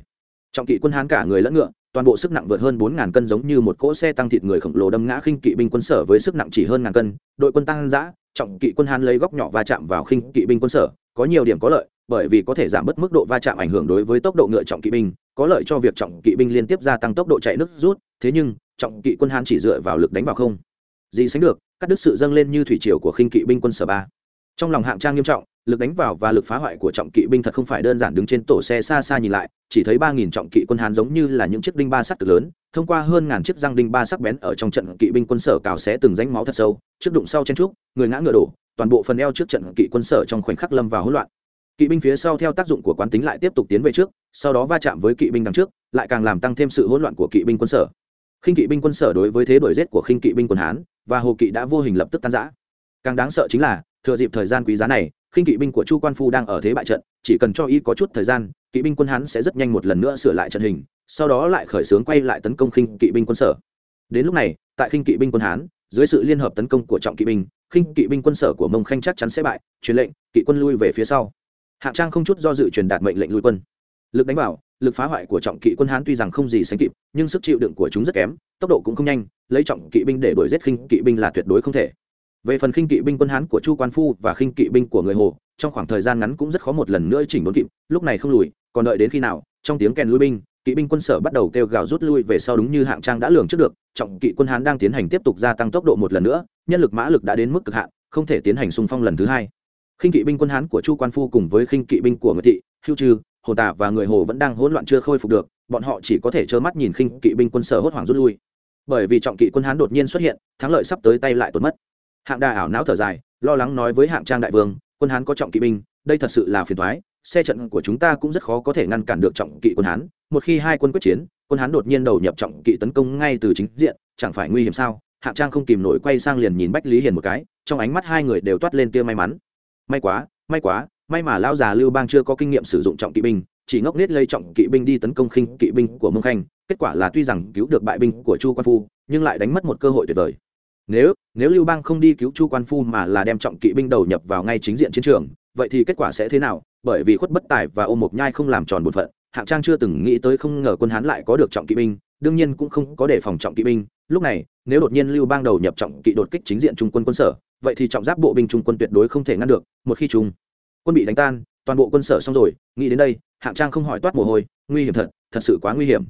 Trọng kỵ quân hán cả người lẫn ngựa toàn bộ sức nặng vượt hơn bốn ngàn cân giống như một cỗ xe tăng thịt người khổng lồ đâm ngã khinh kỵ binh quân sở với sức nặng chỉ hơn ngàn cân, đội quân tăng giã, trọng kỵ quân hán lấy góc nhỏ va chạm vào khinh kỵ binh quân sở, có nhiều điểm có lợi, bởi vì có thể giảm bớt mức độ va chạm ảnh hưởng đối với tốc độ ngựa trọng kỵ binh, có lợi cho việc trọng kỵ binh liên tiếp gia tăng tốc độ chạy nước rút, thế nhưng, trọng kỵ quân hán chỉ dựa vào lực đánh vào không. Gì sánh được, cắt đứt sự dâng lên như thủy triều của khinh kỵ binh quân sở ba. Trong lòng hạng trang nghiêm trọng lực đánh vào và lực phá hoại của trọng kỵ binh thật không phải đơn giản đứng trên tổ xe xa xa nhìn lại, chỉ thấy ba nghìn trọng kỵ quân hán giống như là những chiếc đinh ba sắc cực lớn, thông qua hơn ngàn chiếc răng đinh ba sắc bén ở trong trận kỵ binh quân sở cào xé từng ránh máu thật sâu, trước đụng sau chen trúc, người ngã ngựa đổ, toàn bộ phần eo trước trận kỵ quân sở trong khoảnh khắc lâm vào hỗn loạn. Kỵ binh phía sau theo tác dụng của quán tính lại tiếp tục tiến về trước, sau đó va chạm với kỵ binh đằng trước, lại càng làm tăng thêm sự hỗn loạn của kỵ binh quân sở. Khinh kỵ binh quân sở đối với thế đổi rét của khinh kỵ binh quân hán và hồ kỵ đã vô hình lập tức tan giã càng đáng sợ chính là, thừa dịp thời gian quý giá này khinh kỵ binh của chu quan phu đang ở thế bại trận, chỉ cần cho y có chút thời gian, kỵ binh quân hán sẽ rất nhanh một lần nữa sửa lại trận hình, sau đó lại khởi xướng quay lại tấn công khinh kỵ binh quân sở. Đến lúc này, tại khinh kỵ binh quân hán, dưới sự liên hợp tấn công của trọng kỵ binh, khinh kỵ binh quân sở của mông khanh chắc chắn sẽ bại, truyền lệnh, kỵ quân lui về phía sau. Hạng trang không chút do dự truyền đạt mệnh lệnh lui quân. Lực đánh vào, lực phá hoại của trọng kỵ quân hán tuy rằng không gì sánh kịp, nhưng sức chịu đựng của chúng rất kém, tốc độ cũng không nhanh, lấy trọng kỵ binh để đuổi giết khinh kỵ binh là tuyệt đối không thể về phần khinh kỵ binh quân hán của chu quan phu và khinh kỵ binh của người hồ, trong khoảng thời gian ngắn cũng rất khó một lần nữa chỉnh đốn kịp, lúc này không lùi, còn đợi đến khi nào, trong tiếng kèn lui binh, kỵ binh quân sở bắt đầu kêu gào rút lui về sau đúng như hạng trang đã lường trước được, trọng kỵ quân hán đang tiến hành tiếp tục gia tăng tốc độ một lần nữa, nhân lực mã lực đã đến mức cực hạn, không thể tiến hành xung phong lần thứ hai. Khinh kỵ binh quân hán của chu quan phu cùng với khinh kỵ binh của người thị, hưu trừ hồ tả và người hồ vẫn đang hỗn loạn chưa khôi phục được, bọn họ chỉ có thể trơ mắt nhìn khinh kỵ binh quân sở hốt hoảng rút lui. Bởi vì trọng kỵ quân hán đột nhiên xuất hiện, thắng lợi sắp tới tay lại tổn mất hạng đà ảo não thở dài, lo lắng nói với hạng trang đại vương, quân hán có trọng kỵ binh, đây thật sự là phiền thoái xe trận của chúng ta cũng rất khó có thể ngăn cản được trọng kỵ quân hán. Một khi hai quân quyết chiến, quân hán đột nhiên đầu nhập trọng kỵ tấn công ngay từ chính diện, chẳng phải nguy hiểm sao? Hạng trang không kìm nổi quay sang liền nhìn bách lý hiền một cái, trong ánh mắt hai người đều toát lên tia may mắn. May quá may quá, may mà lão già lưu bang chưa có kinh nghiệm sử dụng trọng kỵ binh, chỉ ngốc nết lây trọng kỵ binh đi tấn công khinh kỵ binh của mông khanh. Kết quả là tuy rằng cứu được bại binh của chu quan phu, nhưng lại đánh mất một cơ hội tuyệt vời nếu nếu lưu bang không đi cứu chu quan phu mà là đem trọng kỵ binh đầu nhập vào ngay chính diện chiến trường, vậy thì kết quả sẽ thế nào? Bởi vì khuất bất tài và ô mộc nhai không làm tròn bổn phận, hạng trang chưa từng nghĩ tới không ngờ quân hán lại có được trọng kỵ binh, đương nhiên cũng không có đề phòng trọng kỵ binh. Lúc này, nếu đột nhiên lưu bang đầu nhập trọng kỵ đột kích chính diện trung quân quân sở, vậy thì trọng giáp bộ binh trung quân tuyệt đối không thể ngăn được, một khi trung quân bị đánh tan, toàn bộ quân sở xong rồi, nghĩ đến đây, hạng trang không hỏi toát mồ hôi, nguy hiểm thật thật sự quá nguy hiểm.